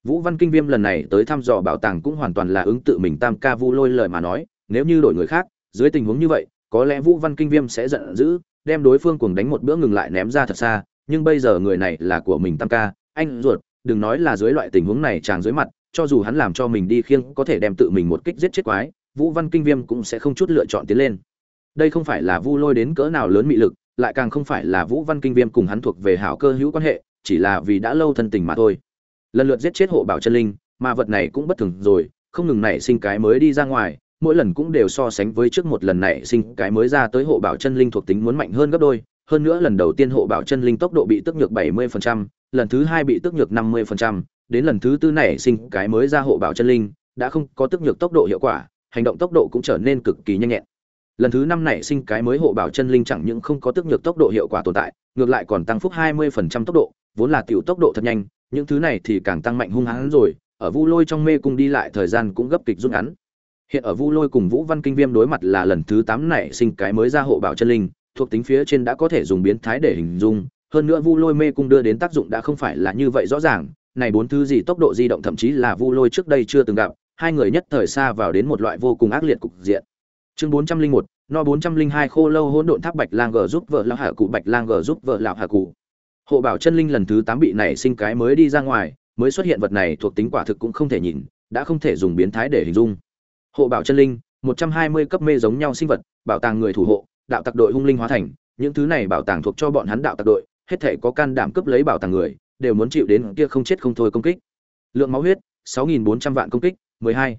Speaker 1: Vũ văn kinh viêm lần này tới thăm dò bảo tàng cũng hoàn toàn là ứng tự mình tam ca vu lôi lời mà nói, nếu như đổi người khác, dưới tình huống như vậy, có lẽ vũ văn kinh viêm sẽ giận dữ, đem đối phương cuồng đánh một bữa ngừng lại ném ra thật xa, nhưng bây giờ người này là của mình tam ca, anh ruột, đừng nói là dưới loại tình huống này chàng dưới mặt, cho dù hắn làm cho mình đi khiêng có thể đem tự mình một kích giết chết quái, vũ văn kinh viêm cũng sẽ không chút lựa chọn tiến lên. Đây không phải là vu lôi đến cỡ nào lớn mị lực lại càng không phải là vũ văn kinh viêm cùng hắn thuộc về hảo cơ hữu quan hệ chỉ là vì đã lâu thân tình mà thôi. Lần lượt giết chết hộ bảo chân linh mà vật này cũng bất thường rồi không ngừng nảy sinh cái mới đi ra ngoài mỗi lần cũng đều so sánh với trước một lần nảy sinh cái mới ra tới hộ bảo chân linh thuộc tính muốn mạnh hơn gấp đôi. Hơn nữa lần đầu tiên hộ bảo chân linh tốc độ bị tức nhược 70%, lần thứ hai bị tức nhược 50%, đến lần thứ tư nảy sinh cái mới ra hộ bảo chân linh đã không có tức nhược tốc độ hiệu quả hành động tốc độ cũng trở nên cực kỳ nhanh nhẹn lần thứ năm nảy sinh cái mới hộ bảo chân linh chẳng những không có tức nhược tốc độ hiệu quả tồn tại, ngược lại còn tăng phúc 20% tốc độ, vốn là tiểu tốc độ thật nhanh, những thứ này thì càng tăng mạnh hung hãn rồi, ở vu lôi trong mê cung đi lại thời gian cũng gấp kịch rút ngắn. Hiện ở vu lôi cùng vũ văn kinh viêm đối mặt là lần thứ tám nảy sinh cái mới ra hộ bảo chân linh, thuộc tính phía trên đã có thể dùng biến thái để hình dung, hơn nữa vu lôi mê cung đưa đến tác dụng đã không phải là như vậy rõ ràng, này bốn thứ gì tốc độ di động thậm chí là vu lôi trước đây chưa từng gặp, hai người nhất thời xa vào đến một loại vô cùng ác liệt cục diện chương bốn trăm linh một, no bốn trăm linh hai khô lâu hỗn độn tháp bạch lang g giúp vợ lão hạ cụ, bạch lang g giúp vợ lão hạ cụ. Hộ bảo chân linh lần thứ tám bị nảy sinh cái mới đi ra ngoài, mới xuất hiện vật này thuộc tính quả thực cũng không thể nhìn, đã không thể dùng biến thái để hình dung. Hộ bảo chân linh, một trăm hai mươi cấp mê giống nhau sinh vật, bảo tàng người thủ hộ, đạo tặc đội hung linh hóa thành, những thứ này bảo tàng thuộc cho bọn hắn đạo tặc đội, hết thể có can đảm cướp lấy bảo tàng người, đều muốn chịu đến kia không chết không thôi công kích. Lượng máu huyết, sáu nghìn bốn trăm vạn công kích, mười hai.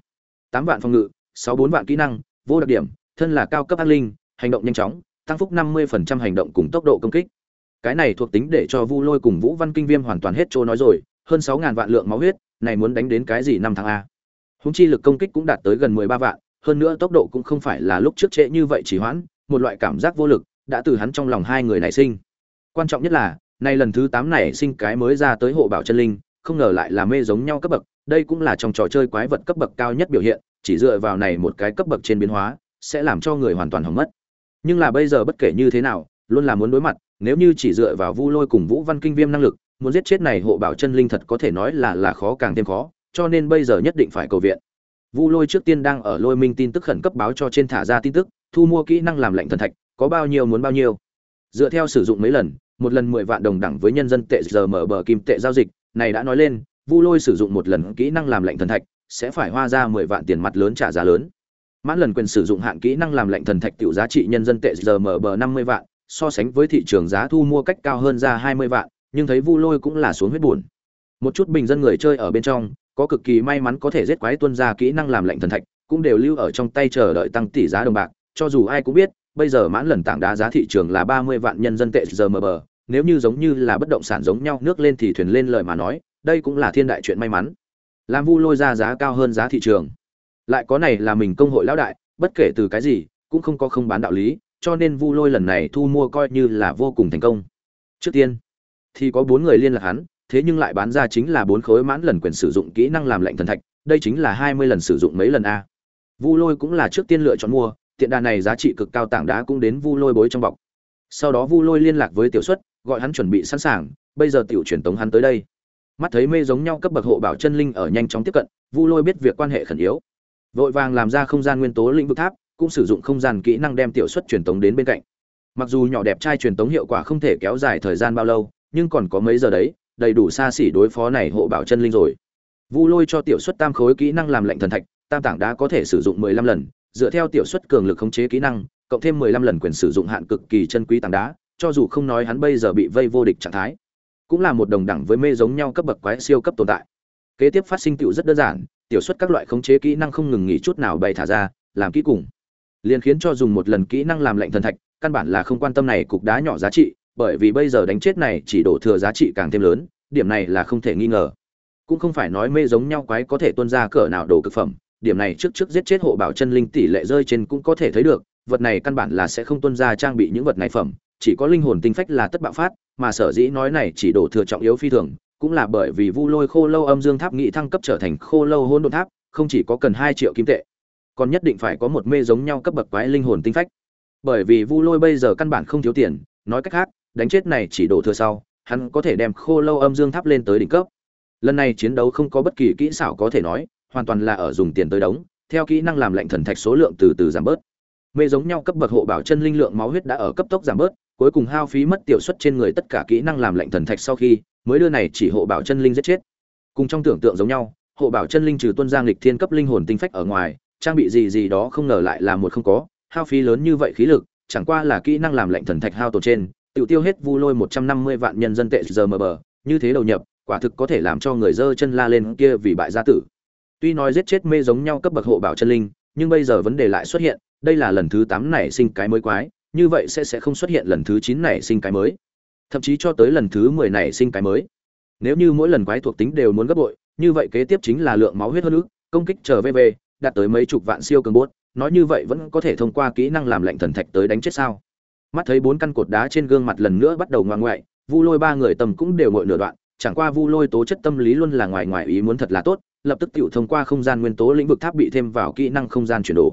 Speaker 1: Tám vạn phòng ngự, sáu bốn vạn kỹ năng vô đặc điểm, thân là cao cấp ác linh, hành động nhanh chóng, tăng phúc năm mươi phần trăm hành động cùng tốc độ công kích. Cái này thuộc tính để cho vu lôi cùng vũ văn kinh viêm hoàn toàn hết chỗ nói rồi, hơn sáu ngàn vạn lượng máu huyết, này muốn đánh đến cái gì năm tháng a? Húng chi lực công kích cũng đạt tới gần mười ba vạn, hơn nữa tốc độ cũng không phải là lúc trước trễ như vậy chỉ hoãn, một loại cảm giác vô lực đã từ hắn trong lòng hai người này sinh. Quan trọng nhất là nay lần thứ tám này sinh cái mới ra tới hộ bảo chân linh, không ngờ lại là mê giống nhau cấp bậc, đây cũng là trong trò chơi quái vật cấp bậc cao nhất biểu hiện chỉ dựa vào này một cái cấp bậc trên biến hóa, sẽ làm cho người hoàn toàn hỏng mất. Nhưng là bây giờ bất kể như thế nào, luôn là muốn đối mặt, nếu như chỉ dựa vào vu lôi cùng vũ văn kinh viêm năng lực, muốn giết chết này hộ bảo chân linh thật có thể nói là là khó càng thêm khó, cho nên bây giờ nhất định phải cầu viện. Vu lôi trước tiên đang ở lôi minh tin tức khẩn cấp báo cho trên thả ra tin tức, thu mua kỹ năng làm lệnh thần thạch, có bao nhiêu muốn bao nhiêu. Dựa theo sử dụng mấy lần, một lần mười vạn đồng đẳng với nhân dân tệ giờ mở bờ kim tệ giao dịch, này đã nói lên, vu lôi sử dụng một lần kỹ năng làm lệnh thần thạch sẽ phải hoa ra mười vạn tiền mặt lớn trả giá lớn mãn lần quyền sử dụng hạn kỹ năng làm lệnh thần thạch tiểu giá trị nhân dân tệ giờ mở bờ năm mươi vạn so sánh với thị trường giá thu mua cách cao hơn ra 20 vạn, nhưng thấy Vu Lôi cũng là xuống huyết buồn. Một chút bình dân người chơi ở bên trong, có cực kỳ may mắn có thể giết quái tuân ra kỹ năng làm lệnh thần thạch, cũng đều lưu ở trong tay chờ đợi tăng tỷ giá đồng bạc, cho dù ai cũng biết, bây giờ mãn lần tảng đá giá thị trường là 30 vạn nhân dân tệ giờ mờ bờ, nếu như giống như là bất động sản giống nhau nước lên thì thuyền lên lời mà nói, đây cũng là thiên đại chuyện may mắn làm vu lôi ra giá cao hơn giá thị trường. Lại có này là mình công hội lão đại, bất kể từ cái gì, cũng không có không bán đạo lý, cho nên vu lôi lần này thu mua coi như là vô cùng thành công. Trước tiên, thì có bốn người liên lạc hắn, thế nhưng lại bán ra chính là bốn khối mãn lần quyền sử dụng kỹ năng làm lệnh thần thạch, đây chính là hai mươi lần sử dụng mấy lần a. Vu lôi cũng là trước tiên lựa chọn mua, tiện đà này giá trị cực cao tảng đá cũng đến vu lôi bối trong bọc. Sau đó vu lôi liên lạc với tiểu xuất, gọi hắn chuẩn bị sẵn sàng, bây giờ tiểu truyền tống hắn tới đây mắt thấy mê giống nhau cấp bậc hộ bảo chân linh ở nhanh chóng tiếp cận, vu lôi biết việc quan hệ khẩn yếu. Vội vàng làm ra không gian nguyên tố lĩnh vực tháp, cũng sử dụng không gian kỹ năng đem tiểu xuất truyền tống đến bên cạnh. Mặc dù nhỏ đẹp trai truyền tống hiệu quả không thể kéo dài thời gian bao lâu, nhưng còn có mấy giờ đấy, đầy đủ xa xỉ đối phó này hộ bảo chân linh rồi. Vu lôi cho tiểu xuất tam khối kỹ năng làm lệnh thần thạch, tam tảng đá có thể sử dụng mười lăm lần. Dựa theo tiểu xuất cường lực khống chế kỹ năng, cộng thêm mười lăm lần quyền sử dụng hạn cực kỳ chân quý tảng đá, cho dù không nói hắn bây giờ bị vây vô địch trạng thái cũng là một đồng đẳng với mê giống nhau cấp bậc quái siêu cấp tồn tại. Kế tiếp phát sinh tựu rất đơn giản, tiểu xuất các loại khống chế kỹ năng không ngừng nghỉ chút nào bày thả ra, làm kỹ cùng. Liền khiến cho dùng một lần kỹ năng làm lệnh thần thạch, căn bản là không quan tâm này cục đá nhỏ giá trị, bởi vì bây giờ đánh chết này chỉ đổ thừa giá trị càng thêm lớn, điểm này là không thể nghi ngờ. Cũng không phải nói mê giống nhau quái có thể tuân ra cỡ nào đồ cực phẩm, điểm này trước trước giết chết hộ bảo chân linh tỷ lệ rơi trên cũng có thể thấy được, vật này căn bản là sẽ không tuân ra trang bị những vật này phẩm chỉ có linh hồn tinh phách là tất bạo phát, mà sở dĩ nói này chỉ đổ thừa trọng yếu phi thường, cũng là bởi vì vu lôi khô lâu âm dương tháp nghị thăng cấp trở thành khô lâu hôn đồn tháp, không chỉ có cần hai triệu kim tệ, còn nhất định phải có một mê giống nhau cấp bậc quái linh hồn tinh phách. Bởi vì vu lôi bây giờ căn bản không thiếu tiền, nói cách khác, đánh chết này chỉ đổ thừa sau, hắn có thể đem khô lâu âm dương tháp lên tới đỉnh cấp. Lần này chiến đấu không có bất kỳ kỹ xảo có thể nói, hoàn toàn là ở dùng tiền tới đống theo kỹ năng làm lệnh thần thạch số lượng từ từ giảm bớt. Mê giống nhau cấp bậc hộ bảo chân linh lượng máu huyết đã ở cấp tốc giảm bớt cuối cùng hao phí mất tiểu suất trên người tất cả kỹ năng làm lệnh thần thạch sau khi, mới đưa này chỉ hộ bảo chân linh giết chết. Cùng trong tưởng tượng giống nhau, hộ bảo chân linh trừ tuân giang lịch thiên cấp linh hồn tinh phách ở ngoài, trang bị gì gì đó không ngờ lại là một không có, hao phí lớn như vậy khí lực, chẳng qua là kỹ năng làm lệnh thần thạch hao tổn trên tự tiêu hết vu lôi một trăm năm mươi vạn nhân dân tệ giờ mờ bờ, như thế đầu nhập, quả thực có thể làm cho người dơ chân la lên kia vì bại gia tử. Tuy nói giết chết mê giống nhau cấp bậc hộ bảo chân linh, nhưng bây giờ vấn đề lại xuất hiện, đây là lần thứ tám nảy sinh cái mới quái như vậy sẽ sẽ không xuất hiện lần thứ chín này sinh cái mới. Thậm chí cho tới lần thứ mười này sinh cái mới. Nếu như mỗi lần quái thuộc tính đều muốn gấp bội, như vậy kế tiếp chính là lượng máu huyết hơn ước công kích trở về về, đạt tới mấy chục vạn siêu cường bốt, nói như vậy vẫn có thể thông qua kỹ năng làm lệnh thần thạch tới đánh chết sao? Mắt thấy bốn căn cột đá trên gương mặt lần nữa bắt đầu ngoan ngoại vu lôi ba người tầm cũng đều ngội nửa đoạn, chẳng qua vu lôi tố chất tâm lý luôn là ngoài ngoài ý muốn thật là tốt, lập tức tiểu thông qua không gian nguyên tố lĩnh vực tháp bị thêm vào kỹ năng không gian chuyển đổi.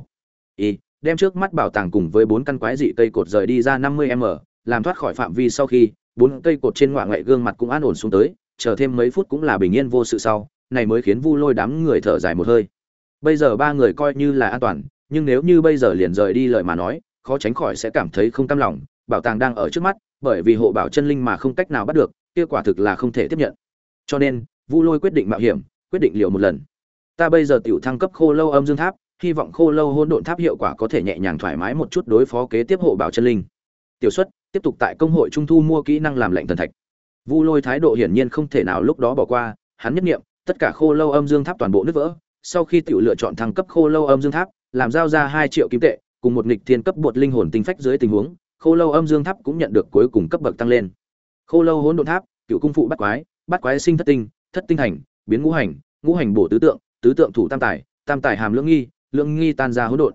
Speaker 1: Y đem trước mắt bảo tàng cùng với bốn căn quái dị cây cột rời đi ra 50 m, làm thoát khỏi phạm vi sau khi, bốn cây cột trên ngoại ngoại gương mặt cũng an ổn xuống tới, chờ thêm mấy phút cũng là bình yên vô sự sau, này mới khiến vu lôi đám người thở dài một hơi. Bây giờ ba người coi như là an toàn, nhưng nếu như bây giờ liền rời đi lời mà nói, khó tránh khỏi sẽ cảm thấy không cam lòng, bảo tàng đang ở trước mắt, bởi vì hộ bảo chân linh mà không cách nào bắt được, kia quả thực là không thể tiếp nhận. Cho nên, vu lôi quyết định mạo hiểm, quyết định liều một lần. Ta bây giờ tiểu thăng cấp khô lâu âm dương tháp hy vọng khô lâu hôn độn tháp hiệu quả có thể nhẹ nhàng thoải mái một chút đối phó kế tiếp hộ bảo chân linh. Tiểu xuất, tiếp tục tại công hội trung thu mua kỹ năng làm lệnh thần thạch. Vu lôi thái độ hiển nhiên không thể nào lúc đó bỏ qua, hắn nhất nghiệm tất cả khô lâu âm dương tháp toàn bộ nứt vỡ, sau khi tiểu lựa chọn thăng cấp khô lâu âm dương tháp, làm giao ra hai triệu kim tệ, cùng một nghịch thiên cấp bột linh hồn tinh phách dưới tình huống, khô lâu âm dương tháp cũng nhận được cuối cùng cấp bậc tăng lên. Khô lâu hỗn độn tháp, cựu cung phụ bắt quái bắt quái sinh thất tinh thất tinh hành, biến ngũ hành ngũ hành bổ tứ tượng tứ tượng thủ tam tài tam tài hàm lưỡng nghi Lượng nghi tan ra hỗn độn.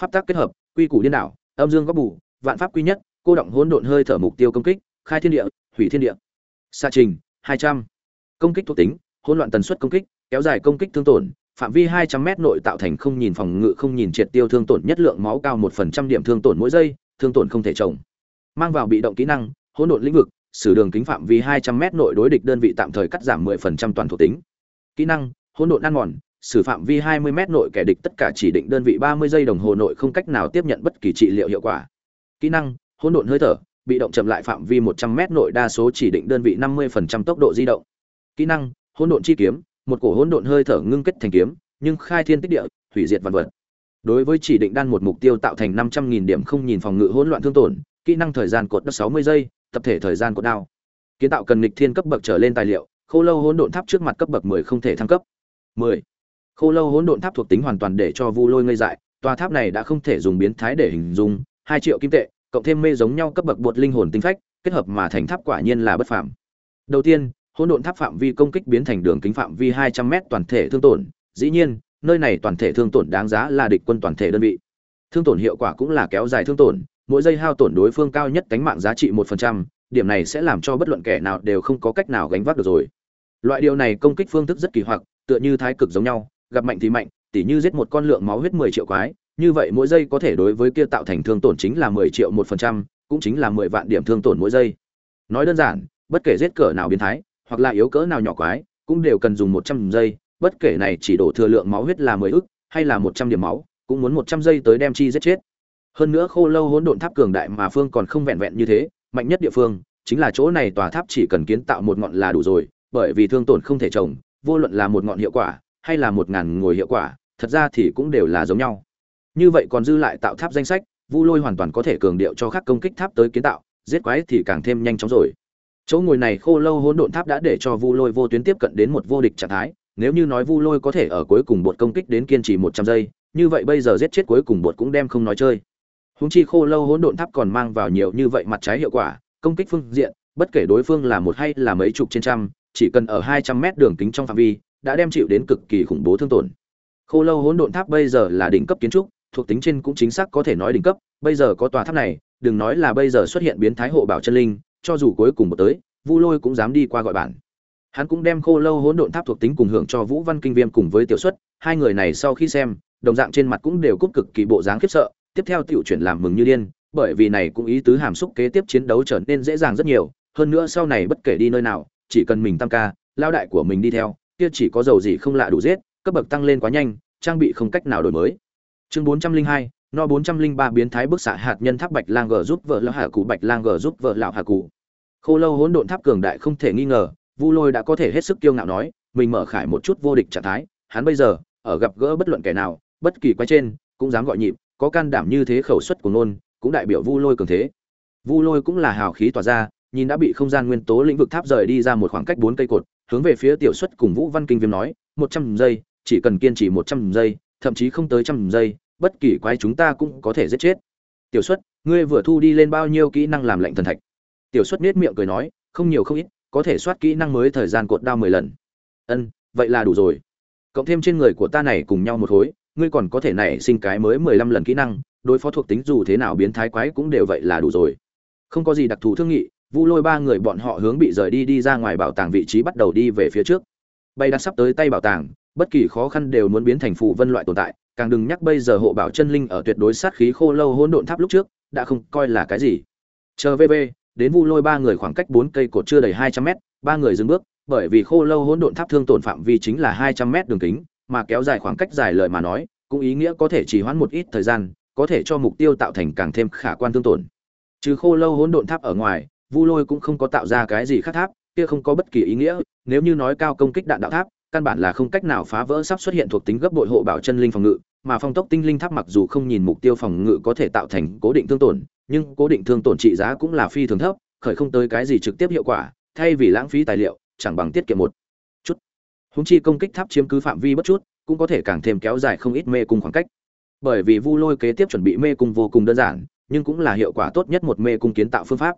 Speaker 1: Pháp tắc kết hợp quy củ điên đảo âm dương góc bù vạn pháp quy nhất cô động hỗn độn hơi thở mục tiêu công kích khai thiên địa hủy thiên địa. Xa trình hai trăm. Công kích thuộc tính hỗn loạn tần suất công kích kéo dài công kích thương tổn phạm vi hai trăm m nội tạo thành không nhìn phòng ngự không nhìn triệt tiêu thương tổn nhất lượng máu cao một phần trăm điểm thương tổn mỗi giây thương tổn không thể trồng mang vào bị động kỹ năng hỗn độn lĩnh vực sử đường kính phạm vi 200 m nội đối địch đơn vị tạm thời cắt giảm 10% toàn thuộc tính. Kỹ năng: Hỗn độn ăn mòn, sử phạm vi 20 m nội kẻ địch tất cả chỉ định đơn vị 30 giây đồng hồ nội không cách nào tiếp nhận bất kỳ trị liệu hiệu quả. Kỹ năng: Hỗn độn hơi thở, bị động chậm lại phạm vi 100 m nội đa số chỉ định đơn vị 50% tốc độ di động. Kỹ năng: Hỗn độn chi kiếm, một cổ hỗn độn hơi thở ngưng kết thành kiếm, nhưng khai thiên tích địa, hủy diệt vạn vật. Đối với chỉ định đan một mục tiêu tạo thành 500.000 điểm không nhìn phòng ngự hỗn loạn thương tổn, kỹ năng thời gian cột đất 60 giây, tập thể thời gian cột đao kiến tạo cần nghịch thiên cấp bậc trở lên tài liệu khô lâu hỗn độn tháp trước mặt cấp bậc 10 không thể thăng cấp 10 khô lâu hỗn độn tháp thuộc tính hoàn toàn để cho vu lôi ngây dại tòa tháp này đã không thể dùng biến thái để hình dung Hai triệu kim tệ cộng thêm mê giống nhau cấp bậc bột linh hồn tinh phách kết hợp mà thành tháp quả nhiên là bất phạm. đầu tiên hỗn độn tháp phạm vi công kích biến thành đường kính phạm vi 200m toàn thể thương tổn, dĩ nhiên, nơi này toàn thể thương tổn đáng giá là địch quân toàn thể đơn vị. Thương tổn hiệu quả cũng là kéo dài thương tổn, mỗi giây hao tổn đối phương cao nhất cánh mạng giá trị một phần trăm. điểm này sẽ làm cho bất luận kẻ nào đều không có cách nào gánh vác được rồi. Loại điều này công kích phương thức rất kỳ hoặc, tựa như thái cực giống nhau, gặp mạnh thì mạnh, tỉ như giết một con lượng máu huyết 10 triệu quái, như vậy mỗi giây có thể đối với kia tạo thành thương tổn chính là 10 triệu 1%, cũng chính là 10 vạn điểm thương tổn mỗi giây. Nói đơn giản, bất kể giết cỡ nào biến thái, hoặc là yếu cỡ nào nhỏ quái, cũng đều cần dùng 100 giây, bất kể này chỉ đổ thừa lượng máu huyết là 10 ức, hay là 100 điểm máu, cũng muốn 100 giây tới đem chi giết chết. Hơn nữa khô lâu hỗn độn tháp cường đại mà phương còn không vẹn vẹn như thế, mạnh nhất địa phương chính là chỗ này tòa tháp chỉ cần kiến tạo một ngọn là đủ rồi, bởi vì thương tổn không thể trồng, vô luận là một ngọn hiệu quả hay là một ngàn ngồi hiệu quả, thật ra thì cũng đều là giống nhau. Như vậy còn dư lại tạo tháp danh sách, Vu Lôi hoàn toàn có thể cường điệu cho các công kích tháp tới kiến tạo, giết quái thì càng thêm nhanh chóng rồi chỗ ngồi này khô lâu hỗn độn tháp đã để cho vu lôi vô tuyến tiếp cận đến một vô địch trạng thái nếu như nói vu lôi có thể ở cuối cùng bột công kích đến kiên trì một trăm giây như vậy bây giờ giết chết cuối cùng bột cũng đem không nói chơi húng chi khô lâu hỗn độn tháp còn mang vào nhiều như vậy mặt trái hiệu quả công kích phương diện bất kể đối phương là một hay là mấy chục trên trăm chỉ cần ở hai trăm mét đường kính trong phạm vi đã đem chịu đến cực kỳ khủng bố thương tổn khô lâu hỗn độn tháp bây giờ là đỉnh cấp kiến trúc thuộc tính trên cũng chính xác có thể nói đỉnh cấp bây giờ có tòa tháp này đừng nói là bây giờ xuất hiện biến thái hộ bảo chân linh cho dù cuối cùng một tới Vu Lôi cũng dám đi qua gọi bản. Hắn cũng đem Khô Lâu Hỗn Độn Tháp thuộc tính cùng hưởng cho Vũ Văn Kinh Viêm cùng với Tiểu Suất, hai người này sau khi xem, đồng dạng trên mặt cũng đều cúp cực kỳ bộ dáng khiếp sợ, tiếp theo tiểu chuyển làm mừng như điên, bởi vì này cũng ý tứ hàm xúc kế tiếp chiến đấu trở nên dễ dàng rất nhiều, hơn nữa sau này bất kể đi nơi nào, chỉ cần mình tăng ca, lao đại của mình đi theo, kia chỉ có dầu gì không lạ đủ giết, cấp bậc tăng lên quá nhanh, trang bị không cách nào đổi mới. Chương 402, no 403 biến thái bức xạ hạt nhân tháp Bạch Lang G giúp vợ lão hạ cụ Bạch Lang G giúp vợ lão hạ cụ. Khô lâu hỗn độn tháp cường đại không thể nghi ngờ, Vu Lôi đã có thể hết sức kiêu ngạo nói, mình mở khải một chút vô địch trạng thái, hắn bây giờ, ở gặp gỡ bất luận kẻ nào, bất kỳ quái trên, cũng dám gọi nhịp, có can đảm như thế khẩu suất của nôn, cũng đại biểu Vu Lôi cường thế. Vu Lôi cũng là hào khí tỏa ra, nhìn đã bị không gian nguyên tố lĩnh vực tháp rời đi ra một khoảng cách bốn cây cột, hướng về phía tiểu xuất cùng Vũ Văn Kinh Viêm nói, một trăm giây, chỉ cần kiên trì một trăm giây, thậm chí không tới trăm giây, bất kỳ quái chúng ta cũng có thể giết chết. Tiểu xuất ngươi vừa thu đi lên bao nhiêu kỹ năng làm lệnh thần thạch? tiểu xuất nết miệng cười nói không nhiều không ít có thể soát kỹ năng mới thời gian cột đao mười lần ân vậy là đủ rồi cộng thêm trên người của ta này cùng nhau một khối ngươi còn có thể nảy sinh cái mới mười lăm lần kỹ năng đối phó thuộc tính dù thế nào biến thái quái cũng đều vậy là đủ rồi không có gì đặc thù thương nghị vu lôi ba người bọn họ hướng bị rời đi đi ra ngoài bảo tàng vị trí bắt đầu đi về phía trước. Bay đã sắp tới tay bảo tàng, bất kỳ khó khăn đều muốn biến thành phù vân loại tồn tại, càng đừng nhắc bây giờ hộ bảo chân linh ở tuyệt đối sát khí khô lâu hỗn độn tháp lúc trước, đã không coi là cái gì. Chờ vb đến vu lôi ba người khoảng cách bốn cây cột chưa đầy hai trăm mét, ba người dừng bước, bởi vì khô lâu hỗn độn tháp thương tổn phạm vi chính là hai trăm mét đường kính, mà kéo dài khoảng cách dài lời mà nói, cũng ý nghĩa có thể chỉ hoãn một ít thời gian, có thể cho mục tiêu tạo thành càng thêm khả quan thương tổn. Trừ khô lâu hỗn độn tháp ở ngoài vu lôi cũng không có tạo ra cái gì khác tháp, kia không có bất kỳ ý nghĩa, nếu như nói cao công kích đạn đạo tháp, căn bản là không cách nào phá vỡ sắp xuất hiện thuộc tính gấp bội hộ bảo chân linh phòng ngự, mà phong tốc tinh linh tháp mặc dù không nhìn mục tiêu phòng ngự có thể tạo thành cố định thương tổn, nhưng cố định thương tổn trị giá cũng là phi thường thấp, khởi không tới cái gì trực tiếp hiệu quả, thay vì lãng phí tài liệu, chẳng bằng tiết kiệm một chút. Húng chi công kích tháp chiếm cứ phạm vi bất chút, cũng có thể càng thêm kéo dài không ít mê cung khoảng cách. Bởi vì vu lôi kế tiếp chuẩn bị mê cung vô cùng đơn giản, nhưng cũng là hiệu quả tốt nhất một mê cung kiến tạo phương pháp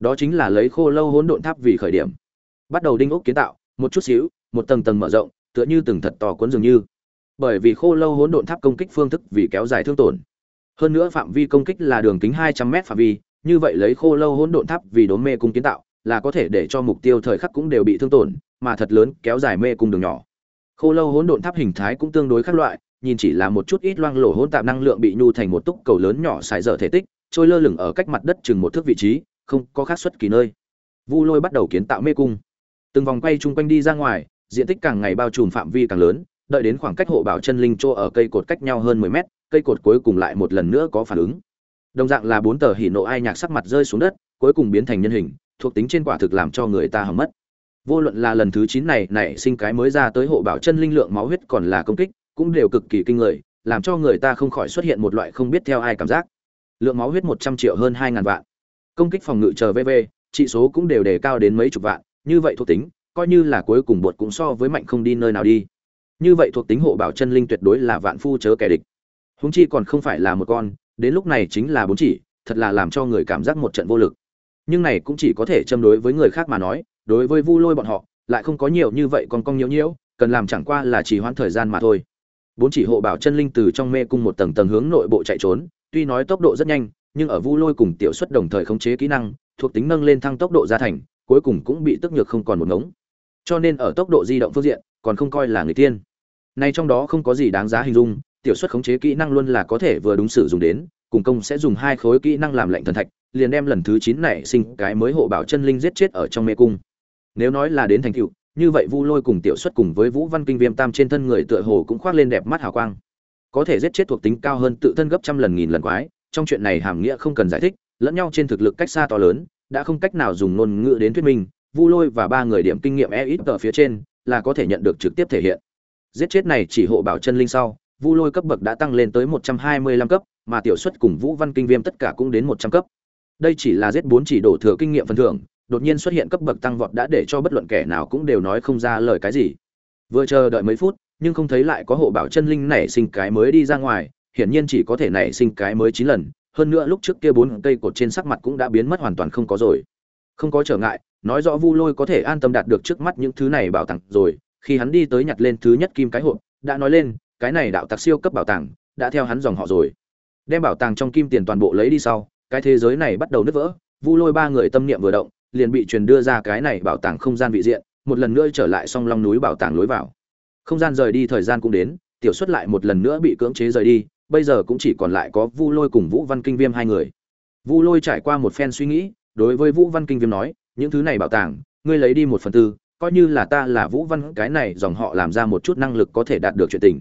Speaker 1: đó chính là lấy khô lâu hỗn độn tháp vì khởi điểm. Bắt đầu đinh ốc kiến tạo, một chút xíu, một tầng tầng mở rộng, tựa như từng thật to cuốn dường như. Bởi vì khô lâu hỗn độn tháp công kích phương thức vì kéo dài thương tổn. Hơn nữa phạm vi công kích là đường kính 200 m phạm vi, như vậy lấy khô lâu hỗn độn tháp vì đốn mê cung kiến tạo là có thể để cho mục tiêu thời khắc cũng đều bị thương tổn, mà thật lớn kéo dài mê cung đường nhỏ. Khô lâu hỗn độn tháp hình thái cũng tương đối khác loại, nhìn chỉ là một chút ít loang lổ hỗn tạp năng lượng bị nhu thành một túc cầu lớn nhỏ xài dở thể tích, trôi lơ lửng ở cách mặt đất chừng một thước vị trí không có khác xuất kỳ nơi vu lôi bắt đầu kiến tạo mê cung từng vòng quay chung quanh đi ra ngoài diện tích càng ngày bao trùm phạm vi càng lớn đợi đến khoảng cách hộ bảo chân linh chỗ ở cây cột cách nhau hơn 10 mét, cây cột cuối cùng lại một lần nữa có phản ứng. Đồng dạng là bốn tờ hỉ nộ ai nhạc sắc mặt rơi xuống đất, cuối cùng biến thành nhân hình, thuộc tính trên quả thực làm cho người ta hỏng mất. Vô luận là lần thứ chín này nảy sinh cái mới ra tới hộ bảo chân linh lượng máu huyết còn là công kích, cũng đều cực kỳ kinh người, làm cho người ta không khỏi xuất hiện một loại không biết theo ai cảm giác. Lượng máu huyết 100 triệu hơn hai ngàn vạn. Công kích phòng ngự chờ VV, trị số cũng đều đề cao đến mấy chục vạn, như vậy thuộc tính, coi như là cuối cùng bột cũng so với mạnh không đi nơi nào đi. Như vậy thuộc tính hộ bảo chân linh tuyệt đối là vạn phu chớ kẻ địch. Húng chi còn không phải là một con đến lúc này chính là bốn chỉ thật là làm cho người cảm giác một trận vô lực. Nhưng này cũng chỉ có thể châm đối với người khác mà nói đối với vu lôi bọn họ lại không có nhiều như vậy còn cong nhiễu nhiễu cần làm chẳng qua là chỉ hoãn thời gian mà thôi. Bốn chỉ hộ bảo chân linh từ trong mê cung một tầng tầng hướng nội bộ chạy trốn tuy nói tốc độ rất nhanh nhưng ở vu lôi cùng tiểu xuất đồng thời khống chế kỹ năng, thuộc tính nâng lên thăng tốc độ gia thành, cuối cùng cũng bị tức nhược không còn một ngống. Cho nên ở tốc độ di động phương diện, còn không coi là người tiên. Nay trong đó không có gì đáng giá hình dung, tiểu xuất khống chế kỹ năng luôn là có thể vừa đúng sử dụng đến, cùng công sẽ dùng hai khối kỹ năng làm lệnh thần thạch, liền đem lần thứ chín này sinh cái mới hộ bảo chân linh giết chết ở trong mê cung. Nếu nói là đến thành tựu, như vậy vu lôi cùng tiểu xuất cùng với vũ văn kinh viêm tam trên thân người tựa hồ cũng khoác lên đẹp mắt hào quang. Có thể giết chết thuộc tính cao hơn tự thân gấp trăm lần nghìn lần quái trong chuyện này hàm nghĩa không cần giải thích, lẫn nhau trên thực lực cách xa to lớn, đã không cách nào dùng ngôn ngữ đến thuyết minh, vu lôi và ba người điểm kinh nghiệm e ít ở phía trên là có thể nhận được trực tiếp thể hiện. Giết chết này chỉ hộ bảo chân linh sau, vu lôi cấp bậc đã tăng lên tới một trăm hai mươi lăm cấp, mà tiểu xuất cùng vũ văn kinh viêm tất cả cũng đến một trăm cấp. Đây chỉ là giết bốn chỉ đổ thừa kinh nghiệm phần thưởng, đột nhiên xuất hiện cấp bậc tăng vọt đã để cho bất luận kẻ nào cũng đều nói không ra lời cái gì. Vừa chờ đợi mấy phút, nhưng không thấy lại có hộ bảo chân linh nảy sinh cái mới đi ra ngoài hiển nhiên chỉ có thể nảy sinh cái mới chín lần, hơn nữa lúc trước kia bốn cây cột trên sắc mặt cũng đã biến mất hoàn toàn không có rồi. Không có trở ngại, nói rõ vu lôi có thể an tâm đạt được trước mắt những thứ này bảo tàng rồi, khi hắn đi tới nhặt lên thứ nhất kim cái hộp, đã nói lên, cái này đạo tặc siêu cấp bảo tàng, đã theo hắn dòng họ rồi. Đem bảo tàng trong kim tiền toàn bộ lấy đi sau, cái thế giới này bắt đầu nứt vỡ, vu lôi ba người tâm niệm vừa động, liền bị truyền đưa ra cái này bảo tàng không gian vị diện, một lần nữa trở lại song long núi bảo tàng lối vào. Không gian rời đi thời gian cũng đến, tiểu xuất lại một lần nữa bị cưỡng chế rời đi bây giờ cũng chỉ còn lại có vu lôi cùng vũ văn kinh viêm hai người. Vu lôi trải qua một phen suy nghĩ, đối với vũ văn kinh viêm nói, những thứ này bảo tàng, ngươi lấy đi một phần tư, coi như là ta là vũ văn, cái này dòng họ làm ra một chút năng lực có thể đạt được chuyện tình.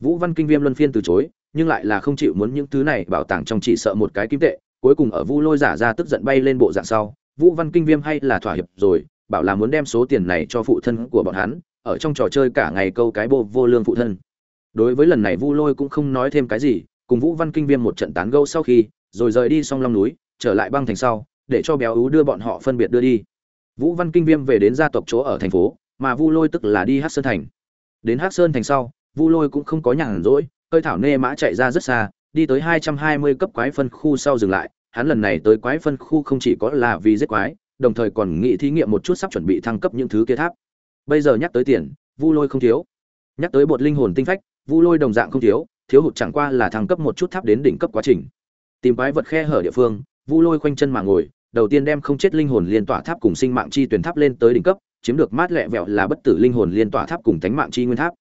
Speaker 1: Vũ văn kinh viêm luân phiên từ chối, nhưng lại là không chịu muốn những thứ này bảo tàng trong chỉ sợ một cái kim tệ, cuối cùng ở vu lôi giả ra tức giận bay lên bộ dạng sau, vũ văn kinh viêm hay là thỏa hiệp rồi, bảo là muốn đem số tiền này cho phụ thân của bọn hắn, ở trong trò chơi cả ngày câu cái bộ vô lương phụ thân đối với lần này vu lôi cũng không nói thêm cái gì, cùng vũ văn kinh viêm một trận tán gẫu sau khi, rồi rời đi xong long núi, trở lại băng thành sau, để cho béo ú đưa bọn họ phân biệt đưa đi. Vũ văn kinh viêm về đến gia tộc chỗ ở thành phố, mà vu lôi tức là đi hát sơn thành. Đến hát sơn thành sau, vu lôi cũng không có nhàn rỗi, hơi thảo nê mã chạy ra rất xa, đi tới hai trăm hai mươi cấp quái phân khu sau dừng lại. Hắn lần này tới quái phân khu không chỉ có là vì giết quái, đồng thời còn nghĩ thí nghiệm một chút sắp chuẩn bị thăng cấp những thứ kia tháp. Bây giờ nhắc tới tiền, vu lôi không thiếu. Nhắc tới bột linh hồn tinh phách vu lôi đồng dạng không thiếu thiếu hụt chẳng qua là thăng cấp một chút tháp đến đỉnh cấp quá trình. Tìm quái vật khe hở địa phương, vu lôi khoanh chân mà ngồi, đầu tiên đem không chết linh hồn liên tỏa tháp cùng sinh mạng chi tuyển tháp lên tới đỉnh cấp, chiếm được mát lẹ vẹo là bất tử linh hồn liên tỏa tháp cùng thánh mạng chi nguyên tháp.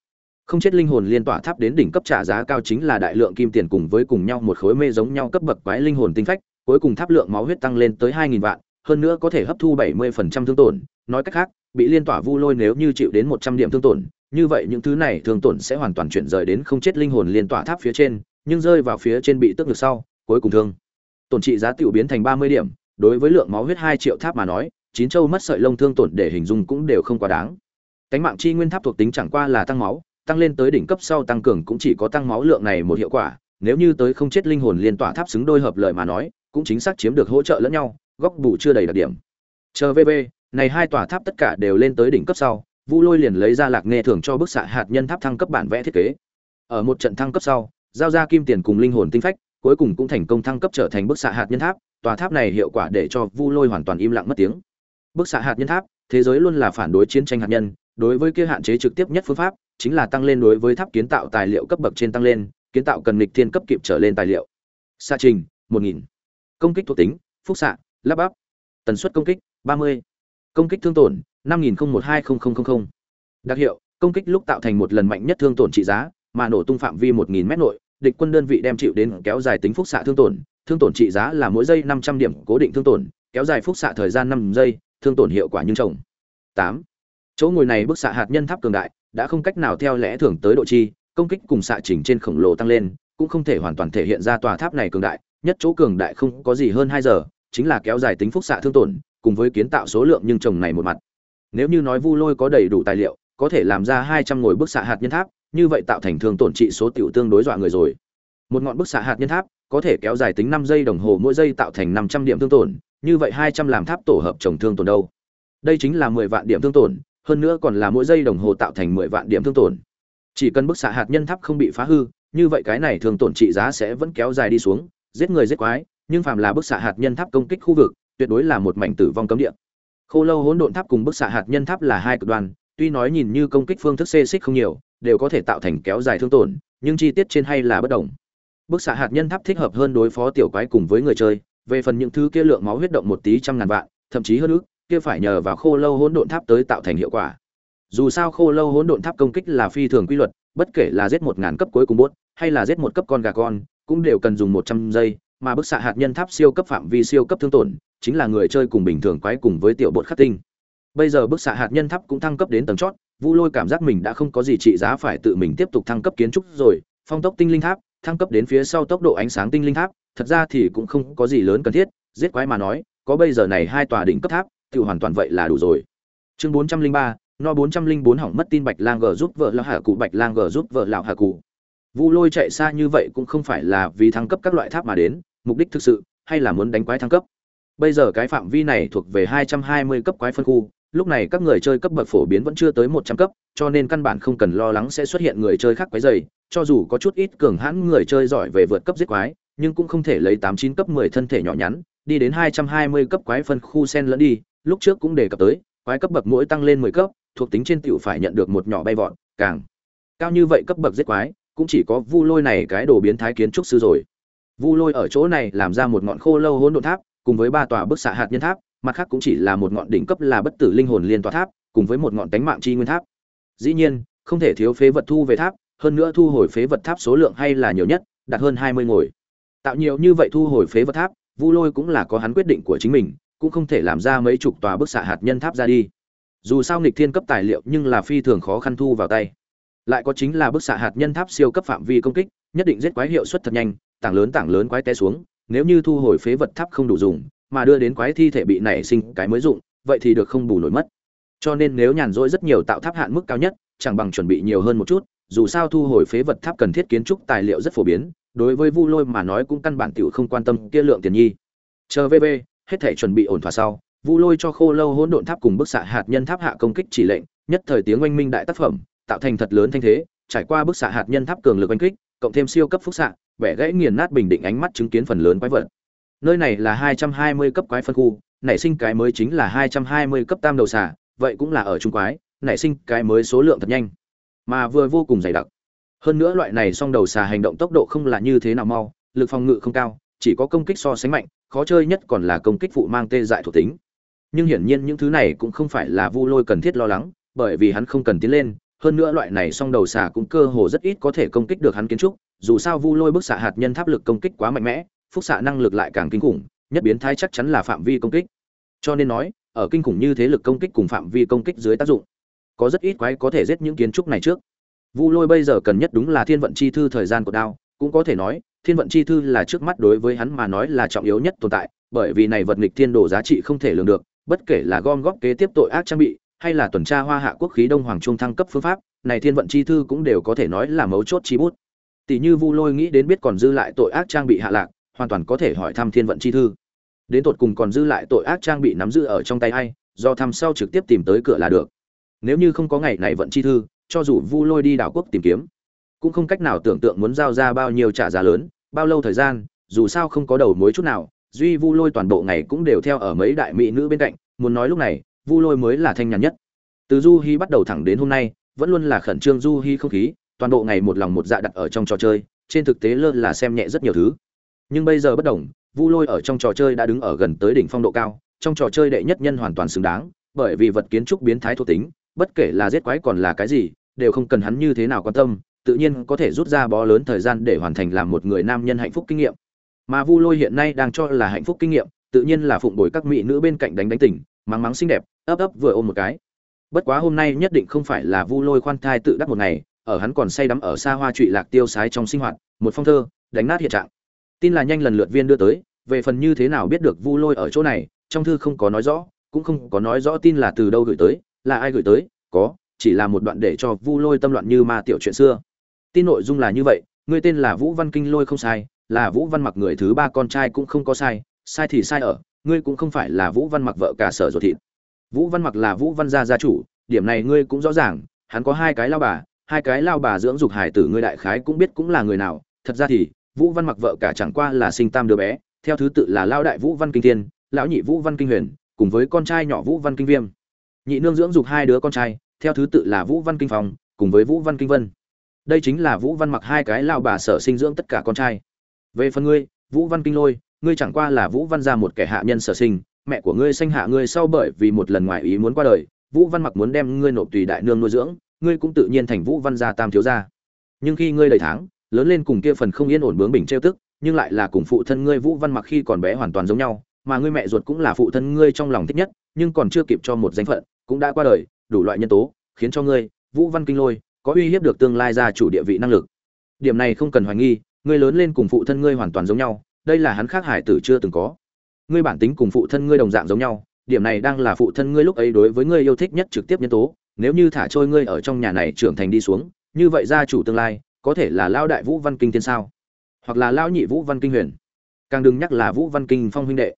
Speaker 1: Không chết linh hồn liên tỏa tháp đến đỉnh cấp trả giá cao chính là đại lượng kim tiền cùng với cùng nhau một khối mê giống nhau cấp bậc quái linh hồn tinh phách, cuối cùng tháp lượng máu huyết tăng lên tới hai nghìn vạn, hơn nữa có thể hấp thu bảy mươi phần trăm thương tổn. Nói cách khác, bị liên tỏa vu lôi nếu như chịu đến một trăm điểm thương tổn như vậy những thứ này thương tổn sẽ hoàn toàn chuyển rời đến không chết linh hồn liên tỏa tháp phía trên nhưng rơi vào phía trên bị tức ngược sau cuối cùng thương. Tổn trị giá tiểu biến thành ba mươi điểm đối với lượng máu huyết hai triệu tháp mà nói chín châu mất sợi lông thương tổn để hình dung cũng đều không quá đáng. Cánh mạng chi nguyên tháp thuộc tính chẳng qua là tăng máu tăng lên tới đỉnh cấp sau tăng cường cũng chỉ có tăng máu lượng này một hiệu quả nếu như tới không chết linh hồn liên tỏa tháp xứng đôi hợp lợi mà nói cũng chính xác chiếm được hỗ trợ lẫn nhau góc bù chưa đầy đặc điểm. Chờ VV, này hai tòa tháp tất cả đều lên tới đỉnh cấp sau vu lôi liền lấy ra lạc nghe thưởng cho bức xạ hạt nhân tháp thăng cấp bản vẽ thiết kế. Ở một trận thăng cấp sau, giao ra kim tiền cùng linh hồn tinh phách, cuối cùng cũng thành công thăng cấp trở thành bức xạ hạt nhân tháp, tòa tháp này hiệu quả để cho vu lôi hoàn toàn im lặng mất tiếng. Bức xạ hạt nhân tháp, thế giới luôn là phản đối chiến tranh hạt nhân, đối với kia hạn chế trực tiếp nhất phương pháp, chính là tăng lên đối với tháp kiến tạo tài liệu cấp bậc trên tăng lên, kiến tạo cần nghịch thiên cấp kịp trở lên tài liệu. Xạ trình, một nghìn. Công kích thuộc tính, phúc xạ, lắp bắp. Tần suất công kích, ba mươi công kích thương tổn, năm đặc hiệu, công kích lúc tạo thành một lần mạnh nhất thương tổn trị giá, mà nổ tung phạm vi một nghìn mét nội, địch quân đơn vị đem chịu đến kéo dài tính phúc xạ thương tổn. Thương tổn trị giá là mỗi giây năm trăm điểm cố định thương tổn, kéo dài phúc xạ thời gian năm giây, thương tổn hiệu quả như trồng tám. Chỗ ngồi này bức xạ hạt nhân tháp cường đại, đã không cách nào theo lẽ thường tới độ chi, công kích cùng xạ trình trên khổng lồ tăng lên, cũng không thể hoàn toàn thể hiện ra tòa tháp này cường đại, nhất chỗ cường đại không có gì hơn hai giờ, chính là kéo dài tính phúc xạ thương tổn cùng với kiến tạo số lượng nhưng trồng này một mặt. Nếu như nói vu lôi có đầy đủ tài liệu, có thể làm ra hai trăm ngồi bức xạ hạt nhân tháp, như vậy tạo thành thương tổn trị số tiểu tương đối dọa người rồi. Một ngọn bức xạ hạt nhân tháp, có thể kéo dài tính năm giây đồng hồ, mỗi giây tạo thành năm trăm điểm thương tổn, như vậy hai trăm làm tháp tổ hợp trồng thương tổn đâu? Đây chính là mười vạn điểm thương tổn, hơn nữa còn là mỗi giây đồng hồ tạo thành mười vạn điểm thương tổn. Chỉ cần bức xạ hạt nhân tháp không bị phá hư, như vậy cái này thương tổn trị giá sẽ vẫn kéo dài đi xuống, giết người giết quái, nhưng phàm là bức xạ hạt nhân tháp công kích khu vực tuyệt đối là một mảnh tử vong cấm địa. Khô lâu hỗn độn tháp cùng bức xạ hạt nhân tháp là hai cực đoan tuy nói nhìn như công kích phương thức xê xích không nhiều đều có thể tạo thành kéo dài thương tổn nhưng chi tiết trên hay là bất đồng. Bức xạ hạt nhân tháp thích hợp hơn đối phó tiểu quái cùng với người chơi về phần những thứ kia lượng máu huyết động một tí trăm ngàn vạn thậm chí hơn nữa kia phải nhờ vào khô lâu hỗn độn tháp tới tạo thành hiệu quả. Dù sao khô lâu hỗn độn tháp công kích là phi thường quy luật bất kể là giết một ngàn cấp cuối cùng buốt, hay là giết một cấp con gà con cũng đều cần dùng một trăm giây mà bức xạ hạt nhân tháp siêu cấp phạm vi siêu cấp thương tổn chính là người chơi cùng bình thường quái cùng với tiểu bột khắc tinh. Bây giờ bức xạ hạt nhân tháp cũng thăng cấp đến tầng chót, vu lôi cảm giác mình đã không có gì trị giá phải tự mình tiếp tục thăng cấp kiến trúc rồi, phong tốc tinh linh tháp, thăng cấp đến phía sau tốc độ ánh sáng tinh linh tháp, thật ra thì cũng không có gì lớn cần thiết, giết quái mà nói, có bây giờ này hai tòa đỉnh cấp tháp, tự hoàn toàn vậy là đủ rồi. Chương bốn trăm linh ba, no bốn trăm linh bốn hỏng mất tin bạch lang g giúp vợ lão hà cụ, bạch lang g giúp vợ lão hà cụ. Vu lôi chạy xa như vậy cũng không phải là vì thăng cấp các loại tháp mà đến, mục đích thực sự hay là muốn đánh quái thăng cấp bây giờ cái phạm vi này thuộc về hai trăm hai mươi cấp quái phân khu, lúc này các người chơi cấp bậc phổ biến vẫn chưa tới một trăm cấp, cho nên căn bản không cần lo lắng sẽ xuất hiện người chơi khác quái dày. Cho dù có chút ít cường hãn người chơi giỏi về vượt cấp giết quái, nhưng cũng không thể lấy tám chín cấp mười thân thể nhỏ nhắn, đi đến hai trăm hai mươi cấp quái phân khu sen lẫn đi. Lúc trước cũng đề cập tới, quái cấp bậc mỗi tăng lên mười cấp, thuộc tính trên tiểu phải nhận được một nhỏ bay vọt, càng cao như vậy cấp bậc giết quái, cũng chỉ có vu lôi này cái đồ biến thái kiến trúc sư rồi. Vu lôi ở chỗ này làm ra một ngọn khô lâu hỗn độn tháp cùng với ba tòa bức xạ hạt nhân tháp, mặt khác cũng chỉ là một ngọn đỉnh cấp là bất tử linh hồn liên tòa tháp, cùng với một ngọn tánh mạng chi nguyên tháp. Dĩ nhiên, không thể thiếu phế vật thu về tháp, hơn nữa thu hồi phế vật tháp số lượng hay là nhiều nhất, đạt hơn hai mươi ngồi. Tạo nhiều như vậy thu hồi phế vật tháp, vu lôi cũng là có hắn quyết định của chính mình, cũng không thể làm ra mấy chục tòa bức xạ hạt nhân tháp ra đi. Dù sao nghịch thiên cấp tài liệu nhưng là phi thường khó khăn thu vào tay. Lại có chính là bức xạ hạt nhân tháp siêu cấp phạm vi công kích, nhất định giết quái hiệu suất thật nhanh, tảng lớn tảng lớn quái té xuống nếu như thu hồi phế vật tháp không đủ dùng, mà đưa đến quái thi thể bị nảy sinh cái mới dụng, vậy thì được không bù nổi mất. Cho nên nếu nhàn rỗi rất nhiều tạo tháp hạn mức cao nhất, chẳng bằng chuẩn bị nhiều hơn một chút, dù sao thu hồi phế vật tháp cần thiết kiến trúc tài liệu rất phổ biến, đối với vu lôi mà nói cũng căn bản tiểu không quan tâm kia lượng tiền nhi. Chờ vv hết thể chuẩn bị ổn thỏa sau, vu lôi cho khô lâu hỗn độn tháp cùng bức xạ hạt nhân tháp hạ công kích chỉ lệnh, nhất thời tiếng oanh minh đại tác phẩm, tạo thành thật lớn thanh thế, trải qua bức xạ hạt nhân tháp cường lực oanh kích, cộng thêm siêu cấp phúc xạ vẻ gãy nghiền nát bình định ánh mắt chứng kiến phần lớn quái vật. Nơi này là 220 cấp quái phân khu, nảy sinh cái mới chính là 220 cấp tam đầu xà, vậy cũng là ở trung quái, nảy sinh cái mới số lượng thật nhanh, mà vừa vô cùng dày đặc. Hơn nữa loại này song đầu xà hành động tốc độ không là như thế nào mau, lực phòng ngự không cao, chỉ có công kích so sánh mạnh, khó chơi nhất còn là công kích phụ mang tê dại thuộc tính. Nhưng hiển nhiên những thứ này cũng không phải là vu lôi cần thiết lo lắng, bởi vì hắn không cần tiến lên, hơn nữa loại này song đầu xà cũng cơ hồ rất ít có thể công kích được hắn kiến trúc dù sao vu lôi bức xạ hạt nhân tháp lực công kích quá mạnh mẽ, phúc xạ năng lực lại càng kinh khủng, nhất biến thái chắc chắn là phạm vi công kích. Cho nên nói, ở kinh khủng như thế lực công kích cùng phạm vi công kích dưới tác dụng, có rất ít quái có thể giết những kiến trúc này trước. Vu lôi bây giờ cần nhất đúng là thiên vận chi thư thời gian của đao, cũng có thể nói, thiên vận chi thư là trước mắt đối với hắn mà nói là trọng yếu nhất tồn tại, bởi vì này vật nghịch thiên đồ giá trị không thể lường được, bất kể là gom góp kế tiếp tội ác trang bị, hay là tuần tra hoa hạ quốc khí đông hoàng trung thăng cấp phương pháp, này thiên vận chi thư cũng đều có thể nói là mấu chốt chi bút tỷ như vu lôi nghĩ đến biết còn dư lại tội ác trang bị hạ lạc, hoàn toàn có thể hỏi thăm thiên vận chi thư. Đến tột cùng còn dư lại tội ác trang bị nắm giữ ở trong tay hay do thăm sau trực tiếp tìm tới cửa là được. Nếu như không có ngày này vận chi thư, cho dù vu lôi đi đảo quốc tìm kiếm, cũng không cách nào tưởng tượng muốn giao ra bao nhiêu trả giá lớn, bao lâu thời gian, dù sao không có đầu mối chút nào, duy vu lôi toàn bộ ngày cũng đều theo ở mấy đại mỹ nữ bên cạnh, muốn nói lúc này, vu lôi mới là thanh nhàn nhất. Từ du hi bắt đầu thẳng đến hôm nay, vẫn luôn là khẩn trương du hi không khí toàn bộ ngày một lòng một dạ đặt ở trong trò chơi, trên thực tế lơ là xem nhẹ rất nhiều thứ. Nhưng bây giờ bất đồng, vu lôi ở trong trò chơi đã đứng ở gần tới đỉnh phong độ cao, trong trò chơi đệ nhất nhân hoàn toàn xứng đáng, bởi vì vật kiến trúc biến thái thuộc tính, bất kể là giết quái còn là cái gì, đều không cần hắn như thế nào quan tâm, tự nhiên có thể rút ra bó lớn thời gian để hoàn thành làm một người nam nhân hạnh phúc kinh nghiệm. Mà vu lôi hiện nay đang cho là hạnh phúc kinh nghiệm, tự nhiên là phụng bồi các mỹ nữ bên cạnh đánh đánh tỉnh mắng mắng xinh đẹp, ấp ấp vừa ôm một cái. Bất quá hôm nay nhất định không phải là vu lôi khoan thai tự đắc một ngày ở hắn còn say đắm ở xa hoa trụy lạc tiêu sái trong sinh hoạt, một phong thơ, đánh nát hiện trạng. Tin là nhanh lần lượt viên đưa tới, về phần như thế nào biết được vu lôi ở chỗ này, trong thư không có nói rõ, cũng không có nói rõ tin là từ đâu gửi tới, là ai gửi tới, có, chỉ là một đoạn để cho vu lôi tâm loạn như ma tiểu chuyện xưa. Tin nội dung là như vậy, người tên là vũ văn kinh lôi không sai, là vũ văn mặc người thứ ba con trai cũng không có sai sai thì sai ở, ngươi cũng không phải là vũ văn mặc vợ cả sở ruột thịt. Vũ văn mặc là vũ văn gia gia chủ, điểm này ngươi cũng rõ ràng, hắn có hai cái lao bà hai cái lao bà dưỡng dục hải tử ngươi đại khái cũng biết cũng là người nào thật ra thì vũ văn mặc vợ cả chẳng qua là sinh tam đứa bé theo thứ tự là lao đại vũ văn kinh thiên lão nhị vũ văn kinh huyền cùng với con trai nhỏ vũ văn kinh viêm nhị nương dưỡng dục hai đứa con trai theo thứ tự là vũ văn kinh phòng cùng với vũ văn kinh vân đây chính là vũ văn mặc hai cái lao bà sở sinh dưỡng tất cả con trai về phần ngươi vũ văn kinh lôi ngươi chẳng qua là vũ văn ra một kẻ hạ nhân sở sinh mẹ của ngươi sanh hạ ngươi sau bởi vì một lần ngoài ý muốn qua đời vũ văn mặc muốn đem ngươi nộp tùy đại nương nuôi dưỡng ngươi cũng tự nhiên thành vũ văn gia tam thiếu gia. Nhưng khi ngươi đầy tháng, lớn lên cùng kia phần không yên ổn bướng bình trêu tức, nhưng lại là cùng phụ thân ngươi vũ văn mặc khi còn bé hoàn toàn giống nhau, mà ngươi mẹ ruột cũng là phụ thân ngươi trong lòng thích nhất, nhưng còn chưa kịp cho một danh phận, cũng đã qua đời, đủ loại nhân tố, khiến cho ngươi, vũ văn kinh lôi, có uy hiếp được tương lai gia chủ địa vị năng lực. Điểm này không cần hoài nghi, ngươi lớn lên cùng phụ thân ngươi hoàn toàn giống nhau, đây là hắn khác hải tử chưa từng có. Ngươi bản tính cùng phụ thân ngươi đồng dạng giống nhau, điểm này đang là phụ thân ngươi lúc ấy đối với ngươi yêu thích nhất trực tiếp nhân tố nếu như thả trôi ngươi ở trong nhà này trưởng thành đi xuống, như vậy gia chủ tương lai có thể là lao đại vũ văn kinh thiên sao? Hoặc là lao nhị vũ văn kinh huyền? Càng đừng nhắc là vũ văn kinh phong huynh đệ.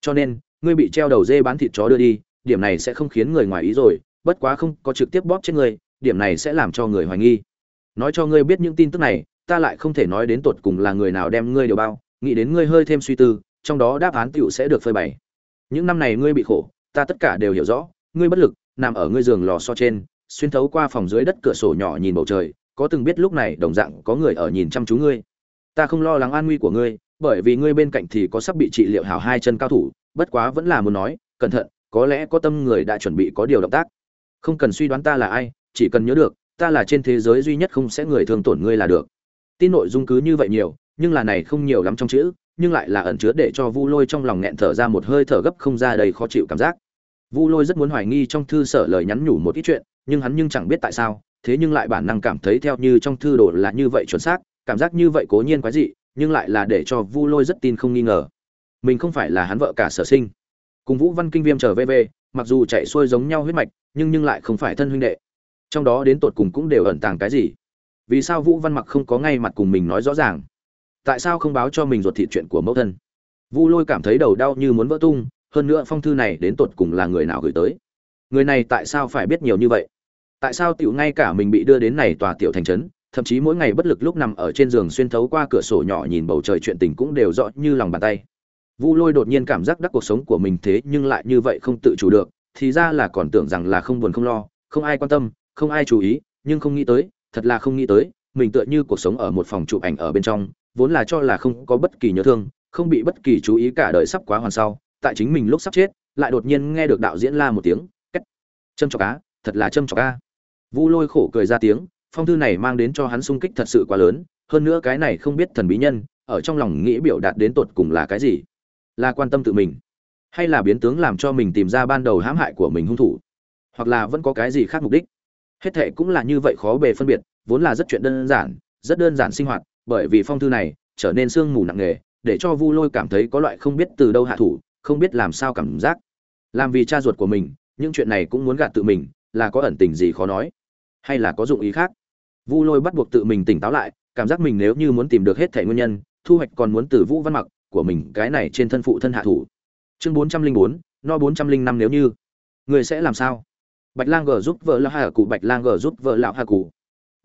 Speaker 1: Cho nên, ngươi bị treo đầu dê bán thịt chó đưa đi, điểm này sẽ không khiến người ngoài ý rồi, bất quá không có trực tiếp bóp chết ngươi, điểm này sẽ làm cho người hoài nghi. Nói cho ngươi biết những tin tức này, ta lại không thể nói đến tột cùng là người nào đem ngươi điều bao, nghĩ đến ngươi hơi thêm suy tư, trong đó đáp án tựu sẽ được phơi bày. Những năm này ngươi bị khổ, ta tất cả đều hiểu rõ, ngươi bất lực nằm ở ngươi giường lò so trên, xuyên thấu qua phòng dưới đất cửa sổ nhỏ nhìn bầu trời, có từng biết lúc này đồng dạng có người ở nhìn chăm chú ngươi. Ta không lo lắng an nguy của ngươi, bởi vì ngươi bên cạnh thì có sắp bị trị liệu hảo hai chân cao thủ, bất quá vẫn là muốn nói, cẩn thận, có lẽ có tâm người đã chuẩn bị có điều động tác. Không cần suy đoán ta là ai, chỉ cần nhớ được, ta là trên thế giới duy nhất không sẽ người thường tổn ngươi là được. Tin nội dung cứ như vậy nhiều, nhưng là này không nhiều lắm trong chữ, nhưng lại là ẩn chứa để cho vu lôi trong lòng nghẹn thở ra một hơi thở gấp không ra đầy khó chịu cảm giác vu lôi rất muốn hoài nghi trong thư sở lời nhắn nhủ một ít chuyện, nhưng hắn nhưng chẳng biết tại sao, thế nhưng lại bản năng cảm thấy theo như trong thư đồ là như vậy chuẩn xác, cảm giác như vậy cố nhiên quái dị, nhưng lại là để cho vu lôi rất tin không nghi ngờ. Mình không phải là hắn vợ cả sở sinh. Cùng vũ văn kinh viêm trở về về, mặc dù chạy xuôi giống nhau huyết mạch, nhưng nhưng lại không phải thân huynh đệ. Trong đó đến tột cùng cũng đều ẩn tàng cái gì? Vì sao vũ văn mặc không có ngay mặt cùng mình nói rõ ràng? Tại sao không báo cho mình ruột thịt chuyện của mẫu thân? Vu lôi cảm thấy đầu đau như muốn vỡ tung hơn nữa phong thư này đến tột cùng là người nào gửi tới? Người này tại sao phải biết nhiều như vậy? Tại sao tiểu ngay cả mình bị đưa đến này tòa tiểu thành trấn, thậm chí mỗi ngày bất lực lúc nằm ở trên giường xuyên thấu qua cửa sổ nhỏ nhìn bầu trời chuyện tình cũng đều rõ như lòng bàn tay. Vu lôi đột nhiên cảm giác đắc cuộc sống của mình thế nhưng lại như vậy không tự chủ được, thì ra là còn tưởng rằng là không buồn không lo, không ai quan tâm, không ai chú ý, nhưng không nghĩ tới, thật là không nghĩ tới, mình tựa như cuộc sống ở một phòng chụp ảnh ở bên trong, vốn là cho là không có bất kỳ nhớ thương, không bị bất kỳ chú ý cả đời sắp quá hoàn sau tại chính mình lúc sắp chết, lại đột nhiên nghe được đạo diễn la một tiếng cách châm chọc cá thật là châm chọc ca vu lôi khổ cười ra tiếng, phong thư này mang đến cho hắn sung kích thật sự quá lớn, hơn nữa cái này không biết thần bí nhân, ở trong lòng nghĩ biểu đạt đến tột cùng là cái gì? Là quan tâm tự mình, hay là biến tướng làm cho mình tìm ra ban đầu hãm hại của mình hung thủ? Hoặc là vẫn có cái gì khác mục đích? Hết thệ cũng là như vậy khó bề phân biệt, vốn là rất chuyện đơn giản, rất đơn giản sinh hoạt, bởi vì phong thư này trở nên sương mù nặng nề, để cho vu lôi cảm thấy có loại không biết từ đâu hạ thủ không biết làm sao cảm giác. Làm vì cha ruột của mình, những chuyện này cũng muốn gạt tự mình, là có ẩn tình gì khó nói. Hay là có dụng ý khác? Vu lôi bắt buộc tự mình tỉnh táo lại, cảm giác mình nếu như muốn tìm được hết thẻ nguyên nhân, thu hoạch còn muốn từ vũ văn mặc, của mình, cái này trên thân phụ thân hạ thủ. Chương bốn trăm linh bốn, no bốn trăm linh năm nếu như. Người sẽ làm sao? Bạch lang gờ giúp vợ lão hà cụ bạch lang gờ giúp vợ lão hà cụ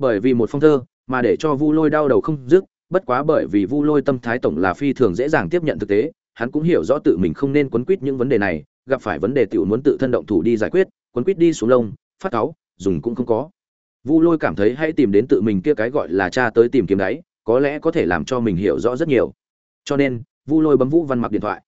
Speaker 1: bởi vì một phong thơ, mà để cho vu lôi đau đầu không dứt, bất quá bởi vì vu lôi tâm thái tổng là phi thường dễ dàng tiếp nhận thực tế hắn cũng hiểu rõ tự mình không nên quấn quýt những vấn đề này gặp phải vấn đề tiểu muốn tự thân động thủ đi giải quyết quấn quýt đi xuống lông phát cáo, dùng cũng không có. Vu lôi cảm thấy hãy tìm đến tự mình kia cái gọi là cha tới tìm kiếm đấy có lẽ có thể làm cho mình hiểu rõ rất nhiều. Cho nên vu lôi bấm vũ văn mặc điện thoại.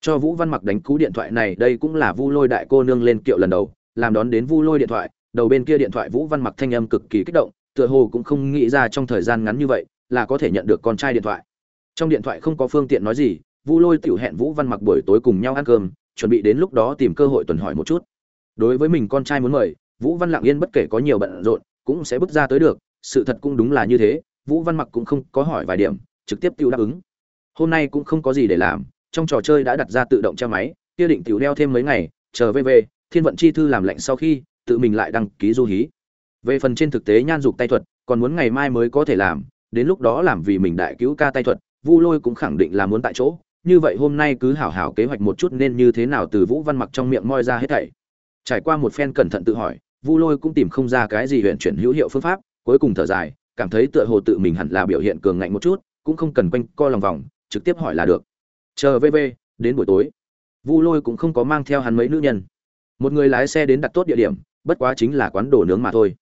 Speaker 1: Cho vũ văn mặc đánh cú điện thoại này đây cũng là vu lôi đại cô nương lên kiệu lần đầu làm đón đến vu lôi điện thoại đầu bên kia điện thoại vũ văn mặc thanh âm cực kỳ kích động tựa hồ cũng không nghĩ ra trong thời gian ngắn như vậy là có thể nhận được con trai điện thoại. Trong điện thoại không có phương tiện nói gì vu lôi tiểu hẹn vũ văn mặc buổi tối cùng nhau ăn cơm, chuẩn bị đến lúc đó tìm cơ hội tuần hỏi một chút. Đối với mình con trai muốn mời, vũ văn lặng yên bất kể có nhiều bận rộn, cũng sẽ bước ra tới được, sự thật cũng đúng là như thế, vũ văn mặc cũng không có hỏi vài điểm, trực tiếp tiêu đáp ứng. Hôm nay cũng không có gì để làm, trong trò chơi đã đặt ra tự động treo máy, kia định tiểu đeo thêm mấy ngày, chờ về về, thiên vận chi thư làm lệnh sau khi, tự mình lại đăng ký du hí. Về phần trên thực tế nhan dục tay thuật, còn muốn ngày mai mới có thể làm, đến lúc đó làm vì mình đại cứu ca tay thuật, vu lôi cũng khẳng định là muốn tại chỗ như vậy hôm nay cứ hảo hảo kế hoạch một chút nên như thế nào từ vũ văn mặc trong miệng moi ra hết thảy. Trải qua một phen cẩn thận tự hỏi, vu lôi cũng tìm không ra cái gì huyện chuyển hữu hiệu phương pháp, cuối cùng thở dài, cảm thấy tựa hồ tự mình hẳn là biểu hiện cường ngạnh một chút, cũng không cần quanh co lòng vòng, trực tiếp hỏi là được. Chờ vv đến buổi tối. Vu lôi cũng không có mang theo hắn mấy nữ nhân. Một người lái xe đến đặt tốt địa điểm, bất quá chính là quán đồ nướng mà thôi.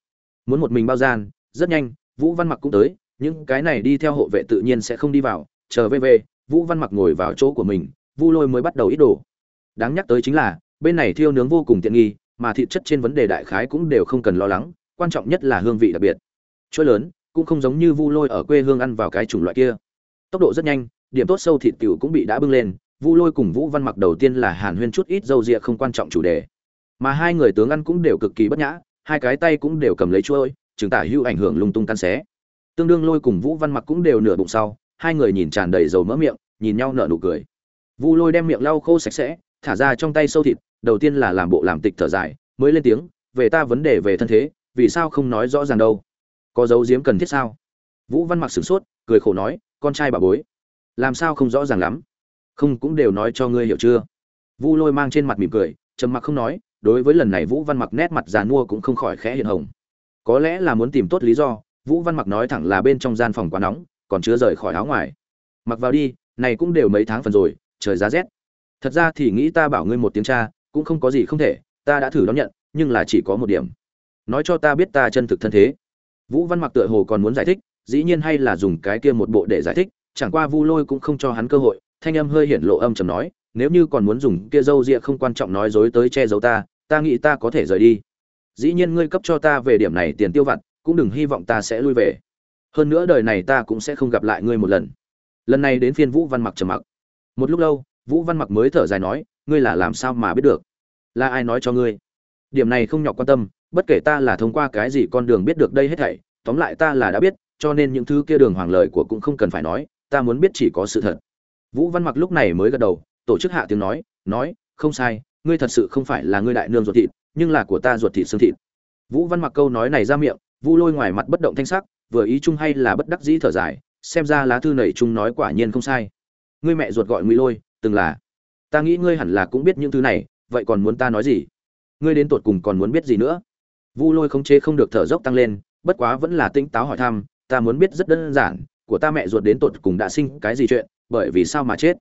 Speaker 1: Muốn một mình bao gian, rất nhanh, vũ văn mặc cũng tới, những cái này đi theo hộ vệ tự nhiên sẽ không đi vào, chờ về về vũ văn mặc ngồi vào chỗ của mình, vu lôi mới bắt đầu ít đồ. Đáng nhắc tới chính là, bên này thiêu nướng vô cùng tiện nghi, mà thịt chất trên vấn đề đại khái cũng đều không cần lo lắng, quan trọng nhất là hương vị đặc biệt. Chuỗi lớn, cũng không giống như vu lôi ở quê hương ăn vào cái chủng loại kia. Tốc độ rất nhanh, điểm tốt sâu thịt tiểu cũng bị đã bưng lên, vu lôi cùng vũ văn mặc đầu tiên là hàn huyên chút ít dâu rịa không quan trọng chủ đề. Mà hai người tướng ăn cũng đều cực kỳ bất nhã, hai cái tay cũng đều cầm lấy chuôi chứng tả hữu ảnh hưởng lung tung căn xé. Tương đương lôi cùng vũ văn mặc cũng đều nửa bụng sau hai người nhìn tràn đầy dầu mỡ miệng, nhìn nhau nở nụ cười. Vu lôi đem miệng lau khô sạch sẽ, thả ra trong tay sâu thịt, đầu tiên là làm bộ làm tịch thở dài, mới lên tiếng, về ta vấn đề về thân thế, vì sao không nói rõ ràng đâu? Có dấu diếm cần thiết sao? Vũ văn mặc sửng sốt, cười khổ nói, con trai bà bối, làm sao không rõ ràng lắm? Không cũng đều nói cho ngươi hiểu chưa? Vu lôi mang trên mặt mỉm cười, trầm mặc không nói, đối với lần này vũ văn mặc nét mặt già nua cũng không khỏi khẽ hiện hồng. Có lẽ là muốn tìm tốt lý do, vũ văn mặc nói thẳng là bên trong gian phòng quá nóng còn chưa rời khỏi áo ngoài. Mặc vào đi, này cũng đều mấy tháng phần rồi, trời giá rét. Thật ra thì nghĩ ta bảo ngươi một tiếng cha, cũng không có gì không thể, ta đã thử đón nhận, nhưng là chỉ có một điểm. Nói cho ta biết ta chân thực thân thế. Vũ văn mặc tựa hồ còn muốn giải thích, dĩ nhiên hay là dùng cái kia một bộ để giải thích, chẳng qua vu lôi cũng không cho hắn cơ hội, thanh âm hơi hiển lộ âm trầm nói, nếu như còn muốn dùng kia dâu rịa không quan trọng nói dối tới che giấu ta ta nghĩ ta có thể rời đi. Dĩ nhiên ngươi cấp cho ta về điểm này tiền tiêu vặt, cũng đừng hy vọng ta sẽ lui về hơn nữa đời này ta cũng sẽ không gặp lại ngươi một lần. Lần này đến phiên vũ văn mặc trầm mặc. Một lúc lâu, vũ văn mặc mới thở dài nói, ngươi là làm sao mà biết được? Là ai nói cho ngươi? Điểm này không nhọc quan tâm, bất kể ta là thông qua cái gì con đường biết được đây hết thảy, tóm lại ta là đã biết, cho nên những thứ kia đường hoàng lời của cũng không cần phải nói, ta muốn biết chỉ có sự thật. Vũ văn mặc lúc này mới gật đầu, tổ chức hạ tiếng nói nói, không sai, ngươi thật sự không phải là ngươi đại nương ruột thịt, nhưng là của ta ruột thịt xương thịt. Vũ văn mặc câu nói này ra miệng vu lôi ngoài mặt bất động thanh sắc vừa ý chung hay là bất đắc dĩ thở dài, xem ra lá thư này chung nói quả nhiên không sai. Ngươi mẹ ruột gọi ngụy lôi, từng là. Ta nghĩ ngươi hẳn là cũng biết những thứ này, vậy còn muốn ta nói gì? Ngươi đến tột cùng còn muốn biết gì nữa? Vu lôi không chế không được thở dốc tăng lên, bất quá vẫn là tinh táo hỏi thăm, ta muốn biết rất đơn giản, của ta mẹ ruột đến tột cùng đã sinh cái gì chuyện, bởi vì sao mà chết?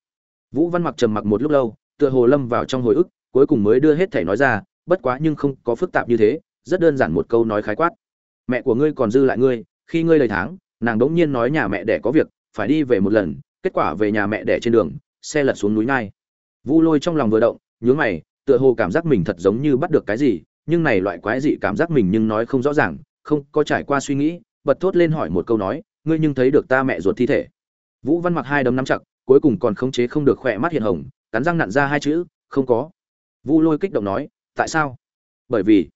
Speaker 1: Vũ văn mặc trầm mặc một lúc lâu, tựa hồ lâm vào trong hồi ức, cuối cùng mới đưa hết thể nói ra, bất quá nhưng không có phức tạp như thế, rất đơn giản một câu nói khái quát. Mẹ của ngươi còn dư lại ngươi khi ngươi đầy tháng, nàng đống nhiên nói nhà mẹ đẻ có việc, phải đi về một lần, kết quả về nhà mẹ đẻ trên đường, xe lật xuống núi ngai vu lôi trong lòng vừa động, nhướng mày, tựa hồ cảm giác mình thật giống như bắt được cái gì, nhưng này loại quái dị cảm giác mình nhưng nói không rõ ràng, không có trải qua suy nghĩ, bật thốt lên hỏi một câu nói, ngươi nhưng thấy được ta mẹ ruột thi thể. Vũ văn mặc hai đấm nắm chặt, cuối cùng còn khống chế không được khỏe mắt hiện hồng, cắn răng nặn ra hai chữ, không có. Vu lôi kích động nói, tại sao? Bởi vì,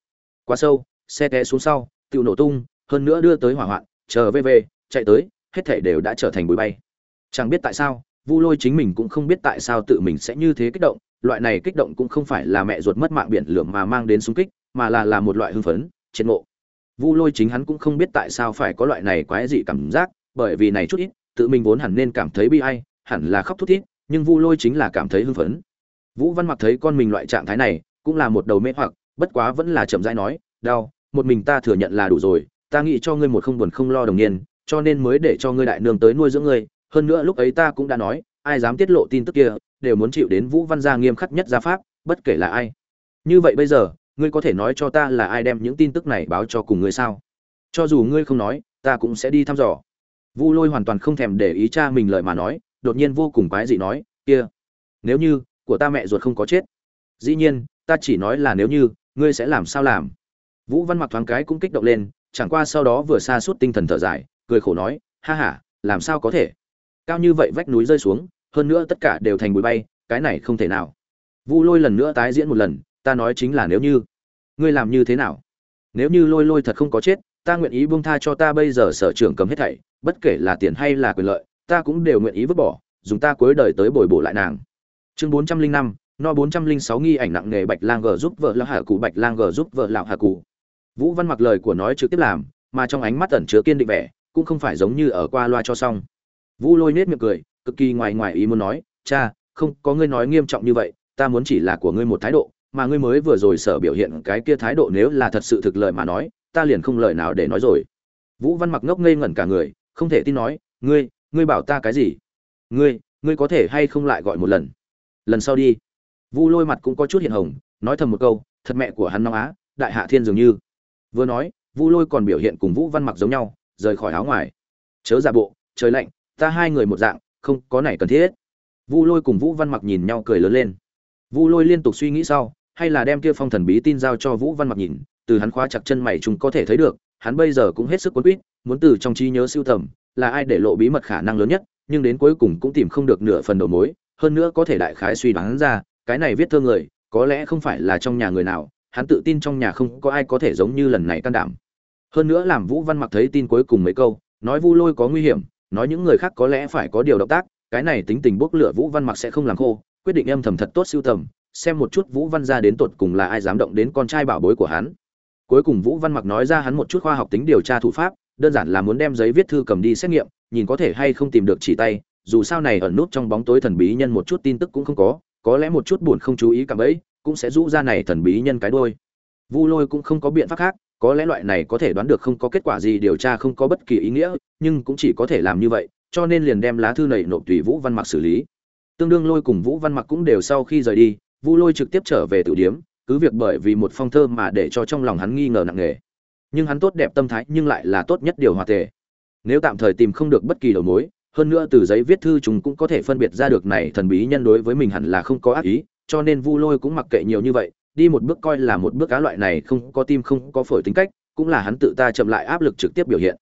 Speaker 1: quá sâu, xe té xuống sau tự nổ tung hơn nữa đưa tới hỏa hoạn, chờ về về chạy tới, hết thể đều đã trở thành bụi bay. Chẳng biết tại sao, vu lôi chính mình cũng không biết tại sao tự mình sẽ như thế kích động, loại này kích động cũng không phải là mẹ ruột mất mạng biển lửa mà mang đến sung kích, mà là là một loại hưng phấn, triệt ngộ. Vu lôi chính hắn cũng không biết tại sao phải có loại này quái dị cảm giác, bởi vì này chút ít, tự mình vốn hẳn nên cảm thấy bi ai, hẳn là khóc thút thít, nhưng vu lôi chính là cảm thấy hưng phấn. Vũ văn mặc thấy con mình loại trạng thái này, cũng là một đầu mê hoặc, bất quá vẫn là chậm rãi nói, đau, một mình ta thừa nhận là đủ rồi ta nghĩ cho ngươi một không buồn không lo đồng niên, cho nên mới để cho ngươi đại nương tới nuôi dưỡng ngươi. Hơn nữa lúc ấy ta cũng đã nói, ai dám tiết lộ tin tức kia, đều muốn chịu đến vũ văn gia nghiêm khắc nhất gia pháp, bất kể là ai. Như vậy bây giờ, ngươi có thể nói cho ta là ai đem những tin tức này báo cho cùng ngươi sao? Cho dù ngươi không nói, ta cũng sẽ đi thăm dò. Vu lôi hoàn toàn không thèm để ý cha mình lời mà nói, đột nhiên vô cùng quái dị nói, kia, nếu như của ta mẹ ruột không có chết, dĩ nhiên, ta chỉ nói là nếu như, ngươi sẽ làm sao làm? Vũ văn mặc thoáng cái cũng kích động lên chẳng qua sau đó vừa xa suốt tinh thần thở dài, cười khổ nói, ha ha, làm sao có thể? Cao như vậy vách núi rơi xuống, hơn nữa tất cả đều thành bụi bay, cái này không thể nào. Vu lôi lần nữa tái diễn một lần, ta nói chính là nếu như, ngươi làm như thế nào? Nếu như lôi lôi thật không có chết, ta nguyện ý buông tha cho ta bây giờ sở trưởng cầm hết thảy, bất kể là tiền hay là quyền lợi, ta cũng đều nguyện ý vứt bỏ, dùng ta cuối đời tới bồi bổ lại nàng. Chương bốn trăm linh năm, no bốn trăm linh sáu nghi ảnh nặng nghề bạch lang g giúp vợ lão hạ cụ, bạch lang g giúp vợ lão hạ cụ vũ văn mặc lời của nói trực tiếp làm, mà trong ánh mắt ẩn chứa kiên định vẻ, cũng không phải giống như ở qua loa cho xong. Vũ lôi nết miệng cười, cực kỳ ngoài ngoài ý muốn nói, cha, không, có ngươi nói nghiêm trọng như vậy, ta muốn chỉ là của ngươi một thái độ, mà ngươi mới vừa rồi sở biểu hiện cái kia thái độ nếu là thật sự thực lời mà nói, ta liền không lời nào để nói rồi. Vũ văn mặc ngốc ngây ngẩn cả người, không thể tin nói, ngươi ngươi bảo ta cái gì? Ngươi ngươi có thể hay không lại gọi một lần? Lần sau đi. Vu lôi mặt cũng có chút hiện hồng, nói thầm một câu, thật mẹ của hắn nóng á, đại hạ thiên dường như vừa nói, vu lôi còn biểu hiện cùng vũ văn mặc giống nhau, rời khỏi áo ngoài. Chớ giả bộ, trời lạnh, ta hai người một dạng, không có này cần thiết. Vu lôi cùng vũ văn mặc nhìn nhau cười lớn lên. Vu lôi liên tục suy nghĩ sau, hay là đem kia phong thần bí tin giao cho vũ văn mặc nhìn, từ hắn khóa chặt chân mày chúng có thể thấy được, hắn bây giờ cũng hết sức quấn quýt, muốn từ trong trí nhớ siêu tầm là ai để lộ bí mật khả năng lớn nhất, nhưng đến cuối cùng cũng tìm không được nửa phần đầu mối, hơn nữa có thể đại khái suy đoán ra, cái này viết thơ người, có lẽ không phải là trong nhà người nào hắn tự tin trong nhà không có ai có thể giống như lần này can đảm. Hơn nữa làm vũ văn mặc thấy tin cuối cùng mấy câu, nói vu lôi có nguy hiểm, nói những người khác có lẽ phải có điều động tác, cái này tính tình bốc lửa vũ văn mặc sẽ không làm khô, quyết định âm thầm thật tốt siêu tầm, xem một chút vũ văn ra đến tột cùng là ai dám động đến con trai bảo bối của hắn. Cuối cùng vũ văn mặc nói ra hắn một chút khoa học tính điều tra thủ pháp, đơn giản là muốn đem giấy viết thư cầm đi xét nghiệm, nhìn có thể hay không tìm được chỉ tay, dù sao này ẩn nút trong bóng tối thần bí nhân một chút tin tức cũng không có có lẽ một chút buồn không chú ý cả ấy cũng sẽ rũ ra này thần bí nhân cái đôi vu lôi cũng không có biện pháp khác, có lẽ loại này có thể đoán được không có kết quả gì điều tra không có bất kỳ ý nghĩa, nhưng cũng chỉ có thể làm như vậy, cho nên liền đem lá thư này nộp tùy vũ văn mặc xử lý. Tương đương lôi cùng vũ văn mặc cũng đều sau khi rời đi, vu lôi trực tiếp trở về tử điếm cứ việc bởi vì một phong thơ mà để cho trong lòng hắn nghi ngờ nặng nề. Nhưng hắn tốt đẹp tâm thái nhưng lại là tốt nhất điều hòa tề. Nếu tạm thời tìm không được bất kỳ đầu mối, hơn nữa từ giấy viết thư chúng cũng có thể phân biệt ra được này thần bí nhân đối với mình hẳn là không có ác ý cho nên vu lôi cũng mặc kệ nhiều như vậy, đi một bước coi là một bước cá loại này không có tim không có phổi tính cách, cũng là hắn tự ta chậm lại áp lực trực tiếp biểu hiện.